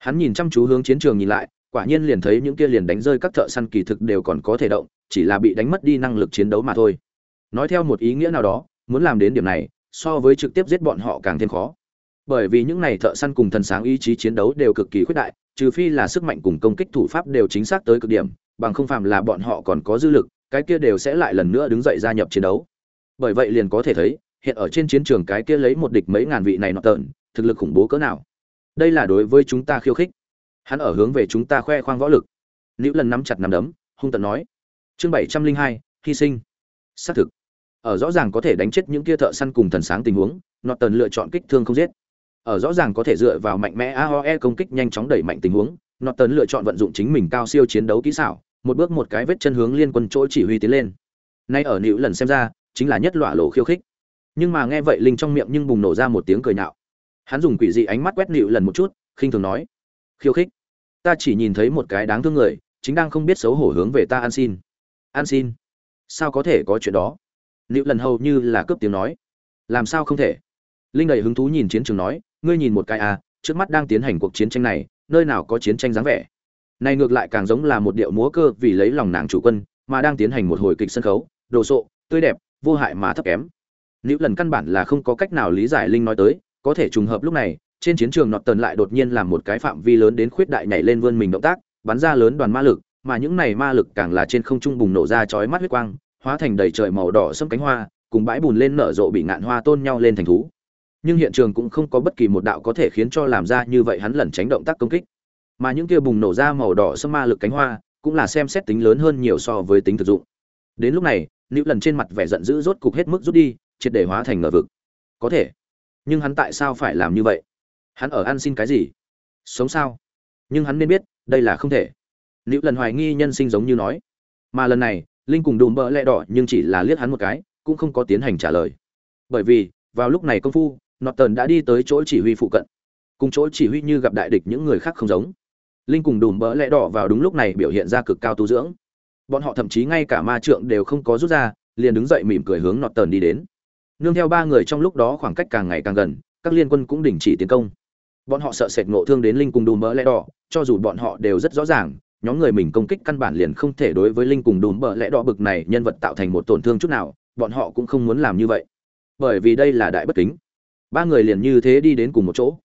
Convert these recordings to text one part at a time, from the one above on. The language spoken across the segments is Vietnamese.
hắn nhìn chăm chú hướng chiến trường nhìn lại, quả nhiên liền thấy những kia liền đánh rơi các thợ săn kỳ thực đều còn có thể động, chỉ là bị đánh mất đi năng lực chiến đấu mà thôi. Nói theo một ý nghĩa nào đó, muốn làm đến điểm này, so với trực tiếp giết bọn họ càng thêm khó. Bởi vì những này thợ săn cùng thần sáng ý chí chiến đấu đều cực kỳ khuyết đại, trừ phi là sức mạnh cùng công kích thủ pháp đều chính xác tới cực điểm, bằng không phạm là bọn họ còn có dư lực, cái kia đều sẽ lại lần nữa đứng dậy gia nhập chiến đấu. Bởi vậy liền có thể thấy, hiện ở trên chiến trường cái kia lấy một địch mấy ngàn vị này nọ tợn thực lực khủng bố cỡ nào đây là đối với chúng ta khiêu khích. Hắn ở hướng về chúng ta khoe khoang võ lực. Nữ lần nắm chặt nắm đấm, hung tận nói. Chương bảy trăm linh hai, hy sinh. Xác thực. Ở rõ ràng có thể đánh chết những kia thợ săn cùng thần sáng tình huống nọ tần lựa chọn kích thương không giết. Ở rõ ràng có thể dựa vào mạnh mẽ aoe công kích nhanh chóng đẩy mạnh tình huống nọ tần lựa chọn vận dụng chính mình cao siêu chiến đấu kỹ xảo, một bước một cái vết chân hướng liên quân chỗ chỉ huy tiến lên. Nay ở nữ lần xem ra, chính là nhất lọa lộ khiêu khích. Nhưng mà nghe vậy linh trong miệng nhưng bùng nổ ra một tiếng cười nhạo hắn dùng quỷ dị ánh mắt quét nịu lần một chút khinh thường nói khiêu khích ta chỉ nhìn thấy một cái đáng thương người chính đang không biết xấu hổ hướng về ta ăn xin. Ăn xin? Sao có thể có chuyện đó? Nịu lần hầu như là cướp tiếng nói. Làm sao không thể? Linh đầy hứng thú nhìn chiến trường nói ngươi nhìn một cái à trước mắt đang tiến hành cuộc chiến tranh này nơi nào có chiến tranh dáng vẻ? Này ngược lại càng giống là một điệu múa cơ vì lấy lòng nàng chủ quân mà đang tiến hành một hồi kịch sân khấu đồ sộ tươi đẹp vô hại mà thấp kém. Nữ lần căn bản là không có cách nào lý giải linh nói tới, có thể trùng hợp lúc này, trên chiến trường nọt tần lại đột nhiên làm một cái phạm vi lớn đến khuyết đại nhảy lên vươn mình động tác, bắn ra lớn đoàn ma lực, mà những này ma lực càng là trên không trung bùng nổ ra chói mắt huyết quang, hóa thành đầy trời màu đỏ sẫm cánh hoa, cùng bãi bùn lên nở rộ bị ngạn hoa tôn nhau lên thành thú. Nhưng hiện trường cũng không có bất kỳ một đạo có thể khiến cho làm ra như vậy hắn lẩn tránh động tác công kích. Mà những kia bùng nổ ra màu đỏ sẫm ma lực cánh hoa, cũng là xem xét tính lớn hơn nhiều so với tính thực dụng. Đến lúc này, nữ lần trên mặt vẻ giận dữ rốt cục hết mức rút đi, triệt để hóa thành ngờ vực có thể nhưng hắn tại sao phải làm như vậy? Hắn ở ăn xin cái gì? Sống sao? Nhưng hắn nên biết, đây là không thể. Nữ lần hoài nghi nhân sinh giống như nói. Mà lần này, linh cùng đùm bỡ lẹ đỏ nhưng chỉ là liếc hắn một cái, cũng không có tiến hành trả lời. Bởi vì, vào lúc này công phu nọt tần đã đi tới chỗ chỉ huy phụ cận. Cùng chỗ chỉ huy như gặp đại địch những người khác không giống. Linh cùng đùm bỡ lẹ đỏ vào đúng lúc này biểu hiện ra cực cao tu dưỡng. Bọn họ thậm chí ngay cả ma trượng đều không có rút ra, liền đứng dậy mỉm cười hướng nọt tần đi đến nương theo ba người trong lúc đó khoảng cách càng ngày càng gần, các liên quân cũng đình chỉ tiến công. Bọn họ sợ sệt ngộ thương đến linh cùng đùm bỡ lẽ đỏ, cho dù bọn họ đều rất rõ ràng, nhóm người mình công kích căn bản liền không thể đối với linh cùng đùm bỡ lẽ đỏ bực này nhân vật tạo thành một tổn thương chút nào, bọn họ cũng không muốn làm như vậy. Bởi vì đây là đại bất kính. Ba người liền như thế đi đến cùng một chỗ.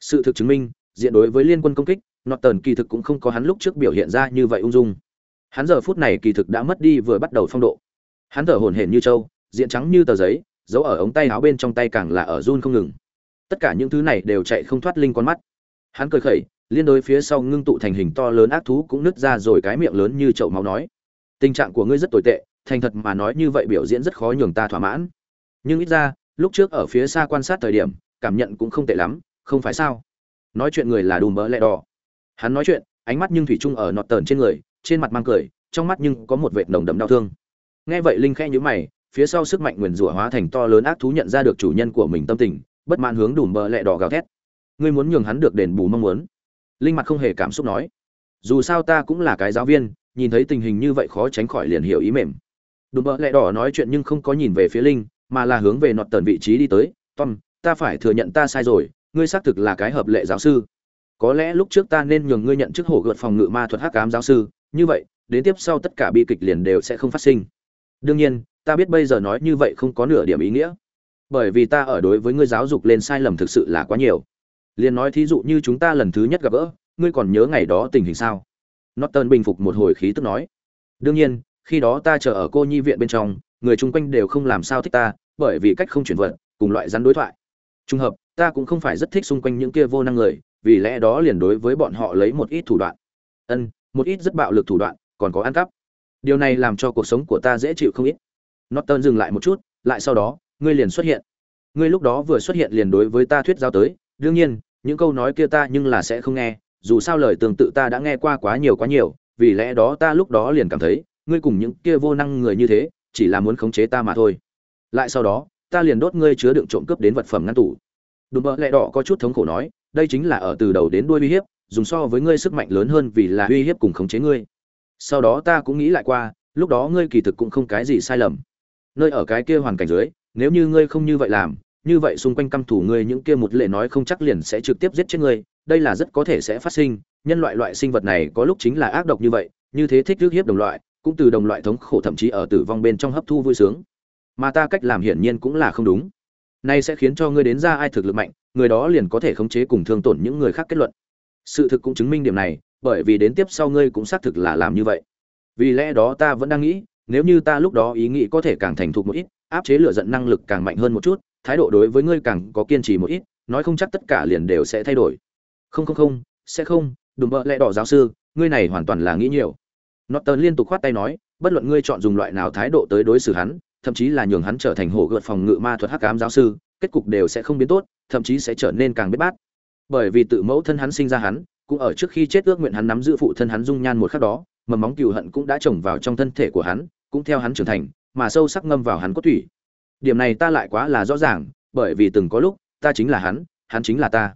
Sự thực chứng minh, diện đối với liên quân công kích, norton kỳ thực cũng không có hắn lúc trước biểu hiện ra như vậy ung dung. Hắn giờ phút này kỳ thực đã mất đi vừa bắt đầu phong độ. Hắn thở hổn hển như trâu, diện trắng như tờ giấy giấu ở ống tay áo bên trong tay càng là ở run không ngừng. Tất cả những thứ này đều chạy không thoát linh con mắt. Hắn cười khẩy, liên đối phía sau ngưng tụ thành hình to lớn ác thú cũng nứt ra rồi cái miệng lớn như chậu máu nói, tình trạng của ngươi rất tồi tệ, thành thật mà nói như vậy biểu diễn rất khó nhường ta thỏa mãn. Nhưng ít ra, lúc trước ở phía xa quan sát thời điểm, cảm nhận cũng không tệ lắm, không phải sao? Nói chuyện người là đùm bỡ lẹ đỏ. Hắn nói chuyện, ánh mắt nhưng thủy chung ở nọt tờn trên người, trên mặt mang cười, trong mắt nhưng có một vệt nồng đậm đau thương. Nghe vậy linh khẽ nhíu mày phía sau sức mạnh nguyền rủa hóa thành to lớn ác thú nhận ra được chủ nhân của mình tâm tình, bất mãn hướng đùm bờ lẹ đỏ gào thét. Ngươi muốn nhường hắn được đền bù mong muốn. Linh mặt không hề cảm xúc nói. Dù sao ta cũng là cái giáo viên, nhìn thấy tình hình như vậy khó tránh khỏi liền hiểu ý mềm. Đùm bờ lẹ đỏ nói chuyện nhưng không có nhìn về phía linh, mà là hướng về nọt tần vị trí đi tới. Tom, ta phải thừa nhận ta sai rồi, ngươi xác thực là cái hợp lệ giáo sư. Có lẽ lúc trước ta nên nhường ngươi nhận chức hổ gợt phòng ngự ma thuật hắc ám giáo sư. Như vậy, đến tiếp sau tất cả bi kịch liền đều sẽ không phát sinh. Đương nhiên ta biết bây giờ nói như vậy không có nửa điểm ý nghĩa. Bởi vì ta ở đối với ngươi giáo dục lên sai lầm thực sự là quá nhiều. Liền nói thí dụ như chúng ta lần thứ nhất gặp gỡ, ngươi còn nhớ ngày đó tình hình sao? Norton bình phục một hồi khí tức nói. Đương nhiên, khi đó ta chờ ở cô nhi viện bên trong, người chung quanh đều không làm sao thích ta, bởi vì cách không chuyển vận, cùng loại rắn đối thoại. Trùng hợp, ta cũng không phải rất thích xung quanh những kia vô năng người, vì lẽ đó liền đối với bọn họ lấy một ít thủ đoạn. Ân, một ít rất bạo lực thủ đoạn, còn có ăn cắp. Điều này làm cho cuộc sống của ta dễ chịu không ít. Norton dừng lại một chút, lại sau đó, ngươi liền xuất hiện. Ngươi lúc đó vừa xuất hiện liền đối với ta thuyết giao tới, đương nhiên, những câu nói kia ta nhưng là sẽ không nghe, dù sao lời tương tự ta đã nghe qua quá nhiều quá nhiều, vì lẽ đó ta lúc đó liền cảm thấy, ngươi cùng những kia vô năng người như thế, chỉ là muốn khống chế ta mà thôi. Lại sau đó, ta liền đốt ngươi chứa đựng trộm cướp đến vật phẩm ngăn tủ. Đùm bờ lẹ đỏ có chút thống khổ nói, đây chính là ở từ đầu đến đuôi uy hiếp, dùng so với ngươi sức mạnh lớn hơn vì là uy hiếp cùng khống chế ngươi. Sau đó ta cũng nghĩ lại qua, lúc đó ngươi kỳ thực cũng không cái gì sai lầm nơi ở cái kia hoàn cảnh dưới, nếu như ngươi không như vậy làm, như vậy xung quanh căm thủ ngươi những kia một lệ nói không chắc liền sẽ trực tiếp giết chết ngươi, đây là rất có thể sẽ phát sinh, nhân loại loại sinh vật này có lúc chính là ác độc như vậy, như thế thích rước hiếp đồng loại, cũng từ đồng loại thống khổ thậm chí ở tử vong bên trong hấp thu vui sướng. Mà ta cách làm hiển nhiên cũng là không đúng. Nay sẽ khiến cho ngươi đến ra ai thực lực mạnh, người đó liền có thể khống chế cùng thương tổn những người khác kết luận. Sự thực cũng chứng minh điểm này, bởi vì đến tiếp sau ngươi cũng xác thực là làm như vậy. Vì lẽ đó ta vẫn đang nghĩ nếu như ta lúc đó ý nghĩ có thể càng thành thục một ít, áp chế lựa giận năng lực càng mạnh hơn một chút, thái độ đối với ngươi càng có kiên trì một ít, nói không chắc tất cả liền đều sẽ thay đổi. Không không không, sẽ không đùm bợ lẽ đỏ giáo sư, ngươi này hoàn toàn là nghĩ nhiều. Norton liên tục khoát tay nói, bất luận ngươi chọn dùng loại nào thái độ tới đối xử hắn, thậm chí là nhường hắn trở thành hổ gợt phòng ngự ma thuật hắc ám giáo sư, kết cục đều sẽ không biến tốt, thậm chí sẽ trở nên càng biết bát. Bởi vì tự mẫu thân hắn sinh ra hắn, cũng ở trước khi chết ước nguyện hắn nắm giữ phụ thân hắn dung nhan một khắc đó mầm móng cừu hận cũng đã trồng vào trong thân thể của hắn cũng theo hắn trưởng thành, mà sâu sắc ngâm vào hắn cốt thủy. Điểm này ta lại quá là rõ ràng, bởi vì từng có lúc, ta chính là hắn hắn chính là ta.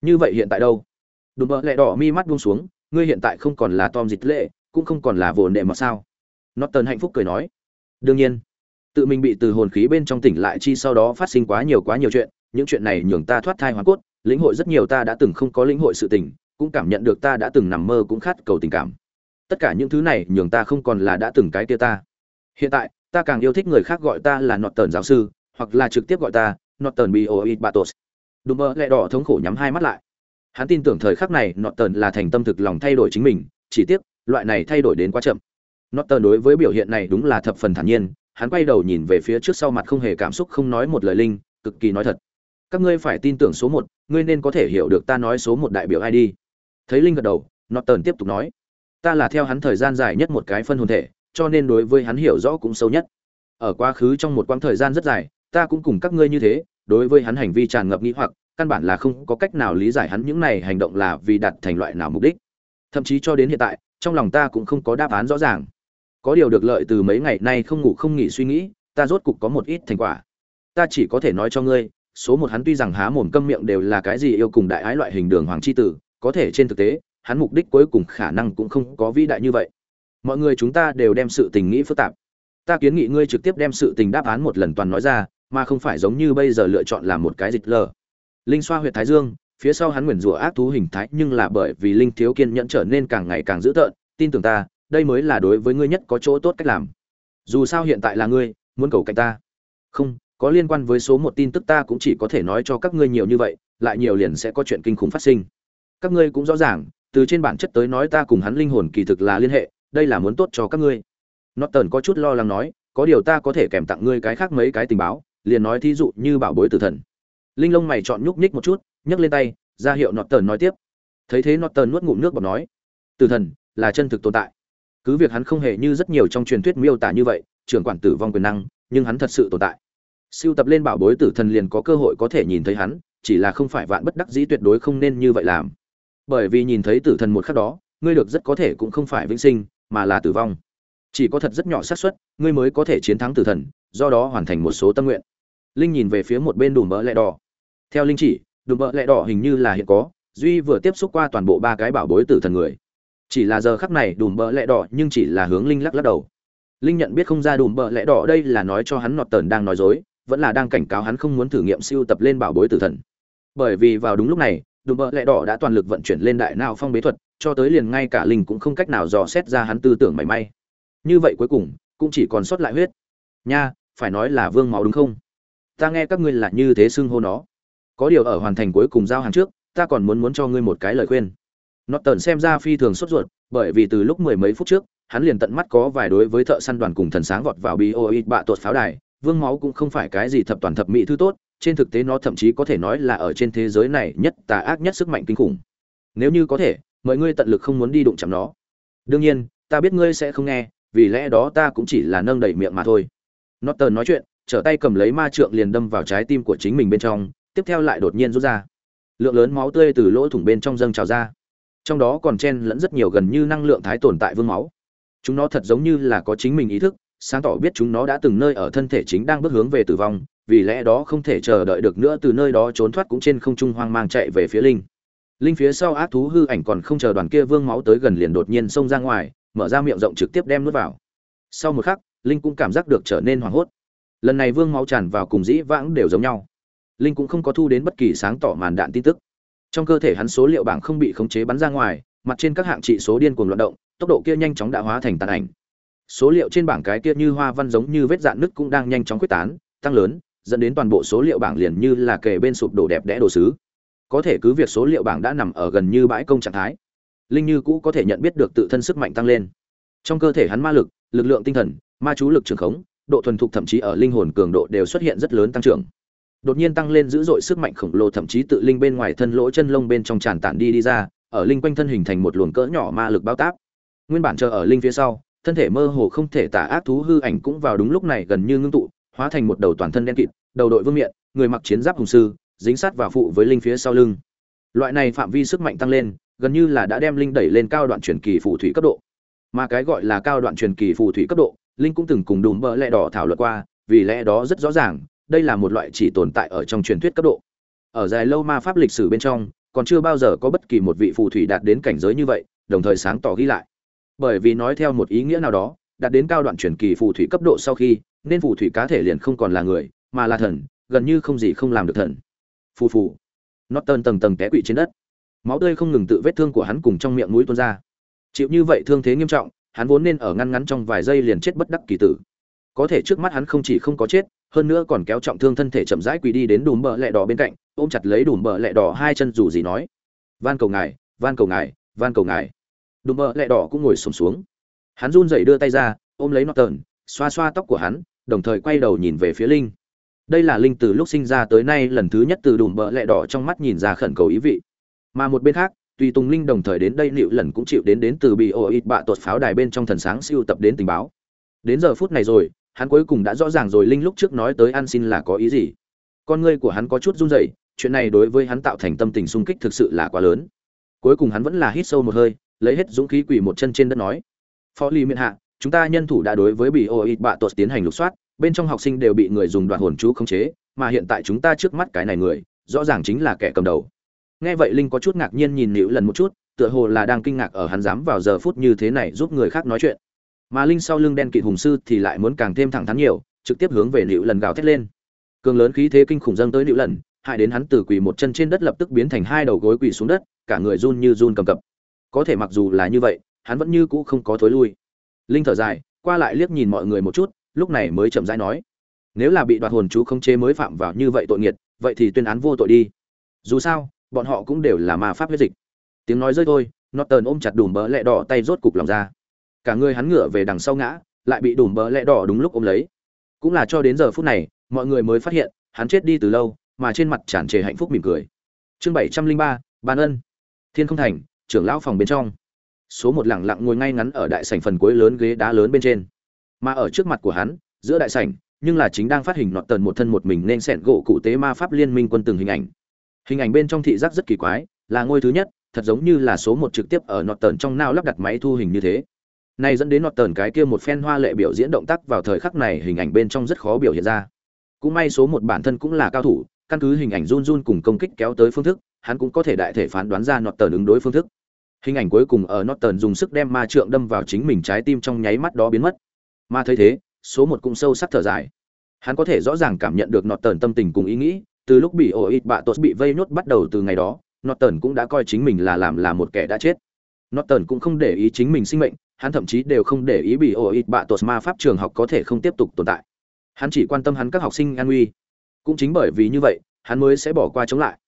Như vậy hiện tại đâu? Đùm bợ lẹ đỏ mi mắt buông xuống, ngươi hiện tại không còn là tom dịch lệ, cũng không còn là vồn đệ mà sao? Norton hạnh phúc cười nói. Đương nhiên, tự mình bị từ hồn khí bên trong tỉnh lại chi sau đó phát sinh quá nhiều quá nhiều chuyện, những chuyện này nhường ta thoát thai hoàn cốt, lĩnh hội rất nhiều ta đã từng không có lĩnh hội sự tình, cũng cảm nhận được ta đã từng nằm mơ cũng khát cầu tình cảm. Tất cả những thứ này nhường ta không còn là đã từng cái kia ta hiện tại, ta càng yêu thích người khác gọi ta là nọt tờn giáo sư, hoặc là trực tiếp gọi ta nọt tờn bioid batos đùm mơ lẹ đỏ thống khổ nhắm hai mắt lại. Hắn tin tưởng thời khắc này nọt tờn là thành tâm thực lòng thay đổi chính mình, chỉ tiếc, loại này thay đổi đến quá chậm. Nọt tờn đối với biểu hiện này đúng là thập phần thản nhiên, hắn quay đầu nhìn về phía trước sau mặt không hề cảm xúc, không nói một lời linh, cực kỳ nói thật. Các ngươi phải tin tưởng số một, ngươi nên có thể hiểu được ta nói số một đại biểu ai đi. Thấy linh gật đầu nọt tờn tiếp tục nói, ta là theo hắn thời gian dài nhất một cái phân hồn thể cho nên đối với hắn hiểu rõ cũng sâu nhất. Ở quá khứ trong một quãng thời gian rất dài, ta cũng cùng các ngươi như thế, đối với hắn hành vi tràn ngập nghi hoặc, căn bản là không có cách nào lý giải hắn những này hành động là vì đặt thành loại nào mục đích. Thậm chí cho đến hiện tại, trong lòng ta cũng không có đáp án rõ ràng. Có điều được lợi từ mấy ngày nay không ngủ không nghỉ suy nghĩ, ta rốt cục có một ít thành quả. Ta chỉ có thể nói cho ngươi, số một hắn tuy rằng há mồm câm miệng đều là cái gì yêu cùng đại ái loại hình đường hoàng chi tử, có thể trên thực tế, hắn mục đích cuối cùng khả năng cũng không có vĩ đại như vậy mọi người chúng ta đều đem sự tình nghĩ phức tạp. Ta kiến nghị ngươi trực tiếp đem sự tình đáp án một lần toàn nói ra, mà không phải giống như bây giờ lựa chọn làm một cái dịch lờ. Linh xoa huyệt thái dương, phía sau hắn nguyền rủa ác thú hình thái, nhưng là bởi vì linh thiếu kiên nhẫn trở nên càng ngày càng dữ tợn, tin tưởng ta, đây mới là đối với ngươi nhất có chỗ tốt cách làm. Dù sao hiện tại là ngươi, muốn cầu cạnh ta. Không, có liên quan với số một tin tức ta cũng chỉ có thể nói cho các ngươi nhiều như vậy, lại nhiều liền sẽ có chuyện kinh khủng phát sinh. Các ngươi cũng rõ ràng, từ trên bản chất tới nói ta cùng hắn linh hồn kỳ thực là liên hệ đây là muốn tốt cho các ngươi. Norton có chút lo lắng nói, có điều ta có thể kèm tặng ngươi cái khác mấy cái tình báo, liền nói thí dụ như bảo bối tử thần. Linh lông mày chọn nhúc nhích một chút, nhấc lên tay, ra hiệu norton nói tiếp. Thấy thế norton nuốt ngụm nước bọt nói, tử thần, là chân thực tồn tại. Cứ việc hắn không hề như rất nhiều trong truyền thuyết miêu tả như vậy, trưởng quản tử vong quyền năng, nhưng hắn thật sự tồn tại. Siêu tập lên bảo bối tử thần liền có cơ hội có thể nhìn thấy hắn, chỉ là không phải vạn bất đắc dĩ tuyệt đối không nên như vậy làm. Bởi vì nhìn thấy tử thần một khắc đó, ngươi được rất có thể cũng không phải vĩnh sinh mà là tử vong. Chỉ có thật rất nhỏ xác suất, ngươi mới có thể chiến thắng tử thần, do đó hoàn thành một số tâm nguyện. Linh nhìn về phía một bên đùm bỡ lẹ đỏ. Theo linh chỉ, đùm bỡ lẹ đỏ hình như là hiện có, duy vừa tiếp xúc qua toàn bộ ba cái bảo bối tử thần người. Chỉ là giờ khắc này đùm bỡ lẹ đỏ nhưng chỉ là hướng linh lắc lắc đầu. Linh nhận biết không ra đùm bỡ lẹ đỏ đây là nói cho hắn nọt tờn đang nói dối, vẫn là đang cảnh cáo hắn không muốn thử nghiệm siêu tập lên bảo bối tử thần. Bởi vì vào đúng lúc này đùm bợ lẹ đỏ đã toàn lực vận chuyển lên đại não phong bế thuật, cho tới liền ngay cả linh cũng không cách nào dò xét ra hắn tư tưởng mảy may. Như vậy cuối cùng, cũng chỉ còn sót lại huyết. Nha, phải nói là vương máu đúng không? Ta nghe các ngươi là như thế xưng hô nó. Có điều ở hoàn thành cuối cùng giao hàng trước, ta còn muốn muốn cho ngươi một cái lời khuyên. Nó tần xem ra phi thường sốt ruột, bởi vì từ lúc mười mấy phút trước, hắn liền tận mắt có vài đối với thợ săn đoàn cùng thần sáng vọt vào bioid bạ tuột pháo đài, vương máu cũng không phải cái gì thập toàn thập mỹ thứ tốt trên thực tế nó thậm chí có thể nói là ở trên thế giới này nhất tà ác nhất sức mạnh kinh khủng. Nếu như có thể, mọi ngươi tận lực không muốn đi đụng chạm nó. Đương nhiên, ta biết ngươi sẽ không nghe, vì lẽ đó ta cũng chỉ là nâng đẩy miệng mà thôi. Norton nói chuyện, trở tay cầm lấy ma trượng liền đâm vào trái tim của chính mình bên trong, tiếp theo lại đột nhiên rút ra. Lượng lớn máu tươi từ lỗ thủng bên trong dâng trào ra. Trong đó còn chen lẫn rất nhiều gần như năng lượng thái tồn tại vương máu. Chúng nó thật giống như là có chính mình ý thức, sáng tỏ biết chúng nó đã từng nơi ở thân thể chính đang bước hướng về tử vong vì lẽ đó không thể chờ đợi được nữa, từ nơi đó trốn thoát cũng trên không trung hoang mang chạy về phía linh. Linh phía sau ác thú hư ảnh còn không chờ đoàn kia vương máu tới gần liền đột nhiên xông ra ngoài, mở ra miệng rộng trực tiếp đem nuốt vào. Sau một khắc, linh cũng cảm giác được trở nên hoảng hốt. Lần này vương máu tràn vào cùng dĩ vãng đều giống nhau. Linh cũng không có thu đến bất kỳ sáng tỏ màn đạn tin tức. Trong cơ thể hắn số liệu bảng không bị khống chế bắn ra ngoài, mặt trên các hạng trị số điên cuồng loạn động, tốc độ kia nhanh chóng đã hóa thành tàn ảnh. Số liệu trên bảng cái kia như hoa văn giống như vết dạn nứt cũng đang nhanh chóng quyết tán, tăng lớn dẫn đến toàn bộ số liệu bảng liền như là kề bên sụp đổ đẹp đẽ đồ sứ. Có thể cứ việc số liệu bảng đã nằm ở gần như bãi công trạng thái, linh như cũ có thể nhận biết được tự thân sức mạnh tăng lên. Trong cơ thể hắn ma lực lực lượng tinh thần, ma chú lực trường khống, độ thuần thục thậm chí ở linh hồn cường độ đều xuất hiện rất lớn tăng trưởng. Đột nhiên tăng lên dữ dội sức mạnh khổng lồ thậm chí tự linh bên ngoài thân lỗ chân lông bên trong tràn tản đi đi ra, ở linh quanh thân hình thành một luồng cỡ nhỏ ma lực bao táp nguyên bản chờ ở linh phía sau, thân thể mơ hồ không thể tả ác thú hư ảnh cũng vào đúng lúc này gần như ngưng tụ hóa thành một đầu toàn thân đen kịt, đầu đội vương miện, người mặc chiến giáp hùng sư, dính sát vào phụ với linh phía sau lưng. Loại này phạm vi sức mạnh tăng lên, gần như là đã đem linh đẩy lên cao đoạn truyền kỳ phù thủy cấp độ. Mà cái gọi là cao đoạn truyền kỳ phù thủy cấp độ, linh cũng từng cùng đùm bờ lẽ đỏ thảo luận qua, vì lẽ đó rất rõ ràng, đây là một loại chỉ tồn tại ở trong truyền thuyết cấp độ. Ở dài lâu ma pháp lịch sử bên trong, còn chưa bao giờ có bất kỳ một vị phù thủy đạt đến cảnh giới như vậy, đồng thời sáng tỏ ghi lại. Bởi vì nói theo một ý nghĩa nào đó đạt đến cao đoạn chuyển kỳ phù thủy cấp độ sau khi nên phù thủy cá thể liền không còn là người mà là thần gần như không gì không làm được thần. Phù phù. Nó tần tầng tầng té quỵ trên đất. Máu tươi không ngừng tự vết thương của hắn cùng trong miệng mũi tuôn ra. Chịu như vậy thương thế nghiêm trọng hắn vốn nên ở ngăn ngắn trong vài giây liền chết bất đắc kỳ tử. Có thể trước mắt hắn không chỉ không có chết hơn nữa còn kéo trọng thương thân thể chậm rãi quỳ đi đến đùm bờ lẹ đỏ bên cạnh ôm chặt lấy đùm bờ lẹ đỏ hai chân dù gì nói. Van cầu ngài van cầu ngài van cầu ngài. Đùm bờ lẹ đỏ cũng ngồi sùng xuống, xuống hắn run rẩy đưa tay ra, ôm lấy norton, xoa xoa tóc của hắn, đồng thời quay đầu nhìn về phía linh. Đây là linh từ lúc sinh ra tới nay lần thứ nhất từ đùm bợ lẹ đỏ trong mắt nhìn ra khẩn cầu ý vị. Mà một bên khác, tùy tùng linh đồng thời đến đây liệu lần cũng chịu đến đến từ bị ô ít bạ tuột pháo đài bên trong thần sáng siêu tập đến tình báo. Đến giờ phút này rồi, hắn cuối cùng đã rõ ràng rồi linh lúc trước nói tới ăn xin là có ý gì. Con ngươi của hắn có chút run rẩy, chuyện này đối với hắn tạo thành tâm tình sung kích thực sự là quá lớn. Cuối cùng hắn vẫn là hít sâu một hơi, lấy hết dũng khí quỳ một chân trên đất nói phó ly miệng hạ, chúng ta nhân thủ đã đối với bị ô ít bạ tuột tiến hành lục soát, bên trong học sinh đều bị người dùng đoạn hồn chú khống chế, mà hiện tại chúng ta trước mắt cái này người, rõ ràng chính là kẻ cầm đầu. Nghe vậy linh có chút ngạc nhiên nhìn nữ lần một chút, tựa hồ là đang kinh ngạc ở hắn dám vào giờ phút như thế này giúp người khác nói chuyện. Mà linh sau lưng đen kịt hùng sư thì lại muốn càng thêm thẳng thắn nhiều, trực tiếp hướng về nữ lần gào thét lên. Cường lớn khí thế kinh khủng dâng tới nữ lần, hại đến hắn từ quỳ một chân trên đất lập tức biến thành hai đầu gối quỳ xuống đất, cả người run như run cầm cập. Có thể mặc dù là như vậy hắn vẫn như cũ không có thối lui. Linh thở dài, qua lại liếc nhìn mọi người một chút, lúc này mới chậm rãi nói, nếu là bị đoạt hồn chú không chế mới phạm vào như vậy tội nghiệt, vậy thì tuyên án vô tội đi. Dù sao, bọn họ cũng đều là ma pháp huyết dịch. Tiếng nói rơi thôi, norton ôm chặt đùm bỡ lẹ đỏ tay rốt cục lòng ra. Cả người hắn ngửa về đằng sau ngã, lại bị đùm bỡ lẹ đỏ đúng lúc ôm lấy. Cũng là cho đến giờ phút này, mọi người mới phát hiện, hắn chết đi từ lâu, mà trên mặt tràn trề hạnh phúc mỉm cười. Chương bảy trăm linh ba, ban ân. Thiên không thành, trưởng lão phòng bên trong số một lẳng lặng ngồi ngay ngắn ở đại sảnh phần cuối lớn ghế đá lớn bên trên. Mà ở trước mặt của hắn, giữa đại sảnh, nhưng là chính đang phát hình nọt tần một thân một mình nên sẹn gỗ cụ tế ma pháp liên minh quân từng hình ảnh. Hình ảnh bên trong thị giác rất kỳ quái, là ngôi thứ nhất, thật giống như là số một trực tiếp ở nọt tần trong nao lắp đặt máy thu hình như thế. Này dẫn đến nọt tần cái kia một phen hoa lệ biểu diễn động tác vào thời khắc này hình ảnh bên trong rất khó biểu hiện ra. Cũng may số một bản thân cũng là cao thủ, căn cứ hình ảnh run run cùng công kích kéo tới phương thức, hắn cũng có thể đại thể phán đoán ra nọt tần ứng đối phương thức hình ảnh cuối cùng ở norton tần dùng sức đem ma trượng đâm vào chính mình trái tim trong nháy mắt đó biến mất. Mà thấy thế, số một cũng sâu sắc thở dài. Hắn có thể rõ ràng cảm nhận được norton tần tâm tình cùng ý nghĩ, từ lúc bị ổ ít bạ tốt bị vây nhốt bắt đầu từ ngày đó, norton cũng đã coi chính mình là làm là một kẻ đã chết. Norton cũng không để ý chính mình sinh mệnh, hắn thậm chí đều không để ý bị ổ ít bạ tốt ma pháp trường học có thể không tiếp tục tồn tại. Hắn chỉ quan tâm hắn các học sinh an nguy. Cũng chính bởi vì như vậy, hắn mới sẽ bỏ qua chống lại.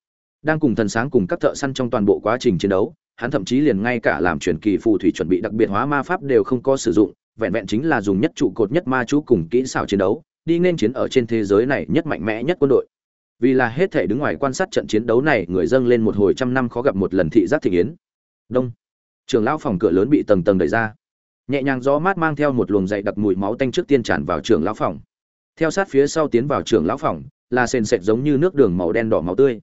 Đang cùng thần sáng cùng các thợ săn trong toàn bộ quá trình chiến đấu hắn thậm chí liền ngay cả làm truyền kỳ phù thủy chuẩn bị đặc biệt hóa ma pháp đều không có sử dụng, vẹn vẹn chính là dùng nhất trụ cột nhất ma chú cùng kỹ xảo chiến đấu, đi nên chiến ở trên thế giới này nhất mạnh mẽ nhất quân đội. Vì là hết thể đứng ngoài quan sát trận chiến đấu này, người dâng lên một hồi trăm năm khó gặp một lần thị giác thị yến. Đông. Trường lão phòng cửa lớn bị tầng tầng đẩy ra. Nhẹ nhàng gió mát mang theo một luồng dậy đặc mùi máu tanh trước tiên tràn vào trường lão phòng. Theo sát phía sau tiến vào trường lão phòng, là sền sệt giống như nước đường màu đen đỏ máu tươi.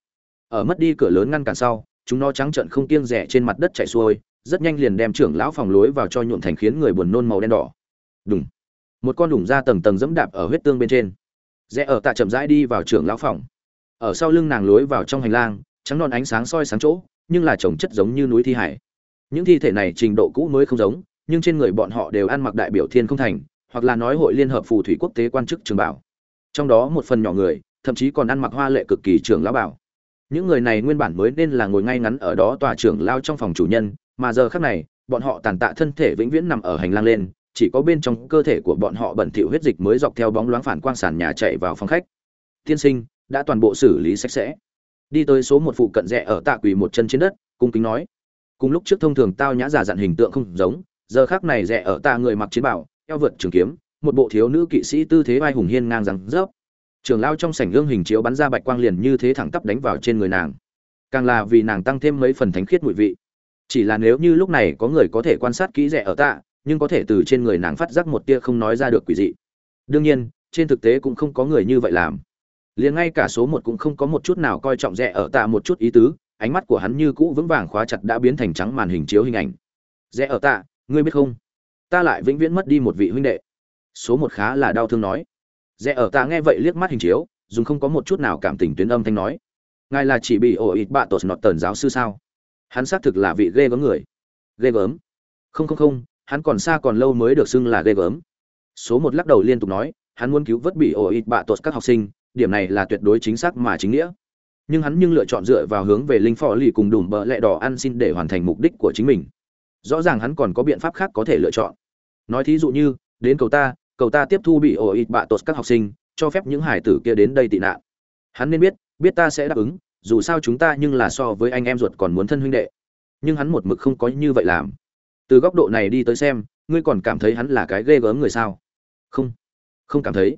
Ở mất đi cửa lớn ngăn cản sau chúng nó trắng trợn không kiêng rẻ trên mặt đất chảy xuôi, rất nhanh liền đem trưởng lão phòng lối vào cho nhuộm thành khiến người buồn nôn màu đen đỏ. Đúng một con đủng ra tầng tầng dẫm đạp ở huyết tương bên trên. Rẽ ở tạ chậm rãi đi vào trưởng lão phòng. Ở sau lưng nàng lối vào trong hành lang, trắng non ánh sáng soi sáng chỗ, nhưng là trồng chất giống như núi thi hải. Những thi thể này trình độ cũ mới không giống, nhưng trên người bọn họ đều ăn mặc đại biểu thiên không thành, hoặc là nói hội liên hợp phù thủy quốc tế quan chức trường bảo. Trong đó một phần nhỏ người, thậm chí còn ăn mặc hoa lệ cực kỳ trường lão bảo những người này nguyên bản mới nên là ngồi ngay ngắn ở đó tòa trưởng lao trong phòng chủ nhân, mà giờ khác này, bọn họ tàn tạ thân thể vĩnh viễn nằm ở hành lang lên, chỉ có bên trong cơ thể của bọn họ bẩn thỉu huyết dịch mới dọc theo bóng loáng phản quang sàn nhà chạy vào phòng khách. Tiên sinh, đã toàn bộ xử lý sạch sẽ. Đi tới số một phụ cận rẽ ở tạ quỳ một chân trên đất, cung kính nói. Cùng lúc trước thông thường tao nhã giả dặn hình tượng không giống, giờ khác này rẽ ở tạ người mặc chiến bảo eo vượt trường kiếm, một bộ thiếu nữ kỵ sĩ tư thế vai hùng hiên ngang rằng rớp trường lao trong sảnh gương hình chiếu bắn ra bạch quang liền như thế thẳng tắp đánh vào trên người nàng. Càng là vì nàng tăng thêm mấy phần thánh khiết mùi vị. Chỉ là nếu như lúc này có người có thể quan sát kỹ rẻ ở tạ, nhưng có thể từ trên người nàng phát giác một tia không nói ra được quỷ dị. Đương nhiên, trên thực tế cũng không có người như vậy làm. Liền ngay cả số một cũng không có một chút nào coi trọng rẻ ở tạ một chút ý tứ, ánh mắt của hắn như cũ vững vàng khóa chặt đã biến thành trắng màn hình chiếu hình ảnh. Rẽ ở tạ, ngươi biết không? Ta lại vĩnh viễn mất đi một vị huynh đệ. Số một khá là đau thương nói rẽ ở tạ nghe vậy liếc mắt hình chiếu, dùng không có một chút nào cảm tình tuyến âm thanh nói. Ngài là chỉ bị ổ ít bạ tột nọt tần giáo sư sao? Hắn xác thực là vị ghê gớm người. Ghê gớm? Không không không, hắn còn xa còn lâu mới được xưng là ghê gớm. Số một lắc đầu liên tục nói, hắn muốn cứu vớt bị ổ ít bạ tột các học sinh, điểm này là tuyệt đối chính xác mà chính nghĩa. Nhưng hắn nhưng lựa chọn dựa vào hướng về linh phò lì cùng đùm bợ lẹ đỏ ăn xin để hoàn thành mục đích của chính mình. Rõ ràng hắn còn có biện pháp khác có thể lựa chọn. Nói thí dụ như, đến cầu ta cầu ta tiếp thu bị ổ ít bạ tột các học sinh, cho phép những hải tử kia đến đây tị nạn. Hắn nên biết biết ta sẽ đáp ứng, dù sao chúng ta nhưng là so với anh em ruột còn muốn thân huynh đệ. Nhưng hắn một mực không có như vậy làm. Từ góc độ này đi tới xem, ngươi còn cảm thấy hắn là cái ghê gớm người sao? Không không cảm thấy.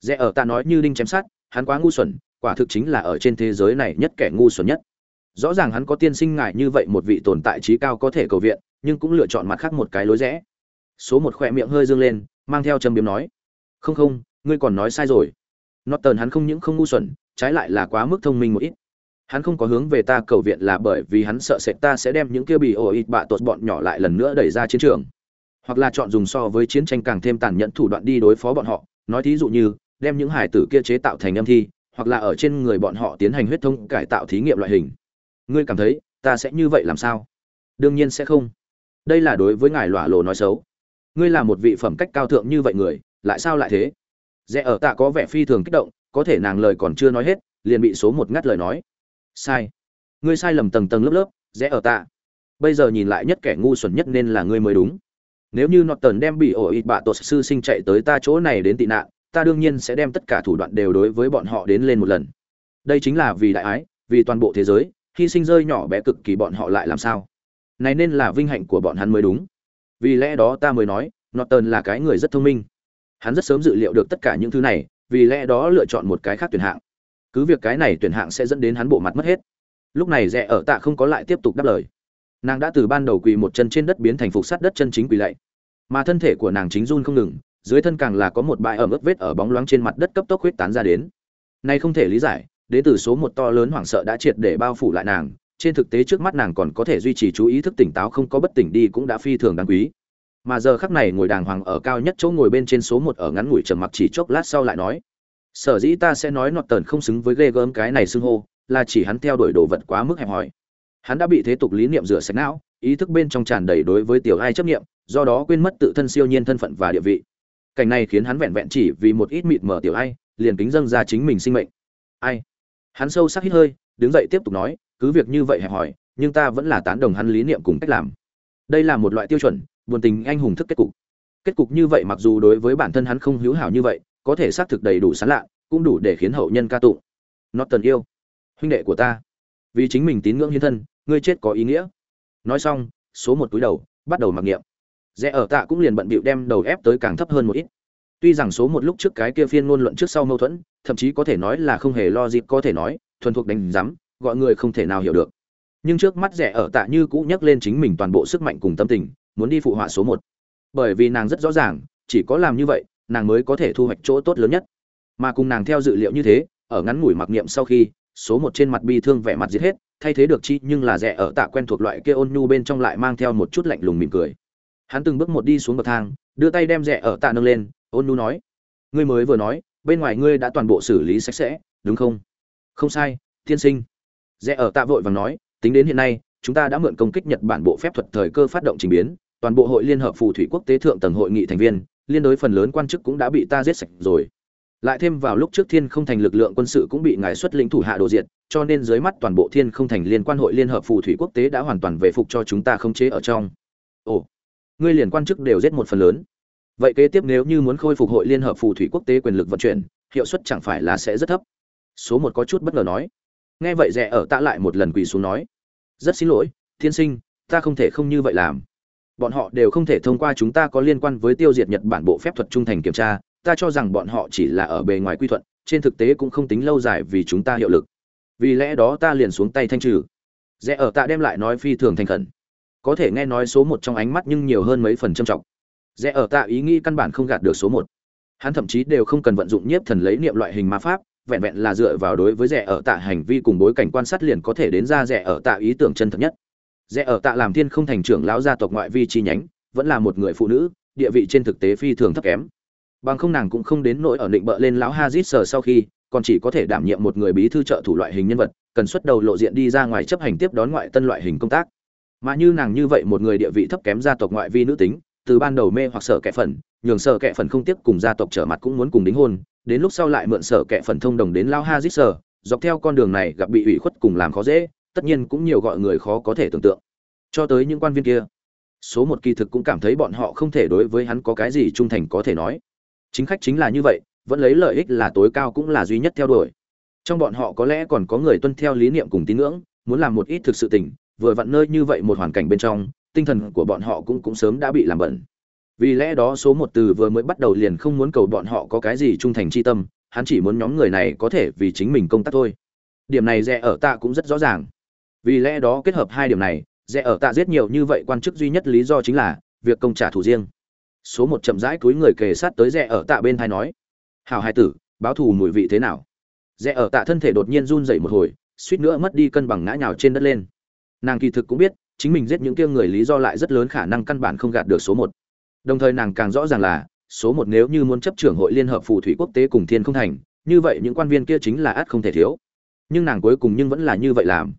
Rẽ ở ta nói như đinh chém sát hắn quá ngu xuẩn, quả thực chính là ở trên thế giới này nhất kẻ ngu xuẩn nhất. Rõ ràng hắn có tiên sinh ngại như vậy một vị tồn tại trí cao có thể cầu viện, nhưng cũng lựa chọn mặt khác một cái lối rẽ. Số một khoe miệng hơi dương lên mang theo châm biếm nói, không không, ngươi còn nói sai rồi. Norton hắn không những không ngu xuẩn, trái lại là quá mức thông minh một ít. Hắn không có hướng về ta cầu viện là bởi vì hắn sợ sệt ta sẽ đem những kia bị ổ ít bạ tuột bọn nhỏ lại lần nữa đẩy ra chiến trường. Hoặc là chọn dùng so với chiến tranh càng thêm tàn nhẫn thủ đoạn đi đối phó bọn họ, nói thí dụ như, đem những hải tử kia chế tạo thành âm thi, hoặc là ở trên người bọn họ tiến hành huyết thông cải tạo thí nghiệm loại hình. Ngươi cảm thấy, ta sẽ như vậy làm sao? Đương nhiên sẽ không. Đây là đối với ngài lọa lộ nói xấu ngươi là một vị phẩm cách cao thượng như vậy người, lại sao lại thế? Rẽ ở tạ có vẻ phi thường kích động, có thể nàng lời còn chưa nói hết, liền bị số một ngắt lời nói. Sai. Ngươi sai lầm tầng tầng lớp lớp, rẽ ở tạ. Bây giờ nhìn lại nhất kẻ ngu xuẩn nhất nên là ngươi mới đúng. Nếu như nọt tần đem bị ổ ít bạ tột sư sinh chạy tới ta chỗ này đến tị nạn, ta đương nhiên sẽ đem tất cả thủ đoạn đều đối với bọn họ đến lên một lần. Đây chính là vì đại ái, vì toàn bộ thế giới, hy sinh rơi nhỏ bé cực kỳ bọn họ lại làm sao? Này nên là vinh hạnh của bọn hắn mới đúng vì lẽ đó ta mới nói, norton là cái người rất thông minh. Hắn rất sớm dự liệu được tất cả những thứ này, vì lẽ đó lựa chọn một cái khác tuyển hạng. Cứ việc cái này tuyển hạng sẽ dẫn đến hắn bộ mặt mất hết. Lúc này rẽ ở tạ không có lại tiếp tục đáp lời. Nàng đã từ ban đầu quỳ một chân trên đất biến thành phục sát đất chân chính quỳ lạy. Mà thân thể của nàng chính run không ngừng, dưới thân càng là có một bãi ẩm ướt vết ở bóng loáng trên mặt đất cấp tốc huyết tán ra đến. Nay không thể lý giải đến từ số một to lớn hoảng sợ đã triệt để bao phủ lại nàng trên thực tế trước mắt nàng còn có thể duy trì chú ý thức tỉnh táo không có bất tỉnh đi cũng đã phi thường đáng quý. Mà giờ khắc này ngồi đàng hoàng ở cao nhất chỗ ngồi bên trên số một ở ngắn ngủi trầm mặc chỉ chốc lát sau lại nói, sở dĩ ta sẽ nói nọt tần không xứng với ghê gớm cái này xưng hô, là chỉ hắn theo đuổi đồ vật quá mức hẹp hòi. Hắn đã bị thế tục lý niệm rửa sạch não, ý thức bên trong tràn đầy đối với tiểu ai chấp niệm, do đó quên mất tự thân siêu nhiên thân phận và địa vị. Cảnh này khiến hắn vẹn vẹn chỉ vì một ít mịt mở tiểu ai, liền kính dâng ra chính mình sinh mệnh. Ai? Hắn sâu sắc hít hơi, đứng dậy tiếp tục nói cứ việc như vậy hẹp hòi, nhưng ta vẫn là tán đồng hắn lý niệm cùng cách làm. Đây là một loại tiêu chuẩn, buồn tình anh hùng thức kết cục. Kết cục như vậy mặc dù đối với bản thân hắn không hữu hảo như vậy, có thể xác thực đầy đủ sán lạ, cũng đủ để khiến hậu nhân ca tụng. Nó tần yêu. Huynh đệ của ta. Vì chính mình tín ngưỡng hiến thân, ngươi chết có ý nghĩa. Nói xong, số một túi đầu, bắt đầu mặc niệm. Rẽ ở tạ cũng liền bận bịu đem đầu ép tới càng thấp hơn một ít. Tuy rằng số một lúc trước cái kia phiên ngôn luận trước sau mâu thuẫn, thậm chí có thể nói là không hề lo dịp có thể nói, thuần thuộc đánh giám gọi người không thể nào hiểu được. Nhưng trước mắt rẻ ở tạ như cũ nhắc lên chính mình toàn bộ sức mạnh cùng tâm tình, muốn đi phụ họa số một. Bởi vì nàng rất rõ ràng, chỉ có làm như vậy, nàng mới có thể thu hoạch chỗ tốt lớn nhất. Mà cùng nàng theo dự liệu như thế, ở ngắn ngủi mặc niệm sau khi, số một trên mặt bi thương vẻ mặt giết hết, thay thế được chi nhưng là rẻ ở tạ quen thuộc loại kia ôn nhu bên trong lại mang theo một chút lạnh lùng mỉm cười. Hắn từng bước một đi xuống bậc thang, đưa tay đem rẻ ở tạ nâng lên, ôn nhu nói, ngươi mới vừa nói, bên ngoài ngươi đã toàn bộ xử lý sạch sẽ, đúng không? Không sai, tiên sinh rẽ ở tạ vội vàng nói, tính đến hiện nay, chúng ta đã mượn công kích nhật bản bộ phép thuật thời cơ phát động trình biến, toàn bộ hội liên hợp phù thủy quốc tế thượng tầng hội nghị thành viên, liên đối phần lớn quan chức cũng đã bị ta giết sạch rồi. Lại thêm vào lúc trước thiên không thành lực lượng quân sự cũng bị ngài xuất lĩnh thủ hạ đồ diệt, cho nên dưới mắt toàn bộ thiên không thành liên quan hội liên hợp phù thủy quốc tế đã hoàn toàn về phục cho chúng ta khống chế ở trong. Ồ, ngươi liền quan chức đều giết một phần lớn. Vậy kế tiếp nếu như muốn khôi phục hội liên hợp phù thủy quốc tế quyền lực vận chuyển, hiệu suất chẳng phải là sẽ rất thấp. Số một có chút bất ngờ nói nghe vậy rẻ ở tạ lại một lần quỳ xuống nói, rất xin lỗi thiên sinh, ta không thể không như vậy làm. Bọn họ đều không thể thông qua chúng ta có liên quan với tiêu diệt nhật bản bộ phép thuật trung thành kiểm tra. Ta cho rằng bọn họ chỉ là ở bề ngoài quy thuận, trên thực tế cũng không tính lâu dài vì chúng ta hiệu lực. Vì lẽ đó ta liền xuống tay thanh trừ. Rẽ ở tạ đem lại nói phi thường thành khẩn. Có thể nghe nói số một trong ánh mắt nhưng nhiều hơn mấy phần trầm trọng. Rẽ ở tạ ý nghĩ căn bản không gạt được số một. Hắn thậm chí đều không cần vận dụng nhiếp thần lấy niệm loại hình ma pháp vẹn vẹn là dựa vào đối với rẻ ở tạ hành vi cùng bối cảnh quan sát liền có thể đến ra rẻ ở tạ ý tưởng chân thật nhất. Rẻ ở tạ làm thiên không thành trưởng lão gia tộc ngoại vi chi nhánh, vẫn là một người phụ nữ, địa vị trên thực tế phi thường thấp kém. Bằng không nàng cũng không đến nỗi ở định bợ lên lão hazit sờ sau khi, còn chỉ có thể đảm nhiệm một người bí thư trợ thủ loại hình nhân vật, cần xuất đầu lộ diện đi ra ngoài chấp hành tiếp đón ngoại tân loại hình công tác. Mà như nàng như vậy một người địa vị thấp kém gia tộc ngoại vi nữ tính từ ban đầu mê hoặc sở kẻ phần nhường sở kẻ phần không tiếp cùng gia tộc trở mặt cũng muốn cùng đính hôn, đến lúc sau lại mượn sở kẻ phần thông đồng đến lao giết sở, dọc theo con đường này gặp bị ủy khuất cùng làm khó dễ, tất nhiên cũng nhiều gọi người khó có thể tưởng tượng. Cho tới những quan viên kia, số một kỳ thực cũng cảm thấy bọn họ không thể đối với hắn có cái gì trung thành có thể nói. Chính khách chính là như vậy, vẫn lấy lợi ích là tối cao cũng là duy nhất theo đuổi. Trong bọn họ có lẽ còn có người tuân theo lý niệm cùng tín ngưỡng, muốn làm một ít thực sự tình, vừa vặn nơi như vậy một hoàn cảnh bên trong tinh thần của bọn họ cũng cũng sớm đã bị làm bẩn. Vì lẽ đó số một từ vừa mới bắt đầu liền không muốn cầu bọn họ có cái gì trung thành chi tâm, hắn chỉ muốn nhóm người này có thể vì chính mình công tác thôi. Điểm này rẻ ở tạ cũng rất rõ ràng. Vì lẽ đó kết hợp hai điểm này rẻ ở tạ giết nhiều như vậy quan chức duy nhất lý do chính là việc công trả thù riêng. Số một chậm rãi túi người kề sát tới rẻ ở tạ bên tai nói, hảo hai tử, báo thù mùi vị thế nào? Rẽ ở tạ thân thể đột nhiên run rẩy một hồi, suýt nữa mất đi cân bằng ngã nhào trên đất lên. Nàng kỳ thực cũng biết chính mình giết những kia người lý do lại rất lớn khả năng căn bản không gạt được số một. Đồng thời nàng càng rõ ràng là, số một nếu như muốn chấp trưởng hội liên hợp phù thủy quốc tế cùng thiên không thành, như vậy những quan viên kia chính là ắt không thể thiếu. Nhưng nàng cuối cùng nhưng vẫn là như vậy làm.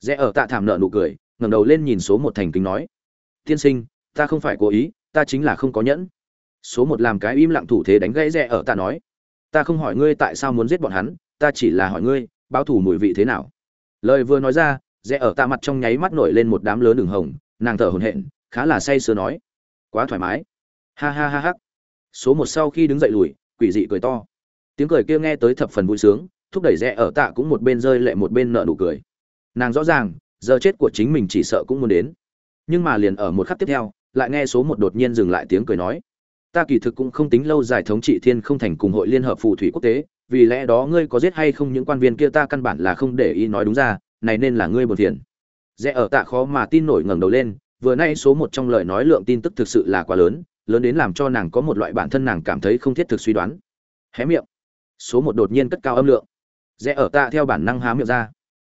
Rẽ ở tạ thảm nợ nụ cười, ngẩng đầu lên nhìn số một thành kính nói, tiên sinh, ta không phải cố ý, ta chính là không có nhẫn. Số một làm cái im lặng thủ thế đánh gãy rẽ ở tạ nói, ta không hỏi ngươi tại sao muốn giết bọn hắn, ta chỉ là hỏi ngươi, báo thủ mùi vị thế nào. Lời vừa nói ra rẽ ở tạ mặt trong nháy mắt nổi lên một đám lớn đường hồng, nàng thở hổn hển, khá là say sưa nói. Quá thoải mái. Ha ha ha ha. Số một sau khi đứng dậy lùi, quỷ dị cười to. Tiếng cười kia nghe tới thập phần vui sướng, thúc đẩy rẽ ở tạ cũng một bên rơi lệ một bên nợ nụ cười. Nàng rõ ràng, giờ chết của chính mình chỉ sợ cũng muốn đến. Nhưng mà liền ở một khắc tiếp theo, lại nghe số một đột nhiên dừng lại tiếng cười nói. Ta kỳ thực cũng không tính lâu giải thống trị thiên không thành cùng hội liên hợp phù thủy quốc tế, vì lẽ đó ngươi có giết hay không những quan viên kia ta căn bản là không để ý nói đúng ra này nên là ngươi buồn phiền. Rẽ ở tạ khó mà tin nổi ngẩng đầu lên, vừa nay số một trong lời nói lượng tin tức thực sự là quá lớn lớn đến làm cho nàng có một loại bản thân nàng cảm thấy không thiết thực suy đoán. Hé miệng. Số một đột nhiên cất cao âm lượng. Rẽ ở tạ theo bản năng há miệng ra.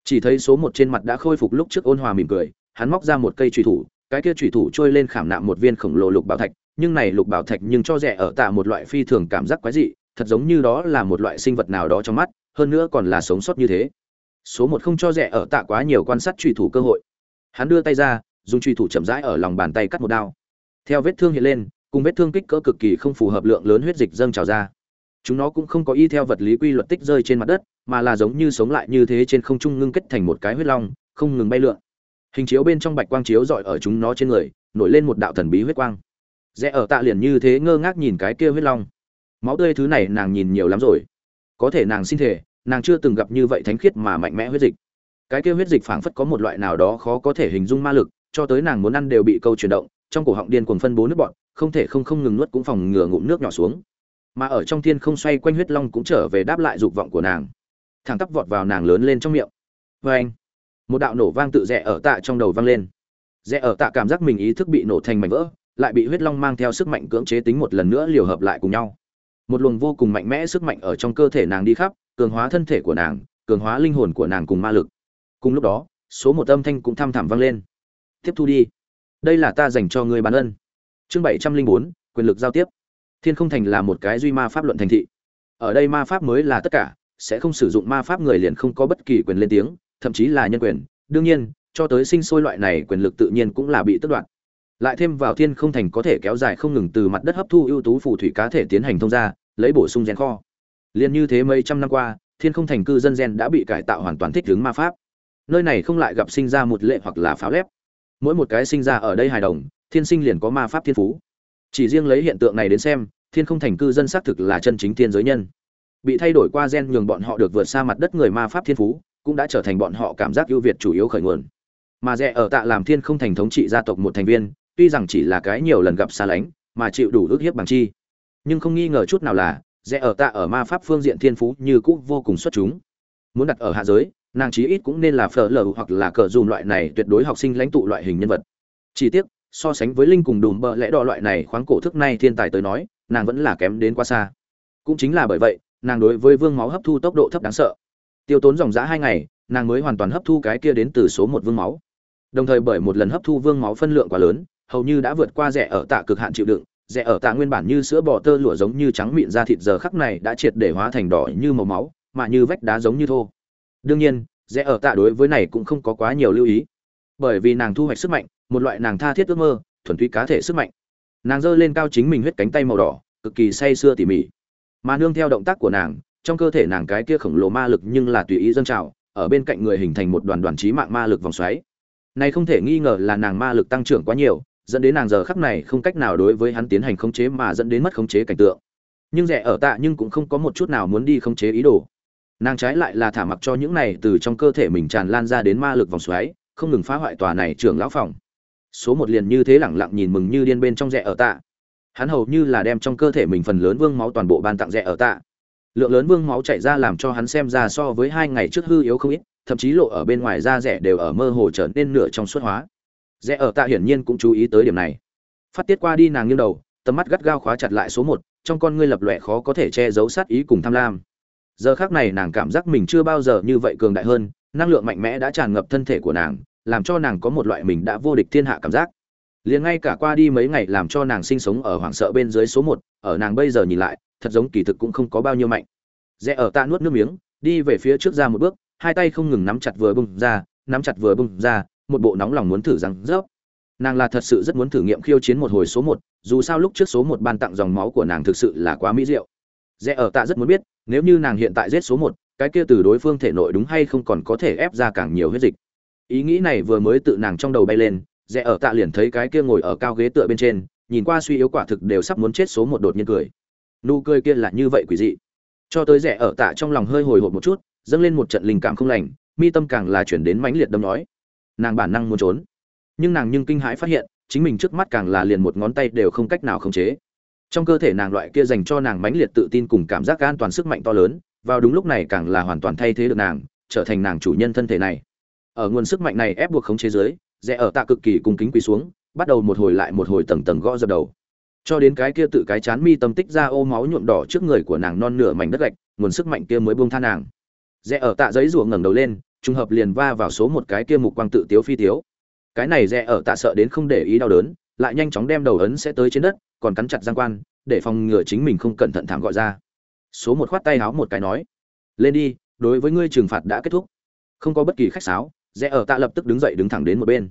Chỉ thấy số một trên mặt đã khôi phục lúc trước ôn hòa mỉm cười, hắn móc ra một cây trùy thủ, cái kia trùy thủ trôi lên khảm nạm một viên khổng lồ lục bảo thạch, nhưng này lục bảo thạch nhưng cho rẻ ở tạ một loại phi thường cảm giác quái dị, thật giống như đó là một loại sinh vật nào đó trong mắt, hơn nữa còn là sống sót như thế số một không cho rẻ ở tạ quá nhiều quan sát truy thủ cơ hội. Hắn đưa tay ra, dùng truy thủ chậm rãi ở lòng bàn tay cắt một đao. Theo vết thương hiện lên, cùng vết thương kích cỡ cực kỳ không phù hợp lượng lớn huyết dịch dâng trào ra. Chúng nó cũng không có y theo vật lý quy luật tích rơi trên mặt đất, mà là giống như sống lại như thế trên không trung ngưng kết thành một cái huyết long, không ngừng bay lượn. Hình chiếu bên trong bạch quang chiếu dọi ở chúng nó trên người, nổi lên một đạo thần bí huyết quang. Rẽ ở tạ liền như thế ngơ ngác nhìn cái kia huyết long. Máu tươi thứ này nàng nhìn nhiều lắm rồi. Có thể nàng xin thể nàng chưa từng gặp như vậy thánh khiết mà mạnh mẽ huyết dịch. Cái kia huyết dịch phảng phất có một loại nào đó khó có thể hình dung ma lực cho tới nàng muốn ăn đều bị câu chuyển động trong cổ họng điên cuồng phân bố nước bọt, không thể không không ngừng nuốt cũng phòng ngừa ngụm nước nhỏ xuống. Mà ở trong thiên không xoay quanh huyết long cũng trở về đáp lại dục vọng của nàng. Thẳng tắp vọt vào nàng lớn lên trong miệng. Vê anh một đạo nổ vang tự rẽ ở tạ trong đầu vang lên. Rẽ ở tạ cảm giác mình ý thức bị nổ thành mảnh vỡ lại bị huyết long mang theo sức mạnh cưỡng chế tính một lần nữa liều hợp lại cùng nhau. Một luồng vô cùng mạnh mẽ sức mạnh ở trong cơ thể nàng đi khắp cường hóa thân thể của nàng, cường hóa linh hồn của nàng cùng ma lực. Cùng lúc đó, số một âm thanh cũng thăm thẳm vang lên. Tiếp thu đi. Đây là ta dành cho ngươi bán ân. Chương bảy trăm linh bốn, quyền lực giao tiếp. Thiên không thành là một cái duy ma pháp luận thành thị. Ở đây ma pháp mới là tất cả, sẽ không sử dụng ma pháp người liền không có bất kỳ quyền lên tiếng, thậm chí là nhân quyền. Đương nhiên, cho tới sinh sôi loại này quyền lực tự nhiên cũng là bị tước đoạt. Lại thêm vào thiên không thành có thể kéo dài không ngừng từ mặt đất hấp thu ưu tú phù thủy cá thể tiến hành thông ra lấy bổ sung gen kho liên như thế mấy trăm năm qua, thiên không thành cư dân gen đã bị cải tạo hoàn toàn thích ứng ma pháp. Nơi này không lại gặp sinh ra một lệ hoặc là pháo lép. Mỗi một cái sinh ra ở đây hài đồng, thiên sinh liền có ma pháp thiên phú. Chỉ riêng lấy hiện tượng này đến xem, thiên không thành cư dân xác thực là chân chính thiên giới nhân. Bị thay đổi qua gen nhường bọn họ được vượt xa mặt đất người ma pháp thiên phú, cũng đã trở thành bọn họ cảm giác ưu việt chủ yếu khởi nguồn. Mà rẻ ở tạ làm thiên không thành thống trị gia tộc một thành viên, tuy rằng chỉ là cái nhiều lần gặp xa lánh, mà chịu đủ ước hiếp bằng chi. Nhưng không nghi ngờ chút nào là rẽ ở tạ ở ma pháp phương diện thiên phú như cũ vô cùng xuất chúng. Muốn đặt ở hạ giới, nàng chí ít cũng nên là phở lờ hoặc là cờ dùm loại này tuyệt đối học sinh lãnh tụ loại hình nhân vật. Chỉ tiếc, so sánh với linh cùng đùm bợ lẽ đỏ loại này khoáng cổ thức nay thiên tài tới nói, nàng vẫn là kém đến quá xa. Cũng chính là bởi vậy, nàng đối với vương máu hấp thu tốc độ thấp đáng sợ. Tiêu tốn dòng giã hai ngày, nàng mới hoàn toàn hấp thu cái kia đến từ số một vương máu. Đồng thời bởi một lần hấp thu vương máu phân lượng quá lớn, hầu như đã vượt qua rẻ ở tạ cực hạn chịu đựng rẻ ở tạ nguyên bản như sữa bò tơ lụa giống như trắng mịn da thịt giờ khắc này đã triệt để hóa thành đỏ như màu máu, mà như vách đá giống như thô. Đương nhiên, rẻ ở tạ đối với này cũng không có quá nhiều lưu ý. Bởi vì nàng thu hoạch sức mạnh, một loại nàng tha thiết ước mơ, thuần túy cá thể sức mạnh. Nàng giơ lên cao chính mình huyết cánh tay màu đỏ, cực kỳ say sưa tỉ mỉ. Mà nương theo động tác của nàng, trong cơ thể nàng cái kia khổng lồ ma lực nhưng là tùy ý dâng trào, ở bên cạnh người hình thành một đoàn đoàn trí mạng ma lực vòng xoáy. Này không thể nghi ngờ là nàng ma lực tăng trưởng quá nhiều dẫn đến nàng giờ khắc này không cách nào đối với hắn tiến hành khống chế mà dẫn đến mất khống chế cảnh tượng. Nhưng rẻ ở tạ nhưng cũng không có một chút nào muốn đi khống chế ý đồ. Nàng trái lại là thả mặc cho những này từ trong cơ thể mình tràn lan ra đến ma lực vòng xoáy, không ngừng phá hoại tòa này trưởng lão phòng. Số một liền như thế lẳng lặng nhìn mừng như điên bên trong rẻ ở tạ. Hắn hầu như là đem trong cơ thể mình phần lớn vương máu toàn bộ ban tặng rẻ ở tạ. Lượng lớn vương máu chảy ra làm cho hắn xem ra so với hai ngày trước hư yếu không ít, thậm chí lộ ở bên ngoài da rẻ đều ở mơ hồ trở nên nửa trong suốt hóa rẽ ở tạ hiển nhiên cũng chú ý tới điểm này. Phát tiết qua đi nàng nghiêng đầu, tầm mắt gắt gao khóa chặt lại số một, trong con ngươi lập lòe khó có thể che giấu sát ý cùng tham lam. Giờ khác này nàng cảm giác mình chưa bao giờ như vậy cường đại hơn, năng lượng mạnh mẽ đã tràn ngập thân thể của nàng, làm cho nàng có một loại mình đã vô địch thiên hạ cảm giác. Liền ngay cả qua đi mấy ngày làm cho nàng sinh sống ở hoảng sợ bên dưới số một, ở nàng bây giờ nhìn lại, thật giống kỳ thực cũng không có bao nhiêu mạnh. Rẽ ở ta nuốt nước miếng, đi về phía trước ra một bước, hai tay không ngừng nắm chặt vừa bung ra, nắm chặt vừa bung ra một bộ nóng lòng muốn thử rằng rớp. Nàng là thật sự rất muốn thử nghiệm khiêu chiến một hồi số một, dù sao lúc trước số một ban tặng dòng máu của nàng thực sự là quá mỹ diệu. Dễ ở tạ rất muốn biết, nếu như nàng hiện tại giết số một, cái kia từ đối phương thể nội đúng hay không còn có thể ép ra càng nhiều huyết dịch. Ý nghĩ này vừa mới tự nàng trong đầu bay lên dễ ở tạ liền thấy cái kia ngồi ở cao ghế tựa bên trên, nhìn qua suy yếu quả thực đều sắp muốn chết số một đột nhiên cười. Nụ cười kia là như vậy quỷ dị. Cho tới rẻ ở tạ trong lòng hơi hồi hộp một chút, dâng lên một trận linh cảm không lành, mi tâm càng là chuyển đến mãnh liệt đâm nói nàng bản năng muốn trốn. Nhưng nàng nhưng kinh hãi phát hiện, chính mình trước mắt càng là liền một ngón tay đều không cách nào khống chế. Trong cơ thể nàng loại kia dành cho nàng mãnh liệt tự tin cùng cảm giác an toàn sức mạnh to lớn, vào đúng lúc này càng là hoàn toàn thay thế được nàng, trở thành nàng chủ nhân thân thể này. Ở nguồn sức mạnh này ép buộc khống chế giới rẽ ở tạ cực kỳ cung kính quỳ xuống, bắt đầu một hồi lại một hồi tầng tầng gõ dập đầu. Cho đến cái kia tự cái chán mi tâm tích ra ô máu nhuộm đỏ trước người của nàng non nửa mảnh đất gạch, nguồn sức mạnh kia mới buông tha nàng. Rẽ ở tạ giấy rủa ngẩng đầu lên trùng hợp liền va vào số một cái kia mục quang tự tiếu phi tiếu. Cái này rẽ ở tạ sợ đến không để ý đau đớn, lại nhanh chóng đem đầu ấn sẽ tới trên đất, còn cắn chặt giang quan, để phòng ngừa chính mình không cẩn thận thảm gọi ra. Số một khoát tay háo một cái nói, lên đi, đối với ngươi trừng phạt đã kết thúc. Không có bất kỳ khách sáo, rẽ ở tạ lập tức đứng dậy đứng thẳng đến một bên.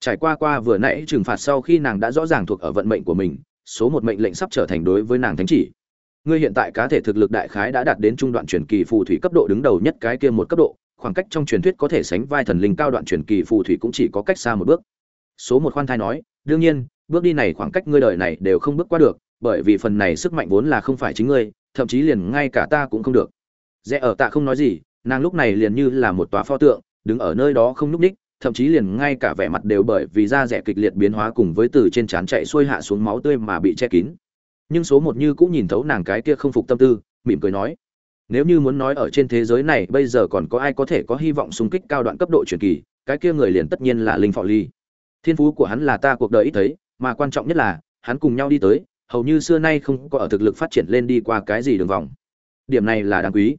Trải qua qua vừa nãy trừng phạt sau khi nàng đã rõ ràng thuộc ở vận mệnh của mình, số một mệnh lệnh sắp trở thành đối với nàng thánh chỉ. Ngươi hiện tại cá thể thực lực đại khái đã đạt đến trung đoạn truyền kỳ phù thủy cấp độ đứng đầu nhất cái kia một cấp độ khoảng cách trong truyền thuyết có thể sánh vai thần linh cao đoạn truyền kỳ phù thủy cũng chỉ có cách xa một bước. Số một khoan thai nói, đương nhiên, bước đi này khoảng cách ngươi đời này đều không bước qua được, bởi vì phần này sức mạnh vốn là không phải chính ngươi, thậm chí liền ngay cả ta cũng không được. Dễ ở tạ không nói gì, nàng lúc này liền như là một tòa pho tượng, đứng ở nơi đó không núc ních thậm chí liền ngay cả vẻ mặt đều bởi vì da rẻ kịch liệt biến hóa cùng với từ trên trán chạy xuôi hạ xuống máu tươi mà bị che kín. Nhưng số một như cũng nhìn thấu nàng cái kia không phục tâm tư, mỉm cười nói nếu như muốn nói ở trên thế giới này, bây giờ còn có ai có thể có hy vọng xung kích cao đoạn cấp độ truyền kỳ, cái kia người liền tất nhiên là linh phò ly. Thiên phú của hắn là ta cuộc đời ít thấy, mà quan trọng nhất là, hắn cùng nhau đi tới, hầu như xưa nay không có ở thực lực phát triển lên đi qua cái gì đường vòng. Điểm này là đáng quý.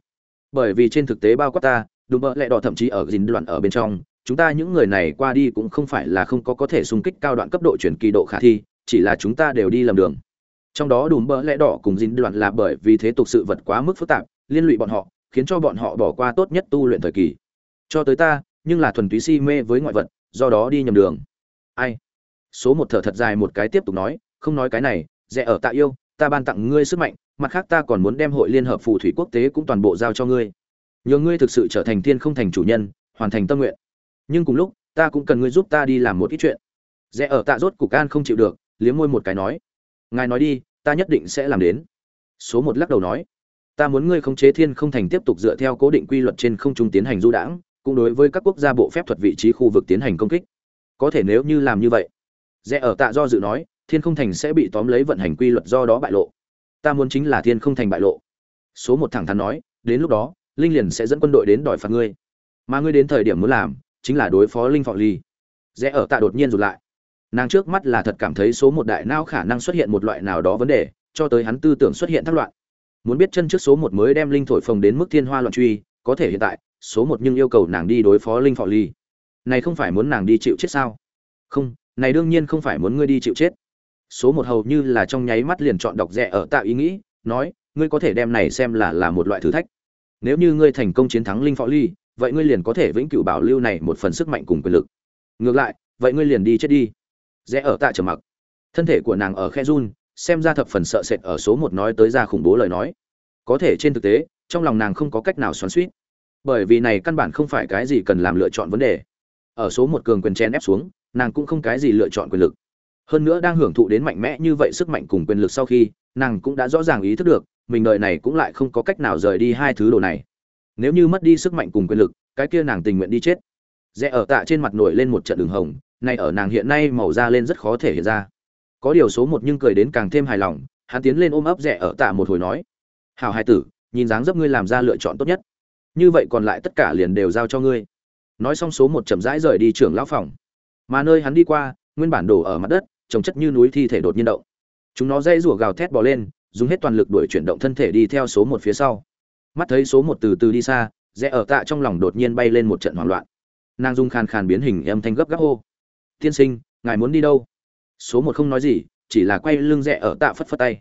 Bởi vì trên thực tế bao quát ta, đùm bợ lẹ đỏ thậm chí ở dính đoạn ở bên trong, chúng ta những người này qua đi cũng không phải là không có có thể xung kích cao đoạn cấp độ chuyển kỳ độ khả thi, chỉ là chúng ta đều đi lầm đường. Trong đó đùm bợ lẽ đỏ cùng dính đoạn là bởi vì thế tục sự vật quá mức phức tạp liên lụy bọn họ, khiến cho bọn họ bỏ qua tốt nhất tu luyện thời kỳ. Cho tới ta, nhưng là thuần túy si mê với ngoại vật, do đó đi nhầm đường. Ai? Số một thở thật dài một cái tiếp tục nói, không nói cái này, rẻ ở tạ yêu, ta ban tặng ngươi sức mạnh, mặt khác ta còn muốn đem hội liên hợp phù thủy quốc tế cũng toàn bộ giao cho ngươi. Nhờ ngươi thực sự trở thành thiên không thành chủ nhân, hoàn thành tâm nguyện. Nhưng cùng lúc, ta cũng cần ngươi giúp ta đi làm một ít chuyện. Rẽ ở tạ rốt cục can không chịu được, liếm môi một cái nói. Ngài nói đi, ta nhất định sẽ làm đến. Số một lắc đầu nói ta muốn ngươi khống chế thiên không thành tiếp tục dựa theo cố định quy luật trên không trung tiến hành du đãng, cũng đối với các quốc gia bộ phép thuật vị trí khu vực tiến hành công kích. Có thể nếu như làm như vậy, rẽ ở tạ do dự nói, thiên không thành sẽ bị tóm lấy vận hành quy luật do đó bại lộ. Ta muốn chính là thiên không thành bại lộ. Số một thẳng thắn nói, đến lúc đó, linh liền sẽ dẫn quân đội đến đòi phạt ngươi. Mà ngươi đến thời điểm muốn làm, chính là đối phó linh phò ly. Rẽ ở tạ đột nhiên rụt lại. Nàng trước mắt là thật cảm thấy số một đại não khả năng xuất hiện một loại nào đó vấn đề, cho tới hắn tư tưởng xuất hiện thất loạn muốn biết chân trước số một mới đem linh thổi phồng đến mức thiên hoa loạn truy, có thể hiện tại, số một nhưng yêu cầu nàng đi đối phó linh phò ly. Này không phải muốn nàng đi chịu chết sao? Không, này đương nhiên không phải muốn ngươi đi chịu chết. Số một hầu như là trong nháy mắt liền chọn đọc rẻ ở tạo ý nghĩ, nói, ngươi có thể đem này xem là là một loại thử thách. Nếu như ngươi thành công chiến thắng linh phò ly, vậy ngươi liền có thể vĩnh cửu bảo lưu này một phần sức mạnh cùng quyền lực. Ngược lại, vậy ngươi liền đi chết đi. Rẽ ở tạ trầm mặc. Thân thể của nàng ở khe run xem ra thập phần sợ sệt ở số một nói tới ra khủng bố lời nói. Có thể trên thực tế, trong lòng nàng không có cách nào xoắn suýt bởi vì này căn bản không phải cái gì cần làm lựa chọn vấn đề. Ở số một cường quyền chen ép xuống, nàng cũng không cái gì lựa chọn quyền lực. Hơn nữa đang hưởng thụ đến mạnh mẽ như vậy sức mạnh cùng quyền lực sau khi, nàng cũng đã rõ ràng ý thức được, mình đời này cũng lại không có cách nào rời đi hai thứ đồ này. Nếu như mất đi sức mạnh cùng quyền lực, cái kia nàng tình nguyện đi chết. Rẽ ở tạ trên mặt nổi lên một trận đường hồng, nay ở nàng hiện nay màu da lên rất khó thể hiện ra có điều số một nhưng cười đến càng thêm hài lòng, hắn tiến lên ôm ấp rẻ ở tạ một hồi nói hào hai tử, nhìn dáng dấp ngươi làm ra lựa chọn tốt nhất. Như vậy còn lại tất cả liền đều giao cho ngươi. Nói xong số một chậm rãi rời đi trưởng lão phòng. Mà nơi hắn đi qua, nguyên bản đổ ở mặt đất, trồng chất như núi thi thể đột nhiên động. Chúng nó dây rủa gào thét bò lên, dùng hết toàn lực đuổi chuyển động thân thể đi theo số một phía sau. Mắt thấy số một từ từ đi xa, rẽ ở tạ trong lòng đột nhiên bay lên một trận hoảng loạn. Nàng dung khàn khàn biến hình âm thanh gấp gáp hô, tiên sinh, ngài muốn đi đâu? Số một không nói gì, chỉ là quay lưng rẽ ở tạ phất phất tay.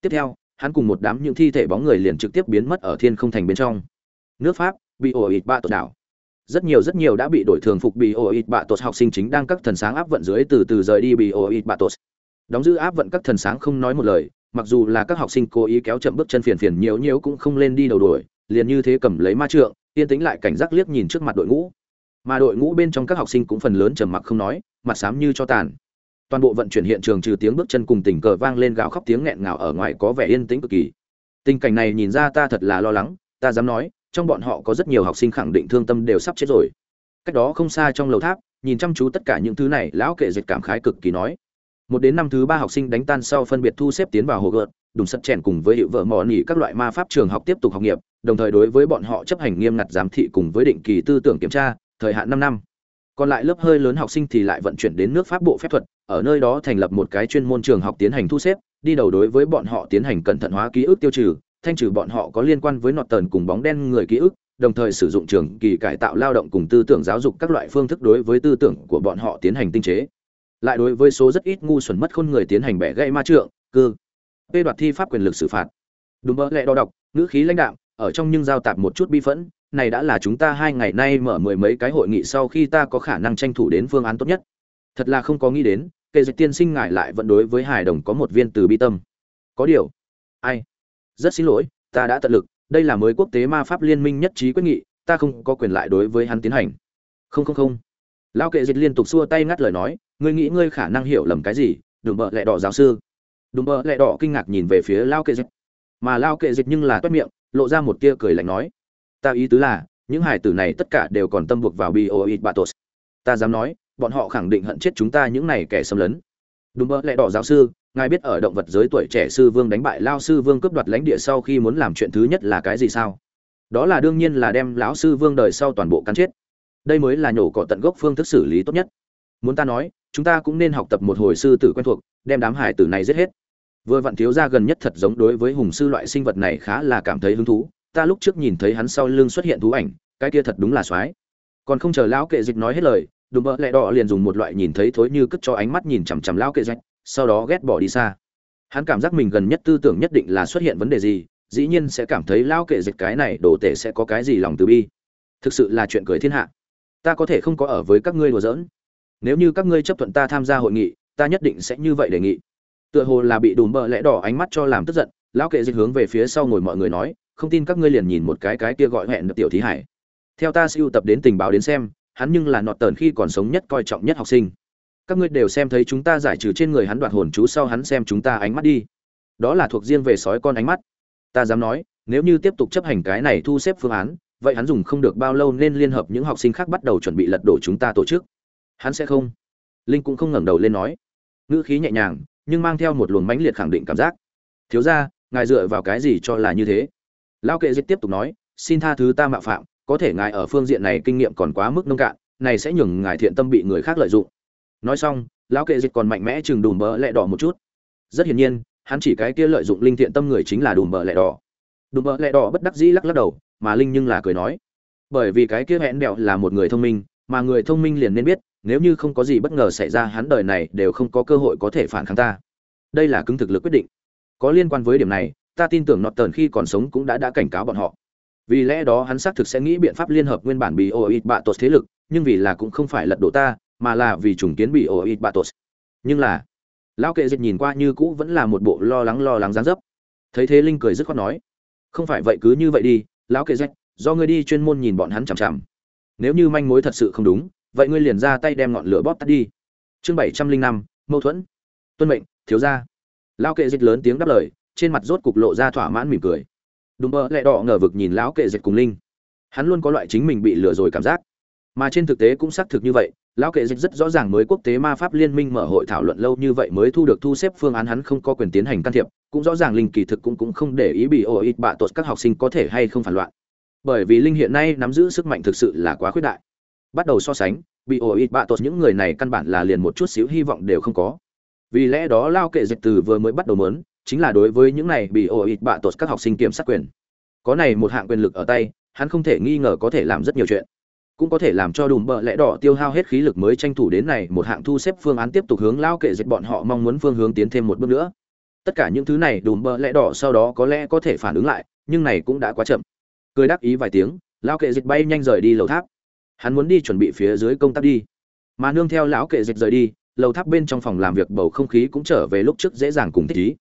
Tiếp theo, hắn cùng một đám những thi thể bóng người liền trực tiếp biến mất ở thiên không thành bên trong. Nước pháp, bị ổ ịt bạ tột đảo. Rất nhiều rất nhiều đã bị đổi thường phục bị ổ ịt bạ tột học sinh chính đang các thần sáng áp vận dưới từ từ rời đi bị ổ ịt bạ tột. Đóng giữ áp vận các thần sáng không nói một lời, mặc dù là các học sinh cố ý kéo chậm bước chân phiền phiền nhiều nhiều cũng không lên đi đầu đuổi, liền như thế cầm lấy ma trượng, yên tĩnh lại cảnh giác liếc nhìn trước mặt đội ngũ. Mà đội ngũ bên trong các học sinh cũng phần lớn trầm mặc không nói, mặt xám như cho tàn toàn bộ vận chuyển hiện trường trừ tiếng bước chân cùng tình cờ vang lên gào khóc tiếng nghẹn ngào ở ngoài có vẻ yên tĩnh cực kỳ. Tình cảnh này nhìn ra ta thật là lo lắng, ta dám nói, trong bọn họ có rất nhiều học sinh khẳng định thương tâm đều sắp chết rồi. Cách đó không xa trong lầu tháp, nhìn chăm chú tất cả những thứ này, lão kệ dịch cảm khái cực kỳ nói. Một đến năm thứ ba học sinh đánh tan sau phân biệt thu xếp tiến vào hồ gợt đùng sắt chèn cùng với hiệu vợ mò nỉ các loại ma pháp trường học tiếp tục học nghiệp, đồng thời đối với bọn họ chấp hành nghiêm ngặt giám thị cùng với định kỳ tư tưởng kiểm tra, thời hạn năm năm còn lại lớp hơi lớn học sinh thì lại vận chuyển đến nước pháp bộ phép thuật, ở nơi đó thành lập một cái chuyên môn trường học tiến hành thu xếp, đi đầu đối với bọn họ tiến hành cẩn thận hóa ký ức tiêu trừ, thanh trừ bọn họ có liên quan với nọt tần cùng bóng đen người ký ức, đồng thời sử dụng trường kỳ cải tạo lao động cùng tư tưởng giáo dục các loại phương thức đối với tư tưởng của bọn họ tiến hành tinh chế. Lại đối với số rất ít ngu xuẩn mất khôn người tiến hành bẻ gãy ma trượng cư bê đoạt thi pháp quyền lực xử phạt. Đúng mỡ lẽ đo đọc, ngữ khí lãnh đạo ở trong nhưng giao tạp một chút bi phẫn này đã là chúng ta hai ngày nay mở mười mấy cái hội nghị sau khi ta có khả năng tranh thủ đến phương án tốt nhất. Thật là không có nghĩ đến kệ dịch tiên sinh ngại lại vẫn đối với hài đồng có một viên từ bi tâm. Có điều, ai? Rất xin lỗi, ta đã tận lực, đây là mới quốc tế ma pháp liên minh nhất trí quyết nghị, ta không có quyền lại đối với hắn tiến hành. Không không không. Lao kệ dịch liên tục xua tay ngắt lời nói, ngươi nghĩ ngươi khả năng hiểu lầm cái gì? Đùm bợ lẹ đỏ giáo sư. Đùm bợ lẹ đỏ kinh ngạc nhìn về phía lao kệ dịch mà lao kệ dịch nhưng là toét miệng, lộ ra một tia cười lạnh nói ta ý tứ là, những hải tử này tất cả đều còn tâm buộc vào bioid batos ta dám nói, bọn họ khẳng định hận chết chúng ta những này kẻ xâm lấn. Đúng mơ lẽ đỏ giáo sư, ngài biết ở động vật giới tuổi trẻ sư vương đánh bại lao sư vương cướp đoạt lãnh địa sau khi muốn làm chuyện thứ nhất là cái gì sao? Đó là đương nhiên là đem lão sư vương đời sau toàn bộ cắn chết. Đây mới là nhổ cỏ tận gốc phương thức xử lý tốt nhất. Muốn ta nói, chúng ta cũng nên học tập một hồi sư tử quen thuộc, đem đám hải tử này giết hết. Vừa vặn thiếu ra gần nhất thật giống đối với hùng sư loại sinh vật này khá là cảm thấy hứng thú ta lúc trước nhìn thấy hắn sau lưng xuất hiện thú ảnh, cái kia thật đúng là soái còn không chờ lão kệ dịch nói hết lời, đùm bợ lẹ đỏ liền dùng một loại nhìn thấy thối như cất cho ánh mắt nhìn chằm chằm lão kệ dịch, sau đó ghét bỏ đi xa. Hắn cảm giác mình gần nhất tư tưởng nhất định là xuất hiện vấn đề gì, dĩ nhiên sẽ cảm thấy lão kệ dịch cái này đồ tể sẽ có cái gì lòng từ bi. Thực sự là chuyện cười thiên hạ. Ta có thể không có ở với các ngươi đùa giỡn. Nếu như các ngươi chấp thuận ta tham gia hội nghị, ta nhất định sẽ như vậy đề nghị. Tựa hồ là bị đùm bợ lẽ đỏ ánh mắt cho làm tức giận, lão kệ dịch hướng về phía sau ngồi mọi người nói không tin các ngươi liền nhìn một cái cái kia gọi hẹn được tiểu thí hải. Theo ta siêu tập đến tình báo đến xem, hắn nhưng là nọt tờn khi còn sống nhất coi trọng nhất học sinh. Các ngươi đều xem thấy chúng ta giải trừ trên người hắn đoạt hồn chú sau hắn xem chúng ta ánh mắt đi. Đó là thuộc riêng về sói con ánh mắt. Ta dám nói, nếu như tiếp tục chấp hành cái này thu xếp phương án, vậy hắn dùng không được bao lâu nên liên hợp những học sinh khác bắt đầu chuẩn bị lật đổ chúng ta tổ chức. Hắn sẽ không. Linh cũng không ngẩng đầu lên nói. Ngữ khí nhẹ nhàng, nhưng mang theo một luồng mãnh liệt khẳng định cảm giác. Thiếu ra ngài dựa vào cái gì cho là như thế? Lao kệ dịch tiếp tục nói, xin tha thứ ta mạo phạm, có thể ngài ở phương diện này kinh nghiệm còn quá mức nông cạn, này sẽ nhường ngài thiện tâm bị người khác lợi dụng. Nói xong, lão kệ dịch còn mạnh mẽ chừng đùm bờ lẹ đỏ một chút. Rất hiển nhiên, hắn chỉ cái kia lợi dụng linh thiện tâm người chính là đùm bờ lẹ đỏ. Đùm bờ lẹ đỏ bất đắc dĩ lắc lắc đầu, mà linh nhưng là cười nói, bởi vì cái kia hẹn đẹo là một người thông minh, mà người thông minh liền nên biết, nếu như không có gì bất ngờ xảy ra hắn đời này đều không có cơ hội có thể phản kháng ta. Đây là cứng thực lực quyết định. Có liên quan với điểm này ta tin tưởng nọt khi còn sống cũng đã đã cảnh cáo bọn họ. Vì lẽ đó hắn xác thực sẽ nghĩ biện pháp liên hợp nguyên bản bị ô ít bạ tột thế lực, nhưng vì là cũng không phải lật đổ ta, mà là vì trùng kiến bị ô ít bạ tột nhưng là, lão kệ dịch nhìn qua như cũ vẫn là một bộ lo lắng lo lắng dáng dấp. Thấy thế linh cười dứt khoát nói, không phải vậy cứ như vậy đi, lão kệ dịch, do ngươi đi chuyên môn nhìn bọn hắn chằm chằm. Nếu như manh mối thật sự không đúng, vậy ngươi liền ra tay đem ngọn lửa bóp tắt đi. Chương bảy trăm linh năm, mâu thuẫn. Tuân mệnh, thiếu gia. Lão kệ dịch lớn tiếng đáp lời trên mặt rốt cục lộ ra thỏa mãn mỉm cười. Đùm bơ lẹ đỏ ngờ vực nhìn lão kệ dệt cùng linh. Hắn luôn có loại chính mình bị lừa rồi cảm giác. Mà trên thực tế cũng xác thực như vậy, lão kệ dịch rất rõ ràng mới quốc tế ma pháp liên minh mở hội thảo luận lâu như vậy mới thu được thu xếp phương án hắn không có quyền tiến hành can thiệp, cũng rõ ràng linh kỳ thực cũng cũng không để ý bị ổ ít bạ tột các học sinh có thể hay không phản loạn. Bởi vì linh hiện nay nắm giữ sức mạnh thực sự là quá khuyết đại. Bắt đầu so sánh, bị ổ ít bạ tột những người này căn bản là liền một chút xíu hy vọng đều không có. Vì lẽ đó lao kệ dịch từ vừa mới bắt đầu mớn chính là đối với những này bị ổ ịt bạ tột các học sinh kiểm sát quyền. Có này một hạng quyền lực ở tay, hắn không thể nghi ngờ có thể làm rất nhiều chuyện. Cũng có thể làm cho đùm bợ lẽ đỏ tiêu hao hết khí lực mới tranh thủ đến này một hạng thu xếp phương án tiếp tục hướng lao kệ dịch bọn họ mong muốn phương hướng tiến thêm một bước nữa. Tất cả những thứ này đùm bợ lẽ đỏ sau đó có lẽ có thể phản ứng lại, nhưng này cũng đã quá chậm. Cười đắc ý vài tiếng, lao kệ dịch bay nhanh rời đi lầu tháp. Hắn muốn đi chuẩn bị phía dưới công tác đi. Mà nương theo lão kệ dịch rời đi, lầu tháp bên trong phòng làm việc bầu không khí cũng trở về lúc trước dễ dàng cùng thích ý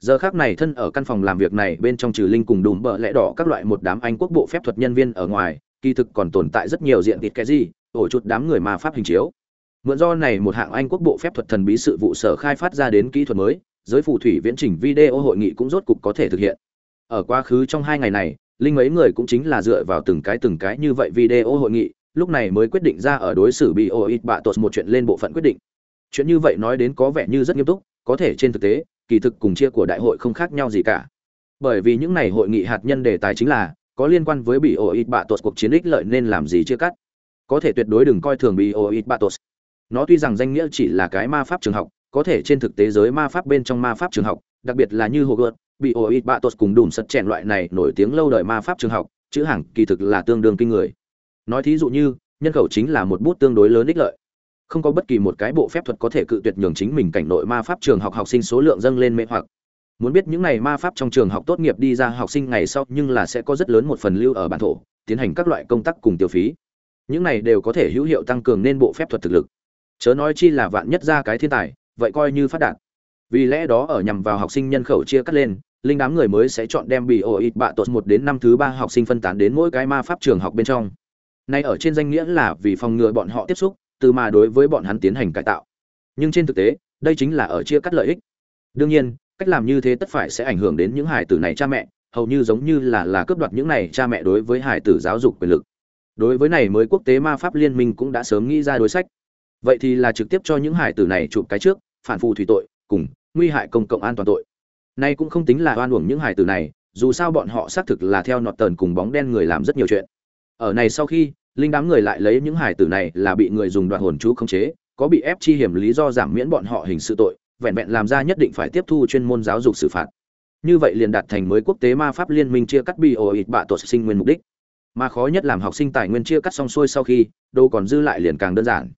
giờ khác này thân ở căn phòng làm việc này, bên trong trừ linh cùng đùm bợ lẽ đỏ các loại một đám anh quốc bộ phép thuật nhân viên ở ngoài, kỳ thực còn tồn tại rất nhiều diện tịt cái gì, ổ chút đám người mà pháp hình chiếu. Mượn do này một hạng anh quốc bộ phép thuật thần bí sự vụ sở khai phát ra đến kỹ thuật mới, giới phù thủy viễn trình video hội nghị cũng rốt cục có thể thực hiện. Ở quá khứ trong hai ngày này, linh mấy người cũng chính là dựa vào từng cái từng cái như vậy video hội nghị, lúc này mới quyết định ra ở đối xử bị ô ít bạ tột một chuyện lên bộ phận quyết định. Chuyện như vậy nói đến có vẻ như rất nghiêm túc, có thể trên thực tế kỳ thực cùng chia của đại hội không khác nhau gì cả. Bởi vì những này hội nghị hạt nhân đề tài chính là, có liên quan với bị ổ ít bạ tột cuộc chiến ích lợi nên làm gì chia cắt. Có thể tuyệt đối đừng coi thường bị ổ ít bạ tột nó tuy rằng danh nghĩa chỉ là cái ma pháp trường học, có thể trên thực tế giới ma pháp bên trong ma pháp trường học, đặc biệt là như hồ gợt bị ổ ít bạ tột cùng đùm sật chèn loại này nổi tiếng lâu đời ma pháp trường học, chữ hàng kỳ thực là tương đương kinh người. Nói thí dụ như, nhân khẩu chính là một bút tương đối lớn ích lợi không có bất kỳ một cái bộ phép thuật có thể cự tuyệt nhường chính mình cảnh nội ma pháp trường học học sinh số lượng dâng lên mê hoặc. Muốn biết những này ma pháp trong trường học tốt nghiệp đi ra học sinh ngày sau nhưng là sẽ có rất lớn một phần lưu ở bản thổ, tiến hành các loại công tác cùng tiêu phí. Những này đều có thể hữu hiệu tăng cường nên bộ phép thuật thực lực. Chớ nói chi là vạn nhất ra cái thiên tài, vậy coi như phát đạt. Vì lẽ đó ở nhằm vào học sinh nhân khẩu chia cắt lên, linh đám người mới sẽ chọn đem bị ổ ít bạ tột một đến năm thứ ba học sinh phân tán đến mỗi cái ma pháp trường học bên trong. Nay ở trên danh nghĩa là vì phòng ngừa bọn họ tiếp xúc từ mà đối với bọn hắn tiến hành cải tạo. Nhưng trên thực tế, đây chính là ở chia cắt lợi ích. Đương nhiên, cách làm như thế tất phải sẽ ảnh hưởng đến những hải tử này cha mẹ, hầu như giống như là là cướp đoạt những này cha mẹ đối với hải tử giáo dục quyền lực. Đối với này mới quốc tế ma pháp liên minh cũng đã sớm nghĩ ra đối sách. Vậy thì là trực tiếp cho những hải tử này chụp cái trước, phản phù thủy tội, cùng nguy hại công cộng an toàn tội. Nay cũng không tính là oan uổng những hải tử này, dù sao bọn họ xác thực là theo nọt tờn cùng bóng đen người làm rất nhiều chuyện. Ở này sau khi linh đám người lại lấy những hải tử này là bị người dùng đoạt hồn chú khống chế, có bị ép chi hiểm lý do giảm miễn bọn họ hình sự tội, vẹn vẹn làm ra nhất định phải tiếp thu chuyên môn giáo dục xử phạt. Như vậy liền đạt thành mới quốc tế ma pháp liên minh chia cắt bi ổ ít bạ tổ sinh nguyên mục đích. Mà khó nhất làm học sinh tài nguyên chia cắt xong xuôi sau khi, đâu còn dư lại liền càng đơn giản.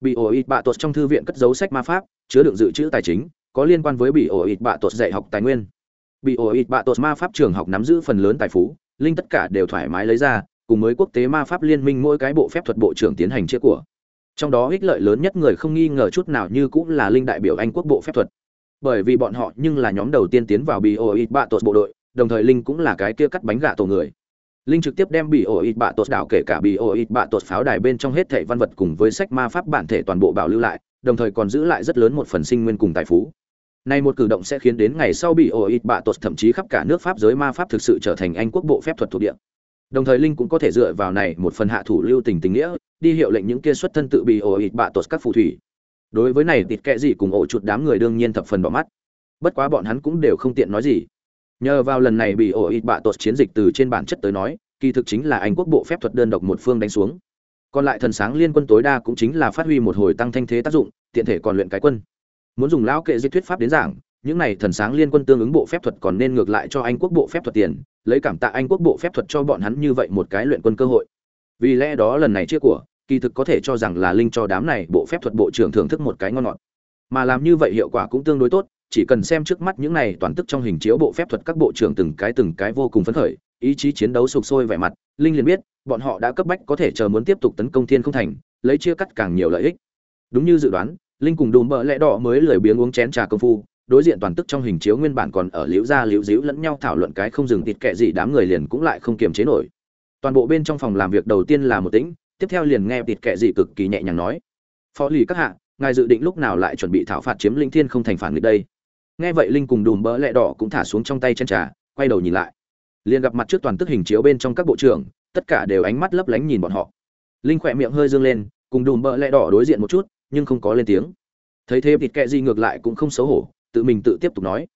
Bị ổ ít bạ tuột trong thư viện cất dấu sách ma pháp, chứa đựng dự trữ tài chính, có liên quan với bị ổ ít bạ tuột dạy học tài nguyên. Bị ổ ít bạ tuột ma pháp trường học nắm giữ phần lớn tài phú, linh tất cả đều thoải mái lấy ra cùng với quốc tế ma pháp liên minh mỗi cái bộ phép thuật bộ trưởng tiến hành chia của. Trong đó ích lợi lớn nhất người không nghi ngờ chút nào như cũng là linh đại biểu anh quốc bộ phép thuật. Bởi vì bọn họ nhưng là nhóm đầu tiên tiến vào bioit bạ tột bộ đội, đồng thời linh cũng là cái kia cắt bánh gạ tổ người. Linh trực tiếp đem bị ổ ít bạ tột đảo kể cả bị ổ ít bạ tột pháo đài bên trong hết thảy văn vật cùng với sách ma pháp bản thể toàn bộ bảo lưu lại, đồng thời còn giữ lại rất lớn một phần sinh nguyên cùng tài phú. Nay một cử động sẽ khiến đến ngày sau bị ổ ít bạ tột thậm chí khắp cả nước pháp giới ma pháp thực sự trở thành anh quốc bộ phép thuật thuộc địa. Đồng thời linh cũng có thể dựa vào này một phần hạ thủ lưu tình tình nghĩa, đi hiệu lệnh những kia xuất thân tự bị ổ ịt bạ tột các phù thủy. Đối với này tịt kệ gì cùng ổ chuột đám người đương nhiên thập phần bỏ mắt. Bất quá bọn hắn cũng đều không tiện nói gì. Nhờ vào lần này bị ổ ịt bạ tột chiến dịch từ trên bản chất tới nói, kỳ thực chính là anh quốc bộ phép thuật đơn độc một phương đánh xuống. Còn lại thần sáng liên quân tối đa cũng chính là phát huy một hồi tăng thanh thế tác dụng, tiện thể còn luyện cái quân muốn dùng lão kệ di thuyết pháp đến giảng những này thần sáng liên quân tương ứng bộ phép thuật còn nên ngược lại cho anh quốc bộ phép thuật tiền, lấy cảm tạ anh quốc bộ phép thuật cho bọn hắn như vậy một cái luyện quân cơ hội. Vì lẽ đó lần này chia của, kỳ thực có thể cho rằng là linh cho đám này bộ phép thuật bộ trưởng thưởng thức một cái ngon ngọt. Mà làm như vậy hiệu quả cũng tương đối tốt, chỉ cần xem trước mắt những này toàn tức trong hình chiếu bộ phép thuật các bộ trưởng từng cái từng cái vô cùng phấn khởi, ý chí chiến đấu sục sôi vẻ mặt, linh liền biết, bọn họ đã cấp bách có thể chờ muốn tiếp tục tấn công thiên không thành, lấy chia cắt càng nhiều lợi ích. Đúng như dự đoán, linh cùng đùm bợ lẽ đỏ mới lười biếng uống chén trà công phu đối diện toàn tức trong hình chiếu nguyên bản còn ở liễu ra liễu díu lẫn nhau thảo luận cái không dừng thịt kệ gì đám người liền cũng lại không kiềm chế nổi. Toàn bộ bên trong phòng làm việc đầu tiên là một tĩnh, tiếp theo liền nghe thịt kệ gì cực kỳ nhẹ nhàng nói. Phó lì các hạ, ngài dự định lúc nào lại chuẩn bị thảo phạt chiếm linh thiên không thành phản nghịch đây? Nghe vậy linh cùng đùm bỡ lẹ đỏ cũng thả xuống trong tay chân trà, quay đầu nhìn lại. Liền gặp mặt trước toàn tức hình chiếu bên trong các bộ trưởng, tất cả đều ánh mắt lấp lánh nhìn bọn họ. Linh khỏe miệng hơi dương lên, cùng đùm bỡ lẹ đỏ đối diện một chút, nhưng không có lên tiếng. Thấy thế thịt kệ gì ngược lại cũng không xấu hổ tự mình tự tiếp tục nói.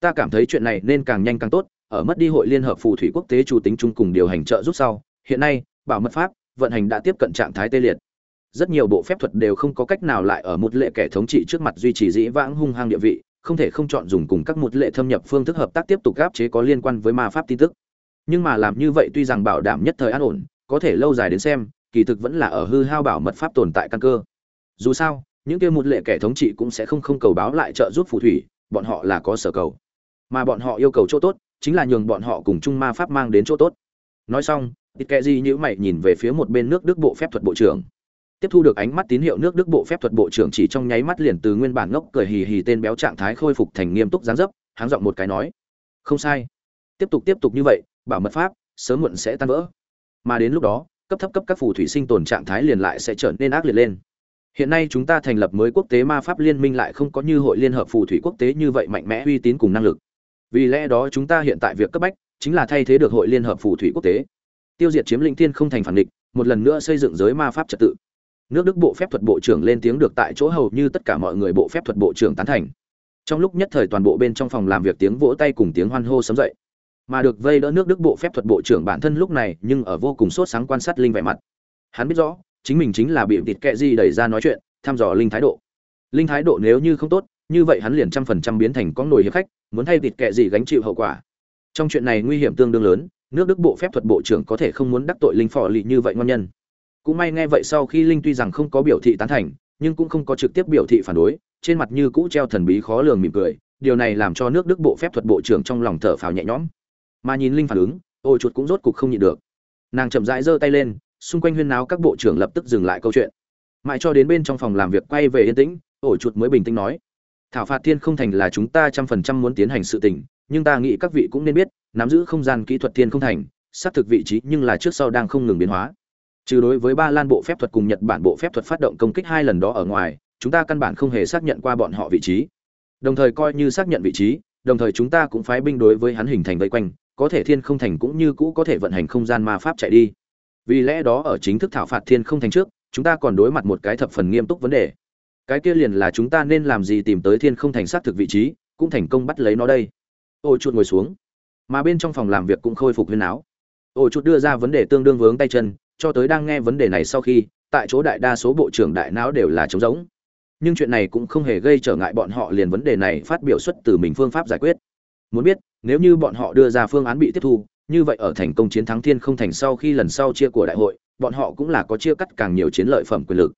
Ta cảm thấy chuyện này nên càng nhanh càng tốt, ở mất đi hội liên hợp phù thủy quốc tế chủ tính chung cùng điều hành trợ giúp sau, hiện nay, bảo mật pháp, vận hành đã tiếp cận trạng thái tê liệt. Rất nhiều bộ phép thuật đều không có cách nào lại ở một lệ kẻ thống trị trước mặt duy trì dĩ vãng hung hăng địa vị, không thể không chọn dùng cùng các một lệ thâm nhập phương thức hợp tác tiếp tục gáp chế có liên quan với ma pháp tin tức. Nhưng mà làm như vậy tuy rằng bảo đảm nhất thời an ổn, có thể lâu dài đến xem, kỳ thực vẫn là ở hư hao bảo mật pháp tồn tại căn cơ. Dù sao những kia một lệ kẻ thống trị cũng sẽ không không cầu báo lại trợ giúp phù thủy, bọn họ là có sở cầu. Mà bọn họ yêu cầu chỗ tốt, chính là nhường bọn họ cùng chung ma pháp mang đến chỗ tốt. Nói xong ít kệ mày nhìn về phía một bên nước đức bộ phép thuật bộ trưởng. Tiếp thu được ánh mắt tín hiệu nước đức bộ phép thuật bộ trưởng chỉ trong nháy mắt liền từ nguyên bản ngốc cười hì hì tên béo trạng thái khôi phục thành nghiêm túc dáng dấp, háng giọng một cái nói, không sai. Tiếp tục tiếp tục như vậy, bảo mật pháp, sớm muộn sẽ tan vỡ. Mà đến lúc đó, cấp thấp cấp các phù thủy sinh tồn trạng thái liền lại sẽ trở nên ác liệt lên. Hiện nay chúng ta thành lập mới quốc tế ma pháp liên minh lại không có như hội liên hợp phù thủy quốc tế như vậy mạnh mẽ uy tín cùng năng lực. Vì lẽ đó chúng ta hiện tại việc cấp bách chính là thay thế được hội liên hợp phù thủy quốc tế. Tiêu diệt chiếm lĩnh thiên không thành phản địch, một lần nữa xây dựng giới ma pháp trật tự. Nước Đức bộ phép thuật bộ trưởng lên tiếng được tại chỗ hầu như tất cả mọi người bộ phép thuật bộ trưởng tán thành. Trong lúc nhất thời toàn bộ bên trong phòng làm việc tiếng vỗ tay cùng tiếng hoan hô sấm dậy. Mà được vây đỡ nước Đức bộ phép thuật bộ trưởng bản thân lúc này nhưng ở vô cùng sốt sáng quan sát linh vẻ mặt. Hắn biết rõ, chính mình chính là bị tịt kệ gì đẩy ra nói chuyện, thăm dò linh thái độ. Linh thái độ nếu như không tốt, như vậy hắn liền trăm phần trăm biến thành con nồi hiệp khách, muốn thay thịt kệ gì gánh chịu hậu quả. Trong chuyện này nguy hiểm tương đương lớn, nước đức bộ phép thuật bộ trưởng có thể không muốn đắc tội linh phò lì như vậy ngon nhân. Cũng may nghe vậy sau khi linh tuy rằng không có biểu thị tán thành, nhưng cũng không có trực tiếp biểu thị phản đối, trên mặt như cũ treo thần bí khó lường mỉm cười, điều này làm cho nước đức bộ phép thuật bộ trưởng trong lòng thở phào nhẹ nhõm. Mà nhìn linh phản ứng, ôi chuột cũng rốt cục không nhịn được. Nàng chậm rãi giơ tay lên xung quanh huyên náo các bộ trưởng lập tức dừng lại câu chuyện. Mãi cho đến bên trong phòng làm việc quay về yên tĩnh, ổ chuột mới bình tĩnh nói, thảo phạt thiên không thành là chúng ta trăm phần trăm muốn tiến hành sự tình, nhưng ta nghĩ các vị cũng nên biết, nắm giữ không gian kỹ thuật thiên không thành, xác thực vị trí nhưng là trước sau đang không ngừng biến hóa. Trừ đối với ba lan bộ phép thuật cùng nhật bản bộ phép thuật phát động công kích hai lần đó ở ngoài, chúng ta căn bản không hề xác nhận qua bọn họ vị trí. Đồng thời coi như xác nhận vị trí, đồng thời chúng ta cũng phái binh đối với hắn hình thành vây quanh, có thể thiên không thành cũng như cũ có thể vận hành không gian ma pháp chạy đi vì lẽ đó ở chính thức thảo phạt thiên không thành trước, chúng ta còn đối mặt một cái thập phần nghiêm túc vấn đề. Cái kia liền là chúng ta nên làm gì tìm tới thiên không thành xác thực vị trí, cũng thành công bắt lấy nó đây. Ôi chuột ngồi xuống. Mà bên trong phòng làm việc cũng khôi phục huyên áo. Ôi chuột đưa ra vấn đề tương đương vướng tay chân, cho tới đang nghe vấn đề này sau khi, tại chỗ đại đa số bộ trưởng đại não đều là trống rỗng. Nhưng chuyện này cũng không hề gây trở ngại bọn họ liền vấn đề này phát biểu xuất từ mình phương pháp giải quyết. Muốn biết, nếu như bọn họ đưa ra phương án bị tiếp thu như vậy ở thành công chiến thắng thiên không thành sau khi lần sau chia của đại hội, bọn họ cũng là có chia cắt càng nhiều chiến lợi phẩm quyền lực.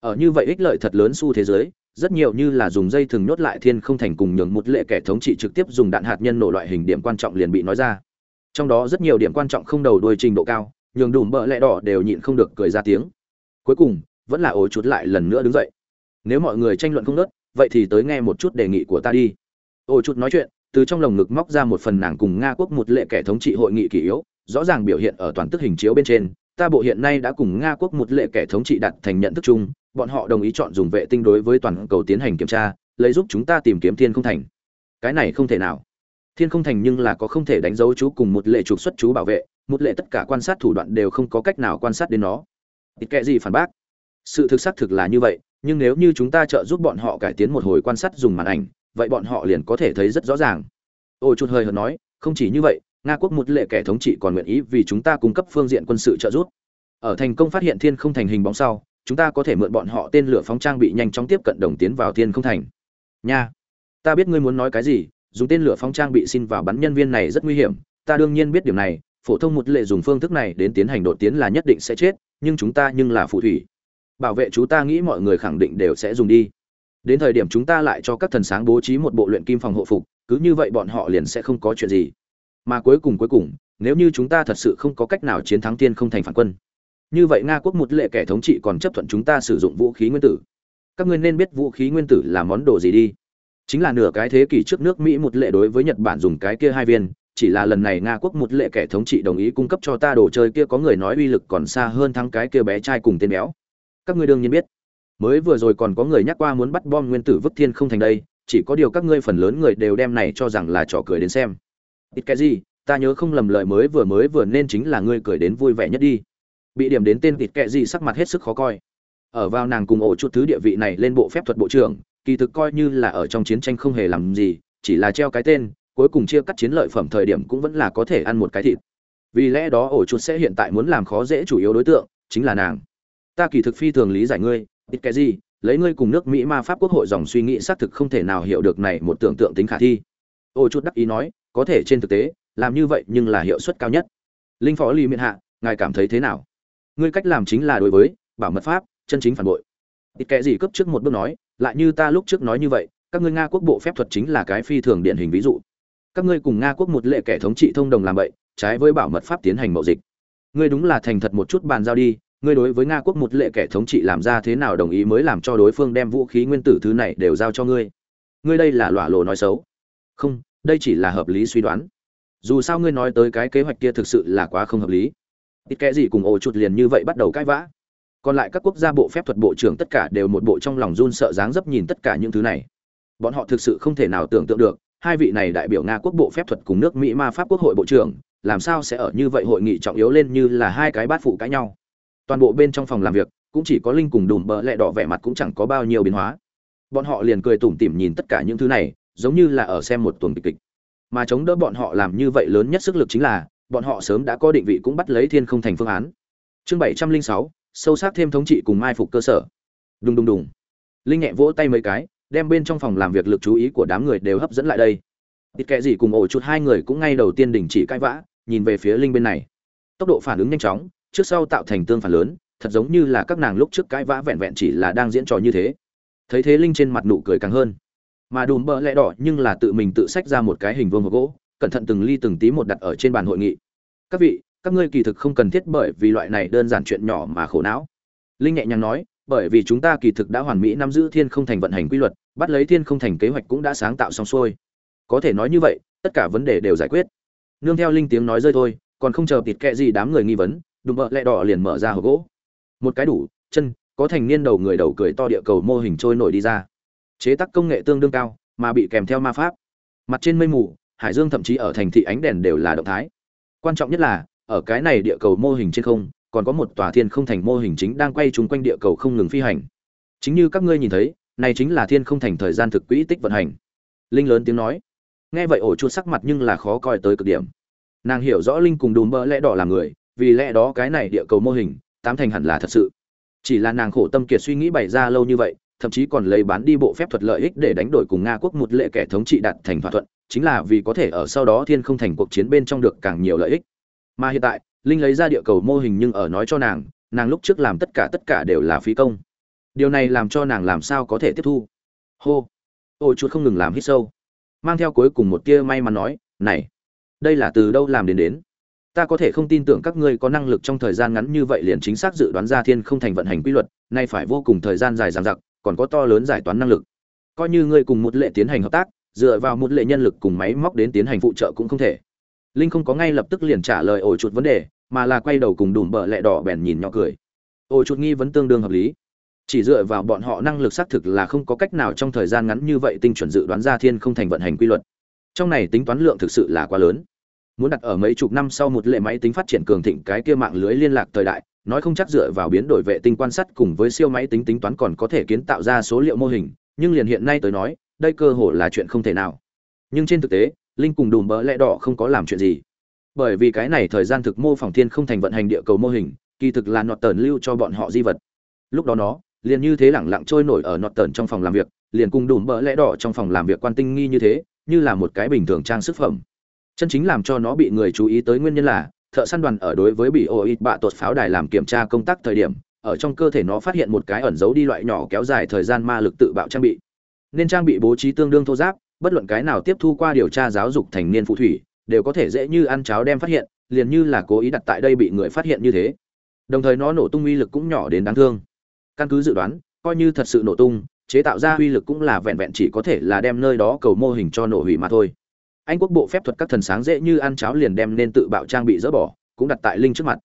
Ở như vậy ích lợi thật lớn xu thế giới, rất nhiều như là dùng dây thừng nhốt lại thiên không thành cùng nhường một lệ kẻ thống trị trực tiếp dùng đạn hạt nhân nổ loại hình điểm quan trọng liền bị nói ra. Trong đó rất nhiều điểm quan trọng không đầu đuôi trình độ cao, nhường đùm bợ lẹ đỏ đều nhịn không được cười ra tiếng. Cuối cùng, vẫn là ổ chút lại lần nữa đứng dậy. Nếu mọi người tranh luận không nớt vậy thì tới nghe một chút đề nghị của ta đi. Ôi chút nói chuyện từ trong lồng ngực móc ra một phần nàng cùng nga quốc một lệ kẻ thống trị hội nghị kỷ yếu, rõ ràng biểu hiện ở toàn tức hình chiếu bên trên. Ta bộ hiện nay đã cùng nga quốc một lệ kẻ thống trị đặt thành nhận thức chung, bọn họ đồng ý chọn dùng vệ tinh đối với toàn cầu tiến hành kiểm tra, lấy giúp chúng ta tìm kiếm thiên không thành. Cái này không thể nào. Thiên không thành nhưng là có không thể đánh dấu chú cùng một lệ trục xuất chú bảo vệ, một lệ tất cả quan sát thủ đoạn đều không có cách nào quan sát đến nó. Ít kệ gì phản bác? Sự thực xác thực là như vậy, nhưng nếu như chúng ta trợ giúp bọn họ cải tiến một hồi quan sát dùng màn ảnh vậy bọn họ liền có thể thấy rất rõ ràng. Ôi chút hơi hợt nói, không chỉ như vậy, nga quốc một lệ kẻ thống trị còn nguyện ý vì chúng ta cung cấp phương diện quân sự trợ giúp. Ở thành công phát hiện thiên không thành hình bóng sau, chúng ta có thể mượn bọn họ tên lửa phóng trang bị nhanh chóng tiếp cận đồng tiến vào thiên không thành. Nha, ta biết ngươi muốn nói cái gì, dùng tên lửa phóng trang bị xin vào bắn nhân viên này rất nguy hiểm, ta đương nhiên biết điều này, phổ thông một lệ dùng phương thức này đến tiến hành đột tiến là nhất định sẽ chết, nhưng chúng ta nhưng là phù thủy. Bảo vệ chúng ta nghĩ mọi người khẳng định đều sẽ dùng đi đến thời điểm chúng ta lại cho các thần sáng bố trí một bộ luyện kim phòng hộ phục, cứ như vậy bọn họ liền sẽ không có chuyện gì. Mà cuối cùng cuối cùng, nếu như chúng ta thật sự không có cách nào chiến thắng tiên không thành phản quân, như vậy nga quốc một lệ kẻ thống trị còn chấp thuận chúng ta sử dụng vũ khí nguyên tử. Các ngươi nên biết vũ khí nguyên tử là món đồ gì đi. Chính là nửa cái thế kỷ trước nước mỹ một lệ đối với nhật bản dùng cái kia hai viên, chỉ là lần này nga quốc một lệ kẻ thống trị đồng ý cung cấp cho ta đồ chơi kia có người nói uy lực còn xa hơn thắng cái kia bé trai cùng tên béo. Các ngươi đương nhiên biết mới vừa rồi còn có người nhắc qua muốn bắt bom nguyên tử vứt thiên không thành đây, chỉ có điều các ngươi phần lớn người đều đem này cho rằng là trò cười đến xem. Ít cái gì, ta nhớ không lầm lời mới vừa mới vừa nên chính là ngươi cười đến vui vẻ nhất đi. Bị điểm đến tên thịt kệ gì sắc mặt hết sức khó coi. Ở vào nàng cùng ổ chút thứ địa vị này lên bộ phép thuật bộ trưởng, kỳ thực coi như là ở trong chiến tranh không hề làm gì, chỉ là treo cái tên, cuối cùng chia cắt chiến lợi phẩm thời điểm cũng vẫn là có thể ăn một cái thịt. Vì lẽ đó ổ chuột sẽ hiện tại muốn làm khó dễ chủ yếu đối tượng, chính là nàng. Ta kỳ thực phi thường lý giải ngươi ít cái gì, lấy ngươi cùng nước mỹ ma pháp quốc hội dòng suy nghĩ xác thực không thể nào hiểu được này một tưởng tượng tính khả thi. Ô chút đắc ý nói, có thể trên thực tế, làm như vậy nhưng là hiệu suất cao nhất. Linh phó lì miệng hạ, ngài cảm thấy thế nào? Ngươi cách làm chính là đối với, bảo mật pháp, chân chính phản bội. Ít kệ gì cấp trước một bước nói, lại như ta lúc trước nói như vậy, các ngươi nga quốc bộ phép thuật chính là cái phi thường điển hình ví dụ. Các ngươi cùng nga quốc một lệ kẻ thống trị thông đồng làm vậy, trái với bảo mật pháp tiến hành mậu dịch. Ngươi đúng là thành thật một chút bàn giao đi ngươi đối với nga quốc một lệ kẻ thống trị làm ra thế nào đồng ý mới làm cho đối phương đem vũ khí nguyên tử thứ này đều giao cho ngươi? Ngươi đây là lọa lộ nói xấu. Không, đây chỉ là hợp lý suy đoán. Dù sao ngươi nói tới cái kế hoạch kia thực sự là quá không hợp lý. Ít kẽ gì cùng ổ chuột liền như vậy bắt đầu cãi vã. Còn lại các quốc gia bộ phép thuật bộ trưởng tất cả đều một bộ trong lòng run sợ dáng dấp nhìn tất cả những thứ này. Bọn họ thực sự không thể nào tưởng tượng được, hai vị này đại biểu nga quốc bộ phép thuật cùng nước mỹ ma pháp quốc hội bộ trưởng, làm sao sẽ ở như vậy hội nghị trọng yếu lên như là hai cái bát phụ cãi nhau? Toàn bộ bên trong phòng làm việc, cũng chỉ có linh cùng đùm bờ lẹ đỏ vẻ mặt cũng chẳng có bao nhiêu biến hóa. Bọn họ liền cười tủm tỉm nhìn tất cả những thứ này, giống như là ở xem một tuần kịch kịch. Mà chống đỡ bọn họ làm như vậy lớn nhất sức lực chính là, bọn họ sớm đã có định vị cũng bắt lấy thiên không thành phương án. Chương bảy trăm linh sáu, sâu sắc thêm thống trị cùng mai phục cơ sở. Đùng đùng đùng. Linh nhẹ vỗ tay mấy cái, đem bên trong phòng làm việc lực chú ý của đám người đều hấp dẫn lại đây. Tịt kệ gì cùng ổ chuột hai người cũng ngay đầu tiên đình chỉ cãi vã, nhìn về phía linh bên này. Tốc độ phản ứng nhanh chóng trước sau tạo thành tương phản lớn, thật giống như là các nàng lúc trước cãi vã vẹn vẹn chỉ là đang diễn trò như thế. Thấy thế linh trên mặt nụ cười càng hơn. Mà đùm bơ lẽ đỏ nhưng là tự mình tự xách ra một cái hình vuông hộp gỗ, cẩn thận từng ly từng tí một đặt ở trên bàn hội nghị. Các vị, các ngươi kỳ thực không cần thiết bởi vì loại này đơn giản chuyện nhỏ mà khổ não. Linh nhẹ nhàng nói, bởi vì chúng ta kỳ thực đã hoàn mỹ nắm giữ thiên không thành vận hành quy luật, bắt lấy thiên không thành kế hoạch cũng đã sáng tạo xong xuôi. Có thể nói như vậy, tất cả vấn đề đều giải quyết. Nương theo linh tiếng nói rơi thôi, còn không chờ tịt kệ gì đám người nghi vấn đùm bợ lẹ đỏ liền mở ra hộp gỗ. Một cái đủ, chân, có thành niên đầu người đầu cười to địa cầu mô hình trôi nổi đi ra. Chế tác công nghệ tương đương cao, mà bị kèm theo ma pháp. Mặt trên mây mù, hải dương thậm chí ở thành thị ánh đèn đều là động thái. Quan trọng nhất là, ở cái này địa cầu mô hình trên không, còn có một tòa thiên không thành mô hình chính đang quay trúng quanh địa cầu không ngừng phi hành. Chính như các ngươi nhìn thấy, này chính là thiên không thành thời gian thực quỹ tích vận hành. Linh lớn tiếng nói. Nghe vậy ổ chuột sắc mặt nhưng là khó coi tới cực điểm. Nàng hiểu rõ linh cùng đùm bơ lẽ đỏ là người vì lẽ đó cái này địa cầu mô hình, tám thành hẳn là thật sự. Chỉ là nàng khổ tâm kiệt suy nghĩ bày ra lâu như vậy, thậm chí còn lấy bán đi bộ phép thuật lợi ích để đánh đổi cùng nga quốc một lệ kẻ thống trị đạt thành thỏa thuận, chính là vì có thể ở sau đó thiên không thành cuộc chiến bên trong được càng nhiều lợi ích. Mà hiện tại, linh lấy ra địa cầu mô hình nhưng ở nói cho nàng nàng lúc trước làm tất cả tất cả đều là phí công. Điều này làm cho nàng làm sao có thể tiếp thu? Hô. Ôi chuột không ngừng làm hít sâu. Mang theo cuối cùng một tia may mắn nói, này, đây là từ đâu làm đến đến? Ta có thể không tin tưởng các ngươi có năng lực trong thời gian ngắn như vậy liền chính xác dự đoán ra thiên không thành vận hành quy luật, nay phải vô cùng thời gian dài dằng dặc, còn có to lớn giải toán năng lực. Coi như ngươi cùng một lệ tiến hành hợp tác, dựa vào một lệ nhân lực cùng máy móc đến tiến hành phụ trợ cũng không thể. Linh không có ngay lập tức liền trả lời ổ chuột vấn đề, mà là quay đầu cùng đùm bợ lẹ đỏ bèn nhìn nhỏ cười. Ổ chuột nghi vấn tương đương hợp lý. Chỉ dựa vào bọn họ năng lực xác thực là không có cách nào trong thời gian ngắn như vậy tinh chuẩn dự đoán ra thiên không thành vận hành quy luật. Trong này tính toán lượng thực sự là quá lớn muốn đặt ở mấy chục năm sau một lệ máy tính phát triển cường thịnh cái kia mạng lưới liên lạc thời đại, nói không chắc dựa vào biến đổi vệ tinh quan sát cùng với siêu máy tính tính toán còn có thể kiến tạo ra số liệu mô hình, nhưng liền hiện nay tới nói, đây cơ hội là chuyện không thể nào. Nhưng trên thực tế, linh cùng đùm bỡ lẽ đỏ không có làm chuyện gì. Bởi vì cái này thời gian thực mô phỏng thiên không thành vận hành địa cầu mô hình, kỳ thực là nọt tờn lưu cho bọn họ di vật. Lúc đó nó, liền như thế lẳng lặng trôi nổi ở nọt tờn trong phòng làm việc, liền cùng đùm bỡ lẽ đỏ trong phòng làm việc quan tinh nghi như thế, như là một cái bình thường trang sức phẩm chân chính làm cho nó bị người chú ý tới nguyên nhân là, thợ săn đoàn ở đối với bị ô ít bạ tột pháo đài làm kiểm tra công tác thời điểm, ở trong cơ thể nó phát hiện một cái ẩn giấu đi loại nhỏ kéo dài thời gian ma lực tự bạo trang bị. Nên trang bị bố trí tương đương thô giáp, bất luận cái nào tiếp thu qua điều tra giáo dục thành niên phụ thủy, đều có thể dễ như ăn cháo đem phát hiện, liền như là cố ý đặt tại đây bị người phát hiện như thế. Đồng thời nó nổ tung uy lực cũng nhỏ đến đáng thương. Căn cứ dự đoán, coi như thật sự nổ tung, chế tạo ra uy lực cũng là vẹn vẹn chỉ có thể là đem nơi đó cầu mô hình cho nổ hủy mà thôi anh quốc bộ phép thuật các thần sáng dễ như ăn cháo liền đem nên tự bạo trang bị dỡ bỏ cũng đặt tại linh trước mặt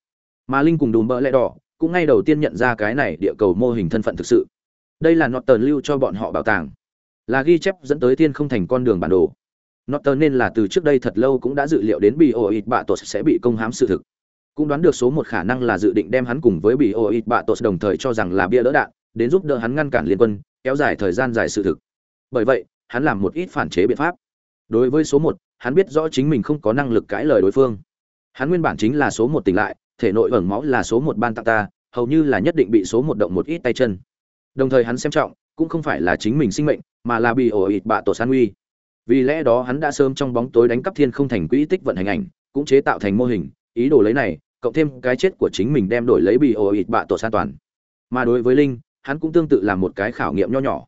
mà linh cùng đùm bỡ lẽ đỏ cũng ngay đầu tiên nhận ra cái này địa cầu mô hình thân phận thực sự đây là nọt tờn lưu cho bọn họ bảo tàng là ghi chép dẫn tới thiên không thành con đường bản đồ Norton nên là từ trước đây thật lâu cũng đã dự liệu đến Bioit Batos sẽ bị công hãm sự thực. Cũng đoán được số một khả năng là dự định đem hắn cùng với Bioit Batos đồng thời cho rằng là bia đỡ đạn, đến giúp đỡ hắn ngăn cản liên quân, kéo dài thời gian dài sự thực. Bởi vậy, hắn làm một ít phản chế biện pháp. Đối với số một, hắn biết rõ chính mình không có năng lực cãi lời đối phương. Hắn nguyên bản chính là số một tỉnh lại, thể nội ẩn máu là số một ban tặng ta, hầu như là nhất định bị số một động một ít tay chân. Đồng thời hắn xem trọng, cũng không phải là chính mình sinh mệnh, mà là bị ổ ịt bạ tổ san uy vì lẽ đó hắn đã sớm trong bóng tối đánh cắp thiên không thành quỹ tích vận hành ảnh cũng chế tạo thành mô hình ý đồ lấy này cộng thêm cái chết của chính mình đem đổi lấy bị ổ ịt bạ tổ san toàn mà đối với linh hắn cũng tương tự làm một cái khảo nghiệm nho nhỏ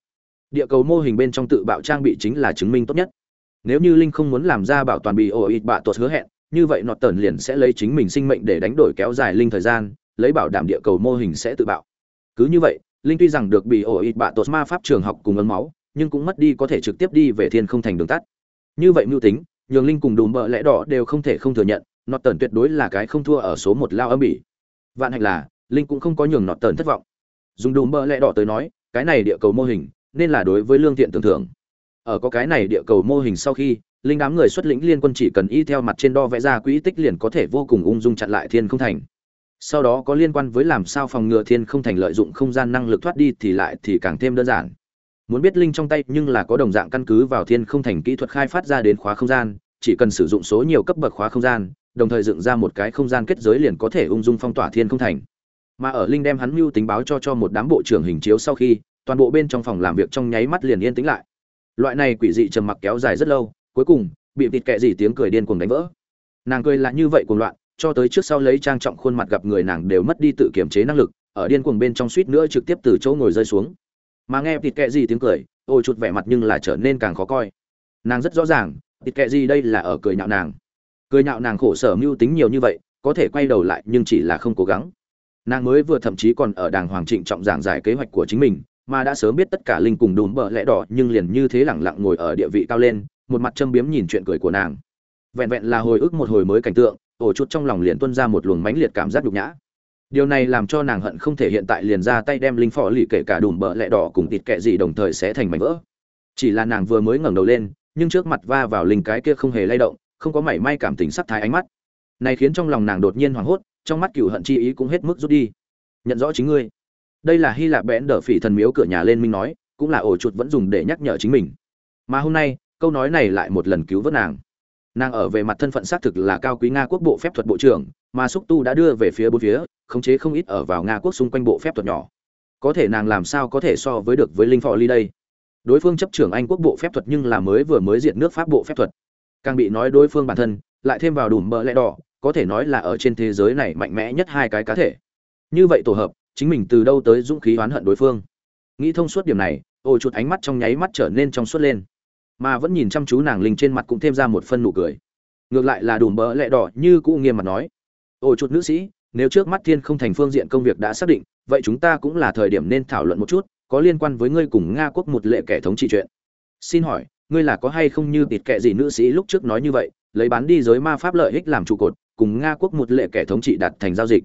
địa cầu mô hình bên trong tự bạo trang bị chính là chứng minh tốt nhất nếu như linh không muốn làm ra bảo toàn bị ồ bạ tuột hứa hẹn, như vậy nọt tần liền sẽ lấy chính mình sinh mệnh để đánh đổi kéo dài linh thời gian, lấy bảo đảm địa cầu mô hình sẽ tự bạo. Cứ như vậy, linh tuy rằng được bị ổ bạ tuột ma pháp trường học cùng ấn máu, nhưng cũng mất đi có thể trực tiếp đi về thiên không thành đường tắt. Như vậy mưu tính, nhường linh cùng đùm bợ lẽ đỏ đều không thể không thừa nhận, nọt tần tuyệt đối là cái không thua ở số một lao âm bỉ. Vạn hạnh là, linh cũng không có nhường nọt tần thất vọng. Dùng đùm bợ lẽ đỏ tới nói, cái này địa cầu mô hình, nên là đối với lương thiện tưởng thưởng ở có cái này địa cầu mô hình sau khi, linh đám người xuất lĩnh liên quân chỉ cần y theo mặt trên đo vẽ ra quỹ tích liền có thể vô cùng ung dung chặn lại thiên không thành. Sau đó có liên quan với làm sao phòng ngừa thiên không thành lợi dụng không gian năng lực thoát đi thì lại thì càng thêm đơn giản. Muốn biết linh trong tay nhưng là có đồng dạng căn cứ vào thiên không thành kỹ thuật khai phát ra đến khóa không gian, chỉ cần sử dụng số nhiều cấp bậc khóa không gian, đồng thời dựng ra một cái không gian kết giới liền có thể ung dung phong tỏa thiên không thành. Mà ở linh đem hắn mưu tính báo cho cho một đám bộ trưởng hình chiếu sau khi, toàn bộ bên trong phòng làm việc trong nháy mắt liền yên tĩnh lại loại này quỷ dị trầm mặc kéo dài rất lâu, cuối cùng, bị vịt kệ gì tiếng cười điên cuồng đánh vỡ. Nàng cười là như vậy cuồng loạn, cho tới trước sau lấy trang trọng khuôn mặt gặp người nàng đều mất đi tự kiểm chế năng lực, ở điên cuồng bên trong suýt nữa trực tiếp từ chỗ ngồi rơi xuống. Mà nghe vịt kệ gì tiếng cười, ôi chụt vẻ mặt nhưng là trở nên càng khó coi. Nàng rất rõ ràng vịt kệ gì đây là ở cười nhạo nàng. Cười nhạo nàng khổ sở mưu tính nhiều như vậy, có thể quay đầu lại nhưng chỉ là không cố gắng. Nàng mới vừa thậm chí còn ở đàng hoàng trịnh trọng giảng giải kế hoạch của chính mình mà đã sớm biết tất cả linh cùng đùm bờ lẽ đỏ, nhưng liền như thế lẳng lặng ngồi ở địa vị cao lên, một mặt châm biếm nhìn chuyện cười của nàng. Vẹn vẹn là hồi ức một hồi mới cảnh tượng, ổ chút trong lòng liền tuân ra một luồng mãnh liệt cảm giác nhục nhã. Điều này làm cho nàng hận không thể hiện tại liền ra tay đem linh phò lì kể cả đùm bợ lẹ đỏ cùng thịt kệ gì đồng thời sẽ thành mảnh vỡ. Chỉ là nàng vừa mới ngẩng đầu lên, nhưng trước mặt va vào linh cái kia không hề lay động, không có mảy may cảm tình sắc thái ánh mắt. Này khiến trong lòng nàng đột nhiên hoảng hốt, trong mắt cựu hận chi ý cũng hết mức rút đi. Nhận rõ chính ngươi đây là hy lạp bẽn đỡ phỉ thần miếu cửa nhà lên minh nói, cũng là ổ chuột vẫn dùng để nhắc nhở chính mình. Mà hôm nay, câu nói này lại một lần cứu vớt nàng. Nàng ở về mặt thân phận xác thực là cao quý nga quốc bộ phép thuật bộ trưởng, mà xúc tu đã đưa về phía bốn phía, khống chế không ít ở vào nga quốc xung quanh bộ phép thuật nhỏ. Có thể nàng làm sao có thể so với được với linh phò ly đây? Đối phương chấp trưởng anh quốc bộ phép thuật nhưng là mới vừa mới diệt nước pháp bộ phép thuật. Càng bị nói đối phương bản thân, lại thêm vào đùm mỡ lẽ đỏ, có thể nói là ở trên thế giới này mạnh mẽ nhất hai cái cá thể. Như vậy tổ hợp chính mình từ đâu tới dũng khí oán hận đối phương. Nghĩ thông suốt điểm này, ô chuột ánh mắt trong nháy mắt trở nên trong suốt lên. Mà vẫn nhìn chăm chú nàng linh trên mặt cũng thêm ra một phân nụ cười. Ngược lại là đùm bỡ lẹ đỏ như cũ nghiêm mặt nói. Ô chuột nữ sĩ, nếu trước mắt thiên không thành phương diện công việc đã xác định, vậy chúng ta cũng là thời điểm nên thảo luận một chút, có liên quan với ngươi cùng nga quốc một lệ kẻ thống trị chuyện. Xin hỏi, ngươi là có hay không như tịt kệ gì nữ sĩ lúc trước nói như vậy, lấy bán đi giới ma pháp lợi ích làm trụ cột, cùng nga quốc một lệ kẻ thống trị đặt thành giao dịch?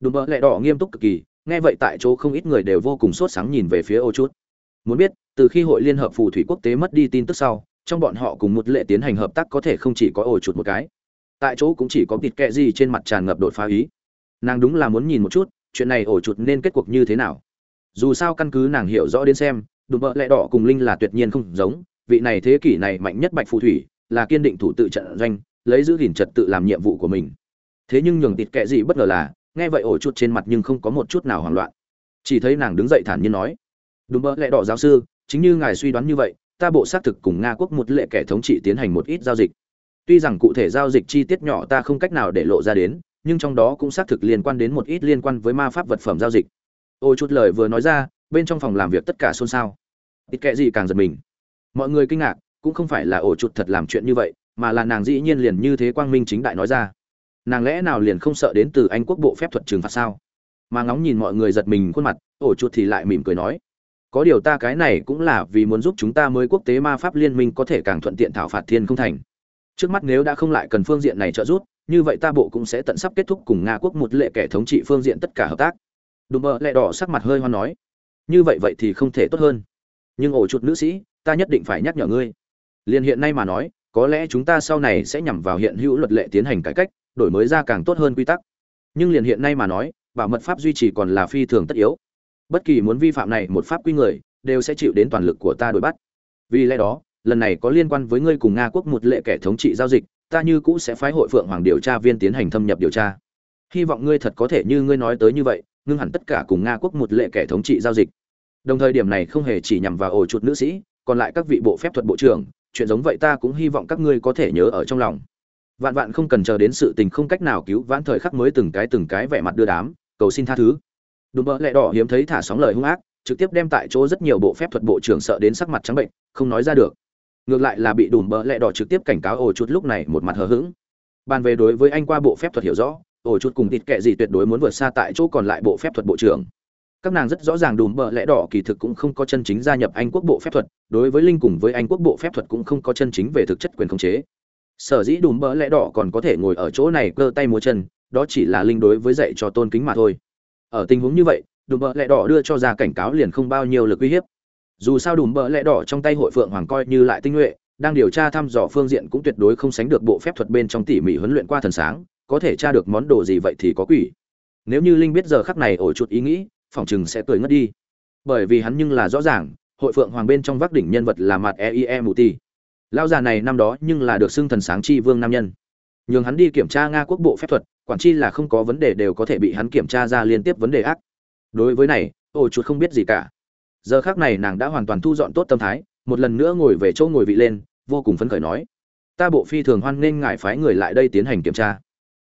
Đùm bỡ lẹ đỏ nghiêm túc cực kỳ nghe vậy tại chỗ không ít người đều vô cùng sốt sáng nhìn về phía ô chút. Muốn biết, từ khi hội liên hợp phù thủy quốc tế mất đi tin tức sau, trong bọn họ cùng một lệ tiến hành hợp tác có thể không chỉ có ổ chuột một cái. Tại chỗ cũng chỉ có thịt kẹ gì trên mặt tràn ngập đột phá ý. Nàng đúng là muốn nhìn một chút, chuyện này ổ chuột nên kết cuộc như thế nào. Dù sao căn cứ nàng hiểu rõ đến xem, đùm bợ lẹ đỏ cùng linh là tuyệt nhiên không giống, vị này thế kỷ này mạnh nhất bạch phù thủy, là kiên định thủ tự trận doanh, lấy giữ gìn trật tự làm nhiệm vụ của mình. Thế nhưng nhường thịt kẹ gì bất ngờ là nghe vậy ổ chút trên mặt nhưng không có một chút nào hoảng loạn. Chỉ thấy nàng đứng dậy thản nhiên nói, đúng mơ lẽ đỏ giáo sư, chính như ngài suy đoán như vậy, ta bộ xác thực cùng nga quốc một lệ kẻ thống trị tiến hành một ít giao dịch. Tuy rằng cụ thể giao dịch chi tiết nhỏ ta không cách nào để lộ ra đến, nhưng trong đó cũng xác thực liên quan đến một ít liên quan với ma pháp vật phẩm giao dịch. Ôi chút lời vừa nói ra, bên trong phòng làm việc tất cả xôn xao. Ít kệ gì càng giật mình. Mọi người kinh ngạc, cũng không phải là ổ chuột thật làm chuyện như vậy, mà là nàng dĩ nhiên liền như thế quang minh chính đại nói ra nàng lẽ nào liền không sợ đến từ anh quốc bộ phép thuật trừng phạt sao? Mà ngóng nhìn mọi người giật mình khuôn mặt, ổ chuột thì lại mỉm cười nói, có điều ta cái này cũng là vì muốn giúp chúng ta mới quốc tế ma pháp liên minh có thể càng thuận tiện thảo phạt thiên không thành. Trước mắt nếu đã không lại cần phương diện này trợ giúp, như vậy ta bộ cũng sẽ tận sắp kết thúc cùng nga quốc một lệ kẻ thống trị phương diện tất cả hợp tác. Đùm bơ lẹ đỏ sắc mặt hơi hoan nói, như vậy vậy thì không thể tốt hơn. Nhưng ổ chuột nữ sĩ, ta nhất định phải nhắc nhở ngươi. Liền hiện nay mà nói, có lẽ chúng ta sau này sẽ nhằm vào hiện hữu luật lệ tiến hành cải cách đổi mới ra càng tốt hơn quy tắc. Nhưng liền hiện nay mà nói, bảo mật pháp duy trì còn là phi thường tất yếu. Bất kỳ muốn vi phạm này một pháp quy người, đều sẽ chịu đến toàn lực của ta đuổi bắt. Vì lẽ đó, lần này có liên quan với ngươi cùng nga quốc một lệ kẻ thống trị giao dịch, ta như cũ sẽ phái hội phượng hoàng điều tra viên tiến hành thâm nhập điều tra. Hy vọng ngươi thật có thể như ngươi nói tới như vậy, ngưng hẳn tất cả cùng nga quốc một lệ kẻ thống trị giao dịch. Đồng thời điểm này không hề chỉ nhằm vào ổ chuột nữ sĩ, còn lại các vị bộ phép thuật bộ trưởng, chuyện giống vậy ta cũng hy vọng các ngươi có thể nhớ ở trong lòng vạn vạn không cần chờ đến sự tình không cách nào cứu vãn thời khắc mới từng cái từng cái vẻ mặt đưa đám, cầu xin tha thứ. Đùm bỡ lẹ đỏ hiếm thấy thả sóng lời hung ác, trực tiếp đem tại chỗ rất nhiều bộ phép thuật bộ trưởng sợ đến sắc mặt trắng bệnh, không nói ra được. Ngược lại là bị đùm bỡ lẹ đỏ trực tiếp cảnh cáo ổ chút lúc này một mặt hờ hững. Bàn về đối với anh qua bộ phép thuật hiểu rõ ổ chút cùng thịt kệ gì tuyệt đối muốn vượt xa tại chỗ còn lại bộ phép thuật bộ trưởng. Các nàng rất rõ ràng đùm bợ lẽ đỏ kỳ thực cũng không có chân chính gia nhập anh quốc bộ phép thuật, đối với linh cùng với anh quốc bộ phép thuật cũng không có chân chính về thực chất quyền khống chế sở dĩ đùm bỡ lẽ đỏ còn có thể ngồi ở chỗ này cơ tay múa chân, đó chỉ là linh đối với dạy cho tôn kính mà thôi. Ở tình huống như vậy, đùm bỡ lẽ đỏ đưa cho ra cảnh cáo liền không bao nhiêu lực uy hiếp. Dù sao đùm bỡ lẽ đỏ trong tay hội phượng hoàng coi như lại tinh nhuệ, đang điều tra thăm dò phương diện cũng tuyệt đối không sánh được bộ phép thuật bên trong tỉ mỉ huấn luyện qua thần sáng, có thể tra được món đồ gì vậy thì có quỷ. Nếu như linh biết giờ khắc này ổ chuột ý nghĩ phỏng chừng sẽ cười ngất đi. Bởi vì hắn nhưng là rõ ràng, hội phượng hoàng bên trong vác đỉnh nhân vật là mặt eie mù ti lao già này năm đó nhưng là được xưng thần sáng chi vương nam nhân. Nhường hắn đi kiểm tra nga quốc bộ phép thuật, quản chi là không có vấn đề đều có thể bị hắn kiểm tra ra liên tiếp vấn đề ác. Đối với này ổ chuột không biết gì cả. Giờ khác này nàng đã hoàn toàn thu dọn tốt tâm thái, một lần nữa ngồi về chỗ ngồi vị lên, vô cùng phấn khởi nói, ta bộ phi thường hoan nghênh ngài phái người lại đây tiến hành kiểm tra.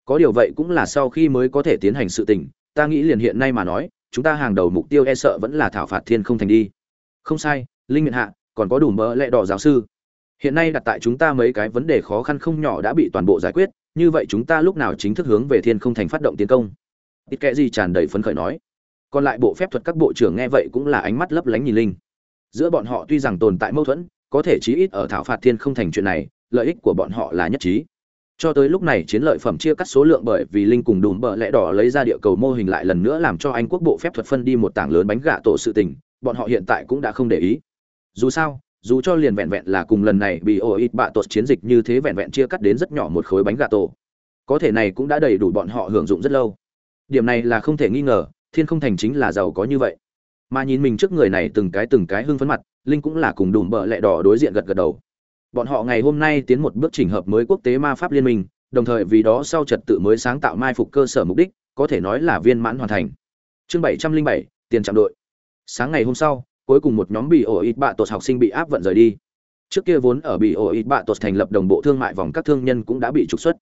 Có điều vậy cũng là sau khi mới có thể tiến hành sự tình, ta nghĩ liền hiện nay mà nói, chúng ta hàng đầu mục tiêu e sợ vẫn là thảo phạt thiên không thành đi. Không sai, linh miện hạ, còn có đủ mỡ lệ đỏ giáo sư hiện nay đặt tại chúng ta mấy cái vấn đề khó khăn không nhỏ đã bị toàn bộ giải quyết, như vậy chúng ta lúc nào chính thức hướng về thiên không thành phát động tiến công? Ít kệ gì tràn đầy phấn khởi nói. Còn lại bộ phép thuật các bộ trưởng nghe vậy cũng là ánh mắt lấp lánh nhìn linh. Giữa bọn họ tuy rằng tồn tại mâu thuẫn, có thể chí ít ở thảo phạt thiên không thành chuyện này, lợi ích của bọn họ là nhất trí. Cho tới lúc này chiến lợi phẩm chia cắt số lượng bởi vì linh cùng đùm bợ lẽ đỏ lấy ra địa cầu mô hình lại lần nữa làm cho anh quốc bộ phép thuật phân đi một tảng lớn bánh gạ tổ sự tình, bọn họ hiện tại cũng đã không để ý. Dù sao dù cho liền vẹn vẹn là cùng lần này bị ổ ít bạ tột chiến dịch như thế vẹn vẹn chia cắt đến rất nhỏ một khối bánh gà tổ. Có thể này cũng đã đầy đủ bọn họ hưởng dụng rất lâu. Điểm này là không thể nghi ngờ, thiên không thành chính là giàu có như vậy. Mà nhìn mình trước người này từng cái từng cái hưng phấn mặt, linh cũng là cùng đùm bợ lẹ đỏ đối diện gật gật đầu. Bọn họ ngày hôm nay tiến một bước chỉnh hợp mới quốc tế ma pháp liên minh, đồng thời vì đó sau trật tự mới sáng tạo mai phục cơ sở mục đích, có thể nói là viên mãn hoàn thành. Chương bảy trăm linh bảy, tiền trạm đội. Sáng ngày hôm sau cuối cùng một nhóm bị ổ ít bạ tột học sinh bị áp vận rời đi. Trước kia vốn ở bị ổ ít bạ tột thành lập đồng bộ thương mại vòng các thương nhân cũng đã bị trục xuất.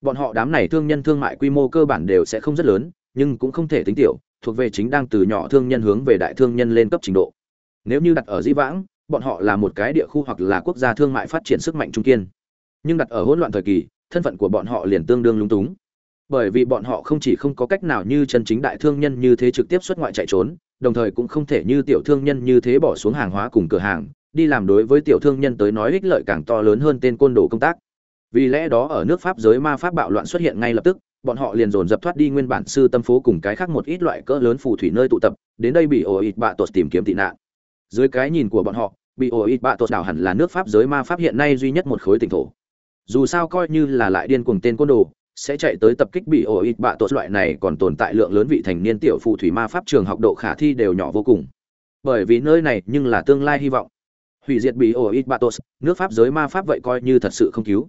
Bọn họ đám này thương nhân thương mại quy mô cơ bản đều sẽ không rất lớn, nhưng cũng không thể tính tiểu, thuộc về chính đang từ nhỏ thương nhân hướng về đại thương nhân lên cấp trình độ. Nếu như đặt ở di vãng, bọn họ là một cái địa khu hoặc là quốc gia thương mại phát triển sức mạnh trung kiên. Nhưng đặt ở hỗn loạn thời kỳ, thân phận của bọn họ liền tương đương lung túng bởi vì bọn họ không chỉ không có cách nào như chân chính đại thương nhân như thế trực tiếp xuất ngoại chạy trốn, đồng thời cũng không thể như tiểu thương nhân như thế bỏ xuống hàng hóa cùng cửa hàng, đi làm đối với tiểu thương nhân tới nói ích lợi càng to lớn hơn tên côn đồ công tác. Vì lẽ đó ở nước pháp giới ma pháp bạo loạn xuất hiện ngay lập tức, bọn họ liền dồn dập thoát đi nguyên bản sư tâm phố cùng cái khác một ít loại cỡ lớn phù thủy nơi tụ tập, đến đây bị ổ ít bạ tột tìm kiếm tị nạn. Dưới cái nhìn của bọn họ, bị ổ ít bạ tột đảo hẳn là nước pháp giới ma pháp hiện nay duy nhất một khối tỉnh thổ. Dù sao coi như là lại điên cuồng tên côn đồ sẽ chạy tới tập kích bị ổ ít bạ tội loại này còn tồn tại lượng lớn vị thành niên tiểu phù thủy ma pháp trường học độ khả thi đều nhỏ vô cùng. Bởi vì nơi này nhưng là tương lai hy vọng. Hủy diệt bị ổ ít bạ tội nước pháp giới ma pháp vậy coi như thật sự không cứu.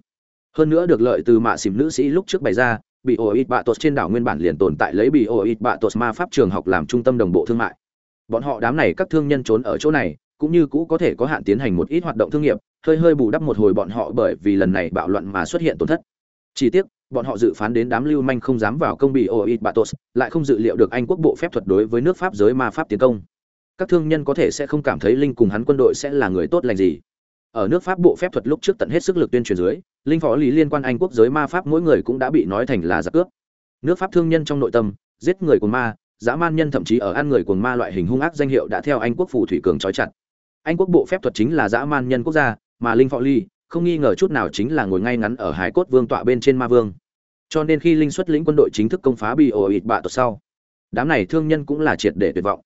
Hơn nữa được lợi từ mạ xỉm nữ sĩ lúc trước bày ra, bị ổ ít bạ tội trên đảo nguyên bản liền tồn tại lấy bị ổ ít bạ tội ma pháp trường học làm trung tâm đồng bộ thương mại. Bọn họ đám này các thương nhân trốn ở chỗ này, cũng như cũ có thể có hạn tiến hành một ít hoạt động thương nghiệp, hơi hơi bù đắp một hồi bọn họ bởi vì lần này bạo loạn mà xuất hiện tổn thất. Chỉ tiếc bọn họ dự phán đến đám lưu manh không dám vào công bị oit batos, lại không dự liệu được anh quốc bộ phép thuật đối với nước pháp giới ma pháp tiến công. Các thương nhân có thể sẽ không cảm thấy linh cùng hắn quân đội sẽ là người tốt lành gì. Ở nước pháp bộ phép thuật lúc trước tận hết sức lực tuyên truyền dưới, linh phó lý liên quan anh quốc giới ma pháp mỗi người cũng đã bị nói thành là giặc cướp. Nước pháp thương nhân trong nội tâm, giết người của ma, dã man nhân thậm chí ở ăn người cuồng ma loại hình hung ác danh hiệu đã theo anh quốc phù thủy cường trói chặt. Anh quốc bộ phép thuật chính là dã man nhân quốc gia, mà linh phó ly không nghi ngờ chút nào chính là ngồi ngay ngắn ở hải cốt vương tọa bên trên ma vương. Cho nên khi linh xuất lĩnh quân đội chính thức công phá bị ổ ịt bạ tột sau, đám này thương nhân cũng là triệt để tuyệt vọng.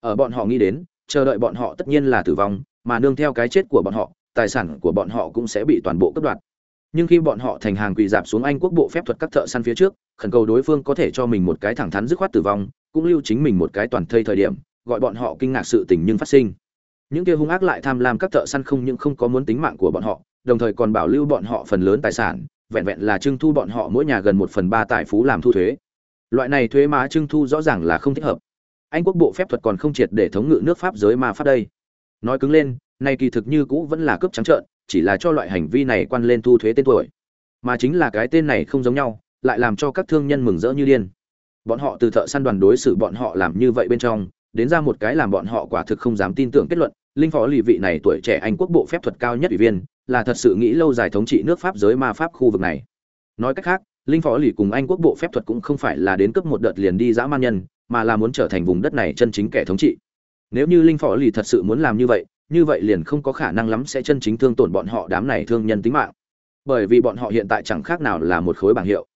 Ở bọn họ nghĩ đến, chờ đợi bọn họ tất nhiên là tử vong, mà nương theo cái chết của bọn họ, tài sản của bọn họ cũng sẽ bị toàn bộ cướp đoạt. Nhưng khi bọn họ thành hàng quỳ dạp xuống anh quốc bộ phép thuật các thợ săn phía trước, khẩn cầu đối phương có thể cho mình một cái thẳng thắn dứt khoát tử vong, cũng lưu chính mình một cái toàn thây thời điểm, gọi bọn họ kinh ngạc sự tình nhưng phát sinh. Những kia hung ác lại tham lam các thợ săn không những không có muốn tính mạng của bọn họ đồng thời còn bảo lưu bọn họ phần lớn tài sản, vẹn vẹn là trưng thu bọn họ mỗi nhà gần một phần ba tài phú làm thu thuế. Loại này thuế má trưng thu rõ ràng là không thích hợp. Anh quốc bộ phép thuật còn không triệt để thống ngự nước pháp giới ma pháp đây. Nói cứng lên nay kỳ thực như cũ vẫn là cướp trắng trợn, chỉ là cho loại hành vi này quan lên thu thuế tên tuổi. Mà chính là cái tên này không giống nhau, lại làm cho các thương nhân mừng rỡ như điên. Bọn họ từ thợ săn đoàn đối xử bọn họ làm như vậy bên trong, đến ra một cái làm bọn họ quả thực không dám tin tưởng kết luận, linh phó lì vị này tuổi trẻ anh quốc bộ phép thuật cao nhất ủy viên là thật sự nghĩ lâu dài thống trị nước pháp giới ma pháp khu vực này. Nói cách khác, linh phó lì cùng anh quốc bộ phép thuật cũng không phải là đến cướp một đợt liền đi dã man nhân, mà là muốn trở thành vùng đất này chân chính kẻ thống trị. Nếu như linh phó lì thật sự muốn làm như vậy như vậy liền không có khả năng lắm sẽ chân chính thương tổn bọn họ đám này thương nhân tính mạng. Bởi vì bọn họ hiện tại chẳng khác nào là một khối bảng hiệu.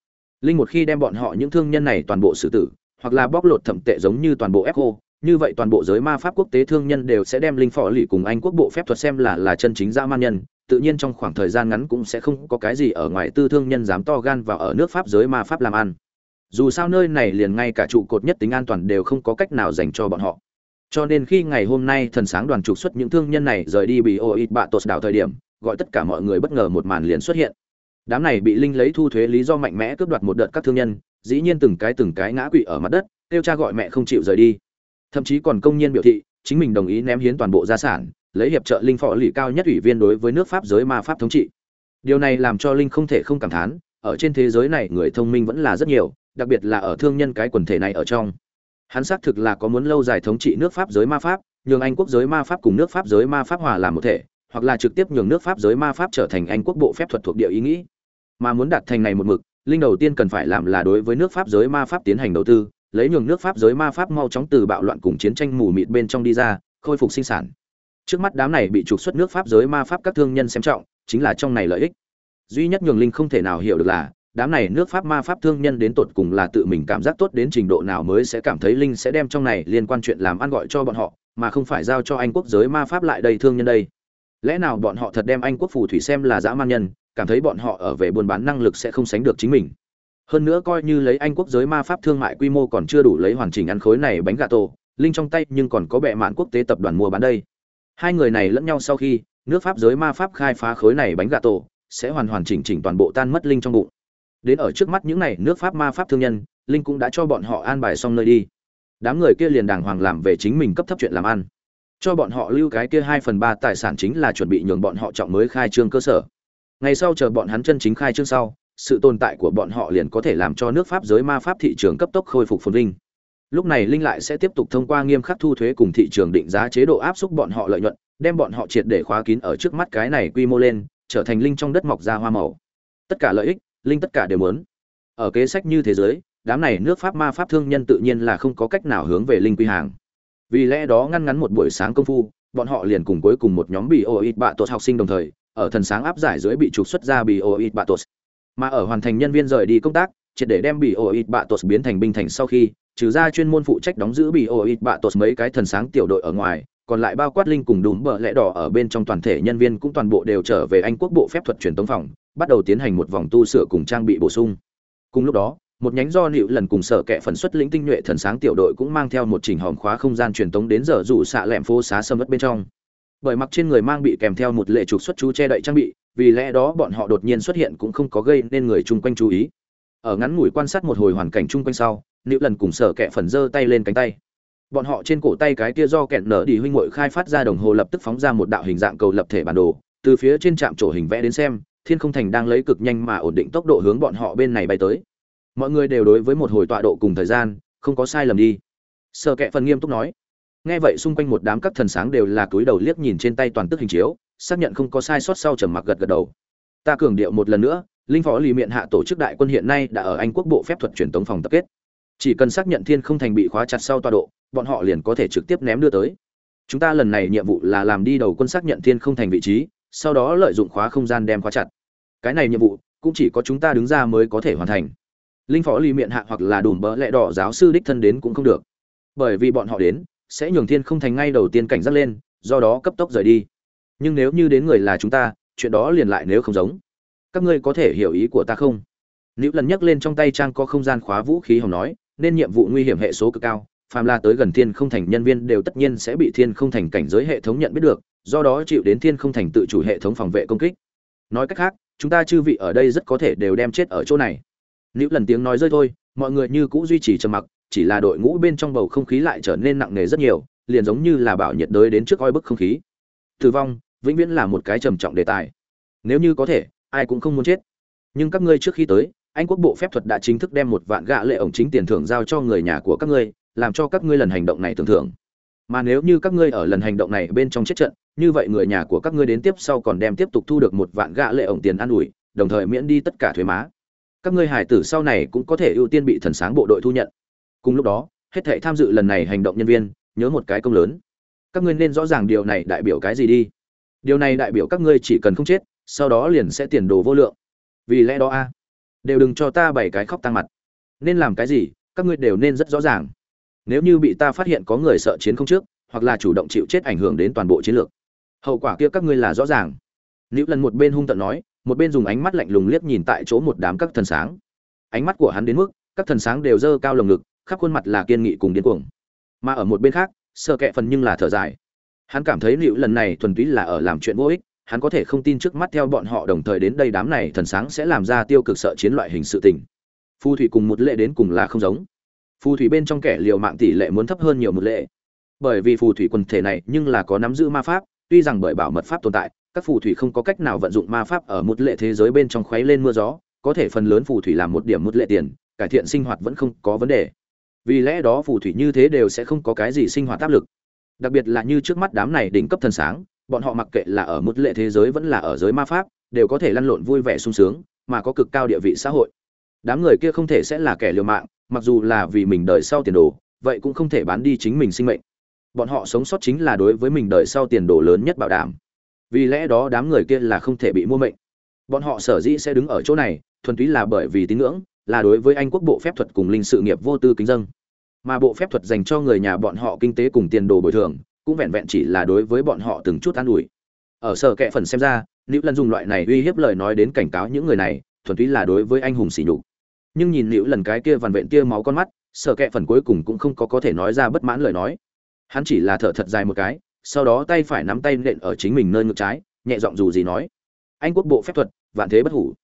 Linh một khi đem bọn họ những thương nhân này toàn bộ xử tử, hoặc là bóc lột thẩm tệ giống như toàn bộ echo như vậy toàn bộ giới ma pháp quốc tế thương nhân đều sẽ đem linh phò lì cùng anh quốc bộ phép thuật xem là là chân chính dã man nhân tự nhiên trong khoảng thời gian ngắn cũng sẽ không có cái gì ở ngoài tư thương nhân dám to gan vào ở nước pháp giới ma pháp làm ăn. Dù sao nơi này liền ngay cả trụ cột nhất tính an toàn đều không có cách nào dành cho bọn họ. Cho nên khi ngày hôm nay thần sáng đoàn trục xuất những thương nhân này rời đi bị ô ít bạ tột đảo thời điểm, gọi tất cả mọi người bất ngờ một màn liền xuất hiện. Đám này bị linh lấy thu thuế lý do mạnh mẽ cướp đoạt một đợt các thương nhân, dĩ nhiên từng cái từng cái ngã quỵ ở mặt đất, kêu cha gọi mẹ không chịu rời đi. Thậm chí còn công nhiên biểu thị, chính mình đồng ý ném hiến toàn bộ gia sản lấy hiệp trợ linh phò lì cao nhất ủy viên đối với nước pháp giới ma pháp thống trị. Điều này làm cho linh không thể không cảm thán, ở trên thế giới này người thông minh vẫn là rất nhiều, đặc biệt là ở thương nhân cái quần thể này ở trong. Hắn xác thực là có muốn lâu dài thống trị nước pháp giới ma pháp, nhường anh quốc giới ma pháp cùng nước pháp giới ma pháp hòa làm một thể, hoặc là trực tiếp nhường nước pháp giới ma pháp trở thành anh quốc bộ phép thuật thuộc địa ý nghĩ. Mà muốn đạt thành này một mực, linh đầu tiên cần phải làm là đối với nước pháp giới ma pháp tiến hành đầu tư, lấy nhường nước pháp giới ma pháp mau chóng từ bạo loạn cùng chiến tranh mù mịt bên trong đi ra, khôi phục sinh sản trước mắt đám này bị trục xuất nước pháp giới ma pháp các thương nhân xem trọng, chính là trong này lợi ích. Duy nhất nhường linh không thể nào hiểu được là, đám này nước pháp ma pháp thương nhân đến tột cùng là tự mình cảm giác tốt đến trình độ nào mới sẽ cảm thấy linh sẽ đem trong này liên quan chuyện làm ăn gọi cho bọn họ, mà không phải giao cho anh quốc giới ma pháp lại đây thương nhân đây. Lẽ nào bọn họ thật đem anh quốc phù thủy xem là dã man nhân, cảm thấy bọn họ ở về buôn bán năng lực sẽ không sánh được chính mình. Hơn nữa coi như lấy anh quốc giới ma pháp thương mại quy mô còn chưa đủ lấy hoàn chỉnh ăn khối này bánh gà tổ, linh trong tay nhưng còn có bệ mạn quốc tế tập đoàn mua bán đây hai người này lẫn nhau sau khi, nước pháp giới ma pháp khai phá khối này bánh gà tổ, sẽ hoàn hoàn chỉnh chỉnh toàn bộ tan mất linh trong bụng. Đến ở trước mắt những này nước pháp ma pháp thương nhân, linh cũng đã cho bọn họ an bài xong nơi đi. Đám người kia liền đàng hoàng làm về chính mình cấp thấp chuyện làm ăn. Cho bọn họ lưu cái kia hai phần ba tài sản chính là chuẩn bị nhường bọn họ trọng mới khai trương cơ sở. Ngày sau chờ bọn hắn chân chính khai trương sau, sự tồn tại của bọn họ liền có thể làm cho nước pháp giới ma pháp thị trường cấp tốc khôi phục phồn vinh lúc này linh lại sẽ tiếp tục thông qua nghiêm khắc thu thuế cùng thị trường định giá chế độ áp suất bọn họ lợi nhuận, đem bọn họ triệt để khóa kín ở trước mắt cái này quy mô lên, trở thành linh trong đất mọc ra hoa màu. Tất cả lợi ích, linh tất cả đều muốn. Ở kế sách như thế giới, đám này nước pháp ma pháp thương nhân tự nhiên là không có cách nào hướng về linh quy hàng. Vì lẽ đó ngăn ngắn một buổi sáng công phu, bọn họ liền cùng cuối cùng một nhóm bị oit bạ tốt học sinh đồng thời, ở thần sáng áp giải dưới bị trục xuất ra bị oit bạ tốt mà ở hoàn thành nhân viên rời đi công tác triệt để đem bị oit bạ tột biến thành binh thành sau khi, trừ ra chuyên môn phụ trách đóng giữ bị oit bạ tột mấy cái thần sáng tiểu đội ở ngoài, còn lại bao quát linh cùng đùm bờ lẽ đỏ ở bên trong toàn thể nhân viên cũng toàn bộ đều trở về anh quốc bộ phép thuật truyền tống phòng, bắt đầu tiến hành một vòng tu sửa cùng trang bị bổ sung. Cùng lúc đó, một nhánh do nịu lần cùng sở kệ phần xuất lĩnh tinh nhuệ thần sáng tiểu đội cũng mang theo một trình hòm khóa không gian truyền tống đến giờ rủ xạ lẹm phố xá sâm mất bên trong. Bởi mặc trên người mang bị kèm theo một lệ trục xuất chú che đậy trang bị, vì lẽ đó bọn họ đột nhiên xuất hiện cũng không có gây nên người chung quanh chú ý ở ngắn ngủi quan sát một hồi hoàn cảnh chung quanh sau nữ lần cùng sở kẹ phần giơ tay lên cánh tay. Bọn họ trên cổ tay cái kia do kẹn nở đi huynh muội khai phát ra đồng hồ lập tức phóng ra một đạo hình dạng cầu lập thể bản đồ, từ phía trên trạm trổ hình vẽ đến xem, thiên không thành đang lấy cực nhanh mà ổn định tốc độ hướng bọn họ bên này bay tới. Mọi người đều đối với một hồi tọa độ cùng thời gian, không có sai lầm đi. Sợ kệ phần nghiêm túc nói. Nghe vậy xung quanh một đám các thần sáng đều là túi đầu liếc nhìn trên tay toàn tức hình chiếu, xác nhận không có sai sót sau trầm mặc gật gật đầu. Ta cường điệu một lần nữa linh phó lì miệng hạ tổ chức đại quân hiện nay đã ở anh quốc bộ phép thuật truyền tống phòng tập kết. Chỉ cần xác nhận thiên không thành bị khóa chặt sau tọa độ, bọn họ liền có thể trực tiếp ném đưa tới. Chúng ta lần này nhiệm vụ là làm đi đầu quân xác nhận thiên không thành vị trí, sau đó lợi dụng khóa không gian đem khóa chặt. Cái này nhiệm vụ, cũng chỉ có chúng ta đứng ra mới có thể hoàn thành. Linh phó lì miệng hạ hoặc là đùm bỡ lẹ đỏ giáo sư đích thân đến cũng không được. Bởi vì bọn họ đến, sẽ nhường thiên không thành ngay đầu tiên cảnh giác lên, do đó cấp tốc rời đi. Nhưng nếu như đến người là chúng ta, chuyện đó liền lại nếu không giống các ngươi có thể hiểu ý của ta không? Nữ lần nhấc lên trong tay trang có không gian khóa vũ khí hồng nói, nên nhiệm vụ nguy hiểm hệ số cực cao, phàm là tới gần thiên không thành nhân viên đều tất nhiên sẽ bị thiên không thành cảnh giới hệ thống nhận biết được, do đó chịu đến thiên không thành tự chủ hệ thống phòng vệ công kích. Nói cách khác, chúng ta chư vị ở đây rất có thể đều đem chết ở chỗ này. Nữ lần tiếng nói rơi thôi, mọi người như cũ duy trì trầm mặc, chỉ là đội ngũ bên trong bầu không khí lại trở nên nặng nề rất nhiều, liền giống như là bảo nhiệt đới đến trước oi bức không khí. Tử vong, vĩnh viễn là một cái trầm trọng đề tài. Nếu như có thể ai cũng không muốn chết. Nhưng các ngươi trước khi tới, anh quốc bộ phép thuật đã chính thức đem một vạn gạ lệ ổng chính tiền thưởng giao cho người nhà của các ngươi, làm cho các ngươi lần hành động này tưởng thưởng. Mà nếu như các ngươi ở lần hành động này bên trong chết trận, như vậy người nhà của các ngươi đến tiếp sau còn đem tiếp tục thu được một vạn gạ lệ ổng tiền ăn ủi, đồng thời miễn đi tất cả thuế má. Các ngươi hải tử sau này cũng có thể ưu tiên bị thần sáng bộ đội thu nhận. Cùng lúc đó, hết thảy tham dự lần này hành động nhân viên, nhớ một cái công lớn. Các ngươi nên rõ ràng điều này đại biểu cái gì đi. Điều này đại biểu các ngươi chỉ cần không chết sau đó liền sẽ tiền đồ vô lượng. Vì lẽ đó a, đều đừng cho ta bảy cái khóc tăng mặt. Nên làm cái gì, các ngươi đều nên rất rõ ràng. Nếu như bị ta phát hiện có người sợ chiến không trước, hoặc là chủ động chịu chết ảnh hưởng đến toàn bộ chiến lược, hậu quả kia các ngươi là rõ ràng. Nữ lần một bên hung tận nói, một bên dùng ánh mắt lạnh lùng liếc nhìn tại chỗ một đám các thần sáng. Ánh mắt của hắn đến mức, các thần sáng đều dơ cao lồng ngực, khắp khuôn mặt là kiên nghị cùng điên cuồng. Mà ở một bên khác sợ kệ phần nhưng là thở dài. Hắn cảm thấy liệu lần này thuần túy là ở làm chuyện vô ích hắn có thể không tin trước mắt theo bọn họ đồng thời đến đây đám này thần sáng sẽ làm ra tiêu cực sợ chiến loại hình sự tình. Phù thủy cùng một lệ đến cùng là không giống. Phù thủy bên trong kẻ liều mạng tỷ lệ muốn thấp hơn nhiều một lệ. Bởi vì phù thủy quần thể này nhưng là có nắm giữ ma pháp, tuy rằng bởi bảo mật pháp tồn tại, các phù thủy không có cách nào vận dụng ma pháp ở một lệ thế giới bên trong khuấy lên mưa gió, có thể phần lớn phù thủy làm một điểm một lệ tiền, cải thiện sinh hoạt vẫn không có vấn đề. Vì lẽ đó phù thủy như thế đều sẽ không có cái gì sinh hoạt áp lực. Đặc biệt là như trước mắt đám này đỉnh cấp thần sáng bọn họ mặc kệ là ở một lệ thế giới vẫn là ở giới ma pháp, đều có thể lăn lộn vui vẻ sung sướng, mà có cực cao địa vị xã hội. Đám người kia không thể sẽ là kẻ liều mạng, mặc dù là vì mình đời sau tiền đồ, vậy cũng không thể bán đi chính mình sinh mệnh. Bọn họ sống sót chính là đối với mình đời sau tiền đồ lớn nhất bảo đảm. Vì lẽ đó đám người kia là không thể bị mua mệnh. Bọn họ sở dĩ sẽ đứng ở chỗ này, thuần túy là bởi vì tín ngưỡng, là đối với anh quốc bộ phép thuật cùng linh sự nghiệp vô tư kính dân. Mà bộ phép thuật dành cho người nhà bọn họ kinh tế cùng tiền đồ bồi thường cũng vẹn vẹn chỉ là đối với bọn họ từng chút an ủi. Ở sở kệ phần xem ra nữ lần dùng loại này uy hiếp lời nói đến cảnh cáo những người này, thuần túy là đối với anh hùng sỉ nhục. Nhưng nhìn nữ lần cái kia vằn vện tia máu con mắt, sở kệ phần cuối cùng cũng không có có thể nói ra bất mãn lời nói. Hắn chỉ là thở thật dài một cái, sau đó tay phải nắm tay nện ở chính mình nơi ngực trái, nhẹ giọng dù gì nói, anh quốc bộ phép thuật, vạn thế bất hủ.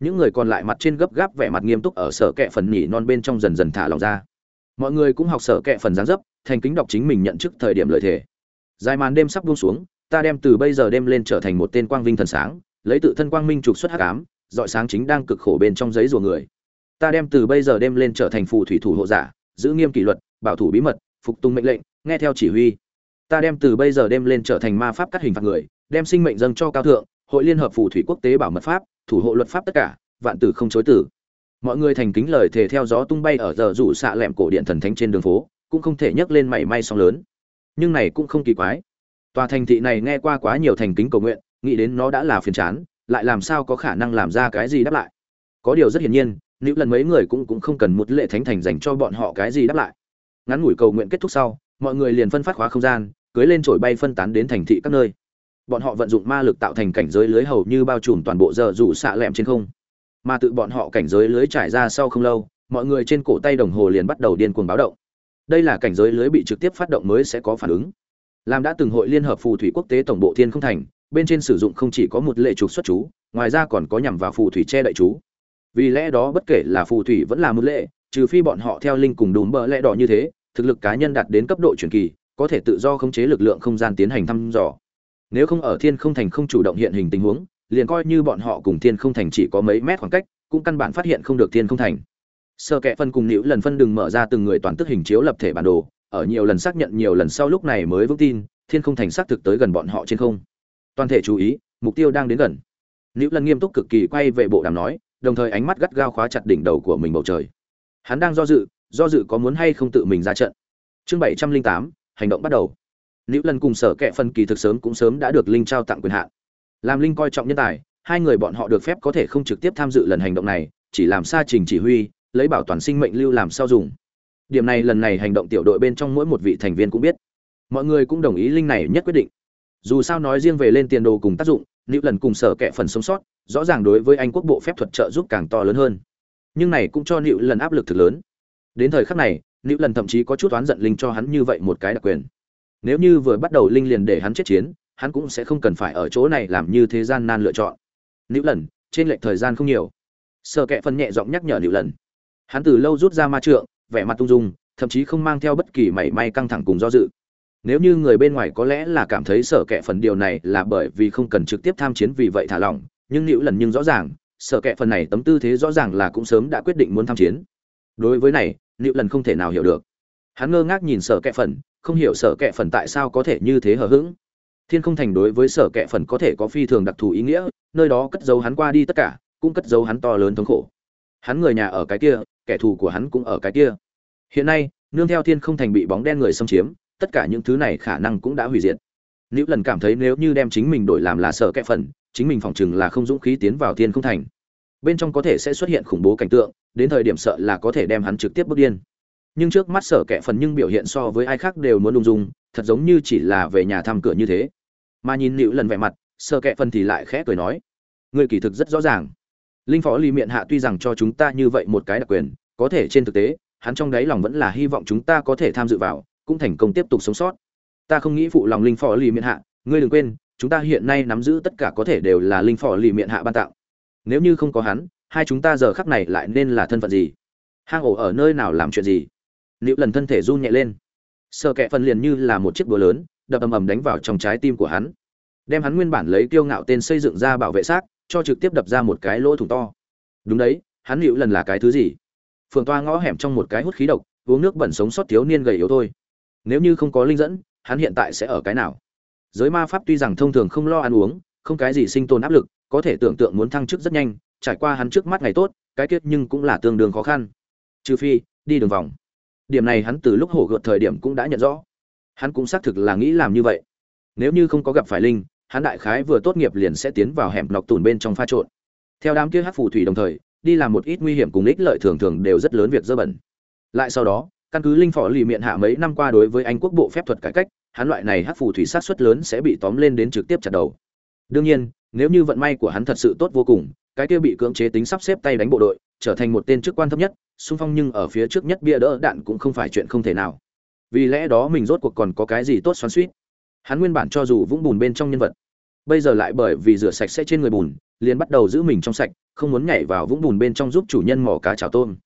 Những người còn lại mặt trên gấp gáp vẻ mặt nghiêm túc ở sở kệ phần nhỉ non bên trong dần dần thả lòng ra mọi người cũng học sở kệ phần giáng dấp, thành kính đọc chính mình nhận chức thời điểm lợi thể dài màn đêm sắp buông xuống, ta đem từ bây giờ đêm lên trở thành một tên quang vinh thần sáng, lấy tự thân quang minh trục xuất hắc ám, dọi sáng chính đang cực khổ bên trong giấy rùa người. Ta đem từ bây giờ đêm lên trở thành phù thủy thủ hộ giả, giữ nghiêm kỷ luật, bảo thủ bí mật, phục tùng mệnh lệnh, nghe theo chỉ huy. Ta đem từ bây giờ đem lên trở thành ma pháp cắt hình phạt người, đem sinh mệnh dâng cho cao thượng, hội liên hợp phù thủy quốc tế bảo mật pháp, thủ hộ luật pháp tất cả, vạn tử không chối tử mọi người thành kính lời thề theo gió tung bay ở giờ rủ xạ lẹm cổ điện thần thánh trên đường phố, cũng không thể nhấc lên mảy may song lớn. Nhưng này cũng không kỳ quái. Tòa thành thị này nghe qua quá nhiều thành kính cầu nguyện, nghĩ đến nó đã là phiền chán, lại làm sao có khả năng làm ra cái gì đáp lại? Có điều rất hiển nhiên nữ lần mấy người cũng cũng không cần một lệ thánh thành dành cho bọn họ cái gì đáp lại. Ngắn ngủi cầu nguyện kết thúc sau, mọi người liền phân phát khóa không gian, cưới lên trổi bay phân tán đến thành thị các nơi. Bọn họ vận dụng ma lực tạo thành cảnh giới lưới hầu như bao trùm toàn bộ giờ rủ xạ lẹm trên không mà tự bọn họ cảnh giới lưới trải ra sau không lâu, mọi người trên cổ tay đồng hồ liền bắt đầu điên cuồng báo động. Đây là cảnh giới lưới bị trực tiếp phát động mới sẽ có phản ứng. Làm đã từng hội liên hợp phù thủy quốc tế tổng bộ thiên không thành, bên trên sử dụng không chỉ có một lệ trục xuất chú, ngoài ra còn có nhằm vào phù thủy che đậy chú. Vì lẽ đó bất kể là phù thủy vẫn là một lệ, trừ phi bọn họ theo linh cùng đùm bờ lẽ đỏ như thế, thực lực cá nhân đạt đến cấp độ truyền kỳ, có thể tự do khống chế lực lượng không gian tiến hành thăm dò. Nếu không ở thiên không thành không chủ động hiện hình tình huống liền coi như bọn họ cùng thiên không thành chỉ có mấy mét khoảng cách, cũng căn bản phát hiện không được thiên không thành. Sơ kẽ phân cùng nữ lần phân đừng mở ra từng người toàn tức hình chiếu lập thể bản đồ, ở nhiều lần xác nhận nhiều lần sau lúc này mới vững tin, thiên không thành xác thực tới gần bọn họ trên không. Toàn thể chú ý, mục tiêu đang đến gần. Nữ lần nghiêm túc cực kỳ quay về bộ đàm nói, đồng thời ánh mắt gắt gao khóa chặt đỉnh đầu của mình bầu trời. Hắn đang do dự do dự có muốn hay không tự mình ra trận. Chương bảy trăm linh tám, hành động bắt đầu. Nữ lần cùng sở kệ phân kỳ thực sớm cũng sớm đã được linh trao tặng quyền hạn làm linh coi trọng nhân tài, hai người bọn họ được phép có thể không trực tiếp tham dự lần hành động này, chỉ làm xa trình chỉ huy, lấy bảo toàn sinh mệnh lưu làm sao dùng. Điểm này lần này hành động tiểu đội bên trong mỗi một vị thành viên cũng biết. Mọi người cũng đồng ý linh này nhất quyết định. Dù sao nói riêng về lên tiền đồ cùng tác dụng, nữ lần cùng sở kệ phần sống sót, rõ ràng đối với anh quốc bộ phép thuật trợ giúp càng to lớn hơn. Nhưng này cũng cho nữ lần áp lực thực lớn. Đến thời khắc này, nữ lần thậm chí có chút oán giận linh cho hắn như vậy một cái đặc quyền. Nếu như vừa bắt đầu linh liền để hắn chết chiến hắn cũng sẽ không cần phải ở chỗ này làm như thế gian nan lựa chọn. Nữ lần, trên lệch thời gian không nhiều. Sợ kệ phân nhẹ giọng nhắc nhở nữ lần. Hắn từ lâu rút ra ma trượng, vẻ mặt tung dung, thậm chí không mang theo bất kỳ mảy may căng thẳng cùng do dự. Nếu như người bên ngoài có lẽ là cảm thấy sợ kệ phần điều này là bởi vì không cần trực tiếp tham chiến vì vậy thả lỏng, nhưng nữ lần nhưng rõ ràng sợ kệ phần này tấm tư thế rõ ràng là cũng sớm đã quyết định muốn tham chiến. Đối với này nữ lần không thể nào hiểu được. Hắn ngơ ngác nhìn sợ kệ phần, không hiểu sợ kệ phần tại sao có thể như thế hờ hững thiên không thành đối với sở kệ phần có thể có phi thường đặc thù ý nghĩa, nơi đó cất giấu hắn qua đi tất cả, cũng cất giấu hắn to lớn thống khổ. Hắn người nhà ở cái kia, kẻ thù của hắn cũng ở cái kia. Hiện nay, nương theo thiên không thành bị bóng đen người xâm chiếm, tất cả những thứ này khả năng cũng đã hủy diệt. Nữ lần cảm thấy nếu như đem chính mình đổi làm là sở kệ phần, chính mình phỏng chừng là không dũng khí tiến vào thiên không thành. Bên trong có thể sẽ xuất hiện khủng bố cảnh tượng, đến thời điểm sợ là có thể đem hắn trực tiếp bước điên nhưng trước mắt sở kệ phần nhưng biểu hiện so với ai khác đều muốn lung dung, thật giống như chỉ là về nhà thăm cửa như thế. Mà nhìn nịu lần vẻ mặt, sở kệ phần thì lại khẽ cười nói người kỳ thực rất rõ ràng. Linh phó lì miệng hạ tuy rằng cho chúng ta như vậy một cái đặc quyền, có thể trên thực tế, hắn trong đáy lòng vẫn là hy vọng chúng ta có thể tham dự vào, cũng thành công tiếp tục sống sót. Ta không nghĩ phụ lòng linh phó lì miệng hạ, ngươi đừng quên, chúng ta hiện nay nắm giữ tất cả có thể đều là linh phó lì miệng hạ ban tặng nếu như không có hắn, hai chúng ta giờ khắc này lại nên là thân phận gì? Hang ổ ở nơi nào làm chuyện gì? Liệu lần thân thể run nhẹ lên. sợ kẹ phần liền như là một chiếc búa lớn, đập ầm ầm đánh vào trong trái tim của hắn. Đem hắn nguyên bản lấy kiêu ngạo tên xây dựng ra bảo vệ xác, cho trực tiếp đập ra một cái lỗ thủng to. Đúng đấy, hắn Liễu lần là cái thứ gì? Phường toa ngõ hẻm trong một cái hút khí độc, uống nước bẩn sống sót thiếu niên gầy yếu thôi. Nếu như không có linh dẫn, hắn hiện tại sẽ ở cái nào? Giới ma pháp tuy rằng thông thường không lo ăn uống, không cái gì sinh tồn áp lực, có thể tưởng tượng muốn thăng chức rất nhanh, trải qua hắn trước mắt ngày tốt, cái kết nhưng cũng là tương đương khó khăn. Trừ phi, đi đường vòng điểm này hắn từ lúc hổ gợt thời điểm cũng đã nhận rõ. Hắn cũng xác thực là nghĩ làm như vậy. Nếu như không có gặp phải linh, hắn đại khái vừa tốt nghiệp liền sẽ tiến vào hẻm nọc tùn bên trong pha trộn. Theo đám kia hát phù thủy đồng thời, đi làm một ít nguy hiểm cùng ích lợi thường thường đều rất lớn việc dơ bẩn. Lại sau đó, căn cứ linh phò lì miệng hạ mấy năm qua đối với anh quốc bộ phép thuật cải cách, hắn loại này hát phù thủy sát xuất lớn sẽ bị tóm lên đến trực tiếp chặt đầu. Đương nhiên, nếu như vận may của hắn thật sự tốt vô cùng, cái kia bị cưỡng chế tính sắp xếp tay đánh bộ đội, trở thành một tên chức quan thấp nhất xung phong nhưng ở phía trước nhất bia đỡ đạn cũng không phải chuyện không thể nào. Vì lẽ đó mình rốt cuộc còn có cái gì tốt xoắn suýt hắn nguyên bản cho dù vũng bùn bên trong nhân vật, bây giờ lại bởi vì rửa sạch sẽ trên người bùn, liền bắt đầu giữ mình trong sạch, không muốn nhảy vào vũng bùn bên trong giúp chủ nhân mỏ cá chảo tôm.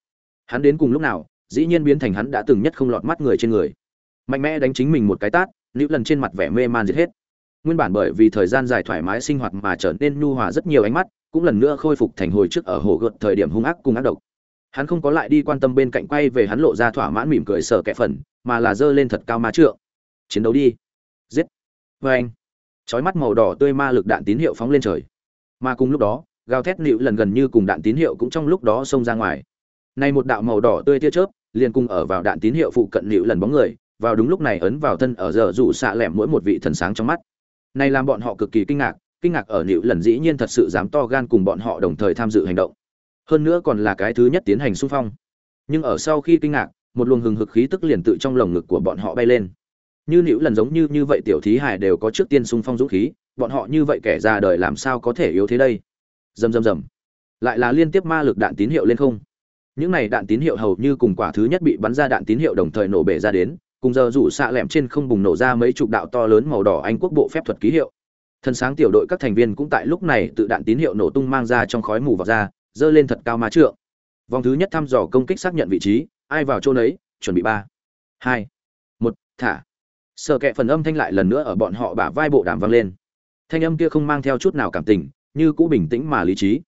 Hắn đến cùng lúc nào, dĩ nhiên biến thành hắn đã từng nhất không lọt mắt người trên người. Mạnh mẽ đánh chính mình một cái tát nữ lần trên mặt vẻ mê man giết hết. Nguyên bản bởi vì thời gian dài thoải mái sinh hoạt mà trở nên nhu hòa rất nhiều ánh mắt, cũng lần nữa khôi phục thành hồi trước ở hồ gợt thời điểm hung ác cùng ác độc hắn không có lại đi quan tâm bên cạnh quay về hắn lộ ra thỏa mãn mỉm cười sở kẻ phần, mà là giơ lên thật cao ma trượng. Chiến đấu đi. Giết. Vê anh. Chói mắt màu đỏ tươi ma lực đạn tín hiệu phóng lên trời. Mà cùng lúc đó, gào thét nịu lần gần như cùng đạn tín hiệu cũng trong lúc đó xông ra ngoài. Nay một đạo màu đỏ tươi tia chớp, liền cùng ở vào đạn tín hiệu phụ cận nịu lần bóng người, vào đúng lúc này ấn vào thân ở giờ rủ xạ lẻm mỗi một vị thần sáng trong mắt. Này làm bọn họ cực kỳ kinh ngạc kinh ngạc ở nịu lần dĩ nhiên thật sự dám to gan cùng bọn họ đồng thời tham dự hành động hơn nữa còn là cái thứ nhất tiến hành xung phong. Nhưng ở sau khi kinh ngạc, một luồng hừng hực khí tức liền tự trong lồng ngực của bọn họ bay lên. Như nịu lần giống như như vậy tiểu thí hải đều có trước tiên xung phong dũng khí, bọn họ như vậy kẻ già đời làm sao có thể yếu thế đây? Rầm rầm rầm. Lại là liên tiếp ma lực đạn tín hiệu lên không. Những này đạn tín hiệu hầu như cùng quả thứ nhất bị bắn ra đạn tín hiệu đồng thời nổ bể ra đến, cùng giờ rủ xạ lẹm trên không bùng nổ ra mấy chục đạo to lớn màu đỏ anh quốc bộ phép thuật ký hiệu. Thân sáng tiểu đội các thành viên cũng tại lúc này tự đạn tín hiệu nổ tung mang ra trong khói mù vào ra dơ lên thật cao má trượng. Vòng thứ nhất thăm dò công kích xác nhận vị trí, ai vào chỗ nấy, chuẩn bị ba, hai, một, thả. Sợ kệ phần âm thanh lại lần nữa ở bọn họ bả vai bộ đàm vang lên. Thanh âm kia không mang theo chút nào cảm tình, như cũ bình tĩnh mà lý trí.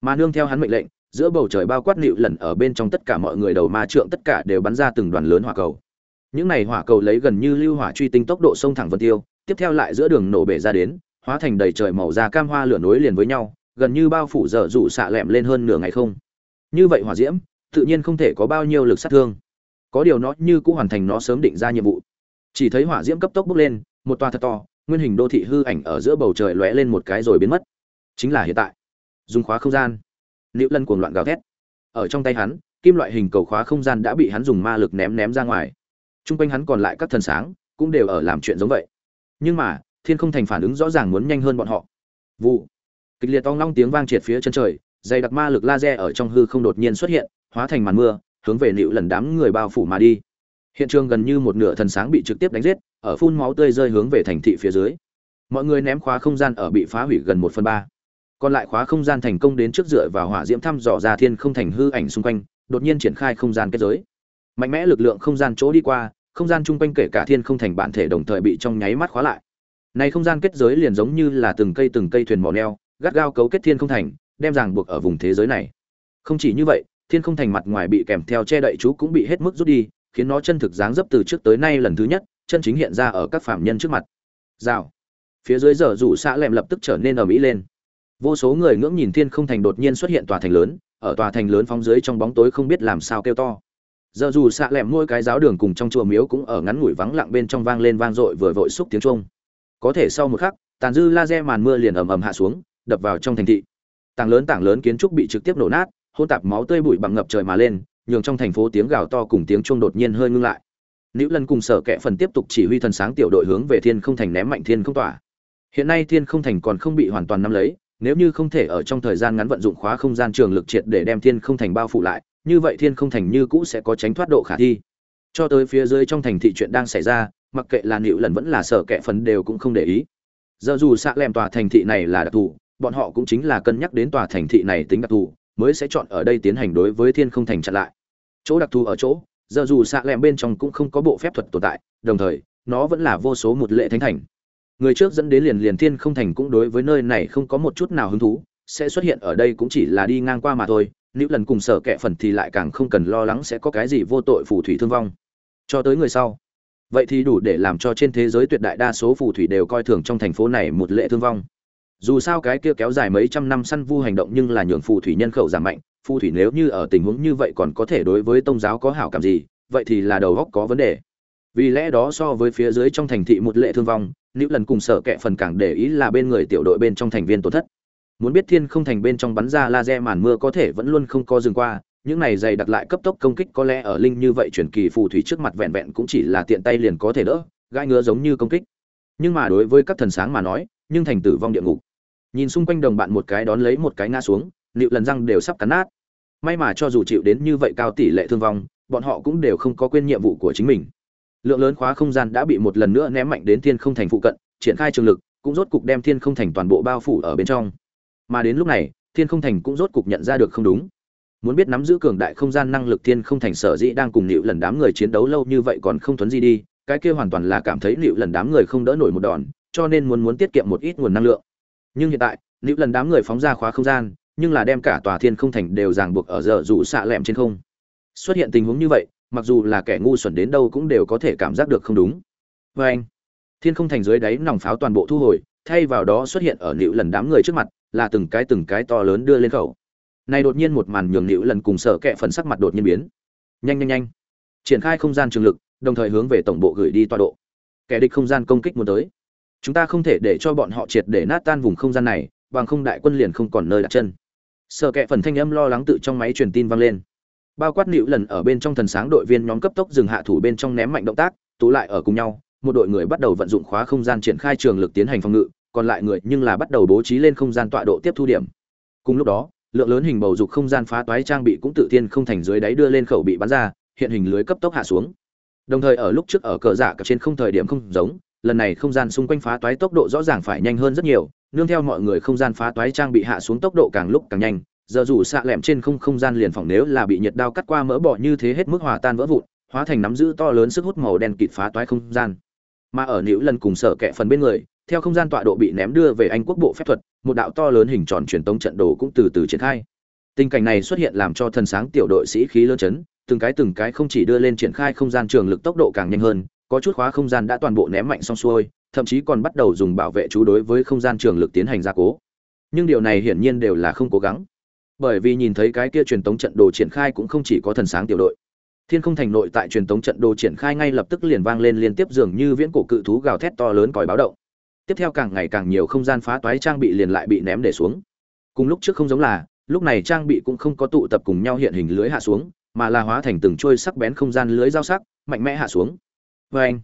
Mà nương theo hắn mệnh lệnh, giữa bầu trời bao quát nịu lần ở bên trong tất cả mọi người đầu ma trượng tất cả đều bắn ra từng đoàn lớn hỏa cầu. Những này hỏa cầu lấy gần như lưu hỏa truy tinh tốc độ sông thẳng vân tiêu, tiếp theo lại giữa đường nổ bể ra đến, hóa thành đầy trời màu da cam hoa lửa nối liền với nhau gần như bao phủ dở dụ xạ lẹm lên hơn nửa ngày không. Như vậy hỏa diễm, tự nhiên không thể có bao nhiêu lực sát thương. Có điều nó như cũng hoàn thành nó sớm định ra nhiệm vụ. Chỉ thấy hỏa diễm cấp tốc bốc lên, một toa thật to, nguyên hình đô thị hư ảnh ở giữa bầu trời lóe lên một cái rồi biến mất. Chính là hiện tại. Dùng khóa không gian. Liễu lân cuồng loạn gào thét. Ở trong tay hắn, kim loại hình cầu khóa không gian đã bị hắn dùng ma lực ném ném ra ngoài. T r u n g quanh hắn còn lại các thần sáng cũng đều ở làm chuyện giống vậy. Nhưng mà, thiên không thành phản ứng rõ ràng muốn nhanh hơn bọn họ. Vụ kịch liệt tong long tiếng vang triệt phía chân trời, dày đặc ma lực laser ở trong hư không đột nhiên xuất hiện, hóa thành màn mưa, hướng về nịu lần đám người bao phủ mà đi. Hiện trường gần như một nửa thần sáng bị trực tiếp đánh giết, ở phun máu tươi rơi hướng về thành thị phía dưới. Mọi người ném khóa không gian ở bị phá hủy gần một phần ba. Còn lại khóa không gian thành công đến trước dựa vào hỏa diễm thăm dò ra thiên không thành hư ảnh xung quanh, đột nhiên triển khai không gian kết giới. Mạnh mẽ lực lượng không gian chỗ đi qua, không gian chung quanh kể cả thiên không thành bản thể đồng thời bị trong nháy mắt khóa lại. Này không gian kết giới liền giống như là từng cây từng cây thuyền mỏ neo gắt gao cấu kết thiên không thành, đem ràng buộc ở vùng thế giới này. Không chỉ như vậy, thiên không thành mặt ngoài bị kèm theo che đậy chú cũng bị hết mức rút đi, khiến nó chân thực dáng dấp từ trước tới nay lần thứ nhất, chân chính hiện ra ở các phạm nhân trước mặt. Rào. Phía dưới giờ rủ xã lẹm lập tức trở nên ở mỹ lên. Vô số người ngưỡng nhìn thiên không thành đột nhiên xuất hiện tòa thành lớn, ở tòa thành lớn phóng dưới trong bóng tối không biết làm sao kêu to. Giờ dù xạ lẹm mỗi cái giáo đường cùng trong chùa miếu cũng ở ngắn ngủi vắng lặng bên trong vang lên vang dội vừa vội xúc tiếng trung có thể sau một khắc, tàn dư laser màn mưa liền ầm ầm hạ xuống đập vào trong thành thị. Tảng lớn tảng lớn kiến trúc bị trực tiếp nổ nát hôn tạp máu tươi bụi bằng ngập trời mà lên, nhường trong thành phố tiếng gào to cùng tiếng chuông đột nhiên hơi ngưng lại. Nữ lần cùng sở kệ phần tiếp tục chỉ huy thần sáng tiểu đội hướng về thiên không thành ném mạnh thiên không tỏa hiện nay thiên không thành còn không bị hoàn toàn nắm lấy, nếu như không thể ở trong thời gian ngắn vận dụng khóa không gian trường lực triệt để đem thiên không thành bao phủ lại, như vậy thiên không thành như cũ sẽ có tránh thoát độ khả thi. Cho tới phía dưới trong thành thị chuyện đang xảy ra, mặc kệ là nịu lần vẫn là sở kệ phần đều cũng không để ý. Giờ dù xạ lẻm tòa thành thị này là đặc thù bọn họ cũng chính là cân nhắc đến tòa thành thị này tính đặc thù, mới sẽ chọn ở đây tiến hành đối với thiên không thành chặn lại. Chỗ đặc thù ở chỗ, giờ dù xạ lẹm bên trong cũng không có bộ phép thuật tồn tại, đồng thời, nó vẫn là vô số một lệ thánh thành. Người trước dẫn đến liền liền thiên không thành cũng đối với nơi này không có một chút nào hứng thú, sẽ xuất hiện ở đây cũng chỉ là đi ngang qua mà thôi, nếu lần cùng sở kệ phần thì lại càng không cần lo lắng sẽ có cái gì vô tội phù thủy thương vong. Cho tới người sau, vậy thì đủ để làm cho trên thế giới tuyệt đại đa số phù thủy đều coi thường trong thành phố này một lệ thương vong dù sao cái kia kéo dài mấy trăm năm săn vu hành động nhưng là nhường phù thủy nhân khẩu giảm mạnh, phù thủy nếu như ở tình huống như vậy còn có thể đối với tôn giáo có hảo cảm gì, vậy thì là đầu góc có vấn đề. Vì lẽ đó so với phía dưới trong thành thị một lệ thương vong nữ lần cùng sở kệ phần càng để ý là bên người tiểu đội bên trong thành viên tổn thất. Muốn biết thiên không thành bên trong bắn ra laser màn mưa có thể vẫn luôn không có dừng qua, những này dày đặt lại cấp tốc công kích có lẽ ở linh như vậy chuyển kỳ phù thủy trước mặt vẹn vẹn cũng chỉ là tiện tay liền có thể đỡ gai ngứa giống như công kích. Nhưng mà đối với các thần sáng mà nói nhưng thành tử vong địa ngục. Nhìn xung quanh đồng bạn một cái đón lấy một cái ngã xuống liệu lần răng đều sắp cắn nát. May mà cho dù chịu đến như vậy cao tỷ lệ thương vong, bọn họ cũng đều không có quên nhiệm vụ của chính mình. Lượng lớn khóa không gian đã bị một lần nữa ném mạnh đến thiên không thành phụ cận, triển khai trường lực, cũng rốt cục đem thiên không thành toàn bộ bao phủ ở bên trong. Mà đến lúc này, thiên không thành cũng rốt cục nhận ra được không đúng. Muốn biết nắm giữ cường đại không gian năng lực thiên không thành sở dĩ đang cùng nịu lần đám người chiến đấu lâu như vậy còn không thuấn gì đi, cái kia hoàn toàn là cảm thấy nịu lần đám người không đỡ nổi một đòn cho nên muốn muốn tiết kiệm một ít nguồn năng lượng. Nhưng hiện tại nịu lần đám người phóng ra khóa không gian, nhưng là đem cả tòa thiên không thành đều ràng buộc ở giờ rủ xạ lẹm trên không. Xuất hiện tình huống như vậy, mặc dù là kẻ ngu xuẩn đến đâu cũng đều có thể cảm giác được không đúng. Vê anh, thiên không thành dưới đáy nòng pháo toàn bộ thu hồi, thay vào đó xuất hiện ở nịu lần đám người trước mặt, là từng cái từng cái to lớn đưa lên khẩu. Này đột nhiên một màn nhường nịu lần cùng sợ kẻ phần sắc mặt đột nhiên biến. Nhanh nhanh nhanh. Triển khai không gian trường lực, đồng thời hướng về tổng bộ gửi đi tọa độ. Kẻ địch không gian công kích muốn tới chúng ta không thể để cho bọn họ triệt để nát tan vùng không gian này, bằng không đại quân liền không còn nơi đặt chân. Sợ kệ phần thanh âm lo lắng tự trong máy truyền tin vang lên. Bao quát nịu lần ở bên trong thần sáng đội viên nhóm cấp tốc dừng hạ thủ bên trong ném mạnh động tác, tụ lại ở cùng nhau, một đội người bắt đầu vận dụng khóa không gian triển khai trường lực tiến hành phòng ngự, còn lại người nhưng là bắt đầu bố trí lên không gian tọa độ tiếp thu điểm. Cùng lúc đó, lượng lớn hình bầu dục không gian phá toái trang bị cũng tự tiên không thành dưới đáy đưa lên khẩu bị bắn ra, hiện hình lưới cấp tốc hạ xuống. Đồng thời ở lúc trước ở cờ giả cả trên không thời điểm không giống lần này không gian xung quanh phá toái tốc độ rõ ràng phải nhanh hơn rất nhiều, nương theo mọi người không gian phá toái trang bị hạ xuống tốc độ càng lúc càng nhanh, giờ dù xạ lẹm trên không không gian liền phòng nếu là bị nhiệt đao cắt qua mỡ bỏ như thế hết mức hòa tan vỡ vụn, hóa thành nắm giữ to lớn sức hút màu đen kịt phá toái không gian. Mà ở nữ lần cùng sở kẹ phần bên người, theo không gian tọa độ bị ném đưa về anh quốc bộ phép thuật, một đạo to lớn hình tròn truyền tống trận đồ cũng từ từ triển khai. Tình cảnh này xuất hiện làm cho thần sáng tiểu đội sĩ khí lơ chấn, từng cái từng cái không chỉ đưa lên triển khai không gian trường lực tốc độ càng nhanh hơn có chút khóa không gian đã toàn bộ ném mạnh xong xuôi, thậm chí còn bắt đầu dùng bảo vệ chú đối với không gian trường lực tiến hành gia cố. Nhưng điều này hiển nhiên đều là không cố gắng. Bởi vì nhìn thấy cái kia truyền tống trận đồ triển khai cũng không chỉ có thần sáng tiểu đội. Thiên không thành nội tại truyền tống trận đồ triển khai ngay lập tức liền vang lên liên tiếp dường như viễn cổ cự thú gào thét to lớn còi báo động. Tiếp theo càng ngày càng nhiều không gian phá toái trang bị liền lại bị ném để xuống. Cùng lúc trước không giống là, lúc này trang bị cũng không có tụ tập cùng nhau hiện hình lưới hạ xuống, mà là hóa thành từng trôi sắc bén không gian lưới giao sắc, mạnh mẽ hạ xuống vê anh,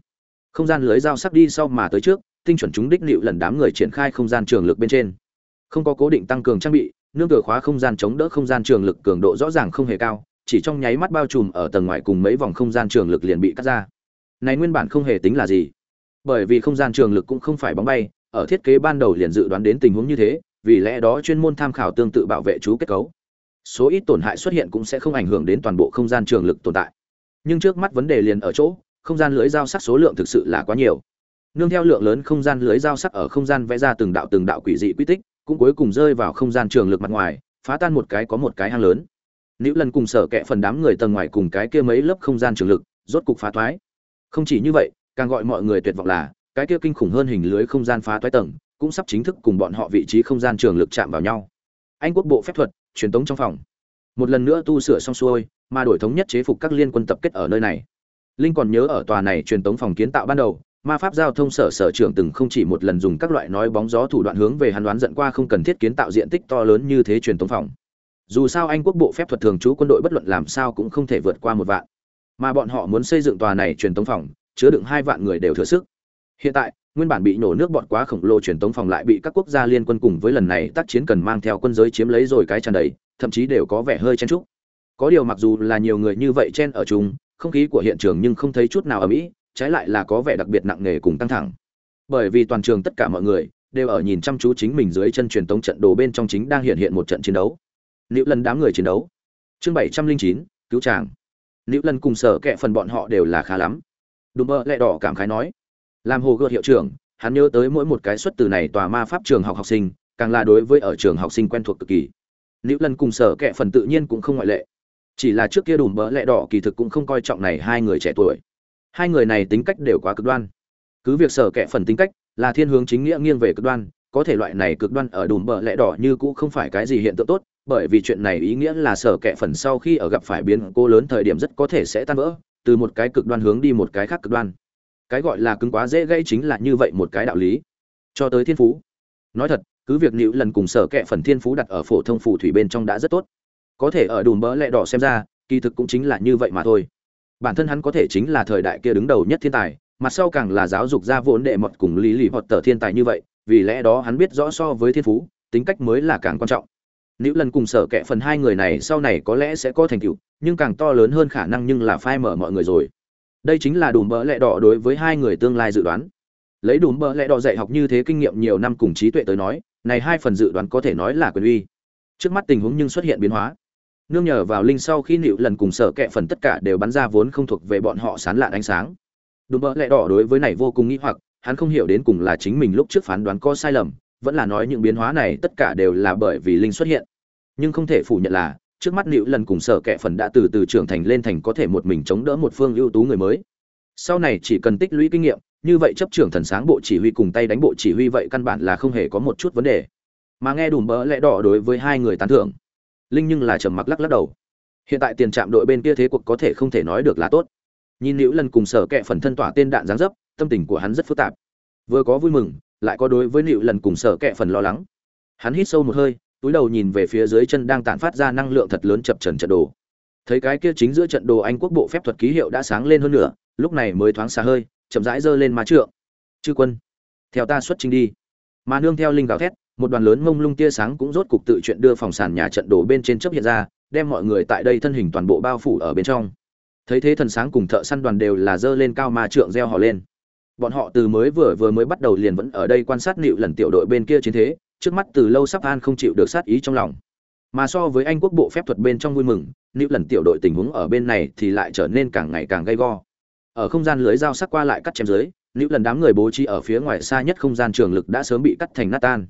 không gian lưới dao sắc đi sau mà tới trước, tinh chuẩn chúng đích liệu lần đám người triển khai không gian trường lực bên trên. Không có cố định tăng cường trang bị, nương cửa khóa không gian chống đỡ không gian trường lực cường độ rõ ràng không hề cao, chỉ trong nháy mắt bao trùm ở tầng ngoài cùng mấy vòng không gian trường lực liền bị cắt ra. Này nguyên bản không hề tính là gì. Bởi vì không gian trường lực cũng không phải bóng bay, ở thiết kế ban đầu liền dự đoán đến tình huống như thế, vì lẽ đó chuyên môn tham khảo tương tự bảo vệ chú kết cấu. Số ít tổn hại xuất hiện cũng sẽ không ảnh hưởng đến toàn bộ không gian trường lực tồn tại. Nhưng trước mắt vấn đề liền ở chỗ không gian lưới giao sắc số lượng thực sự là quá nhiều. Nương theo lượng lớn không gian lưới giao sắc ở không gian vẽ ra từng đạo từng đạo quỷ dị quy tích, cũng cuối cùng rơi vào không gian trường lực mặt ngoài, phá tan một cái có một cái hang lớn. Nữ lần cùng sở kẹ phần đám người tầng ngoài cùng cái kia mấy lớp không gian trường lực, rốt cục phá thoái. Không chỉ như vậy, càng gọi mọi người tuyệt vọng là, cái kia kinh khủng hơn hình lưới không gian phá toái tầng, cũng sắp chính thức cùng bọn họ vị trí không gian trường lực chạm vào nhau. Anh quốc bộ phép thuật, truyền tống trong phòng. Một lần nữa tu sửa xong xuôi, mà đổi thống nhất chế phục các liên quân tập kết ở nơi này linh còn nhớ ở tòa này truyền tống phòng kiến tạo ban đầu, ma pháp giao thông sở sở trưởng từng không chỉ một lần dùng các loại nói bóng gió thủ đoạn hướng về hắn đoán giận qua không cần thiết kiến tạo diện tích to lớn như thế truyền tống phòng. Dù sao anh quốc bộ phép thuật thường trú quân đội bất luận làm sao cũng không thể vượt qua một vạn. Mà bọn họ muốn xây dựng tòa này truyền tống phòng, chứa đựng hai vạn người đều thừa sức. Hiện tại, nguyên bản bị nổ nước bọt quá khổng lồ truyền tống phòng lại bị các quốc gia liên quân cùng với lần này tác chiến cần mang theo quân giới chiếm lấy rồi cái tràn đầy, thậm chí đều có vẻ hơi chen trúc có điều mặc dù là nhiều người như vậy chen ở chung không khí của hiện trường nhưng không thấy chút nào ở mỹ trái lại là có vẻ đặc biệt nặng nề cùng căng thẳng. Bởi vì toàn trường tất cả mọi người đều ở nhìn chăm chú chính mình dưới chân truyền tống trận đồ bên trong chính đang hiện hiện một trận chiến đấu. Nữ lần đám người chiến đấu. Chương bảy trăm linh chín, cứu tràng nữ lần cùng sở kệ phần bọn họ đều là khá lắm. Đùm mơ lẹ đỏ cảm khái nói, làm hồ gợt hiệu trưởng, hắn nhớ tới mỗi một cái xuất từ này tòa ma pháp trường học học sinh, càng là đối với ở trường học sinh quen thuộc cực kỳ. Nữ lần cùng sở kệ phần tự nhiên cũng không ngoại lệ chỉ là trước kia đùm bỡ lẹ đỏ kỳ thực cũng không coi trọng này hai người trẻ tuổi. Hai người này tính cách đều quá cực đoan. Cứ việc sở kệ phần tính cách là thiên hướng chính nghĩa nghiêng về cực đoan, có thể loại này cực đoan ở đùm bờ lẽ đỏ như cũ không phải cái gì hiện tượng tốt, bởi vì chuyện này ý nghĩa là sở kệ phần sau khi ở gặp phải biến cô lớn thời điểm rất có thể sẽ tan vỡ, từ một cái cực đoan hướng đi một cái khác cực đoan. Cái gọi là cứng quá dễ gây chính là như vậy một cái đạo lý. Cho tới thiên phú. Nói thật, cứ việc nữ lần cùng sở kệ phần thiên phú đặt ở phổ thông phù thủy bên trong đã rất tốt có thể ở đùm bỡ lẹ đỏ xem ra, kỳ thực cũng chính là như vậy mà thôi. Bản thân hắn có thể chính là thời đại kia đứng đầu nhất thiên tài, mặt sau càng là giáo dục ra vốn đệ mật cùng lý lì hoặc tờ thiên tài như vậy, vì lẽ đó hắn biết rõ so với thiên phú, tính cách mới là càng quan trọng. Nữ lần cùng sở kệ phần hai người này sau này có lẽ sẽ có thành tựu, nhưng càng to lớn hơn khả năng nhưng là phai mở mọi người rồi. Đây chính là đùm bỡ lẹ đỏ đối với hai người tương lai dự đoán. Lấy đùm bỡ lẹ đỏ dạy học như thế kinh nghiệm nhiều năm cùng trí tuệ tới nói, này hai phần dự đoán có thể nói là quyền uy. Trước mắt tình huống nhưng xuất hiện biến hóa nương nhờ vào linh sau khi nịu lần cùng sở kẹ phần tất cả đều bắn ra vốn không thuộc về bọn họ sán lạn ánh sáng. Đùm bỡ lẹ đỏ đối với này vô cùng nghĩ hoặc, hắn không hiểu đến cùng là chính mình lúc trước phán đoán có sai lầm, vẫn là nói những biến hóa này tất cả đều là bởi vì linh xuất hiện. Nhưng không thể phủ nhận là, trước mắt nịu lần cùng sở kẹ phần đã từ từ trưởng thành lên thành có thể một mình chống đỡ một phương ưu tú người mới. Sau này chỉ cần tích lũy kinh nghiệm, như vậy chấp trưởng thần sáng bộ chỉ huy cùng tay đánh bộ chỉ huy vậy căn bản là không hề có một chút vấn đề. Mà nghe đùm bỡ lẽ đỏ đối với hai người tán thưởng linh nhưng là trầm mặc lắc lắc đầu. Hiện tại tiền trạm đội bên kia thế cuộc có thể không thể nói được là tốt. Nhìn nữ lần cùng sở kệ phần thân tỏa tên đạn giáng dấp, tâm tình của hắn rất phức tạp. Vừa có vui mừng, lại có đối với nữ lần cùng sở kệ phần lo lắng. Hắn hít sâu một hơi, túi đầu nhìn về phía dưới chân đang tản phát ra năng lượng thật lớn chập trần trận đồ. Thấy cái kia chính giữa trận đồ anh quốc bộ phép thuật ký hiệu đã sáng lên hơn nữa lúc này mới thoáng xa hơi, chậm rãi giơ lên má trượng. Chư quân, theo ta xuất trình đi. Mà nương theo linh gào thét một đoàn lớn mông lung tia sáng cũng rốt cục tự chuyện đưa phòng sàn nhà trận đổ bên trên chấp hiện ra, đem mọi người tại đây thân hình toàn bộ bao phủ ở bên trong. Thấy thế thần sáng cùng thợ săn đoàn đều là dơ lên cao ma trượng reo họ lên. Bọn họ từ mới vừa vừa mới bắt đầu liền vẫn ở đây quan sát nịu lần tiểu đội bên kia chiến thế, trước mắt từ lâu sắp an không chịu được sát ý trong lòng. Mà so với anh quốc bộ phép thuật bên trong vui mừng nịu lần tiểu đội tình huống ở bên này thì lại trở nên càng ngày càng gay go. Ở không gian lưới dao sắc qua lại cắt chém dưới nịu lần đám người bố trí ở phía ngoài xa nhất không gian trường lực đã sớm bị cắt thành nát tan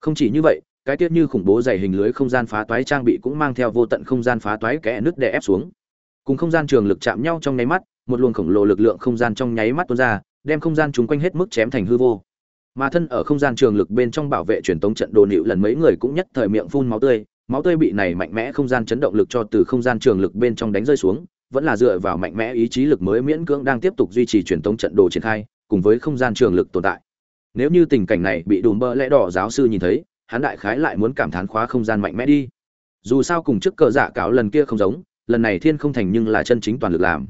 không chỉ như vậy, cái tiết như khủng bố dày hình lưới không gian phá toái trang bị cũng mang theo vô tận không gian phá toái kẽ nước đè ép xuống. Cùng không gian trường lực chạm nhau trong nháy mắt, một luồng khổng lồ lực lượng không gian trong nháy mắt tuôn ra, đem không gian chúng quanh hết mức chém thành hư vô. Mà thân ở không gian trường lực bên trong bảo vệ truyền tống trận đồ nịu lần mấy người cũng nhất thời miệng phun máu tươi máu tươi bị này mạnh mẽ không gian chấn động lực cho từ không gian trường lực bên trong đánh rơi xuống, vẫn là dựa vào mạnh mẽ ý chí lực mới miễn cưỡng đang tiếp tục duy trì truyền tống trận đồ triển khai, cùng với không gian trường lực tồn tại nếu như tình cảnh này bị đùm bơ lẽ đỏ giáo sư nhìn thấy, hắn đại khái lại muốn cảm thán khóa không gian mạnh mẽ đi. Dù sao cùng trước cờ giả cáo lần kia không giống, lần này thiên không thành nhưng là chân chính toàn lực làm.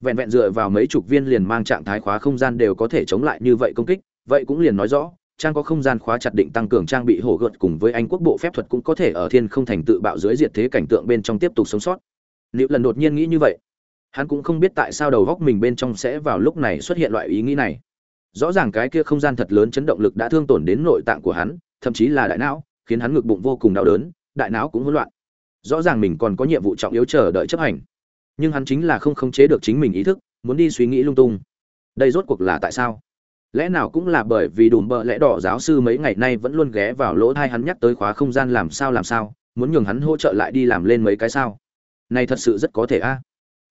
Vẹn vẹn dựa vào mấy chục viên liền mang trạng thái khóa không gian đều có thể chống lại như vậy công kích, vậy cũng liền nói rõ, trang có không gian khóa chặt định tăng cường trang bị hổ gợt cùng với anh quốc bộ phép thuật cũng có thể ở thiên không thành tự bạo dưới diệt thế cảnh tượng bên trong tiếp tục sống sót. Liệu lần đột nhiên nghĩ như vậy, hắn cũng không biết tại sao đầu góc mình bên trong sẽ vào lúc này xuất hiện loại ý nghĩ này rõ ràng cái kia không gian thật lớn chấn động lực đã thương tổn đến nội tạng của hắn, thậm chí là đại não, khiến hắn ngực bụng vô cùng đau đớn, đại não cũng hỗn loạn. Rõ ràng mình còn có nhiệm vụ trọng yếu chờ đợi chấp hành. Nhưng hắn chính là không khống chế được chính mình ý thức, muốn đi suy nghĩ lung tung. Đây rốt cuộc là tại sao? Lẽ nào cũng là bởi vì đùm bợ lẽ đỏ giáo sư mấy ngày nay vẫn luôn ghé vào lỗ thai hắn nhắc tới khóa không gian làm sao làm sao, muốn nhường hắn hỗ trợ lại đi làm lên mấy cái sao? Này thật sự rất có thể a.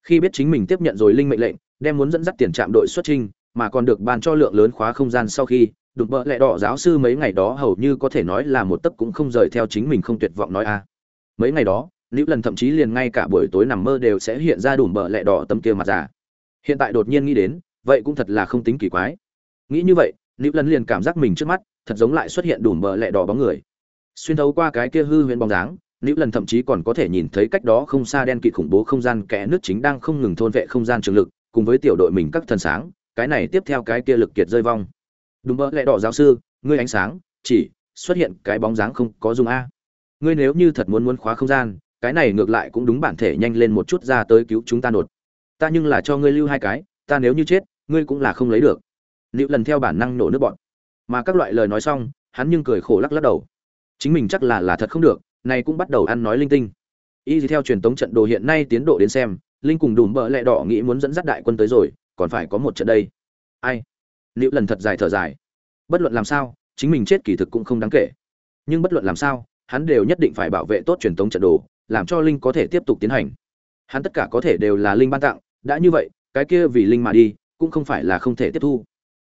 Khi biết chính mình tiếp nhận rồi linh mệnh lệnh, đem muốn dẫn dắt tiền trạm đội xuất trình mà còn được ban cho lượng lớn khóa không gian sau khi, đụng bỡ lẹ đỏ giáo sư mấy ngày đó hầu như có thể nói là một tấc cũng không rời theo chính mình không tuyệt vọng nói a. À. Mấy ngày đó nữ lần thậm chí liền ngay cả buổi tối nằm mơ đều sẽ hiện ra đùm bờ lẹ đỏ tấm kia mặt giả hiện tại đột nhiên nghĩ đến, vậy cũng thật là không tính kỳ quái. Nghĩ như vậy nữ lần liền cảm giác mình trước mắt, thật giống lại xuất hiện đùm bờ lẹ đỏ bóng người. Xuyên thấu qua cái kia hư huyễn bóng dáng nữ lần thậm chí còn có thể nhìn thấy cách đó không xa đen kịt khủng bố không gian kẽ nước chính đang không ngừng thôn vệ không gian trường lực, cùng với tiểu đội mình các thần sáng cái này tiếp theo cái kia lực kiệt rơi vong. Đúng bỡ lẽ đỏ giáo sư, ngươi ánh sáng, chỉ xuất hiện cái bóng dáng không có dùng a. Ngươi nếu như thật muốn muốn khóa không gian, cái này ngược lại cũng đúng bản thể nhanh lên một chút ra tới cứu chúng ta nột. Ta nhưng là cho ngươi lưu hai cái, ta nếu như chết, ngươi cũng là không lấy được. Liệu lần theo bản năng nổ nước bọn. Mà các loại lời nói xong, hắn nhưng cười khổ lắc lắc đầu. Chính mình chắc là là thật không được, này cũng bắt đầu ăn nói linh tinh. Y theo truyền tống trận đồ hiện nay tiến độ đến xem, linh cùng đùm bỡ lẹ đỏ nghĩ muốn dẫn dắt đại quân tới rồi còn phải có một trận đây. Ai? Liệu lần thật dài thở dài. Bất luận làm sao, chính mình chết kỳ thực cũng không đáng kể. Nhưng bất luận làm sao, hắn đều nhất định phải bảo vệ tốt truyền thống trận đồ, làm cho linh có thể tiếp tục tiến hành. Hắn tất cả có thể đều là linh ban tặng, đã như vậy, cái kia vì linh mà đi, cũng không phải là không thể tiếp thu.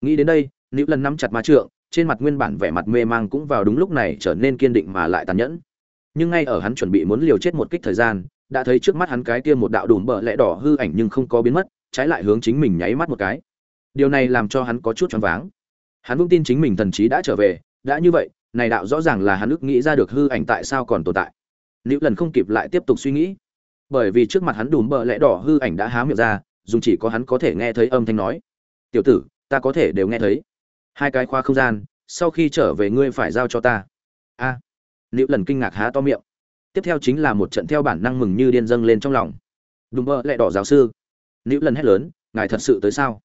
Nghĩ đến đây nữ lần nắm chặt ma trượng, trên mặt nguyên bản vẻ mặt mê mang cũng vào đúng lúc này trở nên kiên định mà lại tàn nhẫn. Nhưng ngay ở hắn chuẩn bị muốn liều chết một kích thời gian, đã thấy trước mắt hắn cái kia một đạo đùm bờ lẽ đỏ hư ảnh nhưng không có biến mất trái lại hướng chính mình nháy mắt một cái. Điều này làm cho hắn có chút choáng váng. Hắn vững tin chính mình thần trí đã trở về đã như vậy này đạo rõ ràng là hắn ức nghĩ ra được hư ảnh tại sao còn tồn tại. Nữ lần không kịp lại tiếp tục suy nghĩ. Bởi vì trước mặt hắn đùm bờ lẽ đỏ hư ảnh đã há miệng ra dùng chỉ có hắn có thể nghe thấy âm thanh nói. Tiểu tử ta có thể đều nghe thấy. Hai cái khoa không gian sau khi trở về ngươi phải giao cho ta. A. À, lần kinh ngạc há to miệng. Tiếp theo chính là một trận theo bản năng mừng như điên dâng lên trong lòng. Đùm bờ lẽ đỏ giáo sư nữ lần hét lớn, ngài thật sự tới sao?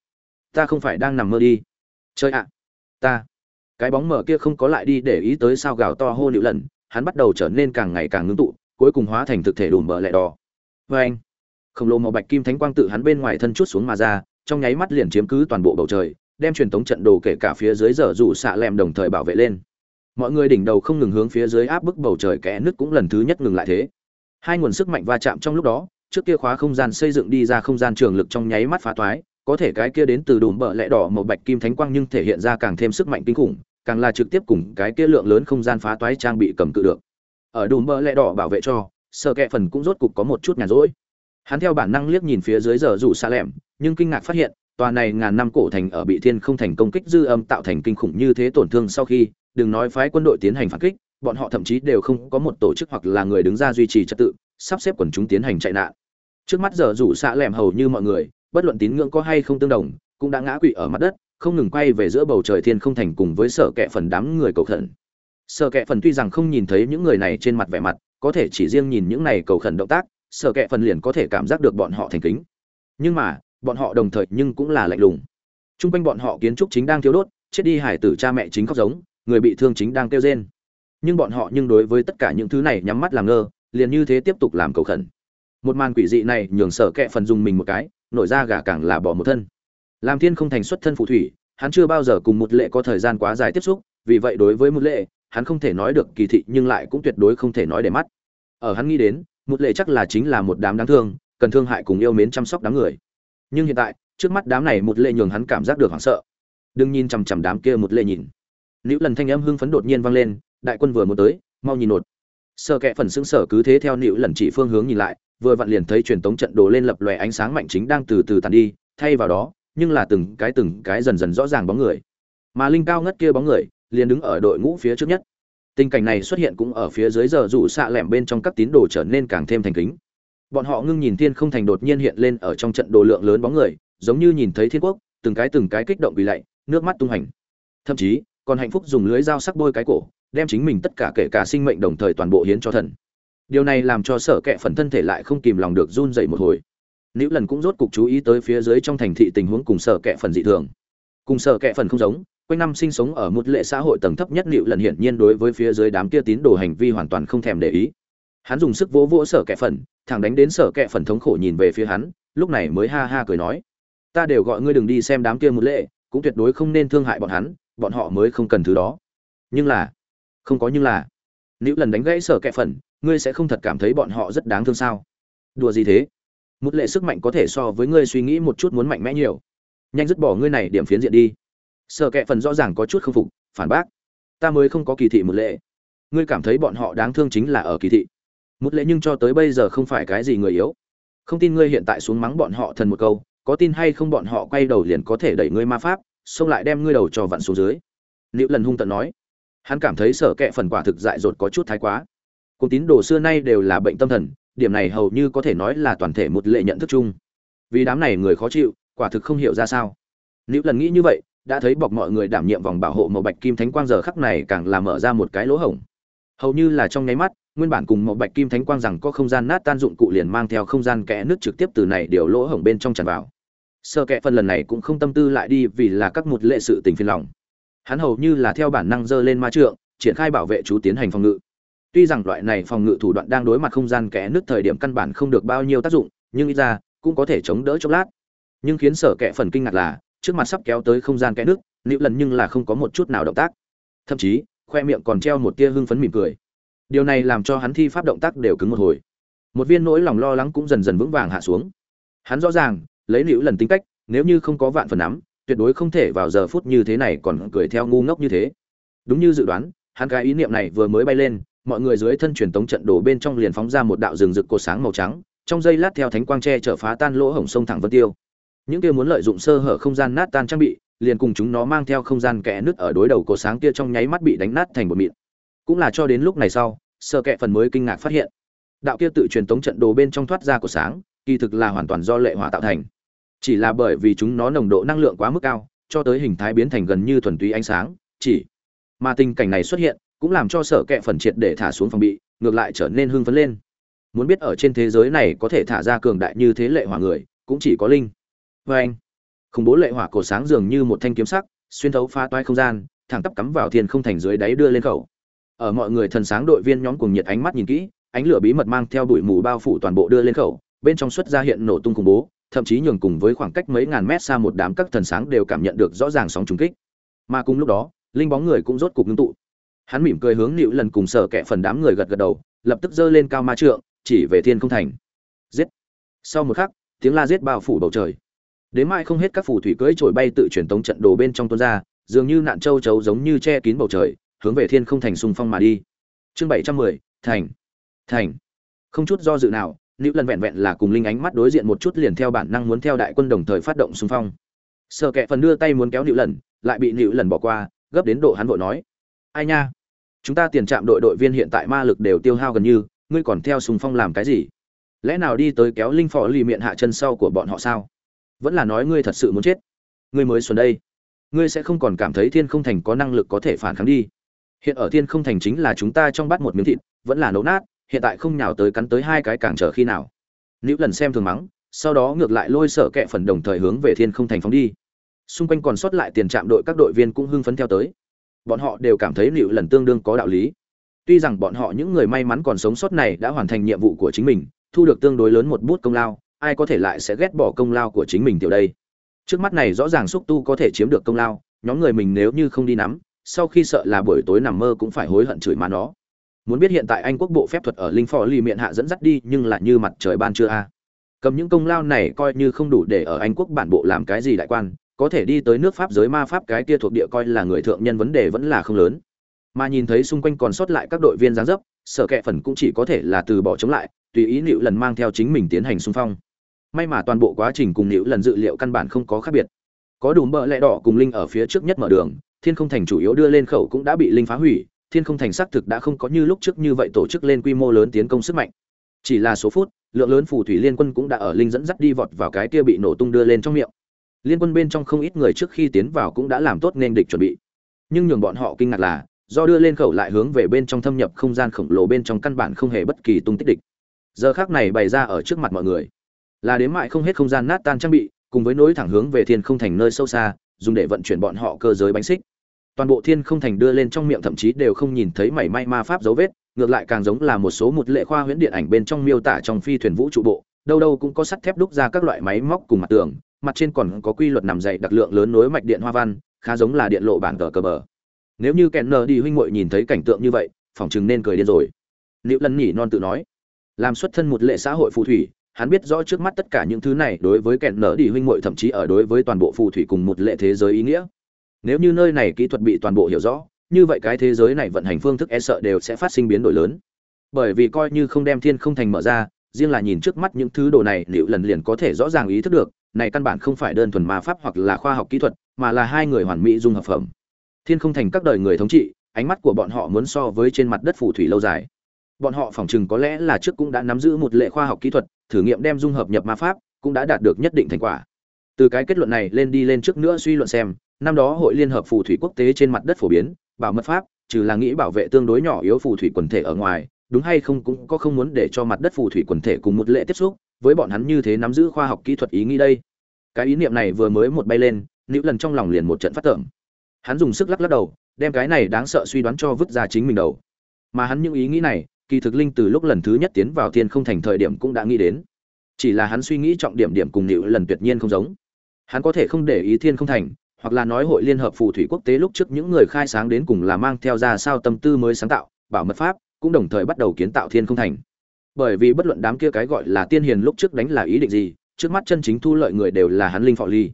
Ta không phải đang nằm mơ đi. Chơi ạ, ta. Cái bóng mở kia không có lại đi để ý tới sao gào to hô nữ lần, hắn bắt đầu trở nên càng ngày càng ngưng tụ, cuối cùng hóa thành thực thể đùm bờ lẹ đỏ. Vê anh, khổng lồ màu bạch kim thánh quang tự hắn bên ngoài thân chút xuống mà ra, trong nháy mắt liền chiếm cứ toàn bộ bầu trời, đem truyền tống trận đồ kể cả phía dưới giờ rủ xạ lem đồng thời bảo vệ lên. Mọi người đỉnh đầu không ngừng hướng phía dưới áp bức bầu trời kẽ nước cũng lần thứ nhất ngừng lại thế. Hai nguồn sức mạnh va chạm trong lúc đó trước kia khóa không gian xây dựng đi ra không gian trường lực trong nháy mắt phá toái, có thể cái kia đến từ đùm bờ lẽ đỏ màu bạch kim thánh quang nhưng thể hiện ra càng thêm sức mạnh kinh khủng, càng là trực tiếp cùng cái kia lượng lớn không gian phá toái trang bị cầm cự được. Ở đùm bờ lẽ đỏ bảo vệ cho, sợ kẹ phần cũng rốt cục có một chút nhàn rỗi. Hắn theo bản năng liếc nhìn phía dưới giờ rủ xa lẻm, nhưng kinh ngạc phát hiện, tòa này ngàn năm cổ thành ở bị thiên không thành công kích dư âm tạo thành kinh khủng như thế tổn thương sau khi, đừng nói phái quân đội tiến hành phản kích, bọn họ thậm chí đều không có một tổ chức hoặc là người đứng ra duy trì trật tự, sắp xếp quần chúng tiến hành chạy nạn trước mắt giờ rủ xạ lẻm hầu như mọi người, bất luận tín ngưỡng có hay không tương đồng, cũng đã ngã quỵ ở mặt đất, không ngừng quay về giữa bầu trời thiên không thành cùng với sở kẹ phần đám người cầu khẩn. Sở kẹ phần tuy rằng không nhìn thấy những người này trên mặt vẻ mặt, có thể chỉ riêng nhìn những này cầu khẩn động tác, sở kẹ phần liền có thể cảm giác được bọn họ thành kính. Nhưng mà, bọn họ đồng thời nhưng cũng là lạnh lùng. T r u n g quanh bọn họ kiến trúc chính đang thiếu đốt, chết đi hải tử cha mẹ chính khóc giống, người bị thương chính đang kêu rên. Nhưng bọn họ nhưng đối với tất cả những thứ này nhắm mắt làm ngơ, liền như thế tiếp tục làm cầu khẩn một màn quỷ dị này nhường sở kẹ phần dùng mình một cái, nổi ra gà càng là bỏ một thân. Làm thiên không thành xuất thân phù thủy, hắn chưa bao giờ cùng một lệ có thời gian quá dài tiếp xúc, vì vậy đối với một lệ, hắn không thể nói được kỳ thị nhưng lại cũng tuyệt đối không thể nói để mắt. Ở hắn nghĩ đến, một lệ chắc là chính là một đám đáng thương, cần thương hại cùng yêu mến chăm sóc đám người. Nhưng hiện tại, trước mắt đám này một lệ nhường hắn cảm giác được hoảng sợ. Đừng nhìn chằm chằm đám kia một lệ nhìn. Nữ lần thanh âm hưng phấn đột nhiên vang lên, đại quân vừa muốn tới, mau nhìn nột. Sợ kệ phần xứng sở cứ thế theo nữ lần chỉ phương hướng nhìn lại vừa vặn liền thấy truyền tống trận đồ lên lập lòe ánh sáng mạnh chính đang từ từ tàn đi, thay vào đó, nhưng là từng cái từng cái dần dần rõ ràng bóng người. Mà linh cao ngất kia bóng người, liền đứng ở đội ngũ phía trước nhất. Tình cảnh này xuất hiện cũng ở phía dưới giờ dụ xạ lẻm bên trong các tín đồ trở nên càng thêm thành kính. Bọn họ ngưng nhìn thiên không thành đột nhiên hiện lên ở trong trận đồ lượng lớn bóng người, giống như nhìn thấy thiên quốc, từng cái từng cái kích động vì lạy, nước mắt tung hành. Thậm chí, còn hạnh phúc dùng lưới dao sắc bôi cái cổ, đem chính mình tất cả kể cả sinh mệnh đồng thời toàn bộ hiến cho thần điều này làm cho sở kệ phần thân thể lại không kìm lòng được run dậy một hồi. Nữ lần cũng rốt cục chú ý tới phía dưới trong thành thị tình huống cùng sở kệ phần dị thường. Cùng sở kệ phần không giống, quanh năm sinh sống ở một lệ xã hội tầng thấp nhất nữ lần hiển nhiên đối với phía dưới đám kia tín đồ hành vi hoàn toàn không thèm để ý. Hắn dùng sức vỗ vỗ sở kệ phần, thẳng đánh đến sở kệ phần thống khổ nhìn về phía hắn, lúc này mới ha ha cười nói, ta đều gọi ngươi đừng đi xem đám kia một lệ, cũng tuyệt đối không nên thương hại bọn hắn, bọn họ mới không cần thứ đó. Nhưng là, không có nhưng là. Nữ lần đánh gãy sở kệ phần ngươi sẽ không thật cảm thấy bọn họ rất đáng thương sao? Đùa gì thế? Một lệ sức mạnh có thể so với ngươi suy nghĩ một chút muốn mạnh mẽ nhiều. Nhanh dứt bỏ ngươi này điểm phiến diện đi. Sở kệ phần rõ ràng có chút không phục, phản bác. Ta mới không có kỳ thị một lệ. Ngươi cảm thấy bọn họ đáng thương chính là ở kỳ thị. Một lệ nhưng cho tới bây giờ không phải cái gì người yếu. Không tin ngươi hiện tại xuống mắng bọn họ thần một câu, có tin hay không bọn họ quay đầu liền có thể đẩy ngươi ma pháp, xông lại đem ngươi đầu cho vặn xuống dưới. Liệu lần hung tận nói. Hắn cảm thấy sở kệ phần quả thực dại dột có chút thái quá cùng tín đồ xưa nay đều là bệnh tâm thần, điểm này hầu như có thể nói là toàn thể một lệ nhận thức chung. Vì đám này người khó chịu, quả thực không hiểu ra sao. Nữ lần nghĩ như vậy, đã thấy bọc mọi người đảm nhiệm vòng bảo hộ màu bạch kim thánh quang giờ khắc này càng làm mở ra một cái lỗ hổng. Hầu như là trong nháy mắt, nguyên bản cùng một bạch kim thánh quang rằng có không gian nát tan dụng cụ liền mang theo không gian kẽ nước trực tiếp từ này điều lỗ hổng bên trong tràn vào. Sơ kẽ phần lần này cũng không tâm tư lại đi vì là các một lệ sự tình phiền lòng. Hắn hầu như là theo bản năng dơ lên ma trượng, triển khai bảo vệ chú tiến hành phòng ngự tuy rằng loại này phòng ngự thủ đoạn đang đối mặt không gian kẽ nước thời điểm căn bản không được bao nhiêu tác dụng, nhưng ít ra cũng có thể chống đỡ chốc lát. Nhưng khiến sở kẽ phần kinh ngạc là, trước mặt sắp kéo tới không gian kẽ nước nữ lần nhưng là không có một chút nào động tác. Thậm chí, khoe miệng còn treo một tia hưng phấn mỉm cười. Điều này làm cho hắn thi pháp động tác đều cứng một hồi. Một viên nỗi lòng lo lắng cũng dần dần vững vàng hạ xuống. Hắn rõ ràng, lấy liễu lần tính cách, nếu như không có vạn phần nắm, tuyệt đối không thể vào giờ phút như thế này còn cười theo ngu ngốc như thế. Đúng như dự đoán, hắn cái ý niệm này vừa mới bay lên mọi người dưới thân truyền tống trận đổ bên trong liền phóng ra một đạo rừng rực cột sáng màu trắng, trong giây lát theo thánh quang tre chở phá tan lỗ hổng sông thẳng vân tiêu. Những kia muốn lợi dụng sơ hở không gian nát tan trang bị, liền cùng chúng nó mang theo không gian kẽ nứt ở đối đầu cột sáng kia trong nháy mắt bị đánh nát thành bột mịn. Cũng là cho đến lúc này sau, sơ kệ phần mới kinh ngạc phát hiện, đạo kia tự truyền tống trận đồ bên trong thoát ra của sáng, kỳ thực là hoàn toàn do lệ hỏa tạo thành. Chỉ là bởi vì chúng nó nồng độ năng lượng quá mức cao, cho tới hình thái biến thành gần như thuần túy ánh sáng, chỉ mà tình cảnh này xuất hiện cũng làm cho sở kệ phần triệt để thả xuống phòng bị, ngược lại trở nên hưng phấn lên. Muốn biết ở trên thế giới này có thể thả ra cường đại như thế lệ hỏa người, cũng chỉ có linh. Vê anh, khủng bố lệ hỏa cổ sáng dường như một thanh kiếm sắc, xuyên thấu pha toai không gian, thẳng tắp cắm vào thiên không thành dưới đáy đưa lên khẩu. Ở mọi người thần sáng đội viên nhóm cùng nhiệt ánh mắt nhìn kỹ, ánh lửa bí mật mang theo bụi mù bao phủ toàn bộ đưa lên khẩu, bên trong xuất ra hiện nổ tung khủng bố, thậm chí nhường cùng với khoảng cách mấy ngàn mét xa một đám các thần sáng đều cảm nhận được rõ ràng sóng trùng kích. Mà cùng lúc đó, linh bóng người cũng rốt cục ngưng tụ hắn mỉm cười hướng nịu lần cùng sở kẹ phần đám người gật gật đầu, lập tức giơ lên cao ma trượng, chỉ về thiên không thành. Giết! Sau một khắc, tiếng la giết bao phủ bầu trời. Đến mai không hết các phù thủy cưỡi trổi bay tự truyền tống trận đồ bên trong tuôn ra, dường như nạn châu chấu giống như che kín bầu trời, hướng về thiên không thành xung phong mà đi. Chương bảy trăm mười, thành. Thành. Không chút do dự nào nữ lần vẹn vẹn là cùng linh ánh mắt đối diện một chút liền theo bản năng muốn theo đại quân đồng thời phát động xung phong. Sợ kẹ phần đưa tay muốn kéo nữ lần, lại bị nữ lần bỏ qua, gấp đến độ hắn vội nói ai nha? Chúng ta tiền trạm đội đội viên hiện tại ma lực đều tiêu hao gần như, ngươi còn theo Sùng phong làm cái gì? Lẽ nào đi tới kéo linh phò lì miệng hạ chân sau của bọn họ sao? Vẫn là nói ngươi thật sự muốn chết. Ngươi mới xuân đây. Ngươi sẽ không còn cảm thấy thiên không thành có năng lực có thể phản kháng đi. Hiện ở thiên không thành chính là chúng ta trong bắt một miếng thịt, vẫn là nấu nát, hiện tại không nhào tới cắn tới hai cái càng chờ khi nào. Nữ lần xem thường mắng, sau đó ngược lại lôi sợ kẹ phần đồng thời hướng về thiên không thành phóng đi. Xung quanh còn sót lại tiền trạm đội các đội viên cũng hưng phấn theo tới bọn họ đều cảm thấy liệu lần tương đương có đạo lý. Tuy rằng bọn họ những người may mắn còn sống sót này đã hoàn thành nhiệm vụ của chính mình, thu được tương đối lớn một bút công lao, ai có thể lại sẽ ghét bỏ công lao của chính mình tiểu đây? Trước mắt này rõ ràng xúc tu có thể chiếm được công lao, nhóm người mình nếu như không đi nắm, sau khi sợ là buổi tối nằm mơ cũng phải hối hận chửi má nó. Muốn biết hiện tại anh quốc bộ phép thuật ở linh phò lì miệng hạ dẫn dắt đi, nhưng lại như mặt trời ban trưa a. Cầm những công lao này coi như không đủ để ở anh quốc bản bộ làm cái gì đại quan có thể đi tới nước pháp giới ma pháp cái kia thuộc địa coi là người thượng nhân vấn đề vẫn là không lớn. Mà nhìn thấy xung quanh còn sót lại các đội viên giáng dấp sở kệ phần cũng chỉ có thể là từ bỏ chống lại, tùy ý liệu lần mang theo chính mình tiến hành xung phong. May mà toàn bộ quá trình cùng liệu lần dự liệu căn bản không có khác biệt. Có đủ mỡ lẹ đỏ cùng linh ở phía trước nhất mở đường, thiên không thành chủ yếu đưa lên khẩu cũng đã bị linh phá hủy, thiên không thành xác thực đã không có như lúc trước như vậy tổ chức lên quy mô lớn tiến công sức mạnh. Chỉ là số phút, lượng lớn phù thủy liên quân cũng đã ở linh dẫn dắt đi vọt vào cái kia bị nổ tung đưa lên trong miệng liên quân bên trong không ít người trước khi tiến vào cũng đã làm tốt nên địch chuẩn bị. Nhưng nhường bọn họ kinh ngạc là, do đưa lên khẩu lại hướng về bên trong thâm nhập không gian khổng lồ bên trong căn bản không hề bất kỳ tung tích địch. Giờ khác này bày ra ở trước mặt mọi người, là đến mại không hết không gian nát tan trang bị, cùng với nối thẳng hướng về thiên không thành nơi sâu xa, dùng để vận chuyển bọn họ cơ giới bánh xích. Toàn bộ thiên không thành đưa lên trong miệng thậm chí đều không nhìn thấy mảy may ma pháp dấu vết, ngược lại càng giống là một số một lệ khoa huyễn điện ảnh bên trong miêu tả trong phi thuyền vũ trụ bộ, đâu đâu cũng có sắt thép đúc ra các loại máy móc cùng mặt tường mặt trên còn có quy luật nằm dậy đặc lượng lớn nối mạch điện hoa văn, khá giống là điện lộ bản tờ cờ bờ. Nếu như kèn nờ đi huynh muội nhìn thấy cảnh tượng như vậy phỏng chừng nên cười điên rồi. Liệu lần nhỉ non tự nói, làm xuất thân một lệ xã hội phù thủy, hắn biết rõ trước mắt tất cả những thứ này đối với kẹn nở đi huynh muội thậm chí ở đối với toàn bộ phù thủy cùng một lệ thế giới ý nghĩa. Nếu như nơi này kỹ thuật bị toàn bộ hiểu rõ, như vậy cái thế giới này vận hành phương thức e sợ đều sẽ phát sinh biến đổi lớn. Bởi vì coi như không đem thiên không thành mở ra, riêng là nhìn trước mắt những thứ đồ này, liệu lần liền có thể rõ ràng ý thức được này căn bản không phải đơn thuần ma pháp hoặc là khoa học kỹ thuật, mà là hai người hoàn mỹ dung hợp phẩm. Thiên không thành các đời người thống trị, ánh mắt của bọn họ muốn so với trên mặt đất phù thủy lâu dài. Bọn họ phỏng chừng có lẽ là trước cũng đã nắm giữ một lệ khoa học kỹ thuật, thử nghiệm đem dung hợp nhập ma pháp, cũng đã đạt được nhất định thành quả. Từ cái kết luận này lên đi lên trước nữa suy luận xem, năm đó hội liên hợp phù thủy quốc tế trên mặt đất phổ biến, bảo mật pháp, trừ là nghĩ bảo vệ tương đối nhỏ yếu phù thủy quần thể ở ngoài, đúng hay không cũng có không muốn để cho mặt đất phù thủy quần thể cùng một lệ tiếp xúc với bọn hắn như thế nắm giữ khoa học kỹ thuật ý nghĩ đây. Cái ý niệm này vừa mới một bay lên nữ lần trong lòng liền một trận phát tưởng hắn dùng sức lắc lắc đầu, đem cái này đáng sợ suy đoán cho vứt ra chính mình đầu. Mà hắn những ý nghĩ này, kỳ thực linh từ lúc lần thứ nhất tiến vào thiên không thành thời điểm cũng đã nghĩ đến. Chỉ là hắn suy nghĩ trọng điểm điểm cùng nữ lần tuyệt nhiên không giống. Hắn có thể không để ý thiên không thành, hoặc là nói hội liên hợp phù thủy quốc tế lúc trước những người khai sáng đến cùng là mang theo ra sao tâm tư mới sáng tạo, bảo mật pháp, cũng đồng thời bắt đầu kiến tạo thiên không thành bởi vì bất luận đám kia cái gọi là tiên hiền lúc trước đánh là ý định gì, trước mắt chân chính thu lợi người đều là hắn linh phò ly.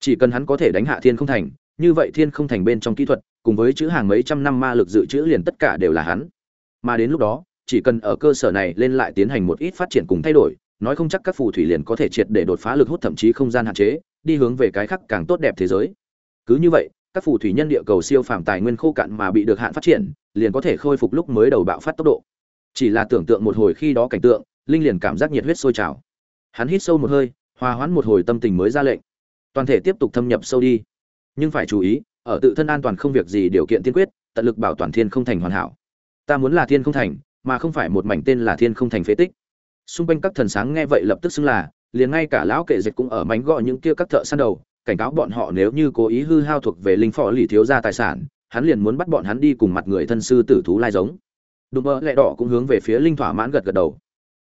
Chỉ cần hắn có thể đánh hạ thiên không thành, như vậy thiên không thành bên trong kỹ thuật, cùng với chữ hàng mấy trăm năm ma lực dự trữ liền tất cả đều là hắn. Mà đến lúc đó, chỉ cần ở cơ sở này lên lại tiến hành một ít phát triển cùng thay đổi, nói không chắc các phù thủy liền có thể triệt để đột phá lực hút thậm chí không gian hạn chế, đi hướng về cái khác càng tốt đẹp thế giới. Cứ như vậy, các phù thủy nhân địa cầu siêu phàm tài nguyên khô cạn mà bị được hạn phát triển, liền có thể khôi phục lúc mới đầu bạo phát tốc độ chỉ là tưởng tượng một hồi khi đó cảnh tượng, linh liền cảm giác nhiệt huyết sôi trào. Hắn hít sâu một hơi, hòa hoãn một hồi tâm tình mới ra lệnh. Toàn thể tiếp tục thâm nhập sâu đi. Nhưng phải chú ý, ở tự thân an toàn không việc gì điều kiện tiên quyết, tận lực bảo toàn thiên không thành hoàn hảo. Ta muốn là thiên không thành, mà không phải một mảnh tên là thiên không thành phế tích. Xung quanh các thần sáng nghe vậy lập tức xưng là, liền ngay cả lão kệ dịch cũng ở mánh gọi những kia các thợ săn đầu, cảnh cáo bọn họ nếu như cố ý hư hao thuộc về linh phò lì thiếu gia tài sản, hắn liền muốn bắt bọn hắn đi cùng mặt người thân sư tử thú lai giống đùm bơ lẹ đỏ cũng hướng về phía linh thỏa mãn gật gật đầu.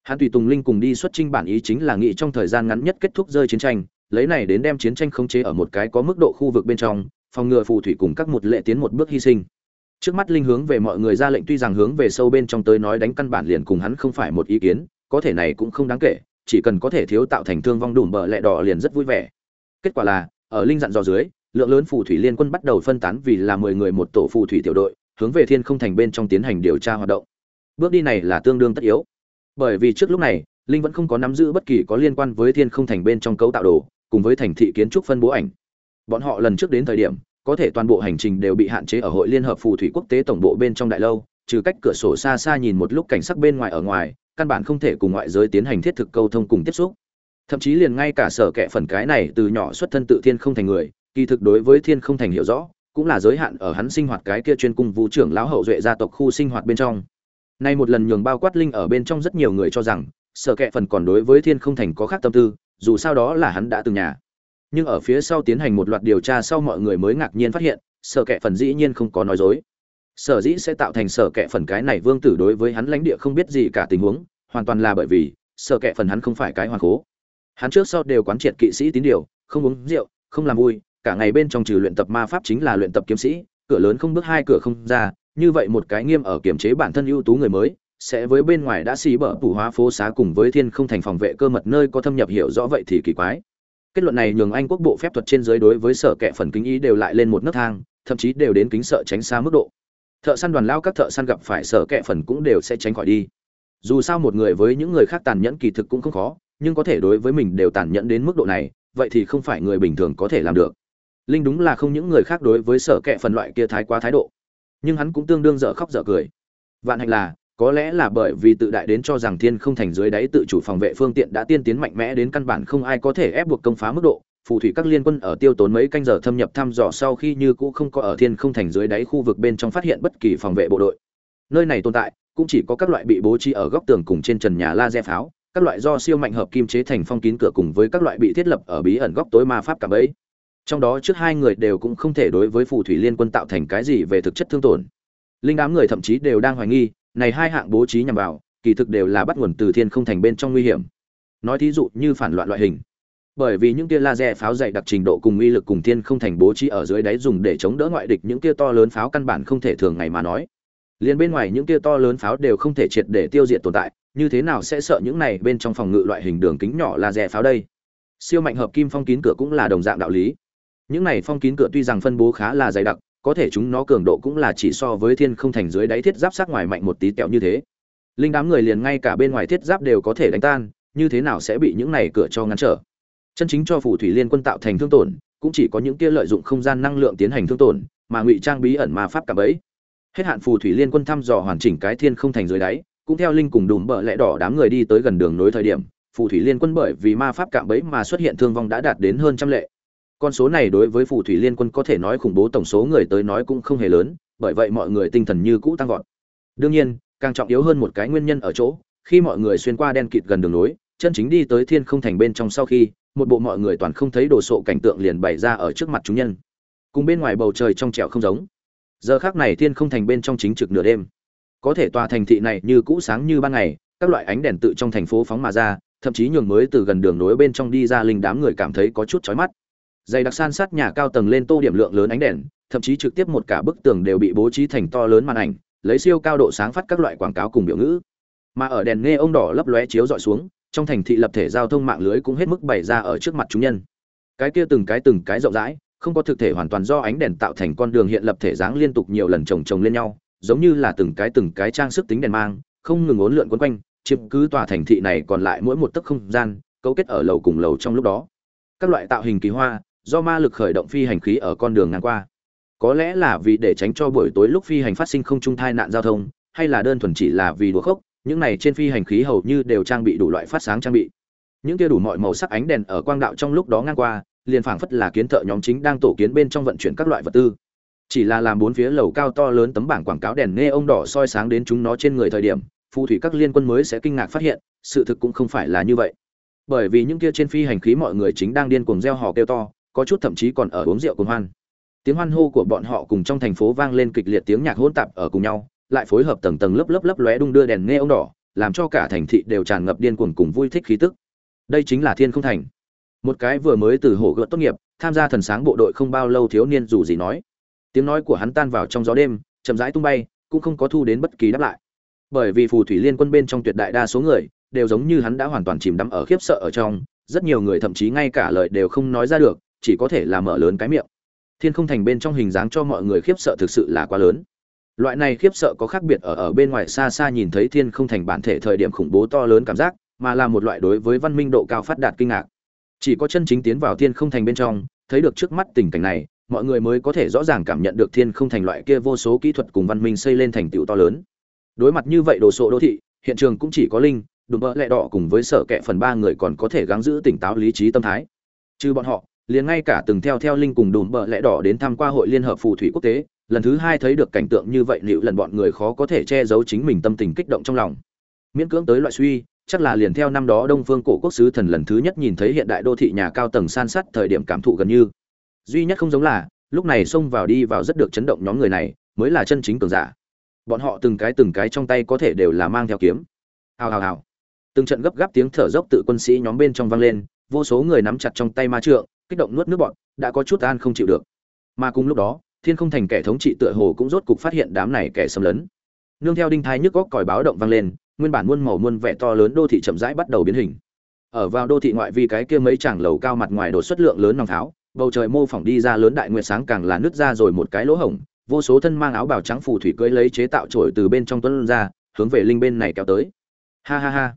Hắn tùy tùng linh cùng đi xuất trinh bản ý chính là nghị trong thời gian ngắn nhất kết thúc rơi chiến tranh, lấy này đến đem chiến tranh khống chế ở một cái có mức độ khu vực bên trong, phòng ngừa phù thủy cùng các một lệ tiến một bước hy sinh. Trước mắt linh hướng về mọi người ra lệnh tuy rằng hướng về sâu bên trong tới nói đánh căn bản liền cùng hắn không phải một ý kiến, có thể này cũng không đáng kể, chỉ cần có thể thiếu tạo thành thương vong đùm bờ lẹ đỏ liền rất vui vẻ. Kết quả là, ở linh dặn dò dưới, lượng lớn phù thủy liên quân bắt đầu phân tán vì là mười người một tổ phù thủy tiểu đội hướng về thiên không thành bên trong tiến hành điều tra hoạt động. Bước đi này là tương đương tất yếu. Bởi vì trước lúc này, linh vẫn không có nắm giữ bất kỳ có liên quan với thiên không thành bên trong cấu tạo đồ, cùng với thành thị kiến trúc phân bố ảnh. Bọn họ lần trước đến thời điểm, có thể toàn bộ hành trình đều bị hạn chế ở hội liên hợp phù thủy quốc tế tổng bộ bên trong đại lâu, trừ cách cửa sổ xa xa nhìn một lúc cảnh sắc bên ngoài ở ngoài, căn bản không thể cùng ngoại giới tiến hành thiết thực câu thông cùng tiếp xúc. Thậm chí liền ngay cả sở kệ phần cái này từ nhỏ xuất thân tự thiên không thành người, kỳ thực đối với thiên không thành hiểu rõ cũng là giới hạn ở hắn sinh hoạt cái kia chuyên cung vũ trưởng lão hậu duệ gia tộc khu sinh hoạt bên trong. Nay một lần nhường bao quát linh ở bên trong rất nhiều người cho rằng sở kệ phần còn đối với thiên không thành có khác tâm tư, dù sao đó là hắn đã từng nhà. Nhưng ở phía sau tiến hành một loạt điều tra sau mọi người mới ngạc nhiên phát hiện sở kệ phần dĩ nhiên không có nói dối. Sở dĩ sẽ tạo thành sở kệ phần cái này vương tử đối với hắn lãnh địa không biết gì cả tình huống, hoàn toàn là bởi vì sở kệ phần hắn không phải cái hoàn cố. Hắn trước sau đều quán triệt kỵ sĩ tín điều, không uống rượu, không làm vui cả ngày bên trong trừ luyện tập ma pháp chính là luyện tập kiếm sĩ, cửa lớn không bước hai cửa không ra, như vậy một cái nghiêm ở kiểm chế bản thân ưu tú người mới, sẽ với bên ngoài đã xì bở phủ hóa phố xá cùng với thiên không thành phòng vệ cơ mật nơi có thâm nhập hiểu rõ vậy thì kỳ quái. Kết luận này nhường anh quốc bộ phép thuật trên giới đối với sở kệ phần kính ý đều lại lên một nấc thang, thậm chí đều đến kính sợ tránh xa mức độ. Thợ săn đoàn lao các thợ săn gặp phải sở kệ phần cũng đều sẽ tránh khỏi đi. Dù sao một người với những người khác tàn nhẫn kỳ thực cũng không khó, nhưng có thể đối với mình đều tàn nhẫn đến mức độ này, vậy thì không phải người bình thường có thể làm được linh đúng là không những người khác đối với sở kệ phần loại kia thái quá thái độ, nhưng hắn cũng tương đương dở khóc dở cười. Vạn hạnh là, có lẽ là bởi vì tự đại đến cho rằng thiên không thành dưới đáy tự chủ phòng vệ phương tiện đã tiên tiến mạnh mẽ đến căn bản không ai có thể ép buộc công phá mức độ, phù thủy các liên quân ở tiêu tốn mấy canh giờ thâm nhập thăm dò sau khi như cũ không có ở thiên không thành dưới đáy khu vực bên trong phát hiện bất kỳ phòng vệ bộ đội. Nơi này tồn tại, cũng chỉ có các loại bị bố trí ở góc tường cùng trên trần nhà laser pháo, các loại do siêu mạnh hợp kim chế thành phong kín cửa cùng với các loại bị thiết lập ở bí ẩn góc tối ma pháp cả bấy trong đó trước hai người đều cũng không thể đối với phù thủy liên quân tạo thành cái gì về thực chất thương tổn. Linh đám người thậm chí đều đang hoài nghi, này hai hạng bố trí nhằm vào, kỳ thực đều là bắt nguồn từ thiên không thành bên trong nguy hiểm. Nói thí dụ như phản loạn loại hình. Bởi vì những tia laser pháo dày đặc trình độ cùng uy lực cùng thiên không thành bố trí ở dưới đáy dùng để chống đỡ ngoại địch những tia to lớn pháo căn bản không thể thường ngày mà nói. Liền bên ngoài những tia to lớn pháo đều không thể triệt để tiêu diệt tồn tại, như thế nào sẽ sợ những này bên trong phòng ngự loại hình đường kính nhỏ laser pháo đây? Siêu mạnh hợp kim phong kín cửa cũng là đồng dạng đạo lý những này phong kín cửa tuy rằng phân bố khá là dày đặc, có thể chúng nó cường độ cũng là chỉ so với thiên không thành dưới đáy thiết giáp sát ngoài mạnh một tí tẹo như thế. Linh đám người liền ngay cả bên ngoài thiết giáp đều có thể đánh tan, như thế nào sẽ bị những này cửa cho ngăn trở? Chân chính cho phù thủy liên quân tạo thành thương tổn, cũng chỉ có những kia lợi dụng không gian năng lượng tiến hành thương tổn, mà ngụy trang bí ẩn ma pháp cả bấy hết hạn phù thủy liên quân thăm dò hoàn chỉnh cái thiên không thành dưới đáy, cũng theo linh cùng đùm bợ lẽ đỏ đám người đi tới gần đường nối thời điểm, phù thủy liên quân bởi vì ma pháp cạm bẫy mà xuất hiện thương vong đã đạt đến hơn trăm lệ con số này đối với phù thủy liên quân có thể nói khủng bố tổng số người tới nói cũng không hề lớn bởi vậy mọi người tinh thần như cũ tăng vọt. Đương nhiên càng trọng yếu hơn một cái nguyên nhân ở chỗ khi mọi người xuyên qua đen kịt gần đường núi, chân chính đi tới thiên không thành bên trong sau khi một bộ mọi người toàn không thấy đồ sộ cảnh tượng liền bày ra ở trước mặt chúng nhân. Cùng bên ngoài bầu trời trong trẻo không giống. Giờ khác này thiên không thành bên trong chính trực nửa đêm. Có thể tòa thành thị này như cũ sáng như ban ngày các loại ánh đèn tự trong thành phố phóng mà ra thậm chí nhường mới từ gần đường nối bên trong đi ra linh đám người cảm thấy có chút chói mắt dày đặc san sát nhà cao tầng lên tô điểm lượng lớn ánh đèn, thậm chí trực tiếp một cả bức tường đều bị bố trí thành to lớn màn ảnh, lấy siêu cao độ sáng phát các loại quảng cáo cùng biểu ngữ. Mà ở đèn nghe ông đỏ lấp lóe chiếu dọi xuống, trong thành thị lập thể giao thông mạng lưới cũng hết mức bày ra ở trước mặt chúng nhân. Cái kia từng cái từng cái rộng rãi, không có thực thể hoàn toàn do ánh đèn tạo thành con đường hiện lập thể dáng liên tục nhiều lần chồng chồng lên nhau, giống như là từng cái từng cái trang sức tính đèn mang, không ngừng ốn lượn quấn quanh, chiếm cứ tòa thành thị này còn lại mỗi một tấc không gian, cấu kết ở lầu cùng lầu trong lúc đó. Các loại tạo hình kỳ hoa do ma lực khởi động phi hành khí ở con đường ngang qua. Có lẽ là vì để tránh cho buổi tối lúc phi hành phát sinh không trung thai nạn giao thông, hay là đơn thuần chỉ là vì đùa khốc những này trên phi hành khí hầu như đều trang bị đủ loại phát sáng trang bị. Những kia đủ mọi màu sắc ánh đèn ở quang đạo trong lúc đó ngang qua, liền phảng phất là kiến thợ nhóm chính đang tổ kiến bên trong vận chuyển các loại vật tư. Chỉ là làm bốn phía lầu cao to lớn tấm bảng quảng cáo đèn nghe ông đỏ soi sáng đến chúng nó trên người thời điểm, phù thủy các liên quân mới sẽ kinh ngạc phát hiện, sự thực cũng không phải là như vậy. Bởi vì những kia trên phi hành khí mọi người chính đang điên cuồng reo hò kêu to có chút thậm chí còn ở uống rượu cùng hoan. Tiếng hoan hô của bọn họ cùng trong thành phố vang lên kịch liệt tiếng nhạc hỗn tạp ở cùng nhau, lại phối hợp tầng tầng lớp lớp lớp lóe đung đưa đèn nghe ông đỏ, làm cho cả thành thị đều tràn ngập điên cuồng cùng vui thích khí tức. Đây chính là thiên không thành. Một cái vừa mới từ hổ gợt tốt nghiệp, tham gia thần sáng bộ đội không bao lâu thiếu niên dù gì nói. Tiếng nói của hắn tan vào trong gió đêm, chậm rãi tung bay, cũng không có thu đến bất kỳ đáp lại. Bởi vì phù thủy liên quân bên trong tuyệt đại đa số người, đều giống như hắn đã hoàn toàn chìm đắm ở khiếp sợ ở trong, rất nhiều người thậm chí ngay cả lời đều không nói ra được chỉ có thể là mở lớn cái miệng. Thiên không thành bên trong hình dáng cho mọi người khiếp sợ thực sự là quá lớn. Loại này khiếp sợ có khác biệt ở ở bên ngoài xa xa nhìn thấy thiên không thành bản thể thời điểm khủng bố to lớn cảm giác, mà là một loại đối với văn minh độ cao phát đạt kinh ngạc. Chỉ có chân chính tiến vào thiên không thành bên trong, thấy được trước mắt tình cảnh này, mọi người mới có thể rõ ràng cảm nhận được thiên không thành loại kia vô số kỹ thuật cùng văn minh xây lên thành tựu to lớn. Đối mặt như vậy đồ sộ đô thị, hiện trường cũng chỉ có linh, đùm bỡ lẹ đỏ cùng với sở kệ phần ba người còn có thể gắng giữ tỉnh táo lý trí tâm thái. Trừ bọn họ liền ngay cả từng theo theo linh cùng đùm bợ lẽ đỏ đến tham qua hội liên hợp phù thủy quốc tế, lần thứ hai thấy được cảnh tượng như vậy, liệu lần bọn người khó có thể che giấu chính mình tâm tình kích động trong lòng. Miễn cưỡng tới loại suy, chắc là liền theo năm đó đông phương cổ quốc sứ thần lần thứ nhất nhìn thấy hiện đại đô thị nhà cao tầng san sát thời điểm cảm thụ gần như. Duy nhất không giống là, lúc này xông vào đi vào rất được chấn động nhóm người này, mới là chân chính cường giả. Bọn họ từng cái từng cái trong tay có thể đều là mang theo kiếm. Hào hào hào. Từng trận gấp gáp tiếng thở dốc tự quân sĩ nhóm bên trong vang lên, vô số người nắm chặt trong tay ma trượng kích động nuốt nước bọn, đã có chút an không chịu được. Mà cùng lúc đó, thiên không thành kẻ thống trị tựa hồ cũng rốt cục phát hiện đám này kẻ xâm lấn. Nương theo đinh thái nhức góc còi báo động vang lên, nguyên bản muôn màu muôn vẻ to lớn đô thị chậm rãi bắt đầu biến hình. Ở vào đô thị ngoại vi cái kia mấy chảng lầu cao mặt ngoài đột xuất lượng lớn nòng tháo, bầu trời mô phỏng đi ra lớn đại nguyệt sáng càng là nứt ra rồi một cái lỗ hổng, vô số thân mang áo bào trắng phù thủy cưỡi lấy chế tạo trổi từ bên trong tuấn ra, hướng về linh bên này kéo tới. Ha ha ha.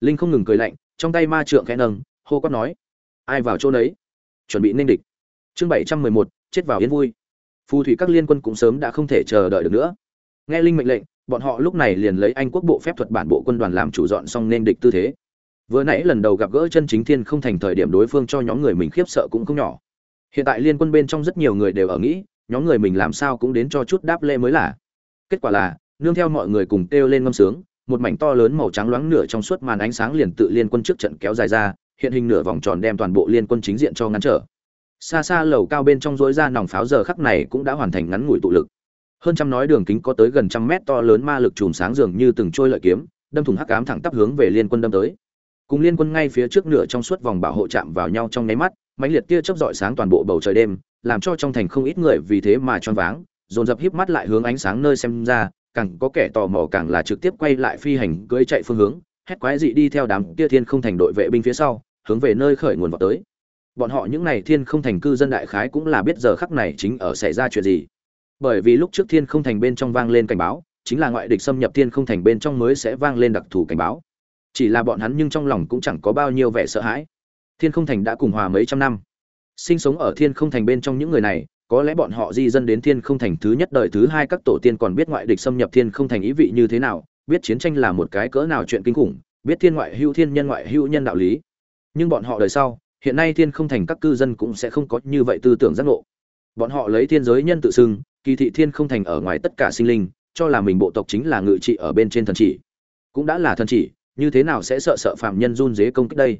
Linh không ngừng cười lạnh, trong tay ma trượng khẽ nâng, hô quát nói, ai vào chỗ nấy chuẩn bị nên địch. Chương bảy trăm mười một, chết vào yên vui. Phù thủy các liên quân cũng sớm đã không thể chờ đợi được nữa. Nghe linh mệnh lệnh, bọn họ lúc này liền lấy anh quốc bộ phép thuật bản bộ quân đoàn làm chủ dọn xong nên địch tư thế. Vừa nãy lần đầu gặp gỡ chân chính thiên không thành thời điểm đối phương cho nhóm người mình khiếp sợ cũng không nhỏ. Hiện tại liên quân bên trong rất nhiều người đều ở nghĩ, nhóm người mình làm sao cũng đến cho chút đáp lễ mới là kết quả là, nương theo mọi người cùng kêu lên ngâm sướng, một mảnh to lớn màu trắng loáng nửa trong suốt màn ánh sáng liền tự liên quân trước trận kéo dài ra hiện hình nửa vòng tròn đem toàn bộ liên quân chính diện cho ngắn trở. Xa xa lầu cao bên trong rối ra nòng pháo giờ khắc này cũng đã hoàn thành ngắn ngủi tụ lực. Hơn trăm nói đường kính có tới gần trăm mét to lớn ma lực chùm sáng dường như từng trôi lợi kiếm, đâm thủng hắc ám thẳng tắp hướng về liên quân đâm tới. Cùng liên quân ngay phía trước nửa trong suốt vòng bảo hộ chạm vào nhau trong nháy mắt, mãnh liệt tia chớp rọi sáng toàn bộ bầu trời đêm, làm cho trong thành không ít người vì thế mà choáng váng, dồn dập híp mắt lại hướng ánh sáng nơi xem ra, càng có kẻ tò mò càng là trực tiếp quay lại phi hành cưỡi chạy phương hướng hét quái dị đi theo đám tia thiên không thành đội vệ binh phía sau, hướng về nơi khởi nguồn vào tới. Bọn họ những này thiên không thành cư dân đại khái cũng là biết giờ khắc này chính ở xảy ra chuyện gì. Bởi vì lúc trước thiên không thành bên trong vang lên cảnh báo, chính là ngoại địch xâm nhập thiên không thành bên trong mới sẽ vang lên đặc thù cảnh báo. Chỉ là bọn hắn nhưng trong lòng cũng chẳng có bao nhiêu vẻ sợ hãi. Thiên không thành đã cùng hòa mấy trăm năm. Sinh sống ở thiên không thành bên trong những người này, có lẽ bọn họ di dân đến thiên không thành thứ nhất đời thứ hai các tổ tiên còn biết ngoại địch xâm nhập thiên không thành ý vị như thế nào biết chiến tranh là một cái cỡ nào chuyện kinh khủng, biết thiên ngoại hữu thiên nhân ngoại hữu nhân đạo lý. Nhưng bọn họ đời sau, hiện nay thiên không thành các cư dân cũng sẽ không có như vậy tư tưởng giác ngộ. Bọn họ lấy thiên giới nhân tự xưng, kỳ thị thiên không thành ở ngoài tất cả sinh linh, cho là mình bộ tộc chính là ngự trị ở bên trên thần chỉ. Cũng đã là thần chỉ, như thế nào sẽ sợ sợ phạm nhân run rế công kích đây?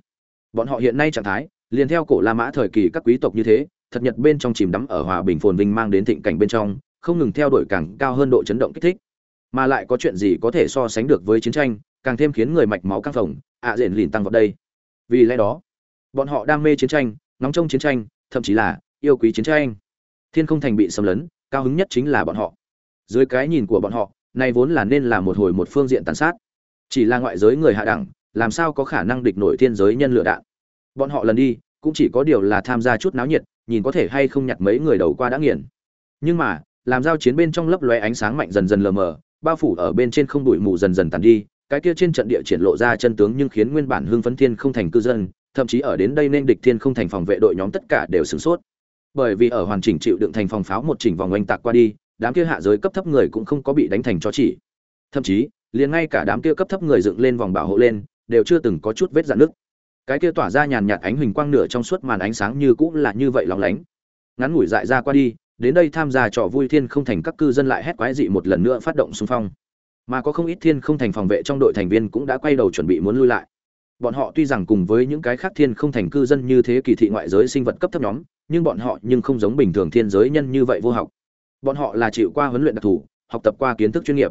Bọn họ hiện nay trạng thái, liền theo cổ la mã thời kỳ các quý tộc như thế, thật nhật bên trong chìm đắm ở hòa bình phồn vinh mang đến thịnh cảnh bên trong, không ngừng theo đuổi càng cao hơn độ chấn động kích thích mà lại có chuyện gì có thể so sánh được với chiến tranh, càng thêm khiến người mạch máu căng phồng, ạ à diện lìn tăng vào đây. Vì lẽ đó, bọn họ đam mê chiến tranh nóng trong chiến tranh, thậm chí là yêu quý chiến tranh. Thiên không thành bị xâm lấn, cao hứng nhất chính là bọn họ. Dưới cái nhìn của bọn họ này vốn là nên là một hồi một phương diện tàn sát. Chỉ là ngoại giới người hạ đẳng, làm sao có khả năng địch nổi thiên giới nhân lửa đạn? Bọn họ lần đi, cũng chỉ có điều là tham gia chút náo nhiệt, nhìn có thể hay không nhặt mấy người đầu qua đã nghiền. Nhưng mà, làm giao chiến bên trong lấp lóe ánh sáng mạnh dần dần lờ mờ bao phủ ở bên trên không đuổi mù dần dần tàn đi, cái kia trên trận địa triển lộ ra chân tướng nhưng khiến nguyên bản hưng phấn thiên không thành cư dân, thậm chí ở đến đây nên địch thiên không thành phòng vệ đội nhóm tất cả đều sửng sốt. Bởi vì ở hoàn chỉnh chịu đựng thành phòng pháo một chỉnh vòng oanh tạc qua đi, đám kia hạ giới cấp thấp người cũng không có bị đánh thành cho chỉ. Thậm chí, liền ngay cả đám kia cấp thấp người dựng lên vòng bảo hộ lên, đều chưa từng có chút vết dạn nước cái kia tỏa ra nhàn nhạt ánh huỳnh quang nửa trong suốt màn ánh sáng như cũng là như vậy lóng lánh. Ngắn ngủi dại ra qua đi đến đây tham gia trò vui thiên không thành các cư dân lại hét quái dị một lần nữa phát động xung phong. Mà có không ít thiên không thành phòng vệ trong đội thành viên cũng đã quay đầu chuẩn bị muốn lui lại. Bọn họ tuy rằng cùng với những cái khác thiên không thành cư dân như thế kỳ thị ngoại giới sinh vật cấp thấp nhóm, nhưng bọn họ nhưng không giống bình thường thiên giới nhân như vậy vô học. Bọn họ là chịu qua huấn luyện đặc thù, học tập qua kiến thức chuyên nghiệp.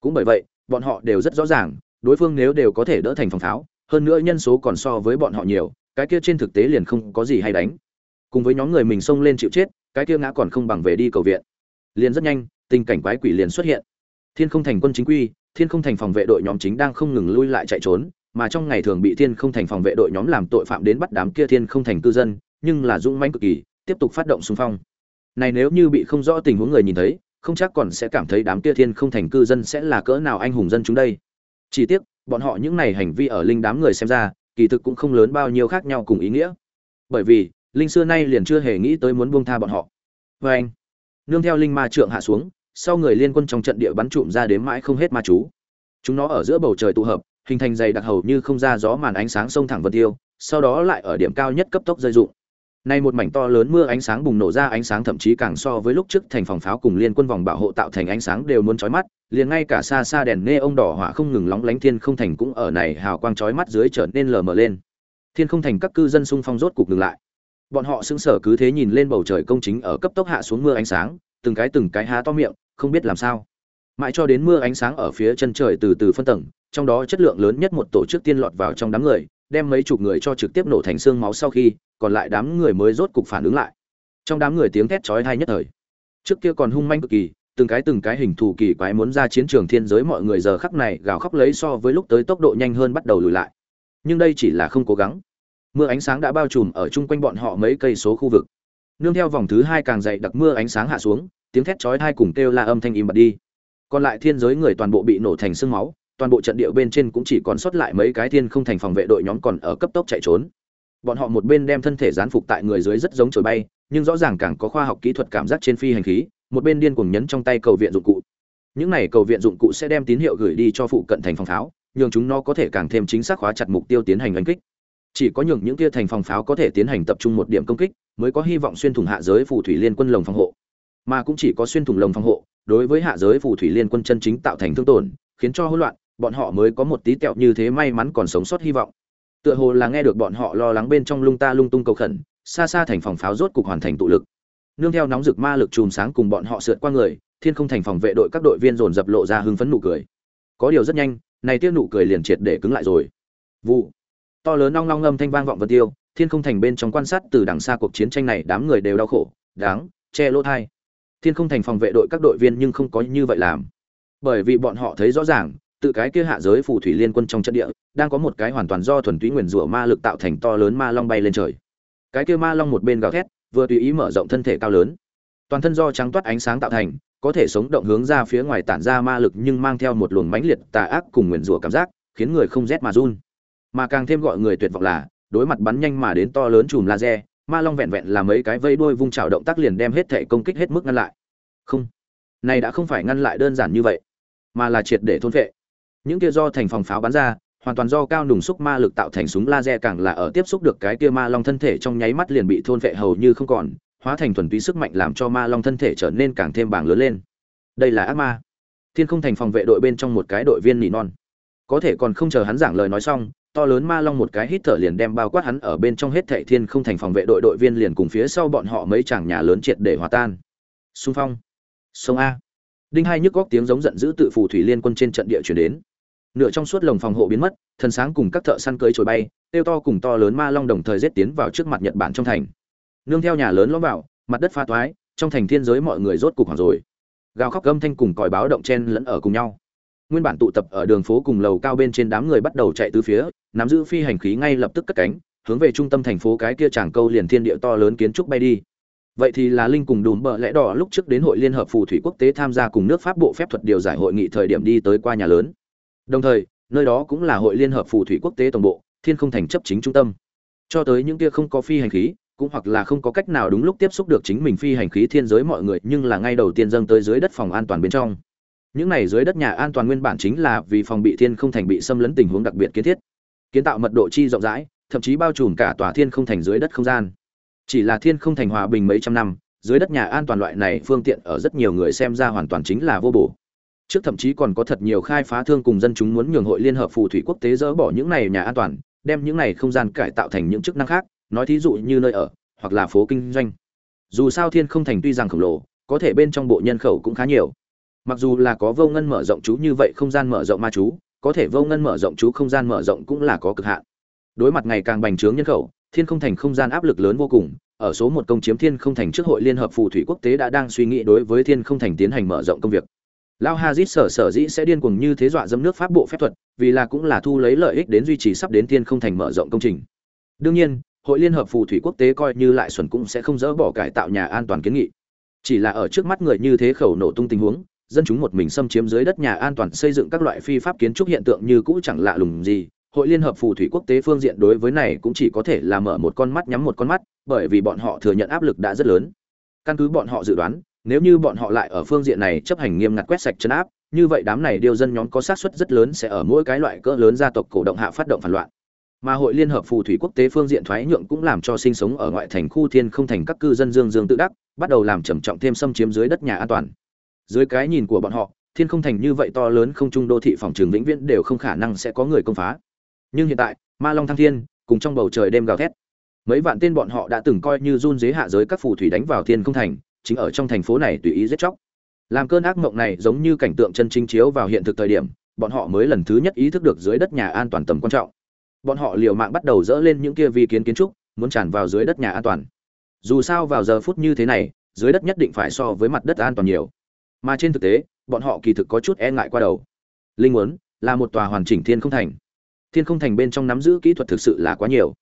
Cũng bởi vậy, bọn họ đều rất rõ ràng, đối phương nếu đều có thể đỡ thành phòng pháo, hơn nữa nhân số còn so với bọn họ nhiều, cái kia trên thực tế liền không có gì hay đánh. Cùng với nhóm người mình xông lên chịu chết cái kia ngã còn không bằng về đi cầu viện. Liền rất nhanh, tình cảnh quái quỷ liền xuất hiện. Thiên không thành quân chính quy, thiên không thành phòng vệ đội nhóm chính đang không ngừng lui lại chạy trốn, mà trong ngày thường bị thiên không thành phòng vệ đội nhóm làm tội phạm đến bắt đám kia thiên không thành cư dân, nhưng là dũng mãnh cực kỳ, tiếp tục phát động xung phong. Này nếu như bị không rõ tình huống người nhìn thấy, không chắc còn sẽ cảm thấy đám kia thiên không thành cư dân sẽ là cỡ nào anh hùng dân chúng đây. Chỉ tiếc, bọn họ những này hành vi ở linh đám người xem ra, kỳ thực cũng không lớn bao nhiêu khác nhau cùng ý nghĩa. Bởi vì linh xưa nay liền chưa hề nghĩ tới muốn buông tha bọn họ vê anh nương theo linh ma trượng hạ xuống sau người liên quân trong trận địa bắn trụm ra đến mãi không hết ma chú chúng nó ở giữa bầu trời tụ hợp hình thành dày đặc hầu như không ra gió màn ánh sáng sông thẳng vân tiêu sau đó lại ở điểm cao nhất cấp tốc rơi rụng. Nay một mảnh to lớn mưa ánh sáng bùng nổ ra ánh sáng thậm chí càng so với lúc trước thành phòng pháo cùng liên quân vòng bảo hộ tạo thành ánh sáng đều muốn chói mắt, liền ngay cả xa xa đèn nê ông đỏ hỏa không ngừng lóng lánh thiên không thành cũng ở này hào quang chói mắt dưới trở nên lờ mờ lên. Thiên không thành các cư dân xung phong rốt cục ngừng lại. Bọn họ sững sờ cứ thế nhìn lên bầu trời công chính ở cấp tốc hạ xuống mưa ánh sáng, từng cái từng cái há to miệng, không biết làm sao. Mãi cho đến mưa ánh sáng ở phía chân trời từ từ phân tầng, trong đó chất lượng lớn nhất một tổ chức tiên lọt vào trong đám người, đem mấy chục người cho trực tiếp nổ thành xương máu sau khi, còn lại đám người mới rốt cục phản ứng lại. Trong đám người tiếng thét chói tai nhất thời. Trước kia còn hung manh cực kỳ, từng cái từng cái hình thù kỳ quái muốn ra chiến trường thiên giới mọi người giờ khắc này gào khóc lấy so với lúc tới tốc độ nhanh hơn bắt đầu lùi lại. Nhưng đây chỉ là không cố gắng. Mưa ánh sáng đã bao trùm ở chung quanh bọn họ mấy cây số khu vực. Nương theo vòng thứ hai càng dày đặc mưa ánh sáng hạ xuống, tiếng thét chói tai cùng kêu la âm thanh im bặt đi. Còn lại thiên giới người toàn bộ bị nổ thành sương máu, toàn bộ trận địa bên trên cũng chỉ còn sót lại mấy cái thiên không thành phòng vệ đội nhóm còn ở cấp tốc chạy trốn bọn họ một bên đem thân thể gián phục tại người dưới rất giống trồi bay nhưng rõ ràng càng có khoa học kỹ thuật cảm giác trên phi hành khí một bên điên cuồng nhấn trong tay cầu viện dụng cụ những này cầu viện dụng cụ sẽ đem tín hiệu gửi đi cho phụ cận thành phòng pháo nhường chúng nó có thể càng thêm chính xác hóa chặt mục tiêu tiến hành đánh kích chỉ có nhường những kia thành phòng pháo có thể tiến hành tập trung một điểm công kích, mới có hy vọng xuyên thủng hạ giới phù thủy liên quân lồng phòng hộ. Mà cũng chỉ có xuyên thủng lồng phòng hộ, đối với hạ giới phù thủy liên quân chân chính tạo thành thương tổn, khiến cho hỗn loạn, bọn họ mới có một tí tẹo như thế may mắn còn sống sót hy vọng. Tựa hồ là nghe được bọn họ lo lắng bên trong lung ta lung tung cầu khẩn, xa xa thành phòng pháo rốt cục hoàn thành tụ lực. Nương theo nóng rực ma lực chùm sáng cùng bọn họ sượt qua người, thiên không thành phòng vệ đội các đội viên dồn dập lộ ra hưng phấn nụ cười. Có điều rất nhanh, này tiếc nụ cười liền triệt để cứng lại rồi. Vụ to lớn long long âm thanh vang vọng vân tiêu, thiên không thành bên trong quan sát từ đằng xa cuộc chiến tranh này đám người đều đau khổ, đáng, che lỗ thai. Thiên không thành phòng vệ đội các đội viên nhưng không có như vậy làm. Bởi vì bọn họ thấy rõ ràng, tự cái kia hạ giới phù thủy liên quân trong trận địa, đang có một cái hoàn toàn do thuần túy nguyền rủa ma lực tạo thành to lớn ma long bay lên trời. Cái kia ma long một bên gào thét, vừa tùy ý mở rộng thân thể cao lớn. Toàn thân do trắng toát ánh sáng tạo thành, có thể sống động hướng ra phía ngoài tản ra ma lực nhưng mang theo một luồng mãnh liệt tà ác cùng nguyền rủa cảm giác, khiến người không rét mà run mà càng thêm gọi người tuyệt vọng là, đối mặt bắn nhanh mà đến to lớn chùm laser, ma long vẹn vẹn là mấy cái vây đuôi vung trào động tác liền đem hết thể công kích hết mức ngăn lại. Không, này đã không phải ngăn lại đơn giản như vậy, mà là triệt để thôn vệ những kia do thành phòng pháo bắn ra, hoàn toàn do cao nùng xúc ma lực tạo thành súng laser càng là ở tiếp xúc được cái kia ma long thân thể trong nháy mắt liền bị thôn vệ hầu như không còn, hóa thành thuần túy sức mạnh làm cho ma long thân thể trở nên càng thêm bảng lớn lên. Đây là ác ma. Thiên không thành phòng vệ đội bên trong một cái đội viên nỉ non. Có thể còn không chờ hắn giảng lời nói xong to lớn ma long một cái hít thở liền đem bao quát hắn ở bên trong hết thệ thiên không thành phòng vệ đội đội viên liền cùng phía sau bọn họ mấy chàng nhà lớn triệt để hòa tan. Xung phong. Sông a. Đinh hai nhức góc tiếng giống giận dữ tự phù thủy liên quân trên trận địa chuyển đến. Nửa trong suốt lồng phòng hộ biến mất, thần sáng cùng các thợ săn cưới trồi bay, tiêu to cùng to lớn ma long đồng thời giết tiến vào trước mặt nhật bản trong thành. Nương theo nhà lớn lõm vào, mặt đất pha toái, trong thành thiên giới mọi người rốt cục hoảng rồi. Gào khóc gâm thanh cùng còi báo động chen lẫn ở cùng nhau nguyên bản tụ tập ở đường phố cùng lầu cao bên trên đám người bắt đầu chạy từ phía nắm giữ phi hành khí ngay lập tức cất cánh hướng về trung tâm thành phố cái kia chàng câu liền thiên địa to lớn kiến trúc bay đi vậy thì là linh cùng đùm bợ lẽ đỏ lúc trước đến hội liên hợp phù thủy quốc tế tham gia cùng nước pháp bộ phép thuật điều giải hội nghị thời điểm đi tới qua nhà lớn Đồng thời, nơi đó cũng là hội liên hợp phù thủy quốc tế tổng bộ, Thiên Không thành chấp chính trung tâm. Cho tới những kia không có phi hành khí, cũng hoặc là không có cách nào đúng lúc tiếp xúc được chính mình phi hành khí thiên giới mọi người, nhưng là ngay đầu tiên dâng tới dưới đất phòng an toàn bên trong. Những này dưới đất nhà an toàn nguyên bản chính là vì phòng bị Thiên Không thành bị xâm lấn tình huống đặc biệt kiến thiết. Kiến tạo mật độ chi rộng rãi, thậm chí bao trùm cả tòa Thiên Không thành dưới đất không gian. Chỉ là Thiên Không thành hòa bình mấy trăm năm, dưới đất nhà an toàn loại này phương tiện ở rất nhiều người xem ra hoàn toàn chính là vô bổ trước thậm chí còn có thật nhiều khai phá thương cùng dân chúng muốn nhường hội liên hợp phù thủy quốc tế dỡ bỏ những này nhà an toàn đem những này không gian cải tạo thành những chức năng khác nói thí dụ như nơi ở hoặc là phố kinh doanh dù sao thiên không thành tuy rằng khổng lồ có thể bên trong bộ nhân khẩu cũng khá nhiều mặc dù là có vô ngân mở rộng chú như vậy không gian mở rộng ma chú có thể vô ngân mở rộng chú không gian mở rộng cũng là có cực hạn đối mặt ngày càng bành trướng nhân khẩu thiên không thành không gian áp lực lớn vô cùng ở số một công chiếm thiên không thành trước hội liên hợp phù thủy quốc tế đã đang suy nghĩ đối với thiên không thành tiến hành mở rộng công việc Lao Hazit sở sở dĩ sẽ điên cuồng như thế dọa dâm nước pháp bộ phép thuật, vì là cũng là thu lấy lợi ích đến duy trì sắp đến thiên không thành mở rộng công trình. Đương nhiên, hội liên hợp phù thủy quốc tế coi như lại xuẩn cũng sẽ không dỡ bỏ cải tạo nhà an toàn kiến nghị. Chỉ là ở trước mắt người như thế khẩu nổ tung tình huống, dân chúng một mình xâm chiếm dưới đất nhà an toàn xây dựng các loại phi pháp kiến trúc hiện tượng như cũ chẳng lạ lùng gì. Hội liên hợp phù thủy quốc tế phương diện đối với này cũng chỉ có thể là mở một con mắt, nhắm một con mắt, bởi vì bọn họ thừa nhận áp lực đã rất lớn. Căn cứ bọn họ dự đoán, nếu như bọn họ lại ở phương diện này chấp hành nghiêm ngặt quét sạch chân áp, như vậy đám này điều dân nhóm có xác suất rất lớn sẽ ở mỗi cái loại cỡ lớn gia tộc cổ động hạ phát động phản loạn. Mà hội liên hợp phù thủy quốc tế phương diện thoái nhượng cũng làm cho sinh sống ở ngoại thành khu thiên không thành các cư dân dương dương tự đắc, bắt đầu làm trầm trọng thêm xâm chiếm dưới đất nhà an toàn dưới cái nhìn của bọn họ, thiên không thành như vậy to lớn không trung đô thị phòng trường vĩnh viễn đều không khả năng sẽ có người công phá. Nhưng hiện tại, ma long thăng thiên, cùng trong bầu trời đêm gào thét. Mấy vạn tên bọn họ đã từng coi như run dế hạ giới các phù thủy đánh vào thiên không thành, chính ở trong thành phố này tùy ý giết chóc. Làm cơn ác mộng này giống như cảnh tượng chân chính chiếu vào hiện thực thời điểm, bọn họ mới lần thứ nhất ý thức được dưới đất nhà an toàn tầm quan trọng. Bọn họ liều mạng bắt đầu dỡ lên những kia vi kiến kiến trúc, muốn tràn vào dưới đất nhà an toàn. Dù sao vào giờ phút như thế này, dưới đất nhất định phải so với mặt đất an toàn nhiều mà trên thực tế, bọn họ kỳ thực có chút e ngại qua đầu. Linh muốn là một tòa hoàn chỉnh thiên không thành. Thiên không thành bên trong nắm giữ kỹ thuật thực sự là quá nhiều.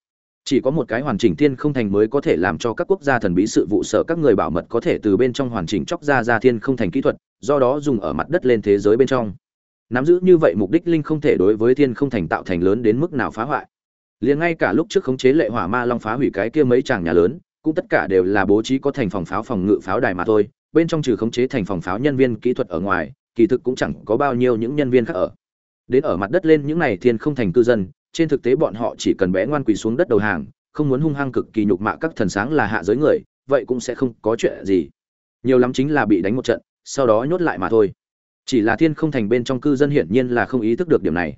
Chỉ có một cái hoàn chỉnh thiên không thành mới có thể làm cho các quốc gia thần bí sự vụ sở các người bảo mật có thể từ bên trong hoàn chỉnh chóc ra ra thiên không thành kỹ thuật, do đó dùng ở mặt đất lên thế giới bên trong. Nắm giữ như vậy mục đích linh không thể đối với thiên không thành tạo thành lớn đến mức nào phá hoại. Liền ngay cả lúc trước khống chế lệ hỏa ma long phá hủy cái kia mấy tràng nhà lớn, cũng tất cả đều là bố trí có thành phòng pháo phòng ngự pháo đài mà thôi bên trong trừ khống chế thành phòng pháo nhân viên kỹ thuật ở ngoài, kỳ thực cũng chẳng có bao nhiêu những nhân viên khác ở. Đến ở mặt đất lên những này thiên không thành cư dân, trên thực tế bọn họ chỉ cần bé ngoan quỳ xuống đất đầu hàng, không muốn hung hăng cực kỳ nhục mạ các thần sáng là hạ giới người, vậy cũng sẽ không có chuyện gì. Nhiều lắm chính là bị đánh một trận, sau đó nhốt lại mà thôi. Chỉ là thiên không thành bên trong cư dân hiển nhiên là không ý thức được điểm này.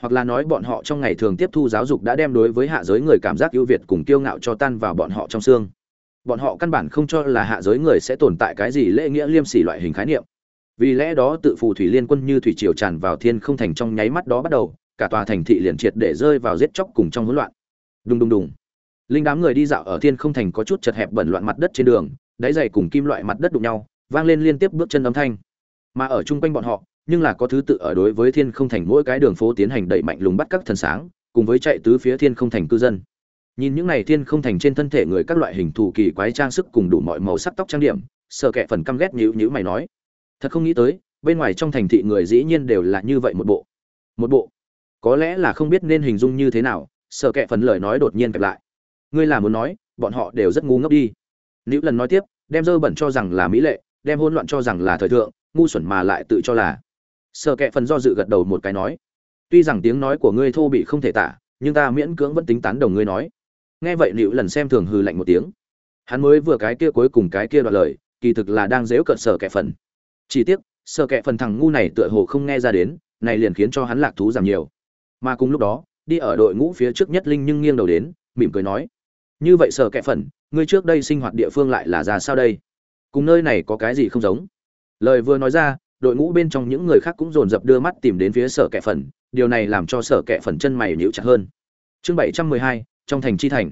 Hoặc là nói bọn họ trong ngày thường tiếp thu giáo dục đã đem đối với hạ giới người cảm giác ưu việt cùng kiêu ngạo cho tan vào bọn họ trong xương bọn họ căn bản không cho là hạ giới người sẽ tồn tại cái gì lễ nghĩa liêm sỉ loại hình khái niệm. Vì lẽ đó tự phù thủy liên quân như thủy triều tràn vào thiên không thành trong nháy mắt đó bắt đầu, cả tòa thành thị liền triệt để rơi vào giết chóc cùng trong hỗn loạn. Đùng đùng đùng. Linh đám người đi dạo ở thiên không thành có chút chật hẹp bẩn loạn mặt đất trên đường, đáy dày cùng kim loại mặt đất đụng nhau, vang lên liên tiếp bước chân âm thanh. Mà ở chung quanh bọn họ, nhưng là có thứ tự ở đối với thiên không thành mỗi cái đường phố tiến hành đẩy mạnh lùng bắt các thần sáng, cùng với chạy tứ phía thiên không thành cư dân nhìn những này thiên không thành trên thân thể người các loại hình thù kỳ quái trang sức cùng đủ mọi màu sắc tóc trang điểm, sợ kệ phần căm ghét nhữ nhữ mày nói. Thật không nghĩ tới, bên ngoài trong thành thị người dĩ nhiên đều là như vậy một bộ. Một bộ? Có lẽ là không biết nên hình dung như thế nào, sợ kệ phần lời nói đột nhiên kẹp lại. Ngươi là muốn nói, bọn họ đều rất ngu ngốc đi. Nữ lần nói tiếp, đem dơ bẩn cho rằng là mỹ lệ, đem hỗn loạn cho rằng là thời thượng, ngu xuẩn mà lại tự cho là. Sợ kệ phần do dự gật đầu một cái nói. Tuy rằng tiếng nói của ngươi thô bị không thể tả, nhưng ta miễn cưỡng vẫn tính tán đồng ngươi nói nghe vậy nữ lần xem thường hừ lạnh một tiếng. Hắn mới vừa cái kia cuối cùng cái kia đoạn lời, kỳ thực là đang dễu cợt sở kệ phần. Chỉ tiếc, sở kệ phần thằng ngu này tựa hồ không nghe ra đến, này liền khiến cho hắn lạc thú giảm nhiều. Mà cùng lúc đó, đi ở đội ngũ phía trước nhất linh nhưng nghiêng đầu đến, mỉm cười nói, như vậy sở kệ phần, ngươi trước đây sinh hoạt địa phương lại là ra sao đây? Cùng nơi này có cái gì không giống? Lời vừa nói ra, đội ngũ bên trong những người khác cũng dồn dập đưa mắt tìm đến phía sở kệ phần, điều này làm cho sở kệ phần chân mày nhíu chặt hơn. Chương bảy trăm mười hai trong thành chi thành.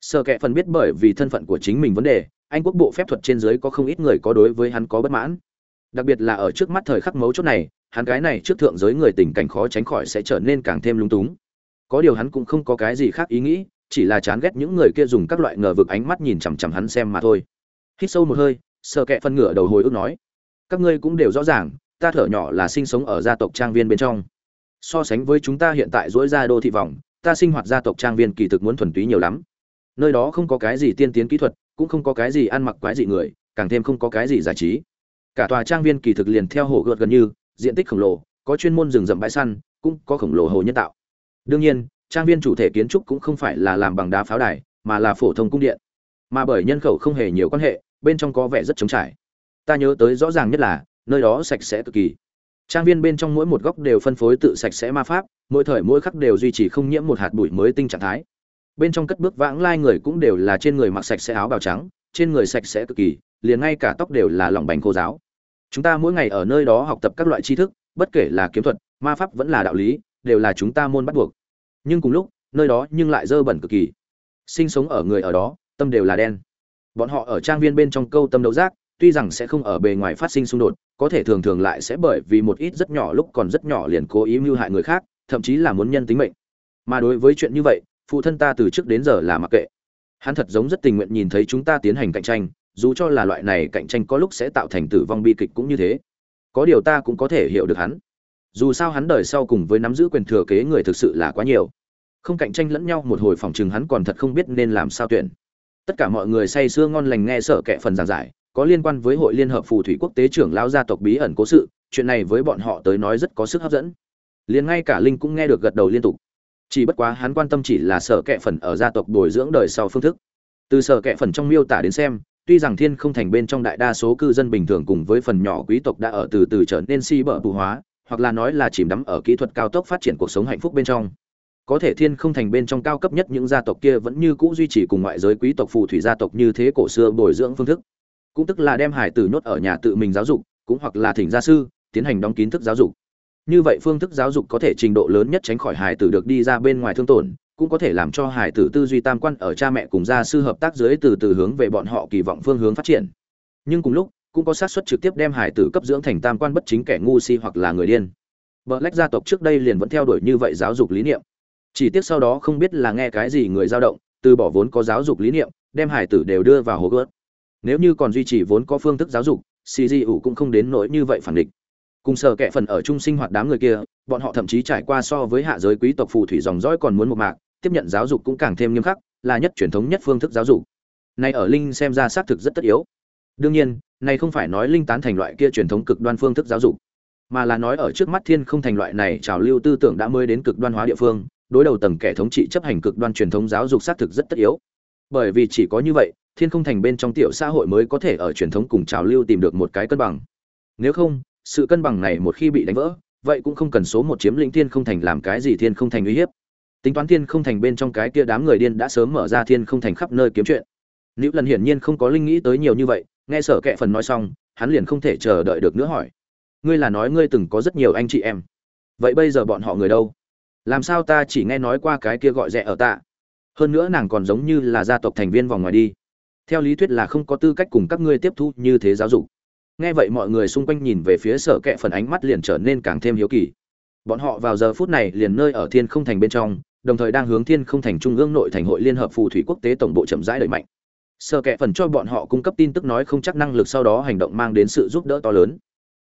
Sở kệ phần biết bởi vì thân phận của chính mình vấn đề, anh quốc bộ phép thuật trên dưới có không ít người có đối với hắn có bất mãn. Đặc biệt là ở trước mắt thời khắc mấu chốt này, hắn cái này trước thượng giới người tình cảnh khó tránh khỏi sẽ trở nên càng thêm lung túng. Có điều hắn cũng không có cái gì khác ý nghĩ, chỉ là chán ghét những người kia dùng các loại ngờ vực ánh mắt nhìn chằm chằm hắn xem mà thôi. Hít sâu một hơi sợ kệ phân ngửa đầu hồi ức nói, các ngươi cũng đều rõ ràng, ta thở nhỏ là sinh sống ở gia tộc trang viên bên trong. So sánh với chúng ta hiện tại dỗi ra đô thị vòng ta sinh hoạt gia tộc trang viên kỳ thực muốn thuần túy nhiều lắm. Nơi đó không có cái gì tiên tiến kỹ thuật, cũng không có cái gì ăn mặc quái dị người, càng thêm không có cái gì giải trí. Cả tòa trang viên kỳ thực liền theo hồ gợt gần như, diện tích khổng lồ, có chuyên môn rừng rậm bãi săn, cũng có khổng lồ hồ nhân tạo. Đương nhiên, trang viên chủ thể kiến trúc cũng không phải là làm bằng đá pháo đài, mà là phổ thông cung điện. Mà bởi nhân khẩu không hề nhiều quan hệ, bên trong có vẻ rất trống trải. Ta nhớ tới rõ ràng nhất là, nơi đó sạch sẽ cực kỳ trang viên bên trong mỗi một góc đều phân phối tự sạch sẽ ma pháp, mỗi thời mỗi khắc đều duy trì không nhiễm một hạt bụi mới tinh trạng thái. Bên trong cất bước vãng lai người cũng đều là trên người mặc sạch sẽ áo bào trắng, trên người sạch sẽ cực kỳ, liền ngay cả tóc đều là lỏng bành khô giáo chúng ta mỗi ngày ở nơi đó học tập các loại tri thức, bất kể là kiếm thuật, ma pháp vẫn là đạo lý, đều là chúng ta môn bắt buộc. Nhưng cùng lúc, nơi đó nhưng lại dơ bẩn cực kỳ. Sinh sống ở người ở đó, tâm đều là đen. Bọn họ ở trang viên bên trong câu tâm đấu giác tuy rằng sẽ không ở bề ngoài phát sinh xung đột, có thể thường thường lại sẽ bởi vì một ít rất nhỏ lúc còn rất nhỏ liền cố ý mưu hại người khác, thậm chí là muốn nhân tính mệnh. Mà đối với chuyện như vậy, phụ thân ta từ trước đến giờ là mặc kệ. Hắn thật giống rất tình nguyện nhìn thấy chúng ta tiến hành cạnh tranh, dù cho là loại này cạnh tranh có lúc sẽ tạo thành tử vong bi kịch cũng như thế. Có điều ta cũng có thể hiểu được hắn. Dù sao hắn đời sau cùng với nắm giữ quyền thừa kế người thực sự là quá nhiều. Không cạnh tranh lẫn nhau một hồi phòng chừng hắn còn thật không biết nên làm sao tuyển. Tất cả mọi người say sưa ngon lành nghe sợ kệ phần giảng giải có liên quan với hội liên hợp phù thủy quốc tế trưởng lão gia tộc bí ẩn cố sự, chuyện này với bọn họ tới nói rất có sức hấp dẫn. Liền ngay cả linh cũng nghe được gật đầu liên tục. Chỉ bất quá hắn quan tâm chỉ là sở kệ phần ở gia tộc bồi dưỡng đời sau phương thức. Từ sở kệ phần trong miêu tả đến xem, tuy rằng thiên không thành bên trong đại đa số cư dân bình thường cùng với phần nhỏ quý tộc đã ở từ từ trở nên si bở phù hóa, hoặc là nói là chìm đắm ở kỹ thuật cao tốc phát triển cuộc sống hạnh phúc bên trong. Có thể thiên không thành bên trong cao cấp nhất những gia tộc kia vẫn như cũ duy trì cùng ngoại giới quý tộc phù thủy gia tộc như thế cổ xưa bồi dưỡng phương thức cũng tức là đem hải tử nhốt ở nhà tự mình giáo dục, cũng hoặc là thỉnh gia sư, tiến hành đóng kín thức giáo dục. Như vậy phương thức giáo dục có thể trình độ lớn nhất tránh khỏi hải tử được đi ra bên ngoài thương tổn, cũng có thể làm cho hải tử tư duy tam quan ở cha mẹ cùng gia sư hợp tác dưới từ từ hướng về bọn họ kỳ vọng phương hướng phát triển. Nhưng cùng lúc, cũng có xác suất trực tiếp đem hải tử cấp dưỡng thành tam quan bất chính kẻ ngu si hoặc là người điên. Vợ lách gia tộc trước đây liền vẫn theo đuổi như vậy giáo dục lý niệm. Chỉ tiếc sau đó không biết là nghe cái gì người dao động, từ bỏ vốn có giáo dục lý niệm, đem hải tử đều đưa vào hồ gớt nếu như còn duy trì vốn có phương thức giáo dục cg ủ cũng không đến nỗi như vậy phản địch. Cùng sở kệ phần ở chung sinh hoạt đám người kia, bọn họ thậm chí trải qua so với hạ giới quý tộc phù thủy dòng dõi còn muốn một mạc, tiếp nhận giáo dục cũng càng thêm nghiêm khắc, là nhất truyền thống nhất phương thức giáo dục. Nay ở linh xem ra xác thực rất tất yếu. Đương nhiên, này không phải nói linh tán thành loại kia truyền thống cực đoan phương thức giáo dục, mà là nói ở trước mắt thiên không thành loại này trào lưu tư tưởng đã mới đến cực đoan hóa địa phương, đối đầu tầng kẻ thống trị chấp hành cực đoan truyền thống giáo dục xác thực rất tất yếu. Bởi vì chỉ có như vậy thiên không thành bên trong tiểu xã hội mới có thể ở truyền thống cùng trào lưu tìm được một cái cân bằng. Nếu không, sự cân bằng này một khi bị đánh vỡ, vậy cũng không cần số một chiếm lĩnh thiên không thành làm cái gì thiên không thành uy hiếp. Tính toán thiên không thành bên trong cái kia đám người điên đã sớm mở ra thiên không thành khắp nơi kiếm chuyện. Nữ lần hiển nhiên không có linh nghĩ tới nhiều như vậy, nghe sở kệ phần nói xong, hắn liền không thể chờ đợi được nữa hỏi. Ngươi là nói ngươi từng có rất nhiều anh chị em. Vậy bây giờ bọn họ người đâu? Làm sao ta chỉ nghe nói qua cái kia gọi rẻ ở tạ? Hơn nữa nàng còn giống như là gia tộc thành viên vòng ngoài đi theo lý thuyết là không có tư cách cùng các ngươi tiếp thu như thế giáo dục. Nghe vậy mọi người xung quanh nhìn về phía sở kệ phần ánh mắt liền trở nên càng thêm hiếu kỳ. Bọn họ vào giờ phút này liền nơi ở thiên không thành bên trong, đồng thời đang hướng thiên không thành trung ương nội thành hội liên hợp phù thủy quốc tế tổng bộ chậm rãi đẩy mạnh. Sở kệ phần cho bọn họ cung cấp tin tức nói không chắc năng lực sau đó hành động mang đến sự giúp đỡ to lớn.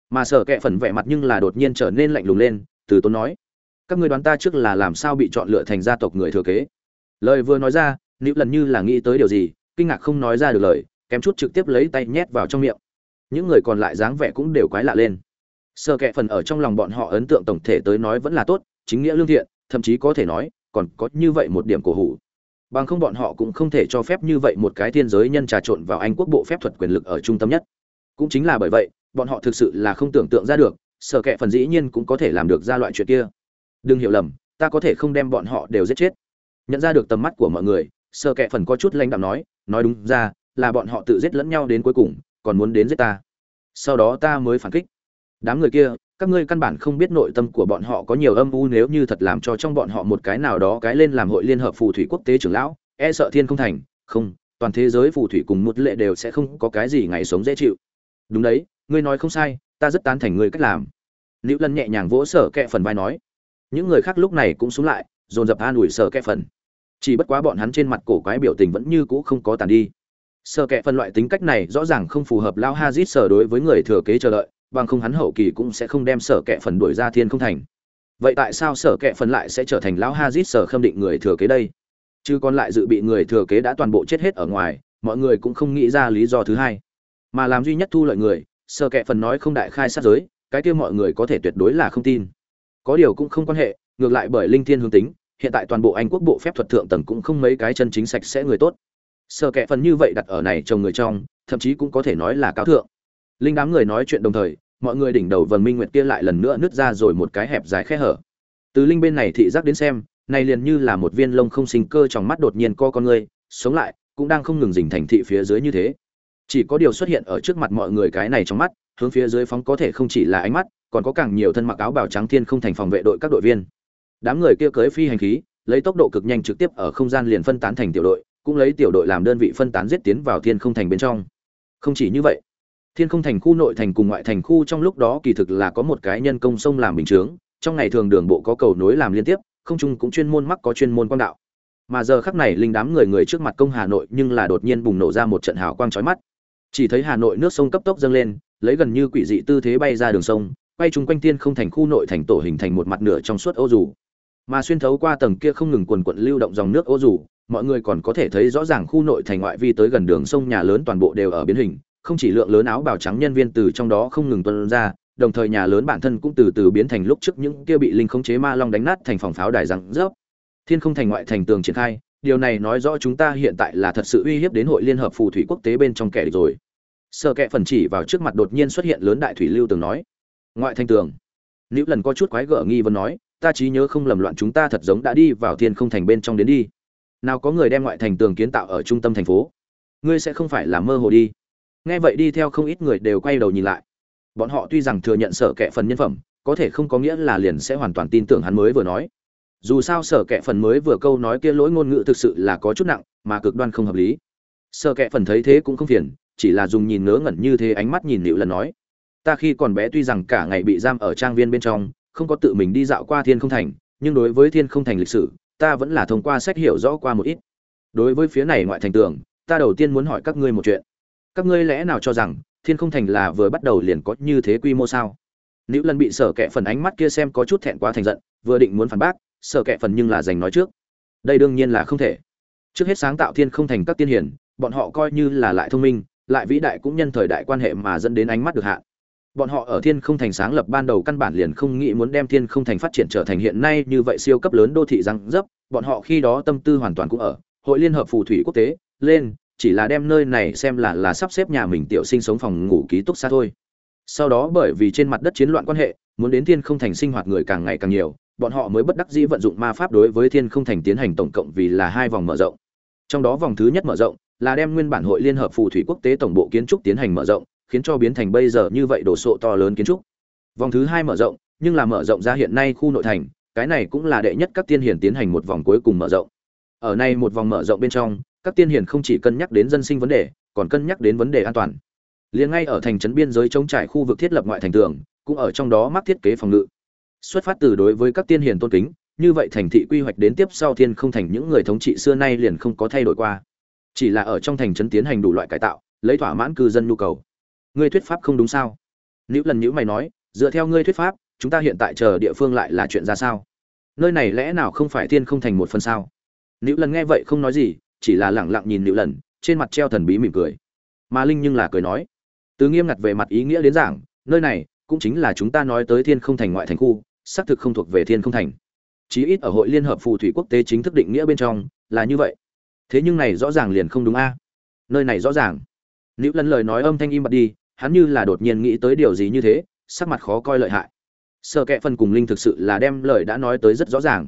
Mà sở kệ phần vẻ mặt nhưng là đột nhiên trở nên lạnh lùng lên, từ tốn nói, các người đoán ta trước là làm sao bị chọn lựa thành gia tộc người thừa kế? Lời vừa nói ra nữ lần như là nghĩ tới điều gì kinh ngạc không nói ra được lời, kém chút trực tiếp lấy tay nhét vào trong miệng. Những người còn lại dáng vẻ cũng đều quái lạ lên. Sơ kệ phần ở trong lòng bọn họ ấn tượng tổng thể tới nói vẫn là tốt, chính nghĩa lương thiện, thậm chí có thể nói, còn có như vậy một điểm cổ hủ. Bằng không bọn họ cũng không thể cho phép như vậy một cái thiên giới nhân trà trộn vào anh quốc bộ phép thuật quyền lực ở trung tâm nhất. Cũng chính là bởi vậy, bọn họ thực sự là không tưởng tượng ra được sở kệ phần dĩ nhiên cũng có thể làm được ra loại chuyện kia. Đừng hiểu lầm, ta có thể không đem bọn họ đều giết chết. Nhận ra được tầm mắt của mọi người sở kệ phần có chút lãnh đạm nói nói đúng ra, là bọn họ tự giết lẫn nhau đến cuối cùng, còn muốn đến giết ta. Sau đó ta mới phản kích. Đám người kia, các ngươi căn bản không biết nội tâm của bọn họ có nhiều âm u nếu như thật làm cho trong bọn họ một cái nào đó cái lên làm hội liên hợp phù thủy quốc tế trưởng lão e sợ thiên không thành. Không, toàn thế giới phù thủy cùng một lệ đều sẽ không có cái gì ngày sống dễ chịu. Đúng đấy, ngươi nói không sai, ta rất tán thành ngươi cách làm. Nữ lân nhẹ nhàng vỗ sở kẹ phần vai nói. Những người khác lúc này cũng xuống lại, dồn dập an ủi sở kẹ phần chỉ bất quá bọn hắn trên mặt cổ quái biểu tình vẫn như cũ không có tàn đi. Sở Kệ phân loại tính cách này rõ ràng không phù hợp lao hazit sở đối với người thừa kế chờ đợi, bằng không hắn hậu kỳ cũng sẽ không đem sở Kệ phần đuổi ra thiên không thành. Vậy tại sao sở Kệ phần lại sẽ trở thành lão hazit sở khâm định người thừa kế đây? Chứ còn lại dự bị người thừa kế đã toàn bộ chết hết ở ngoài, mọi người cũng không nghĩ ra lý do thứ hai. Mà làm duy nhất thu lợi người sở Kệ phần nói không đại khai sát giới, cái kia mọi người có thể tuyệt đối là không tin. Có điều cũng không quan hệ, ngược lại bởi linh thiên hướng tính hiện tại toàn bộ anh quốc bộ phép thuật thượng tầng cũng không mấy cái chân chính sạch sẽ người tốt. Sợ kệ phần như vậy đặt ở này chồng người trong, thậm chí cũng có thể nói là cao thượng. Linh đám người nói chuyện đồng thời, mọi người đỉnh đầu vần minh nguyệt kia lại lần nữa nứt ra rồi một cái hẹp dài khe hở. Từ linh bên này thị giác đến xem, này liền như là một viên lông không sinh cơ trong mắt đột nhiên co con người, sống lại, cũng đang không ngừng dình thành thị phía dưới như thế. Chỉ có điều xuất hiện ở trước mặt mọi người cái này trong mắt, hướng phía dưới phóng có thể không chỉ là ánh mắt, còn có càng nhiều thân mặc áo bào trắng thiên không thành phòng vệ đội các đội viên đám người kia cưới phi hành khí, lấy tốc độ cực nhanh trực tiếp ở không gian liền phân tán thành tiểu đội, cũng lấy tiểu đội làm đơn vị phân tán giết tiến vào thiên không thành bên trong. Không chỉ như vậy, thiên không thành khu nội thành cùng ngoại thành khu trong lúc đó kỳ thực là có một cái nhân công sông làm bình chướng, trong ngày thường đường bộ có cầu nối làm liên tiếp, không chung cũng chuyên môn mắc có chuyên môn quang đạo. Mà giờ khắc này linh đám người người trước mặt công hà nội nhưng là đột nhiên bùng nổ ra một trận hào quang chói mắt. Chỉ thấy hà nội nước sông cấp tốc dâng lên, lấy gần như quỷ dị tư thế bay ra đường sông, quay chung quanh thiên không thành khu nội thành tổ hình thành một mặt nửa trong suốt ô dù mà xuyên thấu qua tầng kia không ngừng quần quận lưu động dòng nước ô dù, mọi người còn có thể thấy rõ ràng khu nội thành ngoại vi tới gần đường sông nhà lớn toàn bộ đều ở biến hình, không chỉ lượng lớn áo bào trắng nhân viên từ trong đó không ngừng tuân ra, đồng thời nhà lớn bản thân cũng từ từ biến thành lúc trước những kia bị linh khống chế ma long đánh nát thành phòng pháo đài răng rớp. Thiên không thành ngoại thành tường triển khai, điều này nói rõ chúng ta hiện tại là thật sự uy hiếp đến hội liên hợp phù thủy quốc tế bên trong kẻ địch rồi. Sợ kẹ phần chỉ vào trước mặt đột nhiên xuất hiện lớn đại thủy lưu tường nói, ngoại thành tường. Nữ lần có chút quái gở nghi vấn nói ta trí nhớ không lầm loạn chúng ta thật giống đã đi vào thiên không thành bên trong đến đi. Nào có người đem ngoại thành tường kiến tạo ở trung tâm thành phố? Ngươi sẽ không phải là mơ hồ đi. Nghe vậy đi theo không ít người đều quay đầu nhìn lại. Bọn họ tuy rằng thừa nhận sở kệ phần nhân phẩm, có thể không có nghĩa là liền sẽ hoàn toàn tin tưởng hắn mới vừa nói. Dù sao sở kệ phần mới vừa câu nói kia lỗi ngôn ngữ thực sự là có chút nặng, mà cực đoan không hợp lý. Sở kệ phần thấy thế cũng không phiền, chỉ là dùng nhìn ngớ ngẩn như thế ánh mắt nhìn liệu lần nói. Ta khi còn bé tuy rằng cả ngày bị giam ở trang viên bên trong không có tự mình đi dạo qua thiên không thành, nhưng đối với thiên không thành lịch sử, ta vẫn là thông qua sách hiểu rõ qua một ít. Đối với phía này ngoại thành tường, ta đầu tiên muốn hỏi các ngươi một chuyện. Các ngươi lẽ nào cho rằng, thiên không thành là vừa bắt đầu liền có như thế quy mô sao? Nữ lần bị sở kệ phần ánh mắt kia xem có chút thẹn quá thành giận, vừa định muốn phản bác, sở kệ phần nhưng là giành nói trước. Đây đương nhiên là không thể. Trước hết sáng tạo thiên không thành các tiên hiển bọn họ coi như là lại thông minh, lại vĩ đại cũng nhân thời đại quan hệ mà dẫn đến ánh mắt được hạ bọn họ ở thiên không thành sáng lập ban đầu căn bản liền không nghĩ muốn đem thiên không thành phát triển trở thành hiện nay như vậy siêu cấp lớn đô thị răng dấp, bọn họ khi đó tâm tư hoàn toàn cũng ở hội liên hợp phù thủy quốc tế, lên, chỉ là đem nơi này xem là là sắp xếp nhà mình tiểu sinh sống phòng ngủ ký túc xa thôi. Sau đó bởi vì trên mặt đất chiến loạn quan hệ, muốn đến thiên không thành sinh hoạt người càng ngày càng nhiều, bọn họ mới bất đắc dĩ vận dụng ma pháp đối với thiên không thành tiến hành tổng cộng vì là hai vòng mở rộng. Trong đó vòng thứ nhất mở rộng là đem nguyên bản hội liên hợp phù thủy quốc tế tổng bộ kiến trúc tiến hành mở rộng khiến cho biến thành bây giờ như vậy đồ sộ to lớn kiến trúc. Vòng thứ hai mở rộng, nhưng là mở rộng ra hiện nay khu nội thành, cái này cũng là đệ nhất các tiên hiền tiến hành một vòng cuối cùng mở rộng. Ở này một vòng mở rộng bên trong, các tiên hiền không chỉ cân nhắc đến dân sinh vấn đề, còn cân nhắc đến vấn đề an toàn. Liền ngay ở thành trấn biên giới chống trải khu vực thiết lập ngoại thành tường, cũng ở trong đó mắc thiết kế phòng ngự. Xuất phát từ đối với các tiên hiền tôn kính, như vậy thành thị quy hoạch đến tiếp sau thiên không thành những người thống trị xưa nay liền không có thay đổi qua. Chỉ là ở trong thành trấn tiến hành đủ loại cải tạo, lấy thỏa mãn cư dân nhu cầu ngươi thuyết pháp không đúng sao? Nữ lần nhữ mày nói, dựa theo ngươi thuyết pháp, chúng ta hiện tại chờ địa phương lại là chuyện ra sao? Nơi này lẽ nào không phải thiên không thành một phần sao? Nữ lần nghe vậy không nói gì, chỉ là lẳng lặng nhìn nữ lần, trên mặt treo thần bí mỉm cười. Mà linh nhưng là cười nói, từ nghiêm ngặt về mặt ý nghĩa đến giảng, nơi này cũng chính là chúng ta nói tới thiên không thành ngoại thành khu, xác thực không thuộc về thiên không thành. Chí ít ở hội liên hợp phù thủy quốc tế chính thức định nghĩa bên trong, là như vậy. Thế nhưng này rõ ràng liền không đúng a. Nơi này rõ ràng. Nữ lần lời nói âm thanh im bặt đi hắn như là đột nhiên nghĩ tới điều gì như thế, sắc mặt khó coi lợi hại. Sợ kệ phần cùng linh thực sự là đem lời đã nói tới rất rõ ràng.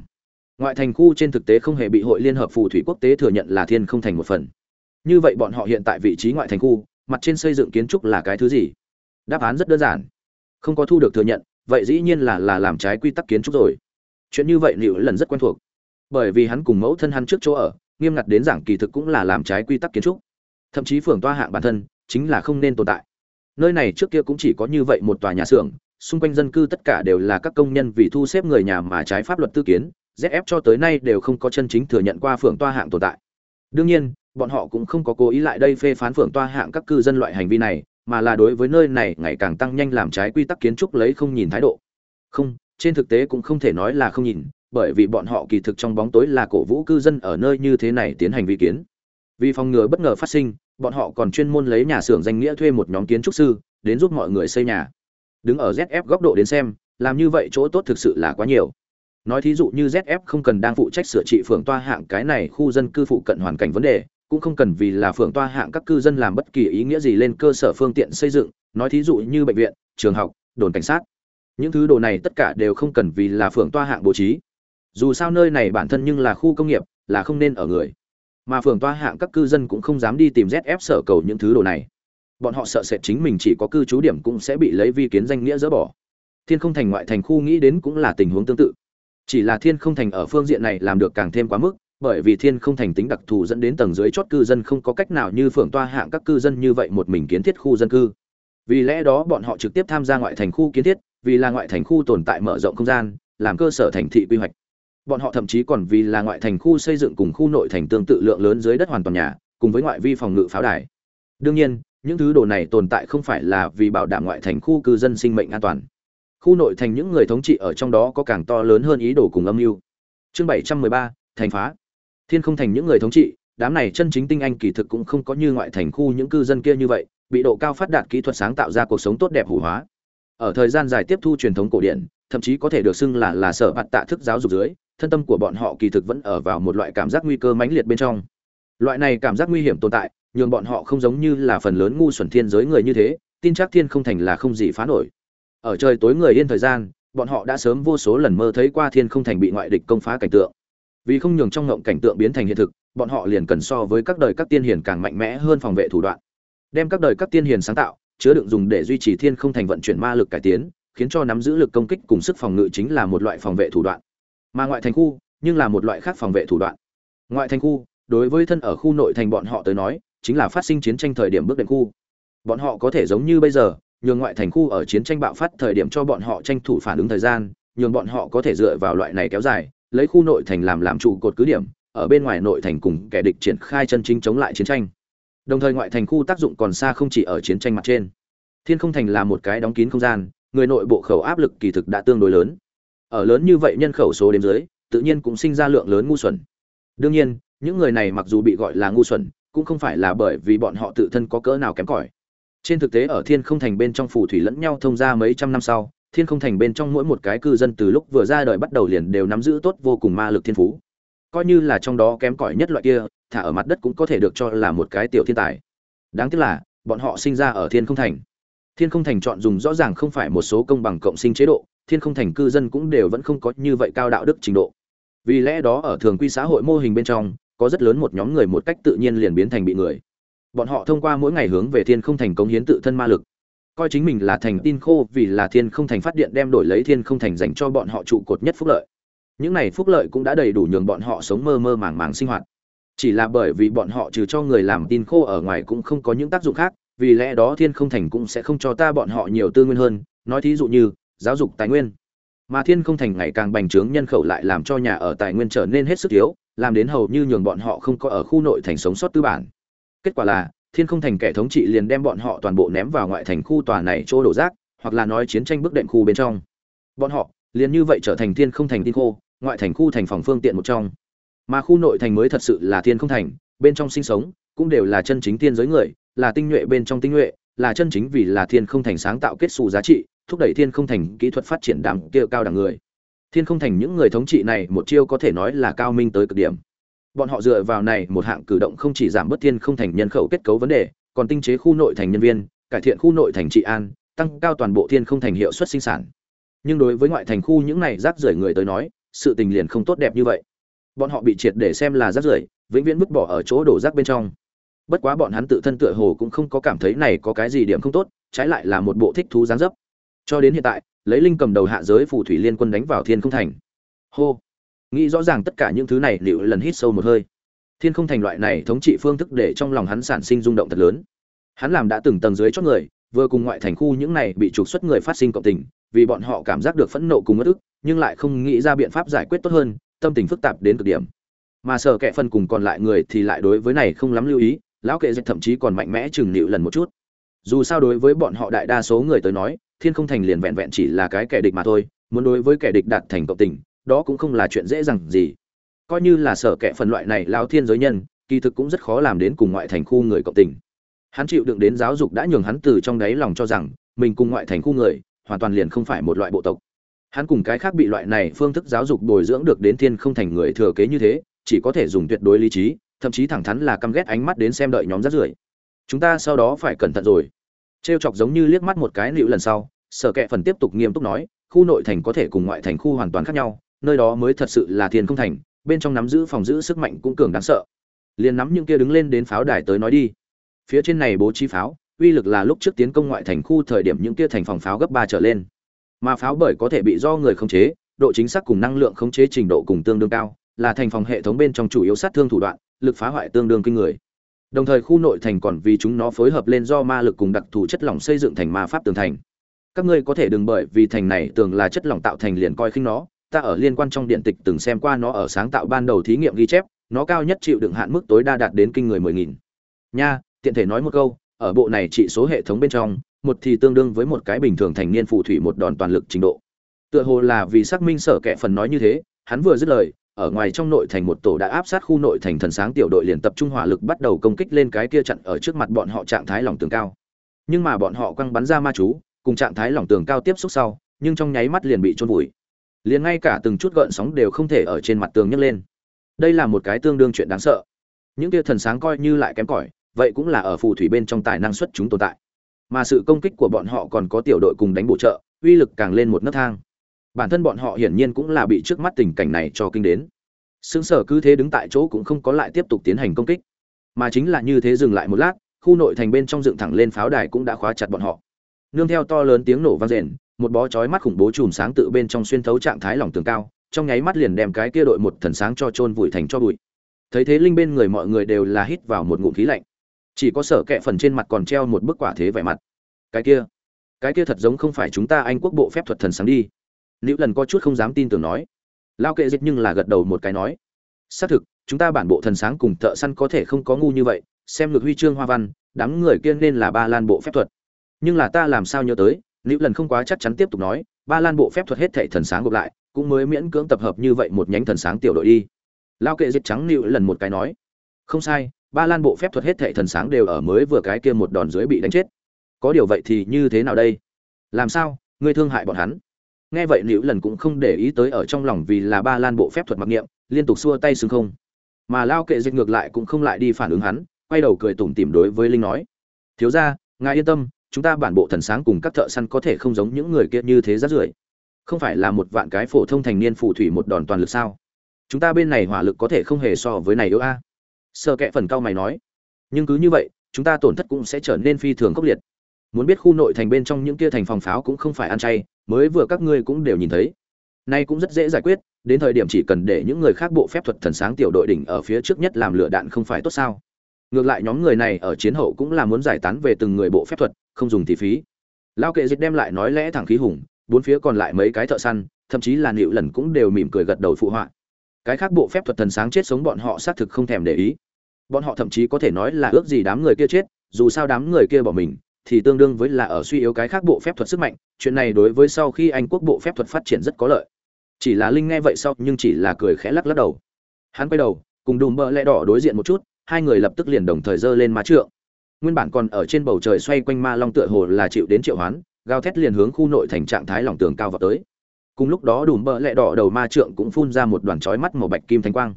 Ngoại thành khu trên thực tế không hề bị hội liên hợp phù thủy quốc tế thừa nhận là thiên không thành một phần. Như vậy bọn họ hiện tại vị trí ngoại thành khu, mặt trên xây dựng kiến trúc là cái thứ gì? Đáp án rất đơn giản. Không có thu được thừa nhận, vậy dĩ nhiên là là làm trái quy tắc kiến trúc rồi. Chuyện như vậy liệu lần rất quen thuộc. Bởi vì hắn cùng mẫu thân hắn trước chỗ ở, nghiêm ngặt đến giảng kỳ thực cũng là làm trái quy tắc kiến trúc. Thậm chí phường toa hạng bản thân, chính là không nên tồn tại nơi này trước kia cũng chỉ có như vậy một tòa nhà xưởng, xung quanh dân cư tất cả đều là các công nhân vì thu xếp người nhà mà trái pháp luật tư kiến zf cho tới nay đều không có chân chính thừa nhận qua phường toa hạng tồn tại. Đương nhiên, bọn họ cũng không có cố ý lại đây phê phán phường toa hạng các cư dân loại hành vi này, mà là đối với nơi này ngày càng tăng nhanh làm trái quy tắc kiến trúc lấy không nhìn thái độ. Không, trên thực tế cũng không thể nói là không nhìn, bởi vì bọn họ kỳ thực trong bóng tối là cổ vũ cư dân ở nơi như thế này tiến hành vi kiến. Vì phòng ngừa bất ngờ phát sinh bọn họ còn chuyên môn lấy nhà xưởng danh nghĩa thuê một nhóm kiến trúc sư, đến giúp mọi người xây nhà. Đứng ở zf góc độ đến xem, làm như vậy chỗ tốt thực sự là quá nhiều. Nói thí dụ như zf không cần đang phụ trách sửa trị phường toa hạng cái này khu dân cư phụ cận hoàn cảnh vấn đề, cũng không cần vì là phường toa hạng các cư dân làm bất kỳ ý nghĩa gì lên cơ sở phương tiện xây dựng, nói thí dụ như bệnh viện, trường học, đồn cảnh sát. Những thứ đồ này tất cả đều không cần vì là phường toa hạng bố trí. Dù sao nơi này bản thân nhưng là khu công nghiệp, là không nên ở người mà phường toa hạng các cư dân cũng không dám đi tìm zf sở cầu những thứ đồ này. Bọn họ sợ sệt chính mình chỉ có cư trú điểm cũng sẽ bị lấy vi kiến danh nghĩa dỡ bỏ. Thiên không thành ngoại thành khu nghĩ đến cũng là tình huống tương tự. Chỉ là thiên không thành ở phương diện này làm được càng thêm quá mức, bởi vì thiên không thành tính đặc thù dẫn đến tầng dưới chót cư dân không có cách nào như phường toa hạng các cư dân như vậy một mình kiến thiết khu dân cư. Vì lẽ đó bọn họ trực tiếp tham gia ngoại thành khu kiến thiết, vì là ngoại thành khu tồn tại mở rộng không gian, làm cơ sở thành thị quy hoạch bọn họ thậm chí còn vì là ngoại thành khu xây dựng cùng khu nội thành tương tự lượng lớn dưới đất hoàn toàn nhà, cùng với ngoại vi phòng ngự pháo đài. Đương nhiên, những thứ đồ này tồn tại không phải là vì bảo đảm ngoại thành khu cư dân sinh mệnh an toàn. Khu nội thành những người thống trị ở trong đó có càng to lớn hơn ý đồ cùng âm mưu. Chương bảy trăm mười ba, thành phá. Thiên không thành những người thống trị, đám này chân chính tinh anh kỳ thực cũng không có như ngoại thành khu những cư dân kia như vậy, bị độ cao phát đạt kỹ thuật sáng tạo ra cuộc sống tốt đẹp hủ hóa. Ở thời gian dài tiếp thu truyền thống cổ điển, thậm chí có thể được xưng là là sở bạt tạ thức giáo dục dưới thân tâm của bọn họ kỳ thực vẫn ở vào một loại cảm giác nguy cơ mãnh liệt bên trong. Loại này cảm giác nguy hiểm tồn tại, nhường bọn họ không giống như là phần lớn ngu xuẩn thiên giới người như thế, tin chắc thiên không thành là không gì phá nổi. Ở trời tối người yên thời gian, bọn họ đã sớm vô số lần mơ thấy qua thiên không thành bị ngoại địch công phá cảnh tượng. Vì không nhường trong ngộng cảnh tượng biến thành hiện thực, bọn họ liền cần so với các đời các tiên hiền càng mạnh mẽ hơn phòng vệ thủ đoạn. Đem các đời các tiên hiền sáng tạo, chứa đựng dùng để duy trì thiên không thành vận chuyển ma lực cải tiến, khiến cho nắm giữ lực công kích cùng sức phòng ngự chính là một loại phòng vệ thủ đoạn mà ngoại thành khu, nhưng là một loại khác phòng vệ thủ đoạn. Ngoại thành khu, đối với thân ở khu nội thành bọn họ tới nói, chính là phát sinh chiến tranh thời điểm bước đệm khu. Bọn họ có thể giống như bây giờ, nhường ngoại thành khu ở chiến tranh bạo phát thời điểm cho bọn họ tranh thủ phản ứng thời gian, nhường bọn họ có thể dựa vào loại này kéo dài, lấy khu nội thành làm làm trụ cột cứ điểm, ở bên ngoài nội thành cùng kẻ địch triển khai chân chính chống lại chiến tranh. Đồng thời ngoại thành khu tác dụng còn xa không chỉ ở chiến tranh mặt trên. Thiên không thành là một cái đóng kín không gian, người nội bộ khẩu áp lực kỳ thực đã tương đối lớn ở lớn như vậy nhân khẩu số đến dưới, tự nhiên cũng sinh ra lượng lớn ngu xuẩn. Đương nhiên, những người này mặc dù bị gọi là ngu xuẩn, cũng không phải là bởi vì bọn họ tự thân có cỡ nào kém cỏi. Trên thực tế ở thiên không thành bên trong phù thủy lẫn nhau thông ra mấy trăm năm sau, thiên không thành bên trong mỗi một cái cư dân từ lúc vừa ra đời bắt đầu liền đều nắm giữ tốt vô cùng ma lực thiên phú. Coi như là trong đó kém cỏi nhất loại kia, thả ở mặt đất cũng có thể được cho là một cái tiểu thiên tài. Đáng tiếc là, bọn họ sinh ra ở thiên không thành. Thiên không thành chọn dùng rõ ràng không phải một số công bằng cộng sinh chế độ thiên không thành cư dân cũng đều vẫn không có như vậy cao đạo đức trình độ. Vì lẽ đó ở thường quy xã hội mô hình bên trong, có rất lớn một nhóm người một cách tự nhiên liền biến thành bị người. Bọn họ thông qua mỗi ngày hướng về thiên không thành cống hiến tự thân ma lực. Coi chính mình là thành tin khô vì là thiên không thành phát điện đem đổi lấy thiên không thành dành cho bọn họ trụ cột nhất phúc lợi. Những này phúc lợi cũng đã đầy đủ nhường bọn họ sống mơ mơ màng màng sinh hoạt. Chỉ là bởi vì bọn họ trừ cho người làm tin khô ở ngoài cũng không có những tác dụng khác, vì lẽ đó thiên không thành cũng sẽ không cho ta bọn họ nhiều tư nguyên hơn. Nói thí dụ như giáo dục tài nguyên. Mà thiên không thành ngày càng bành trướng, nhân khẩu lại làm cho nhà ở tài nguyên trở nên hết sức thiếu, làm đến hầu như nhường bọn họ không có ở khu nội thành sống sót tư bản. Kết quả là, thiên không thành kẻ thống trị liền đem bọn họ toàn bộ ném vào ngoại thành khu tòa này chỗ đổ rác, hoặc là nói chiến tranh bước đệm khu bên trong. Bọn họ liền như vậy trở thành thiên không thành tin khô, ngoại thành khu thành phòng phương tiện một trong. Mà khu nội thành mới thật sự là thiên không thành, bên trong sinh sống cũng đều là chân chính tiên giới người, là tinh nhuệ bên trong tinh nhuệ, là chân chính vì là thiên không thành sáng tạo kết xù giá trị thúc đẩy thiên không thành kỹ thuật phát triển đẳng kia cao đẳng người. Thiên không thành những người thống trị này một chiêu có thể nói là cao minh tới cực điểm. Bọn họ dựa vào này một hạng cử động không chỉ giảm bớt thiên không thành nhân khẩu kết cấu vấn đề, còn tinh chế khu nội thành nhân viên, cải thiện khu nội thành trị an, tăng cao toàn bộ thiên không thành hiệu suất sinh sản. Nhưng đối với ngoại thành khu những này rác rưởi người tới nói, sự tình liền không tốt đẹp như vậy. Bọn họ bị triệt để xem là rác rưởi, vĩnh viễn vứt bỏ ở chỗ đổ rác bên trong. Bất quá bọn hắn tự thân tựa hồ cũng không có cảm thấy này có cái gì điểm không tốt, trái lại là một bộ thích thú gián dấp cho đến hiện tại, lấy linh cầm đầu hạ giới phù thủy liên quân đánh vào thiên không thành. Hô. Nghĩ rõ ràng tất cả những thứ này liệu lần hít sâu một hơi. Thiên không thành loại này thống trị phương thức để trong lòng hắn sản sinh rung động thật lớn. Hắn làm đã từng tầng dưới chót người, vừa cùng ngoại thành khu những này bị trục xuất người phát sinh cộng tình, vì bọn họ cảm giác được phẫn nộ cùng ất ức, nhưng lại không nghĩ ra biện pháp giải quyết tốt hơn, tâm tình phức tạp đến cực điểm. Mà sở kệ phân cùng còn lại người thì lại đối với này không lắm lưu ý, lão kệ dịch thậm chí còn mạnh mẽ chừng nịu lần một chút. Dù sao đối với bọn họ đại đa số người tới nói thiên không thành liền vẹn vẹn chỉ là cái kẻ địch mà thôi, muốn đối với kẻ địch đạt thành cộng tình, đó cũng không là chuyện dễ dàng gì. Coi như là sở kẻ phần loại này lao thiên giới nhân, kỳ thực cũng rất khó làm đến cùng ngoại thành khu người cộng tình. Hắn chịu đựng đến giáo dục đã nhường hắn từ trong đáy lòng cho rằng, mình cùng ngoại thành khu người, hoàn toàn liền không phải một loại bộ tộc. Hắn cùng cái khác bị loại này phương thức giáo dục bồi dưỡng được đến thiên không thành người thừa kế như thế, chỉ có thể dùng tuyệt đối lý trí, thậm chí thẳng thắn là căm ghét ánh mắt đến xem đợi nhóm rát rưởi. Chúng ta sau đó phải cẩn thận rồi trêu chọc giống như liếc mắt một cái liễu lần sau, sở kệ phần tiếp tục nghiêm túc nói, khu nội thành có thể cùng ngoại thành khu hoàn toàn khác nhau, nơi đó mới thật sự là thiên không thành, bên trong nắm giữ phòng giữ sức mạnh cũng cường đáng sợ. Liền nắm những kia đứng lên đến pháo đài tới nói đi. Phía trên này bố trí pháo, uy lực là lúc trước tiến công ngoại thành khu thời điểm những kia thành phòng pháo gấp ba trở lên. Mà pháo bởi có thể bị do người khống chế, độ chính xác cùng năng lượng khống chế trình độ cùng tương đương cao, là thành phòng hệ thống bên trong chủ yếu sát thương thủ đoạn, lực phá hoại tương đương kinh người đồng thời khu nội thành còn vì chúng nó phối hợp lên do ma lực cùng đặc thù chất lỏng xây dựng thành ma pháp tường thành. Các ngươi có thể đừng bởi vì thành này tường là chất lỏng tạo thành liền coi khinh nó. Ta ở liên quan trong điện tịch từng xem qua nó ở sáng tạo ban đầu thí nghiệm ghi chép, nó cao nhất chịu đựng hạn mức tối đa đạt đến kinh người mười nghìn. Nha, tiện thể nói một câu, ở bộ này trị số hệ thống bên trong, một thì tương đương với một cái bình thường thành niên phù thủy một đòn toàn lực trình độ. Tựa hồ là vì xác minh sở kệ phần nói như thế, hắn vừa dứt lời ở ngoài trong nội thành một tổ đã áp sát khu nội thành thần sáng tiểu đội liền tập trung hỏa lực bắt đầu công kích lên cái kia chặn ở trước mặt bọn họ trạng thái lòng tường cao. Nhưng mà bọn họ quăng bắn ra ma chú, cùng trạng thái lòng tường cao tiếp xúc sau, nhưng trong nháy mắt liền bị chôn vùi. Liền ngay cả từng chút gợn sóng đều không thể ở trên mặt tường nhấc lên. Đây là một cái tương đương chuyện đáng sợ. Những kia thần sáng coi như lại kém cỏi, vậy cũng là ở phù thủy bên trong tài năng xuất chúng tồn tại. Mà sự công kích của bọn họ còn có tiểu đội cùng đánh bổ trợ, uy lực càng lên một nấc thang bản thân bọn họ hiển nhiên cũng là bị trước mắt tình cảnh này cho kinh đến. Xứng sở cứ thế đứng tại chỗ cũng không có lại tiếp tục tiến hành công kích. Mà chính là như thế dừng lại một lát, khu nội thành bên trong dựng thẳng lên pháo đài cũng đã khóa chặt bọn họ. Nương theo to lớn tiếng nổ vang rền, một bó chói mắt khủng bố chùm sáng tự bên trong xuyên thấu trạng thái lỏng tường cao, trong nháy mắt liền đem cái kia đội một thần sáng cho chôn vùi thành cho bụi. Thấy thế linh bên người mọi người đều là hít vào một ngụm khí lạnh. Chỉ có sở kẹ phần trên mặt còn treo một bức quả thế vẻ mặt. Cái kia cái kia thật giống không phải chúng ta anh quốc bộ phép thuật thần sáng đi nữ lần có chút không dám tin tưởng nói. Lao kệ dịch nhưng là gật đầu một cái nói. Xác thực, chúng ta bản bộ thần sáng cùng thợ săn có thể không có ngu như vậy, xem ngược huy chương hoa văn, đám người kia nên là ba lan bộ phép thuật. Nhưng là ta làm sao nhớ tới nữ lần không quá chắc chắn tiếp tục nói, ba lan bộ phép thuật hết thệ thần sáng gộp lại, cũng mới miễn cưỡng tập hợp như vậy một nhánh thần sáng tiểu đội đi. Lao kệ dịch trắng nữ lần một cái nói. Không sai, ba lan bộ phép thuật hết thệ thần sáng đều ở mới vừa cái kia một đòn dưới bị đánh chết. Có điều vậy thì như thế nào đây? Làm sao? Ngươi thương hại bọn hắn nghe vậy liễu lần cũng không để ý tới ở trong lòng vì là ba lan bộ phép thuật mặc niệm, liên tục xua tay xứng không. Mà lao kệ dịch ngược lại cũng không lại đi phản ứng hắn, quay đầu cười tủm tỉm đối với linh nói, thiếu ra ngài yên tâm, chúng ta bản bộ thần sáng cùng các thợ săn có thể không giống những người kia như thế rất rưởi. Không phải là một vạn cái phổ thông thành niên phù thủy một đòn toàn lực sao? Chúng ta bên này hỏa lực có thể không hề so với này yếu a. Sơ kệ phần cao mày nói, nhưng cứ như vậy, chúng ta tổn thất cũng sẽ trở nên phi thường khốc liệt muốn biết khu nội thành bên trong những kia thành phòng pháo cũng không phải ăn chay, mới vừa các ngươi cũng đều nhìn thấy. Nay cũng rất dễ giải quyết, đến thời điểm chỉ cần để những người khác bộ phép thuật thần sáng tiểu đội đỉnh ở phía trước nhất làm lửa đạn không phải tốt sao. Ngược lại nhóm người này ở chiến hậu cũng là muốn giải tán về từng người bộ phép thuật, không dùng thì phí. Lao kệ dịch đem lại nói lẽ thẳng khí hùng, bốn phía còn lại mấy cái thợ săn, thậm chí là nịu lần cũng đều mỉm cười gật đầu phụ họa. Cái khác bộ phép thuật thần sáng chết sống bọn họ xác thực không thèm để ý. Bọn họ thậm chí có thể nói là ước gì đám người kia chết, dù sao đám người kia bỏ mình thì tương đương với là ở suy yếu cái khác bộ phép thuật sức mạnh, chuyện này đối với sau khi anh quốc bộ phép thuật phát triển rất có lợi. Chỉ là linh nghe vậy sau, nhưng chỉ là cười khẽ lắc lắc đầu. Hắn quay đầu, cùng đùm bơ lẽ đỏ đối diện một chút, hai người lập tức liền đồng thời giơ lên ma trượng. Nguyên bản còn ở trên bầu trời xoay quanh ma long tựa hồ là chịu đến triệu hoán, gào thét liền hướng khu nội thành trạng thái lòng tường cao vào tới. Cùng lúc đó đùm bơ lẽ đỏ đầu ma trượng cũng phun ra một đoàn chói mắt màu bạch kim thánh quang.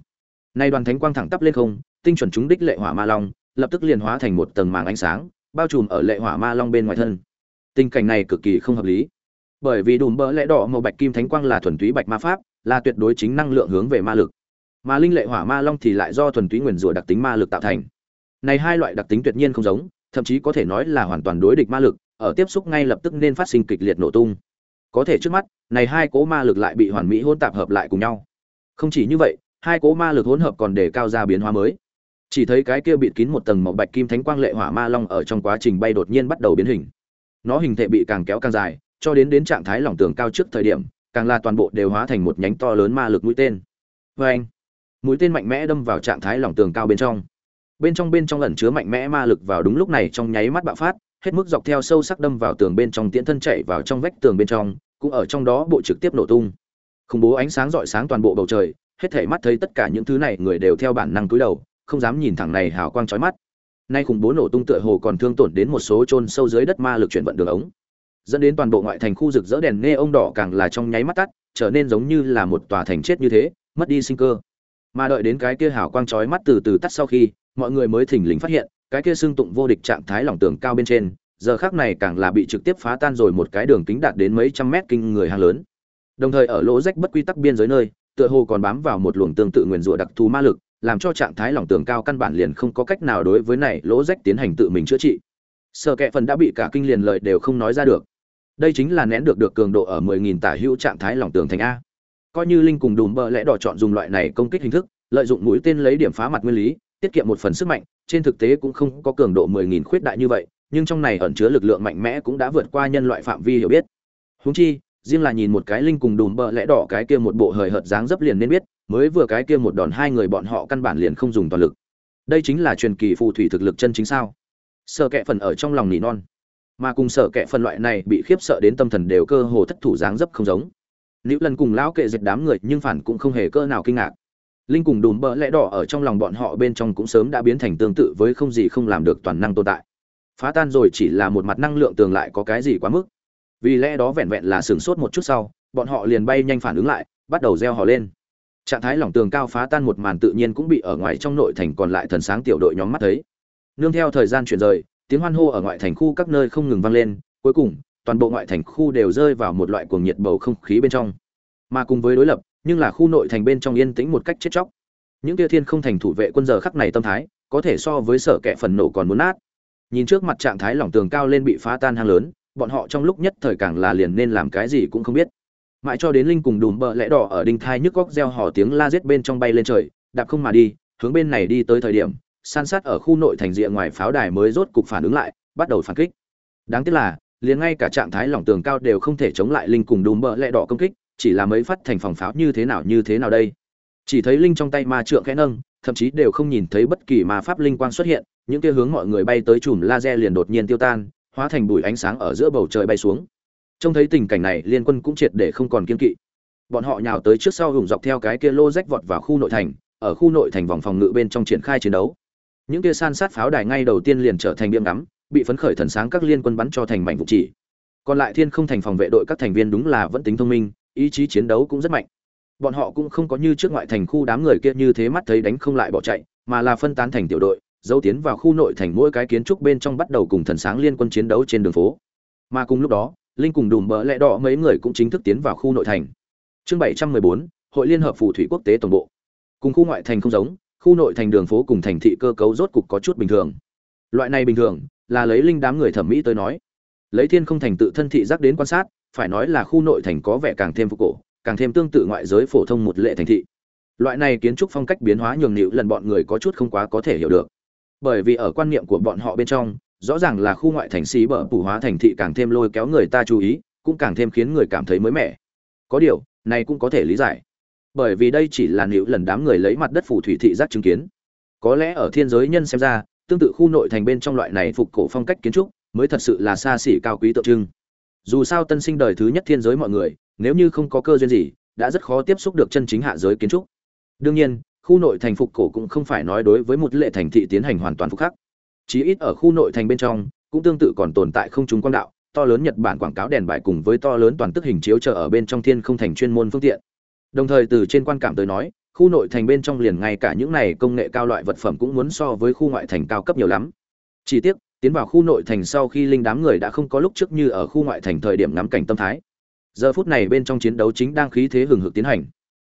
Nay đoàn thánh quang thẳng tắp lên không, tinh chuẩn chúng đích lệ hỏa ma long, lập tức liền hóa thành một tầng màng ánh sáng bao trùm ở lệ hỏa ma long bên ngoài thân. Tình cảnh này cực kỳ không hợp lý. Bởi vì đùm bỡ lẽ đỏ màu bạch kim thánh quang là thuần túy bạch ma pháp, là tuyệt đối chính năng lượng hướng về ma lực. Mà linh lệ hỏa ma long thì lại do thuần túy nguyền rủa đặc tính ma lực tạo thành. Này hai loại đặc tính tuyệt nhiên không giống, thậm chí có thể nói là hoàn toàn đối địch ma lực, ở tiếp xúc ngay lập tức nên phát sinh kịch liệt nổ tung. Có thể trước mắt, này hai cố ma lực lại bị hoàn mỹ hôn tạp hợp lại cùng nhau. Không chỉ như vậy, hai cố ma lực hỗn hợp còn để cao ra biến hóa mới chỉ thấy cái kia bịt kín một tầng màu bạch kim thánh quang lệ hỏa ma long ở trong quá trình bay đột nhiên bắt đầu biến hình. Nó hình thể bị càng kéo càng dài, cho đến đến trạng thái lỏng tường cao trước thời điểm, càng là toàn bộ đều hóa thành một nhánh to lớn ma lực mũi tên. Vê anh mũi tên mạnh mẽ đâm vào trạng thái lỏng tường cao bên trong. Bên trong bên trong ẩn chứa mạnh mẽ ma lực vào đúng lúc này trong nháy mắt bạo phát, hết mức dọc theo sâu sắc đâm vào tường bên trong tiễn thân chạy vào trong vách tường bên trong, cũng ở trong đó bộ trực tiếp nổ tung. Khủng bố ánh sáng rọi sáng toàn bộ bầu trời, hết thể mắt thấy tất cả những thứ này người đều theo bản năng cúi đầu không dám nhìn thẳng này hào quang chói mắt. Nay khủng bố nổ tung tựa hồ còn thương tổn đến một số chôn sâu dưới đất ma lực chuyển vận đường ống. Dẫn đến toàn bộ ngoại thành khu rực rỡ đèn nghe ông đỏ càng là trong nháy mắt tắt, trở nên giống như là một tòa thành chết như thế, mất đi sinh cơ. Mà đợi đến cái kia hào quang chói mắt từ từ tắt sau khi, mọi người mới thỉnh lình phát hiện, cái kia xương tụng vô địch trạng thái lỏng tường cao bên trên, giờ khác này càng là bị trực tiếp phá tan rồi một cái đường kính đạt đến mấy trăm mét kinh người hàng lớn. Đồng thời ở lỗ rách bất quy tắc biên giới nơi, tựa hồ còn bám vào một luồng tương tự nguyền rủa đặc thù ma lực làm cho trạng thái lòng tường cao căn bản liền không có cách nào đối với này lỗ rách tiến hành tự mình chữa trị. Sợ kệ phần đã bị cả kinh liền lợi đều không nói ra được. Đây chính là nén được được cường độ ở 10.000 tả hữu trạng thái lòng tường thành a. Coi như linh cùng đùm bờ lẽ đỏ chọn dùng loại này công kích hình thức, lợi dụng mũi tên lấy điểm phá mặt nguyên lý, tiết kiệm một phần sức mạnh, trên thực tế cũng không có cường độ 10.000 khuyết đại như vậy, nhưng trong này ẩn chứa lực lượng mạnh mẽ cũng đã vượt qua nhân loại phạm vi hiểu biết. Húng chi, riêng là nhìn một cái linh cùng đùm bờ lẽ đỏ cái kia một bộ hời hợt dáng dấp liền nên biết mới vừa cái kia một đòn hai người bọn họ căn bản liền không dùng toàn lực. Đây chính là truyền kỳ phù thủy thực lực chân chính sao? Sợ kệ phần ở trong lòng nỉ non. Mà cùng sợ kệ phần loại này bị khiếp sợ đến tâm thần đều cơ hồ thất thủ dáng dấp không giống. Nữ lần cùng lão kệ dịch đám người nhưng phản cũng không hề cơ nào kinh ngạc. Linh cùng đùm bỡ lẽ đỏ ở trong lòng bọn họ bên trong cũng sớm đã biến thành tương tự với không gì không làm được toàn năng tồn tại. Phá tan rồi chỉ là một mặt năng lượng tường lại có cái gì quá mức. Vì lẽ đó vẹn vẹn là sửng sốt một chút sau, bọn họ liền bay nhanh phản ứng lại, bắt đầu reo hò lên trạng thái lỏng tường cao phá tan một màn tự nhiên cũng bị ở ngoài trong nội thành còn lại thần sáng tiểu đội nhóm mắt thấy. Nương theo thời gian chuyển rời, tiếng hoan hô ở ngoại thành khu các nơi không ngừng vang lên, cuối cùng, toàn bộ ngoại thành khu đều rơi vào một loại cuồng nhiệt bầu không khí bên trong. Mà cùng với đối lập, nhưng là khu nội thành bên trong yên tĩnh một cách chết chóc. Những tia thiên không thành thủ vệ quân giờ khắc này tâm thái, có thể so với sở kẻ phần nổ còn muốn nát. Nhìn trước mặt trạng thái lỏng tường cao lên bị phá tan hang lớn, bọn họ trong lúc nhất thời càng là liền nên làm cái gì cũng không biết mãi cho đến linh cùng đùm bợ lẽ đỏ ở đinh thai nhức góc reo hò tiếng la rết bên trong bay lên trời, đạp không mà đi, hướng bên này đi tới thời điểm, san sát ở khu nội thành rìa ngoài pháo đài mới rốt cục phản ứng lại, bắt đầu phản kích. Đáng tiếc là, liền ngay cả trạng thái lỏng tường cao đều không thể chống lại linh cùng đùm bợ lẽ đỏ công kích, chỉ là mấy phát thành phòng pháo như thế nào như thế nào đây. Chỉ thấy linh trong tay ma trượng khẽ nâng, thậm chí đều không nhìn thấy bất kỳ ma pháp linh quang xuất hiện, những kia hướng mọi người bay tới chùm laser liền đột nhiên tiêu tan, hóa thành bụi ánh sáng ở giữa bầu trời bay xuống trông thấy tình cảnh này, liên quân cũng triệt để không còn kiên kỵ. Bọn họ nhào tới trước sau hùng dọc theo cái kia lô rách vọt vào khu nội thành, ở khu nội thành vòng phòng ngự bên trong triển khai chiến đấu. Những kia san sát pháo đài ngay đầu tiên liền trở thành biếm ngắm, bị phấn khởi thần sáng các liên quân bắn cho thành mảnh vụ chỉ. Còn lại thiên không thành phòng vệ đội các thành viên đúng là vẫn tính thông minh, ý chí chiến đấu cũng rất mạnh. Bọn họ cũng không có như trước ngoại thành khu đám người kia như thế mắt thấy đánh không lại bỏ chạy, mà là phân tán thành tiểu đội dấu tiến vào khu nội thành mỗi cái kiến trúc bên trong bắt đầu cùng thần sáng liên quân chiến đấu trên đường phố. Mà cùng lúc đó linh cùng đùm bỡ lẽ đỏ mấy người cũng chính thức tiến vào khu nội thành. Chương bảy trăm mười bốn, hội liên hợp phù thủy quốc tế tổng bộ. Cùng khu ngoại thành không giống, khu nội thành đường phố cùng thành thị cơ cấu rốt cục có chút bình thường. Loại này bình thường, là lấy linh đám người thẩm mỹ tới nói. Lấy thiên không thành tự thân thị giác đến quan sát, phải nói là khu nội thành có vẻ càng thêm phục cổ, càng thêm tương tự ngoại giới phổ thông một lệ thành thị. Loại này kiến trúc phong cách biến hóa nhường nịu lần bọn người có chút không quá có thể hiểu được. Bởi vì ở quan niệm của bọn họ bên trong rõ ràng là khu ngoại thành xí bở phủ hóa thành thị càng thêm lôi kéo người ta chú ý, cũng càng thêm khiến người cảm thấy mới mẻ. Có điều, này cũng có thể lý giải. Bởi vì đây chỉ là nữ lần đám người lấy mặt đất phủ thủy thị giác chứng kiến. Có lẽ ở thiên giới nhân xem ra, tương tự khu nội thành bên trong loại này phục cổ phong cách kiến trúc, mới thật sự là xa xỉ cao quý tượng trưng. Dù sao tân sinh đời thứ nhất thiên giới mọi người, nếu như không có cơ duyên gì, đã rất khó tiếp xúc được chân chính hạ giới kiến trúc. Đương nhiên, khu nội thành phục cổ cũng không phải nói đối với một lệ thành thị tiến hành hoàn toàn phục khắc chí ít ở khu nội thành bên trong, cũng tương tự còn tồn tại không trung quang đạo, to lớn nhật bản quảng cáo đèn bài cùng với to lớn toàn tức hình chiếu chờ ở bên trong thiên không thành chuyên môn phương tiện. Đồng thời từ trên quan cảm tới nói, khu nội thành bên trong liền ngay cả những này công nghệ cao loại vật phẩm cũng muốn so với khu ngoại thành cao cấp nhiều lắm. Chỉ tiếc, tiến vào khu nội thành sau khi linh đám người đã không có lúc trước như ở khu ngoại thành thời điểm ngắm cảnh tâm thái. Giờ phút này bên trong chiến đấu chính đang khí thế hừng hực tiến hành.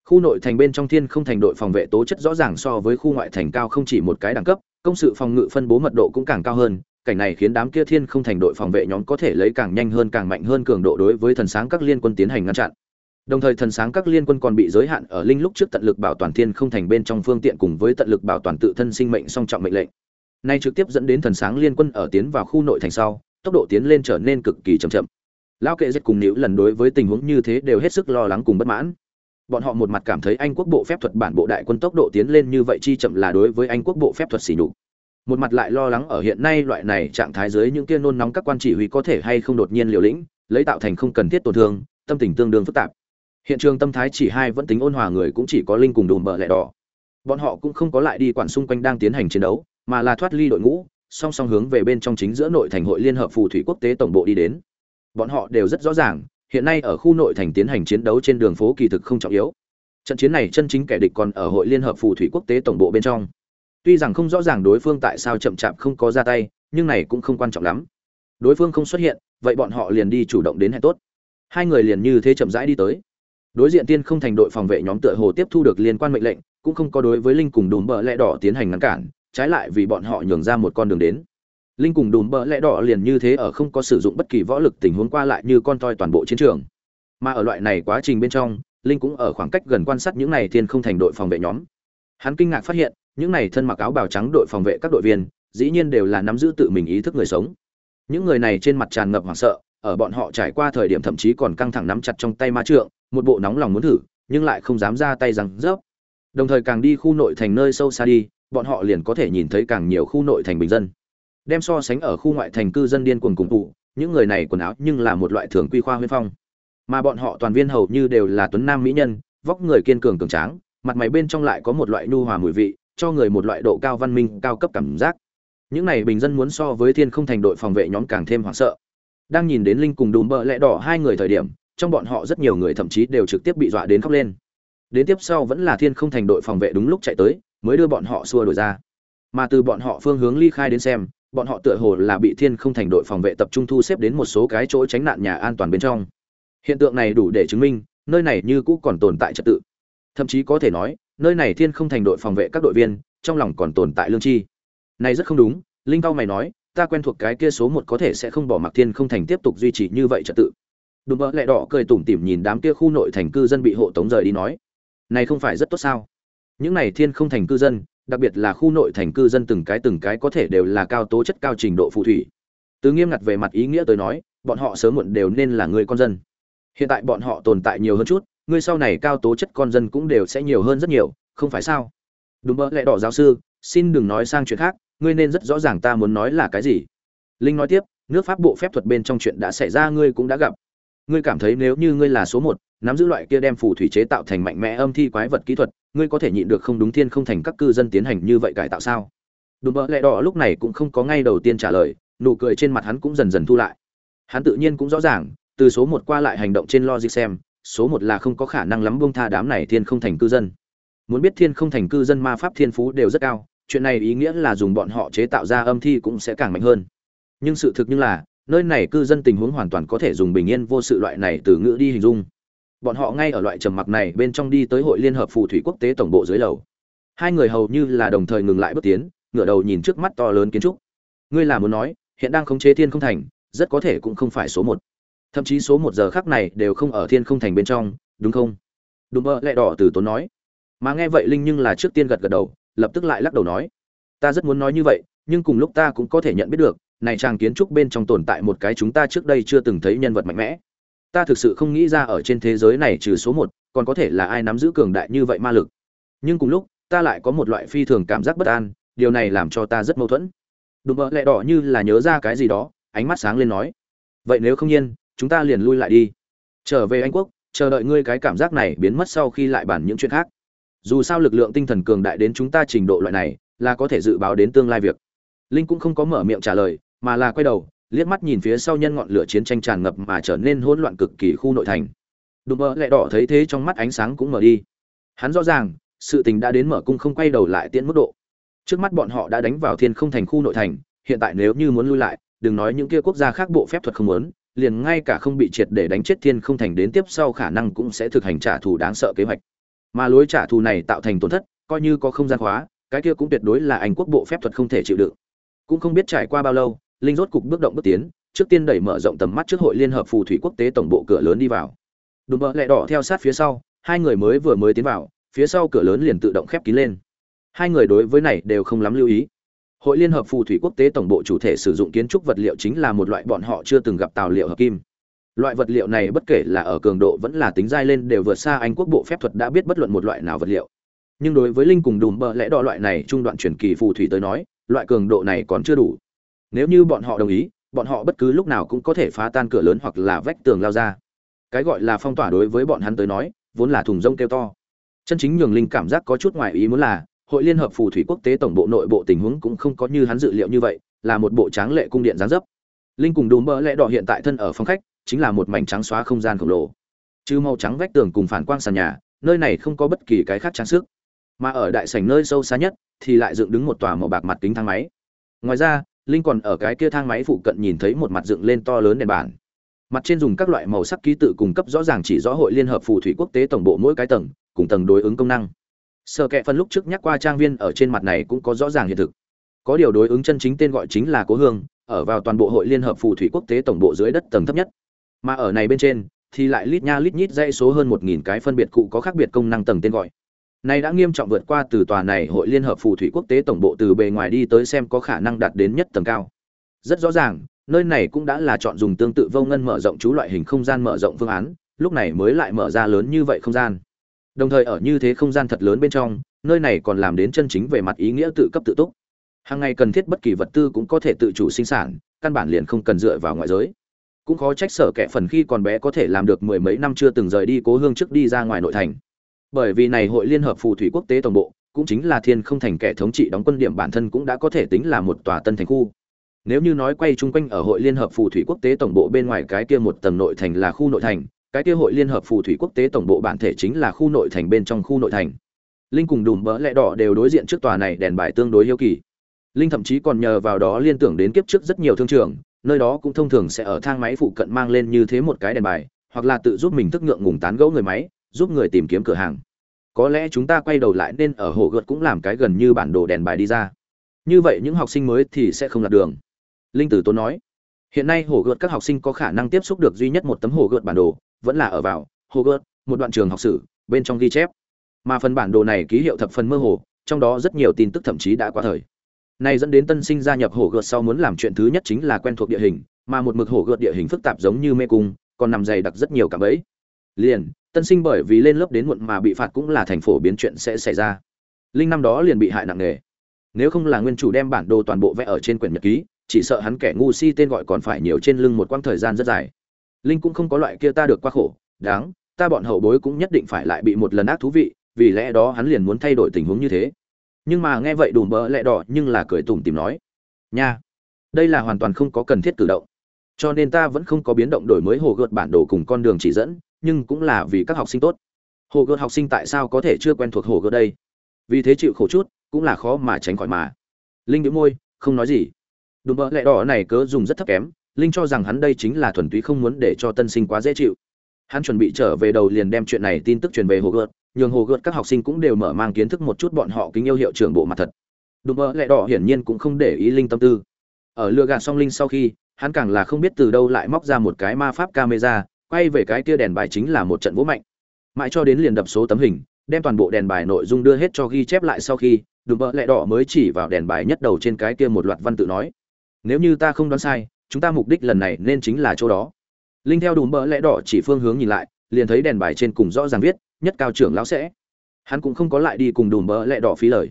Khu nội thành bên trong thiên không thành đội phòng vệ tố chất rõ ràng so với khu ngoại thành cao không chỉ một cái đẳng cấp công sự phòng ngự phân bố mật độ cũng càng cao hơn, cảnh này khiến đám kia thiên không thành đội phòng vệ nhóm có thể lấy càng nhanh hơn càng mạnh hơn cường độ đối với thần sáng các liên quân tiến hành ngăn chặn. Đồng thời thần sáng các liên quân còn bị giới hạn ở linh lúc trước tận lực bảo toàn thiên không thành bên trong phương tiện cùng với tận lực bảo toàn tự thân sinh mệnh song trọng mệnh lệnh. Nay trực tiếp dẫn đến thần sáng liên quân ở tiến vào khu nội thành sau, tốc độ tiến lên trở nên cực kỳ chậm chậm. Lao kệ dịch cùng nữ lần đối với tình huống như thế đều hết sức lo lắng cùng bất mãn bọn họ một mặt cảm thấy anh quốc bộ phép thuật bản bộ đại quân tốc độ tiến lên như vậy chi chậm là đối với anh quốc bộ phép thuật xỉ nhục. Một mặt lại lo lắng ở hiện nay loại này trạng thái dưới những kia nôn nóng các quan chỉ huy có thể hay không đột nhiên liều lĩnh, lấy tạo thành không cần thiết tổn thương, tâm tình tương đương phức tạp. Hiện trường tâm thái chỉ hai vẫn tính ôn hòa người cũng chỉ có linh cùng đùm bờ lẹ đỏ. Bọn họ cũng không có lại đi quản xung quanh đang tiến hành chiến đấu, mà là thoát ly đội ngũ, song song hướng về bên trong chính giữa nội thành hội liên hợp phù thủy quốc tế tổng bộ đi đến. Bọn họ đều rất rõ ràng hiện nay ở khu nội thành tiến hành chiến đấu trên đường phố kỳ thực không trọng yếu. Trận chiến này chân chính kẻ địch còn ở hội liên hợp phù thủy quốc tế tổng bộ bên trong. Tuy rằng không rõ ràng đối phương tại sao chậm chạp không có ra tay, nhưng này cũng không quan trọng lắm. Đối phương không xuất hiện, vậy bọn họ liền đi chủ động đến hẹn tốt. Hai người liền như thế chậm rãi đi tới. Đối diện tiên không thành đội phòng vệ nhóm tựa hồ tiếp thu được liên quan mệnh lệnh, cũng không có đối với linh cùng đùm bờ lẽ đỏ tiến hành ngăn cản, trái lại vì bọn họ nhường ra một con đường đến linh cùng đùm bỡ lẽ đỏ liền như thế ở không có sử dụng bất kỳ võ lực tình huống qua lại như con toi toàn bộ chiến trường. Mà ở loại này quá trình bên trong, linh cũng ở khoảng cách gần quan sát những này thiên không thành đội phòng vệ nhóm. Hắn kinh ngạc phát hiện, những này thân mặc áo bào trắng đội phòng vệ các đội viên, dĩ nhiên đều là nắm giữ tự mình ý thức người sống. Những người này trên mặt tràn ngập hoảng sợ, ở bọn họ trải qua thời điểm thậm chí còn căng thẳng nắm chặt trong tay ma trượng, một bộ nóng lòng muốn thử, nhưng lại không dám ra tay rằng rớp. Đồng thời càng đi khu nội thành nơi sâu xa đi, bọn họ liền có thể nhìn thấy càng nhiều khu nội thành bình dân đem so sánh ở khu ngoại thành cư dân điên cuồng cùng tụ, những người này quần áo nhưng là một loại thường quy khoa huyên phong. Mà bọn họ toàn viên hầu như đều là tuấn nam mỹ nhân, vóc người kiên cường cường tráng, mặt mày bên trong lại có một loại nhu hòa mùi vị, cho người một loại độ cao văn minh, cao cấp cảm giác. Những này bình dân muốn so với thiên không thành đội phòng vệ nhóm càng thêm hoảng sợ. Đang nhìn đến linh cùng đùm bợ lẽ đỏ hai người thời điểm, trong bọn họ rất nhiều người thậm chí đều trực tiếp bị dọa đến khóc lên. Đến tiếp sau vẫn là thiên không thành đội phòng vệ đúng lúc chạy tới, mới đưa bọn họ xua đổi ra. Mà từ bọn họ phương hướng ly khai đến xem bọn họ tựa hồ là bị thiên không thành đội phòng vệ tập trung thu xếp đến một số cái chỗ tránh nạn nhà an toàn bên trong. Hiện tượng này đủ để chứng minh, nơi này như cũ còn tồn tại trật tự. Thậm chí có thể nói, nơi này thiên không thành đội phòng vệ các đội viên, trong lòng còn tồn tại lương chi. Này rất không đúng, linh cao mày nói, ta quen thuộc cái kia số một có thể sẽ không bỏ mặc thiên không thành tiếp tục duy trì như vậy trật tự. Đùm bỡ lẹ đỏ cười tủm tỉm nhìn đám kia khu nội thành cư dân bị hộ tống rời đi nói, này không phải rất tốt sao? Những này thiên không thành cư dân đặc biệt là khu nội thành cư dân từng cái từng cái có thể đều là cao tố chất cao trình độ phù thủy. Từ nghiêm ngặt về mặt ý nghĩa tới nói, bọn họ sớm muộn đều nên là người con dân. Hiện tại bọn họ tồn tại nhiều hơn chút, người sau này cao tố chất con dân cũng đều sẽ nhiều hơn rất nhiều, không phải sao? Đúng mơ lẽ đỏ giáo sư, xin đừng nói sang chuyện khác, ngươi nên rất rõ ràng ta muốn nói là cái gì. Linh nói tiếp, nước pháp bộ phép thuật bên trong chuyện đã xảy ra ngươi cũng đã gặp. Ngươi cảm thấy nếu như ngươi là số một, nắm giữ loại kia đem phù thủy chế tạo thành mạnh mẽ âm thi quái vật kỹ thuật ngươi có thể nhịn được không đúng thiên không thành các cư dân tiến hành như vậy cải tạo sao? Đùm bỡ lẹ đỏ lúc này cũng không có ngay đầu tiên trả lời, nụ cười trên mặt hắn cũng dần dần thu lại. Hắn tự nhiên cũng rõ ràng, từ số một qua lại hành động trên logic xem, số một là không có khả năng lắm buông tha đám này thiên không thành cư dân. Muốn biết thiên không thành cư dân ma pháp thiên phú đều rất cao, chuyện này ý nghĩa là dùng bọn họ chế tạo ra âm thi cũng sẽ càng mạnh hơn. Nhưng sự thực như là, nơi này cư dân tình huống hoàn toàn có thể dùng bình yên vô sự loại này từ ngữ đi hình dung bọn họ ngay ở loại trầm mặc này bên trong đi tới hội liên hợp phù thủy quốc tế tổng bộ dưới lầu. Hai người hầu như là đồng thời ngừng lại bước tiến, ngửa đầu nhìn trước mắt to lớn kiến trúc. Ngươi là muốn nói, hiện đang khống chế thiên không thành, rất có thể cũng không phải số một. Thậm chí số một giờ khác này đều không ở thiên không thành bên trong, đúng không? Đùm bơ lẹ đỏ từ tốn nói. Mà nghe vậy linh nhưng là trước tiên gật gật đầu, lập tức lại lắc đầu nói. Ta rất muốn nói như vậy, nhưng cùng lúc ta cũng có thể nhận biết được, này trang kiến trúc bên trong tồn tại một cái chúng ta trước đây chưa từng thấy nhân vật mạnh mẽ ta thực sự không nghĩ ra ở trên thế giới này trừ số một, còn có thể là ai nắm giữ cường đại như vậy ma lực. Nhưng cùng lúc, ta lại có một loại phi thường cảm giác bất an, điều này làm cho ta rất mâu thuẫn. Đùm bợ lẹ đỏ như là nhớ ra cái gì đó, ánh mắt sáng lên nói, vậy nếu không nhiên, chúng ta liền lui lại đi. Trở về anh quốc, chờ đợi ngươi cái cảm giác này biến mất sau khi lại bàn những chuyện khác. Dù sao lực lượng tinh thần cường đại đến chúng ta trình độ loại này, là có thể dự báo đến tương lai việc. Linh cũng không có mở miệng trả lời, mà là quay đầu liếc mắt nhìn phía sau nhân ngọn lửa chiến tranh tràn ngập mà trở nên hỗn loạn cực kỳ khu nội thành. Đùm bơ lẹ đỏ thấy thế trong mắt ánh sáng cũng mở đi. Hắn rõ ràng sự tình đã đến mở cung không quay đầu lại tiễn mức độ. Trước mắt bọn họ đã đánh vào thiên không thành khu nội thành hiện tại nếu như muốn lui lại đừng nói những kia quốc gia khác bộ phép thuật không muốn liền ngay cả không bị triệt để đánh chết thiên không thành đến tiếp sau khả năng cũng sẽ thực hành trả thù đáng sợ kế hoạch. Mà lối trả thù này tạo thành tổn thất coi như có không gian hóa, cái kia cũng tuyệt đối là anh quốc bộ phép thuật không thể chịu đựng. Cũng không biết trải qua bao lâu linh rốt cục bước động bước tiến, trước tiên đẩy mở rộng tầm mắt trước hội liên hợp phù thủy quốc tế tổng bộ cửa lớn đi vào. Đùm bợ lẹ đỏ theo sát phía sau, hai người mới vừa mới tiến vào, phía sau cửa lớn liền tự động khép kín lên. Hai người đối với này đều không lắm lưu ý. Hội liên hợp phù thủy quốc tế tổng bộ chủ thể sử dụng kiến trúc vật liệu chính là một loại bọn họ chưa từng gặp tàu liệu hợp kim. Loại vật liệu này bất kể là ở cường độ vẫn là tính dai lên đều vượt xa anh quốc bộ phép thuật đã biết bất luận một loại nào vật liệu. Nhưng đối với linh cùng đùm bợ lẽ đỏ loại này trung đoạn truyền kỳ phù thủy tới nói, loại cường độ này còn chưa đủ nếu như bọn họ đồng ý, bọn họ bất cứ lúc nào cũng có thể phá tan cửa lớn hoặc là vách tường lao ra. Cái gọi là phong tỏa đối với bọn hắn tới nói, vốn là thùng rông kêu to. Chân chính nhường linh cảm giác có chút ngoài ý muốn là, hội liên hợp phù thủy quốc tế tổng bộ nội bộ tình huống cũng không có như hắn dự liệu như vậy, là một bộ tráng lệ cung điện gián dấp. Linh cùng đùm bỡ lẽ đỏ hiện tại thân ở phòng khách, chính là một mảnh trắng xóa không gian khổng lồ. Chứ màu trắng vách tường cùng phản quang sàn nhà, nơi này không có bất kỳ cái khác trang sức. Mà ở đại sảnh nơi sâu xa nhất, thì lại dựng đứng một tòa màu bạc mặt kính thang máy. Ngoài ra linh còn ở cái kia thang máy phụ cận nhìn thấy một mặt dựng lên to lớn đèn bản mặt trên dùng các loại màu sắc ký tự cung cấp rõ ràng chỉ rõ hội liên hợp phù thủy quốc tế tổng bộ mỗi cái tầng, cùng tầng đối ứng công năng. Sở kệ phân lúc trước nhắc qua trang viên ở trên mặt này cũng có rõ ràng hiện thực. Có điều đối ứng chân chính tên gọi chính là cố hương, ở vào toàn bộ hội liên hợp phù thủy quốc tế tổng bộ dưới đất tầng thấp nhất. Mà ở này bên trên, thì lại lít nha lít nhít dãy số hơn một nghìn cái phân biệt cụ có khác biệt công năng tầng tên gọi này đã nghiêm trọng vượt qua từ tòa này hội liên hợp phù thủy quốc tế tổng bộ từ bề ngoài đi tới xem có khả năng đạt đến nhất tầng cao. Rất rõ ràng, nơi này cũng đã là chọn dùng tương tự vô ngân mở rộng chú loại hình không gian mở rộng phương án, lúc này mới lại mở ra lớn như vậy không gian. Đồng thời ở như thế không gian thật lớn bên trong, nơi này còn làm đến chân chính về mặt ý nghĩa tự cấp tự túc. Hàng ngày cần thiết bất kỳ vật tư cũng có thể tự chủ sinh sản, căn bản liền không cần dựa vào ngoại giới. Cũng khó trách sở kẻ phần khi còn bé có thể làm được mười mấy năm chưa từng rời đi cố hương trước đi ra ngoài nội thành bởi vì này hội liên hợp phù thủy quốc tế tổng bộ, cũng chính là thiên không thành kẻ thống trị đóng quân điểm bản thân cũng đã có thể tính là một tòa tân thành khu. Nếu như nói quay chung quanh ở hội liên hợp phù thủy quốc tế tổng bộ bên ngoài cái kia một tầng nội thành là khu nội thành, cái kia hội liên hợp phù thủy quốc tế tổng bộ bản thể chính là khu nội thành bên trong khu nội thành. Linh cùng đùm bỡ lẽ đỏ đều đối diện trước tòa này đèn bài tương đối hiếu kỳ. Linh thậm chí còn nhờ vào đó liên tưởng đến kiếp trước rất nhiều thương trường, nơi đó cũng thông thường sẽ ở thang máy phụ cận mang lên như thế một cái đèn bài, hoặc là tự giúp mình thức ngượng ngùng tán gẫu người máy giúp người tìm kiếm cửa hàng. Có lẽ chúng ta quay đầu lại nên ở hồ gợt cũng làm cái gần như bản đồ đèn bài đi ra. Như vậy những học sinh mới thì sẽ không lạc đường. Linh tử tốn nói, hiện nay hồ gợt các học sinh có khả năng tiếp xúc được duy nhất một tấm hồ gợt bản đồ, vẫn là ở vào hồ gợt, một đoạn trường học sử, bên trong ghi chép. Mà phần bản đồ này ký hiệu thập phần mơ hồ, trong đó rất nhiều tin tức thậm chí đã qua thời. Này dẫn đến tân sinh gia nhập hồ gợt sau muốn làm chuyện thứ nhất chính là quen thuộc địa hình, mà một mực hồ gợt địa hình phức tạp giống như mê cung, còn nằm dày đặc rất nhiều cảm ấy liền tân sinh bởi vì lên lớp đến muộn mà bị phạt cũng là thành phổ biến chuyện sẽ xảy ra. Linh năm đó liền bị hại nặng nề. Nếu không là nguyên chủ đem bản đồ toàn bộ vẽ ở trên quyển nhật ký, chỉ sợ hắn kẻ ngu si tên gọi còn phải nhiều trên lưng một quãng thời gian rất dài. Linh cũng không có loại kia ta được qua khổ, đáng, ta bọn hậu bối cũng nhất định phải lại bị một lần ác thú vị, vì lẽ đó hắn liền muốn thay đổi tình huống như thế. Nhưng mà nghe vậy đủ bỡ lẹ đỏ nhưng là cười tủm tìm nói, nha, đây là hoàn toàn không có cần thiết cử động. Cho nên ta vẫn không có biến động đổi mới hồ gợt bản đồ cùng con đường chỉ dẫn nhưng cũng là vì các học sinh tốt. Hồ gợt học sinh tại sao có thể chưa quen thuộc hồ gợt đây? Vì thế chịu khổ chút, cũng là khó mà tránh khỏi mà. Linh đĩu môi, không nói gì. Đùm bỡ lẹ đỏ này cớ dùng rất thấp kém, linh cho rằng hắn đây chính là thuần túy không muốn để cho tân sinh quá dễ chịu. Hắn chuẩn bị trở về đầu liền đem chuyện này tin tức truyền về hồ gợt nhường hồ gợt các học sinh cũng đều mở mang kiến thức một chút bọn họ kính yêu hiệu trưởng bộ mặt thật. Đùm bỡ lẹ đỏ hiển nhiên cũng không để ý linh tâm tư. Ở lừa gạt song linh sau khi, hắn càng là không biết từ đâu lại móc ra một cái ma pháp camera quay về cái kia đèn bài chính là một trận vũ mạnh. Mãi cho đến liền đập số tấm hình, đem toàn bộ đèn bài nội dung đưa hết cho ghi chép lại sau khi, đùm bỡ lẹ đỏ mới chỉ vào đèn bài nhất đầu trên cái kia một loạt văn tự nói, nếu như ta không đoán sai, chúng ta mục đích lần này nên chính là chỗ đó. Linh theo đùm bỡ lẽ đỏ chỉ phương hướng nhìn lại, liền thấy đèn bài trên cùng rõ ràng viết, nhất cao trưởng lão sẽ. Hắn cũng không có lại đi cùng đùm bỡ lẽ đỏ phí lời.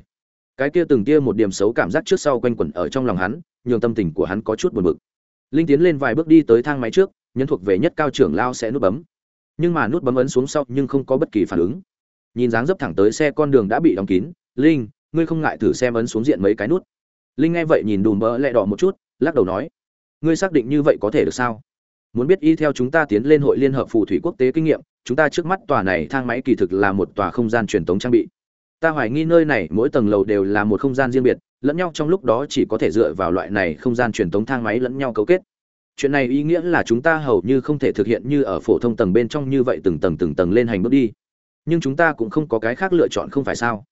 Cái kia từng kia một điểm xấu cảm giác trước sau quanh quẩn ở trong lòng hắn, nhường tâm tình của hắn có chút buồn bực. Linh tiến lên vài bước đi tới thang máy trước nhấn thuộc về nhất cao trưởng lao sẽ nút bấm. Nhưng mà nút bấm ấn xuống sau nhưng không có bất kỳ phản ứng. Nhìn dáng dấp thẳng tới xe con đường đã bị đóng kín, linh, ngươi không ngại thử xem ấn xuống diện mấy cái nút? Linh nghe vậy nhìn đùm bỡ lẹ đỏ một chút, lắc đầu nói, ngươi xác định như vậy có thể được sao? Muốn biết y theo chúng ta tiến lên hội liên hợp phù thủy quốc tế kinh nghiệm, chúng ta trước mắt tòa này thang máy kỳ thực là một tòa không gian truyền thống trang bị. Ta hoài nghi nơi này mỗi tầng lầu đều là một không gian riêng biệt, lẫn nhau trong lúc đó chỉ có thể dựa vào loại này không gian truyền thống thang máy lẫn nhau cấu kết chuyện này ý nghĩa là chúng ta hầu như không thể thực hiện như ở phổ thông tầng bên trong như vậy từng tầng từng tầng lên hành bước đi. Nhưng chúng ta cũng không có cái khác lựa chọn không phải sao?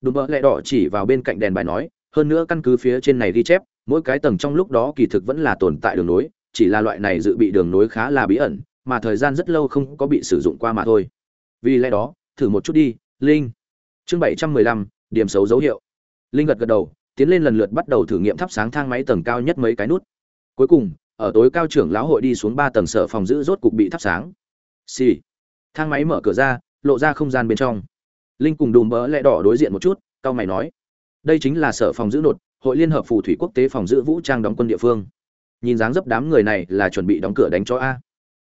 Đùm bỡ lẹ đỏ chỉ vào bên cạnh đèn bài nói, hơn nữa căn cứ phía trên này ghi chép, mỗi cái tầng trong lúc đó kỳ thực vẫn là tồn tại đường nối, chỉ là loại này dự bị đường nối khá là bí ẩn, mà thời gian rất lâu không có bị sử dụng qua mà thôi. Vì lẽ đó, thử một chút đi, linh. Chương bảy trăm mười lăm, điểm xấu dấu hiệu. Linh gật gật đầu, tiến lên lần lượt bắt đầu thử nghiệm thắp sáng thang máy tầng cao nhất mấy cái nút. Cuối cùng ở tối cao trưởng lão hội đi xuống ba tầng sở phòng giữ rốt cục bị thắp sáng. Xì、sì. thang máy mở cửa ra, lộ ra không gian bên trong. Linh cùng đùm bỡ lẹ đỏ đối diện một chút cao mày nói. Đây chính là sở phòng giữ nột, hội liên hợp phù thủy quốc tế phòng giữ vũ trang đóng quân địa phương. Nhìn dáng dấp đám người này là chuẩn bị đóng cửa đánh cho a.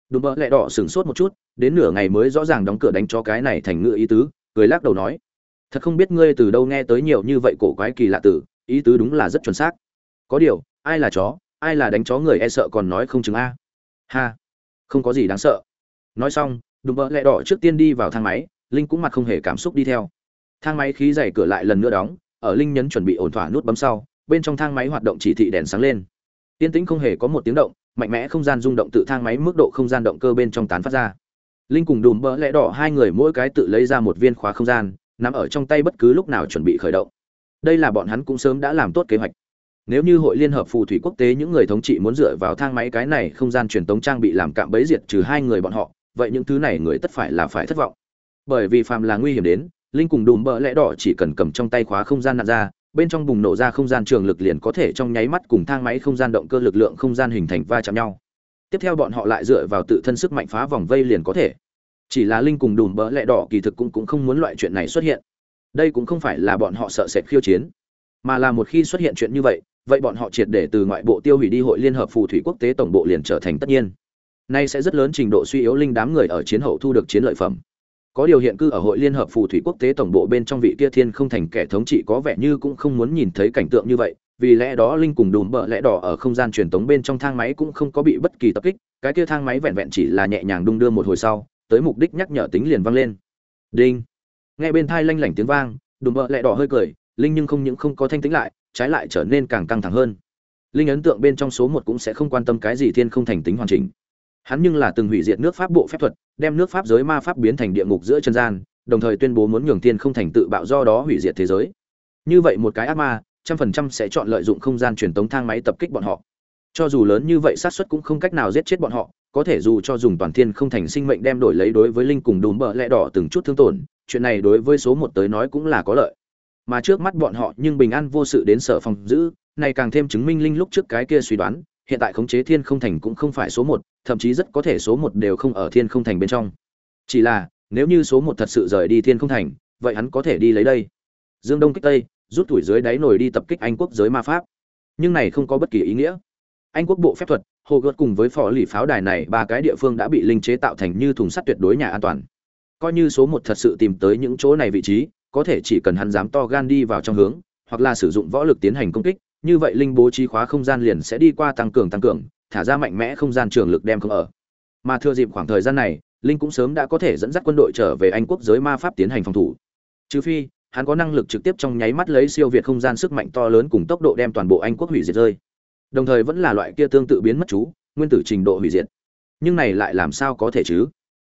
Đùm bỡ lẹ đỏ sửng sốt một chút, đến nửa ngày mới rõ ràng đóng cửa đánh cho cái này thành ngựa ý tứ, cười lắc đầu nói. Thật không biết ngươi từ đâu nghe tới nhiều như vậy cổ quái kỳ lạ tử, ý tứ đúng là rất chuẩn xác. Có điều, ai là chó? Ai là đánh chó người e sợ còn nói không chừng a. Ha, không có gì đáng sợ. Nói xong, đùm bỡ lẹ đỏ trước tiên đi vào thang máy, linh cũng mặt không hề cảm xúc đi theo. Thang máy khí dày cửa lại lần nữa đóng, ở linh nhấn chuẩn bị ổn thỏa nút bấm sau, bên trong thang máy hoạt động chỉ thị đèn sáng lên. Tiên tĩnh không hề có một tiếng động, mạnh mẽ không gian rung động tự thang máy mức độ không gian động cơ bên trong tán phát ra. Linh cùng đùm bỡ lẽ đỏ hai người mỗi cái tự lấy ra một viên khóa không gian, nằm ở trong tay bất cứ lúc nào chuẩn bị khởi động. Đây là bọn hắn cũng sớm đã làm tốt kế hoạch nếu như hội liên hợp phù thủy quốc tế những người thống trị muốn dựa vào thang máy cái này không gian truyền tống trang bị làm cạm bẫy diệt trừ hai người bọn họ, vậy những thứ này người tất phải là phải thất vọng. Bởi vì phàm là nguy hiểm đến, linh cùng đùm bỡ lẽ đỏ chỉ cần cầm trong tay khóa không gian nạn ra, bên trong bùng nổ ra không gian trường lực liền có thể trong nháy mắt cùng thang máy không gian động cơ lực lượng không gian hình thành va chạm nhau. Tiếp theo bọn họ lại dựa vào tự thân sức mạnh phá vòng vây liền có thể. Chỉ là linh cùng đùm bỡ lẽ đỏ kỳ thực cũng cũng không muốn loại chuyện này xuất hiện. Đây cũng không phải là bọn họ sợ sệt khiêu chiến, mà là một khi xuất hiện chuyện như vậy vậy bọn họ triệt để từ ngoại bộ tiêu hủy đi hội liên hợp phù thủy quốc tế tổng bộ liền trở thành tất nhiên. Nay sẽ rất lớn trình độ suy yếu linh đám người ở chiến hậu thu được chiến lợi phẩm. Có điều hiện cư ở hội liên hợp phù thủy quốc tế tổng bộ bên trong vị kia thiên không thành kẻ thống trị có vẻ như cũng không muốn nhìn thấy cảnh tượng như vậy, vì lẽ đó linh cùng đùm bợ lẽ đỏ ở không gian truyền tống bên trong thang máy cũng không có bị bất kỳ tập kích, cái kia thang máy vẹn vẹn chỉ là nhẹ nhàng đung đưa một hồi sau, tới mục đích nhắc nhở tính liền vang lên. Đinh. Nghe bên thai lanh lảnh tiếng vang, đùm bợ lẽ đỏ hơi cười, linh nhưng không những không có thanh tĩnh lại trái lại trở nên càng căng thẳng hơn. Linh ấn tượng bên trong số một cũng sẽ không quan tâm cái gì thiên không thành tính hoàn chỉnh. Hắn nhưng là từng hủy diệt nước pháp bộ phép thuật, đem nước pháp giới ma pháp biến thành địa ngục giữa chân gian, đồng thời tuyên bố muốn nhường thiên không thành tự bạo do đó hủy diệt thế giới. Như vậy một cái ác ma, trăm phần trăm sẽ chọn lợi dụng không gian truyền tống thang máy tập kích bọn họ. Cho dù lớn như vậy xác suất cũng không cách nào giết chết bọn họ, có thể dù cho dùng toàn thiên không thành sinh mệnh đem đổi lấy đối với linh cùng đùm bợ lẽ đỏ từng chút thương tổn, chuyện này đối với số một tới nói cũng là có lợi mà trước mắt bọn họ nhưng bình an vô sự đến sở phòng giữ, này càng thêm chứng minh linh lúc trước cái kia suy đoán, hiện tại khống chế thiên không thành cũng không phải số một, thậm chí rất có thể số một đều không ở thiên không thành bên trong. Chỉ là, nếu như số một thật sự rời đi thiên không thành, vậy hắn có thể đi lấy đây. Dương đông kích tây, rút tuổi dưới đáy nổi đi tập kích anh quốc giới ma pháp. Nhưng này không có bất kỳ ý nghĩa. Anh quốc bộ phép thuật, hồ gợt cùng với phò lì pháo đài này ba cái địa phương đã bị linh chế tạo thành như thùng sắt tuyệt đối nhà an toàn. Coi như số một thật sự tìm tới những chỗ này vị trí có thể chỉ cần hắn dám to gan đi vào trong hướng, hoặc là sử dụng võ lực tiến hành công kích, như vậy linh bố trí khóa không gian liền sẽ đi qua tăng cường tăng cường, thả ra mạnh mẽ không gian trường lực đem không ở. Mà thừa dịp khoảng thời gian này, linh cũng sớm đã có thể dẫn dắt quân đội trở về anh quốc giới ma pháp tiến hành phòng thủ. Trừ phi, hắn có năng lực trực tiếp trong nháy mắt lấy siêu việt không gian sức mạnh to lớn cùng tốc độ đem toàn bộ anh quốc hủy diệt rơi. Đồng thời vẫn là loại kia tương tự biến mất chú, nguyên tử trình độ hủy diệt. Nhưng này lại làm sao có thể chứ?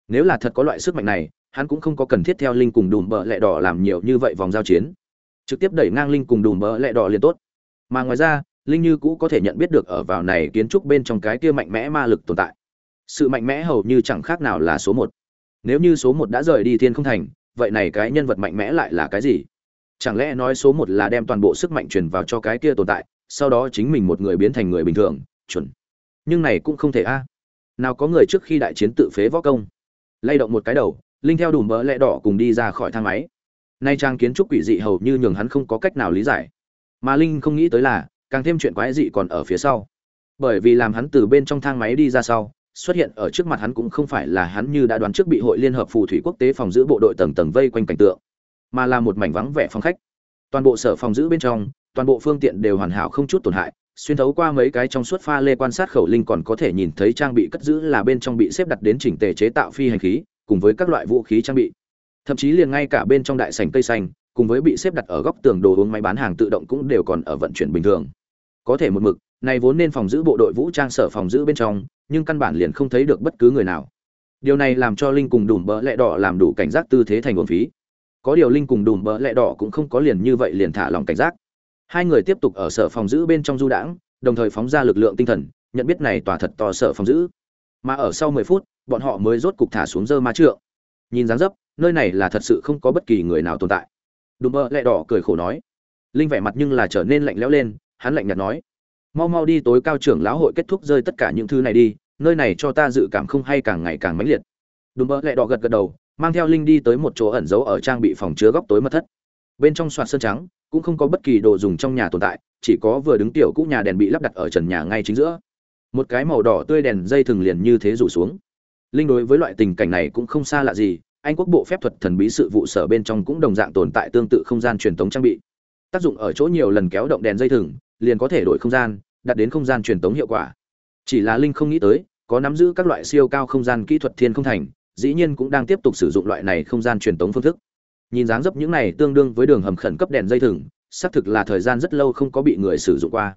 Nếu là thật có loại sức mạnh này hắn cũng không có cần thiết theo linh cùng đùm bợ lẹ đỏ làm nhiều như vậy vòng giao chiến. Trực tiếp đẩy ngang linh cùng đùm bợ lẹ đỏ liền tốt. Mà ngoài ra, linh như cũ có thể nhận biết được ở vào này kiến trúc bên trong cái kia mạnh mẽ ma lực tồn tại. Sự mạnh mẽ hầu như chẳng khác nào là số một. Nếu như số một đã rời đi thiên không thành, vậy này cái nhân vật mạnh mẽ lại là cái gì? Chẳng lẽ nói số một là đem toàn bộ sức mạnh truyền vào cho cái kia tồn tại, sau đó chính mình một người biến thành người bình thường, chuẩn. Nhưng này cũng không thể a. Nào có người trước khi đại chiến tự phế võ công? Lay động một cái đầu linh theo đùm bỡ lẽ đỏ cùng đi ra khỏi thang máy. Nay trang kiến trúc quỷ dị hầu như nhường hắn không có cách nào lý giải. Mà linh không nghĩ tới là, càng thêm chuyện quái dị còn ở phía sau. Bởi vì làm hắn từ bên trong thang máy đi ra sau, xuất hiện ở trước mặt hắn cũng không phải là hắn như đã đoán trước bị hội liên hợp phù thủy quốc tế phòng giữ bộ đội tầng tầng vây quanh cảnh tượng, mà là một mảnh vắng vẻ phòng khách. Toàn bộ sở phòng giữ bên trong, toàn bộ phương tiện đều hoàn hảo không chút tổn hại, xuyên thấu qua mấy cái trong suốt pha lê quan sát khẩu linh còn có thể nhìn thấy trang bị cất giữ là bên trong bị xếp đặt đến chỉnh tề chế tạo phi hành khí cùng với các loại vũ khí trang bị. Thậm chí liền ngay cả bên trong đại sảnh cây xanh, cùng với bị xếp đặt ở góc tường đồ uống máy bán hàng tự động cũng đều còn ở vận chuyển bình thường. Có thể một mực, này vốn nên phòng giữ bộ đội vũ trang sở phòng giữ bên trong, nhưng căn bản liền không thấy được bất cứ người nào. Điều này làm cho linh cùng đùm bỡ lẹ đỏ làm đủ cảnh giác tư thế thành nguồn phí. Có điều linh cùng đùm bỡ lẹ đỏ cũng không có liền như vậy liền thả lòng cảnh giác. Hai người tiếp tục ở sở phòng giữ bên trong du đãng, đồng thời phóng ra lực lượng tinh thần, nhận biết này tỏa thật to sở phòng giữ. Mà ở sau mười phút bọn họ mới rốt cục thả xuống dơ ma trượng. Nhìn dáng dấp, nơi này là thật sự không có bất kỳ người nào tồn tại. Đùm bơ lẹ đỏ cười khổ nói. Linh vẻ mặt nhưng là trở nên lạnh lẽo lên, hắn lạnh nhạt nói. Mau mau đi tối cao trưởng lão hội kết thúc rơi tất cả những thứ này đi, nơi này cho ta dự cảm không hay càng ngày càng mãnh liệt. Đùm bơ lẹ đỏ gật gật đầu, mang theo linh đi tới một chỗ ẩn giấu ở trang bị phòng chứa góc tối mật thất. Bên trong soạt sơn trắng, cũng không có bất kỳ đồ dùng trong nhà tồn tại, chỉ có vừa đứng tiểu cũ nhà đèn bị lắp đặt ở trần nhà ngay chính giữa. Một cái màu đỏ tươi đèn dây thừng liền như thế rủ xuống linh đối với loại tình cảnh này cũng không xa lạ gì, anh quốc bộ phép thuật thần bí sự vụ sở bên trong cũng đồng dạng tồn tại tương tự không gian truyền thống trang bị. Tác dụng ở chỗ nhiều lần kéo động đèn dây thừng, liền có thể đổi không gian đặt đến không gian truyền thống hiệu quả. Chỉ là linh không nghĩ tới, có nắm giữ các loại siêu cao không gian kỹ thuật thiên không thành, dĩ nhiên cũng đang tiếp tục sử dụng loại này không gian truyền thống phương thức. Nhìn dáng dấp những này tương đương với đường hầm khẩn cấp đèn dây thừng, xác thực là thời gian rất lâu không có bị người sử dụng qua.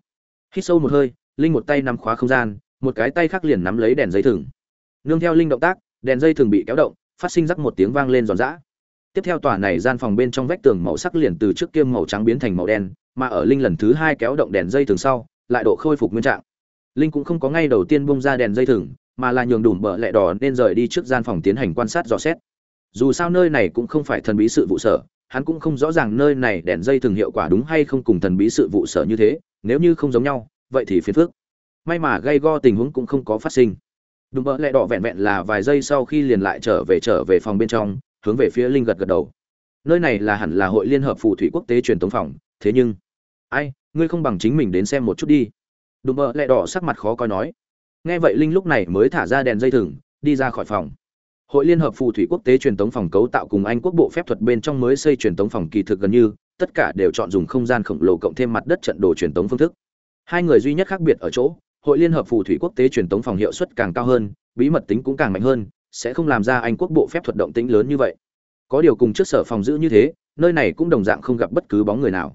Hít sâu một hơi, linh một tay nắm khóa không gian, một cái tay khác liền nắm lấy đèn dây thừng nương theo linh động tác, đèn dây thường bị kéo động, phát sinh rắc một tiếng vang lên giòn giã. Tiếp theo tòa này gian phòng bên trong vách tường màu sắc liền từ trước kia màu trắng biến thành màu đen, mà ở linh lần thứ hai kéo động đèn dây thường sau, lại độ khôi phục nguyên trạng. Linh cũng không có ngay đầu tiên bung ra đèn dây thừng mà là nhường đùm bờ lẹ đỏ nên rời đi trước gian phòng tiến hành quan sát dò xét. Dù sao nơi này cũng không phải thần bí sự vụ sở, hắn cũng không rõ ràng nơi này đèn dây thường hiệu quả đúng hay không cùng thần bí sự vụ sở như thế, nếu như không giống nhau, vậy thì phiền phức. May mà gây go tình huống cũng không có phát sinh đùm bợ lẹ đỏ vẹn vẹn là vài giây sau khi liền lại trở về trở về phòng bên trong, hướng về phía linh gật gật đầu. Nơi này là hẳn là hội liên hợp phù thủy quốc tế truyền thống phòng, thế nhưng, ai, ngươi không bằng chính mình đến xem một chút đi. Đùm bợ lẹ đỏ sắc mặt khó coi nói. Nghe vậy linh lúc này mới thả ra đèn dây thừng, đi ra khỏi phòng. Hội liên hợp phù thủy quốc tế truyền thống phòng cấu tạo cùng anh quốc bộ phép thuật bên trong mới xây truyền thống phòng kỳ thực gần như, tất cả đều chọn dùng không gian khổng lồ cộng thêm mặt đất trận đồ truyền thống phương thức. Hai người duy nhất khác biệt ở chỗ hội liên hợp phù thủy quốc tế truyền tống phòng hiệu suất càng cao hơn bí mật tính cũng càng mạnh hơn sẽ không làm ra anh quốc bộ phép thuật động tính lớn như vậy. Có điều cùng trước sở phòng giữ như thế nơi này cũng đồng dạng không gặp bất cứ bóng người nào.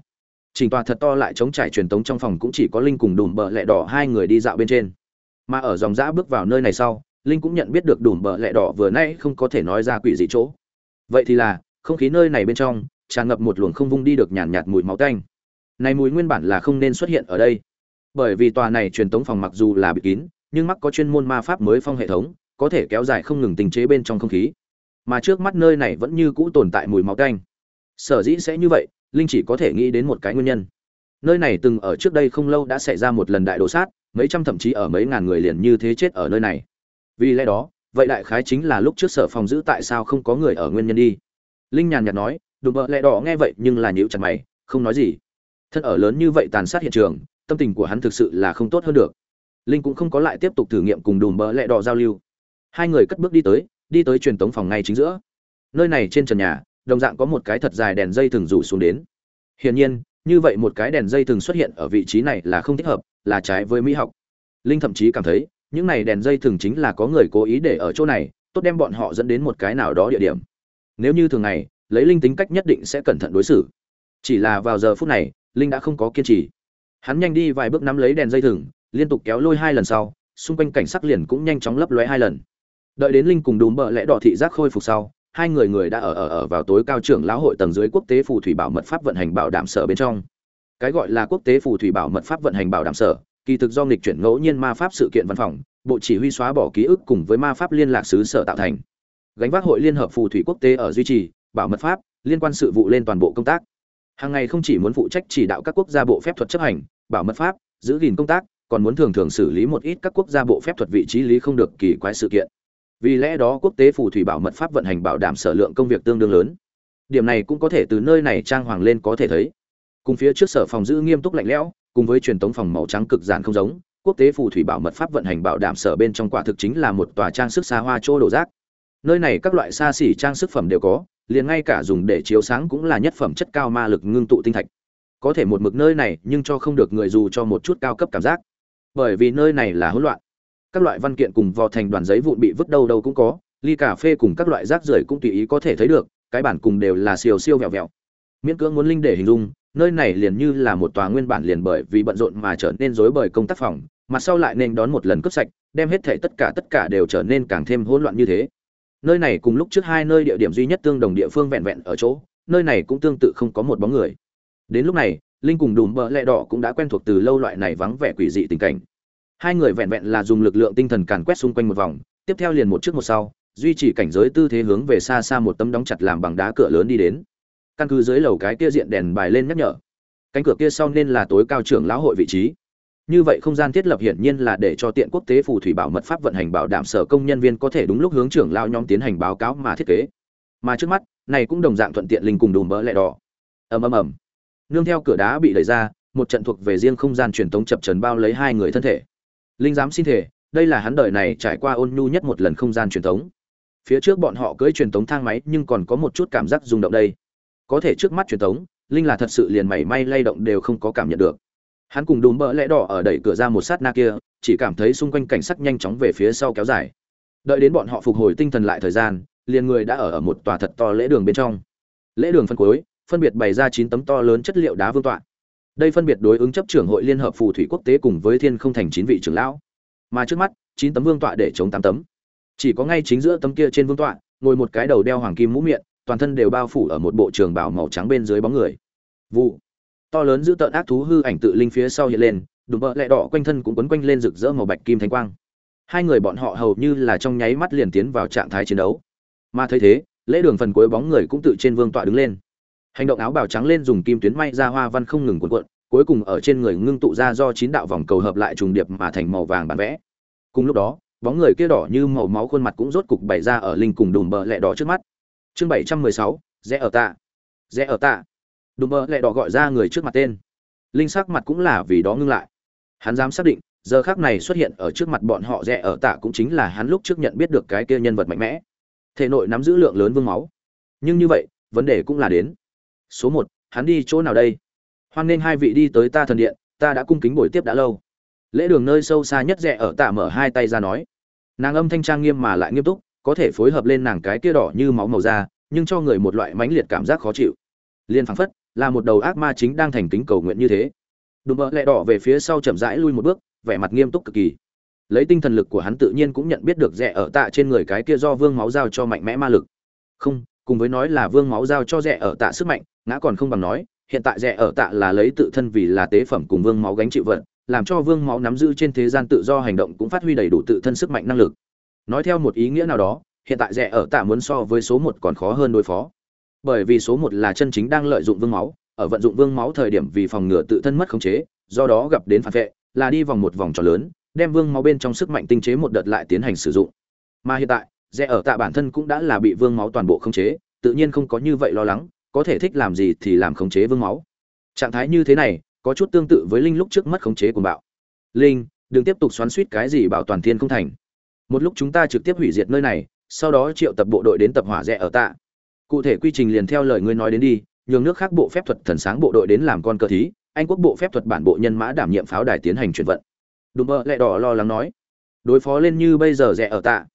Chỉnh tòa thật to lại chống trải truyền tống trong phòng cũng chỉ có linh cùng đùm bờ lẹ đỏ hai người đi dạo bên trên. Mà ở dòng dã bước vào nơi này sau linh cũng nhận biết được đùm bờ lẹ đỏ vừa nay không có thể nói ra quỷ gì chỗ. Vậy thì là không khí nơi này bên trong tràn ngập một luồng không vung đi được nhàn nhạt, nhạt mùi máu tanh. Này mùi nguyên bản là không nên xuất hiện ở đây bởi vì tòa này truyền tống phòng mặc dù là bị kín, nhưng mắc có chuyên môn ma pháp mới phong hệ thống, có thể kéo dài không ngừng tình chế bên trong không khí. Mà trước mắt nơi này vẫn như cũ tồn tại mùi máu canh sở dĩ sẽ như vậy, linh chỉ có thể nghĩ đến một cái nguyên nhân. Nơi này từng ở trước đây không lâu đã xảy ra một lần đại đổ sát, mấy trăm thậm chí ở mấy ngàn người liền như thế chết ở nơi này. Vì lẽ đó, vậy đại khái chính là lúc trước sở phòng giữ tại sao không có người ở nguyên nhân đi. Linh nhàn nhạt nói, đùm bợ lẹ đỏ nghe vậy nhưng là nhíu chặt mày, không nói gì. Thân ở lớn như vậy tàn sát hiện trường tâm tình của hắn thực sự là không tốt hơn được. Linh cũng không có lại tiếp tục thử nghiệm cùng đùm bỡ lẹ đỏ giao lưu. Hai người cất bước đi tới đi tới truyền tống phòng ngay chính giữa. Nơi này trên trần nhà, đồng dạng có một cái thật dài đèn dây thường rủ xuống đến. Hiển nhiên, như vậy một cái đèn dây thường xuất hiện ở vị trí này là không thích hợp, là trái với mỹ học. Linh thậm chí cảm thấy, những này đèn dây thường chính là có người cố ý để ở chỗ này, tốt đem bọn họ dẫn đến một cái nào đó địa điểm. Nếu như thường ngày, lấy linh tính cách nhất định sẽ cẩn thận đối xử. Chỉ là vào giờ phút này, linh đã không có kiên trì hắn nhanh đi vài bước nắm lấy đèn dây thừng, liên tục kéo lôi hai lần sau, xung quanh cảnh sắc liền cũng nhanh chóng lấp lóe hai lần. Đợi đến linh cùng đùm bợ lẽ đỏ thị giác khôi phục sau, hai người người đã ở ở ở vào tối cao trưởng lão hội tầng dưới quốc tế phù thủy bảo mật pháp vận hành bảo đảm sở bên trong. Cái gọi là quốc tế phù thủy bảo mật pháp vận hành bảo đảm sở, kỳ thực do nghịch chuyển ngẫu nhiên ma pháp sự kiện văn phòng, bộ chỉ huy xóa bỏ ký ức cùng với ma pháp liên lạc xứ sở tạo thành. Gánh vác hội liên hợp phù thủy quốc tế ở duy trì, bảo mật pháp, liên quan sự vụ lên toàn bộ công tác. Hàng ngày không chỉ muốn phụ trách chỉ đạo các quốc gia bộ phép thuật chấp hành bảo mật pháp, giữ gìn công tác, còn muốn thường thường xử lý một ít các quốc gia bộ phép thuật vị trí lý không được kỳ quái sự kiện. Vì lẽ đó, quốc tế phù thủy bảo mật pháp vận hành bảo đảm sở lượng công việc tương đương lớn. Điểm này cũng có thể từ nơi này trang hoàng lên có thể thấy. Cùng phía trước sở phòng giữ nghiêm túc lạnh lẽo, cùng với truyền thống phòng màu trắng cực giản không giống, quốc tế phù thủy bảo mật pháp vận hành bảo đảm sở bên trong quả thực chính là một tòa trang sức xa hoa chỗ đổ rác. Nơi này các loại xa xỉ trang sức phẩm đều có, liền ngay cả dùng để chiếu sáng cũng là nhất phẩm chất cao ma lực ngưng tụ tinh thạch có thể một mực nơi này nhưng cho không được người dù cho một chút cao cấp cảm giác. Bởi vì nơi này là hỗn loạn. Các loại văn kiện cùng vò thành đoàn giấy vụn bị vứt đâu đâu cũng có, ly cà phê cùng các loại rác rưởi cũng tùy ý có thể thấy được, cái bản cùng đều là siêu siêu vẹo vẹo. Miễn cưỡng muốn linh để hình dung, nơi này liền như là một tòa nguyên bản liền bởi vì bận rộn mà trở nên rối bời công tác phòng mặt sau lại nên đón một lần cướp sạch, đem hết thể tất cả tất cả đều trở nên càng thêm hỗn loạn như thế. Nơi này cùng lúc trước hai nơi địa điểm duy nhất tương đồng địa phương vẹn vẹn ở chỗ, nơi này cũng tương tự không có một bóng người đến lúc này, linh cùng đùm bợ lẹ đỏ cũng đã quen thuộc từ lâu loại này vắng vẻ quỷ dị tình cảnh. Hai người vẹn vẹn là dùng lực lượng tinh thần càn quét xung quanh một vòng, tiếp theo liền một trước một sau, duy trì cảnh giới tư thế hướng về xa xa một tấm đóng chặt làm bằng đá cửa lớn đi đến. Căn cứ dưới lầu cái kia diện đèn bài lên nhắc nhở. Cánh cửa kia sau nên là tối cao trưởng lão hội vị trí. Như vậy không gian thiết lập hiển nhiên là để cho tiện quốc tế phù thủy bảo mật pháp vận hành bảo đảm sở công nhân viên có thể đúng lúc hướng trưởng lao nhóm tiến hành báo cáo mà thiết kế. Mà trước mắt, này cũng đồng dạng thuận tiện linh cùng đùm bỡ lẹ đỏ. Ầm ầm ầm nương theo cửa đá bị đẩy ra, một trận thuộc về riêng không gian truyền tống chập trần bao lấy hai người thân thể. Linh dám xin thể, đây là hắn đời này trải qua ôn nhu nhất một lần không gian truyền tống. Phía trước bọn họ cưỡi truyền tống thang máy nhưng còn có một chút cảm giác rung động đây. Có thể trước mắt truyền tống, linh là thật sự liền mảy may lay động đều không có cảm nhận được. Hắn cùng đùm bỡ lẽ đỏ ở đẩy cửa ra một sát na kia, chỉ cảm thấy xung quanh cảnh sắc nhanh chóng về phía sau kéo dài. Đợi đến bọn họ phục hồi tinh thần lại thời gian, liền người đã ở ở một tòa thật to lễ đường bên trong. Lễ đường phân cuối phân biệt bày ra chín tấm to lớn chất liệu đá vương tọa. Đây phân biệt đối ứng chấp trưởng hội liên hợp phù thủy quốc tế cùng với thiên không thành chín vị trưởng lão. Mà trước mắt, chín tấm vương tọa để chống tám tấm. Chỉ có ngay chính giữa tấm kia trên vương tọa, ngồi một cái đầu đeo hoàng kim mũ miệng, toàn thân đều bao phủ ở một bộ trường bào màu trắng bên dưới bóng người. Vụ. To lớn giữ tợn ác thú hư ảnh tự linh phía sau hiện lên, đùm bợ lẹ đỏ quanh thân cũng quấn quanh lên rực rỡ màu bạch kim thánh quang. Hai người bọn họ hầu như là trong nháy mắt liền tiến vào trạng thái chiến đấu. Mà thấy thế, lễ đường phần cuối bóng người cũng tự trên vương tọa đứng lên hành động áo bào trắng lên dùng kim tuyến may ra hoa văn không ngừng cuộn cuộn, cuối cùng ở trên người ngưng tụ ra do chín đạo vòng cầu hợp lại trùng điệp mà thành màu vàng bản vẽ. Cùng lúc đó, bóng người kia đỏ như màu máu khuôn mặt cũng rốt cục bày ra ở linh cùng đùm bờ lẹ đỏ trước mắt. Chương bảy trăm mười sáu, rẽ ở tạ. Rẽ ở tạ. Đùm bờ lẹ đỏ gọi ra người trước mặt tên. Linh sắc mặt cũng là vì đó ngưng lại. Hắn dám xác định, giờ khác này xuất hiện ở trước mặt bọn họ rẽ ở tạ cũng chính là hắn lúc trước nhận biết được cái kia nhân vật mạnh mẽ. Thể nội nắm giữ lượng lớn vương máu. Nhưng như vậy, vấn đề cũng là đến số một, hắn đi chỗ nào đây? Hoan nên hai vị đi tới ta thần điện, ta đã cung kính buổi tiếp đã lâu. Lễ đường nơi sâu xa nhất rẻ ở tạ mở hai tay ra nói. Nàng âm thanh trang nghiêm mà lại nghiêm túc, có thể phối hợp lên nàng cái kia đỏ như máu màu da, nhưng cho người một loại mãnh liệt cảm giác khó chịu. Liên phảng phất, là một đầu ác ma chính đang thành kính cầu nguyện như thế. Đùm bợ lẹ đỏ về phía sau chậm rãi lui một bước, vẻ mặt nghiêm túc cực kỳ. Lấy tinh thần lực của hắn tự nhiên cũng nhận biết được rẻ ở tạ trên người cái kia do vương máu giao cho mạnh mẽ ma lực. Không, cùng với nói là vương máu giao cho rẻ ở tạ sức mạnh ngã còn không bằng nói, hiện tại rẻ ở tạ là lấy tự thân vì là tế phẩm cùng vương máu gánh chịu vận làm cho vương máu nắm giữ trên thế gian tự do hành động cũng phát huy đầy đủ tự thân sức mạnh năng lực. Nói theo một ý nghĩa nào đó, hiện tại rẻ ở tạ muốn so với số một còn khó hơn đối phó. Bởi vì số một là chân chính đang lợi dụng vương máu, ở vận dụng vương máu thời điểm vì phòng ngừa tự thân mất khống chế, do đó gặp đến phản vệ, là đi vòng một vòng tròn lớn, đem vương máu bên trong sức mạnh tinh chế một đợt lại tiến hành sử dụng. Mà hiện tại rẽ ở tạ bản thân cũng đã là bị vương máu toàn bộ khống chế, tự nhiên không có như vậy lo lắng có thể thích làm gì thì làm khống chế vương máu. Trạng thái như thế này, có chút tương tự với linh lúc trước mất khống chế của bạo. Linh, đừng tiếp tục xoắn suýt cái gì bảo toàn thiên không thành. Một lúc chúng ta trực tiếp hủy diệt nơi này, sau đó triệu tập bộ đội đến tập hỏa rẽ ở tạ. Cụ thể quy trình liền theo lời ngươi nói đến đi, nhường nước khác bộ phép thuật thần sáng bộ đội đến làm con cơ thí, anh quốc bộ phép thuật bản bộ nhân mã đảm nhiệm pháo đài tiến hành chuyển vận. Đùm bơ lẹ đỏ lo lắng nói. Đối phó lên như bây giờ rẻ ở tạ.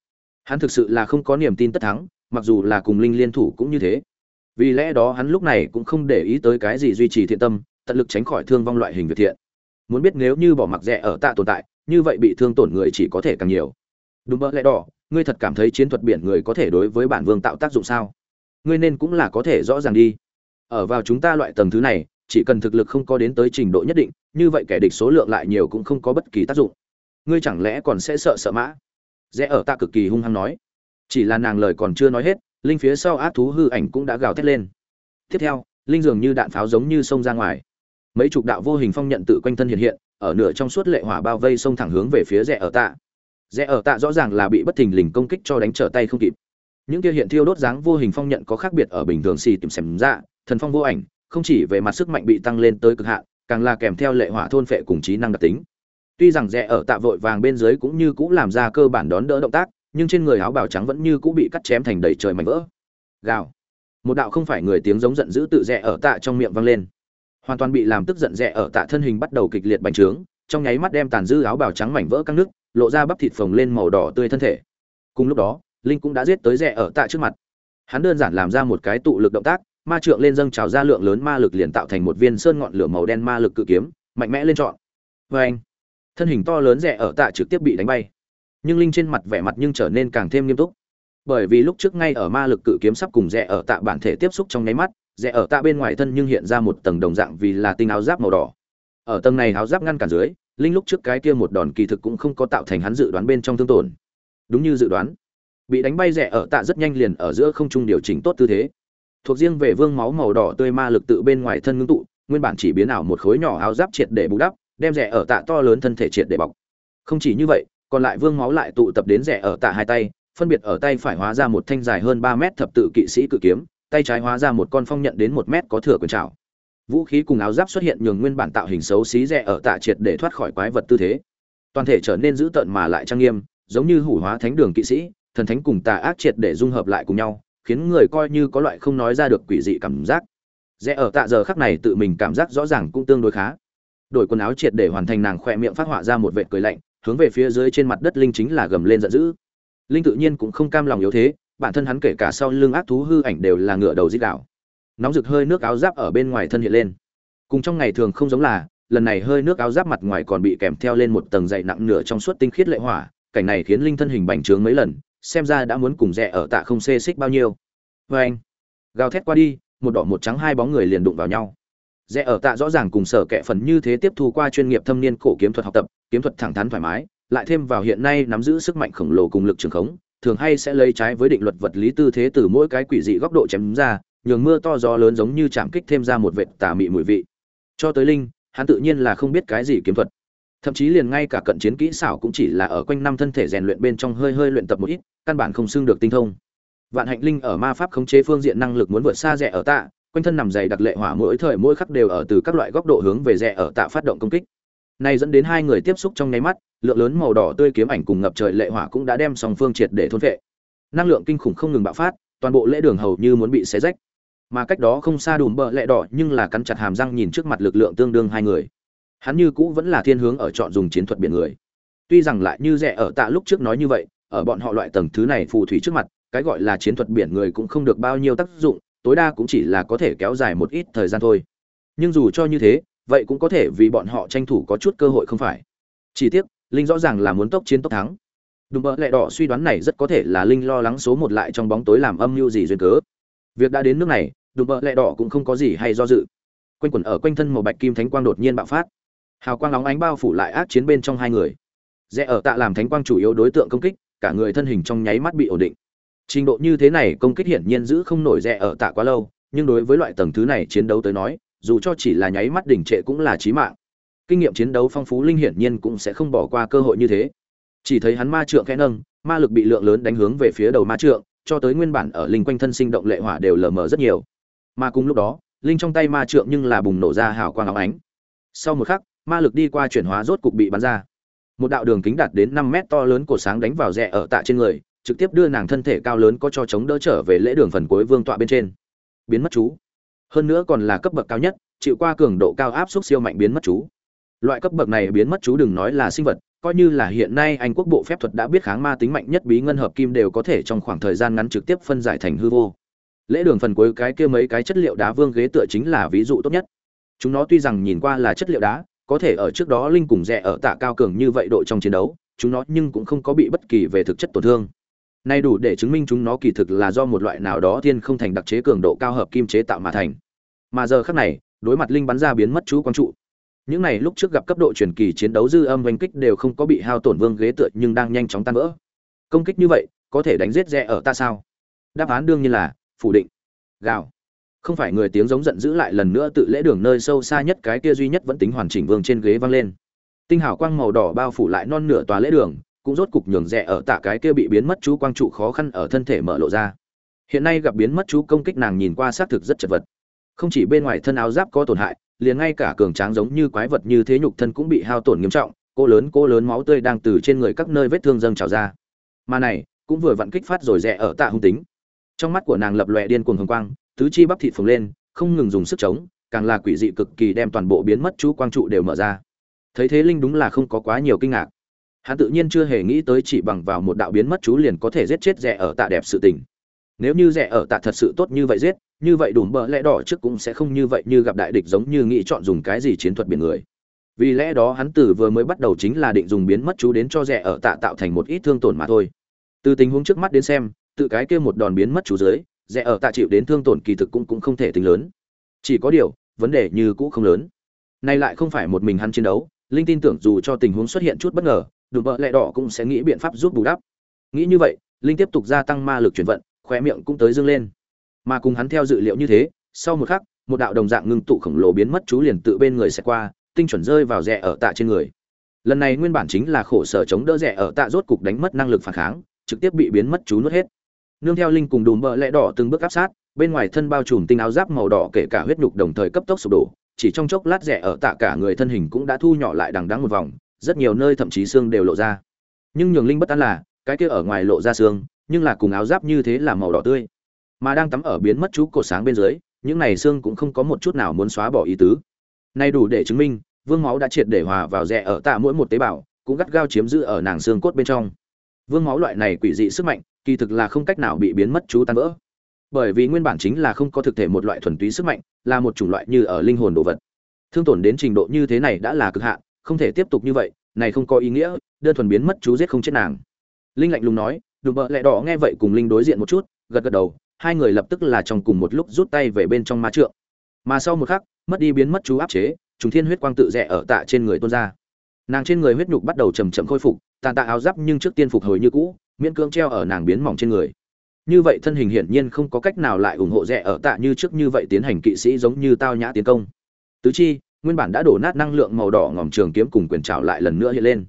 Hắn thực sự là không có niềm tin tất thắng, mặc dù là cùng linh liên thủ cũng như thế vì lẽ đó hắn lúc này cũng không để ý tới cái gì duy trì thiện tâm, tận lực tránh khỏi thương vong loại hình việc thiện. Muốn biết nếu như bỏ mặc rẻ ở tạ tồn tại, như vậy bị thương tổn người chỉ có thể càng nhiều. Đúng mơ lẽ đỏ, ngươi thật cảm thấy chiến thuật biển người có thể đối với bản vương tạo tác dụng sao? Ngươi nên cũng là có thể rõ ràng đi. Ở vào chúng ta loại tầng thứ này, chỉ cần thực lực không có đến tới trình độ nhất định, như vậy kẻ địch số lượng lại nhiều cũng không có bất kỳ tác dụng. Ngươi chẳng lẽ còn sẽ sợ sợ mã? Rẽ ở ta cực kỳ hung hăng nói. Chỉ là nàng lời còn chưa nói hết linh phía sau ác thú hư ảnh cũng đã gào thét lên. Tiếp theo linh dường như đạn pháo giống như sông ra ngoài. Mấy chục đạo vô hình phong nhận tự quanh thân hiện hiện ở nửa trong suốt lệ hỏa bao vây sông thẳng hướng về phía rẽ ở tạ. Rẽ ở tạ rõ ràng là bị bất thình lình công kích cho đánh trở tay không kịp. Những kia hiện thiêu đốt dáng vô hình phong nhận có khác biệt ở bình thường xì tìm xem ra thần phong vô ảnh không chỉ về mặt sức mạnh bị tăng lên tới cực hạn, càng là kèm theo lệ hỏa thôn phệ cùng trí năng đặc tính. Tuy rằng rẽ ở tạ vội vàng bên dưới cũng như cũng làm ra cơ bản đón đỡ động tác, nhưng trên người áo bào trắng vẫn như cũng bị cắt chém thành đầy trời mảnh vỡ. Gào. Một đạo không phải người tiếng giống giận dữ tự rẽ ở tạ trong miệng vang lên. Hoàn toàn bị làm tức giận rẽ ở tạ thân hình bắt đầu kịch liệt bành trướng, trong nháy mắt đem tàn dư áo bào trắng mảnh vỡ căng nước, lộ ra bắp thịt phồng lên màu đỏ tươi thân thể. Cùng lúc đó, Linh cũng đã giết tới rẽ ở tạ trước mặt. Hắn đơn giản làm ra một cái tụ lực động tác, ma trượng lên dâng trào ra lượng lớn ma lực liền tạo thành một viên sơn ngọn lửa màu đen ma lực cự kiếm mạnh mẽ lên trọn vê anh thân hình to lớn rẻ ở tạ trực tiếp bị đánh bay nhưng linh trên mặt vẻ mặt nhưng trở nên càng thêm nghiêm túc. Bởi vì lúc trước ngay ở ma lực cự kiếm sắp cùng rẽ ở tạ bản thể tiếp xúc trong nháy mắt, rẽ ở tạ bên ngoài thân nhưng hiện ra một tầng đồng dạng vì là tinh áo giáp màu đỏ. Ở tầng này áo giáp ngăn cản dưới, linh lúc trước cái kia một đòn kỳ thực cũng không có tạo thành hắn dự đoán bên trong thương tổn. Đúng như dự đoán, bị đánh bay rẽ ở tạ rất nhanh liền ở giữa không trung điều chỉnh tốt tư thế. Thuộc riêng về vương máu màu đỏ tươi ma lực tự bên ngoài thân ngưng tụ, nguyên bản chỉ biến ảo một khối nhỏ áo giáp triệt để bù đắp, đem rẻ ở tạ to lớn thân thể triệt để bọc. Không chỉ như vậy còn lại vương máu lại tụ tập đến rẻ ở tạ hai tay, phân biệt ở tay phải hóa ra một thanh dài hơn ba mét thập tự kỵ sĩ cự kiếm, tay trái hóa ra một con phong nhận đến một mét có thừa quyền trào vũ khí cùng áo giáp xuất hiện nhường nguyên bản tạo hình xấu xí rẻ ở tạ triệt để thoát khỏi quái vật tư thế. Toàn thể trở nên dữ tợn mà lại trang nghiêm, giống như hủ hóa thánh đường kỵ sĩ, thần thánh cùng tà ác triệt để dung hợp lại cùng nhau, khiến người coi như có loại không nói ra được quỷ dị cảm giác. Rẽ ở tạ giờ khắc này tự mình cảm giác rõ ràng cũng tương đối khá. Đổi quần áo triệt để hoàn thành nàng khoe miệng phát họa ra một vệt cười lạnh hướng về phía dưới trên mặt đất linh chính là gầm lên giận dữ. Linh tự nhiên cũng không cam lòng yếu thế, bản thân hắn kể cả sau lưng ác thú hư ảnh đều là ngựa đầu dít đảo nóng rực hơi nước áo giáp ở bên ngoài thân hiện lên. Cùng trong ngày thường không giống là, lần này hơi nước áo giáp mặt ngoài còn bị kèm theo lên một tầng dày nặng nửa trong suốt tinh khiết lệ hỏa, cảnh này khiến linh thân hình bành trướng mấy lần, xem ra đã muốn cùng rẽ ở tạ không xê xích bao nhiêu. Vê anh, gào thét qua đi, một đỏ một trắng hai bóng người liền đụng vào nhau. Rẽ ở tạ rõ ràng cùng sở kệ phần như thế tiếp thu qua chuyên nghiệp thâm niên cổ kiếm thuật học tập kiếm thuật thẳng thắn thoải mái, lại thêm vào hiện nay nắm giữ sức mạnh khổng lồ cùng lực trường khống, thường hay sẽ lấy trái với định luật vật lý tư thế từ mỗi cái quỷ dị góc độ chém ra, nhường mưa to gió lớn giống như chạm kích thêm ra một vệt tà mị mùi vị. Cho tới linh, hắn tự nhiên là không biết cái gì kiếm thuật. Thậm chí liền ngay cả cận chiến kỹ xảo cũng chỉ là ở quanh năm thân thể rèn luyện bên trong hơi hơi luyện tập một ít, căn bản không xưng được tinh thông. Vạn hạnh linh ở ma pháp khống chế phương diện năng lực muốn vượt xa rẻ ở tạ, quanh thân nằm dày đặc lệ hỏa mỗi thời mỗi khắc đều ở từ các loại góc độ hướng về rẻ ở tạ phát động công kích này dẫn đến hai người tiếp xúc trong nháy mắt, lượng lớn màu đỏ tươi kiếm ảnh cùng ngập trời lệ hỏa cũng đã đem song phương triệt để thôn vệ. Năng lượng kinh khủng không ngừng bạo phát, toàn bộ lễ đường hầu như muốn bị xé rách. Mà cách đó không xa đùm bờ lệ đỏ nhưng là cắn chặt hàm răng nhìn trước mặt lực lượng tương đương hai người. Hắn như cũ vẫn là thiên hướng ở chọn dùng chiến thuật biển người. Tuy rằng lại như rẻ ở tạ lúc trước nói như vậy, ở bọn họ loại tầng thứ này phù thủy trước mặt, cái gọi là chiến thuật biển người cũng không được bao nhiêu tác dụng, tối đa cũng chỉ là có thể kéo dài một ít thời gian thôi. Nhưng dù cho như thế vậy cũng có thể vì bọn họ tranh thủ có chút cơ hội không phải. Chỉ tiếc, linh rõ ràng là muốn tốc chiến tốc thắng. Đùm bợ lẹ đỏ suy đoán này rất có thể là linh lo lắng số một lại trong bóng tối làm âm mưu gì duyên cớ. Việc đã đến nước này đùm bợ lẹ đỏ cũng không có gì hay do dự. Quanh quẩn ở quanh thân màu bạch kim thánh quang đột nhiên bạo phát. Hào quang nóng ánh bao phủ lại ác chiến bên trong hai người. Rẽ ở tạ làm thánh quang chủ yếu đối tượng công kích, cả người thân hình trong nháy mắt bị ổn định. Trình độ như thế này công kích hiển nhiên giữ không nổi rẽ ở tạ quá lâu, nhưng đối với loại tầng thứ này chiến đấu tới nói dù cho chỉ là nháy mắt đỉnh trệ cũng là chí mạng. Kinh nghiệm chiến đấu phong phú linh hiển nhiên cũng sẽ không bỏ qua cơ hội như thế. Chỉ thấy hắn ma trượng khẽ nâng, ma lực bị lượng lớn đánh hướng về phía đầu ma trượng, cho tới nguyên bản ở linh quanh thân sinh động lệ hỏa đều lờ mờ rất nhiều. Mà cùng lúc đó, linh trong tay ma trượng nhưng là bùng nổ ra hào quang óng ánh. Sau một khắc, ma lực đi qua chuyển hóa rốt cục bị bắn ra. Một đạo đường kính đạt đến năm mét to lớn của sáng đánh vào rẽ ở tạ trên người, trực tiếp đưa nàng thân thể cao lớn có cho chống đỡ trở về lễ đường phần cuối vương tọa bên trên. Biến mất chú hơn nữa còn là cấp bậc cao nhất, chịu qua cường độ cao áp suất siêu mạnh biến mất chú. Loại cấp bậc này biến mất chú đừng nói là sinh vật, coi như là hiện nay anh quốc bộ phép thuật đã biết kháng ma tính mạnh nhất bí ngân hợp kim đều có thể trong khoảng thời gian ngắn trực tiếp phân giải thành hư vô. Lễ đường phần cuối cái kia mấy cái chất liệu đá vương ghế tựa chính là ví dụ tốt nhất. Chúng nó tuy rằng nhìn qua là chất liệu đá, có thể ở trước đó linh cùng rẻ ở tạ cao cường như vậy độ trong chiến đấu, chúng nó nhưng cũng không có bị bất kỳ về thực chất tổn thương nay đủ để chứng minh chúng nó kỳ thực là do một loại nào đó thiên không thành đặc chế cường độ cao hợp kim chế tạo mà thành. Mà giờ khắc này, đối mặt linh bắn ra biến mất chú quang trụ. Những này lúc trước gặp cấp độ truyền kỳ chiến đấu dư âm vành kích đều không có bị hao tổn vương ghế tựa nhưng đang nhanh chóng tan vỡ. Công kích như vậy, có thể đánh giết rẻ ở ta sao? Đáp án đương nhiên là, phủ định. Gào. Không phải người tiếng giống giận dữ lại lần nữa tự lễ đường nơi sâu xa nhất cái kia duy nhất vẫn tính hoàn chỉnh vương trên ghế vang lên. Tinh hào quang màu đỏ bao phủ lại non nửa tòa lễ đường cũng rốt cục nhường rẽ ở tạ cái kia bị biến mất chú quang trụ khó khăn ở thân thể mở lộ ra. Hiện nay gặp biến mất chú công kích nàng nhìn qua xác thực rất chật vật. Không chỉ bên ngoài thân áo giáp có tổn hại, liền ngay cả cường tráng giống như quái vật như thế nhục thân cũng bị hao tổn nghiêm trọng, cô lớn cô lớn máu tươi đang từ trên người các nơi vết thương dâng trào ra. Mà này, cũng vừa vặn kích phát rồi rẽ ở tạ hung tính. Trong mắt của nàng lập lòe điên cuồng hồng quang, tứ chi bắp thịt phồng lên, không ngừng dùng sức chống, càng là quỷ dị cực kỳ đem toàn bộ biến mất chú quang trụ đều mở ra. Thấy thế linh đúng là không có quá nhiều kinh ngạc hắn tự nhiên chưa hề nghĩ tới chỉ bằng vào một đạo biến mất chú liền có thể giết chết rẻ ở tạ đẹp sự tình. Nếu như rẻ ở tạ thật sự tốt như vậy giết, như vậy đủ bờ lẽ đỏ trước cũng sẽ không như vậy như gặp đại địch giống như nghĩ chọn dùng cái gì chiến thuật biển người. Vì lẽ đó hắn tử vừa mới bắt đầu chính là định dùng biến mất chú đến cho rẻ ở tạ tạo thành một ít thương tổn mà thôi. Từ tình huống trước mắt đến xem, tự cái kia một đòn biến mất chú dưới, rẻ ở tạ chịu đến thương tổn kỳ thực cũng cũng không thể tính lớn. Chỉ có điều, vấn đề như cũ không lớn. Nay lại không phải một mình hắn chiến đấu, linh tin tưởng dù cho tình huống xuất hiện chút bất ngờ đùm bợ lẹ đỏ cũng sẽ nghĩ biện pháp giúp bù đắp. Nghĩ như vậy, linh tiếp tục gia tăng ma lực chuyển vận, khóe miệng cũng tới dâng lên. Mà cùng hắn theo dự liệu như thế, sau một khắc, một đạo đồng dạng ngưng tụ khổng lồ biến mất chú liền tự bên người sẽ qua, tinh chuẩn rơi vào rẽ ở tạ trên người. Lần này nguyên bản chính là khổ sở chống đỡ rẽ ở tạ rốt cục đánh mất năng lực phản kháng, trực tiếp bị biến mất chú nuốt hết. Nương theo linh cùng đùm bợ lẹ đỏ từng bước áp sát, bên ngoài thân bao trùm tinh áo giáp màu đỏ kể cả huyết nhục đồng thời cấp tốc sụp đổ, chỉ trong chốc lát rẻ ở tạ cả người thân hình cũng đã thu nhỏ lại đằng đắng một vòng rất nhiều nơi thậm chí xương đều lộ ra. Nhưng nhường linh bất an là, cái kia ở ngoài lộ ra xương, nhưng là cùng áo giáp như thế là màu đỏ tươi. Mà đang tắm ở biến mất chú cột sáng bên dưới, những này xương cũng không có một chút nào muốn xóa bỏ ý tứ. Nay đủ để chứng minh, vương máu đã triệt để hòa vào rẽ ở tạ mỗi một tế bào, cũng gắt gao chiếm giữ ở nàng xương cốt bên trong. Vương máu loại này quỷ dị sức mạnh, kỳ thực là không cách nào bị biến mất chú tan vỡ. Bởi vì nguyên bản chính là không có thực thể một loại thuần túy sức mạnh, là một chủng loại như ở linh hồn đồ vật. Thương tổn đến trình độ như thế này đã là cực hạn không thể tiếp tục như vậy, này không có ý nghĩa, đơn thuần biến mất chú giết không chết nàng. Linh lạnh lùng nói đùm bợ lẹ đỏ nghe vậy cùng linh đối diện một chút, gật gật đầu, hai người lập tức là trong cùng một lúc rút tay về bên trong ma trượng. Mà sau một khắc, mất đi biến mất chú áp chế chúng thiên huyết quang tự rẽ ở tạ trên người tuôn ra. Nàng trên người huyết nhục bắt đầu chầm chậm khôi phục, tàn tạ áo giáp nhưng trước tiên phục hồi như cũ, miễn cưỡng treo ở nàng biến mỏng trên người. Như vậy thân hình hiển nhiên không có cách nào lại ủng hộ rẽ ở tạ như trước như vậy tiến hành kỵ sĩ giống như tao nhã tiến công. Tứ chi nguyên bản đã đổ nát năng lượng màu đỏ ngòm trường kiếm cùng quyền trảo lại lần nữa hiện lên.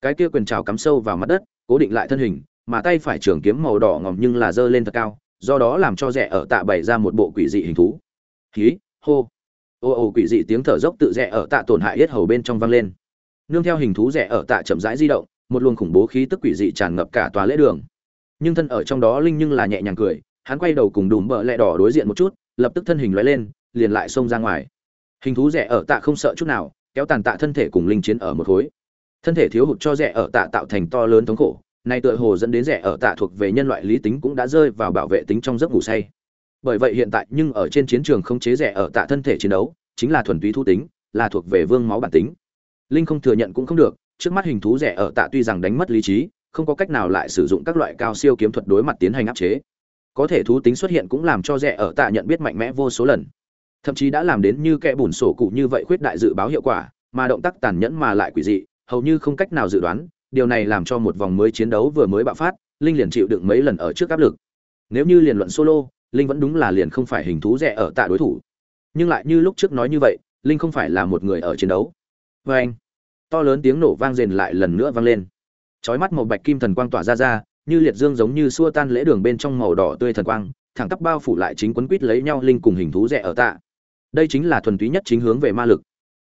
Cái kia quyền trảo cắm sâu vào mặt đất, cố định lại thân hình, mà tay phải trường kiếm màu đỏ ngòm nhưng là giơ lên thật cao, do đó làm cho rẽ ở tạ bày ra một bộ quỷ dị hình thú. Khí hô. Ô ô, quỷ dị tiếng thở dốc tự rẽ ở tạ tổn hại yết hầu bên trong vang lên. Nương theo hình thú rẽ ở tạ chậm rãi di động, một luồng khủng bố khí tức quỷ dị tràn ngập cả tòa lễ đường. Nhưng thân ở trong đó linh nhưng là nhẹ nhàng cười, hắn quay đầu cùng đùm bờ lẹ đỏ đối diện một chút, lập tức thân hình lóe lên, liền lại xông ra ngoài hình thú rẻ ở tạ không sợ chút nào, kéo tàn tạ thân thể cùng linh chiến ở một khối. Thân thể thiếu hụt cho rẻ ở tạ tạo thành to lớn thống khổ, nay tựa hồ dẫn đến rẻ ở tạ thuộc về nhân loại lý tính cũng đã rơi vào bảo vệ tính trong giấc ngủ say. Bởi vậy hiện tại nhưng ở trên chiến trường không chế rẻ ở tạ thân thể chiến đấu, chính là thuần túy thu tính, là thuộc về vương máu bản tính. Linh không thừa nhận cũng không được, trước mắt hình thú rẻ ở tạ tuy rằng đánh mất lý trí, không có cách nào lại sử dụng các loại cao siêu kiếm thuật đối mặt tiến hành áp chế. Có thể thú tính xuất hiện cũng làm cho rẻ ở tạ nhận biết mạnh mẽ vô số lần thậm chí đã làm đến như kẻ bùn sổ cụ như vậy khuyết đại dự báo hiệu quả, mà động tác tàn nhẫn mà lại quỷ dị, hầu như không cách nào dự đoán, điều này làm cho một vòng mới chiến đấu vừa mới bạo phát, linh liền chịu đựng mấy lần ở trước áp lực. Nếu như liền luận solo, linh vẫn đúng là liền không phải hình thú rẻ ở tạ đối thủ. Nhưng lại như lúc trước nói như vậy, linh không phải là một người ở chiến đấu. Vê anh, to lớn tiếng nổ vang rền lại lần nữa vang lên. Chói mắt màu bạch kim thần quang tỏa ra ra, như liệt dương giống như xua tan lễ đường bên trong màu đỏ tươi thần quang, thẳng tắp bao phủ lại chính quấn quýt lấy nhau linh cùng hình thú rẻ ở tạ đây chính là thuần túy nhất chính hướng về ma lực.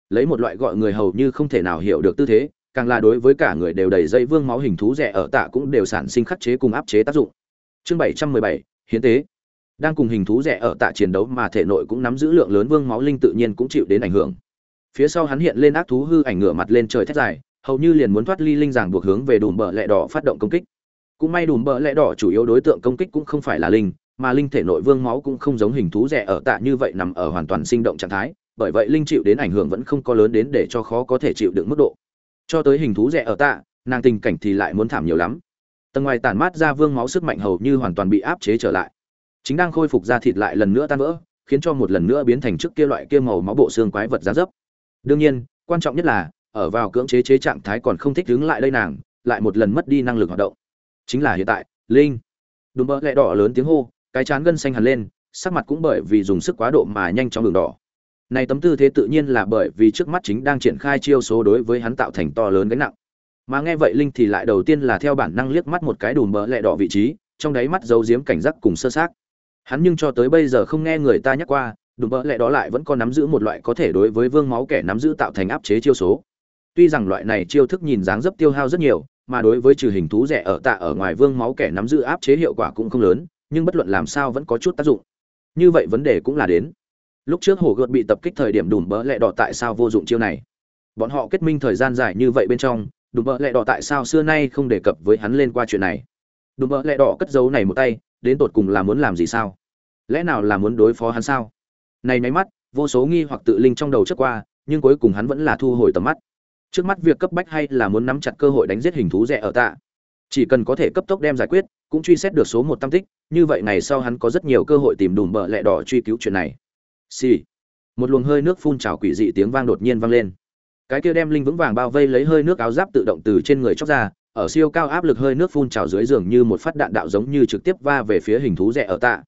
Lấy một loại gọi người hầu như không thể nào hiểu được tư thế, càng là đối với cả người đều đầy dây vương máu hình thú rẻ ở tạ cũng đều sản sinh khắc chế cùng áp chế tác dụng. Chương bảy trăm mười bảy, hiến tế. Đang cùng hình thú rẻ ở tạ chiến đấu mà thể nội cũng nắm giữ lượng lớn vương máu linh tự nhiên cũng chịu đến ảnh hưởng. Phía sau hắn hiện lên ác thú hư ảnh ngửa mặt lên trời thét dài, hầu như liền muốn thoát ly linh giảng buộc hướng về đùm bờ lẹ đỏ phát động công kích. Cũng may đùm bờ lẹ đỏ chủ yếu đối tượng công kích cũng không phải là linh mà linh thể nội vương máu cũng không giống hình thú rẻ ở tạ như vậy nằm ở hoàn toàn sinh động trạng thái, bởi vậy linh chịu đến ảnh hưởng vẫn không có lớn đến để cho khó có thể chịu đựng mức độ. Cho tới hình thú rẻ ở tạ, nàng tình cảnh thì lại muốn thảm nhiều lắm. Tầng ngoài tản mát ra vương máu sức mạnh hầu như hoàn toàn bị áp chế trở lại. Chính đang khôi phục ra thịt lại lần nữa tan vỡ, khiến cho một lần nữa biến thành trước kia loại kia màu máu bộ xương quái vật giá dấp. Đương nhiên, quan trọng nhất là, ở vào cưỡng chế chế trạng thái còn không thích đứng lại đây nàng, lại một lần mất đi năng lực hoạt động. Chính là hiện tại, linh. Đùm bỡ lẽ đỏ lớn tiếng hô cái chán gân xanh hẳn lên, sắc mặt cũng bởi vì dùng sức quá độ mà nhanh chóng đường đỏ. Này tấm tư thế tự nhiên là bởi vì trước mắt chính đang triển khai chiêu số đối với hắn tạo thành to lớn gánh nặng. Mà nghe vậy linh thì lại đầu tiên là theo bản năng liếc mắt một cái đùm bơ lẹ đỏ vị trí, trong đáy mắt giấu giếm cảnh giác cùng sơ sát hắn nhưng cho tới bây giờ không nghe người ta nhắc qua, đùm bỡ lẹ đó lại vẫn còn nắm giữ một loại có thể đối với vương máu kẻ nắm giữ tạo thành áp chế chiêu số. Tuy rằng loại này chiêu thức nhìn dáng dấp tiêu hao rất nhiều, mà đối với trừ hình thú rẻ ở tạ ở ngoài vương máu kẻ nắm giữ áp chế hiệu quả cũng không lớn nhưng bất luận làm sao vẫn có chút tác dụng. Như vậy vấn đề cũng là đến. Lúc trước hồ gợt bị tập kích thời điểm đùm bỡ lẹ đỏ tại sao vô dụng chiêu này. Bọn họ kết minh thời gian dài như vậy bên trong, đùm bỡ lẹ đỏ tại sao xưa nay không đề cập với hắn lên qua chuyện này. Đùm bỡ lẹ đỏ cất giấu này một tay, đến tột cùng là muốn làm gì sao? Lẽ nào là muốn đối phó hắn sao? Này nháy mắt, vô số nghi hoặc tự linh trong đầu trước qua, nhưng cuối cùng hắn vẫn là thu hồi tầm mắt. Trước mắt việc cấp bách hay là muốn nắm chặt cơ hội đánh giết hình thú rẻ ở tạ? Chỉ cần có thể cấp tốc đem giải quyết, cũng truy xét được số một tam tích như vậy ngày sau hắn có rất nhiều cơ hội tìm đùm bờ lẹ đỏ truy cứu chuyện này. Xì、sì. một luồng hơi nước phun trào quỷ dị tiếng vang đột nhiên vang lên. Cái kia đem linh vững vàng bao vây lấy hơi nước áo giáp tự động từ trên người chóc ra, ở siêu cao áp lực hơi nước phun trào dưới giường như một phát đạn đạo giống như trực tiếp va về phía hình thú rẻ ở tạ.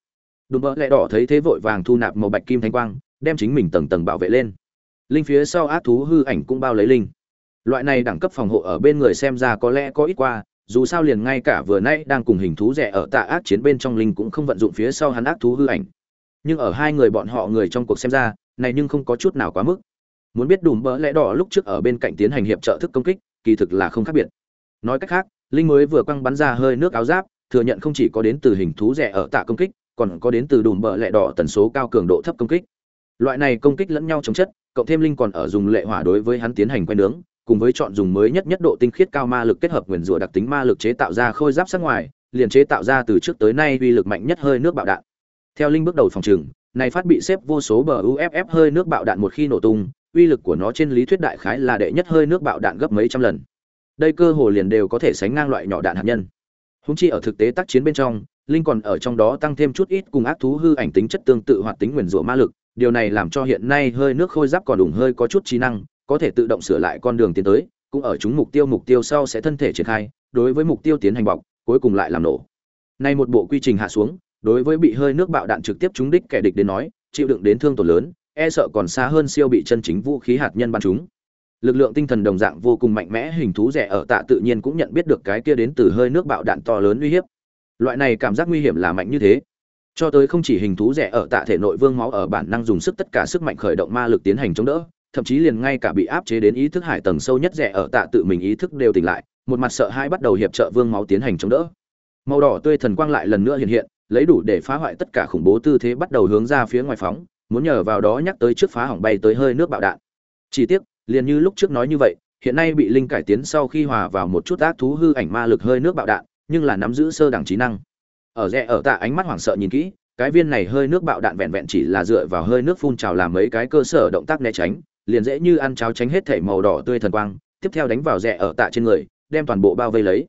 Đùm bợ lẹ đỏ thấy thế vội vàng thu nạp màu bạch kim thanh quang, đem chính mình tầng tầng bảo vệ lên. Linh phía sau ác thú hư ảnh cũng bao lấy linh. Loại này đẳng cấp phòng hộ ở bên người xem ra có lẽ có ít qua dù sao liền ngay cả vừa nãy đang cùng hình thú rẻ ở tạ ác chiến bên trong linh cũng không vận dụng phía sau hắn ác thú hư ảnh. Nhưng ở hai người bọn họ người trong cuộc xem ra, này nhưng không có chút nào quá mức. Muốn biết đùm bỡ lẽ đỏ lúc trước ở bên cạnh tiến hành hiệp trợ thức công kích, kỳ thực là không khác biệt. Nói cách khác, linh mới vừa quăng bắn ra hơi nước áo giáp, thừa nhận không chỉ có đến từ hình thú rẻ ở tạ công kích, còn có đến từ đùm bờ lẹ đỏ tần số cao cường độ thấp công kích. Loại này công kích lẫn nhau chống chất, cộng thêm linh còn ở dùng lệ hỏa đối với hắn tiến hành quen nướng cùng với chọn dùng mới nhất nhất độ tinh khiết cao ma lực kết hợp nguyền rủa đặc tính ma lực chế tạo ra khôi giáp sát ngoài liền chế tạo ra từ trước tới nay uy lực mạnh nhất hơi nước bạo đạn. Theo linh bước đầu phòng trường, này phát bị xếp vô số bờ uff hơi nước bạo đạn một khi nổ tung uy lực của nó trên lý thuyết đại khái là đệ nhất hơi nước bạo đạn gấp mấy trăm lần. Đây cơ hồ liền đều có thể sánh ngang loại nhỏ đạn hạt nhân. Húng chi ở thực tế tác chiến bên trong linh còn ở trong đó tăng thêm chút ít cùng ác thú hư ảnh tính chất tương tự hoạt tính nguyền rủa ma lực điều này làm cho hiện nay hơi nước khôi giáp còn đủng hơi có chút trí năng có thể tự động sửa lại con đường tiến tới, cũng ở chúng mục tiêu mục tiêu sau sẽ thân thể triển khai, đối với mục tiêu tiến hành bọc, cuối cùng lại làm nổ. Nay một bộ quy trình hạ xuống, đối với bị hơi nước bạo đạn trực tiếp trúng đích kẻ địch đến nói, chịu đựng đến thương tổn lớn e sợ còn xa hơn siêu bị chân chính vũ khí hạt nhân bắn chúng. Lực lượng tinh thần đồng dạng vô cùng mạnh mẽ, hình thú rẻ ở tạ tự nhiên cũng nhận biết được cái kia đến từ hơi nước bạo đạn to lớn uy hiếp. Loại này cảm giác nguy hiểm là mạnh như thế. Cho tới không chỉ hình thú rẻ ở tạ thể nội vương máu ở bản năng dùng sức tất cả sức mạnh khởi động ma lực tiến hành chống đỡ thậm chí liền ngay cả bị áp chế đến ý thức hải tầng sâu nhất rẻ ở tạ tự mình ý thức đều tỉnh lại, một mặt sợ hãi bắt đầu hiệp trợ vương máu tiến hành chống đỡ. Màu đỏ tươi thần quang lại lần nữa hiện hiện, lấy đủ để phá hoại tất cả khủng bố tư thế bắt đầu hướng ra phía ngoài phóng, muốn nhờ vào đó nhắc tới trước phá hỏng bay tới hơi nước bạo đạn. Chỉ tiếc, liền như lúc trước nói như vậy, hiện nay bị linh cải tiến sau khi hòa vào một chút ác thú hư ảnh ma lực hơi nước bạo đạn, nhưng là nắm giữ sơ đẳng trí năng. Ở rẽ ở tạ ánh mắt hoảng sợ nhìn kỹ, cái viên này hơi nước bạo đạn vẹn vẹn chỉ là dựa vào hơi nước phun trào làm mấy cái cơ sở động tác né tránh liền dễ như ăn cháo tránh hết thể màu đỏ tươi thần quang, tiếp theo đánh vào rẽ ở tạ trên người, đem toàn bộ bao vây lấy.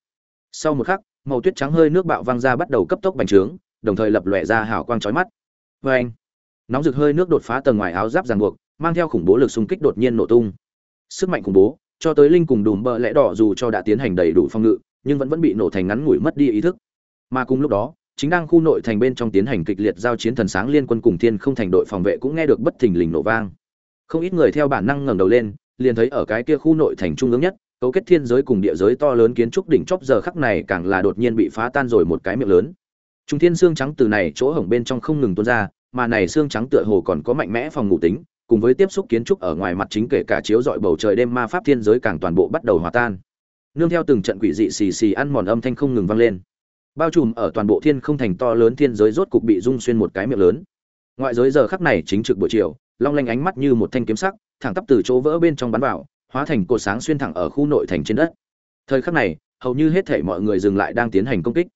Sau một khắc, màu tuyết trắng hơi nước bạo văng ra bắt đầu cấp tốc bành trướng, đồng thời lập lòe ra hào quang chói mắt. Vê anh nóng rực hơi nước đột phá tầng ngoài áo giáp ràng buộc, mang theo khủng bố lực xung kích đột nhiên nổ tung. Sức mạnh khủng bố, cho tới linh cùng đùm bợ lẽ đỏ dù cho đã tiến hành đầy đủ phong ngự, nhưng vẫn vẫn bị nổ thành ngắn ngủi mất đi ý thức. Mà cùng lúc đó, chính đang khu nội thành bên trong tiến hành kịch liệt giao chiến thần sáng liên quân cùng thiên không thành đội phòng vệ cũng nghe được bất thình lình nổ vang không ít người theo bản năng ngẩng đầu lên, liền thấy ở cái kia khu nội thành trung ương nhất, cấu kết thiên giới cùng địa giới to lớn kiến trúc đỉnh chóp giờ khắc này càng là đột nhiên bị phá tan rồi một cái miệng lớn. Trung thiên xương trắng từ này chỗ hổng bên trong không ngừng tuôn ra, mà này xương trắng tựa hồ còn có mạnh mẽ phòng ngủ tính, cùng với tiếp xúc kiến trúc ở ngoài mặt chính kể cả chiếu dọi bầu trời đêm ma pháp thiên giới càng toàn bộ bắt đầu hòa tan. Nương theo từng trận quỷ dị xì xì ăn mòn âm thanh không ngừng vang lên. Bao trùm ở toàn bộ thiên không thành to lớn thiên giới rốt cục bị rung xuyên một cái miệng lớn. Ngoại giới giờ khắc này chính trực buổi chiều long lanh ánh mắt như một thanh kiếm sắc, thẳng tắp từ chỗ vỡ bên trong bắn vào, hóa thành cột sáng xuyên thẳng ở khu nội thành trên đất. Thời khắc này, hầu như hết thể mọi người dừng lại đang tiến hành công kích.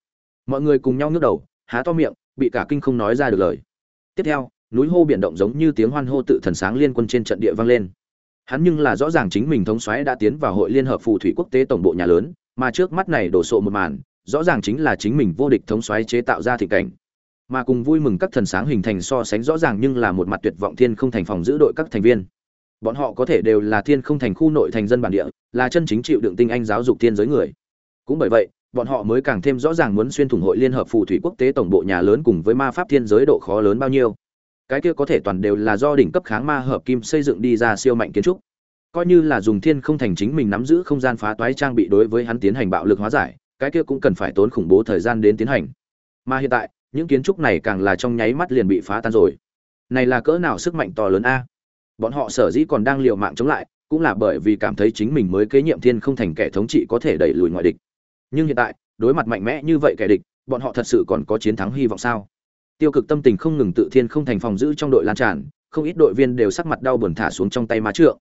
Mọi người cùng nhau ngước đầu, há to miệng, bị cả kinh không nói ra được lời. Tiếp theo, núi hô biển động giống như tiếng hoan hô tự thần sáng liên quân trên trận địa vang lên. Hắn nhưng là rõ ràng chính mình thống soái đã tiến vào hội liên hợp phù thủy quốc tế tổng bộ nhà lớn, mà trước mắt này đổ sộ một màn, rõ ràng chính là chính mình vô địch thống soái chế tạo ra thị cảnh mà cùng vui mừng các thần sáng hình thành so sánh rõ ràng nhưng là một mặt tuyệt vọng thiên không thành phòng giữ đội các thành viên. Bọn họ có thể đều là thiên không thành khu nội thành dân bản địa, là chân chính chịu đựng tinh anh giáo dục thiên giới người. Cũng bởi vậy, bọn họ mới càng thêm rõ ràng muốn xuyên thủng hội liên hợp phù thủy quốc tế tổng bộ nhà lớn cùng với ma pháp thiên giới độ khó lớn bao nhiêu. Cái kia có thể toàn đều là do đỉnh cấp kháng ma hợp kim xây dựng đi ra siêu mạnh kiến trúc. Coi như là dùng thiên không thành chính mình nắm giữ không gian phá toái trang bị đối với hắn tiến hành bạo lực hóa giải, cái kia cũng cần phải tốn khủng bố thời gian đến tiến hành. Mà hiện tại những kiến trúc này càng là trong nháy mắt liền bị phá tan rồi. Này là cỡ nào sức mạnh to lớn a? Bọn họ sở dĩ còn đang liều mạng chống lại, cũng là bởi vì cảm thấy chính mình mới kế nhiệm thiên không thành kẻ thống trị có thể đẩy lùi ngoại địch. Nhưng hiện tại, đối mặt mạnh mẽ như vậy kẻ địch, bọn họ thật sự còn có chiến thắng hy vọng sao? Tiêu cực tâm tình không ngừng tự thiên không thành phòng giữ trong đội lan tràn, không ít đội viên đều sắc mặt đau buồn thả xuống trong tay má trượng.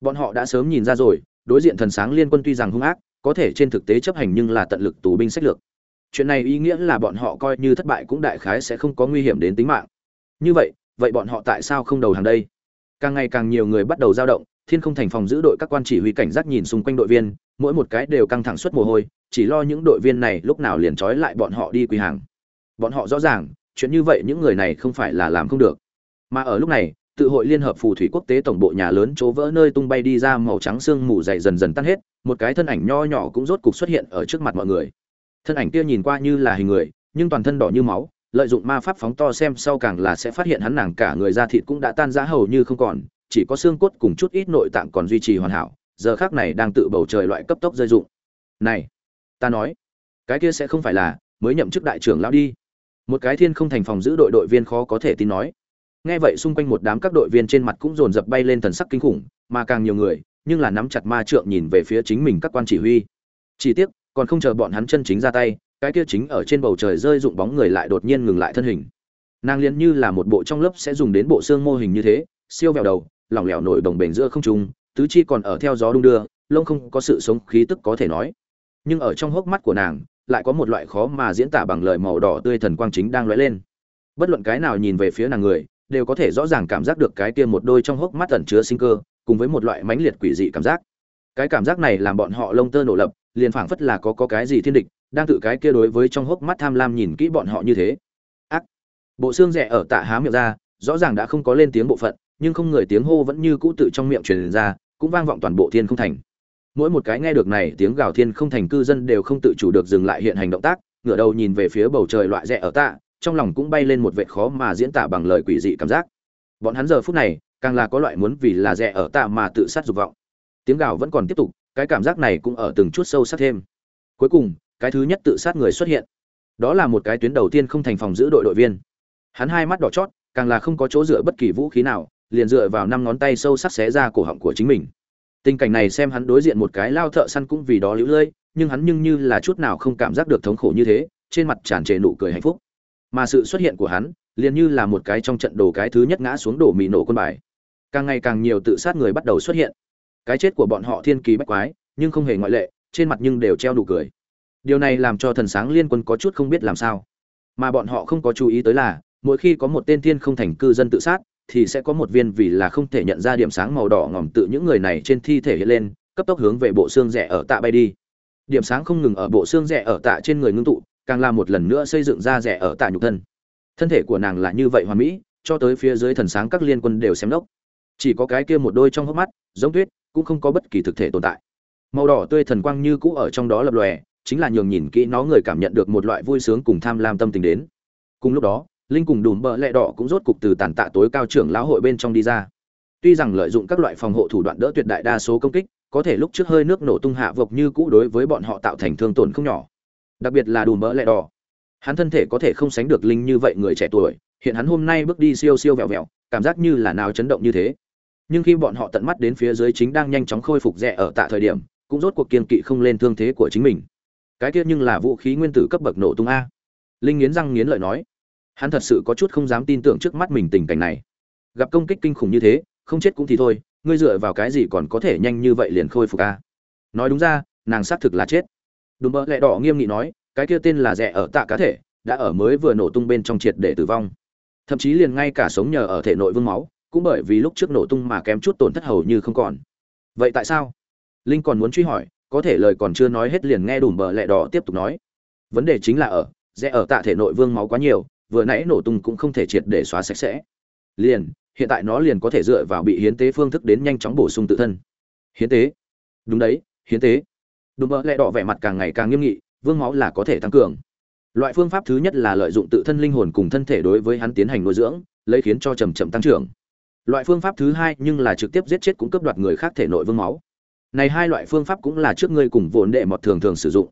Bọn họ đã sớm nhìn ra rồi, đối diện thần sáng liên quân tuy rằng hung ác, có thể trên thực tế chấp hành nhưng là tận lực tù binh sách lược chuyện này ý nghĩa là bọn họ coi như thất bại cũng đại khái sẽ không có nguy hiểm đến tính mạng. Như vậy vậy bọn họ tại sao không đầu hàng đây? Càng ngày càng nhiều người bắt đầu dao động, thiên không thành phòng giữ đội các quan chỉ huy cảnh giác nhìn xung quanh đội viên, mỗi một cái đều căng thẳng suốt mồ hôi, chỉ lo những đội viên này lúc nào liền trói lại bọn họ đi quỳ hàng. Bọn họ rõ ràng, chuyện như vậy những người này không phải là làm không được. Mà ở lúc này, tự hội liên hợp phù thủy quốc tế tổng bộ nhà lớn chỗ vỡ nơi tung bay đi ra màu trắng xương mù dày dần dần tan hết, một cái thân ảnh nho nhỏ cũng rốt cục xuất hiện ở trước mặt mọi người thân ảnh kia nhìn qua như là hình người, nhưng toàn thân đỏ như máu, lợi dụng ma pháp phóng to xem sau càng là sẽ phát hiện hắn nàng cả người da thịt cũng đã tan rã hầu như không còn, chỉ có xương cốt cùng chút ít nội tạng còn duy trì hoàn hảo, giờ khác này đang tự bầu trời loại cấp tốc rơi dụng này, ta nói, cái kia sẽ không phải là mới nhậm chức đại trưởng lão đi. Một cái thiên không thành phòng giữ đội đội viên khó có thể tin nói. Nghe vậy xung quanh một đám các đội viên trên mặt cũng dồn dập bay lên thần sắc kinh khủng, mà càng nhiều người, nhưng là nắm chặt ma trượng nhìn về phía chính mình các quan chỉ huy. Chỉ tiếc còn không chờ bọn hắn chân chính ra tay, cái kia chính ở trên bầu trời rơi dụng bóng người lại đột nhiên ngừng lại thân hình. Nàng liền như là một bộ trong lớp sẽ dùng đến bộ xương mô hình như thế, siêu vẹo đầu, lỏng lẻo nổi đồng bền giữa không trung, tứ chi còn ở theo gió đung đưa, lông không có sự sống khí tức có thể nói. Nhưng ở trong hốc mắt của nàng, lại có một loại khó mà diễn tả bằng lời màu đỏ tươi thần quang chính đang lóe lên. Bất luận cái nào nhìn về phía nàng người, đều có thể rõ ràng cảm giác được cái kia một đôi trong hốc mắt ẩn chứa sinh cơ, cùng với một loại mãnh liệt quỷ dị cảm giác. Cái cảm giác này làm bọn họ lông tơ nổ lập liền phảng phất là có có cái gì thiên địch, đang tự cái kia đối với trong hốc mắt tham lam nhìn kỹ bọn họ như thế. Ác. Bộ xương rẻ ở tạ há miệng ra, rõ ràng đã không có lên tiếng bộ phận, nhưng không người tiếng hô vẫn như cũ tự trong miệng truyền ra, cũng vang vọng toàn bộ thiên không thành. Mỗi một cái nghe được này tiếng gào thiên không thành cư dân đều không tự chủ được dừng lại hiện hành động tác, ngửa đầu nhìn về phía bầu trời loại rẽ ở tạ, trong lòng cũng bay lên một vệt khó mà diễn tả bằng lời quỷ dị cảm giác. Bọn hắn giờ phút này, càng là có loại muốn vì là rẽ ở tạ mà tự sát dục vọng. Tiếng gào vẫn còn tiếp tục cái cảm giác này cũng ở từng chút sâu sắc thêm. Cuối cùng, cái thứ nhất tự sát người xuất hiện. Đó là một cái tuyến đầu tiên không thành phòng giữ đội đội viên. Hắn hai mắt đỏ chót, càng là không có chỗ dựa bất kỳ vũ khí nào, liền dựa vào năm ngón tay sâu sắc xé ra cổ họng của chính mình. Tình cảnh này xem hắn đối diện một cái lao thợ săn cũng vì đó lũ lơi nhưng hắn nhưng như là chút nào không cảm giác được thống khổ như thế, trên mặt tràn trề nụ cười hạnh phúc. Mà sự xuất hiện của hắn, liền như là một cái trong trận đồ cái thứ nhất ngã xuống đổ mì nổ quân bài. Càng ngày càng nhiều tự sát người bắt đầu xuất hiện cái chết của bọn họ thiên kỳ bách quái, nhưng không hề ngoại lệ, trên mặt nhưng đều treo đủ cười. Điều này làm cho thần sáng liên quân có chút không biết làm sao. Mà bọn họ không có chú ý tới là, mỗi khi có một tên thiên không thành cư dân tự sát, thì sẽ có một viên vì là không thể nhận ra điểm sáng màu đỏ ngòm tự những người này trên thi thể hiện lên, cấp tốc hướng về bộ xương rẻ ở tạ bay đi. Điểm sáng không ngừng ở bộ xương rẻ ở tạ trên người ngưng tụ, càng làm một lần nữa xây dựng ra rẻ ở tạ nhục thân. Thân thể của nàng là như vậy hoàn mỹ, cho tới phía dưới thần sáng các liên quân đều xem lốc chỉ có cái kia một đôi trong hốc mắt, giống tuyết cũng không có bất kỳ thực thể tồn tại. Màu đỏ tươi thần quang như cũ ở trong đó lập lòe, chính là nhường nhìn kỹ nó người cảm nhận được một loại vui sướng cùng tham lam tâm tình đến. Cùng lúc đó, linh cùng đùm bợ lẹ đỏ cũng rốt cục từ tàn tạ tối cao trưởng lão hội bên trong đi ra. Tuy rằng lợi dụng các loại phòng hộ thủ đoạn đỡ tuyệt đại đa số công kích, có thể lúc trước hơi nước nổ tung hạ vộc như cũ đối với bọn họ tạo thành thương tổn không nhỏ. Đặc biệt là đùm bợ lẹ đỏ. Hắn thân thể có thể không sánh được linh như vậy người trẻ tuổi, hiện hắn hôm nay bước đi siêu siêu vẹo vẹo, cảm giác như là nào chấn động như thế nhưng khi bọn họ tận mắt đến phía dưới chính đang nhanh chóng khôi phục rẻ ở tạ thời điểm, cũng rốt cuộc kiên kỵ không lên thương thế của chính mình. Cái kia nhưng là vũ khí nguyên tử cấp bậc nổ tung a. Linh nghiến răng nghiến lợi nói, hắn thật sự có chút không dám tin tưởng trước mắt mình tình cảnh này. Gặp công kích kinh khủng như thế, không chết cũng thì thôi, ngươi dựa vào cái gì còn có thể nhanh như vậy liền khôi phục a? Nói đúng ra, nàng xác thực là chết. Đùm bỡ lẹ đỏ nghiêm nghị nói, cái kia tên là rẻ ở tạ cá thể, đã ở mới vừa nổ tung bên trong triệt để tử vong. Thậm chí liền ngay cả sống nhờ ở thể nội vương máu cũng bởi vì lúc trước nổ tung mà kém chút tổn thất hầu như không còn. Vậy tại sao? Linh còn muốn truy hỏi, có thể lời còn chưa nói hết liền nghe đùm bờ lẹ đỏ tiếp tục nói. Vấn đề chính là ở, rẽ ở tạ thể nội vương máu quá nhiều, vừa nãy nổ tung cũng không thể triệt để xóa sạch sẽ. Liền, hiện tại nó liền có thể dựa vào bị hiến tế phương thức đến nhanh chóng bổ sung tự thân. Hiến tế? Đúng đấy, hiến tế. Đùm bờ lẹ đỏ vẻ mặt càng ngày càng nghiêm nghị, vương máu là có thể tăng cường. Loại phương pháp thứ nhất là lợi dụng tự thân linh hồn cùng thân thể đối với hắn tiến hành nuôi dưỡng, lấy khiến cho chầm chậm tăng trưởng loại phương pháp thứ hai nhưng là trực tiếp giết chết cũng cướp đoạt người khác thể nội vương máu. Này hai loại phương pháp cũng là trước ngươi cùng vốn đệ mọt thường thường sử dụng.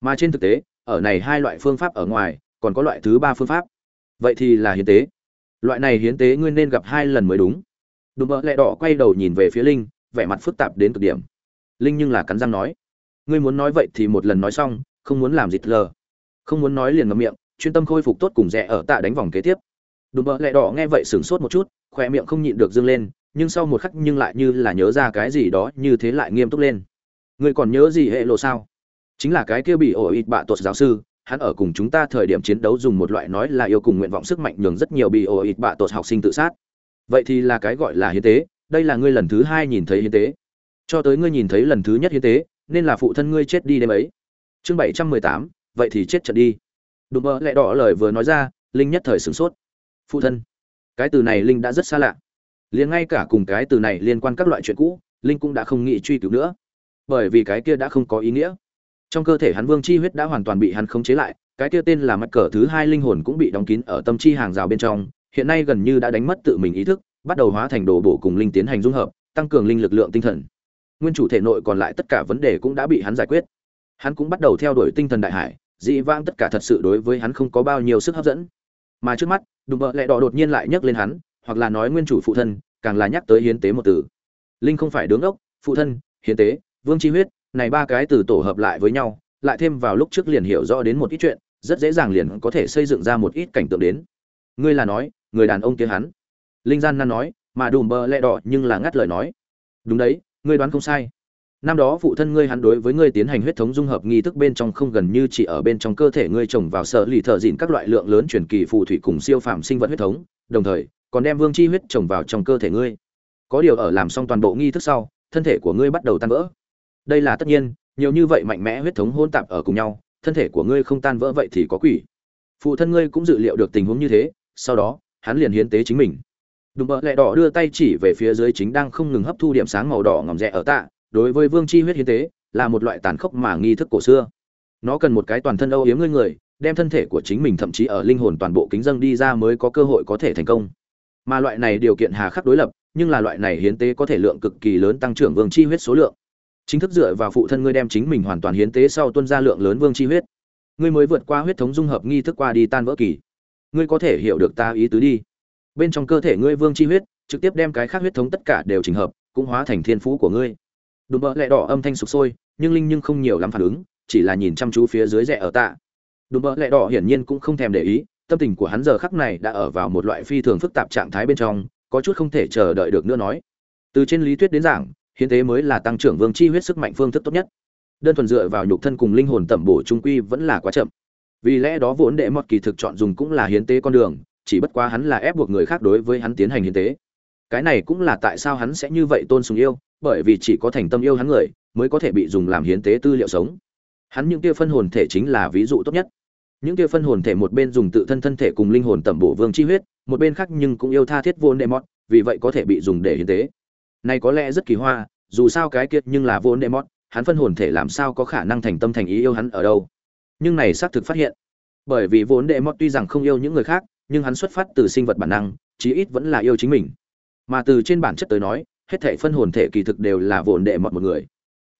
Mà trên thực tế, ở này hai loại phương pháp ở ngoài, còn có loại thứ ba phương pháp. Vậy thì là hiến tế. Loại này hiến tế ngươi nên gặp hai lần mới đúng. Đùm bợ lẹ đỏ quay đầu nhìn về phía linh, vẻ mặt phức tạp đến cực điểm. Linh nhưng là cắn răng nói. Ngươi muốn nói vậy thì một lần nói xong, không muốn làm dịch lờ. Không muốn nói liền ngậm miệng, chuyên tâm khôi phục tốt cùng rẻ ở tạ đánh vòng kế tiếp. Đùm bợ lẹ đỏ nghe vậy sửng sốt một chút khoe miệng không nhịn được dương lên, nhưng sau một khắc nhưng lại như là nhớ ra cái gì đó như thế lại nghiêm túc lên. Ngươi còn nhớ gì hệ lộ sao? Chính là cái kia bị ổ ít bạ tuột giáo sư, hắn ở cùng chúng ta thời điểm chiến đấu dùng một loại nói là yêu cùng nguyện vọng sức mạnh nhường rất nhiều bị ổ ít bạ tuột học sinh tự sát. Vậy thì là cái gọi là hiến tế, đây là ngươi lần thứ hai nhìn thấy hiến tế. Cho tới ngươi nhìn thấy lần thứ nhất hiến tế, nên là phụ thân ngươi chết đi đêm ấy. Chương bảy trăm mười tám, vậy thì chết trận đi. Đùm mơ lẹ đỏ lời vừa nói ra, linh nhất thời sửng sốt. Phụ thân cái từ này linh đã rất xa lạ. Liền ngay cả cùng cái từ này liên quan các loại chuyện cũ, linh cũng đã không nghĩ truy cứu nữa. Bởi vì cái kia đã không có ý nghĩa. Trong cơ thể hắn vương chi huyết đã hoàn toàn bị hắn khống chế lại, cái kia tên là mạch cờ thứ hai linh hồn cũng bị đóng kín ở tâm chi hàng rào bên trong, hiện nay gần như đã đánh mất tự mình ý thức, bắt đầu hóa thành đồ bổ cùng linh tiến hành dung hợp, tăng cường linh lực lượng tinh thần. Nguyên chủ thể nội còn lại tất cả vấn đề cũng đã bị hắn giải quyết. Hắn cũng bắt đầu theo đuổi tinh thần đại hải, dị vang tất cả thật sự đối với hắn không có bao nhiêu sức hấp dẫn mà trước mắt, đùm bợ lẹ đỏ đột nhiên lại nhắc lên hắn, hoặc là nói nguyên chủ phụ thân, càng là nhắc tới hiến tế một từ. Linh không phải đứng ốc, phụ thân, hiến tế, vương chi huyết, này ba cái từ tổ hợp lại với nhau, lại thêm vào lúc trước liền hiểu rõ đến một ít chuyện, rất dễ dàng liền có thể xây dựng ra một ít cảnh tượng đến. Ngươi là nói, người đàn ông kia hắn. Linh gian nan nói, mà đùm bơ lẹ đỏ nhưng là ngắt lời nói. Đúng đấy, ngươi đoán không sai năm đó phụ thân ngươi hắn đối với ngươi tiến hành huyết thống dung hợp nghi thức bên trong không gần như chỉ ở bên trong cơ thể ngươi trồng vào sợ lì thợ dịn các loại lượng lớn truyền kỳ phù thủy cùng siêu phàm sinh vật huyết thống, đồng thời, còn đem vương chi huyết trồng vào trong cơ thể ngươi. Có điều ở làm xong toàn bộ nghi thức sau, thân thể của ngươi bắt đầu tan vỡ. Đây là tất nhiên, nhiều như vậy mạnh mẽ huyết thống hôn tạp ở cùng nhau, thân thể của ngươi không tan vỡ vậy thì có quỷ. Phụ thân ngươi cũng dự liệu được tình huống như thế, sau đó, hắn liền hiến tế chính mình. Đùm bợ lẹ đỏ đưa tay chỉ về phía dưới chính đang không ngừng hấp thu điểm sáng màu đỏ ngòm rẽ ở tạ đối với vương chi huyết hiến tế, là một loại tàn khốc mà nghi thức cổ xưa. Nó cần một cái toàn thân âu yếm ngươi người, đem thân thể của chính mình thậm chí ở linh hồn toàn bộ kính dâng đi ra mới có cơ hội có thể thành công. Mà loại này điều kiện hà khắc đối lập, nhưng là loại này hiến tế có thể lượng cực kỳ lớn tăng trưởng vương chi huyết số lượng. Chính thức dựa vào phụ thân ngươi đem chính mình hoàn toàn hiến tế sau tuân ra lượng lớn vương chi huyết. Ngươi mới vượt qua huyết thống dung hợp nghi thức qua đi tan vỡ kỳ. Ngươi có thể hiểu được ta ý tứ đi. Bên trong cơ thể ngươi vương chi huyết, trực tiếp đem cái khác huyết thống tất cả đều trình hợp, cũng hóa thành thiên phú của ngươi đùm bợ lẹ đỏ âm thanh sụp sôi, nhưng linh nhưng không nhiều lắm phản ứng, chỉ là nhìn chăm chú phía dưới rẽ ở tạ. Đùm bợ lẹ đỏ hiển nhiên cũng không thèm để ý, tâm tình của hắn giờ khắc này đã ở vào một loại phi thường phức tạp trạng thái bên trong, có chút không thể chờ đợi được nữa nói. Từ trên lý thuyết đến giảng, hiến tế mới là tăng trưởng vương chi huyết sức mạnh phương thức tốt nhất. Đơn thuần dựa vào nhục thân cùng linh hồn tẩm bổ trung quy vẫn là quá chậm. Vì lẽ đó vốn đệ mọt kỳ thực chọn dùng cũng là hiến tế con đường, chỉ bất quá hắn là ép buộc người khác đối với hắn tiến hành hiến tế cái này cũng là tại sao hắn sẽ như vậy tôn sùng yêu, bởi vì chỉ có thành tâm yêu hắn người, mới có thể bị dùng làm hiến tế tư liệu sống. Hắn những kia phân hồn thể chính là ví dụ tốt nhất. Những kia phân hồn thể một bên dùng tự thân thân thể cùng linh hồn tẩm bổ vương chi huyết, một bên khác nhưng cũng yêu tha thiết vô đệ mọt vì vậy có thể bị dùng để hiến tế. Này có lẽ rất kỳ hoa, dù sao cái kiệt nhưng là vô đệ mọt hắn phân hồn thể làm sao có khả năng thành tâm thành ý yêu hắn ở đâu? Nhưng này xác thực phát hiện. Bởi vì vốn đệ mọt tuy rằng không yêu những người khác, nhưng hắn xuất phát từ sinh vật bản năng, chí ít vẫn là yêu chính mình mà từ trên bản chất tới nói, hết thể phân hồn thể kỳ thực đều là vốn đệ mọt một người.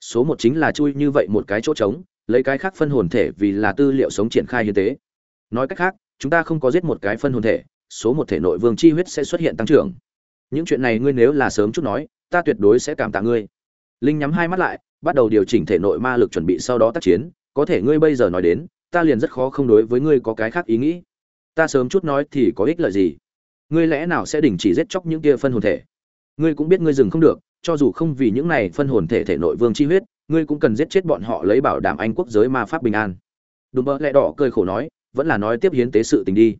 Số một chính là chui như vậy một cái chỗ trống, lấy cái khác phân hồn thể vì là tư liệu sống triển khai như thế. nói cách khác, chúng ta không có giết một cái phân hồn thể, số một thể nội vương chi huyết sẽ xuất hiện tăng trưởng. Những chuyện này ngươi nếu là sớm chút nói, ta tuyệt đối sẽ cảm tạ ngươi. Linh nhắm hai mắt lại, bắt đầu điều chỉnh thể nội ma lực chuẩn bị sau đó tác chiến, có thể ngươi bây giờ nói đến, ta liền rất khó không đối với ngươi có cái khác ý nghĩ. Ta sớm chút nói thì có ích lợi gì? Ngươi lẽ nào sẽ đình chỉ giết chóc những kia phân hồn thể? Ngươi cũng biết ngươi dừng không được, cho dù không vì những này phân hồn thể thể nội vương chi huyết, ngươi cũng cần giết chết bọn họ lấy bảo đảm anh quốc giới ma pháp bình an. Đùm bơ lẹ đỏ cười khổ nói, vẫn là nói tiếp hiến tế sự tình đi.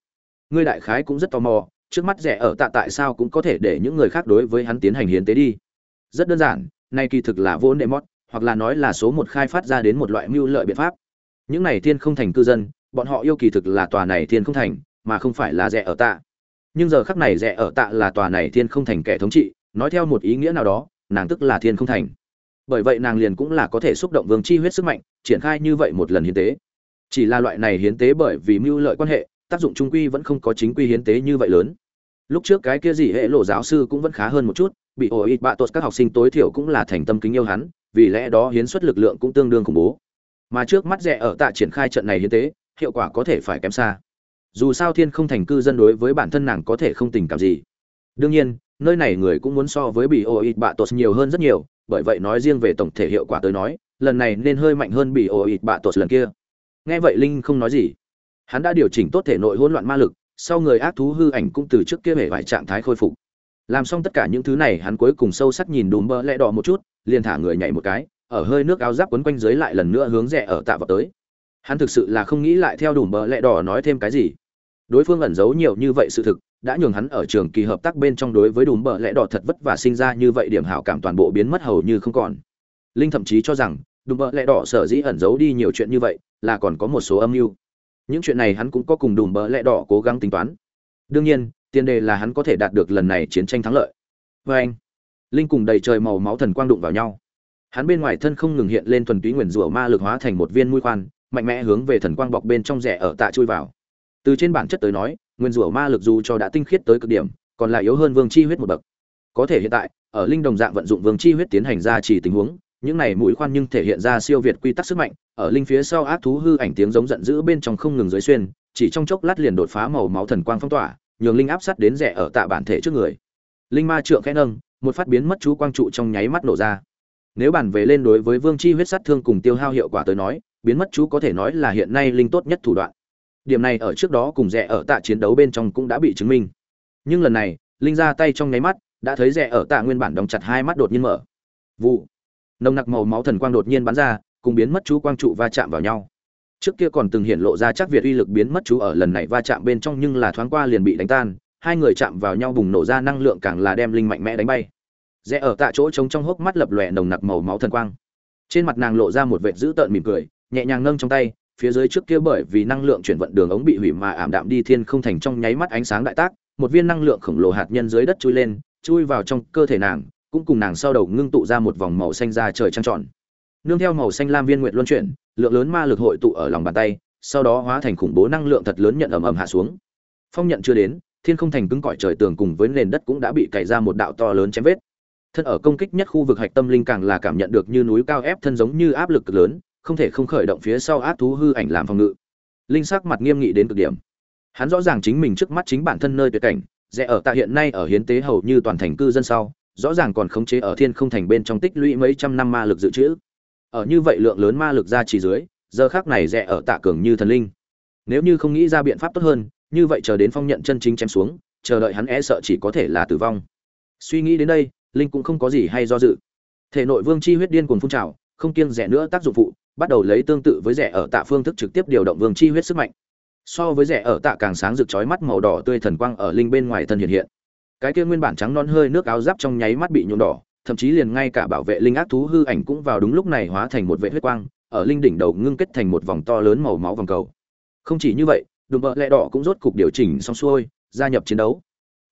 Ngươi đại khái cũng rất tò mò, trước mắt rẻ ở tạ tại sao cũng có thể để những người khác đối với hắn tiến hành hiến tế đi. Rất đơn giản nay kỳ thực là vốn đệ mót hoặc là nói là số một khai phát ra đến một loại mưu lợi biện pháp. Những này thiên không thành cư dân, bọn họ yêu kỳ thực là tòa này thiên không thành, mà không phải là rẻ ở tạ nhưng giờ khắc này rẻ ở tạ là tòa này thiên không thành kẻ thống trị, nói theo một ý nghĩa nào đó, nàng tức là thiên không thành. Bởi vậy nàng liền cũng là có thể xúc động vương chi huyết sức mạnh, triển khai như vậy một lần hiến tế. Chỉ là loại này hiến tế bởi vì mưu lợi quan hệ, tác dụng trung quy vẫn không có chính quy hiến tế như vậy lớn. Lúc trước cái kia gì hệ lộ giáo sư cũng vẫn khá hơn một chút, bị ổ ít bạ tuột các học sinh tối thiểu cũng là thành tâm kính yêu hắn, vì lẽ đó hiến xuất lực lượng cũng tương đương khủng bố. Mà trước mắt rẻ ở tạ triển khai trận này hiến tế, hiệu quả có thể phải kém xa dù sao thiên không thành cư dân đối với bản thân nàng có thể không tình cảm gì. Đương nhiên, nơi này người cũng muốn so với bị ô ít bạ tột nhiều hơn rất nhiều, bởi vậy nói riêng về tổng thể hiệu quả tới nói, lần này nên hơi mạnh hơn bị ô ít bạ tột lần kia. Nghe vậy linh không nói gì. Hắn đã điều chỉnh tốt thể nội hỗn loạn ma lực, sau người ác thú hư ảnh cũng từ trước kia hề vài trạng thái khôi phục. Làm xong tất cả những thứ này, hắn cuối cùng sâu sắc nhìn đùm bơ lẽ đỏ một chút, liền thả người nhảy một cái, ở hơi nước áo giáp quấn quanh dưới lại lần nữa hướng rẽ ở tạ vào tới hắn thực sự là không nghĩ lại theo đùm bờ lẽ đỏ nói thêm cái gì. Đối phương ẩn giấu nhiều như vậy sự thực, đã nhường hắn ở trường kỳ hợp tác bên trong đối với đùm bờ lẽ đỏ thật vất và sinh ra như vậy điểm hảo cảm toàn bộ biến mất hầu như không còn. Linh thậm chí cho rằng, đùm bờ lẽ đỏ sở dĩ ẩn giấu đi nhiều chuyện như vậy, là còn có một số âm mưu. Những chuyện này hắn cũng có cùng đùm bờ lẽ đỏ cố gắng tính toán. Đương nhiên, tiền đề là hắn có thể đạt được lần này chiến tranh thắng lợi. Vê anh, linh cùng đầy trời màu máu thần quang đụng vào nhau. Hắn bên ngoài thân không ngừng hiện lên thuần túy nguyền rủa ma lực hóa thành một viên mũi khoan mạnh mẽ hướng về thần quang bọc bên trong rẻ ở tạ chui vào. Từ trên bản chất tới nói, nguyên rủa ma lực dù cho đã tinh khiết tới cực điểm, còn lại yếu hơn vương chi huyết một bậc. Có thể hiện tại, ở linh đồng dạng vận dụng vương chi huyết tiến hành ra chỉ tình huống, những này mũi khoan nhưng thể hiện ra siêu việt quy tắc sức mạnh, ở linh phía sau ác thú hư ảnh tiếng giống giận dữ bên trong không ngừng dưới xuyên, chỉ trong chốc lát liền đột phá màu máu thần quang phong tỏa, nhường linh áp sát đến rẻ ở tạ bản thể trước người. Linh ma trượng khẽ nâng, một phát biến mất chú quang trụ trong nháy mắt nổ ra. Nếu bản về lên đối với vương chi huyết sát thương cùng tiêu hao hiệu quả tới nói biến mất chú có thể nói là hiện nay linh tốt nhất thủ đoạn. Điểm này ở trước đó cùng rẻ ở tạ chiến đấu bên trong cũng đã bị chứng minh. Nhưng lần này, linh ra tay trong nháy mắt, đã thấy rẻ ở tạ nguyên bản đóng chặt hai mắt đột nhiên mở. Vụ. Nồng nặc màu máu thần quang đột nhiên bắn ra, cùng biến mất chú quang trụ va chạm vào nhau. Trước kia còn từng hiện lộ ra chắc việt uy lực biến mất chú ở lần này va chạm bên trong nhưng là thoáng qua liền bị đánh tan, hai người chạm vào nhau bùng nổ ra năng lượng càng là đem linh mạnh mẽ đánh bay. Rẽ ở tạ chỗ trống trong hốc mắt lập lòe nồng nặc màu máu thần quang. Trên mặt nàng lộ ra một vệt dữ tợn mỉm cười nhẹ nhàng nâng trong tay phía dưới trước kia bởi vì năng lượng chuyển vận đường ống bị hủy mà ảm đạm đi thiên không thành trong nháy mắt ánh sáng đại tác, một viên năng lượng khổng lồ hạt nhân dưới đất chui lên, chui vào trong cơ thể nàng, cũng cùng nàng sau đầu ngưng tụ ra một vòng màu xanh ra trời trăng tròn. Nương theo màu xanh lam viên nguyệt luân chuyển, lượng lớn ma lực hội tụ ở lòng bàn tay, sau đó hóa thành khủng bố năng lượng thật lớn nhận ầm ầm hạ xuống. Phong nhận chưa đến, thiên không thành cứng cỏi trời tường cùng với nền đất cũng đã bị cày ra một đạo to lớn chém vết. Thân ở công kích nhất khu vực hạch tâm linh càng là cảm nhận được như núi cao ép thân giống như áp lực cực lớn, không thể không khởi động phía sau ác thú hư ảnh làm phòng ngự. Linh sắc mặt nghiêm nghị đến cực điểm. Hắn rõ ràng chính mình trước mắt chính bản thân nơi tuyệt cảnh, rẽ ở tạ hiện nay ở hiến tế hầu như toàn thành cư dân sau, rõ ràng còn khống chế ở thiên không thành bên trong tích lũy mấy trăm năm ma lực dự trữ. Ở như vậy lượng lớn ma lực ra chỉ dưới, giờ khác này rẽ ở tạ cường như thần linh. Nếu như không nghĩ ra biện pháp tốt hơn, như vậy chờ đến phong nhận chân chính chém xuống, chờ đợi hắn e sợ chỉ có thể là tử vong. Suy nghĩ đến đây, linh cũng không có gì hay do dự. Thể nội vương chi huyết điên cuồng phun trào, không kiêng rẻ nữa tác dụng phụ bắt đầu lấy tương tự với rẻ ở tạ phương thức trực tiếp điều động vương chi huyết sức mạnh. So với rẻ ở tạ càng sáng rực chói mắt màu đỏ tươi thần quang ở linh bên ngoài thân hiện hiện. Cái kia nguyên bản trắng non hơi nước áo giáp trong nháy mắt bị nhuộm đỏ, thậm chí liền ngay cả bảo vệ linh ác thú hư ảnh cũng vào đúng lúc này hóa thành một vệ huyết quang, ở linh đỉnh đầu ngưng kết thành một vòng to lớn màu máu vòng cầu. Không chỉ như vậy, đùm bợ lẹ đỏ cũng rốt cục điều chỉnh xong xuôi, gia nhập chiến đấu.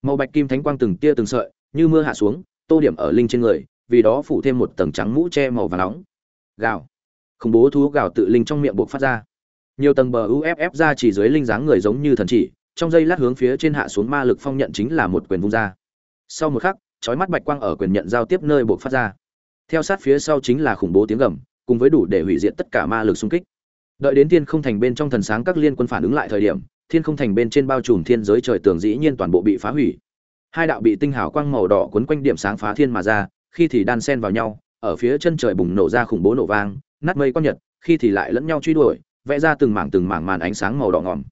Màu bạch kim thánh quang từng tia từng sợi, như mưa hạ xuống, tô điểm ở linh trên người, vì đó phủ thêm một tầng trắng mũ che màu và nóng. Gào khủng bố thú gào tự linh trong miệng buộc phát ra. Nhiều tầng bờ uff ra chỉ dưới linh dáng người giống như thần chỉ, trong dây lát hướng phía trên hạ xuống ma lực phong nhận chính là một quyền vung ra. Sau một khắc, chói mắt bạch quang ở quyền nhận giao tiếp nơi buộc phát ra. Theo sát phía sau chính là khủng bố tiếng gầm, cùng với đủ để hủy diệt tất cả ma lực xung kích. Đợi đến thiên không thành bên trong thần sáng các liên quân phản ứng lại thời điểm, thiên không thành bên trên bao trùm thiên giới trời tường dĩ nhiên toàn bộ bị phá hủy. Hai đạo bị tinh hào quang màu đỏ quấn quanh điểm sáng phá thiên mà ra, khi thì đan sen vào nhau, ở phía chân trời bùng nổ ra khủng bố nổ vang nát mây con nhật, khi thì lại lẫn nhau truy đuổi, vẽ ra từng mảng từng mảng màn ánh sáng màu đỏ ngòm.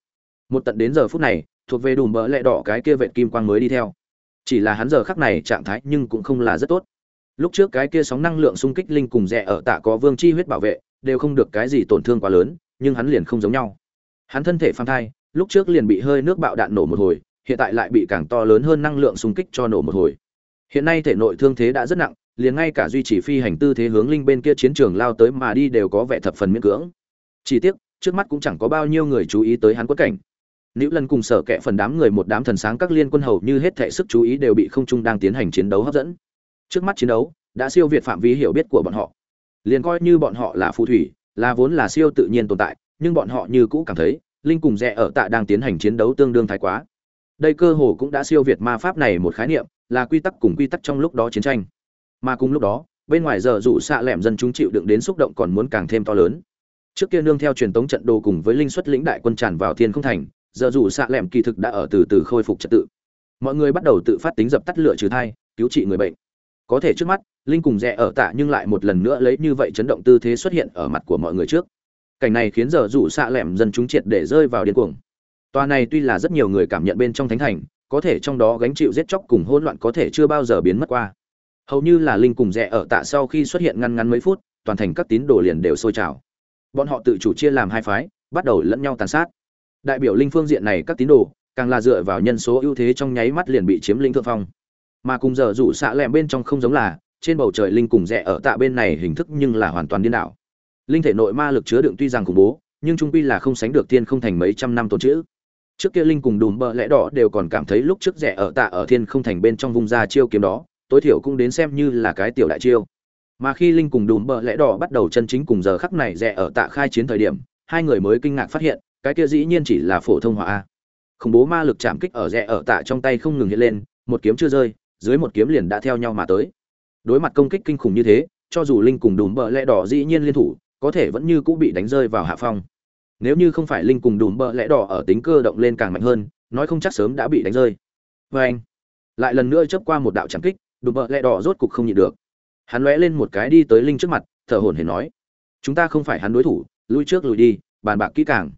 Một tận đến giờ phút này, thuộc về đùm bỡ lẹ đỏ cái kia vệt kim quang mới đi theo. Chỉ là hắn giờ khắc này trạng thái nhưng cũng không là rất tốt. Lúc trước cái kia sóng năng lượng xung kích linh cùng rẻ ở tạ có vương chi huyết bảo vệ, đều không được cái gì tổn thương quá lớn, nhưng hắn liền không giống nhau. Hắn thân thể phang thai, lúc trước liền bị hơi nước bạo đạn nổ một hồi, hiện tại lại bị càng to lớn hơn năng lượng xung kích cho nổ một hồi. Hiện nay thể nội thương thế đã rất nặng liền ngay cả duy trì phi hành tư thế hướng linh bên kia chiến trường lao tới mà đi đều có vẻ thập phần miễn cưỡng chỉ tiếc trước mắt cũng chẳng có bao nhiêu người chú ý tới hắn quất cảnh Nữ lần cùng sở kệ phần đám người một đám thần sáng các liên quân hầu như hết thảy sức chú ý đều bị không trung đang tiến hành chiến đấu hấp dẫn. Trước mắt chiến đấu đã siêu việt phạm vi hiểu biết của bọn họ. Liền coi như bọn họ là phù thủy, là vốn là siêu tự nhiên tồn tại, nhưng bọn họ như cũ cảm thấy, linh cùng rẻ ở tạ đang tiến hành chiến đấu tương đương thái quá. Đây cơ hồ cũng đã siêu việt ma pháp này một khái niệm, là quy tắc cùng quy tắc trong lúc đó chiến tranh. Mà cùng lúc đó, bên ngoài giờ dụ xạ lẻm dân chúng chịu đựng đến xúc động còn muốn càng thêm to lớn. Trước kia nương theo truyền thống trận đồ cùng với linh xuất lĩnh đại quân tràn vào thiên không thành, giờ dù xạ lẻm kỳ thực đã ở từ từ khôi phục trật tự. Mọi người bắt đầu tự phát tính dập tắt lửa trừ thai cứu trị người bệnh. Có thể trước mắt linh cùng rẽ ở tạ nhưng lại một lần nữa lấy như vậy chấn động tư thế xuất hiện ở mặt của mọi người trước. Cảnh này khiến giờ rủ xạ lẻm dân chúng triệt để rơi vào điên cuồng. Tòa này tuy là rất nhiều người cảm nhận bên trong thánh thành có thể trong đó gánh chịu giết chóc cùng hỗn loạn có thể chưa bao giờ biến mất qua hầu như là linh cùng rẽ ở tạ sau khi xuất hiện ngăn ngắn mấy phút, toàn thành các tín đồ liền đều sôi trào. Bọn họ tự chủ chia làm hai phái, bắt đầu lẫn nhau tàn sát. Đại biểu linh phương diện này các tín đồ, càng là dựa vào nhân số ưu thế trong nháy mắt liền bị chiếm lĩnh thượng phong. Mà cùng giờ rủ xạ lẹm bên trong không giống là, trên bầu trời linh cùng rẽ ở tạ bên này hình thức nhưng là hoàn toàn điên đảo. Linh thể nội ma lực chứa đựng tuy rằng khủng bố, nhưng trung quy là không sánh được thiên không thành mấy trăm năm tồn chữ trước kia linh cùng đùm bợ lẽ đỏ đều còn cảm thấy lúc trước rẻ ở tạ ở thiên không thành bên trong vùng ra chiêu kiếm đó tối thiểu cũng đến xem như là cái tiểu đại chiêu. Mà khi linh cùng đùm bợ lẽ đỏ bắt đầu chân chính cùng giờ khắc này rẻ ở tạ khai chiến thời điểm, hai người mới kinh ngạc phát hiện, cái kia dĩ nhiên chỉ là phổ thông hỏa a. Khủng bố ma lực chạm kích ở rẽ ở tạ trong tay không ngừng hiện lên, một kiếm chưa rơi, dưới một kiếm liền đã theo nhau mà tới. Đối mặt công kích kinh khủng như thế, cho dù linh cùng đùm bờ lẽ đỏ dĩ nhiên liên thủ, có thể vẫn như cũng bị đánh rơi vào hạ phong. Nếu như không phải linh cùng đùm bờ lẽ đỏ ở tính cơ động lên càng mạnh hơn, nói không chắc sớm đã bị đánh rơi. Vê anh lại lần nữa chớp qua một đạo chạm kích đùm bợ lẹ đỏ rốt cục không nhịn được. Hắn lóe lên một cái đi tới linh trước mặt, thở hổn hển nói, chúng ta không phải hắn đối thủ, lui trước lùi đi, bàn bạc kỹ càng.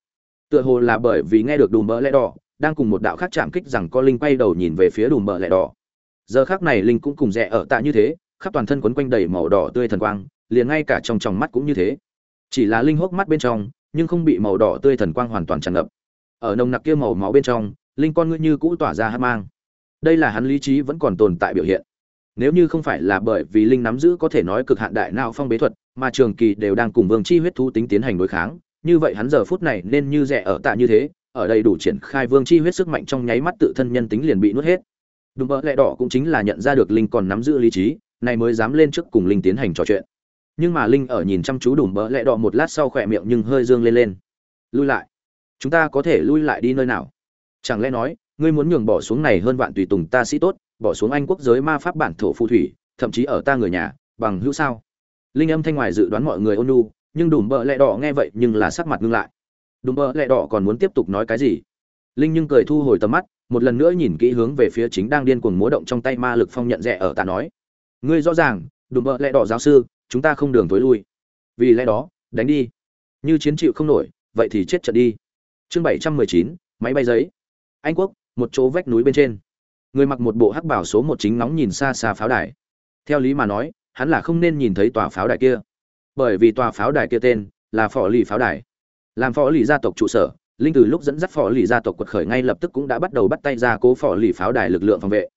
Tựa hồ là bởi vì nghe được đùm bợ lẹ đỏ, đang cùng một đạo khác chạm kích rằng có linh quay đầu nhìn về phía đùm bợ lẹ đỏ. Giờ khác này linh cũng cùng rẽ ở tạ như thế, khắp toàn thân quấn quanh đầy màu đỏ tươi thần quang, liền ngay cả trong tròng mắt cũng như thế. Chỉ là linh hốc mắt bên trong, nhưng không bị màu đỏ tươi thần quang hoàn toàn tràn ngập. Ở nồng nặc kia màu máu bên trong, linh con ngươi như cũ tỏa ra hát mang. Đây là hắn lý trí vẫn còn tồn tại biểu hiện nếu như không phải là bởi vì linh nắm giữ có thể nói cực hạn đại não phong bế thuật, mà trường kỳ đều đang cùng vương chi huyết thú tính tiến hành đối kháng, như vậy hắn giờ phút này nên như rẻ ở tạ như thế, ở đây đủ triển khai vương chi huyết sức mạnh trong nháy mắt tự thân nhân tính liền bị nuốt hết. Đúng bỡ lẽ đỏ cũng chính là nhận ra được linh còn nắm giữ lý trí, này mới dám lên trước cùng linh tiến hành trò chuyện. Nhưng mà linh ở nhìn chăm chú đùm bỡ lẽ đỏ một lát sau khỏe miệng nhưng hơi dương lên lên. Lui lại. Chúng ta có thể lui lại đi nơi nào? Chẳng lẽ nói, ngươi muốn nhường bỏ xuống này hơn vạn tùy tùng ta sĩ tốt bỏ xuống anh quốc giới ma pháp bản thổ phù thủy, thậm chí ở ta người nhà, bằng hữu sao? Linh âm thanh ngoài dự đoán mọi người ôn nu nhưng đùm bợ lẹ đỏ nghe vậy nhưng là sắc mặt ngưng lại. Đùm bợ lẹ đỏ còn muốn tiếp tục nói cái gì? Linh nhưng cười thu hồi tầm mắt, một lần nữa nhìn kỹ hướng về phía chính đang điên cuồng múa động trong tay ma lực phong nhận rẻ ở tạ nói. Ngươi rõ ràng, đùm bợ lẽ đỏ giáo sư, chúng ta không đường tối lui. Vì lẽ đó, đánh đi. Như chiến chịu không nổi, vậy thì chết trận đi. Chương bảy trăm mười chín, máy bay giấy. Anh quốc, một chỗ vách núi bên trên người mặc một bộ hắc bảo số một chính nóng nhìn xa xa pháo đài. Theo lý mà nói, hắn là không nên nhìn thấy tòa pháo đài kia. Bởi vì tòa pháo đài kia tên là phò lì pháo đài. Làm phò lì gia tộc trụ sở, linh từ lúc dẫn dắt phò lì gia tộc quật khởi ngay lập tức cũng đã bắt đầu bắt tay ra cố phò lì pháo đài lực lượng phòng vệ.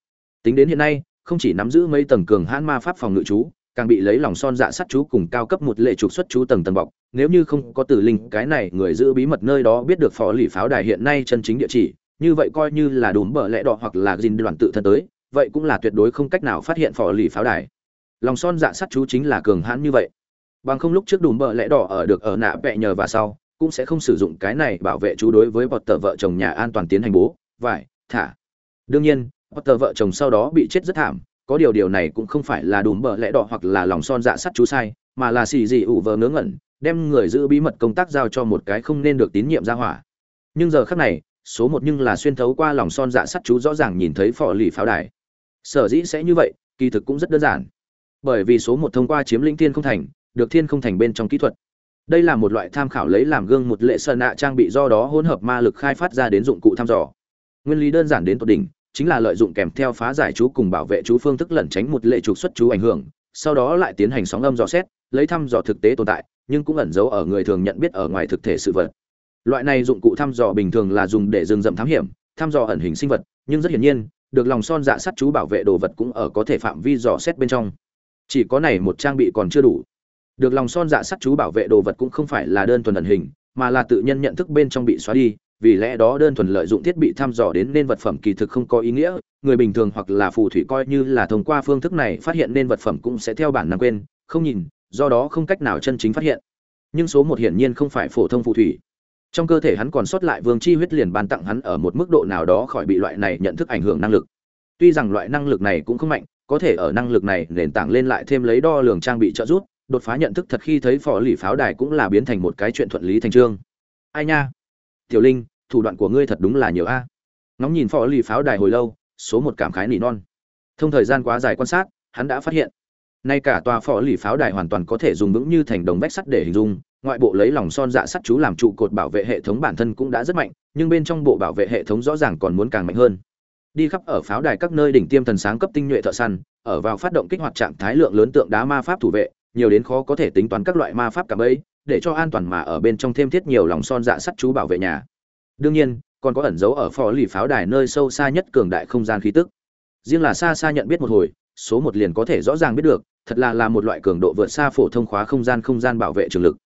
Tính đến hiện nay, không chỉ nắm giữ mấy tầng cường hãn ma pháp phòng ngự chú, càng bị lấy lòng son dạ sắt chú cùng cao cấp một lệ trục xuất chú tầng tầng bọc. Nếu như không có tử linh, cái này người giữ bí mật nơi đó biết được phò lì pháo đài hiện nay chân chính địa chỉ như vậy coi như là đùm bờ lẽ đỏ hoặc là dìn đoàn tự thân tới, vậy cũng là tuyệt đối không cách nào phát hiện phò lì pháo đài. Lòng son dạ sắt chú chính là cường hãn như vậy. Bằng không lúc trước đùm bờ lẽ đỏ ở được ở nạ vẹ nhờ và sau, cũng sẽ không sử dụng cái này bảo vệ chú đối với bọt tờ vợ chồng nhà an toàn tiến hành bố, vải, thả. Đương nhiên, bọt tờ vợ chồng sau đó bị chết rất thảm, có điều điều này cũng không phải là đùm bờ lẽ đỏ hoặc là lòng son dạ sắt chú sai, mà là xì dị ủ vờ ngớ ngẩn, đem người giữ bí mật công tác giao cho một cái không nên được tín nhiệm ra hỏa. Nhưng giờ khác này số một nhưng là xuyên thấu qua lòng son dạ sắt chú rõ ràng nhìn thấy phò lì pháo đài. Sở dĩ sẽ như vậy, kỳ thực cũng rất đơn giản. Bởi vì số một thông qua chiếm lĩnh thiên không thành, được thiên không thành bên trong kỹ thuật. Đây là một loại tham khảo lấy làm gương một lệ sơn nạ trang bị do đó hỗn hợp ma lực khai phát ra đến dụng cụ thăm dò. Nguyên lý đơn giản đến tột đỉnh, chính là lợi dụng kèm theo phá giải chú cùng bảo vệ chú phương thức lẩn tránh một lệ trục xuất chú ảnh hưởng, sau đó lại tiến hành sóng âm dò xét, lấy thăm dò thực tế tồn tại, nhưng cũng ẩn giấu ở người thường nhận biết ở ngoài thực thể sự vật loại này dụng cụ thăm dò bình thường là dùng để rừng rậm thám hiểm, thăm dò ẩn hình sinh vật, nhưng rất hiển nhiên, được lòng son dạ sắt chú bảo vệ đồ vật cũng ở có thể phạm vi dò xét bên trong. Chỉ có này một trang bị còn chưa đủ. Được lòng son dạ sắt chú bảo vệ đồ vật cũng không phải là đơn thuần ẩn hình, mà là tự nhân nhận thức bên trong bị xóa đi, vì lẽ đó đơn thuần lợi dụng thiết bị thăm dò đến nên vật phẩm kỳ thực không có ý nghĩa, người bình thường hoặc là phù thủy coi như là thông qua phương thức này phát hiện nên vật phẩm cũng sẽ theo bản năng quên, không nhìn, do đó không cách nào chân chính phát hiện. Nhưng số một hiển nhiên không phải phổ thông phù thủy trong cơ thể hắn còn sót lại vương chi huyết liền ban tặng hắn ở một mức độ nào đó khỏi bị loại này nhận thức ảnh hưởng năng lực. Tuy rằng loại năng lực này cũng không mạnh, có thể ở năng lực này nền tảng lên lại thêm lấy đo lường trang bị trợ giúp, đột phá nhận thức thật khi thấy phò lì pháo đài cũng là biến thành một cái chuyện thuận lý thành trương. Ai nha? Tiểu linh, thủ đoạn của ngươi thật đúng là nhiều a. Ngóng nhìn phò lì pháo đài hồi lâu, số một cảm khái nỉ non. Thông thời gian quá dài quan sát, hắn đã phát hiện nay cả tòa phò lì pháo đài hoàn toàn có thể dùng vững như thành đồng vách sắt để hình dung, ngoại bộ lấy lòng son dạ sắt chú làm trụ cột bảo vệ hệ thống bản thân cũng đã rất mạnh, nhưng bên trong bộ bảo vệ hệ thống rõ ràng còn muốn càng mạnh hơn. Đi khắp ở pháo đài các nơi đỉnh tiêm thần sáng cấp tinh nhuệ thợ săn, ở vào phát động kích hoạt trạng thái lượng lớn tượng đá ma pháp thủ vệ, nhiều đến khó có thể tính toán các loại ma pháp cả bấy để cho an toàn mà ở bên trong thêm thiết nhiều lòng son dạ sắt chú bảo vệ nhà. Đương nhiên, còn có ẩn dấu ở phò lì pháo đài nơi sâu xa nhất cường đại không gian khí tức. Riêng là xa xa nhận biết một hồi, số một liền có thể rõ ràng biết được thật là là một loại cường độ vượt xa phổ thông khóa không gian không gian bảo vệ trường lực.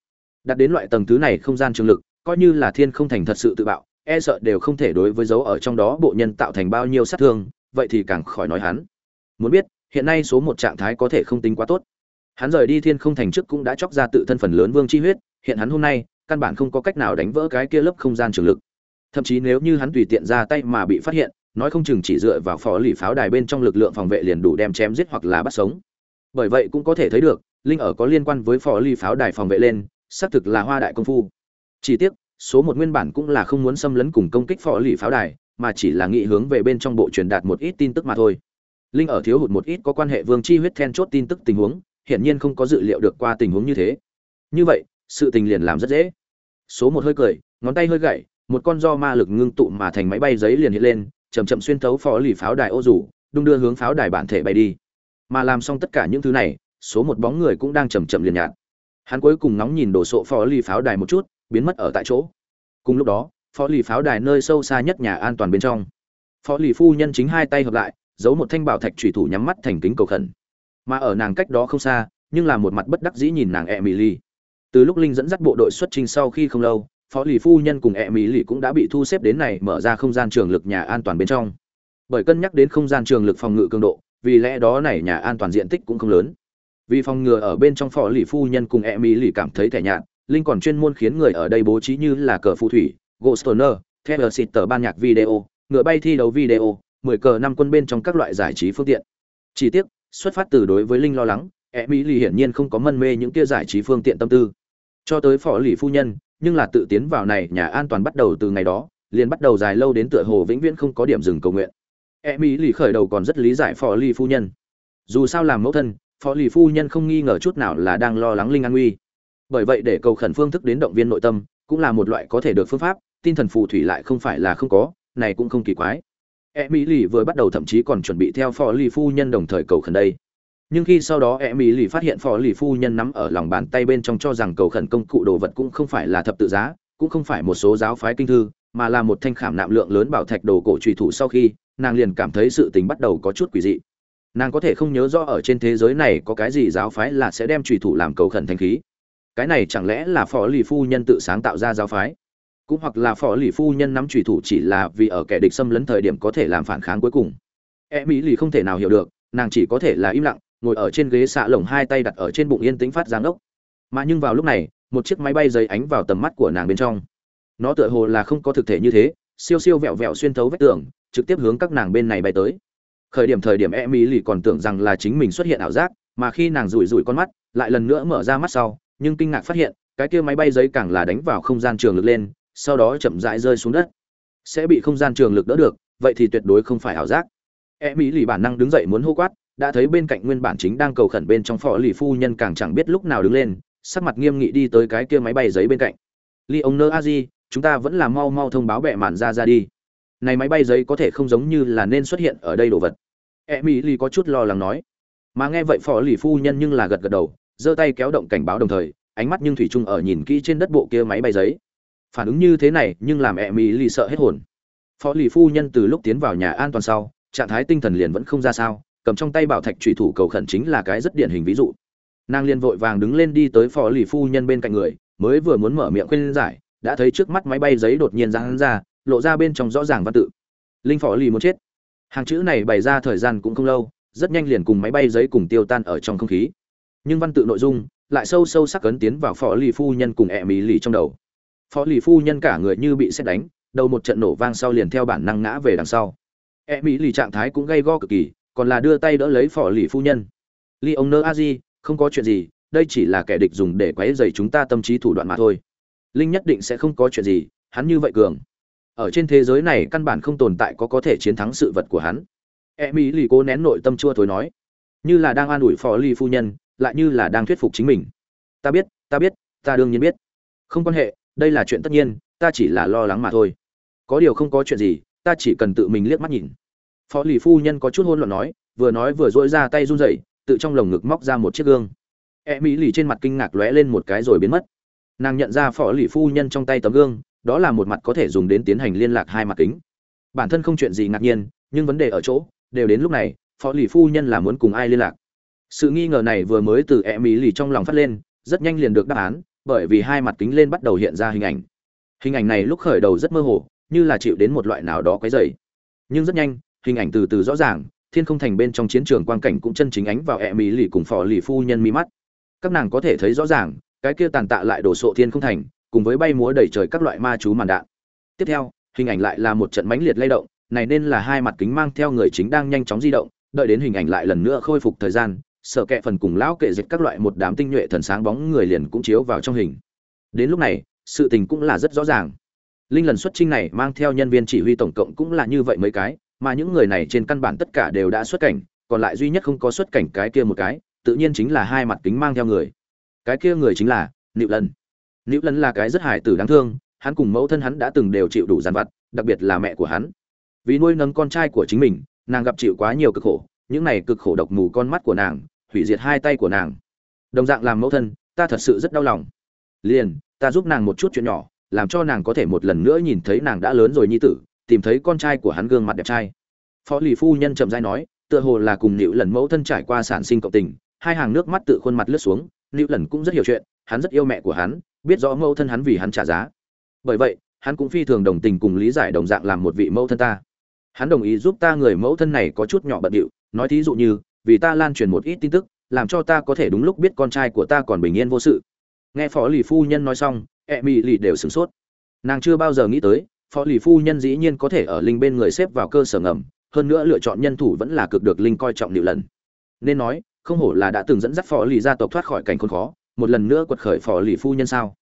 Đặt đến loại tầng thứ này không gian trường lực, coi như là thiên không thành thật sự tự bạo e sợ đều không thể đối với dấu ở trong đó bộ nhân tạo thành bao nhiêu sát thương, vậy thì càng khỏi nói hắn. Muốn biết, hiện nay số một trạng thái có thể không tính quá tốt. Hắn rời đi thiên không thành trước cũng đã chóc ra tự thân phần lớn vương chi huyết, hiện hắn hôm nay, căn bản không có cách nào đánh vỡ cái kia lớp không gian trường lực. Thậm chí nếu như hắn tùy tiện ra tay mà bị phát hiện, nói không chừng chỉ dựa vào phó lì pháo đài bên trong lực lượng phòng vệ liền đủ đem chém giết hoặc là bắt sống bởi vậy cũng có thể thấy được, linh ở có liên quan với phò lì pháo đài phòng vệ lên, xác thực là hoa đại công phu. Chỉ tiếc, số một nguyên bản cũng là không muốn xâm lấn cùng công kích phò lì pháo đài, mà chỉ là nghĩ hướng về bên trong bộ truyền đạt một ít tin tức mà thôi. Linh ở thiếu hụt một ít có quan hệ vương chi huyết then chốt tin tức tình huống, hiển nhiên không có dự liệu được qua tình huống như thế. Như vậy, sự tình liền làm rất dễ. Số một hơi cười, ngón tay hơi gậy một con do ma lực ngưng tụ mà thành máy bay giấy liền hiện lên, chậm chậm xuyên thấu phó lì pháo đài ô rủ, đung đưa hướng pháo đài bản thể bay đi mà làm xong tất cả những thứ này, số một bóng người cũng đang chậm chậm liền nhạt. Hắn cuối cùng ngóng nhìn đồ sộ phó lì pháo đài một chút, biến mất ở tại chỗ. Cùng lúc đó, phó lì pháo đài nơi sâu xa nhất nhà an toàn bên trong. Phó lì phu nhân chính hai tay hợp lại, giấu một thanh bảo thạch thủy thủ nhắm mắt thành kính cầu khẩn. Mà ở nàng cách đó không xa, nhưng là một mặt bất đắc dĩ nhìn nàng e mỹ ly từ lúc linh dẫn dắt bộ đội xuất trình sau khi không lâu, phó lì phu nhân cùng e mỹ lì cũng đã bị thu xếp đến này mở ra không gian trường lực nhà an toàn bên trong. Bởi cân nhắc đến không gian trường lực phòng ngự cường độ vì lẽ đó này nhà an toàn diện tích cũng không lớn. Vì phòng ngừa ở bên trong phò lì phu nhân cùng e mỹ lì cảm thấy thẻ nhạt, linh còn chuyên môn khiến người ở đây bố trí như là cờ phù thủy, ghostoner theo tờ ban nhạc video, ngựa bay thi đấu video, mười cờ năm quân bên trong các loại giải trí phương tiện. Chỉ tiếc, xuất phát từ đối với linh lo lắng e mỹ lì hiển nhiên không có mân mê những kia giải trí phương tiện tâm tư. Cho tới phò lì phu nhân, nhưng là tự tiến vào này, nhà an toàn bắt đầu từ ngày đó, liền bắt đầu dài lâu đến tựa hồ vĩnh viễn không có điểm dừng cầu nguyện e mỹ lì khởi đầu còn rất lý giải phò lì phu nhân. Dù sao làm mẫu thân phó lì phu nhân không nghi ngờ chút nào là đang lo lắng linh an nguy bởi vậy để cầu khẩn phương thức đến động viên nội tâm, cũng là một loại có thể được phương pháp, tinh thần phù thủy lại không phải là không có, này cũng không kỳ quái. E mỹ lì vừa bắt đầu thậm chí còn chuẩn bị theo phó lì phu nhân đồng thời cầu khẩn đây. Nhưng khi sau đó e mỹ lì phát hiện phó lì phu nhân nắm ở lòng bàn tay bên trong cho rằng cầu khẩn công cụ đồ vật cũng không phải là thập tự giá, cũng không phải một số giáo phái kinh thư, mà là một thanh khảm nạm lượng lớn bảo thạch đồ cổ trùy thủ sau khi nàng liền cảm thấy sự tình bắt đầu có chút quỷ dị. Nàng có thể không nhớ rõ ở trên thế giới này có cái gì giáo phái là sẽ đem trùy thủ làm cầu khẩn thanh khí. Cái này chẳng lẽ là phó lì phu nhân tự sáng tạo ra giáo phái? Cũng hoặc là phó lì phu nhân nắm trùy thủ chỉ là vì ở kẻ địch xâm lấn thời điểm có thể làm phản kháng cuối cùng. E mỹ lì không thể nào hiểu được, nàng chỉ có thể là im lặng, ngồi ở trên ghế xạ lồng hai tay đặt ở trên bụng yên tĩnh phát giáng ốc mà nhưng vào lúc này, một chiếc máy bay giấy ánh vào tầm mắt của nàng bên trong. Nó tựa hồ là không có thực thể như thế siêu siêu vẹo vẹo xuyên thấu vách tường, trực tiếp hướng các nàng bên này bay tới. Khởi điểm thời điểm e mỹ lì còn tưởng rằng là chính mình xuất hiện ảo giác, mà khi nàng rủi rủi con mắt, lại lần nữa mở ra mắt sau, nhưng kinh ngạc phát hiện, cái kia máy bay giấy càng là đánh vào không gian trường lực lên, sau đó chậm rãi rơi xuống đất. Sẽ bị không gian trường lực đỡ được, vậy thì tuyệt đối không phải ảo giác. E mỹ lì bản năng đứng dậy muốn hô quát, đã thấy bên cạnh nguyên bản chính đang cầu khẩn bên trong phò lì phu nhân càng chẳng biết lúc nào đứng lên, sắc mặt nghiêm nghị đi tới cái kia máy bay giấy bên cạnh. Li ông chúng ta vẫn là mau mau thông báo bệ mạn ra ra đi. Này máy bay giấy có thể không giống như là nên xuất hiện ở đây đồ vật. E mỹ lì có chút lo lắng nói. Mà nghe vậy phó lì phu nhân nhưng là gật gật đầu, giơ tay kéo động cảnh báo đồng thời, ánh mắt nhưng thủy chung ở nhìn kỹ trên đất bộ kia máy bay giấy. Phản ứng như thế này nhưng làm e mỹ lì sợ hết hồn. Phó lì phu nhân từ lúc tiến vào nhà an toàn sau, trạng thái tinh thần liền vẫn không ra sao, cầm trong tay bảo thạch trùy thủ cầu khẩn chính là cái rất điển hình ví dụ. Nàng liền vội vàng đứng lên đi tới phó lì phu nhân bên cạnh người, mới vừa muốn mở miệng khuyên giải đã thấy trước mắt máy bay giấy đột nhiên giáng ra, lộ ra bên trong rõ ràng văn tự. Linh phò lì muốn chết. Hàng chữ này bày ra thời gian cũng không lâu, rất nhanh liền cùng máy bay giấy cùng tiêu tan ở trong không khí. Nhưng văn tự nội dung lại sâu sâu sắc ấn tiến vào phò lì phu nhân cùng ẹ mỹ lì trong đầu. Phó lì phu nhân cả người như bị xét đánh, đầu một trận nổ vang sau liền theo bản năng ngã về đằng sau. Ẹ mỹ lì trạng thái cũng gây go cực kỳ, còn là đưa tay đỡ lấy phò lì phu nhân. Li ông nơ a di, không có chuyện gì, đây chỉ là kẻ địch dùng để quấy dày chúng ta tâm trí thủ đoạn mà thôi linh nhất định sẽ không có chuyện gì, hắn như vậy cường. Ở trên thế giới này căn bản không tồn tại có có thể chiến thắng sự vật của hắn. E mỹ lì cố nén nội tâm chua thối nói, như là đang an ủi phò ly phu nhân, lại như là đang thuyết phục chính mình. Ta biết ta biết, ta đương nhiên biết. Không quan hệ, đây là chuyện tất nhiên, ta chỉ là lo lắng mà thôi. Có điều không có chuyện gì, ta chỉ cần tự mình liếc mắt nhìn. Phó lì phu nhân có chút hôn loạn nói, vừa nói vừa dỗi ra tay run rẩy tự trong lồng ngực móc ra một chiếc gương. E mỹ lì trên mặt kinh ngạc lóe lên một cái rồi biến mất nàng nhận ra phó lì phu nhân trong tay tấm gương, đó là một mặt có thể dùng đến tiến hành liên lạc hai mặt kính. Bản thân không chuyện gì ngạc nhiên, nhưng vấn đề ở chỗ, đều đến lúc này phó lì phu nhân là muốn cùng ai liên lạc. Sự nghi ngờ này vừa mới từ e mỹ lì trong lòng phát lên, rất nhanh liền được đáp án, bởi vì hai mặt kính lên bắt đầu hiện ra hình ảnh. Hình ảnh này lúc khởi đầu rất mơ hồ, như là chịu đến một loại nào đó quấy dày nhưng rất nhanh, hình ảnh từ từ rõ ràng, thiên không thành bên trong chiến trường quang cảnh cũng chân chính ánh vào e mỹ lì cùng phò lì phu nhân mi mắt. Các nàng có thể thấy rõ ràng cái kia tàn tạ lại đổ sộ thiên không thành, cùng với bay múa đầy trời các loại ma chú màn đạn. Tiếp theo, hình ảnh lại là một trận mãnh liệt lay động, này nên là hai mặt kính mang theo người chính đang nhanh chóng di động, đợi đến hình ảnh lại lần nữa khôi phục thời gian sợ kẹ phần cùng lão kệ dịch các loại một đám tinh nhuệ thần sáng bóng người liền cũng chiếu vào trong hình. Đến lúc này, sự tình cũng là rất rõ ràng. Linh lần xuất trinh này mang theo nhân viên chỉ huy tổng cộng cũng là như vậy mấy cái, mà những người này trên căn bản tất cả đều đã xuất cảnh, còn lại duy nhất không có xuất cảnh cái kia một cái, tự nhiên chính là hai mặt kính mang theo người cái kia người chính là nịu lần nịu lần là cái rất hài tử đáng thương, hắn cùng mẫu thân hắn đã từng đều chịu đủ gian vặt, đặc biệt là mẹ của hắn. Vì nuôi nấng con trai của chính mình, nàng gặp chịu quá nhiều cực khổ, những này cực khổ độc mù con mắt của nàng, hủy diệt hai tay của nàng. Đồng dạng làm mẫu thân, ta thật sự rất đau lòng. Liền, ta giúp nàng một chút chuyện nhỏ, làm cho nàng có thể một lần nữa nhìn thấy nàng đã lớn rồi nhi tử, tìm thấy con trai của hắn gương mặt đẹp trai. Phó lì phu nhân chậm dai nói, tựa hồ là cùng nịu lần mẫu thân trải qua sản sinh cộng tình, hai hàng nước mắt tự khuôn mặt lướt xuống lưu lần cũng rất hiểu chuyện, hắn rất yêu mẹ của hắn, biết rõ mẫu thân hắn vì hắn trả giá. Bởi vậy, hắn cũng phi thường đồng tình cùng lý giải đồng dạng làm một vị mẫu thân ta. Hắn đồng ý giúp ta người mẫu thân này có chút nhỏ bận điệu, nói thí dụ như, vì ta lan truyền một ít tin tức, làm cho ta có thể đúng lúc biết con trai của ta còn bình yên vô sự. Nghe phó lì phu nhân nói xong e mỹ lì đều sửng sốt. Nàng chưa bao giờ nghĩ tới, phó lì phu nhân dĩ nhiên có thể ở linh bên người xếp vào cơ sở ngầm, hơn nữa lựa chọn nhân thủ vẫn là cực được linh coi trọng nhiều lần. Nên nói không hổ là đã từng dẫn dắt phò lì gia tộc thoát khỏi cảnh khốn khó, một lần nữa quật khởi phò lì phu nhân sao?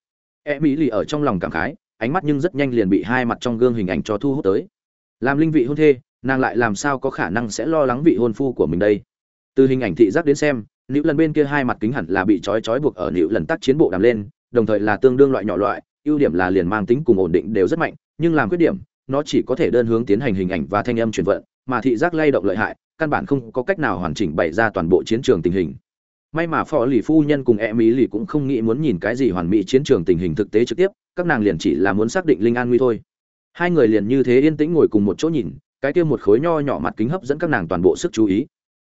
E mỹ lì ở trong lòng cảm khái, ánh mắt nhưng rất nhanh liền bị hai mặt trong gương hình ảnh cho thu hút tới. Làm linh vị hôn thê, nàng lại làm sao có khả năng sẽ lo lắng vị hôn phu của mình đây? Từ hình ảnh thị giác đến xem nữ lần bên kia hai mặt kính hẳn là bị trói trói buộc ở nữ lần tác chiến bộ đàm lên, đồng thời là tương đương loại nhỏ loại, ưu điểm là liền mang tính cùng ổn định đều rất mạnh, nhưng làm khuyết điểm, nó chỉ có thể đơn hướng tiến hành hình ảnh và thanh âm truyền vận, mà thị giác lay động lợi hại căn bản không có cách nào hoàn chỉnh bày ra toàn bộ chiến trường tình hình. May mà phó lì phu nhân cùng e mỹ lì cũng không nghĩ muốn nhìn cái gì hoàn mỹ chiến trường tình hình thực tế trực tiếp, các nàng liền chỉ là muốn xác định linh an nguy thôi. Hai người liền như thế yên tĩnh ngồi cùng một chỗ nhìn, cái kia một khối nho nhỏ mặt kính hấp dẫn các nàng toàn bộ sức chú ý.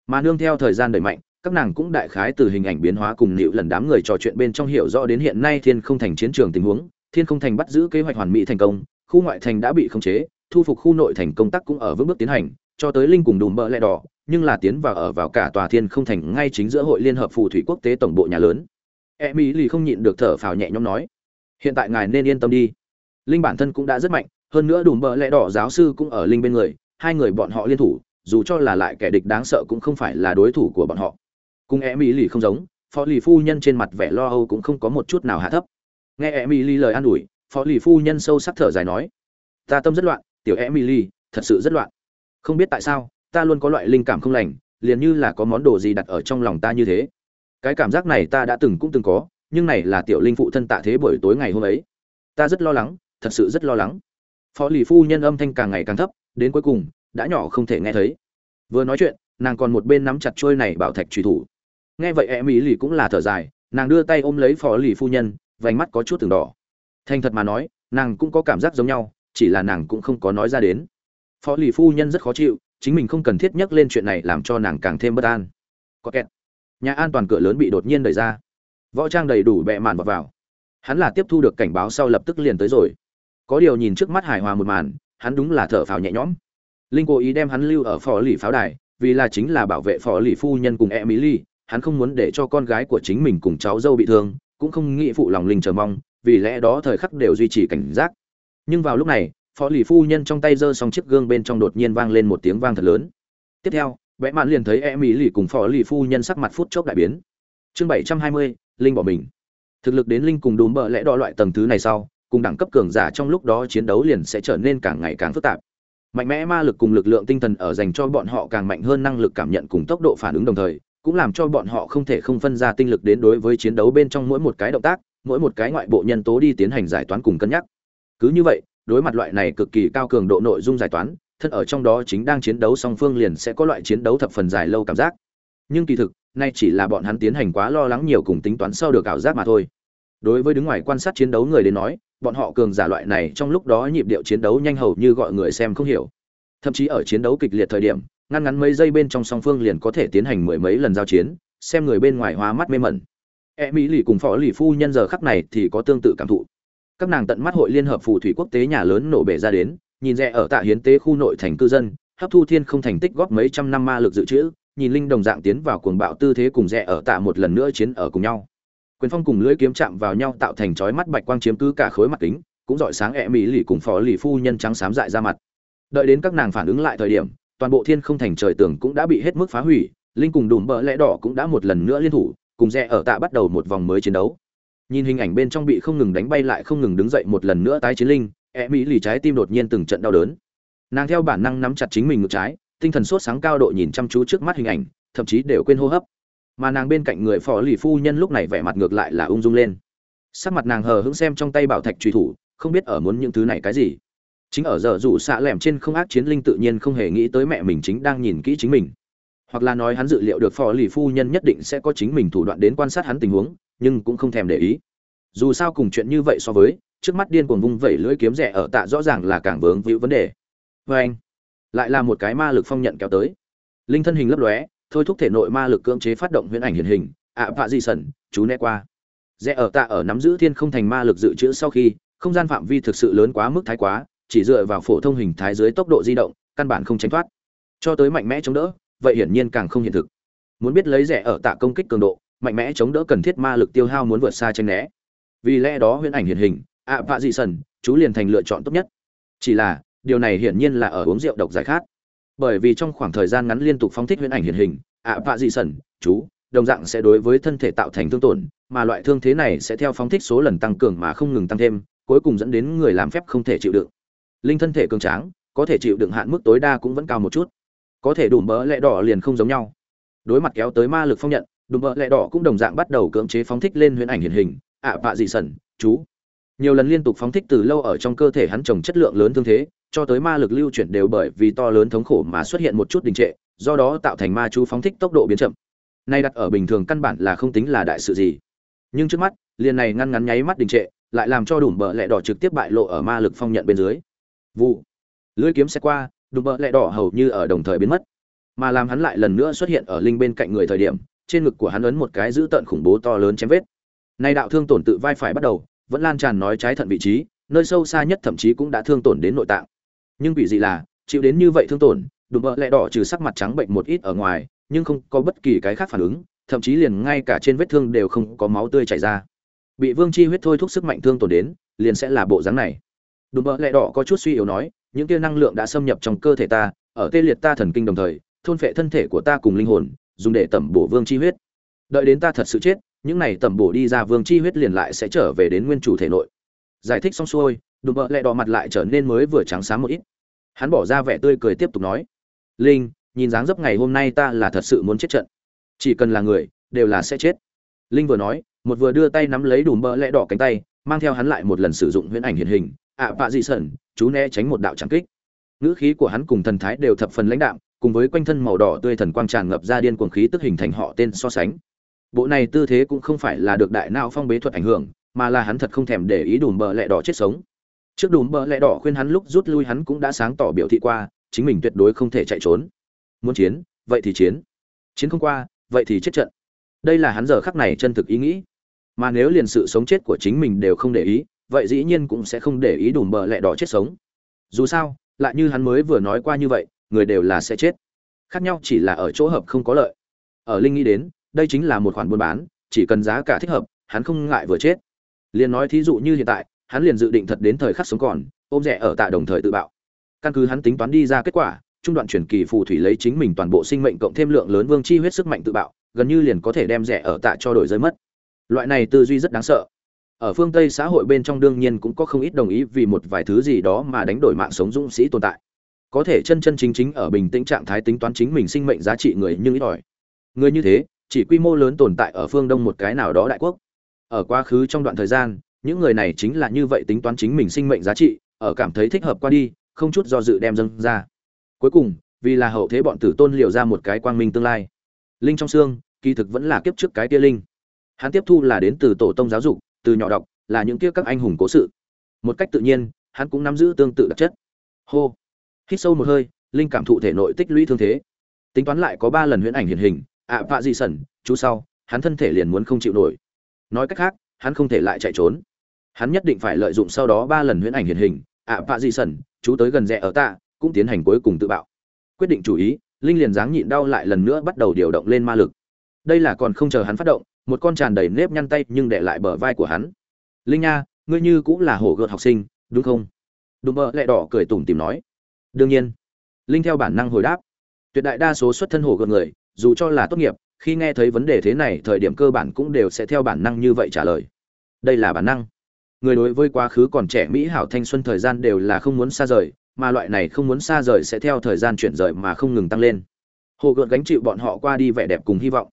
Mà nương theo thời gian đẩy mạnh, các nàng cũng đại khái từ hình ảnh biến hóa cùng nịu lần đám người trò chuyện bên trong hiểu rõ đến hiện nay thiên không thành chiến trường tình huống, thiên không thành bắt giữ kế hoạch hoàn mỹ thành công, khu ngoại thành đã bị khống chế, thu phục khu nội thành công tác cũng ở vững bước tiến hành cho tới linh cùng đùm bợ lẹ đỏ, nhưng là tiến vào ở vào cả tòa thiên không thành ngay chính giữa hội liên hợp phù thủy quốc tế tổng bộ nhà lớn. E mỹ lì không nhịn được thở phào nhẹ nhõm nói, hiện tại ngài nên yên tâm đi. Linh bản thân cũng đã rất mạnh, hơn nữa đùm bợ lẹ đỏ giáo sư cũng ở linh bên người, hai người bọn họ liên thủ, dù cho là lại kẻ địch đáng sợ cũng không phải là đối thủ của bọn họ. Cùng e mỹ lì không giống, phó lì phu nhân trên mặt vẻ lo âu cũng không có một chút nào hạ thấp. Nghe e mỹ lì lời an ủi, phó lì phu nhân sâu sắc thở dài nói, ta tâm rất loạn, tiểu e mỹ lì, thật sự rất loạn không biết tại sao, ta luôn có loại linh cảm không lành, liền như là có món đồ gì đặt ở trong lòng ta như thế. Cái cảm giác này ta đã từng cũng từng có, nhưng này là tiểu linh phụ thân tạ thế buổi tối ngày hôm ấy. Ta rất lo lắng, thật sự rất lo lắng. Phó lì phu nhân âm thanh càng ngày càng thấp, đến cuối cùng, đã nhỏ không thể nghe thấy. Vừa nói chuyện, nàng còn một bên nắm chặt trôi này bảo thạch truy thủ. Nghe vậy, em ý lì cũng là thở dài, nàng đưa tay ôm lấy phó lì phu nhân, vành mắt có chút từng đỏ. Thành thật mà nói, nàng cũng có cảm giác giống nhau, chỉ là nàng cũng không có nói ra đến phó lì phu nhân rất khó chịu chính mình không cần thiết nhắc lên chuyện này làm cho nàng càng thêm bất an. Có kẹt. Nhà an toàn cửa lớn bị đột nhiên đẩy ra. Võ trang đầy đủ bẹ màn vào, vào. Hắn là tiếp thu được cảnh báo sau lập tức liền tới rồi. Có điều nhìn trước mắt hài hòa một màn hắn đúng là thở phào nhẹ nhõm. Linh cố ý đem hắn lưu ở phò lì pháo đài vì là chính là bảo vệ phò lì phu nhân cùng e mỹ ly hắn không muốn để cho con gái của chính mình cùng cháu dâu bị thương cũng không nghĩ phụ lòng linh chờ mong vì lẽ đó thời khắc đều duy trì cảnh giác. Nhưng vào lúc này phó lì phu nhân trong tay giơ xong chiếc gương bên trong đột nhiên vang lên một tiếng vang thật lớn. Tiếp theo, vẽ mạn liền thấy e mỹ lì cùng phó lì phu nhân sắc mặt phút chốc đại biến. Chương bảy trăm hai mươi, linh bỏ mình. Thực lực đến linh cùng đùm bợ lẽ đo loại tầng thứ này sau, cùng đẳng cấp cường giả trong lúc đó chiến đấu liền sẽ trở nên càng ngày càng phức tạp. Mạnh mẽ ma lực cùng lực lượng tinh thần ở dành cho bọn họ càng mạnh hơn năng lực cảm nhận cùng tốc độ phản ứng đồng thời, cũng làm cho bọn họ không thể không phân ra tinh lực đến đối với chiến đấu bên trong mỗi một cái động tác, mỗi một cái ngoại bộ nhân tố đi tiến hành giải toán cùng cân nhắc. Cứ như vậy đối mặt loại này cực kỳ cao cường độ nội dung giải toán, thân ở trong đó chính đang chiến đấu song phương liền sẽ có loại chiến đấu thập phần dài lâu cảm giác. Nhưng kỳ thực, nay chỉ là bọn hắn tiến hành quá lo lắng nhiều cùng tính toán sau được ảo giác mà thôi. Đối với đứng ngoài quan sát chiến đấu người đến nói, bọn họ cường giả loại này trong lúc đó nhịp điệu chiến đấu nhanh hầu như gọi người xem không hiểu. Thậm chí ở chiến đấu kịch liệt thời điểm, ngăn ngắn mấy giây bên trong song phương liền có thể tiến hành mười mấy lần giao chiến, xem người bên ngoài hoa mắt mê mẩn. E mỹ lì cùng phó lì phu nhân giờ khắc này thì có tương tự cảm thụ các nàng tận mắt hội liên hợp phù thủy quốc tế nhà lớn nổ bể ra đến, nhìn rẽ ở tạ hiến tế khu nội thành cư dân, hấp thu thiên không thành tích góp mấy trăm năm ma lực dự trữ, nhìn linh đồng dạng tiến vào cuồng bạo tư thế cùng rẽ ở tạ một lần nữa chiến ở cùng nhau. Quyền phong cùng lưỡi kiếm chạm vào nhau tạo thành chói mắt bạch quang chiếm cứ cả khối mặt kính, cũng dọi sáng ẹ mỹ lì cùng phó lì phu nhân trắng xám dại ra mặt. Đợi đến các nàng phản ứng lại thời điểm, toàn bộ thiên không thành trời tường cũng đã bị hết mức phá hủy, linh cùng đùm bỡ lẽ đỏ cũng đã một lần nữa liên thủ, cùng rẽ ở tạ bắt đầu một vòng mới chiến đấu nhìn hình ảnh bên trong bị không ngừng đánh bay lại không ngừng đứng dậy một lần nữa tái chiến linh e mỹ lì trái tim đột nhiên từng trận đau đớn. Nàng theo bản năng nắm chặt chính mình ngược trái, tinh thần sốt sáng cao độ nhìn chăm chú trước mắt hình ảnh, thậm chí đều quên hô hấp. Mà nàng bên cạnh người phò lì phu nhân lúc này vẻ mặt ngược lại là ung dung lên. Sắc mặt nàng hờ hững xem trong tay bảo thạch truy thủ, không biết ở muốn những thứ này cái gì. Chính ở giờ dù xạ lẻm trên không ác chiến linh tự nhiên không hề nghĩ tới mẹ mình chính đang nhìn kỹ chính mình hoặc là nói hắn dự liệu được phò lì phu nhân nhất định sẽ có chính mình thủ đoạn đến quan sát hắn tình huống, nhưng cũng không thèm để ý. Dù sao cùng chuyện như vậy so với, trước mắt điên cuồng vung vẩy lưỡi kiếm rẻ ở tạ rõ ràng là càng vướng víu vấn đề. Vê anh, lại là một cái ma lực phong nhận kéo tới. Linh thân hình lấp lóe, thôi thúc thể nội ma lực cưỡng chế phát động huyễn ảnh hiện hình, ạ, vạ di sẩn, chú né qua. Rẽ ở tạ ở nắm giữ thiên không thành ma lực dự trữ sau khi, không gian phạm vi thực sự lớn quá mức thái quá, chỉ dựa vào phổ thông hình thái dưới tốc độ di động, căn bản không tránh thoát. Cho tới mạnh mẽ chống đỡ vậy hiển nhiên càng không hiện thực. Muốn biết lấy rẻ ở tạ công kích cường độ, mạnh mẽ chống đỡ cần thiết ma lực tiêu hao muốn vượt xa tranh né. Vì lẽ đó huyễn ảnh hiện hình, ạ vạ dị sần, chú liền thành lựa chọn tốt nhất. Chỉ là, điều này hiển nhiên là ở uống rượu độc giải khát. Bởi vì trong khoảng thời gian ngắn liên tục phóng thích huyễn ảnh hiện hình, ạ vạ dị sần, chú, đồng dạng sẽ đối với thân thể tạo thành thương tổn, mà loại thương thế này sẽ theo phóng thích số lần tăng cường mà không ngừng tăng thêm, cuối cùng dẫn đến người làm phép không thể chịu đựng. Linh thân thể cường tráng, có thể chịu đựng hạn mức tối đa cũng vẫn cao một chút có thể đủ bỡ lẽ đỏ liền không giống nhau. Đối mặt kéo tới ma lực phong nhận đùm bỡ lẽ đỏ cũng đồng dạng bắt đầu cưỡng chế phóng thích lên huyễn ảnh hiển hình. Ạ à, dị sẩn chú. Nhiều lần liên tục phóng thích từ lâu ở trong cơ thể hắn trồng chất lượng lớn thương thế cho tới ma lực lưu chuyển đều bởi vì to lớn thống khổ mà xuất hiện một chút đình trệ do đó tạo thành ma chú phóng thích tốc độ biến chậm. Nay đặt ở bình thường căn bản là không tính là đại sự gì. Nhưng trước mắt liền này ngăn ngắn nháy mắt đình trệ lại làm cho đùm bờ lẹ đỏ trực tiếp bại lộ ở ma lực phong nhận bên dưới. Vụ. Lưỡi kiếm xe qua đùm bợ lẹ đỏ hầu như ở đồng thời biến mất. Mà làm hắn lại lần nữa xuất hiện ở linh bên cạnh người thời điểm, trên ngực của hắn ấn một cái dữ tợn khủng bố to lớn chém vết. Nay đạo thương tổn tự vai phải bắt đầu, vẫn lan tràn nói trái thận vị trí, nơi sâu xa nhất thậm chí cũng đã thương tổn đến nội tạng. Nhưng quỷ dị là, chịu đến như vậy thương tổn đùm bợ lẹ đỏ trừ sắc mặt trắng bệnh một ít ở ngoài, nhưng không có bất kỳ cái khác phản ứng, thậm chí liền ngay cả trên vết thương đều không có máu tươi chảy ra. Bị vương chi huyết thôi thúc sức mạnh thương tổn đến, liền sẽ là bộ dáng này. Đùm bợ lẹ đỏ có chút suy yếu nói những tia năng lượng đã xâm nhập trong cơ thể ta, ở tê liệt ta thần kinh đồng thời, thôn phệ thân thể của ta cùng linh hồn, dùng để tẩm bổ vương chi huyết. Đợi đến ta thật sự chết, những này tẩm bổ đi ra vương chi huyết liền lại sẽ trở về đến nguyên chủ thể nội. Giải thích xong xuôi, đùm bợ lẹ đỏ mặt lại trở nên mới vừa trắng sáng một ít. Hắn bỏ ra vẻ tươi cười tiếp tục nói, linh, nhìn dáng dấp ngày hôm nay ta là thật sự muốn chết trận. Chỉ cần là người, đều là sẽ chết. Linh vừa nói, một vừa đưa tay nắm lấy đùm bợ lẹ đỏ cánh tay mang theo hắn lại một lần sử dụng huyễn ảnh hiện hình ạ à, bạ dị sẩn chú né tránh một đạo tràng kích. Ngữ khí của hắn cùng thần thái đều thập phần lãnh đạm cùng với quanh thân màu đỏ tươi thần quang tràn ngập ra điên cuồng khí tức hình thành họ tên so sánh. Bộ này tư thế cũng không phải là được đại não phong bế thuật ảnh hưởng mà là hắn thật không thèm để ý đùm bờ lẹ đỏ chết sống. Trước đùm bờ lẹ đỏ khuyên hắn lúc rút lui hắn cũng đã sáng tỏ biểu thị qua chính mình tuyệt đối không thể chạy trốn. Muốn chiến vậy thì chiến. Chiến không qua vậy thì chết trận. Đây là hắn giờ khắc này chân thực ý nghĩ mà nếu liền sự sống chết của chính mình đều không để ý, vậy dĩ nhiên cũng sẽ không để ý đùm bờ lẹ đỏ chết sống. Dù sao, lại như hắn mới vừa nói qua như vậy, người đều là sẽ chết. Khác nhau chỉ là ở chỗ hợp không có lợi. Ở linh nghĩ đến, đây chính là một khoản buôn bán, chỉ cần giá cả thích hợp, hắn không ngại vừa chết. Liền nói thí dụ như hiện tại, hắn liền dự định thật đến thời khắc sống còn, ôm rẻ ở tại đồng thời tự bạo. Căn cứ hắn tính toán đi ra kết quả, trung đoạn chuyển kỳ phù thủy lấy chính mình toàn bộ sinh mệnh cộng thêm lượng lớn vương chi huyết sức mạnh tự bạo, gần như liền có thể đem rẻ ở tại cho đổi rơi mất loại này tư duy rất đáng sợ. Ở phương tây xã hội bên trong đương nhiên cũng có không ít đồng ý vì một vài thứ gì đó mà đánh đổi mạng sống dũng sĩ tồn tại. Có thể chân chân chính chính ở bình tĩnh trạng thái tính toán chính mình sinh mệnh giá trị người nhưng ít ỏi. Người như thế, chỉ quy mô lớn tồn tại ở phương đông một cái nào đó đại quốc. Ở quá khứ trong đoạn thời gian, những người này chính là như vậy tính toán chính mình sinh mệnh giá trị, ở cảm thấy thích hợp qua đi, không chút do dự đem dâng ra. Cuối cùng, vì là hậu thế bọn tử tôn liệu ra một cái quang minh tương lai. Linh trong xương, kỳ thực vẫn là kiếp trước cái kia linh hắn tiếp thu là đến từ tổ tông giáo dục, từ nhỏ đọc là những kia các anh hùng cố sự. Một cách tự nhiên, hắn cũng nắm giữ tương tự đặc chất. Hô. Hít sâu một hơi, linh cảm thụ thể nội tích lũy thương thế. Tính toán lại có ba lần huyễn ảnh hiện hình, ạ, vạ di sẩn, chú sau, hắn thân thể liền muốn không chịu nổi. Nói cách khác, hắn không thể lại chạy trốn. Hắn nhất định phải lợi dụng sau đó ba lần huyễn ảnh hiện hình, ạ, vạ di sẩn, chú tới gần rẽ ở tạ, cũng tiến hành cuối cùng tự bạo. Quyết định chủ ý, linh liền dáng nhịn đau lại lần nữa bắt đầu điều động lên ma lực. Đây là còn không chờ hắn phát động một con tràn đầy nếp nhăn tay nhưng để lại bờ vai của hắn. Linh nha, ngươi như cũng là hổ gợt học sinh, đúng không? Đùm bợ lẹ đỏ cười tủm tìm nói. Đương nhiên. Linh theo bản năng hồi đáp. Tuyệt đại đa số xuất thân hổ gợt người, dù cho là tốt nghiệp, khi nghe thấy vấn đề thế này thời điểm cơ bản cũng đều sẽ theo bản năng như vậy trả lời. Đây là bản năng. Người đối với quá khứ còn trẻ mỹ hảo thanh xuân thời gian đều là không muốn xa rời, mà loại này không muốn xa rời sẽ theo thời gian chuyển rời mà không ngừng tăng lên. Hồ gợt gánh chịu bọn họ qua đi vẻ đẹp cùng hy vọng.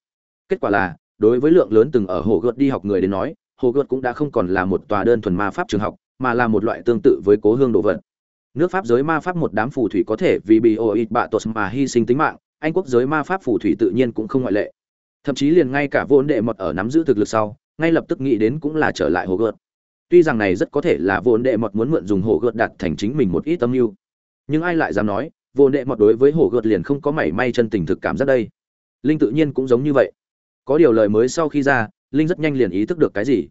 Kết quả là đối với lượng lớn từng ở hồ gợt đi học người đến nói, hồ gợt cũng đã không còn là một tòa đơn thuần ma pháp trường học, mà là một loại tương tự với cố hương đồ vật. Nước pháp giới ma pháp một đám phù thủy có thể vì bị ô ít bạ tột mà hy sinh tính mạng, anh quốc giới ma pháp phù thủy tự nhiên cũng không ngoại lệ. Thậm chí liền ngay cả vốn đệ mọt ở nắm giữ thực lực sau, ngay lập tức nghĩ đến cũng là trở lại hồ gợt. Tuy rằng này rất có thể là vốn đệ mọt muốn mượn dùng hồ gợt đặt thành chính mình một ít tâm mưu, nhưng ai lại dám nói vốn đệ mọt đối với hồ gợt liền không có mảy may chân tình thực cảm giác đây. Linh tự nhiên cũng giống như vậy có điều lời mới sau khi ra, linh rất nhanh liền ý thức được cái gì.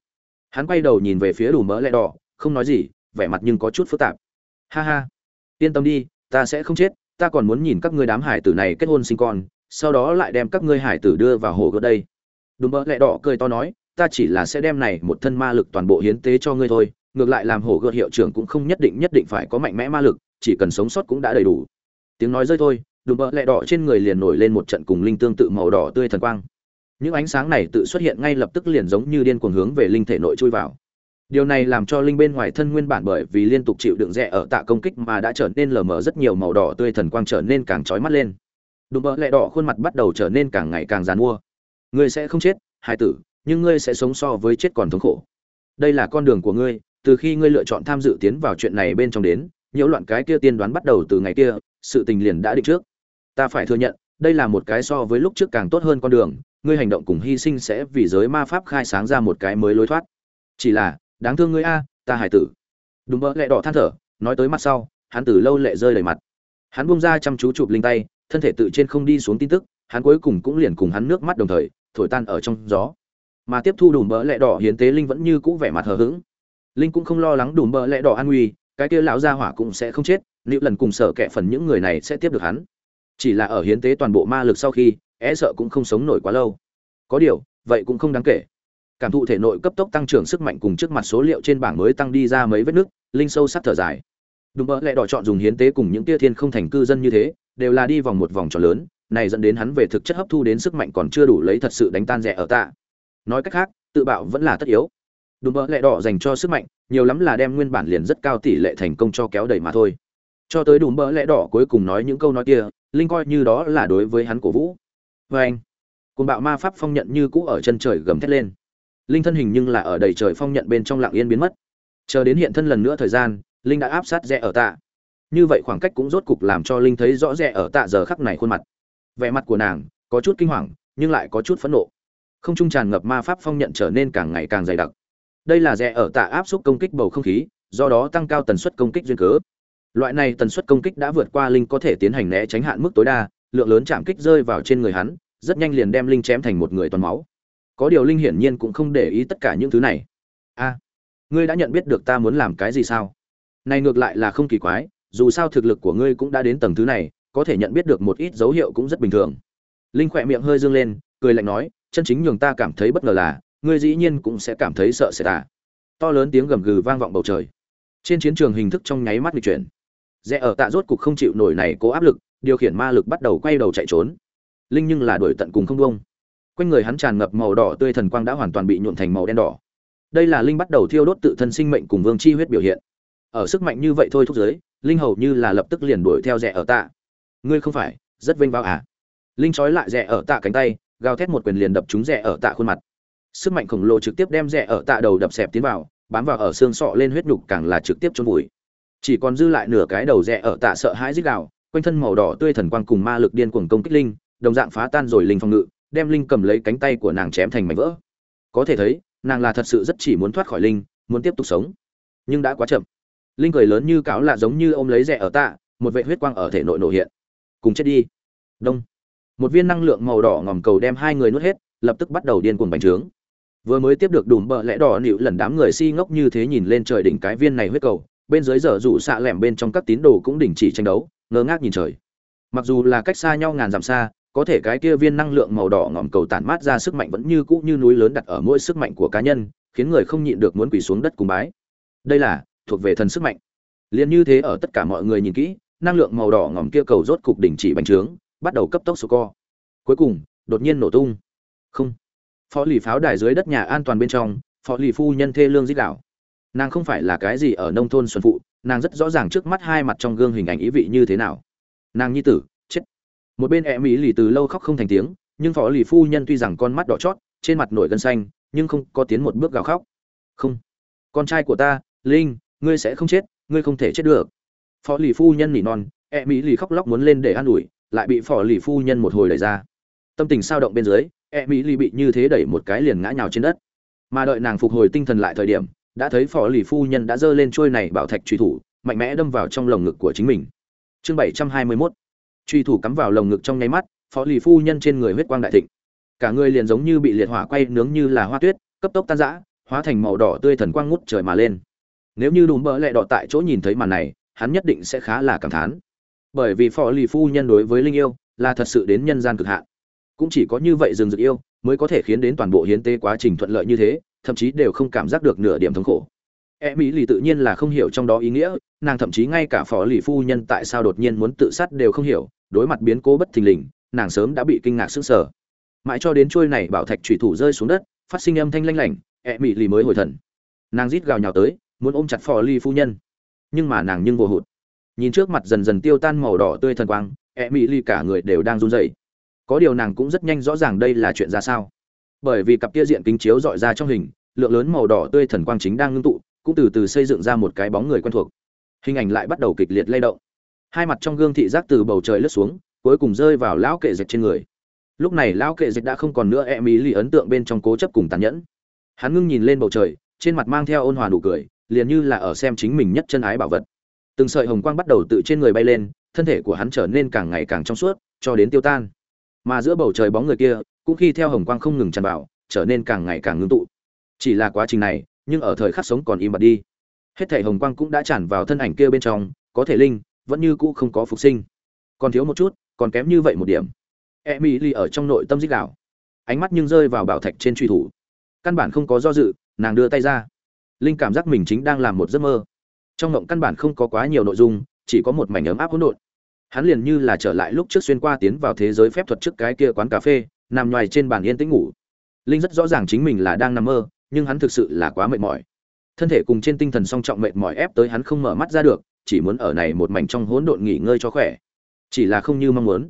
Hắn quay đầu nhìn về phía đủ mỡ lẹ đỏ, không nói gì, vẻ mặt nhưng có chút phức tạp. Ha ha. Yên tâm đi, ta sẽ không chết, ta còn muốn nhìn các ngươi đám hải tử này kết hôn sinh con, sau đó lại đem các ngươi hải tử đưa vào hồ gợt đây. Đủ mỡ lẹ đỏ cười to nói, ta chỉ là sẽ đem này một thân ma lực toàn bộ hiến tế cho ngươi thôi, ngược lại làm hồ gợt hiệu trưởng cũng không nhất định nhất định phải có mạnh mẽ ma lực, chỉ cần sống sót cũng đã đầy đủ. Tiếng nói rơi thôi đùm mỡ lẹ đỏ trên người liền nổi lên một trận cùng linh tương tự màu đỏ tươi thần quang những ánh sáng này tự xuất hiện ngay lập tức liền giống như điên cuồng hướng về linh thể nội chui vào. Điều này làm cho linh bên ngoài thân nguyên bản bởi vì liên tục chịu đựng rẽ ở tạ công kích mà đã trở nên lờ mờ rất nhiều màu đỏ tươi thần quang trở nên càng trói mắt lên. Đùm bỡ lẹ đỏ khuôn mặt bắt đầu trở nên càng ngày càng dàn mua. Ngươi sẽ không chết, hai tử, nhưng ngươi sẽ sống so với chết còn thống khổ. Đây là con đường của ngươi, từ khi ngươi lựa chọn tham dự tiến vào chuyện này bên trong đến, nhiễu loạn cái kia tiên đoán bắt đầu từ ngày kia, sự tình liền đã định trước. Ta phải thừa nhận, đây là một cái so với lúc trước càng tốt hơn con đường ngươi hành động cùng hy sinh sẽ vì giới ma pháp khai sáng ra một cái mới lối thoát. Chỉ là, đáng thương ngươi a, ta hải tử. Đúng bỡ, lẹ đỏ than thở, nói tới mặt sau, hắn từ lâu lệ rơi đầy mặt. Hắn bung ra chăm chú chụp linh tay, thân thể tự trên không đi xuống tin tức, hắn cuối cùng cũng liền cùng hắn nước mắt đồng thời, thổi tan ở trong gió. Mà tiếp thu đùm bỡ lẹ đỏ, hiến tế linh vẫn như cũ vẻ mặt hờ hững. Linh cũng không lo lắng đùm bỡ lẹ đỏ an nguy, cái kia lão gia hỏa cũng sẽ không chết liệu lần cùng sợ kẹ phần những người này sẽ tiếp được hắn. Chỉ là ở hiến tế toàn bộ ma lực sau khi e sợ cũng không sống nổi quá lâu. Có điều, vậy cũng không đáng kể. Cảm thụ thể nội cấp tốc tăng trưởng sức mạnh cùng trước mặt số liệu trên bảng mới tăng đi ra mấy vết nước linh sâu sắc thở dài. Đúng mơ lẽ đỏ chọn dùng hiến tế cùng những tia thiên không thành cư dân như thế, đều là đi vòng một vòng tròn lớn, này dẫn đến hắn về thực chất hấp thu đến sức mạnh còn chưa đủ lấy thật sự đánh tan rẻ ở tạ. Nói cách khác, tự bạo vẫn là tất yếu. Đúng mơ lẽ đỏ dành cho sức mạnh, nhiều lắm là đem nguyên bản liền rất cao tỷ lệ thành công cho kéo đẩy mà thôi. Cho tới đúng bỡ lẽ đỏ cuối cùng nói những câu nói kia, linh coi như đó là đối với hắn cổ vũ vê anh côn bạo ma pháp phong nhận như cũ ở chân trời gầm thét lên. Linh thân hình nhưng là ở đầy trời phong nhận bên trong lặng yên biến mất. Chờ đến hiện thân lần nữa thời gian, linh đã áp sát rẽ ở tạ. Như vậy khoảng cách cũng rốt cục làm cho linh thấy rõ rẽ ở tạ giờ khắc này khuôn mặt. Vẻ mặt của nàng có chút kinh hoàng, nhưng lại có chút phẫn nộ. Không trung tràn ngập ma pháp phong nhận trở nên càng ngày càng dày đặc. Đây là rẽ ở tạ áp suất công kích bầu không khí, do đó tăng cao tần suất công kích duyên cớ. Loại này tần suất công kích đã vượt qua linh có thể tiến hành né tránh hạn mức tối đa lượng lớn chạm kích rơi vào trên người hắn, rất nhanh liền đem linh chém thành một người toàn máu. Có điều linh hiển nhiên cũng không để ý tất cả những thứ này. A, ngươi đã nhận biết được ta muốn làm cái gì sao? Này ngược lại là không kỳ quái, dù sao thực lực của ngươi cũng đã đến tầng thứ này, có thể nhận biết được một ít dấu hiệu cũng rất bình thường. Linh khỏe miệng hơi dương lên, cười lạnh nói, chân chính nhường ta cảm thấy bất ngờ là, ngươi dĩ nhiên cũng sẽ cảm thấy sợ sệt à. To lớn tiếng gầm gừ vang vọng bầu trời. Trên chiến trường hình thức trong nháy mắt bị chuyển. Rẽ ở tạ rốt cục không chịu nổi này cố áp lực điều khiển ma lực bắt đầu quay đầu chạy trốn. Linh nhưng là đuổi tận cùng không bông quanh người hắn tràn ngập màu đỏ tươi thần quang đã hoàn toàn bị nhuộn thành màu đen đỏ. Đây là linh bắt đầu thiêu đốt tự thân sinh mệnh cùng vương chi huyết biểu hiện. Ở sức mạnh như vậy thôi thúc giới, linh hầu như là lập tức liền đuổi theo rẻ ở tạ. Ngươi không phải, rất vinh vào à? Linh trói lại rẻ ở tạ cánh tay, gào thét một quyền liền đập trúng rẻ ở tạ khuôn mặt. Sức mạnh khổng lồ trực tiếp đem rẻ ở tạ đầu đập xẹp tiến vào, bám vào ở xương sọ lên huyết nhục càng là trực tiếp trôn vùi. Chỉ còn dư lại nửa cái đầu rẻ ở tạ sợ hãi rít gào quanh thân màu đỏ tươi thần quang cùng ma lực điên cuồng công kích linh, đồng dạng phá tan rồi linh phòng ngự, đem linh cầm lấy cánh tay của nàng chém thành mảnh vỡ. Có thể thấy, nàng là thật sự rất chỉ muốn thoát khỏi linh, muốn tiếp tục sống. Nhưng đã quá chậm. Linh cười lớn như cáo lạ giống như ôm lấy rẻ ở tạ, một vệ huyết quang ở thể nội nổ hiện. Cùng chết đi. Đông. Một viên năng lượng màu đỏ ngòm cầu đem hai người nuốt hết, lập tức bắt đầu điên cuồng bành trướng. Vừa mới tiếp được đùm bợ lẽ đỏ nịu lần đám người si ngốc như thế nhìn lên trời đỉnh cái viên này huyết cầu, bên dưới giờ rủ xạ lẻm bên trong các tín đồ cũng đình chỉ tranh đấu ngơ ngác nhìn trời. Mặc dù là cách xa nhau ngàn dặm xa, có thể cái kia viên năng lượng màu đỏ ngòm cầu tản mát ra sức mạnh vẫn như cũ như núi lớn đặt ở mỗi sức mạnh của cá nhân, khiến người không nhịn được muốn quỳ xuống đất cùng bái. Đây là, thuộc về thần sức mạnh. Liền như thế ở tất cả mọi người nhìn kỹ, năng lượng màu đỏ ngòm kia cầu rốt cục đình chỉ bành trướng, bắt đầu cấp tốc số co cuối cùng, đột nhiên nổ tung. Không. Phó lì pháo đài dưới đất nhà an toàn bên trong, phó lì phu nhân thê lương dích đảo. nàng không phải là cái gì ở nông thôn xuân phụ nàng rất rõ ràng trước mắt hai mặt trong gương hình ảnh ý vị như thế nào. Nàng nhi tử, chết. Một bên e mỹ lì từ lâu khóc không thành tiếng, nhưng phó lì phu nhân tuy rằng con mắt đỏ chót, trên mặt nổi gân xanh, nhưng không có tiến một bước gào khóc. Không. Con trai của ta, linh, ngươi sẽ không chết, ngươi không thể chết được. Phó lì phu nhân nỉ non e mỹ lì khóc lóc muốn lên để an ủi, lại bị phó lì phu nhân một hồi đẩy ra. Tâm tình sao động bên dưới e mỹ lì bị như thế đẩy một cái liền ngã nhào trên đất. Mà đợi nàng phục hồi tinh thần lại thời điểm đã thấy phó lì phu nhân đã giơ lên trôi này bảo thạch truy thủ, mạnh mẽ đâm vào trong lồng ngực của chính mình. Chương bảy trăm hai mươi mốt. Truy thủ cắm vào lồng ngực trong nháy mắt phó lì phu nhân trên người huyết quang đại thịnh. Cả người liền giống như bị liệt hỏa quay nướng như là hoa tuyết, cấp tốc tan rã, hóa thành màu đỏ tươi thần quang ngút trời mà lên. Nếu như đùm bỡ lẹ đỏ tại chỗ nhìn thấy màn này, hắn nhất định sẽ khá là cảm thán. Bởi vì phó lì phu nhân đối với linh yêu là thật sự đến nhân gian cực hạn. Cũng chỉ có như vậy rừng rực yêu mới có thể khiến đến toàn bộ hiến tế quá trình thuận lợi như thế thậm chí đều không cảm giác được nửa điểm thống khổ. E mỹ lì tự nhiên là không hiểu trong đó ý nghĩa, nàng thậm chí ngay cả phó lì phu nhân tại sao đột nhiên muốn tự sát đều không hiểu, đối mặt biến cố bất thình lình, nàng sớm đã bị kinh ngạc sững sờ. Mãi cho đến trôi này bảo thạch thủy thủ rơi xuống đất, phát sinh âm thanh lanh lảnh e mỹ lì mới hồi thần. Nàng rít gào nhào tới, muốn ôm chặt phò ly phu nhân. Nhưng mà nàng nhưng vô hụt. Nhìn trước mặt dần dần tiêu tan màu đỏ tươi thần quang e mỹ ly cả người đều đang run rẩy. Có điều nàng cũng rất nhanh rõ ràng đây là chuyện ra sao bởi vì cặp kia diện kính chiếu dọi ra trong hình, lượng lớn màu đỏ tươi thần quang chính đang ngưng tụ, cũng từ từ xây dựng ra một cái bóng người quen thuộc. Hình ảnh lại bắt đầu kịch liệt lay động. Hai mặt trong gương thị giác từ bầu trời lướt xuống, cuối cùng rơi vào lão kệ dịch trên người. Lúc này lão kệ dịch đã không còn nữa e mỹ lì ấn tượng bên trong cố chấp cùng tàn nhẫn. Hắn ngưng nhìn lên bầu trời, trên mặt mang theo ôn hòa nụ cười, liền như là ở xem chính mình nhất chân ái bảo vật. Từng sợi hồng quang bắt đầu tự trên người bay lên, thân thể của hắn trở nên càng ngày càng trong suốt, cho đến tiêu tan mà giữa bầu trời bóng người kia, cũng khi theo hồng quang không ngừng tràn vào, trở nên càng ngày càng ngưng tụ. Chỉ là quá trình này, nhưng ở thời khắc sống còn im bặt đi. Hết thể hồng quang cũng đã tràn vào thân ảnh kia bên trong, có thể linh, vẫn như cũ không có phục sinh. Còn thiếu một chút, còn kém như vậy một điểm. Emily ở trong nội tâm dích đạo. Ánh mắt nhưng rơi vào bảo thạch trên truy thủ. Căn bản không có do dự, nàng đưa tay ra. Linh cảm giác mình chính đang làm một giấc mơ. Trong ngộng căn bản không có quá nhiều nội dung, chỉ có một mảnh ấm áp hỗn độn hắn liền như là trở lại lúc trước xuyên qua tiến vào thế giới phép thuật trước cái kia quán cà phê, nằm ngoài trên bàn yên tĩnh ngủ. Linh rất rõ ràng chính mình là đang nằm mơ, nhưng hắn thực sự là quá mệt mỏi. Thân thể cùng trên tinh thần song trọng mệt mỏi ép tới hắn không mở mắt ra được, chỉ muốn ở này một mảnh trong hỗn độn nghỉ ngơi cho khỏe. Chỉ là không như mong muốn.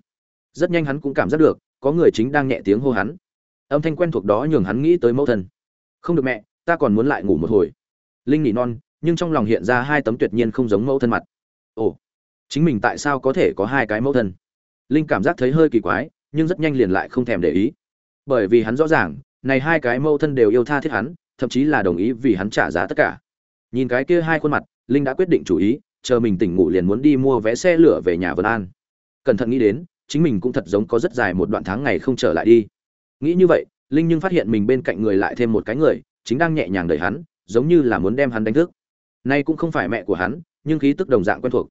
Rất nhanh hắn cũng cảm giác được, có người chính đang nhẹ tiếng hô hắn. Âm thanh quen thuộc đó nhường hắn nghĩ tới mẫu thân. Không được mẹ, ta còn muốn lại ngủ một hồi. Linh nỉ non, nhưng trong lòng hiện ra hai tấm tuyệt nhiên không giống mẫu thân mặt. Ồ chính mình tại sao có thể có hai cái mẫu thân? Linh cảm giác thấy hơi kỳ quái, nhưng rất nhanh liền lại không thèm để ý. Bởi vì hắn rõ ràng, này hai cái mẫu thân đều yêu tha thiết hắn, thậm chí là đồng ý vì hắn trả giá tất cả. Nhìn cái kia hai khuôn mặt, linh đã quyết định chủ ý, chờ mình tỉnh ngủ liền muốn đi mua vé xe lửa về nhà vân an. Cẩn thận nghĩ đến, chính mình cũng thật giống có rất dài một đoạn tháng ngày không trở lại đi. Nghĩ như vậy, linh nhưng phát hiện mình bên cạnh người lại thêm một cái người, chính đang nhẹ nhàng đẩy hắn, giống như là muốn đem hắn đánh thức. Nay cũng không phải mẹ của hắn, nhưng khí tức đồng dạng quen thuộc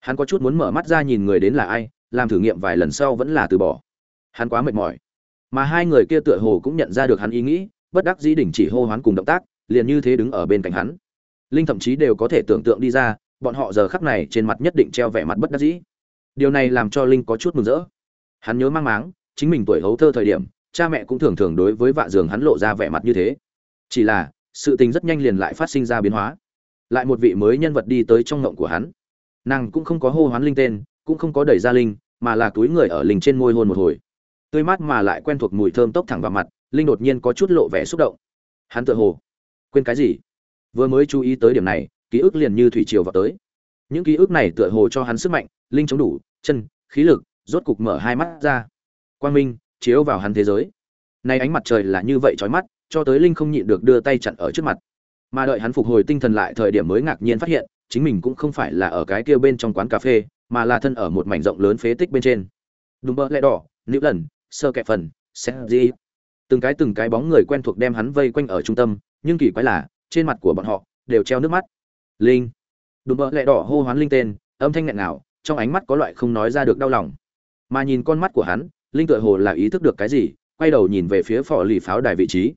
hắn có chút muốn mở mắt ra nhìn người đến là ai, làm thử nghiệm vài lần sau vẫn là từ bỏ. Hắn quá mệt mỏi. Mà hai người kia tựa hồ cũng nhận ra được hắn ý nghĩ, bất đắc dĩ đình chỉ hô hoán cùng động tác, liền như thế đứng ở bên cạnh hắn. Linh thậm chí đều có thể tưởng tượng đi ra, bọn họ giờ khắc này trên mặt nhất định treo vẻ mặt bất đắc dĩ. Điều này làm cho linh có chút mừng rỡ. Hắn nhớ mang máng, chính mình tuổi hấu thơ thời điểm, cha mẹ cũng thường thường đối với vạ giường hắn lộ ra vẻ mặt như thế. Chỉ là, sự tình rất nhanh liền lại phát sinh ra biến hóa. Lại một vị mới nhân vật đi tới trong ngộng của hắn nàng cũng không có hô hoán linh tên, cũng không có đẩy ra linh, mà là túi người ở linh trên môi hôn một hồi. Tươi mát mà lại quen thuộc mùi thơm tốc thẳng vào mặt, linh đột nhiên có chút lộ vẻ xúc động. Hắn tự hồ quên cái gì? Vừa mới chú ý tới điểm này, ký ức liền như thủy triều vào tới. Những ký ức này tựa hồ cho hắn sức mạnh, linh chống đủ, chân, khí lực, rốt cục mở hai mắt ra. Quang minh, chiếu vào hắn thế giới. Nay ánh mặt trời là như vậy trói mắt, cho tới linh không nhịn được đưa tay chặn ở trước mặt. Mà đợi hắn phục hồi tinh thần lại thời điểm mới ngạc nhiên phát hiện chính mình cũng không phải là ở cái kia bên trong quán cà phê mà là thân ở một mảnh rộng lớn phế tích bên trên. Đúng bơ lẽ đỏ nữ lần sơ kẹp phần sẽ gì từng cái từng cái bóng người quen thuộc đem hắn vây quanh ở trung tâm nhưng kỳ quái là trên mặt của bọn họ đều treo nước mắt. Linh. Đùm bơ lẹ đỏ hô hoán linh tên âm thanh nghẹn ngào, trong ánh mắt có loại không nói ra được đau lòng. Mà nhìn con mắt của hắn linh tựa hồ là ý thức được cái gì quay đầu nhìn về phía phò lì pháo đài vị trí.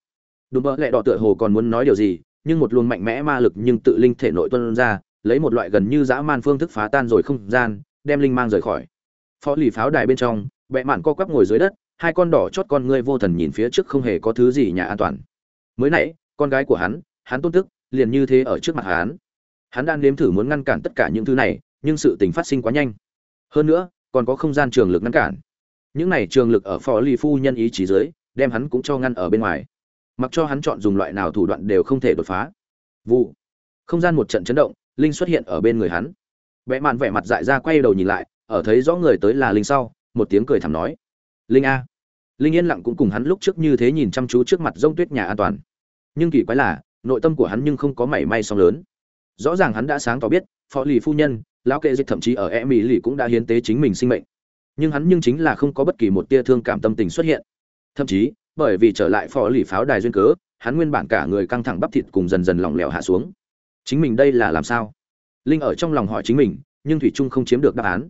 Đùm bơ lẹ đỏ tựa hồ còn muốn nói điều gì nhưng một luồng mạnh mẽ ma lực nhưng tự linh thể nội tuân ra lấy một loại gần như dã man phương thức phá tan rồi không gian, đem linh mang rời khỏi. Phó lì pháo đài bên trong, bệ mạn co quắp ngồi dưới đất, hai con đỏ chót con ngươi vô thần nhìn phía trước không hề có thứ gì nhà an toàn. Mới nãy, con gái của hắn hắn tôn tức, liền như thế ở trước mặt hắn. Hắn đang nếm thử muốn ngăn cản tất cả những thứ này, nhưng sự tình phát sinh quá nhanh. Hơn nữa, còn có không gian trường lực ngăn cản. Những này trường lực ở phó lì phu nhân ý chí dưới, đem hắn cũng cho ngăn ở bên ngoài. Mặc cho hắn chọn dùng loại nào thủ đoạn đều không thể đột phá. Vụ. Không gian một trận chấn động linh xuất hiện ở bên người hắn. Vẽ mạn vẻ mặt dại ra quay đầu nhìn lại, ở thấy rõ người tới là linh sau, một tiếng cười thảm nói. Linh a. Linh yên lặng cũng cùng hắn lúc trước như thế nhìn chăm chú trước mặt rông tuyết nhà an toàn. Nhưng kỳ quái là, nội tâm của hắn nhưng không có mảy may song lớn. Rõ ràng hắn đã sáng tỏ biết, phó lì phu nhân, lão kệ dịch thậm chí ở e mỹ lì cũng đã hiến tế chính mình sinh mệnh. Nhưng hắn nhưng chính là không có bất kỳ một tia thương cảm tâm tình xuất hiện. Thậm chí, bởi vì trở lại phò lì pháo đài duyên cớ, hắn nguyên bản cả người căng thẳng bắp thịt cùng dần dần lỏng lẻo hạ xuống chính mình đây là làm sao? Linh ở trong lòng hỏi chính mình, nhưng thủy trung không chiếm được đáp án.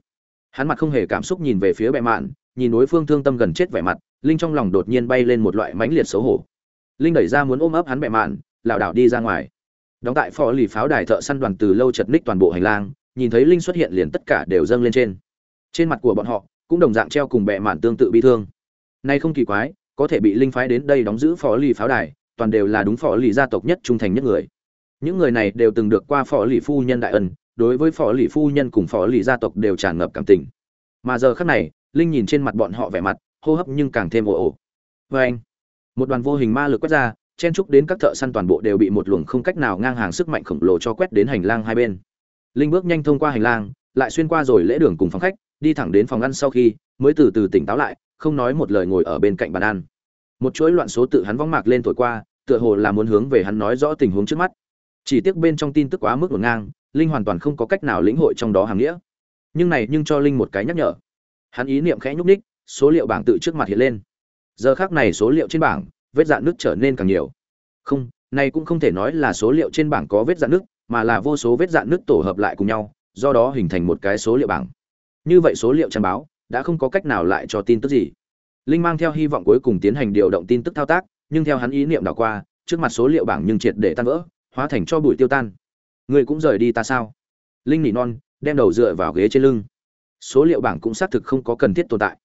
Hắn mặt không hề cảm xúc nhìn về phía bệ mạn, nhìn đối phương thương tâm gần chết vẻ mặt, linh trong lòng đột nhiên bay lên một loại mãnh liệt xấu hổ. Linh đẩy ra muốn ôm ấp hắn bệ mạn, lảo đảo đi ra ngoài. Đóng tại phò lì pháo đài thợ săn đoàn từ lâu chật ních toàn bộ hành lang, nhìn thấy linh xuất hiện liền tất cả đều dâng lên trên. Trên mặt của bọn họ, cũng đồng dạng treo cùng bệ mạn tương tự bi thương. Nay không kỳ quái, có thể bị linh phái đến đây đóng giữ phó lì pháo đài, toàn đều là đúng phó lì gia tộc nhất trung thành nhất người những người này đều từng được qua phó lì phu nhân đại ân, đối với phó lì phu nhân cùng phó lì gia tộc đều tràn ngập cảm tình. Mà giờ khác này, linh nhìn trên mặt bọn họ vẻ mặt, hô hấp nhưng càng thêm ồ ồ. Vê anh, một đoàn vô hình ma lực quét ra, chen trúc đến các thợ săn toàn bộ đều bị một luồng không cách nào ngang hàng sức mạnh khổng lồ cho quét đến hành lang hai bên. Linh bước nhanh thông qua hành lang, lại xuyên qua rồi lễ đường cùng phòng khách, đi thẳng đến phòng ăn sau khi, mới từ từ tỉnh táo lại, không nói một lời ngồi ở bên cạnh bàn ăn. Một chuỗi loạn số tự hắn vong mạc lên thổi qua, tựa hồ là muốn hướng về hắn nói rõ tình huống trước mắt chỉ tiếc bên trong tin tức quá mức ngổn ngang, linh hoàn toàn không có cách nào lĩnh hội trong đó hàng nghĩa. Nhưng này nhưng cho linh một cái nhắc nhở. Hắn ý niệm khẽ nhúc ních số liệu bảng tự trước mặt hiện lên. Giờ khác này số liệu trên bảng, vết dạn nước trở nên càng nhiều. Không, này cũng không thể nói là số liệu trên bảng có vết dạn nước mà là vô số vết dạn nước tổ hợp lại cùng nhau, do đó hình thành một cái số liệu bảng. Như vậy số liệu trang báo, đã không có cách nào lại cho tin tức gì. Linh mang theo hy vọng cuối cùng tiến hành điều động tin tức thao tác, nhưng theo hắn ý niệm đảo qua, trước mặt số liệu bảng nhưng triệt để tan vỡ hóa thành cho bụi tiêu tan. Ngươi cũng rời đi ta sao? Linh nỉ non, đem đầu dựa vào ghế trên lưng. Số liệu bảng cũng xác thực không có cần thiết tồn tại.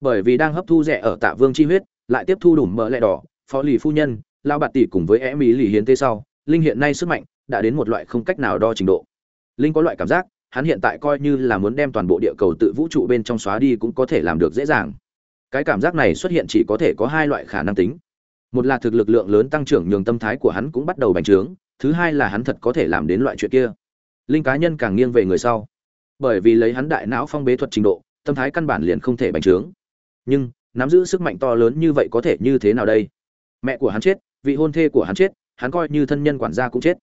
Bởi vì đang hấp thu rẻ ở tạ vương chi huyết, lại tiếp thu đủ mỡ lẹ đỏ, phó lì phu nhân lao bạt tỷ cùng với em ý lì hiến tế sau, linh hiện nay sức mạnh đã đến một loại không cách nào đo trình độ. Linh có loại cảm giác, hắn hiện tại coi như là muốn đem toàn bộ địa cầu tự vũ trụ bên trong xóa đi cũng có thể làm được dễ dàng. Cái cảm giác này xuất hiện chỉ có thể có hai loại khả năng tính. Một là thực lực lượng lớn tăng trưởng nhường tâm thái của hắn cũng bắt đầu bành trướng thứ hai là hắn thật có thể làm đến loại chuyện kia. Linh cá nhân càng nghiêng về người sau. Bởi vì lấy hắn đại não phong bế thuật trình độ, tâm thái căn bản liền không thể bành trướng. Nhưng, nắm giữ sức mạnh to lớn như vậy có thể như thế nào đây? Mẹ của hắn chết, vị hôn thê của hắn chết, hắn coi như thân nhân quản gia cũng chết.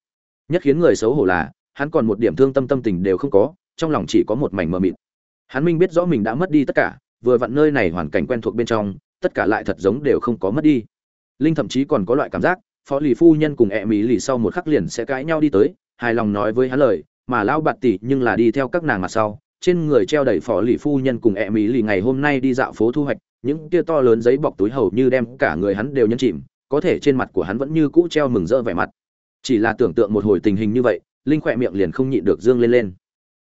Nhất khiến người xấu hổ là, hắn còn một điểm thương tâm tâm tình đều không có, trong lòng chỉ có một mảnh mờ mịt. Hắn minh biết rõ mình đã mất đi tất cả, vừa vặn nơi này hoàn cảnh quen thuộc bên trong, tất cả lại thật giống đều không có mất đi. Linh thậm chí còn có loại cảm giác phó lì phu nhân cùng ẹ mỹ lì sau một khắc liền sẽ cãi nhau đi tới, hài lòng nói với hắn lời, mà lao bạt tỷ nhưng là đi theo các nàng mặt sau, trên người treo đầy phó lì phu nhân cùng ẹ mỹ lì ngày hôm nay đi dạo phố thu hoạch, những kia to lớn giấy bọc túi hầu như đem cả người hắn đều nhân chìm, có thể trên mặt của hắn vẫn như cũ treo mừng rỡ vẻ mặt. Chỉ là tưởng tượng một hồi tình hình như vậy, linh khỏe miệng liền không nhịn được dương lên lên.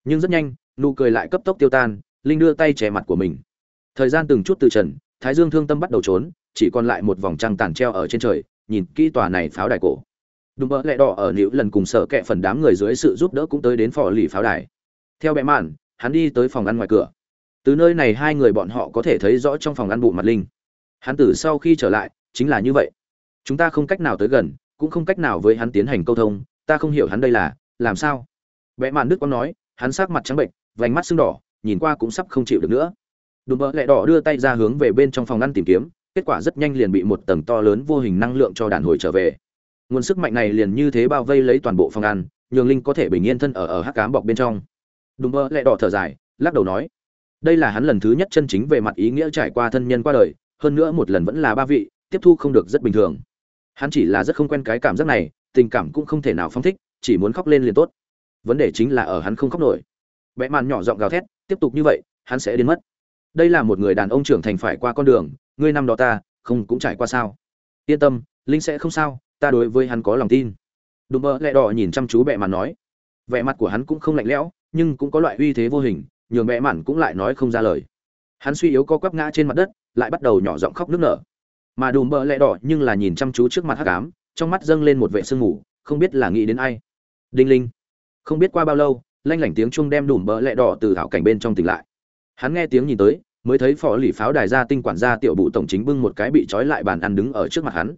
Nhưng rất nhanh, nụ cười lại cấp tốc tiêu tan, linh đưa tay che mặt của mình. Thời gian từng chút từ trần, thái dương thương tâm bắt đầu trốn, chỉ còn lại một vòng trăng tàn treo ở trên trời nhìn kỹ tòa này pháo đài cổ. Đùm bỡ lẹ đỏ ở nữ lần cùng sở kẹ phần đám người dưới sự giúp đỡ cũng tới đến phò lì pháo đài. Theo bệ mạn, hắn đi tới phòng ăn ngoài cửa. Từ nơi này hai người bọn họ có thể thấy rõ trong phòng ăn bụ mặt linh. Hắn tử sau khi trở lại, chính là như vậy. Chúng ta không cách nào tới gần, cũng không cách nào với hắn tiến hành câu thông, ta không hiểu hắn đây là, làm sao? Bệ mạn đức quang nói, hắn sắc mặt trắng bệnh, vành mắt sưng đỏ, nhìn qua cũng sắp không chịu được nữa. Đùm bỡ lẹ đỏ đưa tay ra hướng về bên trong phòng ăn tìm kiếm kết quả rất nhanh liền bị một tầng to lớn vô hình năng lượng cho đàn hồi trở về. Nguồn sức mạnh này liền như thế bao vây lấy toàn bộ phòng ăn, nhường linh có thể bình yên thân ở ở hắc cám bọc bên trong. Đúng mơ lẹ đỏ thở dài, lắc đầu nói, đây là hắn lần thứ nhất chân chính về mặt ý nghĩa trải qua thân nhân qua đời, hơn nữa một lần vẫn là ba vị, tiếp thu không được rất bình thường. Hắn chỉ là rất không quen cái cảm giác này, tình cảm cũng không thể nào phong thích, chỉ muốn khóc lên liền tốt. Vấn đề chính là ở hắn không khóc nổi. Vẽ màn nhỏ giọng gào thét, tiếp tục như vậy, hắn sẽ đến mất. Đây là một người đàn ông trưởng thành phải qua con đường ngươi năm đó ta, không cũng trải qua sao? Yên tâm, linh sẽ không sao, ta đối với hắn có lòng tin. Đùm bơ lẹ đỏ nhìn chăm chú bẹ mặt nói. Vẻ mặt của hắn cũng không lạnh lẽo, nhưng cũng có loại uy thế vô hình, nhường bẹ màn cũng lại nói không ra lời. Hắn suy yếu co quắp ngã trên mặt đất, lại bắt đầu nhỏ giọng khóc nức nở. Mà đùm bơ lẹ đỏ nhưng là nhìn chăm chú trước mặt hắc ám, trong mắt dâng lên một vệ sương mù, không biết là nghĩ đến ai. Đinh linh. Không biết qua bao lâu, lanh lảnh tiếng chuông đem đùm bơ lẹ đỏ từ thảo cảnh bên trong tỉnh lại. Hắn nghe tiếng nhìn tới mới thấy phó lì pháo đài gia tinh quản gia tiểu bụ tổng chính bưng một cái bị trói lại bàn ăn đứng ở trước mặt hắn.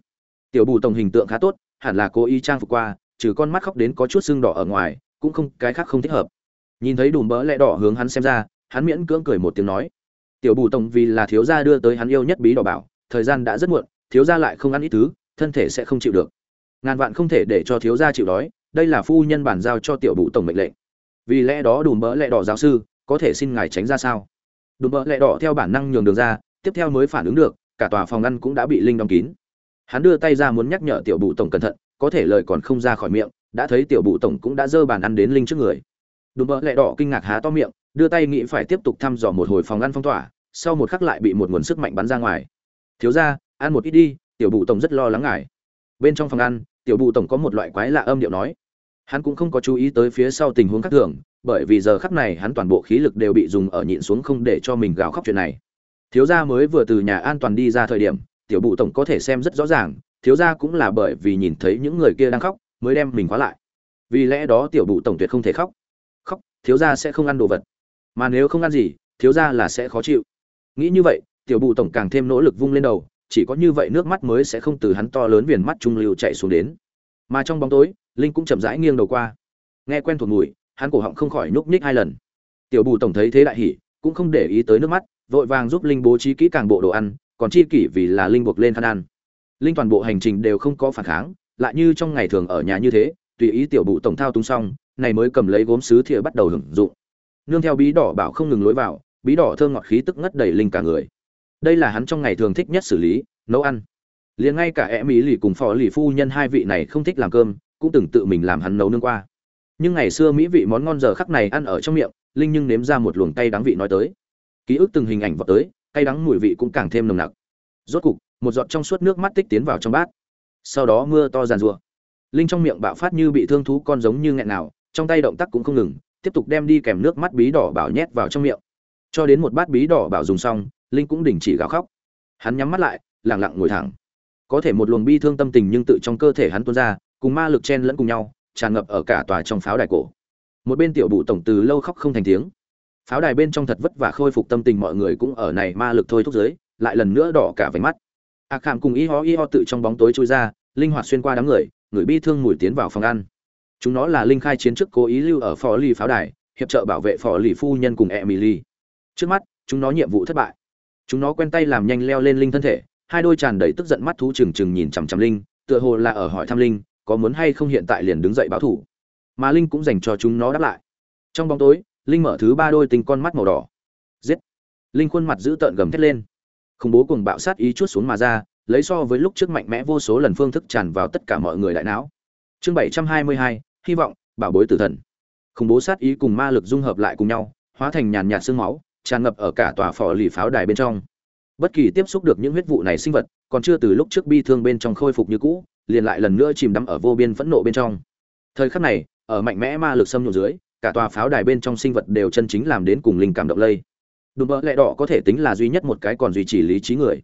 Tiểu bụ tổng hình tượng khá tốt, hẳn là cố ý trang phục qua, trừ con mắt khóc đến có chút sưng đỏ ở ngoài, cũng không, cái khác không thích hợp. Nhìn thấy đùm bỡ lẽ đỏ hướng hắn xem ra, hắn miễn cưỡng cười một tiếng nói, tiểu bù tổng vì là thiếu gia đưa tới hắn yêu nhất bí đỏ bảo, thời gian đã rất muộn, thiếu gia lại không ăn ít thứ, thân thể sẽ không chịu được. Ngàn vạn không thể để cho thiếu gia chịu đói, đây là phu nhân bản giao cho tiểu bù tổng mệnh lệnh. Vì lẽ đó đùm bỡ lẽ đỏ giáo sư, có thể xin ngài tránh ra sao? Đùm bợ lẹ đỏ theo bản năng nhường đường ra, tiếp theo mới phản ứng được, cả tòa phòng ngăn cũng đã bị linh đóng kín. Hắn đưa tay ra muốn nhắc nhở tiểu bụ tổng cẩn thận, có thể lời còn không ra khỏi miệng, đã thấy tiểu bụ tổng cũng đã dơ bàn ăn đến linh trước người. Đùm bợ lẹ đỏ kinh ngạc há to miệng, đưa tay nghĩ phải tiếp tục thăm dò một hồi phòng ngăn phong tỏa, sau một khắc lại bị một nguồn sức mạnh bắn ra ngoài. Thiếu ra ăn một ít đi, tiểu bụ tổng rất lo lắng ngại bên trong phòng ăn tiểu bụ tổng có một loại quái lạ âm điệu nói. Hắn cũng không có chú ý tới phía sau tình huống khác thường bởi vì giờ khắc này hắn toàn bộ khí lực đều bị dùng ở nhịn xuống không để cho mình gào khóc chuyện này. Thiếu gia mới vừa từ nhà an toàn đi ra thời điểm, tiểu bụ tổng có thể xem rất rõ ràng, thiếu gia cũng là bởi vì nhìn thấy những người kia đang khóc, mới đem mình khóa lại. Vì lẽ đó tiểu bụ tổng tuyệt không thể khóc. Khóc, thiếu gia sẽ không ăn đồ vật. Mà nếu không ăn gì, thiếu gia là sẽ khó chịu. Nghĩ như vậy, tiểu bụ tổng càng thêm nỗ lực vung lên đầu, chỉ có như vậy nước mắt mới sẽ không từ hắn to lớn viền mắt trung lưu chạy xuống đến. Mà trong bóng tối, linh cũng chậm rãi nghiêng đầu qua. Nghe quen thuộc mùi hắn cổ họng không khỏi nhúc nhích hai lần. Tiểu bù tổng thấy thế đại hỉ, cũng không để ý tới nước mắt, vội vàng giúp linh bố trí kỹ càng bộ đồ ăn, còn chi kỷ vì là linh buộc lên khăn ăn. Linh toàn bộ hành trình đều không có phản kháng, lại như trong ngày thường ở nhà như thế, tùy ý tiểu bụ tổng thao túng xong, này mới cầm lấy gốm sứ thìa bắt đầu hưởng dụng. Nương theo bí đỏ bảo không ngừng lối vào, bí đỏ thơm ngọt khí tức ngất đầy linh cả người. Đây là hắn trong ngày thường thích nhất xử lý, nấu ăn. Liền ngay cả e mỹ lì cùng phò lì phu nhân hai vị này không thích làm cơm, cũng từng tự mình làm hắn nấu nương qua nhưng ngày xưa mỹ vị món ngon giờ khắc này ăn ở trong miệng, linh nhưng nếm ra một luồng cay đắng vị nói tới. Ký ức từng hình ảnh vào tới, cay đắng mùi vị cũng càng thêm nồng nặc. Rốt cục, một giọt trong suốt nước mắt tích tiến vào trong bát. Sau đó mưa to giàn rùa linh trong miệng bạo phát như bị thương thú con giống như nghẹn nào, trong tay động tác cũng không ngừng, tiếp tục đem đi kèm nước mắt bí đỏ bảo nhét vào trong miệng. Cho đến một bát bí đỏ bảo dùng xong, linh cũng đình chỉ gào khóc. Hắn nhắm mắt lại lẳng lặng ngồi thẳng. Có thể một luồng bi thương tâm tình nhưng tự trong cơ thể hắn tuôn ra, cùng ma lực chen lẫn cùng nhau tràn ngập ở cả tòa trong pháo đài cổ. Một bên tiểu bụ tổng từ lâu khóc không thành tiếng. Pháo đài bên trong thật vất vả khôi phục tâm tình mọi người cũng ở này ma lực thôi thúc giới, lại lần nữa đỏ cả váy mắt. Ạc khảm cùng y ho y ho tự trong bóng tối trôi ra, linh hoạt xuyên qua đám người người bi thương mùi tiến vào phòng ăn. Chúng nó là linh khai chiến trước cố ý lưu ở phò lì pháo đài, hiệp trợ bảo vệ phò lì phu nhân cùng emily. Trước mắt, chúng nó nhiệm vụ thất bại. Chúng nó quen tay làm nhanh leo lên linh thân thể, hai đôi tràn đầy tức giận mắt thú trừng trừng nhìn chằm chằm linh, tựa hồ là ở hỏi thăm linh có muốn hay không hiện tại liền đứng dậy báo thủ. Mà linh cũng dành cho chúng nó đáp lại. Trong bóng tối, linh mở thứ ba đôi tình con mắt màu đỏ. Giết! Linh khuôn mặt giữ tợn gầm thét lên. Khủng bố cùng bạo sát ý chút xuống mà ra, lấy so với lúc trước mạnh mẽ vô số lần phương thức tràn vào tất cả mọi người đại não. Chương bảy trăm hai mươi hai, hy vọng, bảo bối tử thần. Khủng bố sát ý cùng ma lực dung hợp lại cùng nhau, hóa thành nhàn nhạt xương máu, tràn ngập ở cả tòa phò lì pháo đài bên trong. Bất kỳ tiếp xúc được những huyết vụ này sinh vật, còn chưa từ lúc trước bi thương bên trong khôi phục như cũ liền lại lần nữa chìm đắm ở vô biên phẫn nộ bên trong. Thời khắc này, ở mạnh mẽ ma lực xâm nhập dưới, cả tòa pháo đài bên trong sinh vật đều chân chính làm đến cùng linh cảm động lây. Đùm bỡ lẹ đỏ có thể tính là duy nhất một cái còn duy trì lý trí người.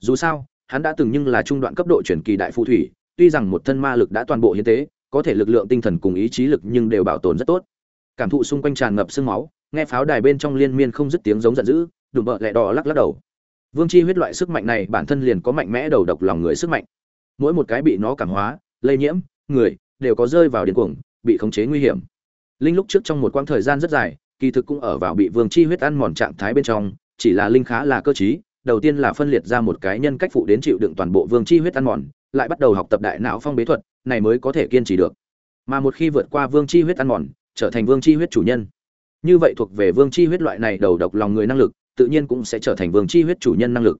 Dù sao, hắn đã từng nhưng là trung đoạn cấp độ chuyển kỳ đại phù thủy, tuy rằng một thân ma lực đã toàn bộ hiến tế, có thể lực lượng tinh thần cùng ý chí lực nhưng đều bảo tồn rất tốt. Cảm thụ xung quanh tràn ngập sương máu, nghe pháo đài bên trong liên miên không dứt tiếng giống giận dữ, đùm bợ lẹ đỏ lắc lắc đầu. Vương chi huyết loại sức mạnh này bản thân liền có mạnh mẽ đầu độc lòng người sức mạnh mỗi một cái bị nó cảm hóa, lây nhiễm, người đều có rơi vào điên cuồng, bị khống chế nguy hiểm. Linh lúc trước trong một quãng thời gian rất dài, kỳ thực cũng ở vào bị vương chi huyết ăn mòn trạng thái bên trong, chỉ là linh khá là cơ trí, đầu tiên là phân liệt ra một cái nhân cách phụ đến chịu đựng toàn bộ vương chi huyết ăn mòn, lại bắt đầu học tập đại não phong bế thuật, này mới có thể kiên trì được. Mà một khi vượt qua vương chi huyết ăn mòn, trở thành vương chi huyết chủ nhân. Như vậy thuộc về vương chi huyết loại này đầu độc lòng người năng lực, tự nhiên cũng sẽ trở thành vương chi huyết chủ nhân năng lực.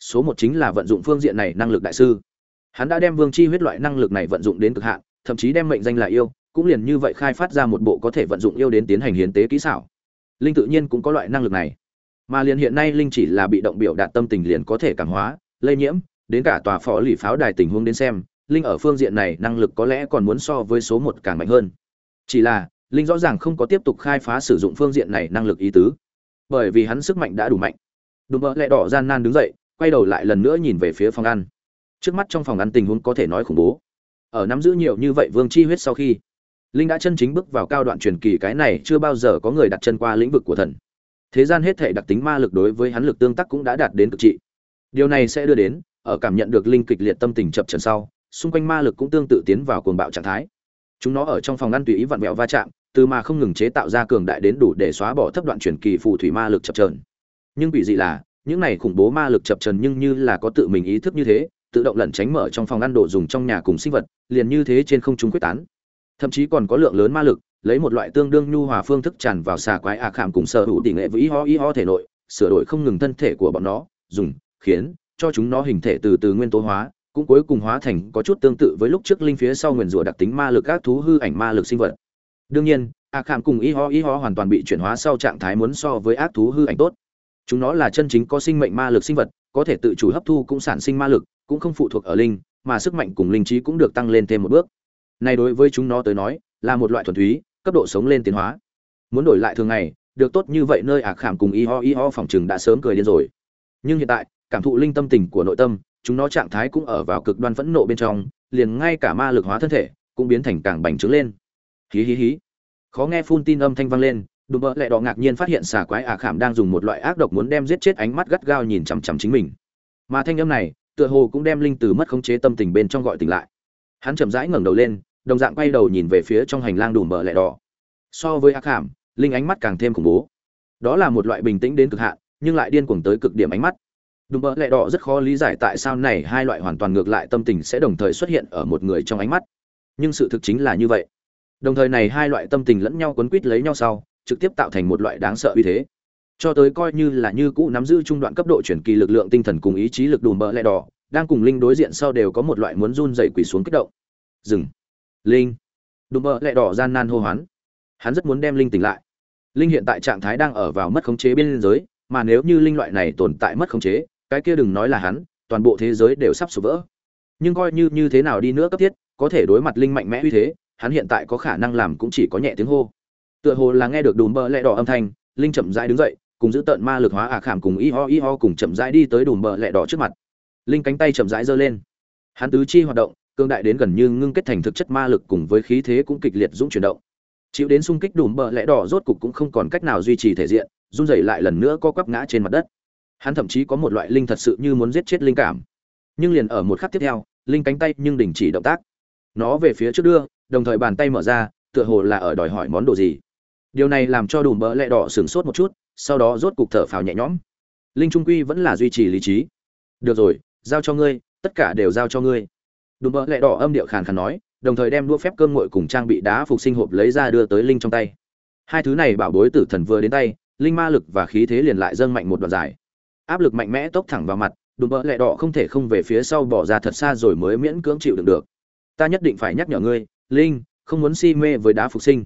Số một chính là vận dụng phương diện này năng lực đại sư hắn đã đem vương chi huyết loại năng lực này vận dụng đến cực hạn, thậm chí đem mệnh danh là yêu, cũng liền như vậy khai phát ra một bộ có thể vận dụng yêu đến tiến hành hiến tế kỹ xảo. Linh tự nhiên cũng có loại năng lực này. Mà liền hiện nay linh chỉ là bị động biểu đạt tâm tình liền có thể cảm hóa, lây nhiễm, đến cả tòa phó lì pháo đài tình huống đến xem, linh ở phương diện này năng lực có lẽ còn muốn so với số một càng mạnh hơn. Chỉ là, linh rõ ràng không có tiếp tục khai phá sử dụng phương diện này năng lực ý tứ. Bởi vì hắn sức mạnh đã đủ mạnh. Đùm bỡ lẹ đỏ gian nan đứng dậy, quay đầu lại lần nữa nhìn về phía phòng ăn trước mắt trong phòng ăn tình huống có thể nói khủng bố. Ở nắm giữ nhiều như vậy vương chi huyết sau khi, linh đã chân chính bước vào cao đoạn truyền kỳ, cái này chưa bao giờ có người đặt chân qua lĩnh vực của thần. Thế gian hết thể đặc tính ma lực đối với hắn lực tương tác cũng đã đạt đến cực trị. Điều này sẽ đưa đến, ở cảm nhận được linh kịch liệt tâm tình chập trần sau, xung quanh ma lực cũng tương tự tiến vào cuồng bạo trạng thái. Chúng nó ở trong phòng ăn tùy ý vặn vẹo va chạm, từ mà không ngừng chế tạo ra cường đại đến đủ để xóa bỏ thấp đoạn truyền kỳ phù thủy ma lực chập trần nhưng quỷ dị là, những này khủng bố ma lực chập trần nhưng như là có tự mình ý thức như thế tự động lẩn tránh mở trong phòng ngăn đồ dùng trong nhà cùng sinh vật, liền như thế trên không trung quyết tán. Thậm chí còn có lượng lớn ma lực, lấy một loại tương đương nhu hòa phương thức tràn vào xà quái ạc khảm cùng sở hữu tỷ nghệ vĩ ho y ho thể nội, sửa đổi không ngừng thân thể của bọn nó, dùng, khiến, cho chúng nó hình thể từ từ nguyên tố hóa, cũng cuối cùng hóa thành có chút tương tự với lúc trước linh phía sau nguyền rủa đặc tính ma lực các thú hư ảnh ma lực sinh vật. Đương nhiên, ạc khảm cùng y ho y ho hoàn toàn bị chuyển hóa sau trạng thái muốn so với ác thú hư ảnh tốt. Chúng nó là chân chính có sinh mệnh ma lực sinh vật, có thể tự chủ hấp thu cũng sản sinh ma lực cũng không phụ thuộc ở linh, mà sức mạnh cùng linh trí cũng được tăng lên thêm một bước. Này đối với chúng nó tới nói, là một loại thuần túy, cấp độ sống lên tiến hóa. Muốn đổi lại thường ngày, được tốt như vậy nơi ạc khảm cùng y ho y ho phòng chừng đã sớm cười điên rồi. Nhưng hiện tại, cảm thụ linh tâm tình của nội tâm, chúng nó trạng thái cũng ở vào cực đoan phẫn nộ bên trong, liền ngay cả ma lực hóa thân thể, cũng biến thành càng bành trướng lên. Hí hí hí. Khó nghe phun tin âm thanh vang lên, đùm bỡ lẹ đỏ ngạc nhiên phát hiện xà quái ả khảm đang dùng một loại ác độc muốn đem giết chết ánh mắt gắt gao nhìn chằm chằm chính mình. Mà thanh âm này tựa hồ cũng đem linh từ mất khống chế tâm tình bên trong gọi tỉnh lại. Hắn chậm rãi ngẩng đầu lên, đồng dạng quay đầu nhìn về phía trong hành lang đùm bờ lẹ đỏ. So với ác khảm linh ánh mắt càng thêm khủng bố. Đó là một loại bình tĩnh đến cực hạn, nhưng lại điên cuồng tới cực điểm ánh mắt. Đùm bờ lẹ đỏ rất khó lý giải tại sao này hai loại hoàn toàn ngược lại tâm tình sẽ đồng thời xuất hiện ở một người trong ánh mắt. Nhưng sự thực chính là như vậy. Đồng thời này hai loại tâm tình lẫn nhau quấn quýt lấy nhau sau, trực tiếp tạo thành một loại đáng sợ uy thế cho tới coi như là như cũ nắm giữ trung đoạn cấp độ chuyển kỳ lực lượng tinh thần cùng ý chí lực đùm bỡ lẹ đỏ, đang cùng linh đối diện sau đều có một loại muốn run dậy quỳ xuống kích động. Dừng. Linh. Đùm bỡ lẹ đỏ gian nan hô hoán. Hắn rất muốn đem linh tỉnh lại. Linh hiện tại trạng thái đang ở vào mất khống chế biên giới, mà nếu như linh loại này tồn tại mất khống chế, cái kia đừng nói là hắn, toàn bộ thế giới đều sắp sụp vỡ. Nhưng coi như như thế nào đi nữa cấp thiết, có thể đối mặt linh mạnh mẽ uy thế, hắn hiện tại có khả năng làm cũng chỉ có nhẹ tiếng hô. Tựa hồ là nghe được đùm bỡ lẹ đỏ âm thanh, linh chậm rãi đứng dậy cùng giữ tận ma lực hóa ả khảm cùng y ho y ho cùng chậm rãi đi tới đùm bờ lẹ đỏ trước mặt. Linh cánh tay chậm rãi giơ lên. Hắn tứ chi hoạt động, cương đại đến gần như ngưng kết thành thực chất ma lực cùng với khí thế cũng kịch liệt dũng chuyển động. Chịu đến xung kích đùm bờ lẽ đỏ rốt cục cũng không còn cách nào duy trì thể diện, run rẩy lại lần nữa co quắp ngã trên mặt đất. Hắn thậm chí có một loại linh thật sự như muốn giết chết linh cảm. Nhưng liền ở một khắc tiếp theo, linh cánh tay nhưng đình chỉ động tác. Nó về phía trước đưa, đồng thời bàn tay mở ra, tựa hồ là ở đòi hỏi món đồ gì. Điều này làm cho đùm bỡ lẹ đỏ sửng sốt một chút sau đó rốt cục thở phào nhẹ nhõm. Linh trung quy vẫn là duy trì lý trí. Được rồi, giao cho ngươi, tất cả đều giao cho ngươi. Đùm bỡ lẹ đỏ âm điệu khàn khàn nói, đồng thời đem đũa phép cơm nguội cùng trang bị đá phục sinh hộp lấy ra đưa tới linh trong tay. Hai thứ này bảo bối tử thần vừa đến tay, linh ma lực và khí thế liền lại dâng mạnh một đoạn dài. Áp lực mạnh mẽ tốc thẳng vào mặt, đùm bỡ lẹ đỏ không thể không về phía sau bỏ ra thật xa rồi mới miễn cưỡng chịu đựng được. Ta nhất định phải nhắc nhở ngươi, linh, không muốn si mê với đá phục sinh.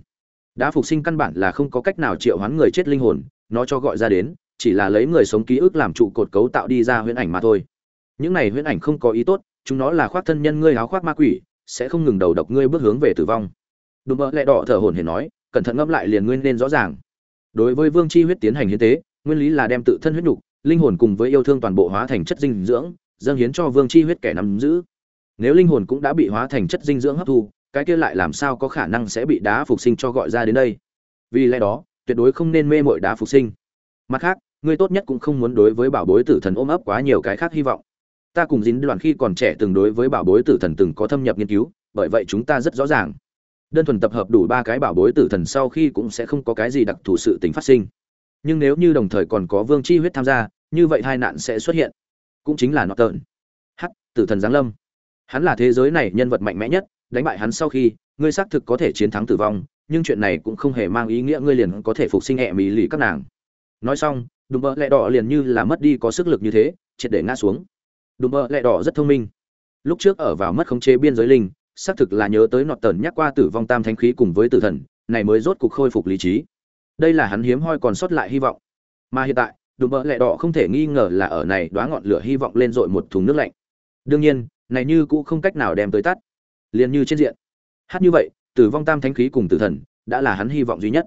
Đá phục sinh căn bản là không có cách nào triệu hoán người chết linh hồn nó cho gọi ra đến, chỉ là lấy người sống ký ức làm trụ cột cấu tạo đi ra huyễn ảnh mà thôi. Những này huyễn ảnh không có ý tốt, chúng nó là khoác thân nhân ngươi háo khoác ma quỷ, sẽ không ngừng đầu độc ngươi bước hướng về tử vong. Đùm bỡ lẹ đỏ thở hổn hển nói, cẩn thận ngẫm lại liền nguyên nên rõ ràng. Đối với vương chi huyết tiến hành hiến tế, nguyên lý là đem tự thân huyết nhục, linh hồn cùng với yêu thương toàn bộ hóa thành chất dinh dưỡng, dâng hiến cho vương chi huyết kẻ nắm giữ. Nếu linh hồn cũng đã bị hóa thành chất dinh dưỡng hấp thu, cái kia lại làm sao có khả năng sẽ bị đá phục sinh cho gọi ra đến đây? Vì lẽ đó tuyệt đối không nên mê mội đá phục sinh. Mặt khác, ngươi tốt nhất cũng không muốn đối với bảo bối tử thần ôm ấp quá nhiều cái khác hy vọng. Ta cùng dính đoạn khi còn trẻ từng đối với bảo bối tử thần từng có thâm nhập nghiên cứu, bởi vậy chúng ta rất rõ ràng. Đơn thuần tập hợp đủ ba cái bảo bối tử thần sau khi cũng sẽ không có cái gì đặc thù sự tình phát sinh. Nhưng nếu như đồng thời còn có vương chi huyết tham gia, như vậy hai nạn sẽ xuất hiện. Cũng chính là nọ tợn. H tử thần giáng lâm. Hắn là thế giới này nhân vật mạnh mẽ nhất, đánh bại hắn sau khi, ngươi xác thực có thể chiến thắng tử vong nhưng chuyện này cũng không hề mang ý nghĩa ngươi liền có thể phục sinh hẹ mỹ lì các nàng. Nói xong, đùm bơ lẹ đỏ liền như là mất đi có sức lực như thế, triệt để ngã xuống. Đùm bơ lẹ đỏ rất thông minh. Lúc trước ở vào mất khống chế biên giới linh, xác thực là nhớ tới nọt tần nhắc qua tử vong tam thánh khí cùng với tử thần, này mới rốt cục khôi phục lý trí. Đây là hắn hiếm hoi còn sót lại hy vọng. Mà hiện tại, đùm bơ lẹ đỏ không thể nghi ngờ là ở này đoá ngọn lửa hy vọng lên dội một thùng nước lạnh. Đương nhiên, này như cũng không cách nào đem tới tắt. Liền như trên diện. Hát như vậy tử vong tam thánh khí cùng tử thần đã là hắn hy vọng duy nhất.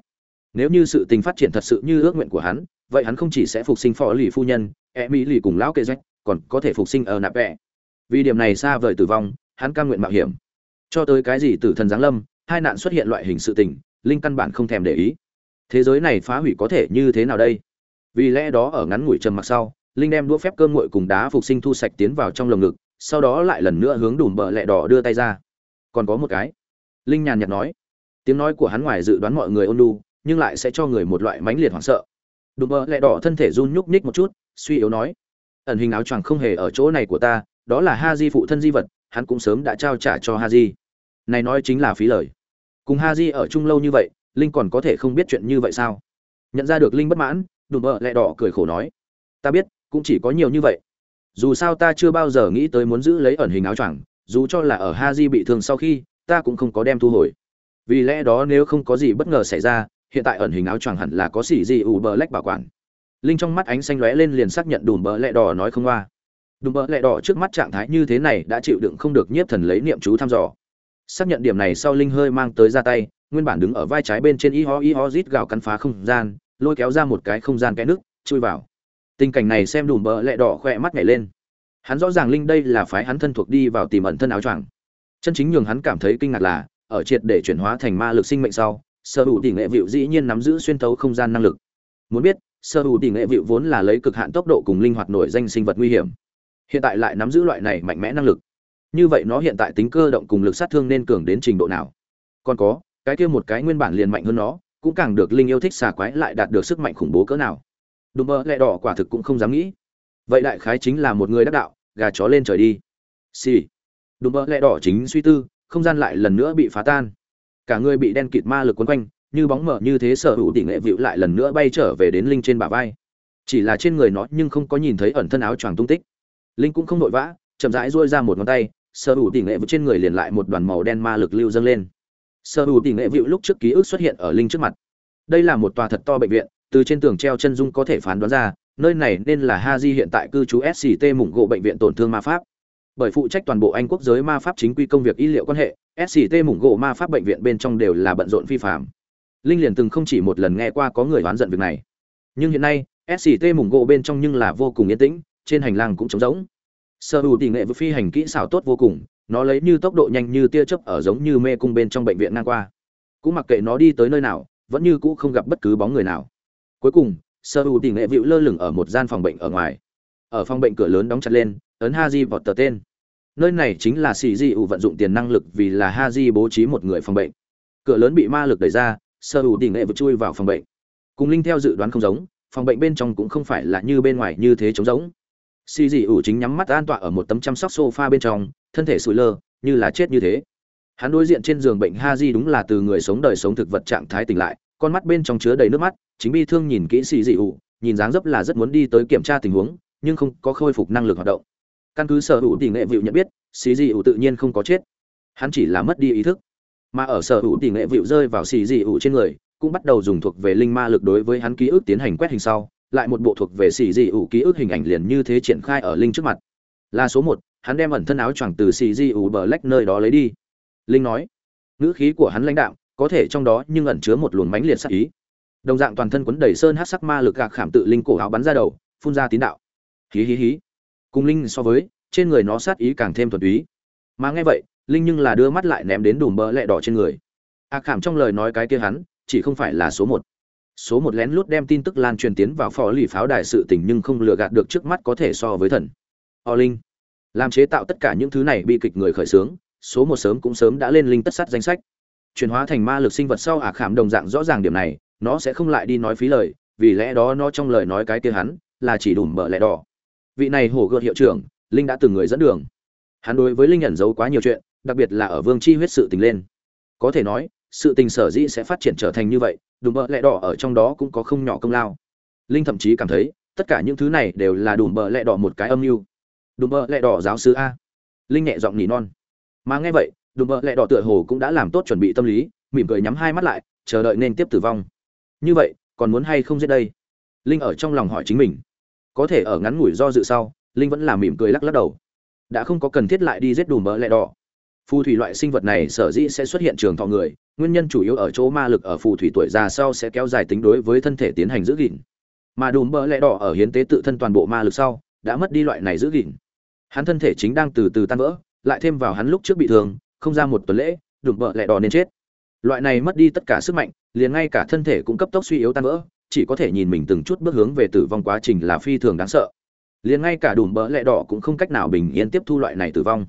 Nếu như sự tình phát triển thật sự như ước nguyện của hắn, vậy hắn không chỉ sẽ phục sinh phó lì phu nhân e mỹ lì cùng lão kê rách còn có thể phục sinh ở nạp vẹ. Vì điểm này xa vời tử vong, hắn cam nguyện mạo hiểm. Cho tới cái gì tử thần giáng lâm, hai nạn xuất hiện loại hình sự tình, linh căn bản không thèm để ý. Thế giới này phá hủy có thể như thế nào đây? Vì lẽ đó ở ngắn ngủi trầm mặc sau, linh đem đũa phép cơm nguội cùng đá phục sinh thu sạch tiến vào trong lồng ngực, sau đó lại lần nữa hướng đùm bờ lẹ đỏ đưa tay ra. Còn có một cái linh nhàn nhạt nói. Tiếng nói của hắn ngoài dự đoán mọi người ôn lu nhưng lại sẽ cho người một loại mãnh liệt hoảng sợ. Đùm bờ lẹ đỏ thân thể run nhúc nhích một chút, suy yếu nói. Ẩn hình áo choàng không hề ở chỗ này của ta, đó là ha di phụ thân di vật, hắn cũng sớm đã trao trả cho ha di. Này nói chính là phí lời. Cùng ha di ở chung lâu như vậy, linh còn có thể không biết chuyện như vậy sao? Nhận ra được linh bất mãn đùm bờ lẹ đỏ cười khổ nói. Ta biết, cũng chỉ có nhiều như vậy. Dù sao ta chưa bao giờ nghĩ tới muốn giữ lấy ẩn hình áo choàng, dù cho là ở ha di bị thương sau khi ta cũng không có đem thu hồi. Vì lẽ đó nếu không có gì bất ngờ xảy ra, hiện tại ẩn hình áo choàng hẳn là có xỉ gì ủ bờ lách bảo quản. Linh trong mắt ánh xanh lóe lên liền xác nhận đùm bờ lẹ đỏ nói không qua. Đùm bờ lẹ đỏ trước mắt trạng thái như thế này đã chịu đựng không được nhiếp thần lấy niệm chú thăm dò. Xác nhận điểm này sau linh hơi mang tới ra tay, nguyên bản đứng ở vai trái bên trên y ho y ho rít gào cắn phá không gian, lôi kéo ra một cái không gian kẽ nước chui vào. Tình cảnh này xem đùm bờ lẹ đỏ khỏe mắt nhảy lên. Hắn rõ ràng linh đây là phái hắn thân thuộc đi vào tìm ẩn thân áo choàng chân chính nhường hắn cảm thấy kinh ngạc là, ở triệt để chuyển hóa thành ma lực sinh mệnh sau, sở hữu tỷ nghệ vịu dĩ nhiên nắm giữ xuyên tấu không gian năng lực. Muốn biết, sở hữu tỷ nghệ vịu vốn là lấy cực hạn tốc độ cùng linh hoạt nổi danh sinh vật nguy hiểm, hiện tại lại nắm giữ loại này mạnh mẽ năng lực. Như vậy nó hiện tại tính cơ động cùng lực sát thương nên cường đến trình độ nào? Còn có, cái kia một cái nguyên bản liền mạnh hơn nó, cũng càng được linh yêu thích xà quái lại đạt được sức mạnh khủng bố cỡ nào? Đùm bơ lẹ đỏ quả thực cũng không dám nghĩ. Vậy đại khái chính là một người đắc đạo, gà chó lên trời đi. Xì、sì đùm bỡ lẹ đỏ chính suy tư, không gian lại lần nữa bị phá tan. Cả người bị đen kịt ma lực quấn quanh, như bóng mở như thế sở hữu tỷ nghệ vịu lại lần nữa bay trở về đến linh trên bả vai. Chỉ là trên người nó nhưng không có nhìn thấy ẩn thân áo choàng tung tích. Linh cũng không vội vã, chậm rãi duỗi ra một ngón tay, sở hữu tỷ nghệ vịu trên người liền lại một đoàn màu đen ma lực lưu dâng lên. Sở hữu tỷ nghệ vịu lúc trước ký ức xuất hiện ở linh trước mặt. Đây là một tòa thật to bệnh viện, từ trên tường treo chân dung có thể phán đoán ra, nơi này nên là ha di hiện tại cư trú sct mủng gỗ bệnh viện tổn thương ma pháp bởi phụ trách toàn bộ anh quốc giới ma pháp chính quy công việc y liệu quan hệ sct mủng gỗ ma pháp bệnh viện bên trong đều là bận rộn phi phạm. Linh liền từng không chỉ một lần nghe qua có người oán giận việc này. Nhưng hiện nay sct mủng gỗ bên trong nhưng là vô cùng yên tĩnh, trên hành lang cũng trống rỗng. Sở hữu tỷ nghệ với phi hành kỹ xảo tốt vô cùng, nó lấy như tốc độ nhanh như tia chớp ở giống như mê cung bên trong bệnh viện ngang qua. Cũng mặc kệ nó đi tới nơi nào, vẫn như cũ không gặp bất cứ bóng người nào. Cuối cùng, sở hữu tỷ nghệ vịu lơ lửng ở một gian phòng bệnh ở ngoài. Ở phòng bệnh cửa lớn đóng chặt lên ấn Haji vào vọt tờ tên. Nơi này chính là sĩ di ủ vận dụng tiền năng lực vì là Haji bố trí một người phòng bệnh. Cửa lớn bị ma lực đẩy ra sơ hữu tỷ nghệ vừa chui vào phòng bệnh. Cùng linh theo dự đoán không giống, phòng bệnh bên trong cũng không phải là như bên ngoài như thế trống giống Sĩ di ủ chính nhắm mắt an tọa ở một tấm chăm sóc sofa bên trong, thân thể sủi lơ, như là chết như thế. Hắn đối diện trên giường bệnh Haji đúng là từ người sống đời sống thực vật trạng thái tỉnh lại, con mắt bên trong chứa đầy nước mắt, chính bi thương nhìn kỹ sĩ dị ủ, nhìn dáng dấp là rất muốn đi tới kiểm tra tình huống, nhưng không có khôi phục năng lực hoạt động căn cứ sở hữu tỷ nghệ vịu nhận biết, xì dị ủ tự nhiên không có chết. Hắn chỉ là mất đi ý thức. Mà ở sở hữu tỷ nghệ vịu rơi vào xì dị ủ trên người, cũng bắt đầu dùng thuộc về linh ma lực đối với hắn ký ức tiến hành quét hình sau, lại một bộ thuộc về xì dị ủ ký ức hình ảnh liền như thế triển khai ở linh trước mặt. Là số một, hắn đem ẩn thân áo choàng từ xì dị ủ bờ lách nơi đó lấy đi. Linh nói, ngữ khí của hắn lãnh đạo có thể trong đó nhưng ẩn chứa một luồng mãnh liệt sắc ý. Đồng dạng toàn thân quấn đầy sơn hát sắc ma lực gạc khảm tự linh cổ áo bắn ra đầu, phun ra tín đạo. Hí hí hí cùng linh so với, trên người nó sát ý càng thêm thuần túy. Mà nghe vậy, linh nhưng là đưa mắt lại ném đến đùm bỡ lẹ đỏ trên người. A khảm trong lời nói cái kia hắn, chỉ không phải là số một. Số một lén lút đem tin tức lan truyền tiến vào phò lì pháo đài sự tình nhưng không lừa gạt được trước mắt có thể so với thần. O linh, làm chế tạo tất cả những thứ này bị kịch người khởi xướng, số một sớm cũng sớm đã lên linh tất sắt danh sách. Chuyển hóa thành ma lực sinh vật sau ả khảm đồng dạng rõ ràng điểm này, nó sẽ không lại đi nói phí lời, vì lẽ đó nó trong lời nói cái kia hắn, là chỉ đùm bợ lẽ đỏ vị này hổ gợt hiệu trưởng, linh đã từng người dẫn đường. Hắn đối với linh ẩn giấu quá nhiều chuyện, đặc biệt là ở vương chi huyết sự tình lên. Có thể nói, sự tình sở dĩ sẽ phát triển trở thành như vậy, đùm bợ lẹ đỏ ở trong đó cũng có không nhỏ công lao. Linh thậm chí cảm thấy, tất cả những thứ này đều là đùm bợ lẹ đỏ một cái âm mưu. Đùm bợ lẹ đỏ giáo sư a. Linh nhẹ giọng nỉ non. Mà nghe vậy, đùm bợ lẹ đỏ tựa hồ cũng đã làm tốt chuẩn bị tâm lý, mỉm cười nhắm hai mắt lại, chờ đợi nên tiếp tử vong. Như vậy, còn muốn hay không giết đây? Linh ở trong lòng hỏi chính mình có thể ở ngắn ngủi do dự sau, linh vẫn là mỉm cười lắc lắc đầu. Đã không có cần thiết lại đi giết đùm bỡ lẹ đỏ. Phù thủy loại sinh vật này sở dĩ sẽ xuất hiện trường thọ người, nguyên nhân chủ yếu ở chỗ ma lực ở phù thủy tuổi già sau sẽ kéo dài tính đối với thân thể tiến hành giữ gìn. Mà đùm bỡ lẹ đỏ ở hiến tế tự thân toàn bộ ma lực sau, đã mất đi loại này giữ gìn. Hắn thân thể chính đang từ từ tan vỡ, lại thêm vào hắn lúc trước bị thương, không ra một tuần lễ, đùm bỡ lẹ đỏ nên chết. Loại này mất đi tất cả sức mạnh, liền ngay cả thân thể cũng cấp tốc suy yếu tan vỡ chỉ có thể nhìn mình từng chút bước hướng về tử vong quá trình là phi thường đáng sợ. Liền ngay cả đùm bỡ lẹ đỏ cũng không cách nào bình yên tiếp thu loại này tử vong.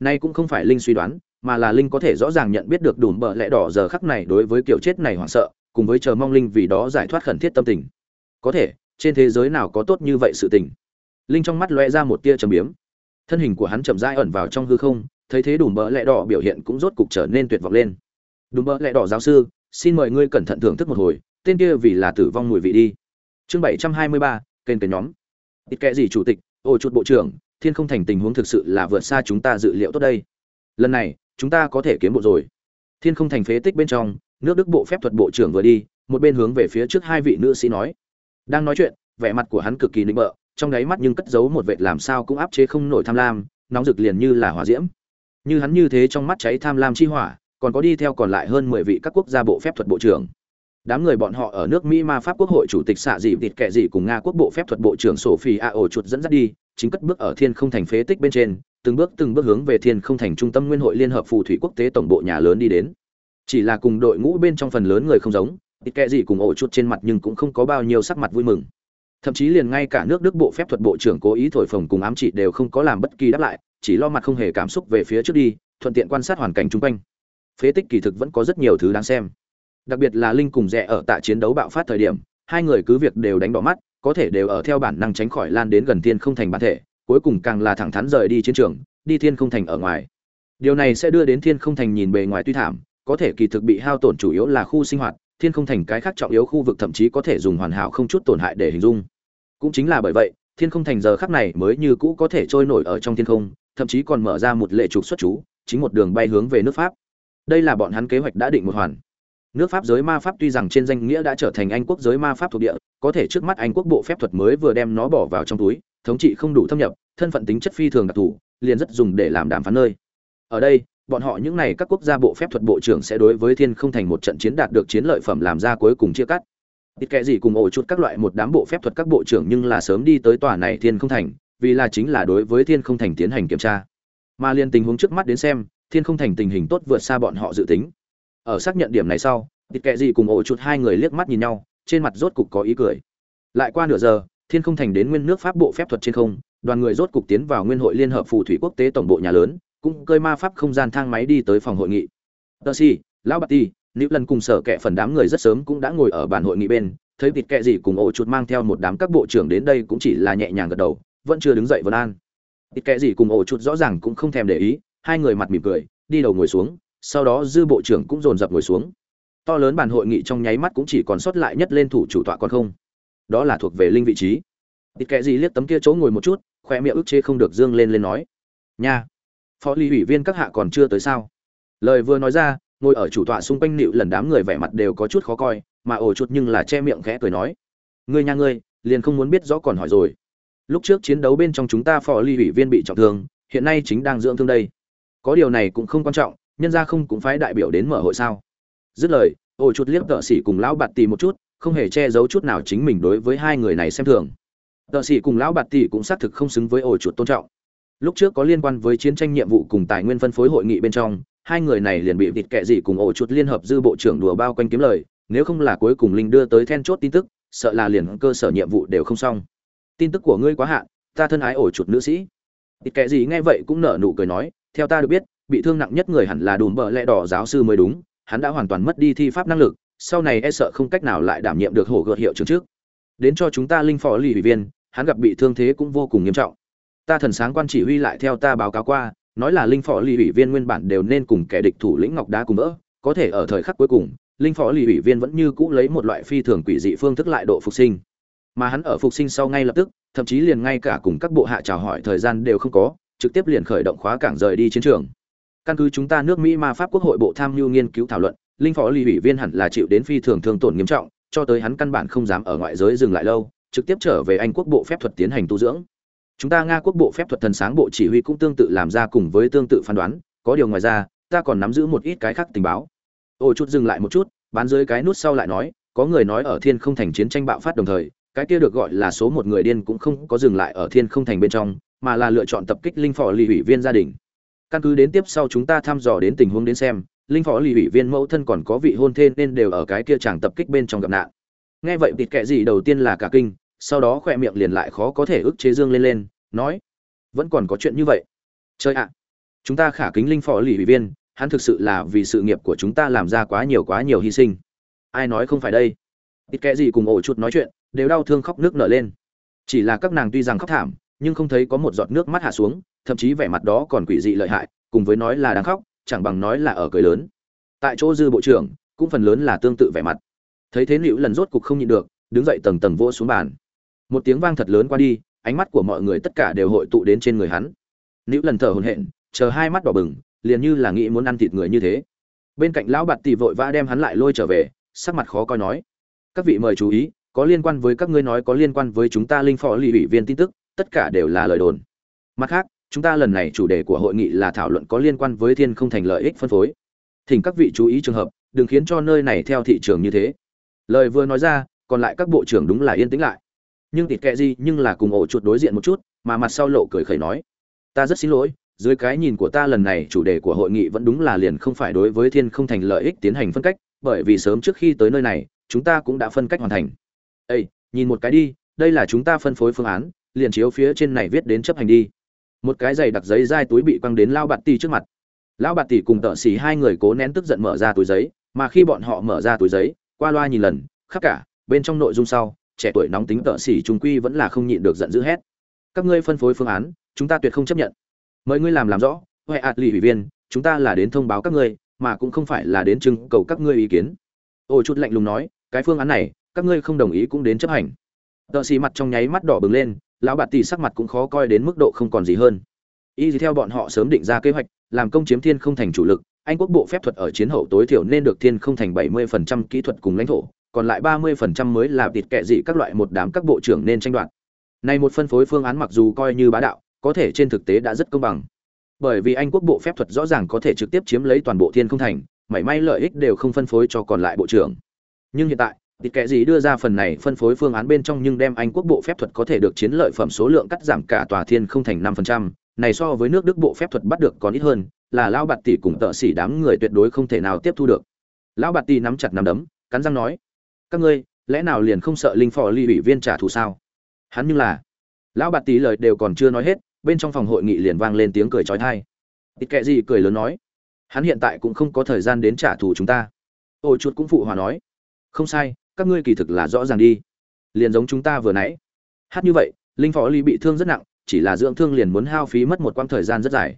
Nay cũng không phải linh suy đoán, mà là linh có thể rõ ràng nhận biết được đùm bỡ lẹ đỏ giờ khắc này đối với kiểu chết này hoảng sợ, cùng với chờ mong linh vì đó giải thoát khẩn thiết tâm tình. Có thể, trên thế giới nào có tốt như vậy sự tình? Linh trong mắt lóe ra một tia trầm biếm. Thân hình của hắn chậm rãi ẩn vào trong hư không, thấy thế đùm bỡ lẹ đỏ biểu hiện cũng rốt cục trở nên tuyệt vọng lên. Đùm bỡ lẹ đỏ giáo sư, xin mời ngươi cẩn thận thưởng thức một hồi tên kia vì là tử vong mùi vị đi. Chương bảy trăm hai mươi ba, kênh kênh nhóm. Ít kệ gì chủ tịch, ôi chuột bộ trưởng, thiên không thành tình huống thực sự là vượt xa chúng ta dự liệu tốt đây. Lần này, chúng ta có thể kiếm bộ rồi. Thiên không thành phế tích bên trong, nước đức bộ phép thuật bộ trưởng vừa đi, một bên hướng về phía trước hai vị nữ sĩ nói. Đang nói chuyện, vẻ mặt của hắn cực kỳ nịnh bợ, trong đáy mắt nhưng cất giấu một vệt làm sao cũng áp chế không nổi tham lam, nóng rực liền như là hỏa diễm. Như hắn như thế trong mắt cháy tham lam chi hỏa, còn có đi theo còn lại hơn mười vị các quốc gia bộ phép thuật bộ trưởng đám người bọn họ ở nước mỹ ma pháp quốc hội chủ tịch xạ dị vịt kệ dị cùng nga quốc bộ phép thuật bộ trưởng sophie a ổ chuột dẫn dắt đi, chính cất bước ở thiên không thành phế tích bên trên, từng bước từng bước hướng về thiên không thành trung tâm nguyên hội liên hợp phù thủy quốc tế tổng bộ nhà lớn đi đến. Chỉ là cùng đội ngũ bên trong phần lớn người không giống ít kệ gì cùng ổ chuột trên mặt nhưng cũng không có bao nhiêu sắc mặt vui mừng. Thậm chí liền ngay cả nước đức bộ phép thuật bộ trưởng cố ý thổi phồng cùng ám chỉ đều không có làm bất kỳ đáp lại, chỉ lo mặt không hề cảm xúc về phía trước đi, thuận tiện quan sát hoàn cảnh chung quanh. Phế tích kỳ thực vẫn có rất nhiều thứ đáng xem đặc biệt là linh cùng rẻ ở tại chiến đấu bạo phát thời điểm, hai người cứ việc đều đánh đỏ mắt, có thể đều ở theo bản năng tránh khỏi lan đến gần thiên không thành bản thể, cuối cùng càng là thẳng thắn rời đi chiến trường, đi thiên không thành ở ngoài. Điều này sẽ đưa đến thiên không thành nhìn bề ngoài tuy thảm, có thể kỳ thực bị hao tổn chủ yếu là khu sinh hoạt, thiên không thành cái khác trọng yếu khu vực thậm chí có thể dùng hoàn hảo không chút tổn hại để hình dung. Cũng chính là bởi vậy, thiên không thành giờ khắc này mới như cũ có thể trôi nổi ở trong thiên không, thậm chí còn mở ra một lệ trục xuất chú, chính một đường bay hướng về nước pháp. Đây là bọn hắn kế hoạch đã định một hoàn nước pháp giới ma pháp tuy rằng trên danh nghĩa đã trở thành anh quốc giới ma pháp thuộc địa, có thể trước mắt anh quốc bộ phép thuật mới vừa đem nó bỏ vào trong túi, thống trị không đủ thâm nhập, thân phận tính chất phi thường đặc thù, liền rất dùng để làm đàm phán nơi. Ở đây, bọn họ những này các quốc gia bộ phép thuật bộ trưởng sẽ đối với thiên không thành một trận chiến đạt được chiến lợi phẩm làm ra cuối cùng chia cắt. Ít kệ gì cùng ổ chuột các loại một đám bộ phép thuật các bộ trưởng nhưng là sớm đi tới tòa này thiên không thành, vì là chính là đối với thiên không thành tiến hành kiểm tra. Mà liên tình huống trước mắt đến xem, thiên không thành tình hình tốt vượt xa bọn họ dự tính ở xác nhận điểm này sau, thịt kệ gì cùng ổ chuột hai người liếc mắt nhìn nhau, trên mặt rốt cục có ý cười. Lại qua nửa giờ, thiên không thành đến nguyên nước pháp bộ phép thuật trên không, đoàn người rốt cục tiến vào nguyên hội liên hợp phù thủy quốc tế tổng bộ nhà lớn, cũng cơi ma pháp không gian thang máy đi tới phòng hội nghị. Tờ si, lão bạc ti nữ lần cùng sở kệ phần đám người rất sớm cũng đã ngồi ở bàn hội nghị bên, thấy thịt kệ gì cùng ổ chuột mang theo một đám các bộ trưởng đến đây cũng chỉ là nhẹ nhàng gật đầu, vẫn chưa đứng dậy vân an. Thịt kệ gì cùng ổ chuột rõ ràng cũng không thèm để ý, hai người mặt mỉm cười, đi đầu ngồi xuống sau đó dư bộ trưởng cũng dồn dập ngồi xuống. To lớn bàn hội nghị trong nháy mắt cũng chỉ còn sót lại nhất lên thủ chủ tọa còn không. Đó là thuộc về linh vị trí. Ít kệ gì liếc tấm kia chỗ ngồi một chút, khoe miệng ức chế không được dương lên lên nói. Nha. Phó lý ủy viên các hạ còn chưa tới sao? Lời vừa nói ra, ngồi ở chủ tọa xung quanh nịu lần đám người vẻ mặt đều có chút khó coi, mà ổ chuột nhưng là che miệng khẽ cười nói. Ngươi nha ngươi, liền không muốn biết rõ còn hỏi rồi. Lúc trước chiến đấu bên trong chúng ta phó ly ủy viên bị trọng thương, hiện nay chính đang dưỡng thương đây. Có điều này cũng không quan trọng nhân ra không cũng phái đại biểu đến mở hội sao? Dứt lời ổ chuột liếc tợ sĩ cùng lão bạt tì một chút, không hề che giấu chút nào chính mình đối với hai người này xem thường. Tợ sĩ cùng lão bạt tì cũng xác thực không xứng với ổ chuột tôn trọng. Lúc trước có liên quan với chiến tranh nhiệm vụ cùng tài nguyên phân phối hội nghị bên trong, hai người này liền bị vịt kệ gì cùng ổ chuột liên hợp dư bộ trưởng đùa bao quanh kiếm lời, nếu không là cuối cùng linh đưa tới then chốt tin tức, sợ là liền cơ sở nhiệm vụ đều không xong. Tin tức của ngươi quá hạn, ta thân ái ổ chuột nữ sĩ. Vịt kệ gì nghe vậy cũng nở nụ cười nói, theo ta được biết bị thương nặng nhất người hẳn là đùm bợ lẽ đỏ giáo sư mới đúng, hắn đã hoàn toàn mất đi thi pháp năng lực, sau này e sợ không cách nào lại đảm nhiệm được hổ gợt hiệu trưởng trước. Đến cho chúng ta linh phò lì ủy viên, hắn gặp bị thương thế cũng vô cùng nghiêm trọng. Ta thần sáng quan chỉ huy lại theo ta báo cáo qua, nói là linh phò lì ủy viên nguyên bản đều nên cùng kẻ địch thủ lĩnh ngọc đá cùng vỡ có thể ở thời khắc cuối cùng, linh phò lì ủy viên vẫn như cũ lấy một loại phi thường quỷ dị phương thức lại độ phục sinh. Mà hắn ở phục sinh sau ngay lập tức, thậm chí liền ngay cả cùng các bộ hạ chào hỏi thời gian đều không có, trực tiếp liền khởi động khóa cảng rời đi chiến trường căn cứ chúng ta nước mỹ ma pháp quốc hội bộ tham mưu nghiên cứu thảo luận, linh phó lì ủy viên hẳn là chịu đến phi thường thương tổn nghiêm trọng, cho tới hắn căn bản không dám ở ngoại giới dừng lại lâu, trực tiếp trở về anh quốc bộ phép thuật tiến hành tu dưỡng. Chúng ta nga quốc bộ phép thuật thần sáng bộ chỉ huy cũng tương tự làm ra cùng với tương tự phán đoán, có điều ngoài ra, ta còn nắm giữ một ít cái khác tình báo. Ôi chút dừng lại một chút, bán dưới cái nút sau lại nói, có người nói ở thiên không thành chiến tranh bạo phát đồng thời, cái kia được gọi là số một người điên cũng không có dừng lại ở thiên không thành bên trong, mà là lựa chọn tập kích linh phò lì ủy viên gia đình căn cứ đến tiếp sau chúng ta thăm dò đến tình huống đến xem, linh phó lì ủy viên mẫu thân còn có vị hôn thê nên đều ở cái kia chàng tập kích bên trong gặp nạn. Nghe vậy tịt kệ gì đầu tiên là cả kinh, sau đó khỏe miệng liền lại khó có thể ức chế dương lên lên, nói, vẫn còn có chuyện như vậy. Chơi ạ, chúng ta khả kính linh phó lì ủy viên, hắn thực sự là vì sự nghiệp của chúng ta làm ra quá nhiều quá nhiều hy sinh. Ai nói không phải đây? Bịt kệ gì cùng ổ chuột nói chuyện, đều đau thương khóc nước nở lên. Chỉ là các nàng tuy rằng khóc thảm, nhưng không thấy có một giọt nước mắt hạ xuống thậm chí vẻ mặt đó còn quỷ dị lợi hại, cùng với nói là đang khóc, chẳng bằng nói là ở cười lớn. Tại chỗ dư bộ trưởng, cũng phần lớn là tương tự vẻ mặt. Thấy thế liễu lần rốt cục không nhịn được, đứng dậy tầng tầng vỗ xuống bàn. Một tiếng vang thật lớn qua đi, ánh mắt của mọi người tất cả đều hội tụ đến trên người hắn. Liễu lần thở hổn hển, chờ hai mắt đỏ bừng, liền như là nghĩ muốn ăn thịt người như thế. Bên cạnh lão bạt tỷ vội vã đem hắn lại lôi trở về, sắc mặt khó coi nói. Các vị mời chú ý, có liên quan với các ngươi nói có liên quan với chúng ta linh phò lì ủy viên tin tức, tất cả đều là lời đồn. Mặt khác chúng ta lần này chủ đề của hội nghị là thảo luận có liên quan với thiên không thành lợi ích phân phối. Thỉnh các vị chú ý trường hợp, đừng khiến cho nơi này theo thị trường như thế. Lời vừa nói ra, còn lại các bộ trưởng đúng là yên tĩnh lại. Nhưng tịt kệ gì nhưng là cùng ổ chuột đối diện một chút, mà mặt sau lộ cười khẩy nói, ta rất xin lỗi, dưới cái nhìn của ta lần này chủ đề của hội nghị vẫn đúng là liền không phải đối với thiên không thành lợi ích tiến hành phân cách, bởi vì sớm trước khi tới nơi này, chúng ta cũng đã phân cách hoàn thành. Ây nhìn một cái đi, đây là chúng ta phân phối phương án, liền chiếu phía trên này viết đến chấp hành đi một cái giày đặc giấy dai túi bị quăng đến lao bạt tỷ trước mặt. Lão bạt tỷ cùng tợ xỉ hai người cố nén tức giận mở ra túi giấy, mà khi bọn họ mở ra túi giấy, qua loa nhìn lần, khắp cả, bên trong nội dung sau, trẻ tuổi nóng tính tợ xỉ trung quy vẫn là không nhịn được giận dữ hét. Các ngươi phân phối phương án, chúng ta tuyệt không chấp nhận. Mời ngươi làm làm rõ, huệ ạt lì ủy viên, chúng ta là đến thông báo các ngươi, mà cũng không phải là đến trưng cầu các ngươi ý kiến. Ôi chút lạnh lùng nói, cái phương án này, các ngươi không đồng ý cũng đến chấp hành. Tợ xì mặt trong nháy mắt đỏ bừng lên lão bạt tỷ sắc mặt cũng khó coi đến mức độ không còn gì hơn. Y theo bọn họ sớm định ra kế hoạch, làm công chiếm thiên không thành chủ lực, anh quốc bộ phép thuật ở chiến hậu tối thiểu nên được thiên không thành 70% kỹ thuật cùng lãnh thổ, còn lại 30% mới là thịt kệ dị các loại một đám các bộ trưởng nên tranh đoạt. Này một phân phối phương án mặc dù coi như bá đạo, có thể trên thực tế đã rất công bằng. Bởi vì anh quốc bộ phép thuật rõ ràng có thể trực tiếp chiếm lấy toàn bộ thiên không thành, mảy may lợi ích đều không phân phối cho còn lại bộ trưởng. Nhưng hiện tại thịt kệ gì đưa ra phần này phân phối phương án bên trong nhưng đem anh quốc bộ phép thuật có thể được chiến lợi phẩm số lượng cắt giảm cả tòa thiên không thành 5%, này so với nước Đức bộ phép thuật bắt được còn ít hơn, là lão bạt tỷ cùng tợ sĩ đám người tuyệt đối không thể nào tiếp thu được. Lão bạt tỷ nắm chặt nắm đấm, cắn răng nói: "Các ngươi, lẽ nào liền không sợ linh phò ly ủy viên trả thù sao?" Hắn nhưng là, lão bạt tỷ lời đều còn chưa nói hết, bên trong phòng hội nghị liền vang lên tiếng cười chói tai. Tịt kệ gì cười lớn nói: "Hắn hiện tại cũng không có thời gian đến trả thù chúng ta." Ôi chuột cũng phụ hòa nói: "Không sai, các ngươi kỳ thực là rõ ràng đi. Liền giống chúng ta vừa nãy." Hát như vậy, linh phò ly bị thương rất nặng, chỉ là dưỡng thương liền muốn hao phí mất một quãng thời gian rất dài.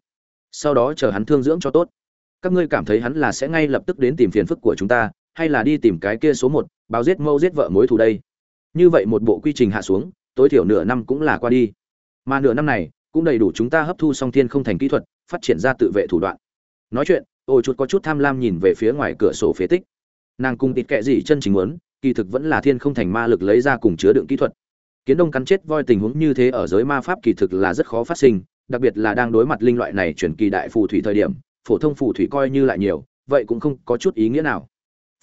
Sau đó chờ hắn thương dưỡng cho tốt. Các ngươi cảm thấy hắn là sẽ ngay lập tức đến tìm phiền phức của chúng ta hay là đi tìm cái kia số một báo giết mâu giết vợ mối thù đây? Như vậy một bộ quy trình hạ xuống tối thiểu nửa năm cũng là qua đi. Mà nửa năm này cũng đầy đủ chúng ta hấp thu song thiên không thành kỹ thuật phát triển ra tự vệ thủ đoạn. Nói chuyện ôi chút có chút tham lam nhìn về phía ngoài cửa sổ phế tích. Nàng cùng tịt kệ gì chân chính muốn kỳ thực vẫn là thiên không thành ma lực lấy ra cùng chứa đựng kỹ thuật. Kiến đông cắn chết voi tình huống như thế ở giới ma pháp kỳ thực là rất khó phát sinh, đặc biệt là đang đối mặt linh loại này chuyển kỳ đại phù thủy thời điểm, phổ thông phù thủy coi như lại nhiều, vậy cũng không có chút ý nghĩa nào.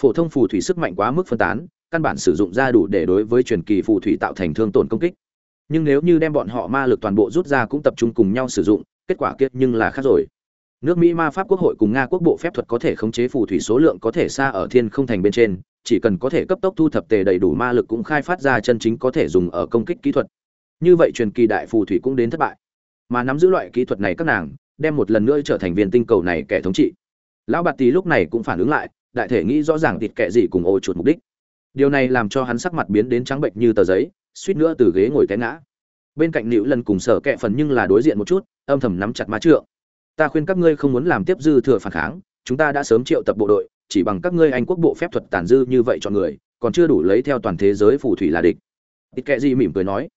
Phổ thông phù thủy sức mạnh quá mức phân tán, căn bản sử dụng ra đủ để đối với truyền kỳ phù thủy tạo thành thương tổn công kích. Nhưng nếu như đem bọn họ ma lực toàn bộ rút ra cũng tập trung cùng nhau sử dụng, kết quả kiết nhưng là khác rồi nước mỹ ma pháp quốc hội cùng nga quốc bộ phép thuật có thể khống chế phù thủy số lượng có thể xa ở thiên không thành bên trên, chỉ cần có thể cấp tốc thu thập tề đầy đủ ma lực cũng khai phát ra chân chính có thể dùng ở công kích kỹ thuật. Như vậy truyền kỳ đại phù thủy cũng đến thất bại. Mà nắm giữ loại kỹ thuật này các nàng, đem một lần nữa trở thành viên tinh cầu này kẻ thống trị. Lão bạt tý lúc này cũng phản ứng lại, đại thể nghĩ rõ ràng thịt kệ gì cùng ô chuột mục đích. Điều này làm cho hắn sắc mặt biến đến trắng bệnh như tờ giấy, suýt nữa từ ghế ngồi té ngã. Bên cạnh nữ lần cùng sở kệ phần nhưng là đối diện một chút, âm thầm nắm chặt má trượng ta khuyên các ngươi không muốn làm tiếp dư thừa phản kháng, chúng ta đã sớm triệu tập bộ đội, chỉ bằng các ngươi anh quốc bộ phép thuật tàn dư như vậy cho người, còn chưa đủ lấy theo toàn thế giới phù thủy là địch. Ít kệ gì mỉm cười nói.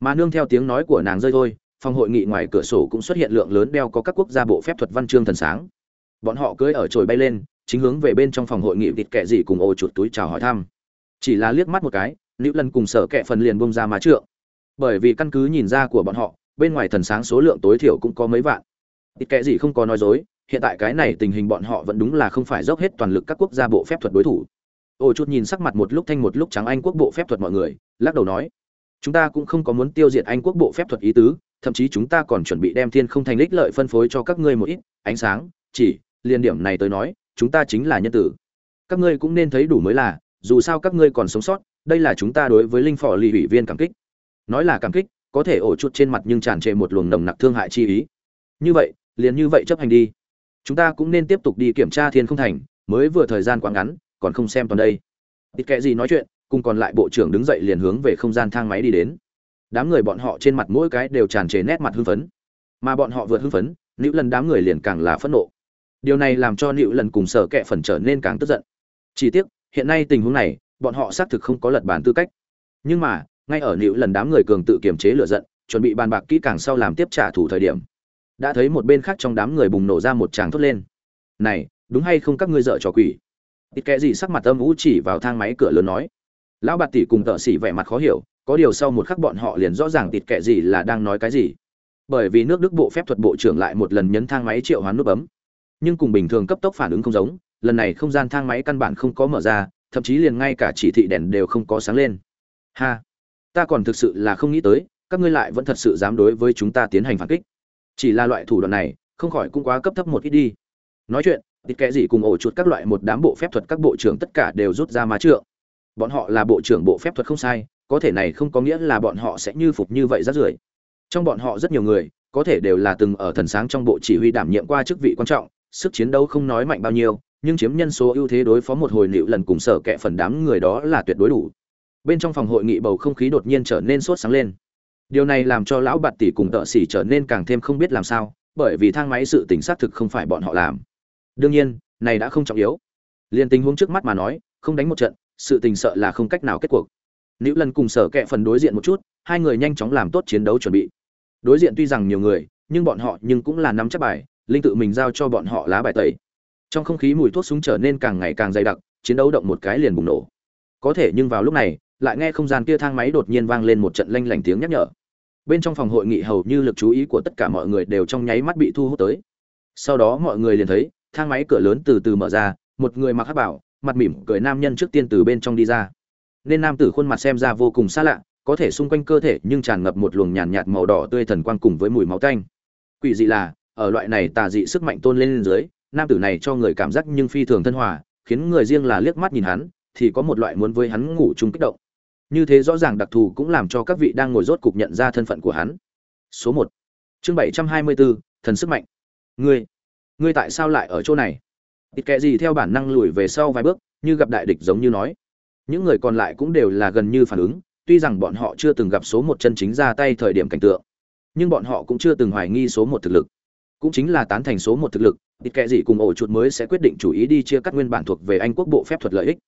Mà nương theo tiếng nói của nàng rơi thôi, phòng hội nghị ngoài cửa sổ cũng xuất hiện lượng lớn đeo có các quốc gia bộ phép thuật văn chương thần sáng. Bọn họ cưỡi ở trồi bay lên, chính hướng về bên trong phòng hội nghị vịt kệ gì cùng ô chuột túi chào hỏi thăm. Chỉ là liếc mắt một cái nữ lần cùng sở kệ phần liền bông ra má trượng. Bởi vì căn cứ nhìn ra của bọn họ, bên ngoài thần sáng số lượng tối thiểu cũng có mấy vạn ít kệ gì không có nói dối, hiện tại cái này tình hình bọn họ vẫn đúng là không phải dốc hết toàn lực các quốc gia bộ phép thuật đối thủ. Ôi chút nhìn sắc mặt một lúc thanh một lúc trắng anh quốc bộ phép thuật mọi người, lắc đầu nói, chúng ta cũng không có muốn tiêu diệt anh quốc bộ phép thuật ý tứ, thậm chí chúng ta còn chuẩn bị đem thiên không thành lích lợi phân phối cho các ngươi một ít, ánh sáng, chỉ liên điểm này tới nói, chúng ta chính là nhân tử. Các ngươi cũng nên thấy đủ mới là, dù sao các ngươi còn sống sót, đây là chúng ta đối với linh phò lì ủy viên cảm kích. Nói là cảm kích, có thể ổ chút trên mặt nhưng tràn trề một luồng nồng nặc thương hại chi ý. Như vậy liền như vậy chấp hành đi. Chúng ta cũng nên tiếp tục đi kiểm tra thiên không thành, mới vừa thời gian quá ngắn, còn không xem toàn đây. Ít kệ gì nói chuyện, cùng còn lại bộ trưởng đứng dậy liền hướng về không gian thang máy đi đến. Đám người bọn họ trên mặt mỗi cái đều tràn trề nét mặt hưng phấn. Mà bọn họ vượt hưng phấn nữ lần đám người liền càng là phẫn nộ. Điều này làm cho nữ lần cùng sở kệ phần trở nên càng tức giận. Chỉ tiếc, hiện nay tình huống này, bọn họ xác thực không có lật bản tư cách. Nhưng mà, ngay ở nữ lần đám người cường tự kiềm chế lửa giận, chuẩn bị bàn bạc kỹ càng sau làm tiếp trả thù thời điểm đã thấy một bên khác trong đám người bùng nổ ra một tràng thốt lên. Này, đúng hay không các ngươi dợ trò quỷ? Ít kệ gì sắc mặt âm ú chỉ vào thang máy cửa lớn nói. Lão bạt tỷ cùng tợ xỉ vẻ mặt khó hiểu, có điều sau một khắc bọn họ liền rõ ràng tịt kệ gì là đang nói cái gì. Bởi vì nước đức bộ phép thuật bộ trưởng lại một lần nhấn thang máy triệu hoán nút bấm. Nhưng cùng bình thường cấp tốc phản ứng không giống, lần này không gian thang máy căn bản không có mở ra, thậm chí liền ngay cả chỉ thị đèn đều không có sáng lên. Ha! Ta còn thực sự là không nghĩ tới, các ngươi lại vẫn thật sự dám đối với chúng ta tiến hành phản kích chỉ là loại thủ đoạn này, không khỏi cũng quá cấp thấp một ít đi. Nói chuyện, thịt kệ gì cùng ổ chuột các loại một đám bộ phép thuật các bộ trưởng tất cả đều rút ra má trượng. Bọn họ là bộ trưởng bộ phép thuật không sai, có thể này không có nghĩa là bọn họ sẽ như phục như vậy rát rưởi. Trong bọn họ rất nhiều người, có thể đều là từng ở thần sáng trong bộ chỉ huy đảm nhiệm qua chức vị quan trọng, sức chiến đấu không nói mạnh bao nhiêu, nhưng chiếm nhân số ưu thế đối phó một hồi nịu lần cùng sở kẻ phần đám người đó là tuyệt đối đủ. Bên trong phòng hội nghị bầu không khí đột nhiên trở nên sốt sáng lên điều này làm cho lão bạt tỷ cùng tợ xỉ trở nên càng thêm không biết làm sao, bởi vì thang máy sự tỉnh xác thực không phải bọn họ làm. Đương nhiên, này đã không trọng yếu. Liền tình huống trước mắt mà nói, không đánh một trận, sự tình sợ là không cách nào kết cuộc. Nữ lần cùng sở kẹ phần đối diện một chút, hai người nhanh chóng làm tốt chiến đấu chuẩn bị. Đối diện tuy rằng nhiều người, nhưng bọn họ nhưng cũng là nắm chắc bài, linh tự mình giao cho bọn họ lá bài tẩy. Trong không khí mùi thuốc súng trở nên càng ngày càng dày đặc, chiến đấu động một cái liền bùng nổ. Có thể nhưng vào lúc này, lại nghe không gian kia thang máy đột nhiên vang lên một trận lanh lảnh tiếng nhắc nhở bên trong phòng hội nghị hầu như lực chú ý của tất cả mọi người đều trong nháy mắt bị thu hút tới. Sau đó mọi người liền thấy thang máy cửa lớn từ từ mở ra một người mặc hát bảo mặt mỉm cười nam nhân trước tiên từ bên trong đi ra. Nên nam tử khuôn mặt xem ra vô cùng xa lạ có thể xung quanh cơ thể nhưng tràn ngập một luồng nhàn nhạt, nhạt màu đỏ tươi thần quang cùng với mùi máu tanh. Quỷ dị là ở loại này tà dị sức mạnh tôn lên dưới nam tử này cho người cảm giác nhưng phi thường thân hòa khiến người riêng là liếc mắt nhìn hắn thì có một loại muốn với hắn ngủ chung kích động như thế rõ ràng đặc thù cũng làm cho các vị đang ngồi rốt cục nhận ra thân phận của hắn. Số một. Chương bảy trăm hai mươi bốn thần sức mạnh. Ngươi ngươi tại sao lại ở chỗ này? Ít kệ gì theo bản năng lùi về sau vài bước, như gặp đại địch giống như nói. Những người còn lại cũng đều là gần như phản ứng, tuy rằng bọn họ chưa từng gặp số một chân chính ra tay thời điểm cảnh tượng, nhưng bọn họ cũng chưa từng hoài nghi số một thực lực. Cũng chính là tán thành số một thực lực, ít kệ gì cùng ổ chuột mới sẽ quyết định chủ ý đi chia cắt nguyên bản thuộc về anh quốc bộ phép thuật lợi ích.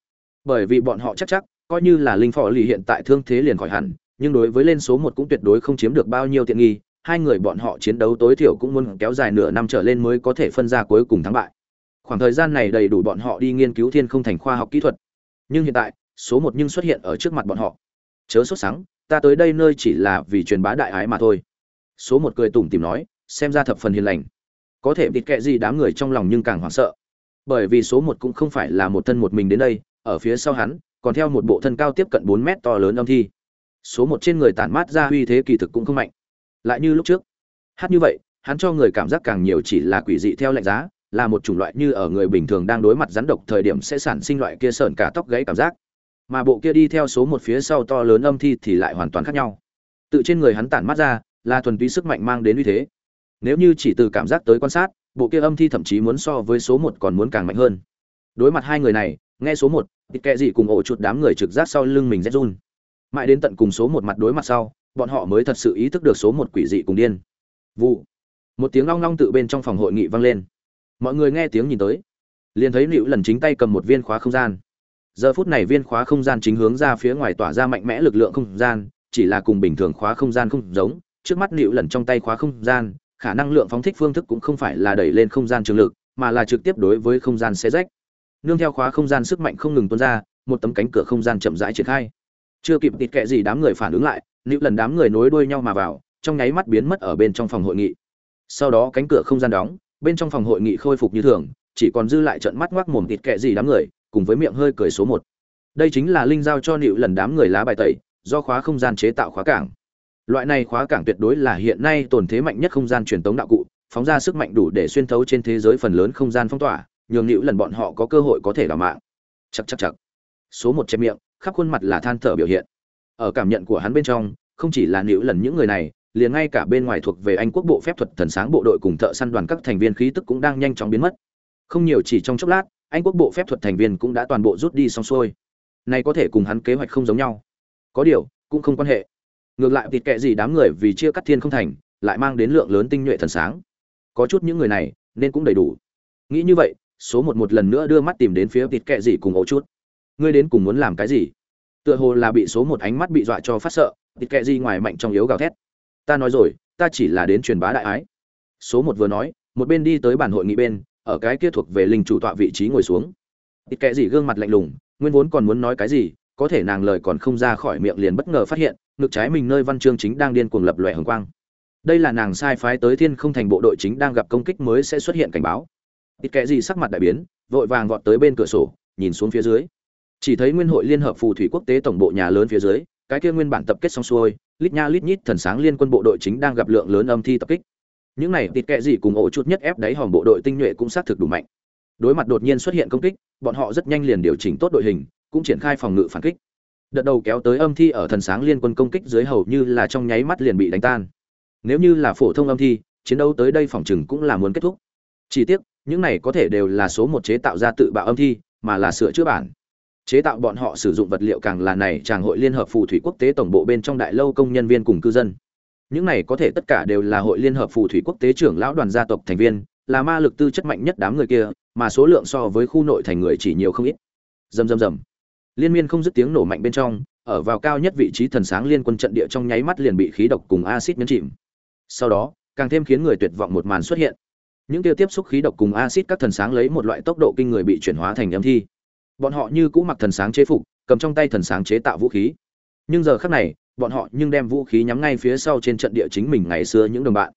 Bởi vì bọn họ chắc chắc coi như là linh phò lì hiện tại thương thế liền khỏi hẳn, nhưng đối với lên số một cũng tuyệt đối không chiếm được bao nhiêu tiện nghi, hai người bọn họ chiến đấu tối thiểu cũng muốn kéo dài nửa năm trở lên mới có thể phân ra cuối cùng thắng bại. Khoảng thời gian này đầy đủ bọn họ đi nghiên cứu thiên không thành khoa học kỹ thuật. Nhưng hiện tại, số một nhưng xuất hiện ở trước mặt bọn họ. Chớ sốt sáng ta tới đây nơi chỉ là vì truyền bá đại ái mà thôi. Số một cười tủm tìm nói, xem ra thập phần hiền lành. Có thể bịt kệ gì đám người trong lòng nhưng càng hoảng sợ. Bởi vì số một cũng không phải là một thân một mình đến đây, ở phía sau hắn còn theo một bộ thân cao tiếp cận bốn mét to lớn âm thi. Số một trên người tản mát ra uy thế kỳ thực cũng không mạnh. Lại như lúc trước, hát như vậy, hắn cho người cảm giác càng nhiều chỉ là quỷ dị theo lạnh giá, là một chủng loại như ở người bình thường đang đối mặt rắn độc thời điểm sẽ sản sinh loại kia sởn cả tóc gãy cảm giác. Mà bộ kia đi theo số một phía sau to lớn âm thi thì lại hoàn toàn khác nhau. Tự trên người hắn tản mát ra, là thuần túy sức mạnh mang đến uy thế. Nếu như chỉ từ cảm giác tới quan sát, bộ kia âm thi thậm chí muốn so với số một còn muốn càng mạnh hơn. Đối mặt hai người này nghe số một tịt kệ gì cùng ổ chuột đám người trực giác sau lưng mình rét run. Mãi đến tận cùng số một mặt đối mặt sau, bọn họ mới thật sự ý thức được số một quỷ dị cùng điên. Vụ. Một tiếng long long tự bên trong phòng hội nghị vang lên. Mọi người nghe tiếng nhìn tới. Liền thấy liễu lần chính tay cầm một viên khóa không gian. Giờ phút này viên khóa không gian chính hướng ra phía ngoài tỏa ra mạnh mẽ lực lượng không gian, chỉ là cùng bình thường khóa không gian không giống. Trước mắt liễu lần trong tay khóa không gian, khả năng lượng phóng thích phương thức cũng không phải là đẩy lên không gian trường lực, mà là trực tiếp đối với không gian xe rách nương theo khóa không gian sức mạnh không ngừng tuôn ra, một tấm cánh cửa không gian chậm rãi triển khai. Chưa kịp tịt kệ gì đám người phản ứng lại liễu lần đám người nối đuôi nhau mà vào, trong nháy mắt biến mất ở bên trong phòng hội nghị. Sau đó cánh cửa không gian đóng, bên trong phòng hội nghị khôi phục như thường, chỉ còn dư lại trận mắt ngoác mồm tịt kệ gì đám người, cùng với miệng hơi cười số một. Đây chính là linh giao cho nữ lần đám người lá bài tẩy, do khóa không gian chế tạo khóa cảng. Loại này khóa cảng tuyệt đối là hiện nay tồn thế mạnh nhất không gian truyền tống đạo cụ, phóng ra sức mạnh đủ để xuyên thấu trên thế giới phần lớn không gian phong tỏa nhường nịu lần bọn họ có cơ hội có thể đào mạng chắc chắc chắc số một che miệng khắp khuôn mặt là than thở biểu hiện ở cảm nhận của hắn bên trong không chỉ là nịu lần những người này liền ngay cả bên ngoài thuộc về Anh quốc bộ phép thuật thần sáng bộ đội cùng thợ săn đoàn các thành viên khí tức cũng đang nhanh chóng biến mất. Không nhiều chỉ trong chốc lát, Anh quốc bộ phép thuật thành viên cũng đã toàn bộ rút đi xong xuôi. Này có thể cùng hắn kế hoạch không giống nhau. Có điều, cũng không quan hệ. Ngược lại thịt kệ gì đám người vì chia cắt thiên không thành, lại mang đến lượng lớn tinh nhuệ thần sáng. Có chút những người này, nên cũng đầy đủ. Nghĩ như vậy, số một một lần nữa đưa mắt tìm đến phía thịt kệ gì cùng ổ chút. Ngươi đến cùng muốn làm cái gì? Tựa hồ là bị số một ánh mắt bị dọa cho phát sợ, thịt kệ gì ngoài mạnh trong yếu gào thét. Ta nói rồi ta chỉ là đến truyền bá đại ái. Số một vừa nói một bên đi tới bản hội nghị bên ở cái kia thuộc về linh chủ tọa vị trí ngồi xuống. Ít kệ gì gương mặt lạnh lùng nguyên vốn còn muốn nói cái gì có thể nàng lời còn không ra khỏi miệng liền bất ngờ phát hiện ngực trái mình nơi văn chương chính đang điên cuồng lập lòe hồng quang. Đây là nàng sai phái tới thiên không thành bộ đội chính đang gặp công kích mới sẽ xuất hiện cảnh báo ít kệ gì sắc mặt đại biến, vội vàng vọt tới bên cửa sổ, nhìn xuống phía dưới. Chỉ thấy nguyên hội liên hợp phù thủy quốc tế tổng bộ nhà lớn phía dưới, cái kia nguyên bản tập kết xong xuôi, lít nha lít nhít thần sáng liên quân bộ đội chính đang gặp lượng lớn âm thi tập kích. Những này tịt kệ gì cùng ổ chuột nhất ép đáy hòm bộ đội tinh nhuệ cũng xác thực đủ mạnh. Đối mặt đột nhiên xuất hiện công kích, bọn họ rất nhanh liền điều chỉnh tốt đội hình, cũng triển khai phòng ngự phản kích. Đợt đầu kéo tới âm thi ở thần sáng liên quân công kích dưới hầu như là trong nháy mắt liền bị đánh tan. Nếu như là phổ thông âm thi, chiến đấu tới đây phòng chừng cũng là muốn kết thúc. Chỉ tiếc những này có thể đều là số một chế tạo ra tự bạo âm thi, mà là sửa chữa bản. Chế tạo bọn họ sử dụng vật liệu càng là này tràng hội liên hợp phù thủy quốc tế tổng bộ bên trong đại lâu công nhân viên cùng cư dân. Những này có thể tất cả đều là hội liên hợp phù thủy quốc tế trưởng lão đoàn gia tộc thành viên, là ma lực tư chất mạnh nhất đám người kia, mà số lượng so với khu nội thành người chỉ nhiều không ít. Rầm rầm rầm. Liên miên không dứt tiếng nổ mạnh bên trong, ở vào cao nhất vị trí thần sáng liên quân trận địa trong nháy mắt liền bị khí độc cùng axit nhấn chìm. Sau đó, càng thêm khiến người tuyệt vọng một màn xuất hiện những tiêu tiếp xúc khí độc cùng axit các thần sáng lấy một loại tốc độ kinh người bị chuyển hóa thành âm thi. Bọn họ như cũ mặc thần sáng chế phục, cầm trong tay thần sáng chế tạo vũ khí. Nhưng giờ khác này, bọn họ nhưng đem vũ khí nhắm ngay phía sau trên trận địa chính mình ngày xưa những đồng bạn.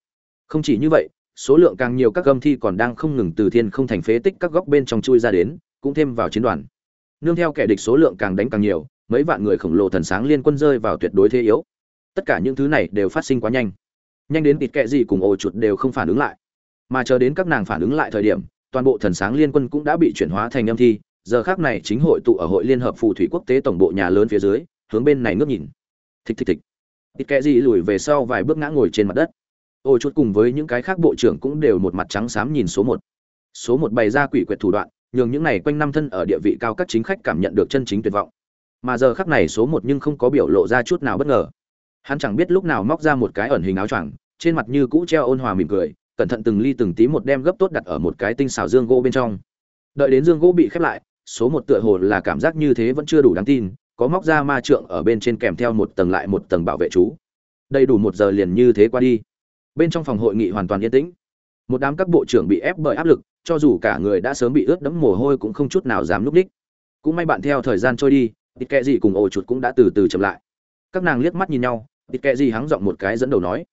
Không chỉ như vậy, số lượng càng nhiều các gâm thi còn đang không ngừng từ thiên không thành phế tích các góc bên trong chui ra đến, cũng thêm vào chiến đoàn. Nương theo kẻ địch số lượng càng đánh càng nhiều, mấy vạn người khổng lồ thần sáng liên quân rơi vào tuyệt đối thế yếu. Tất cả những thứ này đều phát sinh quá nhanh. Nhanh đến tịt kệ gì cùng ổ chuột đều không phản ứng lại mà chờ đến các nàng phản ứng lại thời điểm, toàn bộ thần sáng liên quân cũng đã bị chuyển hóa thành âm thi. Giờ khác này chính hội tụ ở hội liên hợp phù thủy quốc tế tổng bộ nhà lớn phía dưới, hướng bên này ngước nhìn. Thịch thịch thịch. Ít kẽ gì lùi về sau vài bước ngã ngồi trên mặt đất. Ôi chút cùng với những cái khác bộ trưởng cũng đều một mặt trắng xám nhìn số một. Số một bày ra quỷ quyệt thủ đoạn, nhường những này quanh năm thân ở địa vị cao các chính khách cảm nhận được chân chính tuyệt vọng. Mà giờ khắc này số một nhưng không có biểu lộ ra chút nào bất ngờ. Hắn chẳng biết lúc nào móc ra một cái ẩn hình áo choàng, trên mặt như cũ treo ôn hòa mỉm cười cẩn thận từng ly từng tí một đem gấp tốt đặt ở một cái tinh xảo dương gỗ bên trong. Đợi đến dương gỗ bị khép lại, số một tựa hồ là cảm giác như thế vẫn chưa đủ đáng tin, có móc ra ma trượng ở bên trên kèm theo một tầng lại một tầng bảo vệ chú. Đầy đủ một giờ liền như thế qua đi. Bên trong phòng hội nghị hoàn toàn yên tĩnh. Một đám các bộ trưởng bị ép bởi áp lực, cho dù cả người đã sớm bị ướt đẫm mồ hôi cũng không chút nào dám núp đích. Cũng may bạn theo thời gian trôi đi tịt kệ gì cùng ổ chuột cũng đã từ từ chậm lại. Các nàng liếc mắt nhìn nhau tịt kệ gì hắng giọng một cái dẫn đầu nói,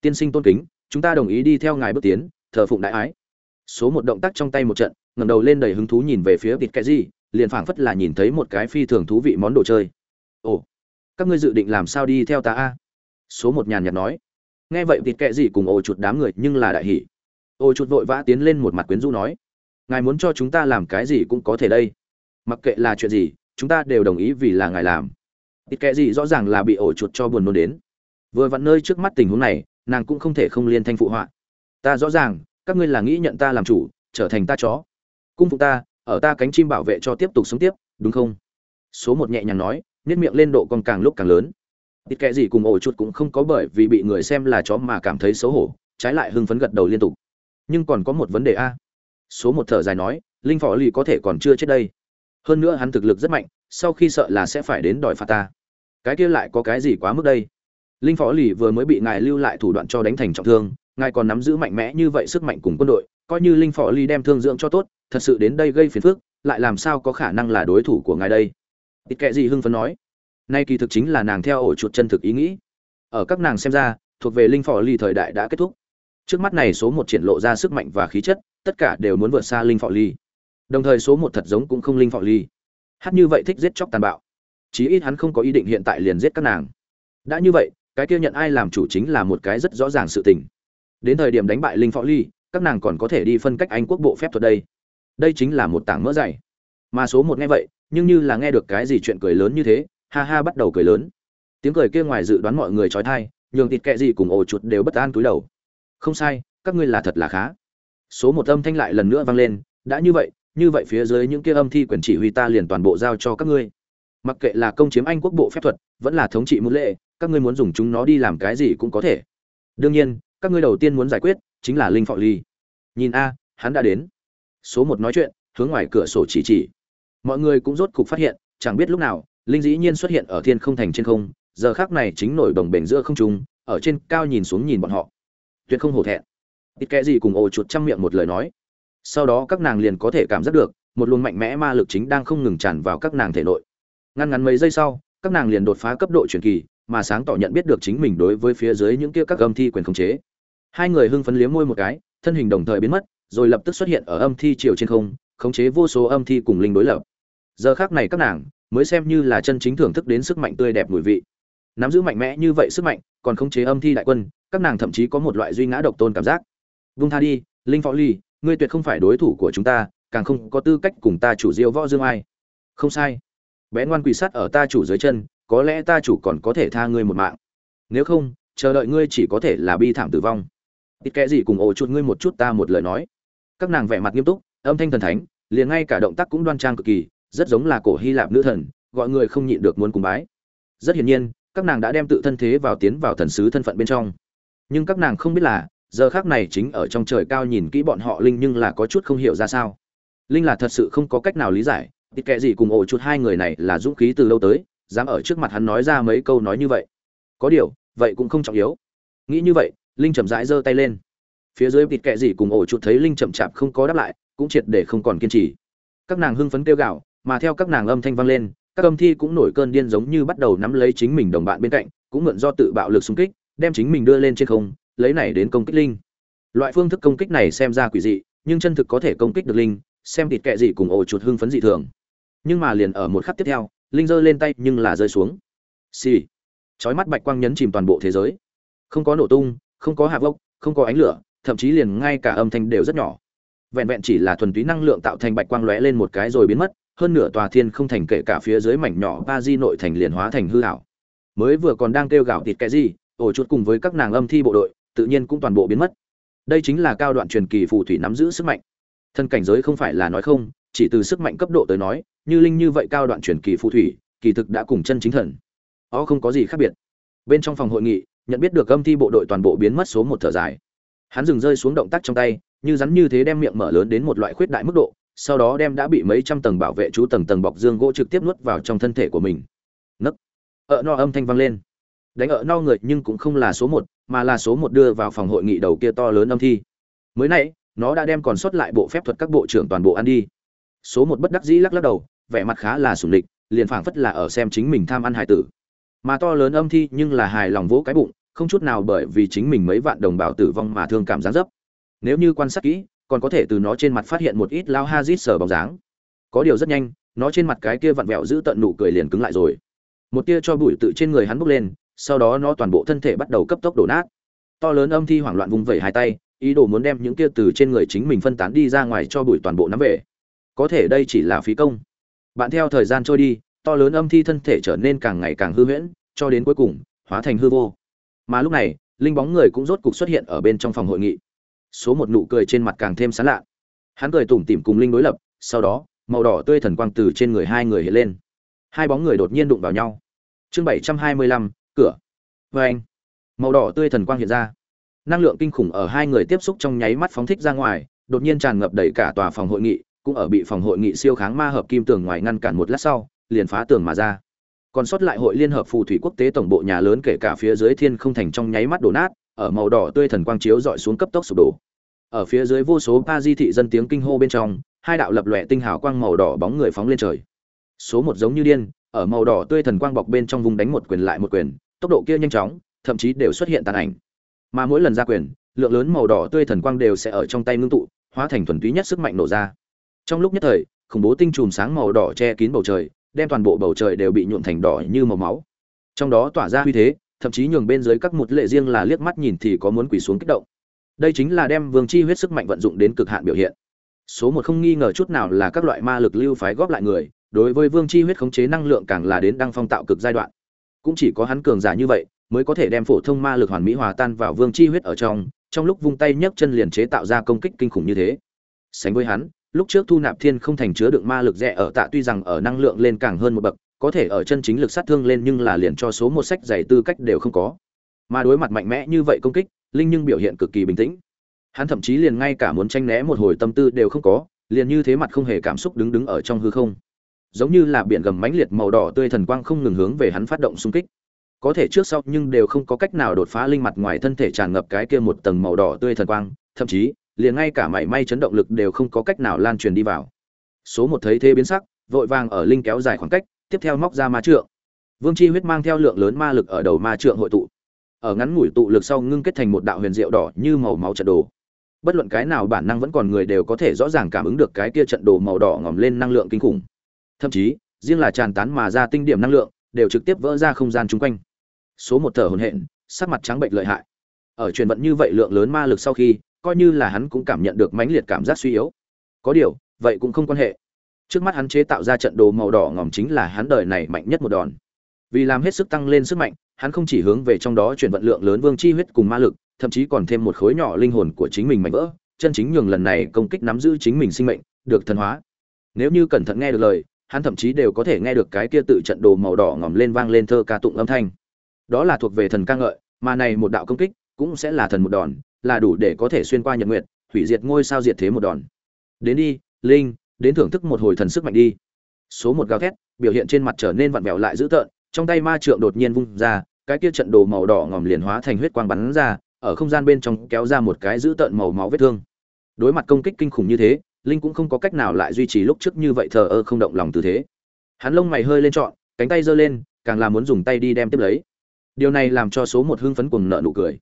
tiên sinh tôn kính chúng ta đồng ý đi theo ngài bước tiến, thờ phụng đại ái. Số một động tác trong tay một trận, ngẩng đầu lên đầy hứng thú nhìn về phía tịt kệ gì liền phảng phất là nhìn thấy một cái phi thường thú vị món đồ chơi. Ồ, các ngươi dự định làm sao đi theo ta a? Số một nhàn nhạt nói. Nghe vậy tịt kệ gì cùng ồ chuột đám người nhưng là đại hỉ. Ồ chuột vội vã tiến lên một mặt quyến rũ nói, ngài muốn cho chúng ta làm cái gì cũng có thể đây. Mặc kệ là chuyện gì, chúng ta đều đồng ý vì là ngài làm. Tịt kệ gì rõ ràng là bị ổ chuột cho buồn nôn đến. Vừa vặn nơi trước mắt tình huống này nàng cũng không thể không liên thanh phụ họa. Ta rõ ràng, các ngươi là nghĩ nhận ta làm chủ, trở thành ta chó. Cung phụ ta, ở ta cánh chim bảo vệ cho tiếp tục sống tiếp, đúng không? Số một nhẹ nhàng nói nhất miệng lên độ còn càng lúc càng lớn. Tịt kệ gì cùng ổ chuột cũng không có bởi vì bị người xem là chó mà cảm thấy xấu hổ, trái lại hưng phấn gật đầu liên tục. Nhưng còn có một vấn đề a. Số một thở dài nói, linh phò lì có thể còn chưa chết đây. Hơn nữa hắn thực lực rất mạnh, sau khi sợ là sẽ phải đến đòi phạt ta. Cái kia lại có cái gì quá mức đây? Linh phó lì vừa mới bị ngài lưu lại thủ đoạn cho đánh thành trọng thương, ngài còn nắm giữ mạnh mẽ như vậy sức mạnh cùng quân đội, coi như linh phó lì đem thương dưỡng cho tốt, thật sự đến đây gây phiền phức, lại làm sao có khả năng là đối thủ của ngài đây? Ít kệ gì hưng phấn nói. Nay kỳ thực chính là nàng theo ổ chuột chân thực ý nghĩ. Ở các nàng xem ra, thuộc về linh phò ly thời đại đã kết thúc. Trước mắt này số một triển lộ ra sức mạnh và khí chất, tất cả đều muốn vượt xa linh phò ly đồng thời số một thật giống cũng không linh phò ly hát như vậy thích giết chóc tàn bạo. Chí ít hắn không có ý định hiện tại liền giết các nàng. Đã như vậy cái kia nhận ai làm chủ chính là một cái rất rõ ràng sự tình. Đến thời điểm đánh bại linh phó ly, các nàng còn có thể đi phân cách anh quốc bộ phép thuật đây. Đây chính là một tảng mỡ dày. Mà số một nghe vậy, nhưng như là nghe được cái gì chuyện cười lớn như thế, ha ha bắt đầu cười lớn. Tiếng cười kia ngoài dự đoán mọi người trói thai, nhường thịt kệ gì cùng ổ chuột đều bất an túi đầu. Không sai, các ngươi là thật là khá. Số một âm thanh lại lần nữa vang lên, đã như vậy như vậy phía dưới những kia âm thi quyền chỉ huy ta liền toàn bộ giao cho các ngươi. Mặc kệ là công chiếm anh quốc bộ phép thuật, vẫn là thống trị mưu lệ các ngươi muốn dùng chúng nó đi làm cái gì cũng có thể. Đương nhiên, các ngươi đầu tiên muốn giải quyết chính là linh phọ ly. Nhìn a, hắn đã đến. Số một nói chuyện, hướng ngoài cửa sổ chỉ chỉ. Mọi người cũng rốt cục phát hiện, chẳng biết lúc nào, linh dĩ nhiên xuất hiện ở thiên không thành trên không, giờ khác này chính nổi đồng bể giữa không trung, ở trên cao nhìn xuống nhìn bọn họ. Tuyệt không hổ thẹn. Ít kẽ gì cùng ồ chuột trăm miệng một lời nói. Sau đó các nàng liền có thể cảm giác được, một luồng mạnh mẽ ma lực chính đang không ngừng tràn vào các nàng thể nội. Ngăn ngắn mấy giây sau, các nàng liền đột phá cấp độ truyền kỳ mà sáng tỏ nhận biết được chính mình đối với phía dưới những kia các âm thi quyền khống chế. Hai người hưng phấn liếm môi một cái, thân hình đồng thời biến mất, rồi lập tức xuất hiện ở âm thi chiều trên không, khống chế vô số âm thi cùng linh đối lập. Giờ khắc này các nàng mới xem như là chân chính thưởng thức đến sức mạnh tươi đẹp mùi vị. Nắm giữ mạnh mẽ như vậy sức mạnh, còn khống chế âm thi đại quân, các nàng thậm chí có một loại duy ngã độc tôn cảm giác. Vung tha đi, linh võ ly, ngươi tuyệt không phải đối thủ của chúng ta, càng không có tư cách cùng ta chủ diêu võ dương ai. Không sai. Bé ngoan quỳ sắt ở ta chủ dưới chân có lẽ ta chủ còn có thể tha ngươi một mạng. Nếu không, chờ đợi ngươi chỉ có thể là bi thảm tử vong. Ít kẽ gì cùng ổ chuột ngươi một chút ta một lời nói. Các nàng vẻ mặt nghiêm túc, âm thanh thần thánh, liền ngay cả động tác cũng đoan trang cực kỳ, rất giống là cổ hy lạp nữ thần, gọi người không nhịn được muốn cùng bái. Rất hiển nhiên, các nàng đã đem tự thân thế vào tiến vào thần sứ thân phận bên trong. Nhưng các nàng không biết là, giờ khác này chính ở trong trời cao nhìn kỹ bọn họ linh nhưng là có chút không hiểu ra sao. Linh là thật sự không có cách nào lý giải, ít kệ gì cùng ổ chuột hai người này là dũng khí từ lâu tới dám ở trước mặt hắn nói ra mấy câu nói như vậy. Có điều, vậy cũng không trọng yếu. Nghĩ như vậy, linh chậm rãi giơ tay lên. Phía dưới thịt kệ gì cùng ổ chuột thấy linh chậm chạp không có đáp lại, cũng triệt để không còn kiên trì. Các nàng hưng phấn kêu gạo mà theo các nàng âm thanh vang lên, các âm thi cũng nổi cơn điên giống như bắt đầu nắm lấy chính mình đồng bạn bên cạnh, cũng mượn do tự bạo lực xung kích, đem chính mình đưa lên trên không, lấy này đến công kích linh. Loại phương thức công kích này xem ra quỷ dị, nhưng chân thực có thể công kích được linh, xem thịt kệ gì cùng ổ chuột hưng phấn dị thường. Nhưng mà liền ở một khắc tiếp theo linh giơ lên tay nhưng là rơi xuống. Xì、sì. chói mắt bạch quang nhấn chìm toàn bộ thế giới. Không có nổ tung, không có hạ vốc, không có ánh lửa, thậm chí liền ngay cả âm thanh đều rất nhỏ. Vẹn vẹn chỉ là thuần túy năng lượng tạo thành bạch quang lóe lên một cái rồi biến mất, hơn nửa tòa thiên không thành kể cả phía dưới mảnh nhỏ ba di nội thành liền hóa thành hư hảo mới vừa còn đang kêu gào thịt cái gì, ổ chuột cùng với các nàng âm thi bộ đội, tự nhiên cũng toàn bộ biến mất. Đây chính là cao đoạn truyền kỳ phù thủy nắm giữ sức mạnh. Thân cảnh giới không phải là nói không, chỉ từ sức mạnh cấp độ tới nói như linh như vậy cao đoạn truyền kỳ phù thủy, kỳ thực đã cùng chân chính thần. Ó, không có gì khác biệt. Bên trong phòng hội nghị, nhận biết được âm thi bộ đội toàn bộ biến mất số một thở dài. Hắn dừng rơi xuống động tác trong tay, như rắn như thế đem miệng mở lớn đến một loại khuyết đại mức độ, sau đó đem đã bị mấy trăm tầng bảo vệ chú tầng tầng bọc dương gỗ trực tiếp nuốt vào trong thân thể của mình. Nấc. Ợ no âm thanh vang lên. Đánh ợ no người nhưng cũng không là số một, mà là số một đưa vào phòng hội nghị đầu kia to lớn âm thi. Mới nãy, nó đã đem còn sót lại bộ phép thuật các bộ trưởng toàn bộ ăn đi. Số một bất đắc dĩ lắc lắc đầu vẻ mặt khá là sủng lịch, liền phảng phất là ở xem chính mình tham ăn hài tử. Mà to lớn âm thi nhưng là hài lòng vỗ cái bụng, không chút nào bởi vì chính mình mấy vạn đồng bào tử vong mà thương cảm gián dấp. Nếu như quan sát kỹ, còn có thể từ nó trên mặt phát hiện một ít lao hazit sờ bóng dáng. Có điều rất nhanh, nó trên mặt cái kia vặn vẹo giữ tận nụ cười liền cứng lại rồi. Một tia cho bụi tự trên người hắn bốc lên, sau đó nó toàn bộ thân thể bắt đầu cấp tốc đổ nát. To lớn âm thi hoảng loạn vung vẩy hai tay, ý đồ muốn đem những kia từ trên người chính mình phân tán đi ra ngoài cho bụi toàn bộ nắm về. Có thể đây chỉ là phí công bạn theo thời gian trôi đi, to lớn âm thi thân thể trở nên càng ngày càng hư huyễn, cho đến cuối cùng, hóa thành hư vô. Mà lúc này, linh bóng người cũng rốt cục xuất hiện ở bên trong phòng hội nghị. Số một nụ cười trên mặt càng thêm sán lạ. Hắn cười tủm tỉm cùng linh đối lập, sau đó, màu đỏ tươi thần quang từ trên người hai người hiện lên. Hai bóng người đột nhiên đụng vào nhau. Chương bảy trăm hai mươi lăm, cửa. Vê anh, màu đỏ tươi thần quang hiện ra. Năng lượng kinh khủng ở hai người tiếp xúc trong nháy mắt phóng thích ra ngoài, đột nhiên tràn ngập đầy cả tòa phòng hội nghị cũng ở bị phòng hội nghị siêu kháng ma hợp kim tường ngoài ngăn cản một lát sau, liền phá tường mà ra. Còn sót lại hội liên hợp phù thủy quốc tế tổng bộ nhà lớn kể cả phía dưới thiên không thành trong nháy mắt đổ nát, ở màu đỏ tươi thần quang chiếu dọi xuống cấp tốc sụp đổ. Ở phía dưới vô số ba di thị dân tiếng kinh hô bên trong, hai đạo lập lòe tinh hào quang màu đỏ bóng người phóng lên trời. Số một giống như điên, ở màu đỏ tươi thần quang bọc bên trong vùng đánh một quyền lại một quyền, tốc độ kia nhanh chóng, thậm chí đều xuất hiện tàn ảnh. Mà mỗi lần ra quyền, lượng lớn màu đỏ tươi thần quang đều sẽ ở trong tay ngưng tụ, hóa thành thuần túy nhất sức mạnh nổ ra trong lúc nhất thời, khủng bố tinh chùm sáng màu đỏ che kín bầu trời, đem toàn bộ bầu trời đều bị nhuộm thành đỏ như màu máu. Trong đó tỏa ra uy thế, thậm chí nhường bên dưới các một lệ riêng là liếc mắt nhìn thì có muốn quỳ xuống kích động. Đây chính là đem vương chi huyết sức mạnh vận dụng đến cực hạn biểu hiện. Số một không nghi ngờ chút nào là các loại ma lực lưu phái góp lại người, đối với vương chi huyết khống chế năng lượng càng là đến đăng phong tạo cực giai đoạn. Cũng chỉ có hắn cường giả như vậy, mới có thể đem phổ thông ma lực hoàn mỹ hòa tan vào vương chi huyết ở trong trong lúc vung tay nhấc chân liền chế tạo ra công kích kinh khủng như thế. Sánh với hắn lúc trước thu nạp thiên không thành chứa đựng ma lực rẻ ở tạ tuy rằng ở năng lượng lên càng hơn một bậc, có thể ở chân chính lực sát thương lên nhưng là liền cho số một sách dày tư cách đều không có. Mà đối mặt mạnh mẽ như vậy công kích, linh nhưng biểu hiện cực kỳ bình tĩnh. Hắn thậm chí liền ngay cả muốn tranh né một hồi tâm tư đều không có, liền như thế mặt không hề cảm xúc đứng đứng ở trong hư không. Giống như là biển gầm mãnh liệt màu đỏ tươi thần quang không ngừng hướng về hắn phát động xung kích. Có thể trước sau nhưng đều không có cách nào đột phá linh mặt ngoài thân thể tràn ngập cái kia một tầng màu đỏ tươi thần quang, thậm chí liền ngay cả mảy may chấn động lực đều không có cách nào lan truyền đi vào. Số một thấy thế biến sắc, vội vàng ở linh kéo dài khoảng cách, tiếp theo móc ra ma trượng. Vương chi huyết mang theo lượng lớn ma lực ở đầu ma trượng hội tụ. Ở ngắn ngủi tụ lực sau ngưng kết thành một đạo huyền diệu đỏ như màu máu trận đồ. Bất luận cái nào bản năng vẫn còn người đều có thể rõ ràng cảm ứng được cái kia trận đồ màu đỏ ngòm lên năng lượng kinh khủng. Thậm chí, riêng là tràn tán mà ra tinh điểm năng lượng, đều trực tiếp vỡ ra không gian chung quanh. Số một thở hồn hện sắc mặt trắng bệnh lợi hại. Ở truyền vận như vậy lượng lớn ma lực sau khi coi như là hắn cũng cảm nhận được mãnh liệt cảm giác suy yếu. Có điều, vậy cũng không quan hệ. Trước mắt hắn chế tạo ra trận đồ màu đỏ ngòm chính là hắn đời này mạnh nhất một đòn. Vì làm hết sức tăng lên sức mạnh, hắn không chỉ hướng về trong đó chuyển vận lượng lớn vương chi huyết cùng ma lực, thậm chí còn thêm một khối nhỏ linh hồn của chính mình mạnh vỡ, chân chính nhường lần này công kích nắm giữ chính mình sinh mệnh, được thần hóa. Nếu như cẩn thận nghe được lời, hắn thậm chí đều có thể nghe được cái kia tự trận đồ màu đỏ ngòm lên vang lên thơ ca tụng âm thanh. Đó là thuộc về thần ca ngợi, mà này một đạo công kích cũng sẽ là thần một đòn là đủ để có thể xuyên qua nhật nguyệt, hủy diệt ngôi sao diệt thế một đòn. Đến đi, linh, đến thưởng thức một hồi thần sức mạnh đi. Số một gào thét, biểu hiện trên mặt trở nên vặn vẹo lại dữ tợn, trong tay ma trượng đột nhiên vung ra, cái kia trận đồ màu đỏ ngòm liền hóa thành huyết quang bắn ra, ở không gian bên trong kéo ra một cái dữ tợn màu máu vết thương. Đối mặt công kích kinh khủng như thế, linh cũng không có cách nào lại duy trì lúc trước như vậy thờ ơ không động lòng tư thế. Hắn lông mày hơi lên trọn, cánh tay giơ lên, càng là muốn dùng tay đi đem tiếp lấy. Điều này làm cho số một hưng phấn cùng nợ nụ cười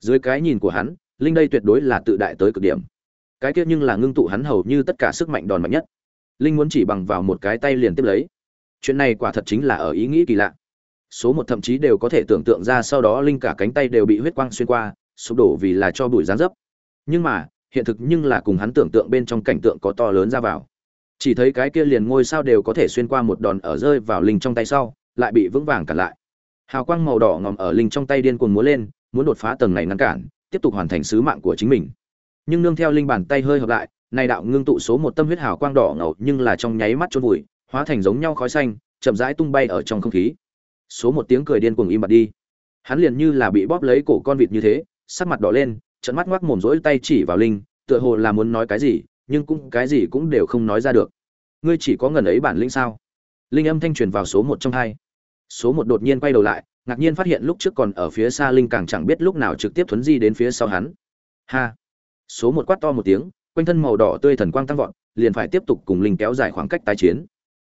dưới cái nhìn của hắn, linh đây tuyệt đối là tự đại tới cực điểm. Cái kia nhưng là ngưng tụ hắn hầu như tất cả sức mạnh đòn mạnh nhất. Linh muốn chỉ bằng vào một cái tay liền tiếp lấy. Chuyện này quả thật chính là ở ý nghĩ kỳ lạ. Số một thậm chí đều có thể tưởng tượng ra sau đó linh cả cánh tay đều bị huyết quang xuyên qua, sụp đổ vì là cho bụi gián dấp. Nhưng mà, hiện thực nhưng là cùng hắn tưởng tượng bên trong cảnh tượng có to lớn ra vào. Chỉ thấy cái kia liền ngôi sao đều có thể xuyên qua một đòn ở rơi vào linh trong tay sau, lại bị vững vàng cản lại. Hào quang màu đỏ ngòm ở linh trong tay điên cuồng múa lên muốn đột phá tầng này ngăn cản, tiếp tục hoàn thành sứ mạng của chính mình. Nhưng nương theo linh bàn tay hơi hợp lại, này đạo ngưng tụ số một tâm huyết hào quang đỏ ngầu nhưng là trong nháy mắt chôn vùi, hóa thành giống nhau khói xanh, chậm rãi tung bay ở trong không khí. Số một tiếng cười điên cuồng im bặt đi. Hắn liền như là bị bóp lấy cổ con vịt như thế, sắc mặt đỏ lên trận mắt ngoác mồm rỗi tay chỉ vào linh, tựa hồ là muốn nói cái gì, nhưng cũng cái gì cũng đều không nói ra được. Ngươi chỉ có ngần ấy bản lĩnh sao? Linh âm thanh truyền vào số một trong hai. Số một đột nhiên quay đầu lại ngạc nhiên phát hiện lúc trước còn ở phía xa linh càng chẳng biết lúc nào trực tiếp thuấn di đến phía sau hắn. Ha! Số một quát to một tiếng, quanh thân màu đỏ tươi thần quang tăng vọt, liền phải tiếp tục cùng linh kéo dài khoảng cách tái chiến.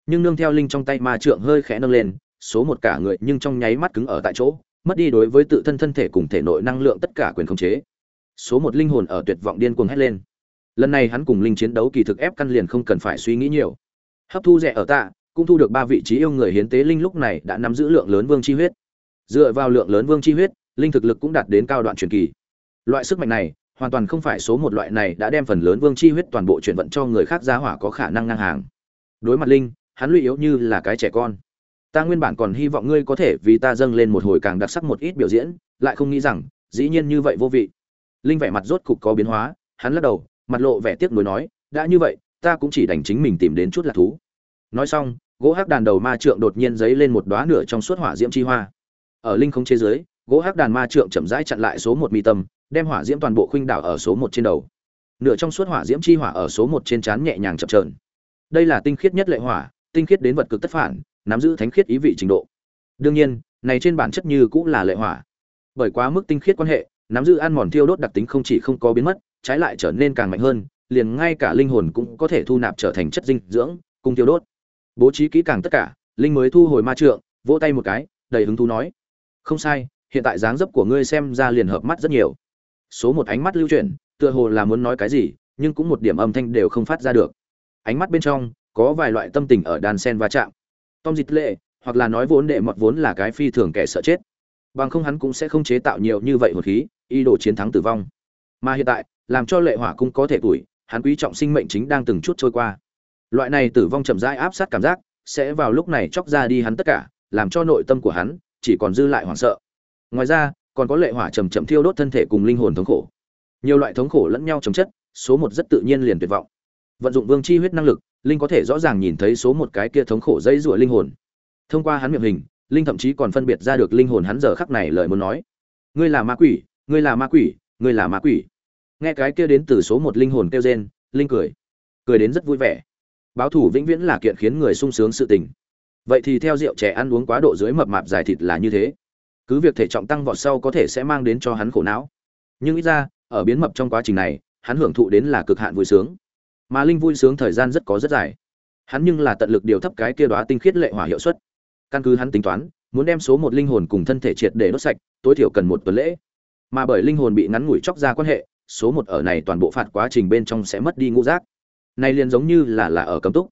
Nhưng nương theo linh trong tay ma trượng hơi khẽ nâng lên, số một cả người nhưng trong nháy mắt cứng ở tại chỗ, mất đi đối với tự thân thân thể cùng thể nội năng lượng tất cả quyền khống chế. Số một linh hồn ở tuyệt vọng điên cuồng hét lên. Lần này hắn cùng linh chiến đấu kỳ thực ép căn liền không cần phải suy nghĩ nhiều. Hấp thu rẻ ở tạ, cũng thu được ba vị trí yêu người hiến tế linh lúc này đã nắm giữ lượng lớn vương chi huyết dựa vào lượng lớn vương chi huyết, linh thực lực cũng đạt đến cao đoạn truyền kỳ. Loại sức mạnh này, hoàn toàn không phải số một loại này đã đem phần lớn vương chi huyết toàn bộ chuyển vận cho người khác giá hỏa có khả năng ngang hàng. Đối mặt linh, hắn lụy yếu như là cái trẻ con. Ta nguyên bản còn hy vọng ngươi có thể vì ta dâng lên một hồi càng đặc sắc một ít biểu diễn, lại không nghĩ rằng, dĩ nhiên như vậy vô vị. Linh vẻ mặt rốt cục có biến hóa, hắn lắc đầu, mặt lộ vẻ tiếc nuối nói, đã như vậy, ta cũng chỉ đành chính mình tìm đến chút lạc thú. Nói xong, gỗ hắc đàn đầu ma trượng đột nhiên giấy lên một đóa nửa trong suốt hỏa diễm chi hoa ở linh không chế giới, gỗ hắc đàn ma trượng chậm rãi chặn lại số một mi tâm, đem hỏa diễm toàn bộ khuynh đảo ở số một trên đầu. Nửa trong suốt hỏa diễm chi hỏa ở số một trên trán nhẹ nhàng chập trờn đây là tinh khiết nhất lệ hỏa, tinh khiết đến vật cực tất phản, nắm giữ thánh khiết ý vị trình độ. Đương nhiên, này trên bản chất như cũng là lệ hỏa. Bởi quá mức tinh khiết quan hệ, nắm giữ ăn mòn thiêu đốt đặc tính không chỉ không có biến mất, trái lại trở nên càng mạnh hơn, liền ngay cả linh hồn cũng có thể thu nạp trở thành chất dinh dưỡng, cùng thiêu đốt. Bố trí kỹ càng tất cả, linh mới thu hồi ma trượng, vỗ tay một cái, đầy hứng thú nói không sai, hiện tại dáng dấp của ngươi xem ra liền hợp mắt rất nhiều. Số một ánh mắt lưu chuyển, tựa hồ là muốn nói cái gì, nhưng cũng một điểm âm thanh đều không phát ra được. Ánh mắt bên trong, có vài loại tâm tình ở đàn sen va chạm. Tom dịch lệ, hoặc là nói vốn đệ mọt vốn là cái phi thường kẻ sợ chết. Bằng không hắn cũng sẽ không chế tạo nhiều như vậy hồn khí, ý đồ chiến thắng tử vong. Mà hiện tại, làm cho lệ hỏa cung có thể tuổi, hắn quý trọng sinh mệnh chính đang từng chút trôi qua. Loại này tử vong chậm rãi áp sát cảm giác, sẽ vào lúc này chóc ra đi hắn tất cả, làm cho nội tâm của hắn chỉ còn dư lại hoảng sợ. Ngoài ra, còn có lệ hỏa chầm chậm thiêu đốt thân thể cùng linh hồn thống khổ. Nhiều loại thống khổ lẫn nhau chống chất, số một rất tự nhiên liền tuyệt vọng. Vận dụng vương chi huyết năng lực, linh có thể rõ ràng nhìn thấy số một cái kia thống khổ dây rủa linh hồn. Thông qua hắn miệng hình, linh thậm chí còn phân biệt ra được linh hồn hắn giờ khắc này lời muốn nói. Ngươi là ma quỷ, ngươi là ma quỷ, ngươi là ma quỷ. Nghe cái kia đến từ số một linh hồn kêu rên, linh cười. Cười đến rất vui vẻ. Báo thủ vĩnh viễn là kiện khiến người sung sướng sự tình vậy thì theo rượu trẻ ăn uống quá độ dưới mập mạp dài thịt là như thế. Cứ việc thể trọng tăng vọt sau có thể sẽ mang đến cho hắn khổ não. Nhưng ít ra, ở biến mập trong quá trình này, hắn hưởng thụ đến là cực hạn vui sướng. Mà linh vui sướng thời gian rất có rất dài. Hắn nhưng là tận lực điều thấp cái kia đoá tinh khiết lệ hỏa hiệu suất. Căn cứ hắn tính toán, muốn đem số một linh hồn cùng thân thể triệt để đốt sạch, tối thiểu cần một tuần lễ. Mà bởi linh hồn bị ngắn ngủi chóc ra quan hệ, số một ở này toàn bộ phạt quá trình bên trong sẽ mất đi ngũ giác. Này liền giống như là là ở cấm túc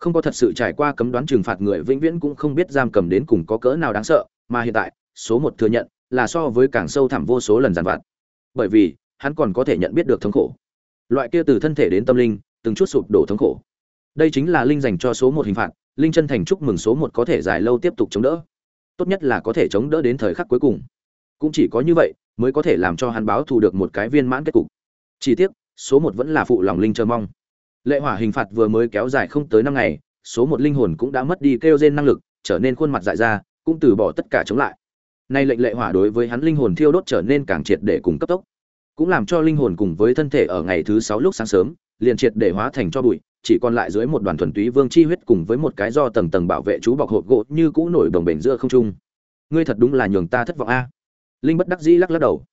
không có thật sự trải qua cấm đoán trừng phạt người vĩnh viễn cũng không biết giam cầm đến cùng có cỡ nào đáng sợ, mà hiện tại, số một thừa nhận là so với càng sâu thẳm vô số lần giàn vặt. Bởi vì, hắn còn có thể nhận biết được thống khổ. Loại kia từ thân thể đến tâm linh, từng chút sụp đổ thống khổ. Đây chính là linh dành cho số một hình phạt, linh chân thành chúc mừng số một có thể dài lâu tiếp tục chống đỡ. Tốt nhất là có thể chống đỡ đến thời khắc cuối cùng. Cũng chỉ có như vậy, mới có thể làm cho hắn báo thù được một cái viên mãn kết cục. Chỉ tiếc, số một vẫn là phụ lòng linh chờ mong lệ hỏa hình phạt vừa mới kéo dài không tới năm ngày, số một linh hồn cũng đã mất đi kêu gen năng lực, trở nên khuôn mặt dại ra, cũng từ bỏ tất cả chống lại. Nay lệnh lệ hỏa đối với hắn linh hồn thiêu đốt trở nên càng triệt để cùng cấp tốc. Cũng làm cho linh hồn cùng với thân thể ở ngày thứ sáu lúc sáng sớm, liền triệt để hóa thành cho bụi, chỉ còn lại dưới một đoàn thuần túy vương chi huyết cùng với một cái do tầng tầng bảo vệ chú bọc hộp gỗ như cũ nổi đồng bền giữa không trung. Ngươi thật đúng là nhường ta thất vọng a. Linh bất đắc dĩ lắc lắc đầu.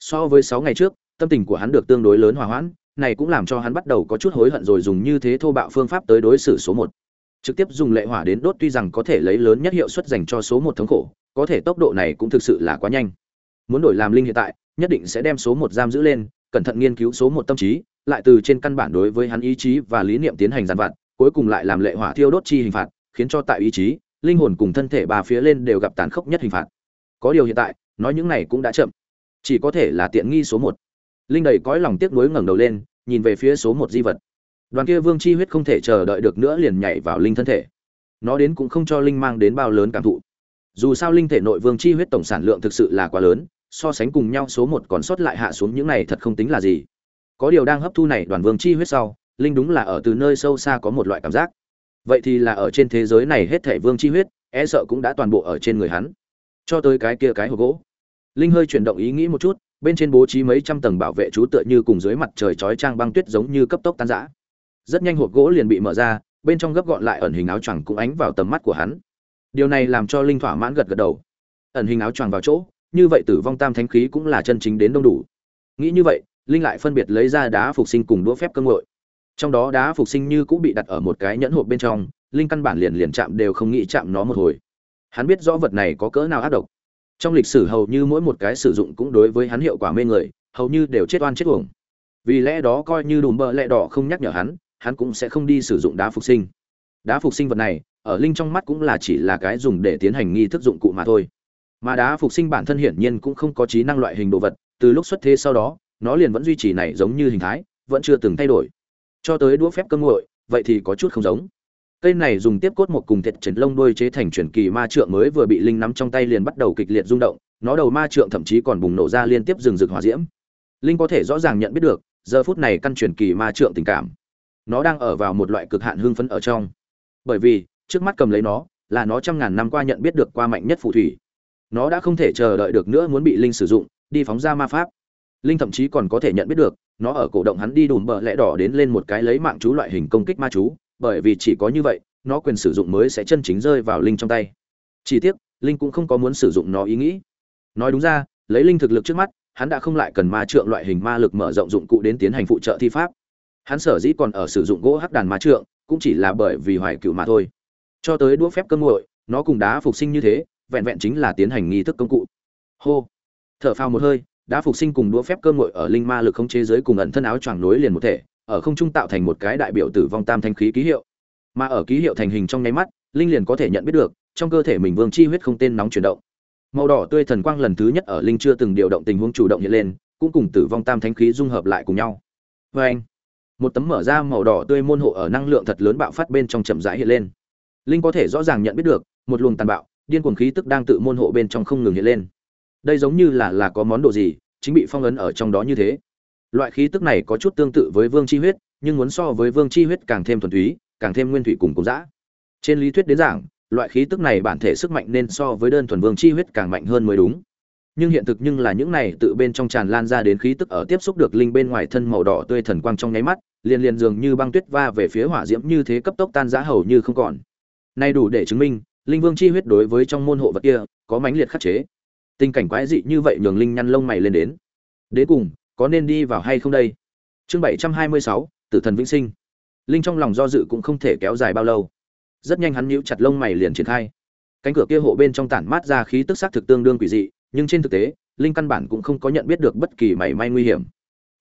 So với sáu ngày trước, tâm tình của hắn được tương đối lớn hòa hoãn này cũng làm cho hắn bắt đầu có chút hối hận rồi dùng như thế thô bạo phương pháp tới đối xử số một. Trực tiếp dùng lệ hỏa đến đốt tuy rằng có thể lấy lớn nhất hiệu suất dành cho số một thống khổ, có thể tốc độ này cũng thực sự là quá nhanh. Muốn đổi làm linh hiện tại, nhất định sẽ đem số một giam giữ lên, cẩn thận nghiên cứu số một tâm trí, lại từ trên căn bản đối với hắn ý chí và lý niệm tiến hành giàn vặt, cuối cùng lại làm lệ hỏa thiêu đốt chi hình phạt, khiến cho tại ý chí, linh hồn cùng thân thể ba phía lên đều gặp tàn khốc nhất hình phạt. Có điều hiện tại, nói những này cũng đã chậm. Chỉ có thể là tiện nghi số một linh đầy cõi lòng tiếc nuối ngẩng đầu lên, nhìn về phía số một di vật. Đoàn kia vương chi huyết không thể chờ đợi được nữa liền nhảy vào linh thân thể. Nó đến cũng không cho linh mang đến bao lớn cảm thụ. Dù sao linh thể nội vương chi huyết tổng sản lượng thực sự là quá lớn, so sánh cùng nhau số một còn sót lại hạ xuống những này thật không tính là gì. Có điều đang hấp thu này đoàn vương chi huyết sau, linh đúng là ở từ nơi sâu xa có một loại cảm giác. Vậy thì là ở trên thế giới này hết thể vương chi huyết e sợ cũng đã toàn bộ ở trên người hắn. Cho tới cái kia cái hộp gỗ. Linh hơi chuyển động ý nghĩ một chút bên trên bố trí mấy trăm tầng bảo vệ chú tựa như cùng dưới mặt trời chói trang băng tuyết giống như cấp tốc tan rã. Rất nhanh hộp gỗ liền bị mở ra, bên trong gấp gọn lại ẩn hình áo choàng cũng ánh vào tầm mắt của hắn. Điều này làm cho linh thỏa mãn gật gật đầu. Ẩn hình áo choàng vào chỗ, như vậy tử vong tam thánh khí cũng là chân chính đến đông đủ. Nghĩ như vậy, linh lại phân biệt lấy ra đá phục sinh cùng đũa phép cơ ngội. Trong đó đá phục sinh như cũng bị đặt ở một cái nhẫn hộp bên trong, linh căn bản liền liền chạm đều không nghĩ chạm nó một hồi. Hắn biết rõ vật này có cỡ nào ác độc trong lịch sử hầu như mỗi một cái sử dụng cũng đối với hắn hiệu quả mê người, hầu như đều chết oan chết uổng. Vì lẽ đó coi như đùm bợ lẹ đỏ không nhắc nhở hắn hắn cũng sẽ không đi sử dụng đá phục sinh. Đá phục sinh vật này, ở linh trong mắt cũng là chỉ là cái dùng để tiến hành nghi thức dụng cụ mà thôi. Mà đá phục sinh bản thân hiển nhiên cũng không có trí năng loại hình đồ vật, từ lúc xuất thế sau đó, nó liền vẫn duy trì này giống như hình thái, vẫn chưa từng thay đổi. Cho tới đũa phép cơ nguội, vậy thì có chút không giống cây này dùng tiếp cốt một cùng thiệt trần lông đuôi chế thành truyền kỳ ma trượng mới vừa bị linh nắm trong tay liền bắt đầu kịch liệt rung động, nó đầu ma trượng thậm chí còn bùng nổ ra liên tiếp rừng rực hỏa diễm. Linh có thể rõ ràng nhận biết được, giờ phút này căn truyền kỳ ma trượng tình cảm, nó đang ở vào một loại cực hạn hương phấn ở trong. Bởi vì, trước mắt cầm lấy nó, là nó trăm ngàn năm qua nhận biết được qua mạnh nhất phù thủy. Nó đã không thể chờ đợi được nữa muốn bị linh sử dụng, đi phóng ra ma pháp. Linh thậm chí còn có thể nhận biết được, nó ở cổ động hắn đi đùm bờ lẽ đỏ đến lên một cái lấy mạng chú loại hình công kích ma chú bởi vì chỉ có như vậy, nó quyền sử dụng mới sẽ chân chính rơi vào linh trong tay. Chỉ tiếc, linh cũng không có muốn sử dụng nó ý nghĩ. Nói đúng ra, lấy linh thực lực trước mắt, hắn đã không lại cần ma trượng loại hình ma lực mở rộng dụng cụ đến tiến hành phụ trợ thi pháp. Hắn sở dĩ còn ở sử dụng gỗ hắc đàn ma trượng, cũng chỉ là bởi vì hoài cựu mà thôi. Cho tới đũa phép cơm nguội, nó cùng đá phục sinh như thế, vẹn vẹn chính là tiến hành nghi thức công cụ. Hô! Thở phào một hơi, đá phục sinh cùng đũa phép cơm nguội ở linh ma lực không chế giới cùng ẩn thân áo choàng nối liền một thể ở không trung tạo thành một cái đại biểu tử vong tam thanh khí ký hiệu. Mà ở ký hiệu thành hình trong nháy mắt, linh liền có thể nhận biết được, trong cơ thể mình vương chi huyết không tên nóng chuyển động. Màu đỏ tươi thần quang lần thứ nhất ở linh chưa từng điều động tình huống chủ động hiện lên, cũng cùng tử vong tam thánh khí dung hợp lại cùng nhau. Vê anh, một tấm mở ra màu đỏ tươi môn hộ ở năng lượng thật lớn bạo phát bên trong chậm rãi hiện lên. Linh có thể rõ ràng nhận biết được, một luồng tàn bạo, điên cuồng khí tức đang tự môn hộ bên trong không ngừng hiện lên. Đây giống như là là có món đồ gì, chính bị phong ấn ở trong đó như thế loại khí tức này có chút tương tự với vương chi huyết, nhưng muốn so với vương chi huyết càng thêm thuần túy, càng thêm nguyên thủy cùng cùng dã. Trên lý thuyết đến giảng, loại khí tức này bản thể sức mạnh nên so với đơn thuần vương chi huyết càng mạnh hơn mới đúng. Nhưng hiện thực nhưng là những này tự bên trong tràn lan ra đến khí tức ở tiếp xúc được linh bên ngoài thân màu đỏ tươi thần quang trong nháy mắt, liền liền dường như băng tuyết va về phía hỏa diễm như thế cấp tốc tan rã hầu như không còn. Nay đủ để chứng minh, linh vương chi huyết đối với trong môn hộ vật kia có mãnh liệt khắc chế. Tình cảnh quái dị như vậy nhường linh nhăn lông mày lên đến. Đến cùng có nên đi vào hay không đây? Chương bảy trăm hai mươi sáu, tử thần vĩnh sinh. Linh trong lòng do dự cũng không thể kéo dài bao lâu. Rất nhanh hắn nhíu chặt lông mày liền triển khai. Cánh cửa kia hộ bên trong tản mát ra khí tức sắc thực tương đương quỷ dị, nhưng trên thực tế, linh căn bản cũng không có nhận biết được bất kỳ mảy may nguy hiểm.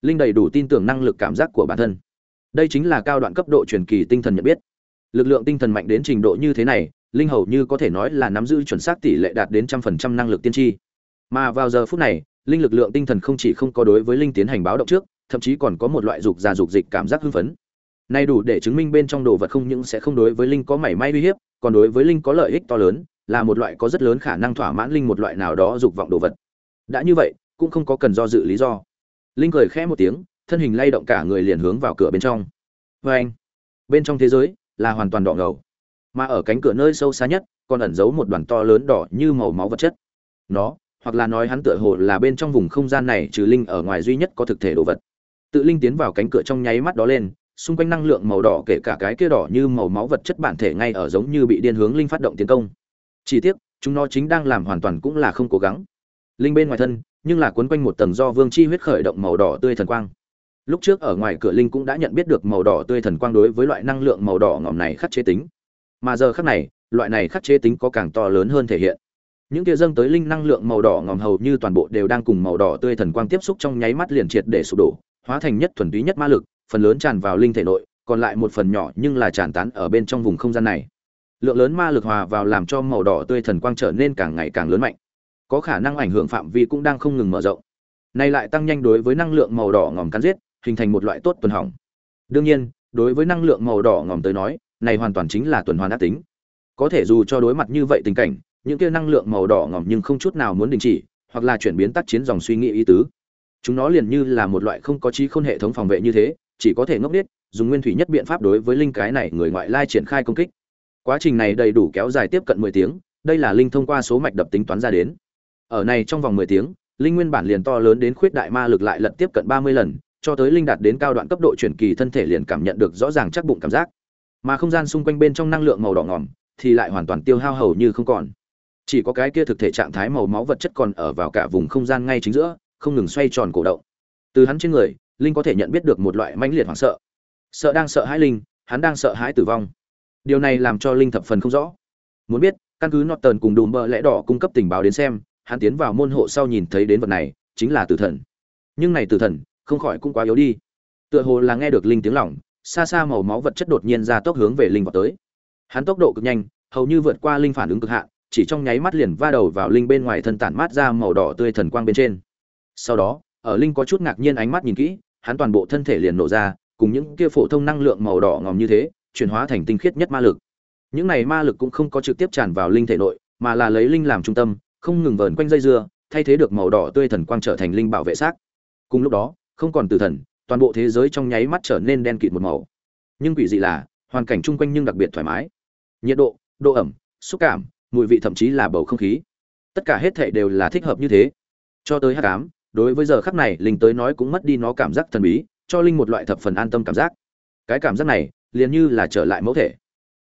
Linh đầy đủ tin tưởng năng lực cảm giác của bản thân. Đây chính là cao đoạn cấp độ truyền kỳ tinh thần nhận biết. Lực lượng tinh thần mạnh đến trình độ như thế này, linh hầu như có thể nói là nắm giữ chuẩn xác tỷ lệ đạt đến trăm phần trăm năng lực tiên tri. Mà vào giờ phút này linh lực lượng tinh thần không chỉ không có đối với linh tiến hành báo động trước, thậm chí còn có một loại dục già dục dịch cảm giác hưng phấn. Nay đủ để chứng minh bên trong đồ vật không những sẽ không đối với linh có mảy may uy hiếp, còn đối với linh có lợi ích to lớn, là một loại có rất lớn khả năng thỏa mãn linh một loại nào đó dục vọng đồ vật. Đã như vậy, cũng không có cần do dự lý do. Linh cười khẽ một tiếng, thân hình lay động cả người liền hướng vào cửa bên trong. Vê anh, bên trong thế giới là hoàn toàn đỏ ngầu, mà ở cánh cửa nơi sâu xa nhất còn ẩn giấu một đoàn to lớn đỏ như màu máu vật chất. Nó hoặc là nói hắn tựa hồ là bên trong vùng không gian này trừ linh ở ngoài duy nhất có thực thể đồ vật. Tự linh tiến vào cánh cửa trong nháy mắt đó lên, xung quanh năng lượng màu đỏ kể cả cái kia đỏ như màu máu vật chất bản thể ngay ở giống như bị điên hướng linh phát động tiến công. Chỉ tiếc, chúng nó chính đang làm hoàn toàn cũng là không cố gắng. Linh bên ngoài thân, nhưng là quấn quanh một tầng do vương chi huyết khởi động màu đỏ tươi thần quang. Lúc trước ở ngoài cửa linh cũng đã nhận biết được màu đỏ tươi thần quang đối với loại năng lượng màu đỏ ngỏm này khắc chế tính. Mà giờ khắc này, loại này khắc chế tính có càng to lớn hơn thể hiện những kia dâng tới linh năng lượng màu đỏ ngòm hầu như toàn bộ đều đang cùng màu đỏ tươi thần quang tiếp xúc trong nháy mắt liền triệt để sụp đổ, hóa thành nhất thuần túy nhất ma lực, phần lớn tràn vào linh thể nội, còn lại một phần nhỏ nhưng là tràn tán ở bên trong vùng không gian này. Lượng lớn ma lực hòa vào làm cho màu đỏ tươi thần quang trở nên càng ngày càng lớn mạnh. Có khả năng ảnh hưởng phạm vi cũng đang không ngừng mở rộng. Này lại tăng nhanh đối với năng lượng màu đỏ ngòm cắn giết, hình thành một loại tốt tuần hỏng. Đương nhiên, đối với năng lượng màu đỏ ngòm tới nói, này hoàn toàn chính là tuần hoàn ác tính. Có thể dù cho đối mặt như vậy tình cảnh những kia năng lượng màu đỏ ngỏm nhưng không chút nào muốn đình chỉ, hoặc là chuyển biến tác chiến dòng suy nghĩ ý tứ. Chúng nó liền như là một loại không có trí khôn hệ thống phòng vệ như thế, chỉ có thể ngốc nghếch, dùng nguyên thủy nhất biện pháp đối với linh cái này người ngoại lai triển khai công kích. Quá trình này đầy đủ kéo dài tiếp cận mười tiếng, đây là linh thông qua số mạch đập tính toán ra đến. Ở này trong vòng mười tiếng, linh nguyên bản liền to lớn đến khuyết đại ma lực lại lật tiếp cận ba mươi lần, cho tới linh đạt đến cao đoạn cấp độ chuyển kỳ thân thể liền cảm nhận được rõ ràng chắc bụng cảm giác. Mà không gian xung quanh bên trong năng lượng màu đỏ ngỏm, thì lại hoàn toàn tiêu hao hầu như không còn chỉ có cái kia thực thể trạng thái màu máu vật chất còn ở vào cả vùng không gian ngay chính giữa, không ngừng xoay tròn cổ động. Từ hắn trên người, linh có thể nhận biết được một loại mãnh liệt hoảng sợ. Sợ đang sợ hãi linh, hắn đang sợ hãi tử vong. Điều này làm cho linh thập phần không rõ. Muốn biết, căn cứ norton cùng đùm bờ lẽ đỏ cung cấp tình báo đến xem, hắn tiến vào môn hộ sau nhìn thấy đến vật này, chính là tử thần. Nhưng này tử thần, không khỏi cũng quá yếu đi. Tựa hồ là nghe được linh tiếng lỏng xa xa màu máu vật chất đột nhiên ra tốc hướng về linh vào tới. Hắn tốc độ cực nhanh, hầu như vượt qua linh phản ứng cực hạn chỉ trong nháy mắt liền va đầu vào linh bên ngoài thân tản mát ra màu đỏ tươi thần quang bên trên. Sau đó, ở linh có chút ngạc nhiên ánh mắt nhìn kỹ, hắn toàn bộ thân thể liền nổ ra, cùng những kia phổ thông năng lượng màu đỏ ngòm như thế, chuyển hóa thành tinh khiết nhất ma lực. Những này ma lực cũng không có trực tiếp tràn vào linh thể nội, mà là lấy linh làm trung tâm, không ngừng vờn quanh dây dưa, thay thế được màu đỏ tươi thần quang trở thành linh bảo vệ xác. Cùng lúc đó, không còn tử thần, toàn bộ thế giới trong nháy mắt trở nên đen kịt một màu. Nhưng quỷ dị là, hoàn cảnh chung quanh nhưng đặc biệt thoải mái. Nhiệt độ độ ẩm, xúc cảm mùi vị thậm chí là bầu không khí. Tất cả hết thảy đều là thích hợp như thế. Cho tới hắc ám, đối với giờ khắc này, linh tới nói cũng mất đi nó cảm giác thần bí, cho linh một loại thập phần an tâm cảm giác. Cái cảm giác này, liền như là trở lại mẫu thể.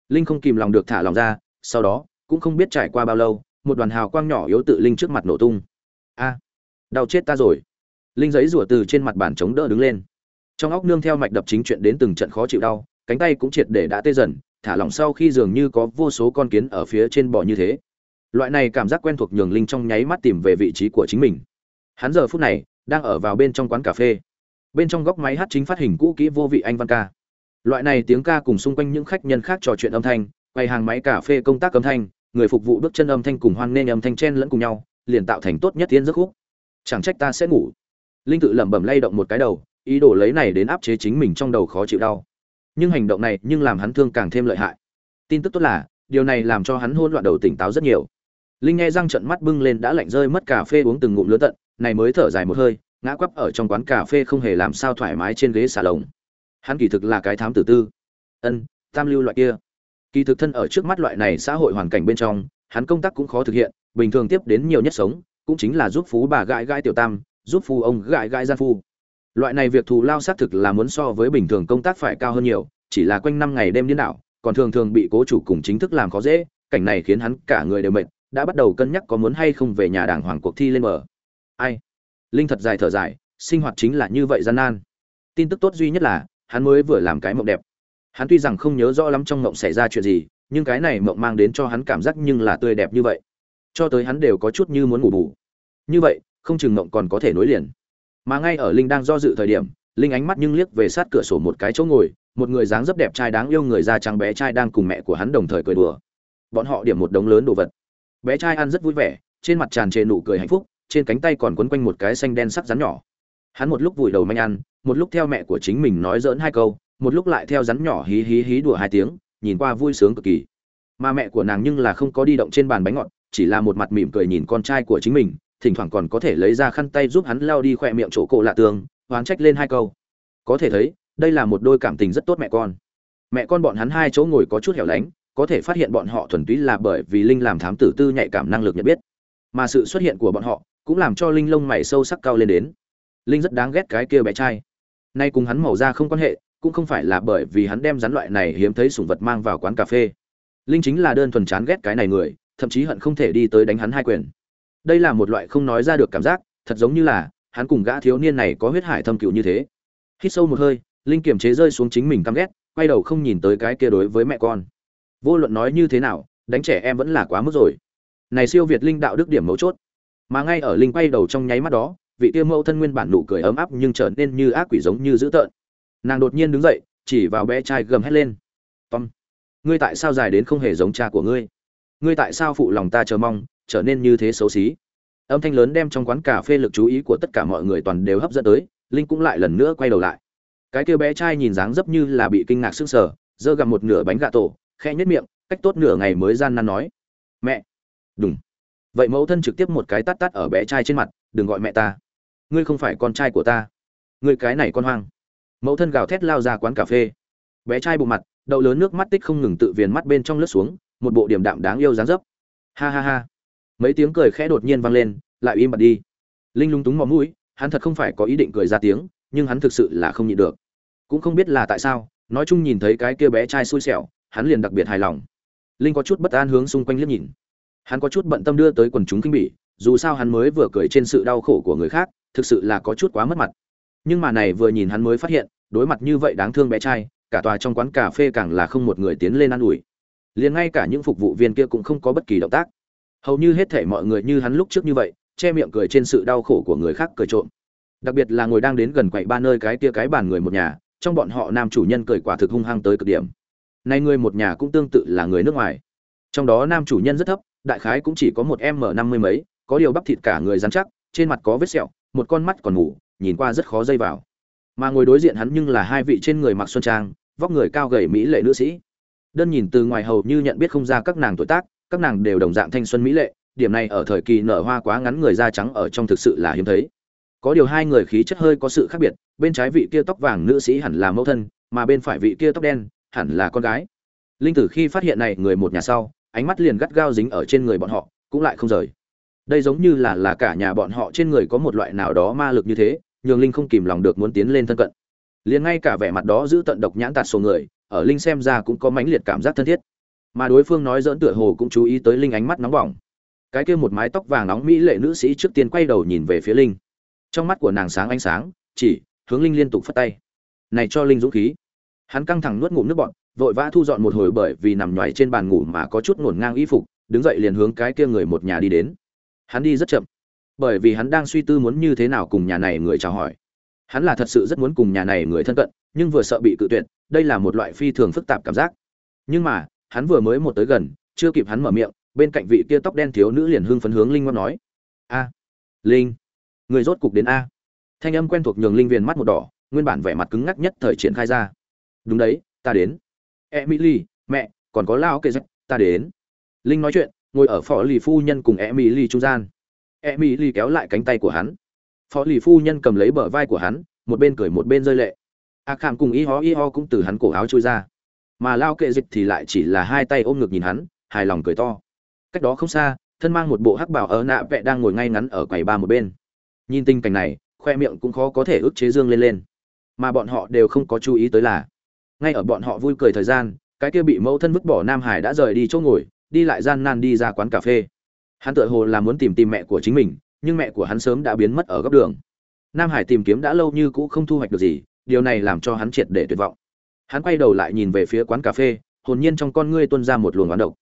Linh không kìm lòng được thả lòng ra, sau đó, cũng không biết trải qua bao lâu, một đoàn hào quang nhỏ yếu tự linh trước mặt nổ tung. A, đau chết ta rồi. Linh giấy rủa từ trên mặt bàn chống đỡ đứng lên. Trong óc nương theo mạch đập chính chuyện đến từng trận khó chịu đau, cánh tay cũng triệt để đã tê dần thả lỏng sau khi dường như có vô số con kiến ở phía trên bò như thế. Loại này cảm giác quen thuộc nhường linh trong nháy mắt tìm về vị trí của chính mình. Hắn giờ phút này đang ở vào bên trong quán cà phê. Bên trong góc máy hát chính phát hình cũ kỹ vô vị anh văn ca. Loại này tiếng ca cùng xung quanh những khách nhân khác trò chuyện âm thanh, quay hàng máy cà phê công tác âm thanh, người phục vụ bước chân âm thanh cùng hoan nên âm thanh chen lẫn cùng nhau, liền tạo thành tốt nhất tiên giấc khúc. Chẳng trách ta sẽ ngủ. Linh tự lẩm bẩm lay động một cái đầu, ý đồ lấy này đến áp chế chính mình trong đầu khó chịu đau nhưng hành động này nhưng làm hắn thương càng thêm lợi hại. Tin tức tốt là, điều này làm cho hắn hôn loạn đầu tỉnh táo rất nhiều. Linh nghe răng trận mắt bưng lên đã lạnh rơi mất cà phê uống từng ngụm lứa tận, này mới thở dài một hơi, ngã quắp ở trong quán cà phê không hề làm sao thoải mái trên ghế xà lồng. Hắn kỳ thực là cái thám tử tư. Ân, tam lưu loại kia. Kỳ thực thân ở trước mắt loại này xã hội hoàn cảnh bên trong, hắn công tác cũng khó thực hiện, bình thường tiếp đến nhiều nhất sống, cũng chính là giúp phú bà gãi gãi tiểu tam, giúp phú ông gãi gãi gian phu loại này việc thù lao xác thực là muốn so với bình thường công tác phải cao hơn nhiều, chỉ là quanh năm ngày đêm điên đảo, còn thường thường bị cố chủ cùng chính thức làm khó dễ, cảnh này khiến hắn cả người đều mệt, đã bắt đầu cân nhắc có muốn hay không về nhà đảng hoàng cuộc thi lên mở ai? Linh thật dài thở dài, sinh hoạt chính là như vậy gian nan. Tin tức tốt duy nhất là, hắn mới vừa làm cái mộng đẹp. Hắn tuy rằng không nhớ rõ lắm trong mộng xảy ra chuyện gì, nhưng cái này mộng mang đến cho hắn cảm giác nhưng là tươi đẹp như vậy. Cho tới hắn đều có chút như muốn ngủ bù. Như vậy, không chừng mộng còn có thể nối liền mà ngay ở linh đang do dự thời điểm, linh ánh mắt nhưng liếc về sát cửa sổ một cái chỗ ngồi, một người dáng dấp đẹp trai đáng yêu người da trắng bé trai đang cùng mẹ của hắn đồng thời cười đùa. Bọn họ điểm một đống lớn đồ vật. Bé trai ăn rất vui vẻ, trên mặt tràn trề nụ cười hạnh phúc, trên cánh tay còn quấn quanh một cái xanh đen sắc rắn nhỏ. Hắn một lúc vùi đầu manh ăn, một lúc theo mẹ của chính mình nói dỡn hai câu, một lúc lại theo rắn nhỏ hí hí hí đùa hai tiếng, nhìn qua vui sướng cực kỳ. Mà mẹ của nàng nhưng là không có đi động trên bàn bánh ngọt, chỉ là một mặt mỉm cười nhìn con trai của chính mình thỉnh thoảng còn có thể lấy ra khăn tay giúp hắn lao đi khỏe miệng chỗ cổ lạ tường, oán trách lên hai câu. Có thể thấy, đây là một đôi cảm tình rất tốt mẹ con. Mẹ con bọn hắn hai chỗ ngồi có chút hẻo lánh, có thể phát hiện bọn họ thuần túy là bởi vì linh làm thám tử tư nhạy cảm năng lực nhận biết. Mà sự xuất hiện của bọn họ cũng làm cho linh lông mày sâu sắc cao lên đến. Linh rất đáng ghét cái kia bé trai. Nay cùng hắn màu da không quan hệ, cũng không phải là bởi vì hắn đem rắn loại này hiếm thấy sủng vật mang vào quán cà phê. Linh chính là đơn thuần chán ghét cái này người, thậm chí hận không thể đi tới đánh hắn hai quyền đây là một loại không nói ra được cảm giác, thật giống như là, hắn cùng gã thiếu niên này có huyết hải thâm cựu như thế. Hít sâu một hơi, linh kiềm chế rơi xuống chính mình căm ghét, quay đầu không nhìn tới cái kia đối với mẹ con. Vô luận nói như thế nào, đánh trẻ em vẫn là quá mức rồi. Này siêu việt linh đạo đức điểm mấu chốt. Mà ngay ở linh quay đầu trong nháy mắt đó, vị tiêu mẫu thân nguyên bản nụ cười ấm áp nhưng trở nên như ác quỷ giống như dữ tợn. Nàng đột nhiên đứng dậy, chỉ vào bé trai gầm hét lên. Tom, ngươi tại sao dài đến không hề giống cha của ngươi? Ngươi tại sao phụ lòng ta chờ mong trở nên như thế xấu xí. Âm thanh lớn đem trong quán cà phê lực chú ý của tất cả mọi người toàn đều hấp dẫn tới, linh cũng lại lần nữa quay đầu lại. Cái kia bé trai nhìn dáng dấp như là bị kinh ngạc sững sờ, giơ gặp một nửa bánh gà tổ khe nhất miệng, cách tốt nửa ngày mới gian nan nói. Mẹ. Đúng vậy mẫu thân trực tiếp một cái tắt tắt ở bé trai trên mặt, đừng gọi mẹ ta. Ngươi không phải con trai của ta. Ngươi cái này con hoang. Mẫu thân gào thét lao ra quán cà phê. Bé trai bụng mặt, đậu lớn nước mắt tích không ngừng tự viền mắt bên trong lướt xuống, một bộ điểm đạm đáng yêu dáng dấp. Ha ha ha mấy tiếng cười khẽ đột nhiên vang lên, lại im bặt đi. Linh lung túng mò mũi, hắn thật không phải có ý định cười ra tiếng, nhưng hắn thực sự là không nhịn được. Cũng không biết là tại sao, nói chung nhìn thấy cái kia bé trai xui xẻo, hắn liền đặc biệt hài lòng. Linh có chút bất an hướng xung quanh liếc nhìn. Hắn có chút bận tâm đưa tới quần chúng kinh bỉ, dù sao hắn mới vừa cười trên sự đau khổ của người khác, thực sự là có chút quá mất mặt. Nhưng mà này vừa nhìn hắn mới phát hiện, đối mặt như vậy đáng thương bé trai, cả tòa trong quán cà phê càng là không một người tiến lên ă n ủi. Liền ngay cả những phục vụ viên kia cũng không có bất kỳ động tác hầu như hết thể mọi người như hắn lúc trước như vậy, che miệng cười trên sự đau khổ của người khác cười trộm. Đặc biệt là ngồi đang đến gần quậy ba nơi cái tia cái bàn người một nhà, trong bọn họ nam chủ nhân cười quả thực hung hăng tới cực điểm. Nay người một nhà cũng tương tự là người nước ngoài. Trong đó nam chủ nhân rất thấp, đại khái cũng chỉ có một m năm mươi mấy, có điều bắp thịt cả người dán chắc, trên mặt có vết sẹo, một con mắt còn ngủ nhìn qua rất khó dây vào. Mà ngồi đối diện hắn nhưng là hai vị trên người mặc xuân trang, vóc người cao gầy mỹ lệ nữ sĩ. Đơn nhìn từ ngoài hầu như nhận biết không ra các nàng tuổi tác các nàng đều đồng dạng thanh xuân mỹ lệ, điểm này ở thời kỳ nở hoa quá ngắn người da trắng ở trong thực sự là hiếm thấy. Có điều hai người khí chất hơi có sự khác biệt, bên trái vị kia tóc vàng nữ sĩ hẳn là mẫu thân, mà bên phải vị kia tóc đen, hẳn là con gái. Linh tử khi phát hiện này người một nhà sau, ánh mắt liền gắt gao dính ở trên người bọn họ, cũng lại không rời. Đây giống như là là cả nhà bọn họ trên người có một loại nào đó ma lực như thế, nhường linh không kìm lòng được muốn tiến lên thân cận. Liền ngay cả vẻ mặt đó giữ tận độc nhãn tạt sổ người, ở linh xem ra cũng có mãnh liệt cảm giác thân thiết mà đối phương nói dỡn tựa hồ cũng chú ý tới linh ánh mắt nóng bỏng. Cái kia một mái tóc vàng nóng mỹ lệ nữ sĩ trước tiên quay đầu nhìn về phía linh. Trong mắt của nàng sáng ánh sáng, chỉ hướng linh liên tục phất tay. Này cho linh dũng khí. Hắn căng thẳng nuốt ngụm nước bọn vội vã thu dọn một hồi bởi vì nằm nhoài trên bàn ngủ mà có chút ngổn ngang y phục, đứng dậy liền hướng cái kia người một nhà đi đến. Hắn đi rất chậm, bởi vì hắn đang suy tư muốn như thế nào cùng nhà này người chào hỏi. Hắn là thật sự rất muốn cùng nhà này người thân cận, nhưng vừa sợ bị cự tuyệt, đây là một loại phi thường phức tạp cảm giác. Nhưng mà hắn vừa mới một tới gần chưa kịp hắn mở miệng bên cạnh vị kia tóc đen thiếu nữ liền hưng phấn hướng linh Ngoan nói. A linh người rốt cục đến a. Thanh âm quen thuộc nhường linh viền mắt một đỏ nguyên bản vẻ mặt cứng ngắc nhất thời triển khai ra. Đúng đấy ta đến. Emily mẹ còn có lao kệ giật, ta đến. Linh nói chuyện ngồi ở phó lì phu nhân cùng emily trung gian. Emily kéo lại cánh tay của hắn. Phó lì phu nhân cầm lấy bờ vai của hắn một bên cười một bên rơi lệ. A khảm cùng y ho y ho cũng từ hắn cổ áo trôi ra mà lao kệ dịch thì lại chỉ là hai tay ôm ngực nhìn hắn, hài lòng cười to. Cách đó không xa, thân mang một bộ hắc bảo ở nạ vẹ đang ngồi ngay ngắn ở quầy ba một bên. Nhìn tình cảnh này, khoe miệng cũng khó có thể ức chế dương lên lên. Mà bọn họ đều không có chú ý tới là, ngay ở bọn họ vui cười thời gian, cái kia bị mẫu thân vứt bỏ nam hải đã rời đi chỗ ngồi, đi lại gian nan đi ra quán cà phê. Hắn tự hồ là muốn tìm tìm mẹ của chính mình, nhưng mẹ của hắn sớm đã biến mất ở góc đường. Nam hải tìm kiếm đã lâu như cũ không thu hoạch được gì, điều này làm cho hắn triệt để tuyệt vọng hắn quay đầu lại nhìn về phía quán cà phê, hồn nhiên trong con ngươi tuôn ra một luồng oán độc.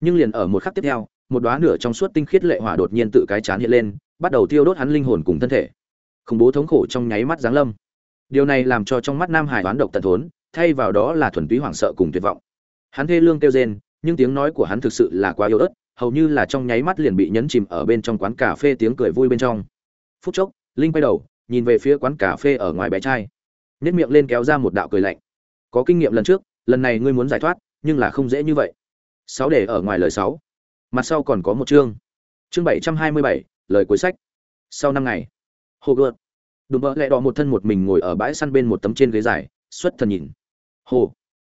Nhưng liền ở một khắc tiếp theo, một đóa nửa trong suốt tinh khiết lệ hỏa đột nhiên tự cái chán hiện lên, bắt đầu thiêu đốt hắn linh hồn cùng thân thể. Khủng bố thống khổ trong nháy mắt giáng lâm. Điều này làm cho trong mắt nam hải oán độc tận thốn, thay vào đó là thuần túy hoảng sợ cùng tuyệt vọng. Hắn thê lương kêu rên, nhưng tiếng nói của hắn thực sự là quá yếu ớt, hầu như là trong nháy mắt liền bị nhấn chìm ở bên trong quán cà phê tiếng cười vui bên trong. Phút chốc, linh quay đầu, nhìn về phía quán cà phê ở ngoài bé trai nhét miệng lên kéo ra một đạo cười lạnh có kinh nghiệm lần trước, lần này ngươi muốn giải thoát, nhưng là không dễ như vậy. Sáu để ở ngoài lời sáu. Mặt sau còn có một chương. Chương bảy trăm hai mươi bảy, lời cuối sách. Sau năm ngày hồ gợt đùm bỡ lẹ đỏ một thân một mình ngồi ở bãi săn bên một tấm trên ghế dài, xuất thần nhìn. Hồ.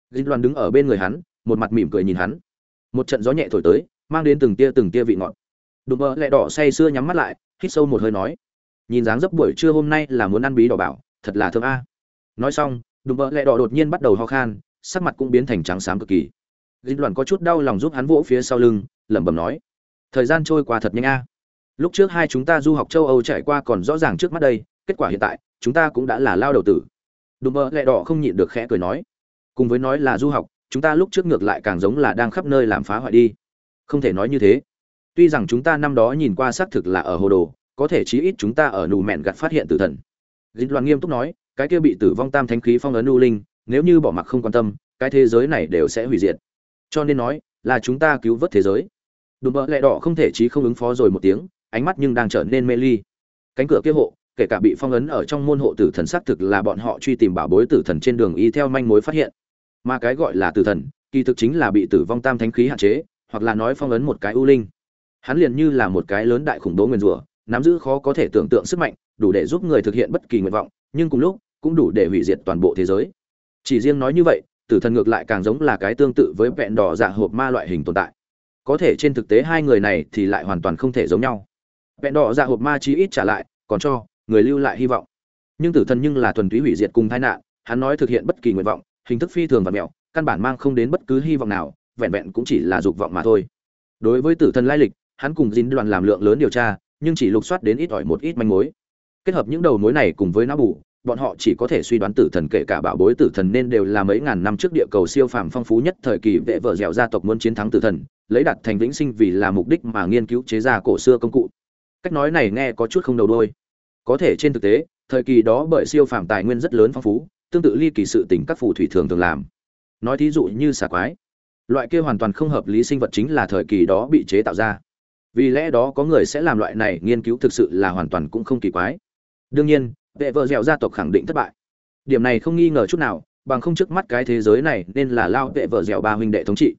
Dinh loan đứng ở bên người hắn, một mặt mỉm cười nhìn hắn. Một trận gió nhẹ thổi tới, mang đến từng tia từng tia vị ngọt. Đùm bỡ lẹ đỏ say sưa nhắm mắt lại, hít sâu một hơi nói. Nhìn dáng dấp buổi trưa hôm nay là muốn ăn bí đỏ bảo, thật là thơm a. Nói xong đùm bợ lẹ đỏ đột nhiên bắt đầu ho khan, sắc mặt cũng biến thành trắng xám cực kỳ. Dinh loan có chút đau lòng giúp hắn vỗ phía sau lưng, lẩm bẩm nói, thời gian trôi qua thật nhanh a. Lúc trước hai chúng ta du học châu âu trải qua còn rõ ràng trước mắt đây, kết quả hiện tại, chúng ta cũng đã là lao đầu tử. Đùm bợ lẹ đỏ không nhịn được khẽ cười nói, cùng với nói là du học, chúng ta lúc trước ngược lại càng giống là đang khắp nơi làm phá hoại đi. Không thể nói như thế. Tuy rằng chúng ta năm đó nhìn qua xác thực là ở hồ đồ, có thể chí ít chúng ta ở nù mẹn gặt phát hiện tử thần. Dịch loạn nghiêm túc nói cái kia bị tử vong tam thánh khí phong ấn u linh, nếu như bỏ mặc không quan tâm, cái thế giới này đều sẽ hủy diệt. Cho nên nói, là chúng ta cứu vớt thế giới. Đùm bợ lẹ đỏ không thể chí không ứng phó rồi một tiếng, ánh mắt nhưng đang trở nên mê ly. Cánh cửa kia hộ, kể cả bị phong ấn ở trong môn hộ tử thần xác thực là bọn họ truy tìm bảo bối tử thần trên đường y theo manh mối phát hiện. Mà cái gọi là tử thần, kỳ thực chính là bị tử vong tam thánh khí hạn chế, hoặc là nói phong ấn một cái ưu linh. Hắn liền như là một cái lớn đại khủng bố nguyên rủa, nắm giữ khó có thể tưởng tượng sức mạnh, đủ để giúp người thực hiện bất kỳ nguyện vọng, nhưng cùng lúc cũng đủ để hủy diệt toàn bộ thế giới. Chỉ riêng nói như vậy, tử thần ngược lại càng giống là cái tương tự với vẹn đỏ dạ hộp ma loại hình tồn tại. Có thể trên thực tế hai người này thì lại hoàn toàn không thể giống nhau. Vẹn đỏ dạ hộp ma chí ít trả lại, còn cho người lưu lại hy vọng. Nhưng tử thần nhưng là thuần túy hủy diệt cùng tai nạn, hắn nói thực hiện bất kỳ nguyện vọng, hình thức phi thường và mẹo, căn bản mang không đến bất cứ hy vọng nào, vẹn vẹn cũng chỉ là dục vọng mà thôi. Đối với tử thần lai lịch, hắn cùng dính đoàn làm lượng lớn điều tra, nhưng chỉ lục soát đến ít ỏi một ít manh mối. Kết hợp những đầu mối này cùng với não bù bọn họ chỉ có thể suy đoán tử thần kể cả bảo bối tử thần nên đều là mấy ngàn năm trước địa cầu siêu phàm phong phú nhất thời kỳ vệ vợ dẻo gia tộc muốn chiến thắng tử thần, lấy đặt thành vĩnh sinh vì là mục đích mà nghiên cứu chế ra cổ xưa công cụ. Cách nói này nghe có chút không đầu đôi có thể trên thực tế, thời kỳ đó bởi siêu phàm tài nguyên rất lớn phong phú, tương tự ly kỳ sự tình các phù thủy thường thường làm. Nói thí dụ như xà quái. Loại kia hoàn toàn không hợp lý sinh vật chính là thời kỳ đó bị chế tạo ra. Vì lẽ đó có người sẽ làm loại này nghiên cứu thực sự là hoàn toàn cũng không kỳ quái. Đương nhiên vệ vợ dẻo gia tộc khẳng định thất bại. Điểm này không nghi ngờ chút nào, bằng không trước mắt cái thế giới này nên là lao vệ vợ dẻo ba huynh đệ thống trị.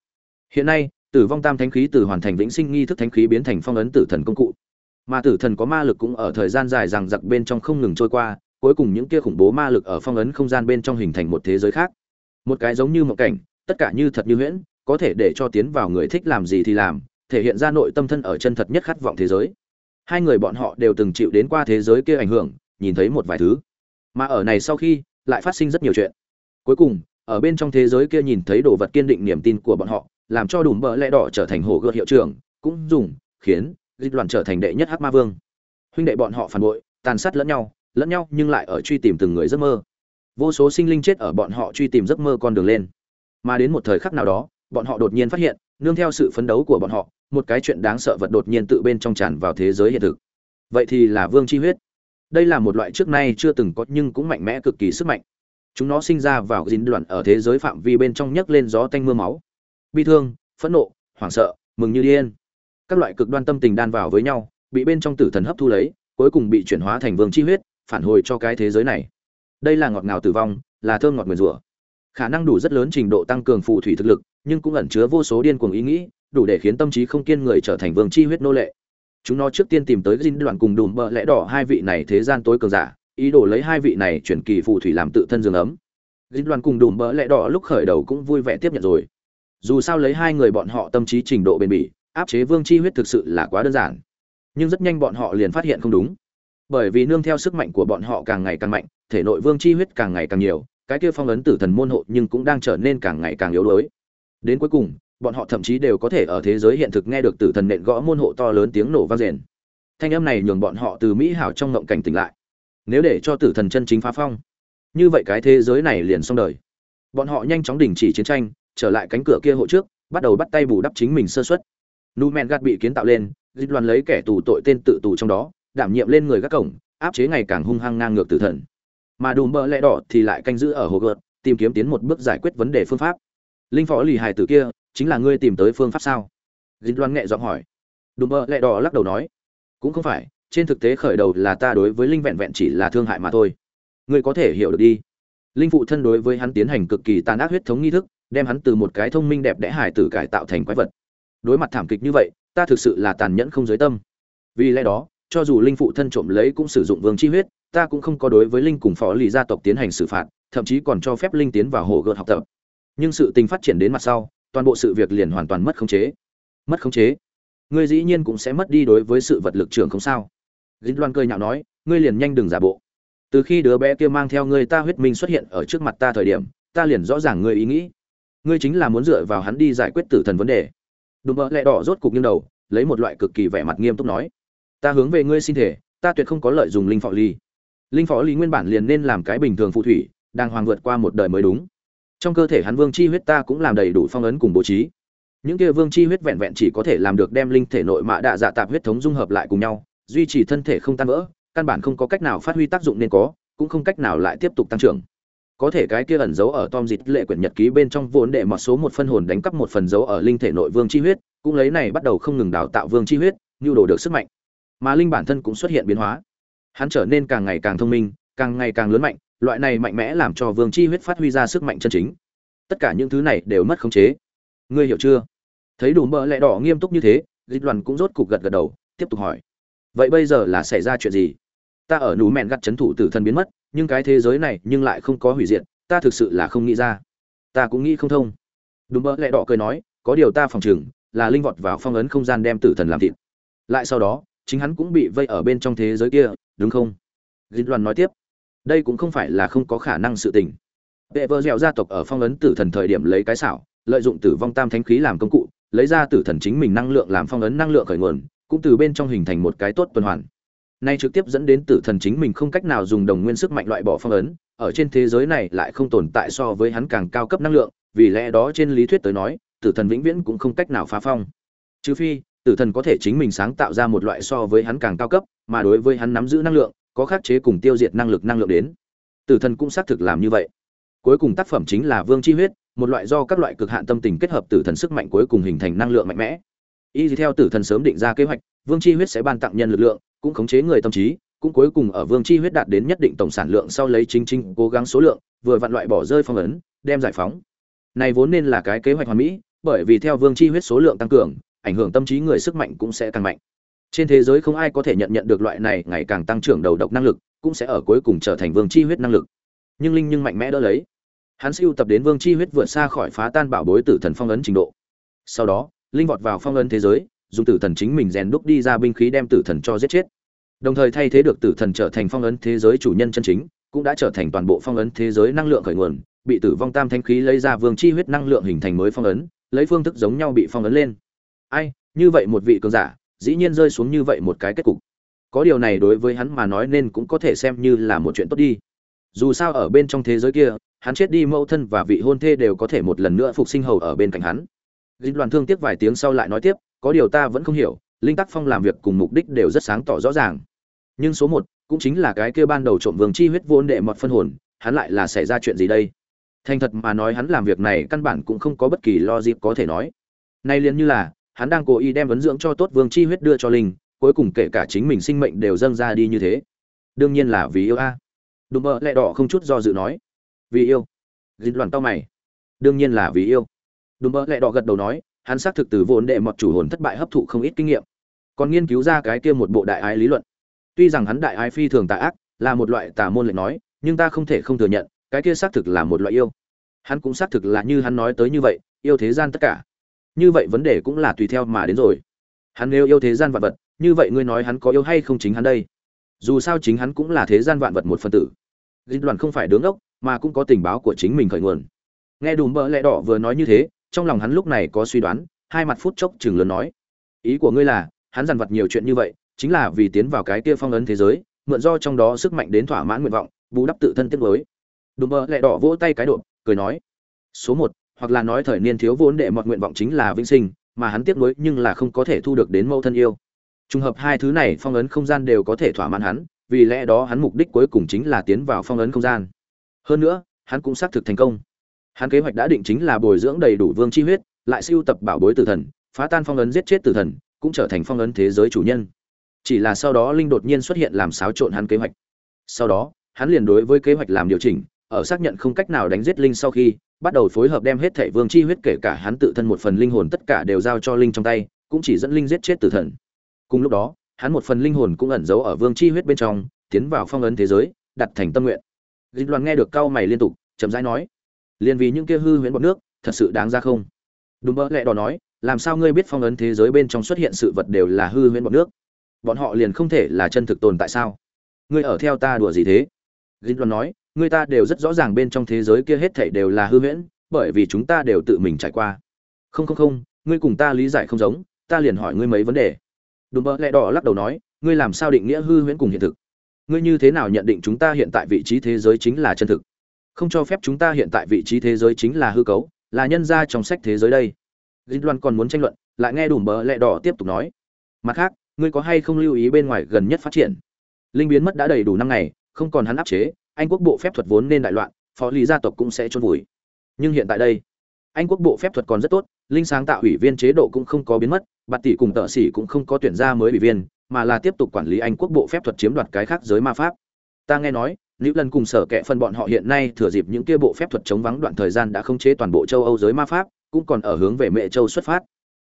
Hiện nay, tử vong tam thánh khí từ hoàn thành vĩnh sinh nghi thức thánh khí biến thành phong ấn tử thần công cụ. Mà tử thần có ma lực cũng ở thời gian dài rằng giặc bên trong không ngừng trôi qua, cuối cùng những kia khủng bố ma lực ở phong ấn không gian bên trong hình thành một thế giới khác. Một cái giống như một cảnh, tất cả như thật như huyễn, có thể để cho tiến vào người thích làm gì thì làm, thể hiện ra nội tâm thân ở chân thật nhất khát vọng thế giới. Hai người bọn họ đều từng chịu đến qua thế giới kia ảnh hưởng nhìn thấy một vài thứ. Mà ở này sau khi, lại phát sinh rất nhiều chuyện. Cuối cùng, ở bên trong thế giới kia nhìn thấy đồ vật kiên định niềm tin của bọn họ, làm cho đủ bờ lẽ đỏ trở thành hồ gợt hiệu trưởng, cũng dùng, khiến, dịch đoàn trở thành đệ nhất hắc ma vương. Huynh đệ bọn họ phản bội, tàn sát lẫn nhau lẫn nhau nhưng lại ở truy tìm từng người giấc mơ. Vô số sinh linh chết ở bọn họ truy tìm giấc mơ con đường lên. Mà đến một thời khắc nào đó, bọn họ đột nhiên phát hiện, nương theo sự phấn đấu của bọn họ, một cái chuyện đáng sợ vật đột nhiên tự bên trong tràn vào thế giới hiện thực. Vậy thì là vương chi huyết đây là một loại trước nay chưa từng có nhưng cũng mạnh mẽ cực kỳ sức mạnh. Chúng nó sinh ra vào dính đoạn ở thế giới phạm vi bên trong nhấc lên gió tanh mưa máu. Bi thương, phẫn nộ, hoảng sợ, mừng như điên. Các loại cực đoan tâm tình đan vào với nhau, bị bên trong tử thần hấp thu lấy, cuối cùng bị chuyển hóa thành vương chi huyết, phản hồi cho cái thế giới này. Đây là ngọt ngào tử vong, là thơm ngọt nguyền rủa. Khả năng đủ rất lớn trình độ tăng cường phù thủy thực lực, nhưng cũng ẩn chứa vô số điên cuồng ý nghĩ, đủ để khiến tâm trí không kiên người trở thành vương chi huyết nô lệ chúng nó trước tiên tìm tới dinh đoạn cùng đùm bợ lẽ đỏ hai vị này thế gian tối cường giả, ý đồ lấy hai vị này chuyển kỳ phù thủy làm tự thân dương ấm. Dinh đoạn cùng đùm bợ lẽ đỏ lúc khởi đầu cũng vui vẻ tiếp nhận rồi. Dù sao lấy hai người bọn họ tâm trí trình độ bền bỉ, áp chế vương chi huyết thực sự là quá đơn giản. Nhưng rất nhanh bọn họ liền phát hiện không đúng. Bởi vì nương theo sức mạnh của bọn họ càng ngày càng mạnh, thể nội vương chi huyết càng ngày càng nhiều, cái kia phong ấn tử thần môn hộ nhưng cũng đang trở nên càng ngày càng yếu đuối. Đến cuối cùng bọn họ thậm chí đều có thể ở thế giới hiện thực nghe được tử thần nện gõ môn hộ to lớn tiếng nổ vang rền. Thanh âm này nhường bọn họ từ mỹ hảo trong ngộng cảnh tỉnh lại. Nếu để cho tử thần chân chính phá phong, như vậy cái thế giới này liền xong đời. Bọn họ nhanh chóng đình chỉ chiến tranh, trở lại cánh cửa kia hộ trước, bắt đầu bắt tay bù đắp chính mình sơ xuất nu men gạt bị kiến tạo lên dịch đoàn lấy kẻ tù tội tên tự tù trong đó, đảm nhiệm lên người các cổng, áp chế ngày càng hung hăng ngang ngược tử thần. Mà đùm bơ lẽ đỏ thì lại canh giữ ở hồ gợt, tìm kiếm tiến một bước giải quyết vấn đề phương pháp. Linh phó lì hài tử kia chính là ngươi tìm tới phương pháp sao? Dịch loan nhẹ giọng hỏi. Đùm bơ lẹ đỏ lắc đầu nói, cũng không phải, trên thực tế khởi đầu là ta đối với linh vẹn vẹn chỉ là thương hại mà thôi. Ngươi có thể hiểu được đi. Linh phụ thân đối với hắn tiến hành cực kỳ tàn ác huyết thống nghi thức, đem hắn từ một cái thông minh đẹp đẽ hải tử cải tạo thành quái vật. Đối mặt thảm kịch như vậy, ta thực sự là tàn nhẫn không giới tâm. Vì lẽ đó, cho dù linh phụ thân trộm lấy cũng sử dụng vương chi huyết, ta cũng không có đối với linh cùng phó lì gia tộc tiến hành xử phạt, thậm chí còn cho phép linh tiến vào hồ gợt học tập. Nhưng sự tình phát triển đến mặt sau toàn bộ sự việc liền hoàn toàn mất khống chế. Mất khống chế? Ngươi dĩ nhiên cũng sẽ mất đi đối với sự vật lực trưởng không sao? Dĩnh loan cười nhạo nói, ngươi liền nhanh đừng giả bộ. Từ khi đứa bé kia mang theo ngươi ta huyết minh xuất hiện ở trước mặt ta thời điểm, ta liền rõ ràng ngươi ý nghĩ. Ngươi chính là muốn dựa vào hắn đi giải quyết tử thần vấn đề. Đùm bợ lẹ đỏ rốt cục nghiêng đầu, lấy một loại cực kỳ vẻ mặt nghiêm túc nói, ta hướng về ngươi xin thể, ta tuyệt không có lợi dùng linh phò ly. Linh phò ly nguyên bản liền nên làm cái bình thường phù thủy, đang hoàng vượt qua một đời mới đúng trong cơ thể hắn vương chi huyết ta cũng làm đầy đủ phong ấn cùng bố trí. Những kia vương chi huyết vẹn vẹn chỉ có thể làm được đem linh thể nội mạ đạ dạ tạp huyết thống dung hợp lại cùng nhau, duy trì thân thể không tan vỡ, căn bản không có cách nào phát huy tác dụng nên có, cũng không cách nào lại tiếp tục tăng trưởng. Có thể cái kia ẩn giấu ở tom dịch lệ quyển nhật ký bên trong vốn đệ một số một phân hồn đánh cắp một phần dấu ở linh thể nội vương chi huyết, cũng lấy này bắt đầu không ngừng đào tạo vương chi huyết, nhu đồ được sức mạnh. Mà linh bản thân cũng xuất hiện biến hóa. Hắn trở nên càng ngày càng thông minh, càng ngày càng lớn mạnh loại này mạnh mẽ làm cho vương chi huyết phát huy ra sức mạnh chân chính. Tất cả những thứ này đều mất khống chế. Ngươi hiểu chưa? Thấy đủ mỡ lẽ đỏ nghiêm túc như thế, dịch đoàn cũng rốt cục gật gật đầu, tiếp tục hỏi. Vậy bây giờ là xảy ra chuyện gì? Ta ở núi mẹn gặt n thủ tử thần biến mất, nhưng cái thế giới này nhưng lại không có hủy diệt, ta thực sự là không nghĩ ra. Ta cũng nghĩ không thông. Đúng mỡ lẽ đỏ cười nói, có điều ta phòng chừng là linh vọt vào phong ấn không gian đem tử thần làm thịt. Lại sau đó, chính hắn cũng bị vây ở bên trong thế giới kia, đúng không? Dịch đoàn nói tiếp đây cũng không phải là không có khả năng sự tình. Vệ vợ dẻo gia tộc ở phong ấn tử thần thời điểm lấy cái xảo, lợi dụng tử vong tam thánh khí làm công cụ, lấy ra tử thần chính mình năng lượng làm phong ấn năng lượng khởi nguồn, cũng từ bên trong hình thành một cái tốt tuần hoàn. Nay trực tiếp dẫn đến tử thần chính mình không cách nào dùng đồng nguyên sức mạnh loại bỏ phong ấn, ở trên thế giới này lại không tồn tại so với hắn càng cao cấp năng lượng, vì lẽ đó trên lý thuyết tới nói, tử thần vĩnh viễn cũng không cách nào phá phong. Trừ phi, tử thần có thể chính mình sáng tạo ra một loại so với hắn càng cao cấp, mà đối với hắn nắm giữ năng lượng có khắc chế cùng tiêu diệt năng lực năng lượng đến. Tử thần cũng xác thực làm như vậy. Cuối cùng tác phẩm chính là vương chi huyết, một loại do các loại cực hạn tâm tình kết hợp tử thần sức mạnh cuối cùng hình thành năng lượng mạnh mẽ. Y theo tử thần sớm định ra kế hoạch, vương chi huyết sẽ ban tặng nhân lực lượng, cũng khống chế người tâm trí, cũng cuối cùng ở vương chi huyết đạt đến nhất định tổng sản lượng sau lấy chính chính cố gắng số lượng, vừa vặn loại bỏ rơi phong ấn, đem giải phóng. Này vốn nên là cái kế hoạch hoàn mỹ, bởi vì theo vương chi huyết số lượng tăng cường, ảnh hưởng tâm trí người sức mạnh cũng sẽ tăng mạnh trên thế giới không ai có thể nhận nhận được loại này ngày càng tăng trưởng đầu độc năng lực, cũng sẽ ở cuối cùng trở thành vương chi huyết năng lực. Nhưng linh nhưng mạnh mẽ đỡ lấy. Hắn siêu tập đến vương chi huyết vượt xa khỏi phá tan bảo bối tử thần phong ấn trình độ. Sau đó, linh vọt vào phong ấn thế giới, dùng tử thần chính mình rèn đúc đi ra binh khí đem tử thần cho giết chết. Đồng thời thay thế được tử thần trở thành phong ấn thế giới chủ nhân chân chính, cũng đã trở thành toàn bộ phong ấn thế giới năng lượng khởi nguồn, bị tử vong tam thanh khí lấy ra vương chi huyết năng lượng hình thành mới phong ấn, lấy phương thức giống nhau bị phong ấn lên. Ai, như vậy một vị cường giả dĩ nhiên rơi xuống như vậy một cái kết cục. Có điều này đối với hắn mà nói nên cũng có thể xem như là một chuyện tốt đi. Dù sao ở bên trong thế giới kia, hắn chết đi mẫu thân và vị hôn thê đều có thể một lần nữa phục sinh hầu ở bên cạnh hắn. Dịch đoàn thương tiếc vài tiếng sau lại nói tiếp, có điều ta vẫn không hiểu, linh tắc phong làm việc cùng mục đích đều rất sáng tỏ rõ ràng. Nhưng số một cũng chính là cái kia ban đầu trộm vương chi huyết vốn đệ mọt phân hồn, hắn lại là xảy ra chuyện gì đây? Thành thật mà nói hắn làm việc này căn bản cũng không có bất kỳ lo dịp có thể nói. Nay liền như là hắn đang cố ý đem vấn dưỡng cho tốt vương chi huyết đưa cho linh, cuối cùng kể cả chính mình sinh mệnh đều dâng ra đi như thế. Đương nhiên là vì yêu a. Đùm bợ lẹ đỏ không chút do dự nói. Vì yêu. Dịch loạn tao mày. Đương nhiên là vì yêu. Đùm bợ lẹ đỏ gật đầu nói, hắn xác thực từ vốn đệ mọt chủ hồn thất bại hấp thụ không ít kinh nghiệm. Còn nghiên cứu ra cái kia một bộ đại ái lý luận. Tuy rằng hắn đại ái phi thường tà ác, là một loại tà môn lệnh nói, nhưng ta không thể không thừa nhận, cái kia xác thực là một loại yêu. Hắn cũng xác thực là như hắn nói tới như vậy, yêu thế gian tất cả như vậy vấn đề cũng là tùy theo mà đến rồi. Hắn nếu yêu thế gian vạn vật, như vậy ngươi nói hắn có yêu hay không chính hắn đây? Dù sao chính hắn cũng là thế gian vạn vật một phân tử. Dịch đoàn không phải đứng ốc, mà cũng có tình báo của chính mình khởi nguồn. Nghe đùm bỡ lẽ đỏ vừa nói như thế, trong lòng hắn lúc này có suy đoán, hai mặt phút chốc chừng lớn nói. Ý của ngươi là, hắn dằn vặt nhiều chuyện như vậy, chính là vì tiến vào cái kia phong ấn thế giới, mượn do trong đó sức mạnh đến thỏa mãn nguyện vọng, bù đắp tự thân tiết mới đùm bỡ lẽ đỏ vỗ tay cái độ cười nói. Số một hoặc là nói thời niên thiếu vốn đệ mọt nguyện vọng chính là vĩnh sinh, mà hắn tiếc nuối nhưng là không có thể thu được đến mẫu thân yêu. Trùng hợp hai thứ này phong ấn không gian đều có thể thỏa mãn hắn, vì lẽ đó hắn mục đích cuối cùng chính là tiến vào phong ấn không gian. Hơn nữa, hắn cũng xác thực thành công. Hắn kế hoạch đã định chính là bồi dưỡng đầy đủ vương chi huyết, lại siêu tập bảo bối tử thần, phá tan phong ấn giết chết tử thần, cũng trở thành phong ấn thế giới chủ nhân. Chỉ là sau đó linh đột nhiên xuất hiện làm xáo trộn hắn kế hoạch. Sau đó, hắn liền đối với kế hoạch làm điều chỉnh, ở xác nhận không cách nào đánh giết linh sau khi bắt đầu phối hợp đem hết thể vương chi huyết kể cả hắn tự thân một phần linh hồn tất cả đều giao cho linh trong tay, cũng chỉ dẫn linh giết chết tử thần. Cùng lúc đó, hắn một phần linh hồn cũng ẩn giấu ở vương chi huyết bên trong, tiến vào phong ấn thế giới, đặt thành tâm nguyện. Dịch loan nghe được cao mày liên tục, chậm rãi nói liền vì những kia hư huyễn bọt nước, thật sự đáng ra không? Đúng mơ lẹ đỏ nói, làm sao ngươi biết phong ấn thế giới bên trong xuất hiện sự vật đều là hư huyễn bọt nước? Bọn họ liền không thể là chân thực tồn tại sao? Ngươi ở theo ta đùa gì thế? Dịch loan nói người ta đều rất rõ ràng bên trong thế giới kia hết thảy đều là hư huyễn, bởi vì chúng ta đều tự mình trải qua. Không không không, ngươi cùng ta lý giải không giống, ta liền hỏi ngươi mấy vấn đề. Đùm bơ lẹ đỏ lắc đầu nói, ngươi làm sao định nghĩa hư huyễn cùng hiện thực? Ngươi như thế nào nhận định chúng ta hiện tại vị trí thế giới chính là chân thực? Không cho phép chúng ta hiện tại vị trí thế giới chính là hư cấu, là nhân ra trong sách thế giới đây. Dinh loan còn muốn tranh luận, lại nghe đùm bơ lẹ đỏ tiếp tục nói. Mặt khác, ngươi có hay không lưu ý bên ngoài gần nhất phát triển? Linh biến mất đã đầy đủ năm ngày, không còn hắn áp chế anh quốc bộ phép thuật vốn nên đại loạn, phó lý gia tộc cũng sẽ chôn vùi. Nhưng hiện tại đây, anh quốc bộ phép thuật còn rất tốt, linh sáng tạo ủy viên chế độ cũng không có biến mất, bạt tỷ cùng tợ sĩ cũng không có tuyển ra mới ủy viên, mà là tiếp tục quản lý anh quốc bộ phép thuật chiếm đoạt cái khác giới ma pháp. Ta nghe nói nữ lần cùng sở kệ phân bọn họ hiện nay thừa dịp những kia bộ phép thuật chống vắng đoạn thời gian đã không chế toàn bộ châu âu giới ma pháp, cũng còn ở hướng về mẹ châu xuất phát.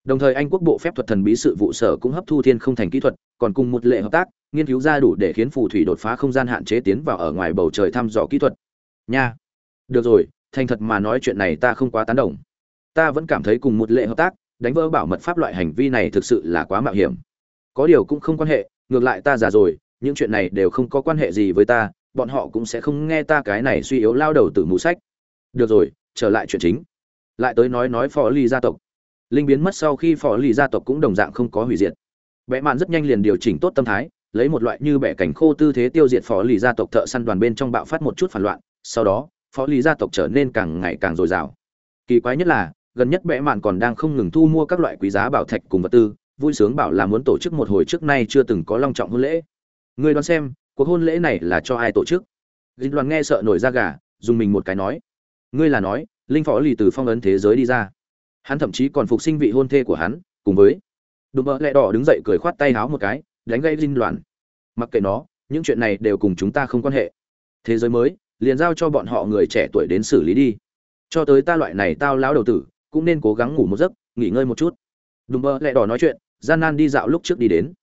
Đồng thời anh quốc bộ phép thuật thần bí sự vụ sở cũng hấp thu thiên không thành kỹ thuật, còn cùng một lệ hợp tác nghiên cứu ra đủ để khiến phù thủy đột phá không gian hạn chế tiến vào ở ngoài bầu trời thăm dò kỹ thuật. Nha. Được rồi, thành thật mà nói chuyện này ta không quá tán đồng. Ta vẫn cảm thấy cùng một lệ hợp tác, đánh vỡ bảo mật pháp loại hành vi này thực sự là quá mạo hiểm. Có điều cũng không quan hệ, ngược lại ta già rồi, những chuyện này đều không có quan hệ gì với ta, bọn họ cũng sẽ không nghe ta cái này suy yếu lao đầu từ mù sách. Được rồi, trở lại chuyện chính. Lại tới nói nói phò ly gia tộc. Linh biến mất sau khi phò ly gia tộc cũng đồng dạng không có hủy diệt. Vẽ mạn rất nhanh liền điều chỉnh tốt tâm thái lấy một loại như bẻ cảnh khô tư thế tiêu diệt phó lì gia tộc thợ săn đoàn bên trong bạo phát một chút phản loạn, sau đó, phó lì gia tộc trở nên càng ngày càng dồi dào. Kỳ quái nhất là, gần nhất bẽ mạn còn đang không ngừng thu mua các loại quý giá bảo thạch cùng vật tư, vui sướng bảo là muốn tổ chức một hồi trước nay chưa từng có long trọng hôn lễ. Người đoán xem, cuộc hôn lễ này là cho ai tổ chức? Dịch đoàn nghe sợ nổi da gà, dùng mình một cái nói. Ngươi là nói, linh phó lì từ phong ấn thế giới đi ra. Hắn thậm chí còn phục sinh vị hôn thê của hắn, cùng với. Đùm bợ lẹ đỏ đứng dậy cười khoát tay háo một cái đánh gây dinh loạn. Mặc kệ nó, những chuyện này đều cùng chúng ta không quan hệ. Thế giới mới, liền giao cho bọn họ người trẻ tuổi đến xử lý đi. Cho tới ta loại này tao lão đầu tử, cũng nên cố gắng ngủ một giấc, nghỉ ngơi một chút. Đùm bơ lẹ đỏ nói chuyện, gian nan đi dạo lúc trước đi đến.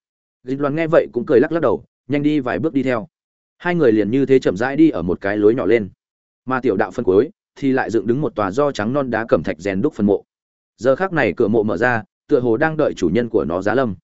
Dinh loan nghe vậy cũng cười lắc lắc đầu, nhanh đi vài bước đi theo. Hai người liền như thế chậm rãi đi ở một cái lối nhỏ lên. Mà tiểu đạo phân cuối, thì lại dựng đứng một tòa do trắng non đá cẩm thạch rèn đúc phần mộ. Giờ khác này cửa mộ mở ra, tựa hồ đang đợi chủ nhân của nó giá lâm.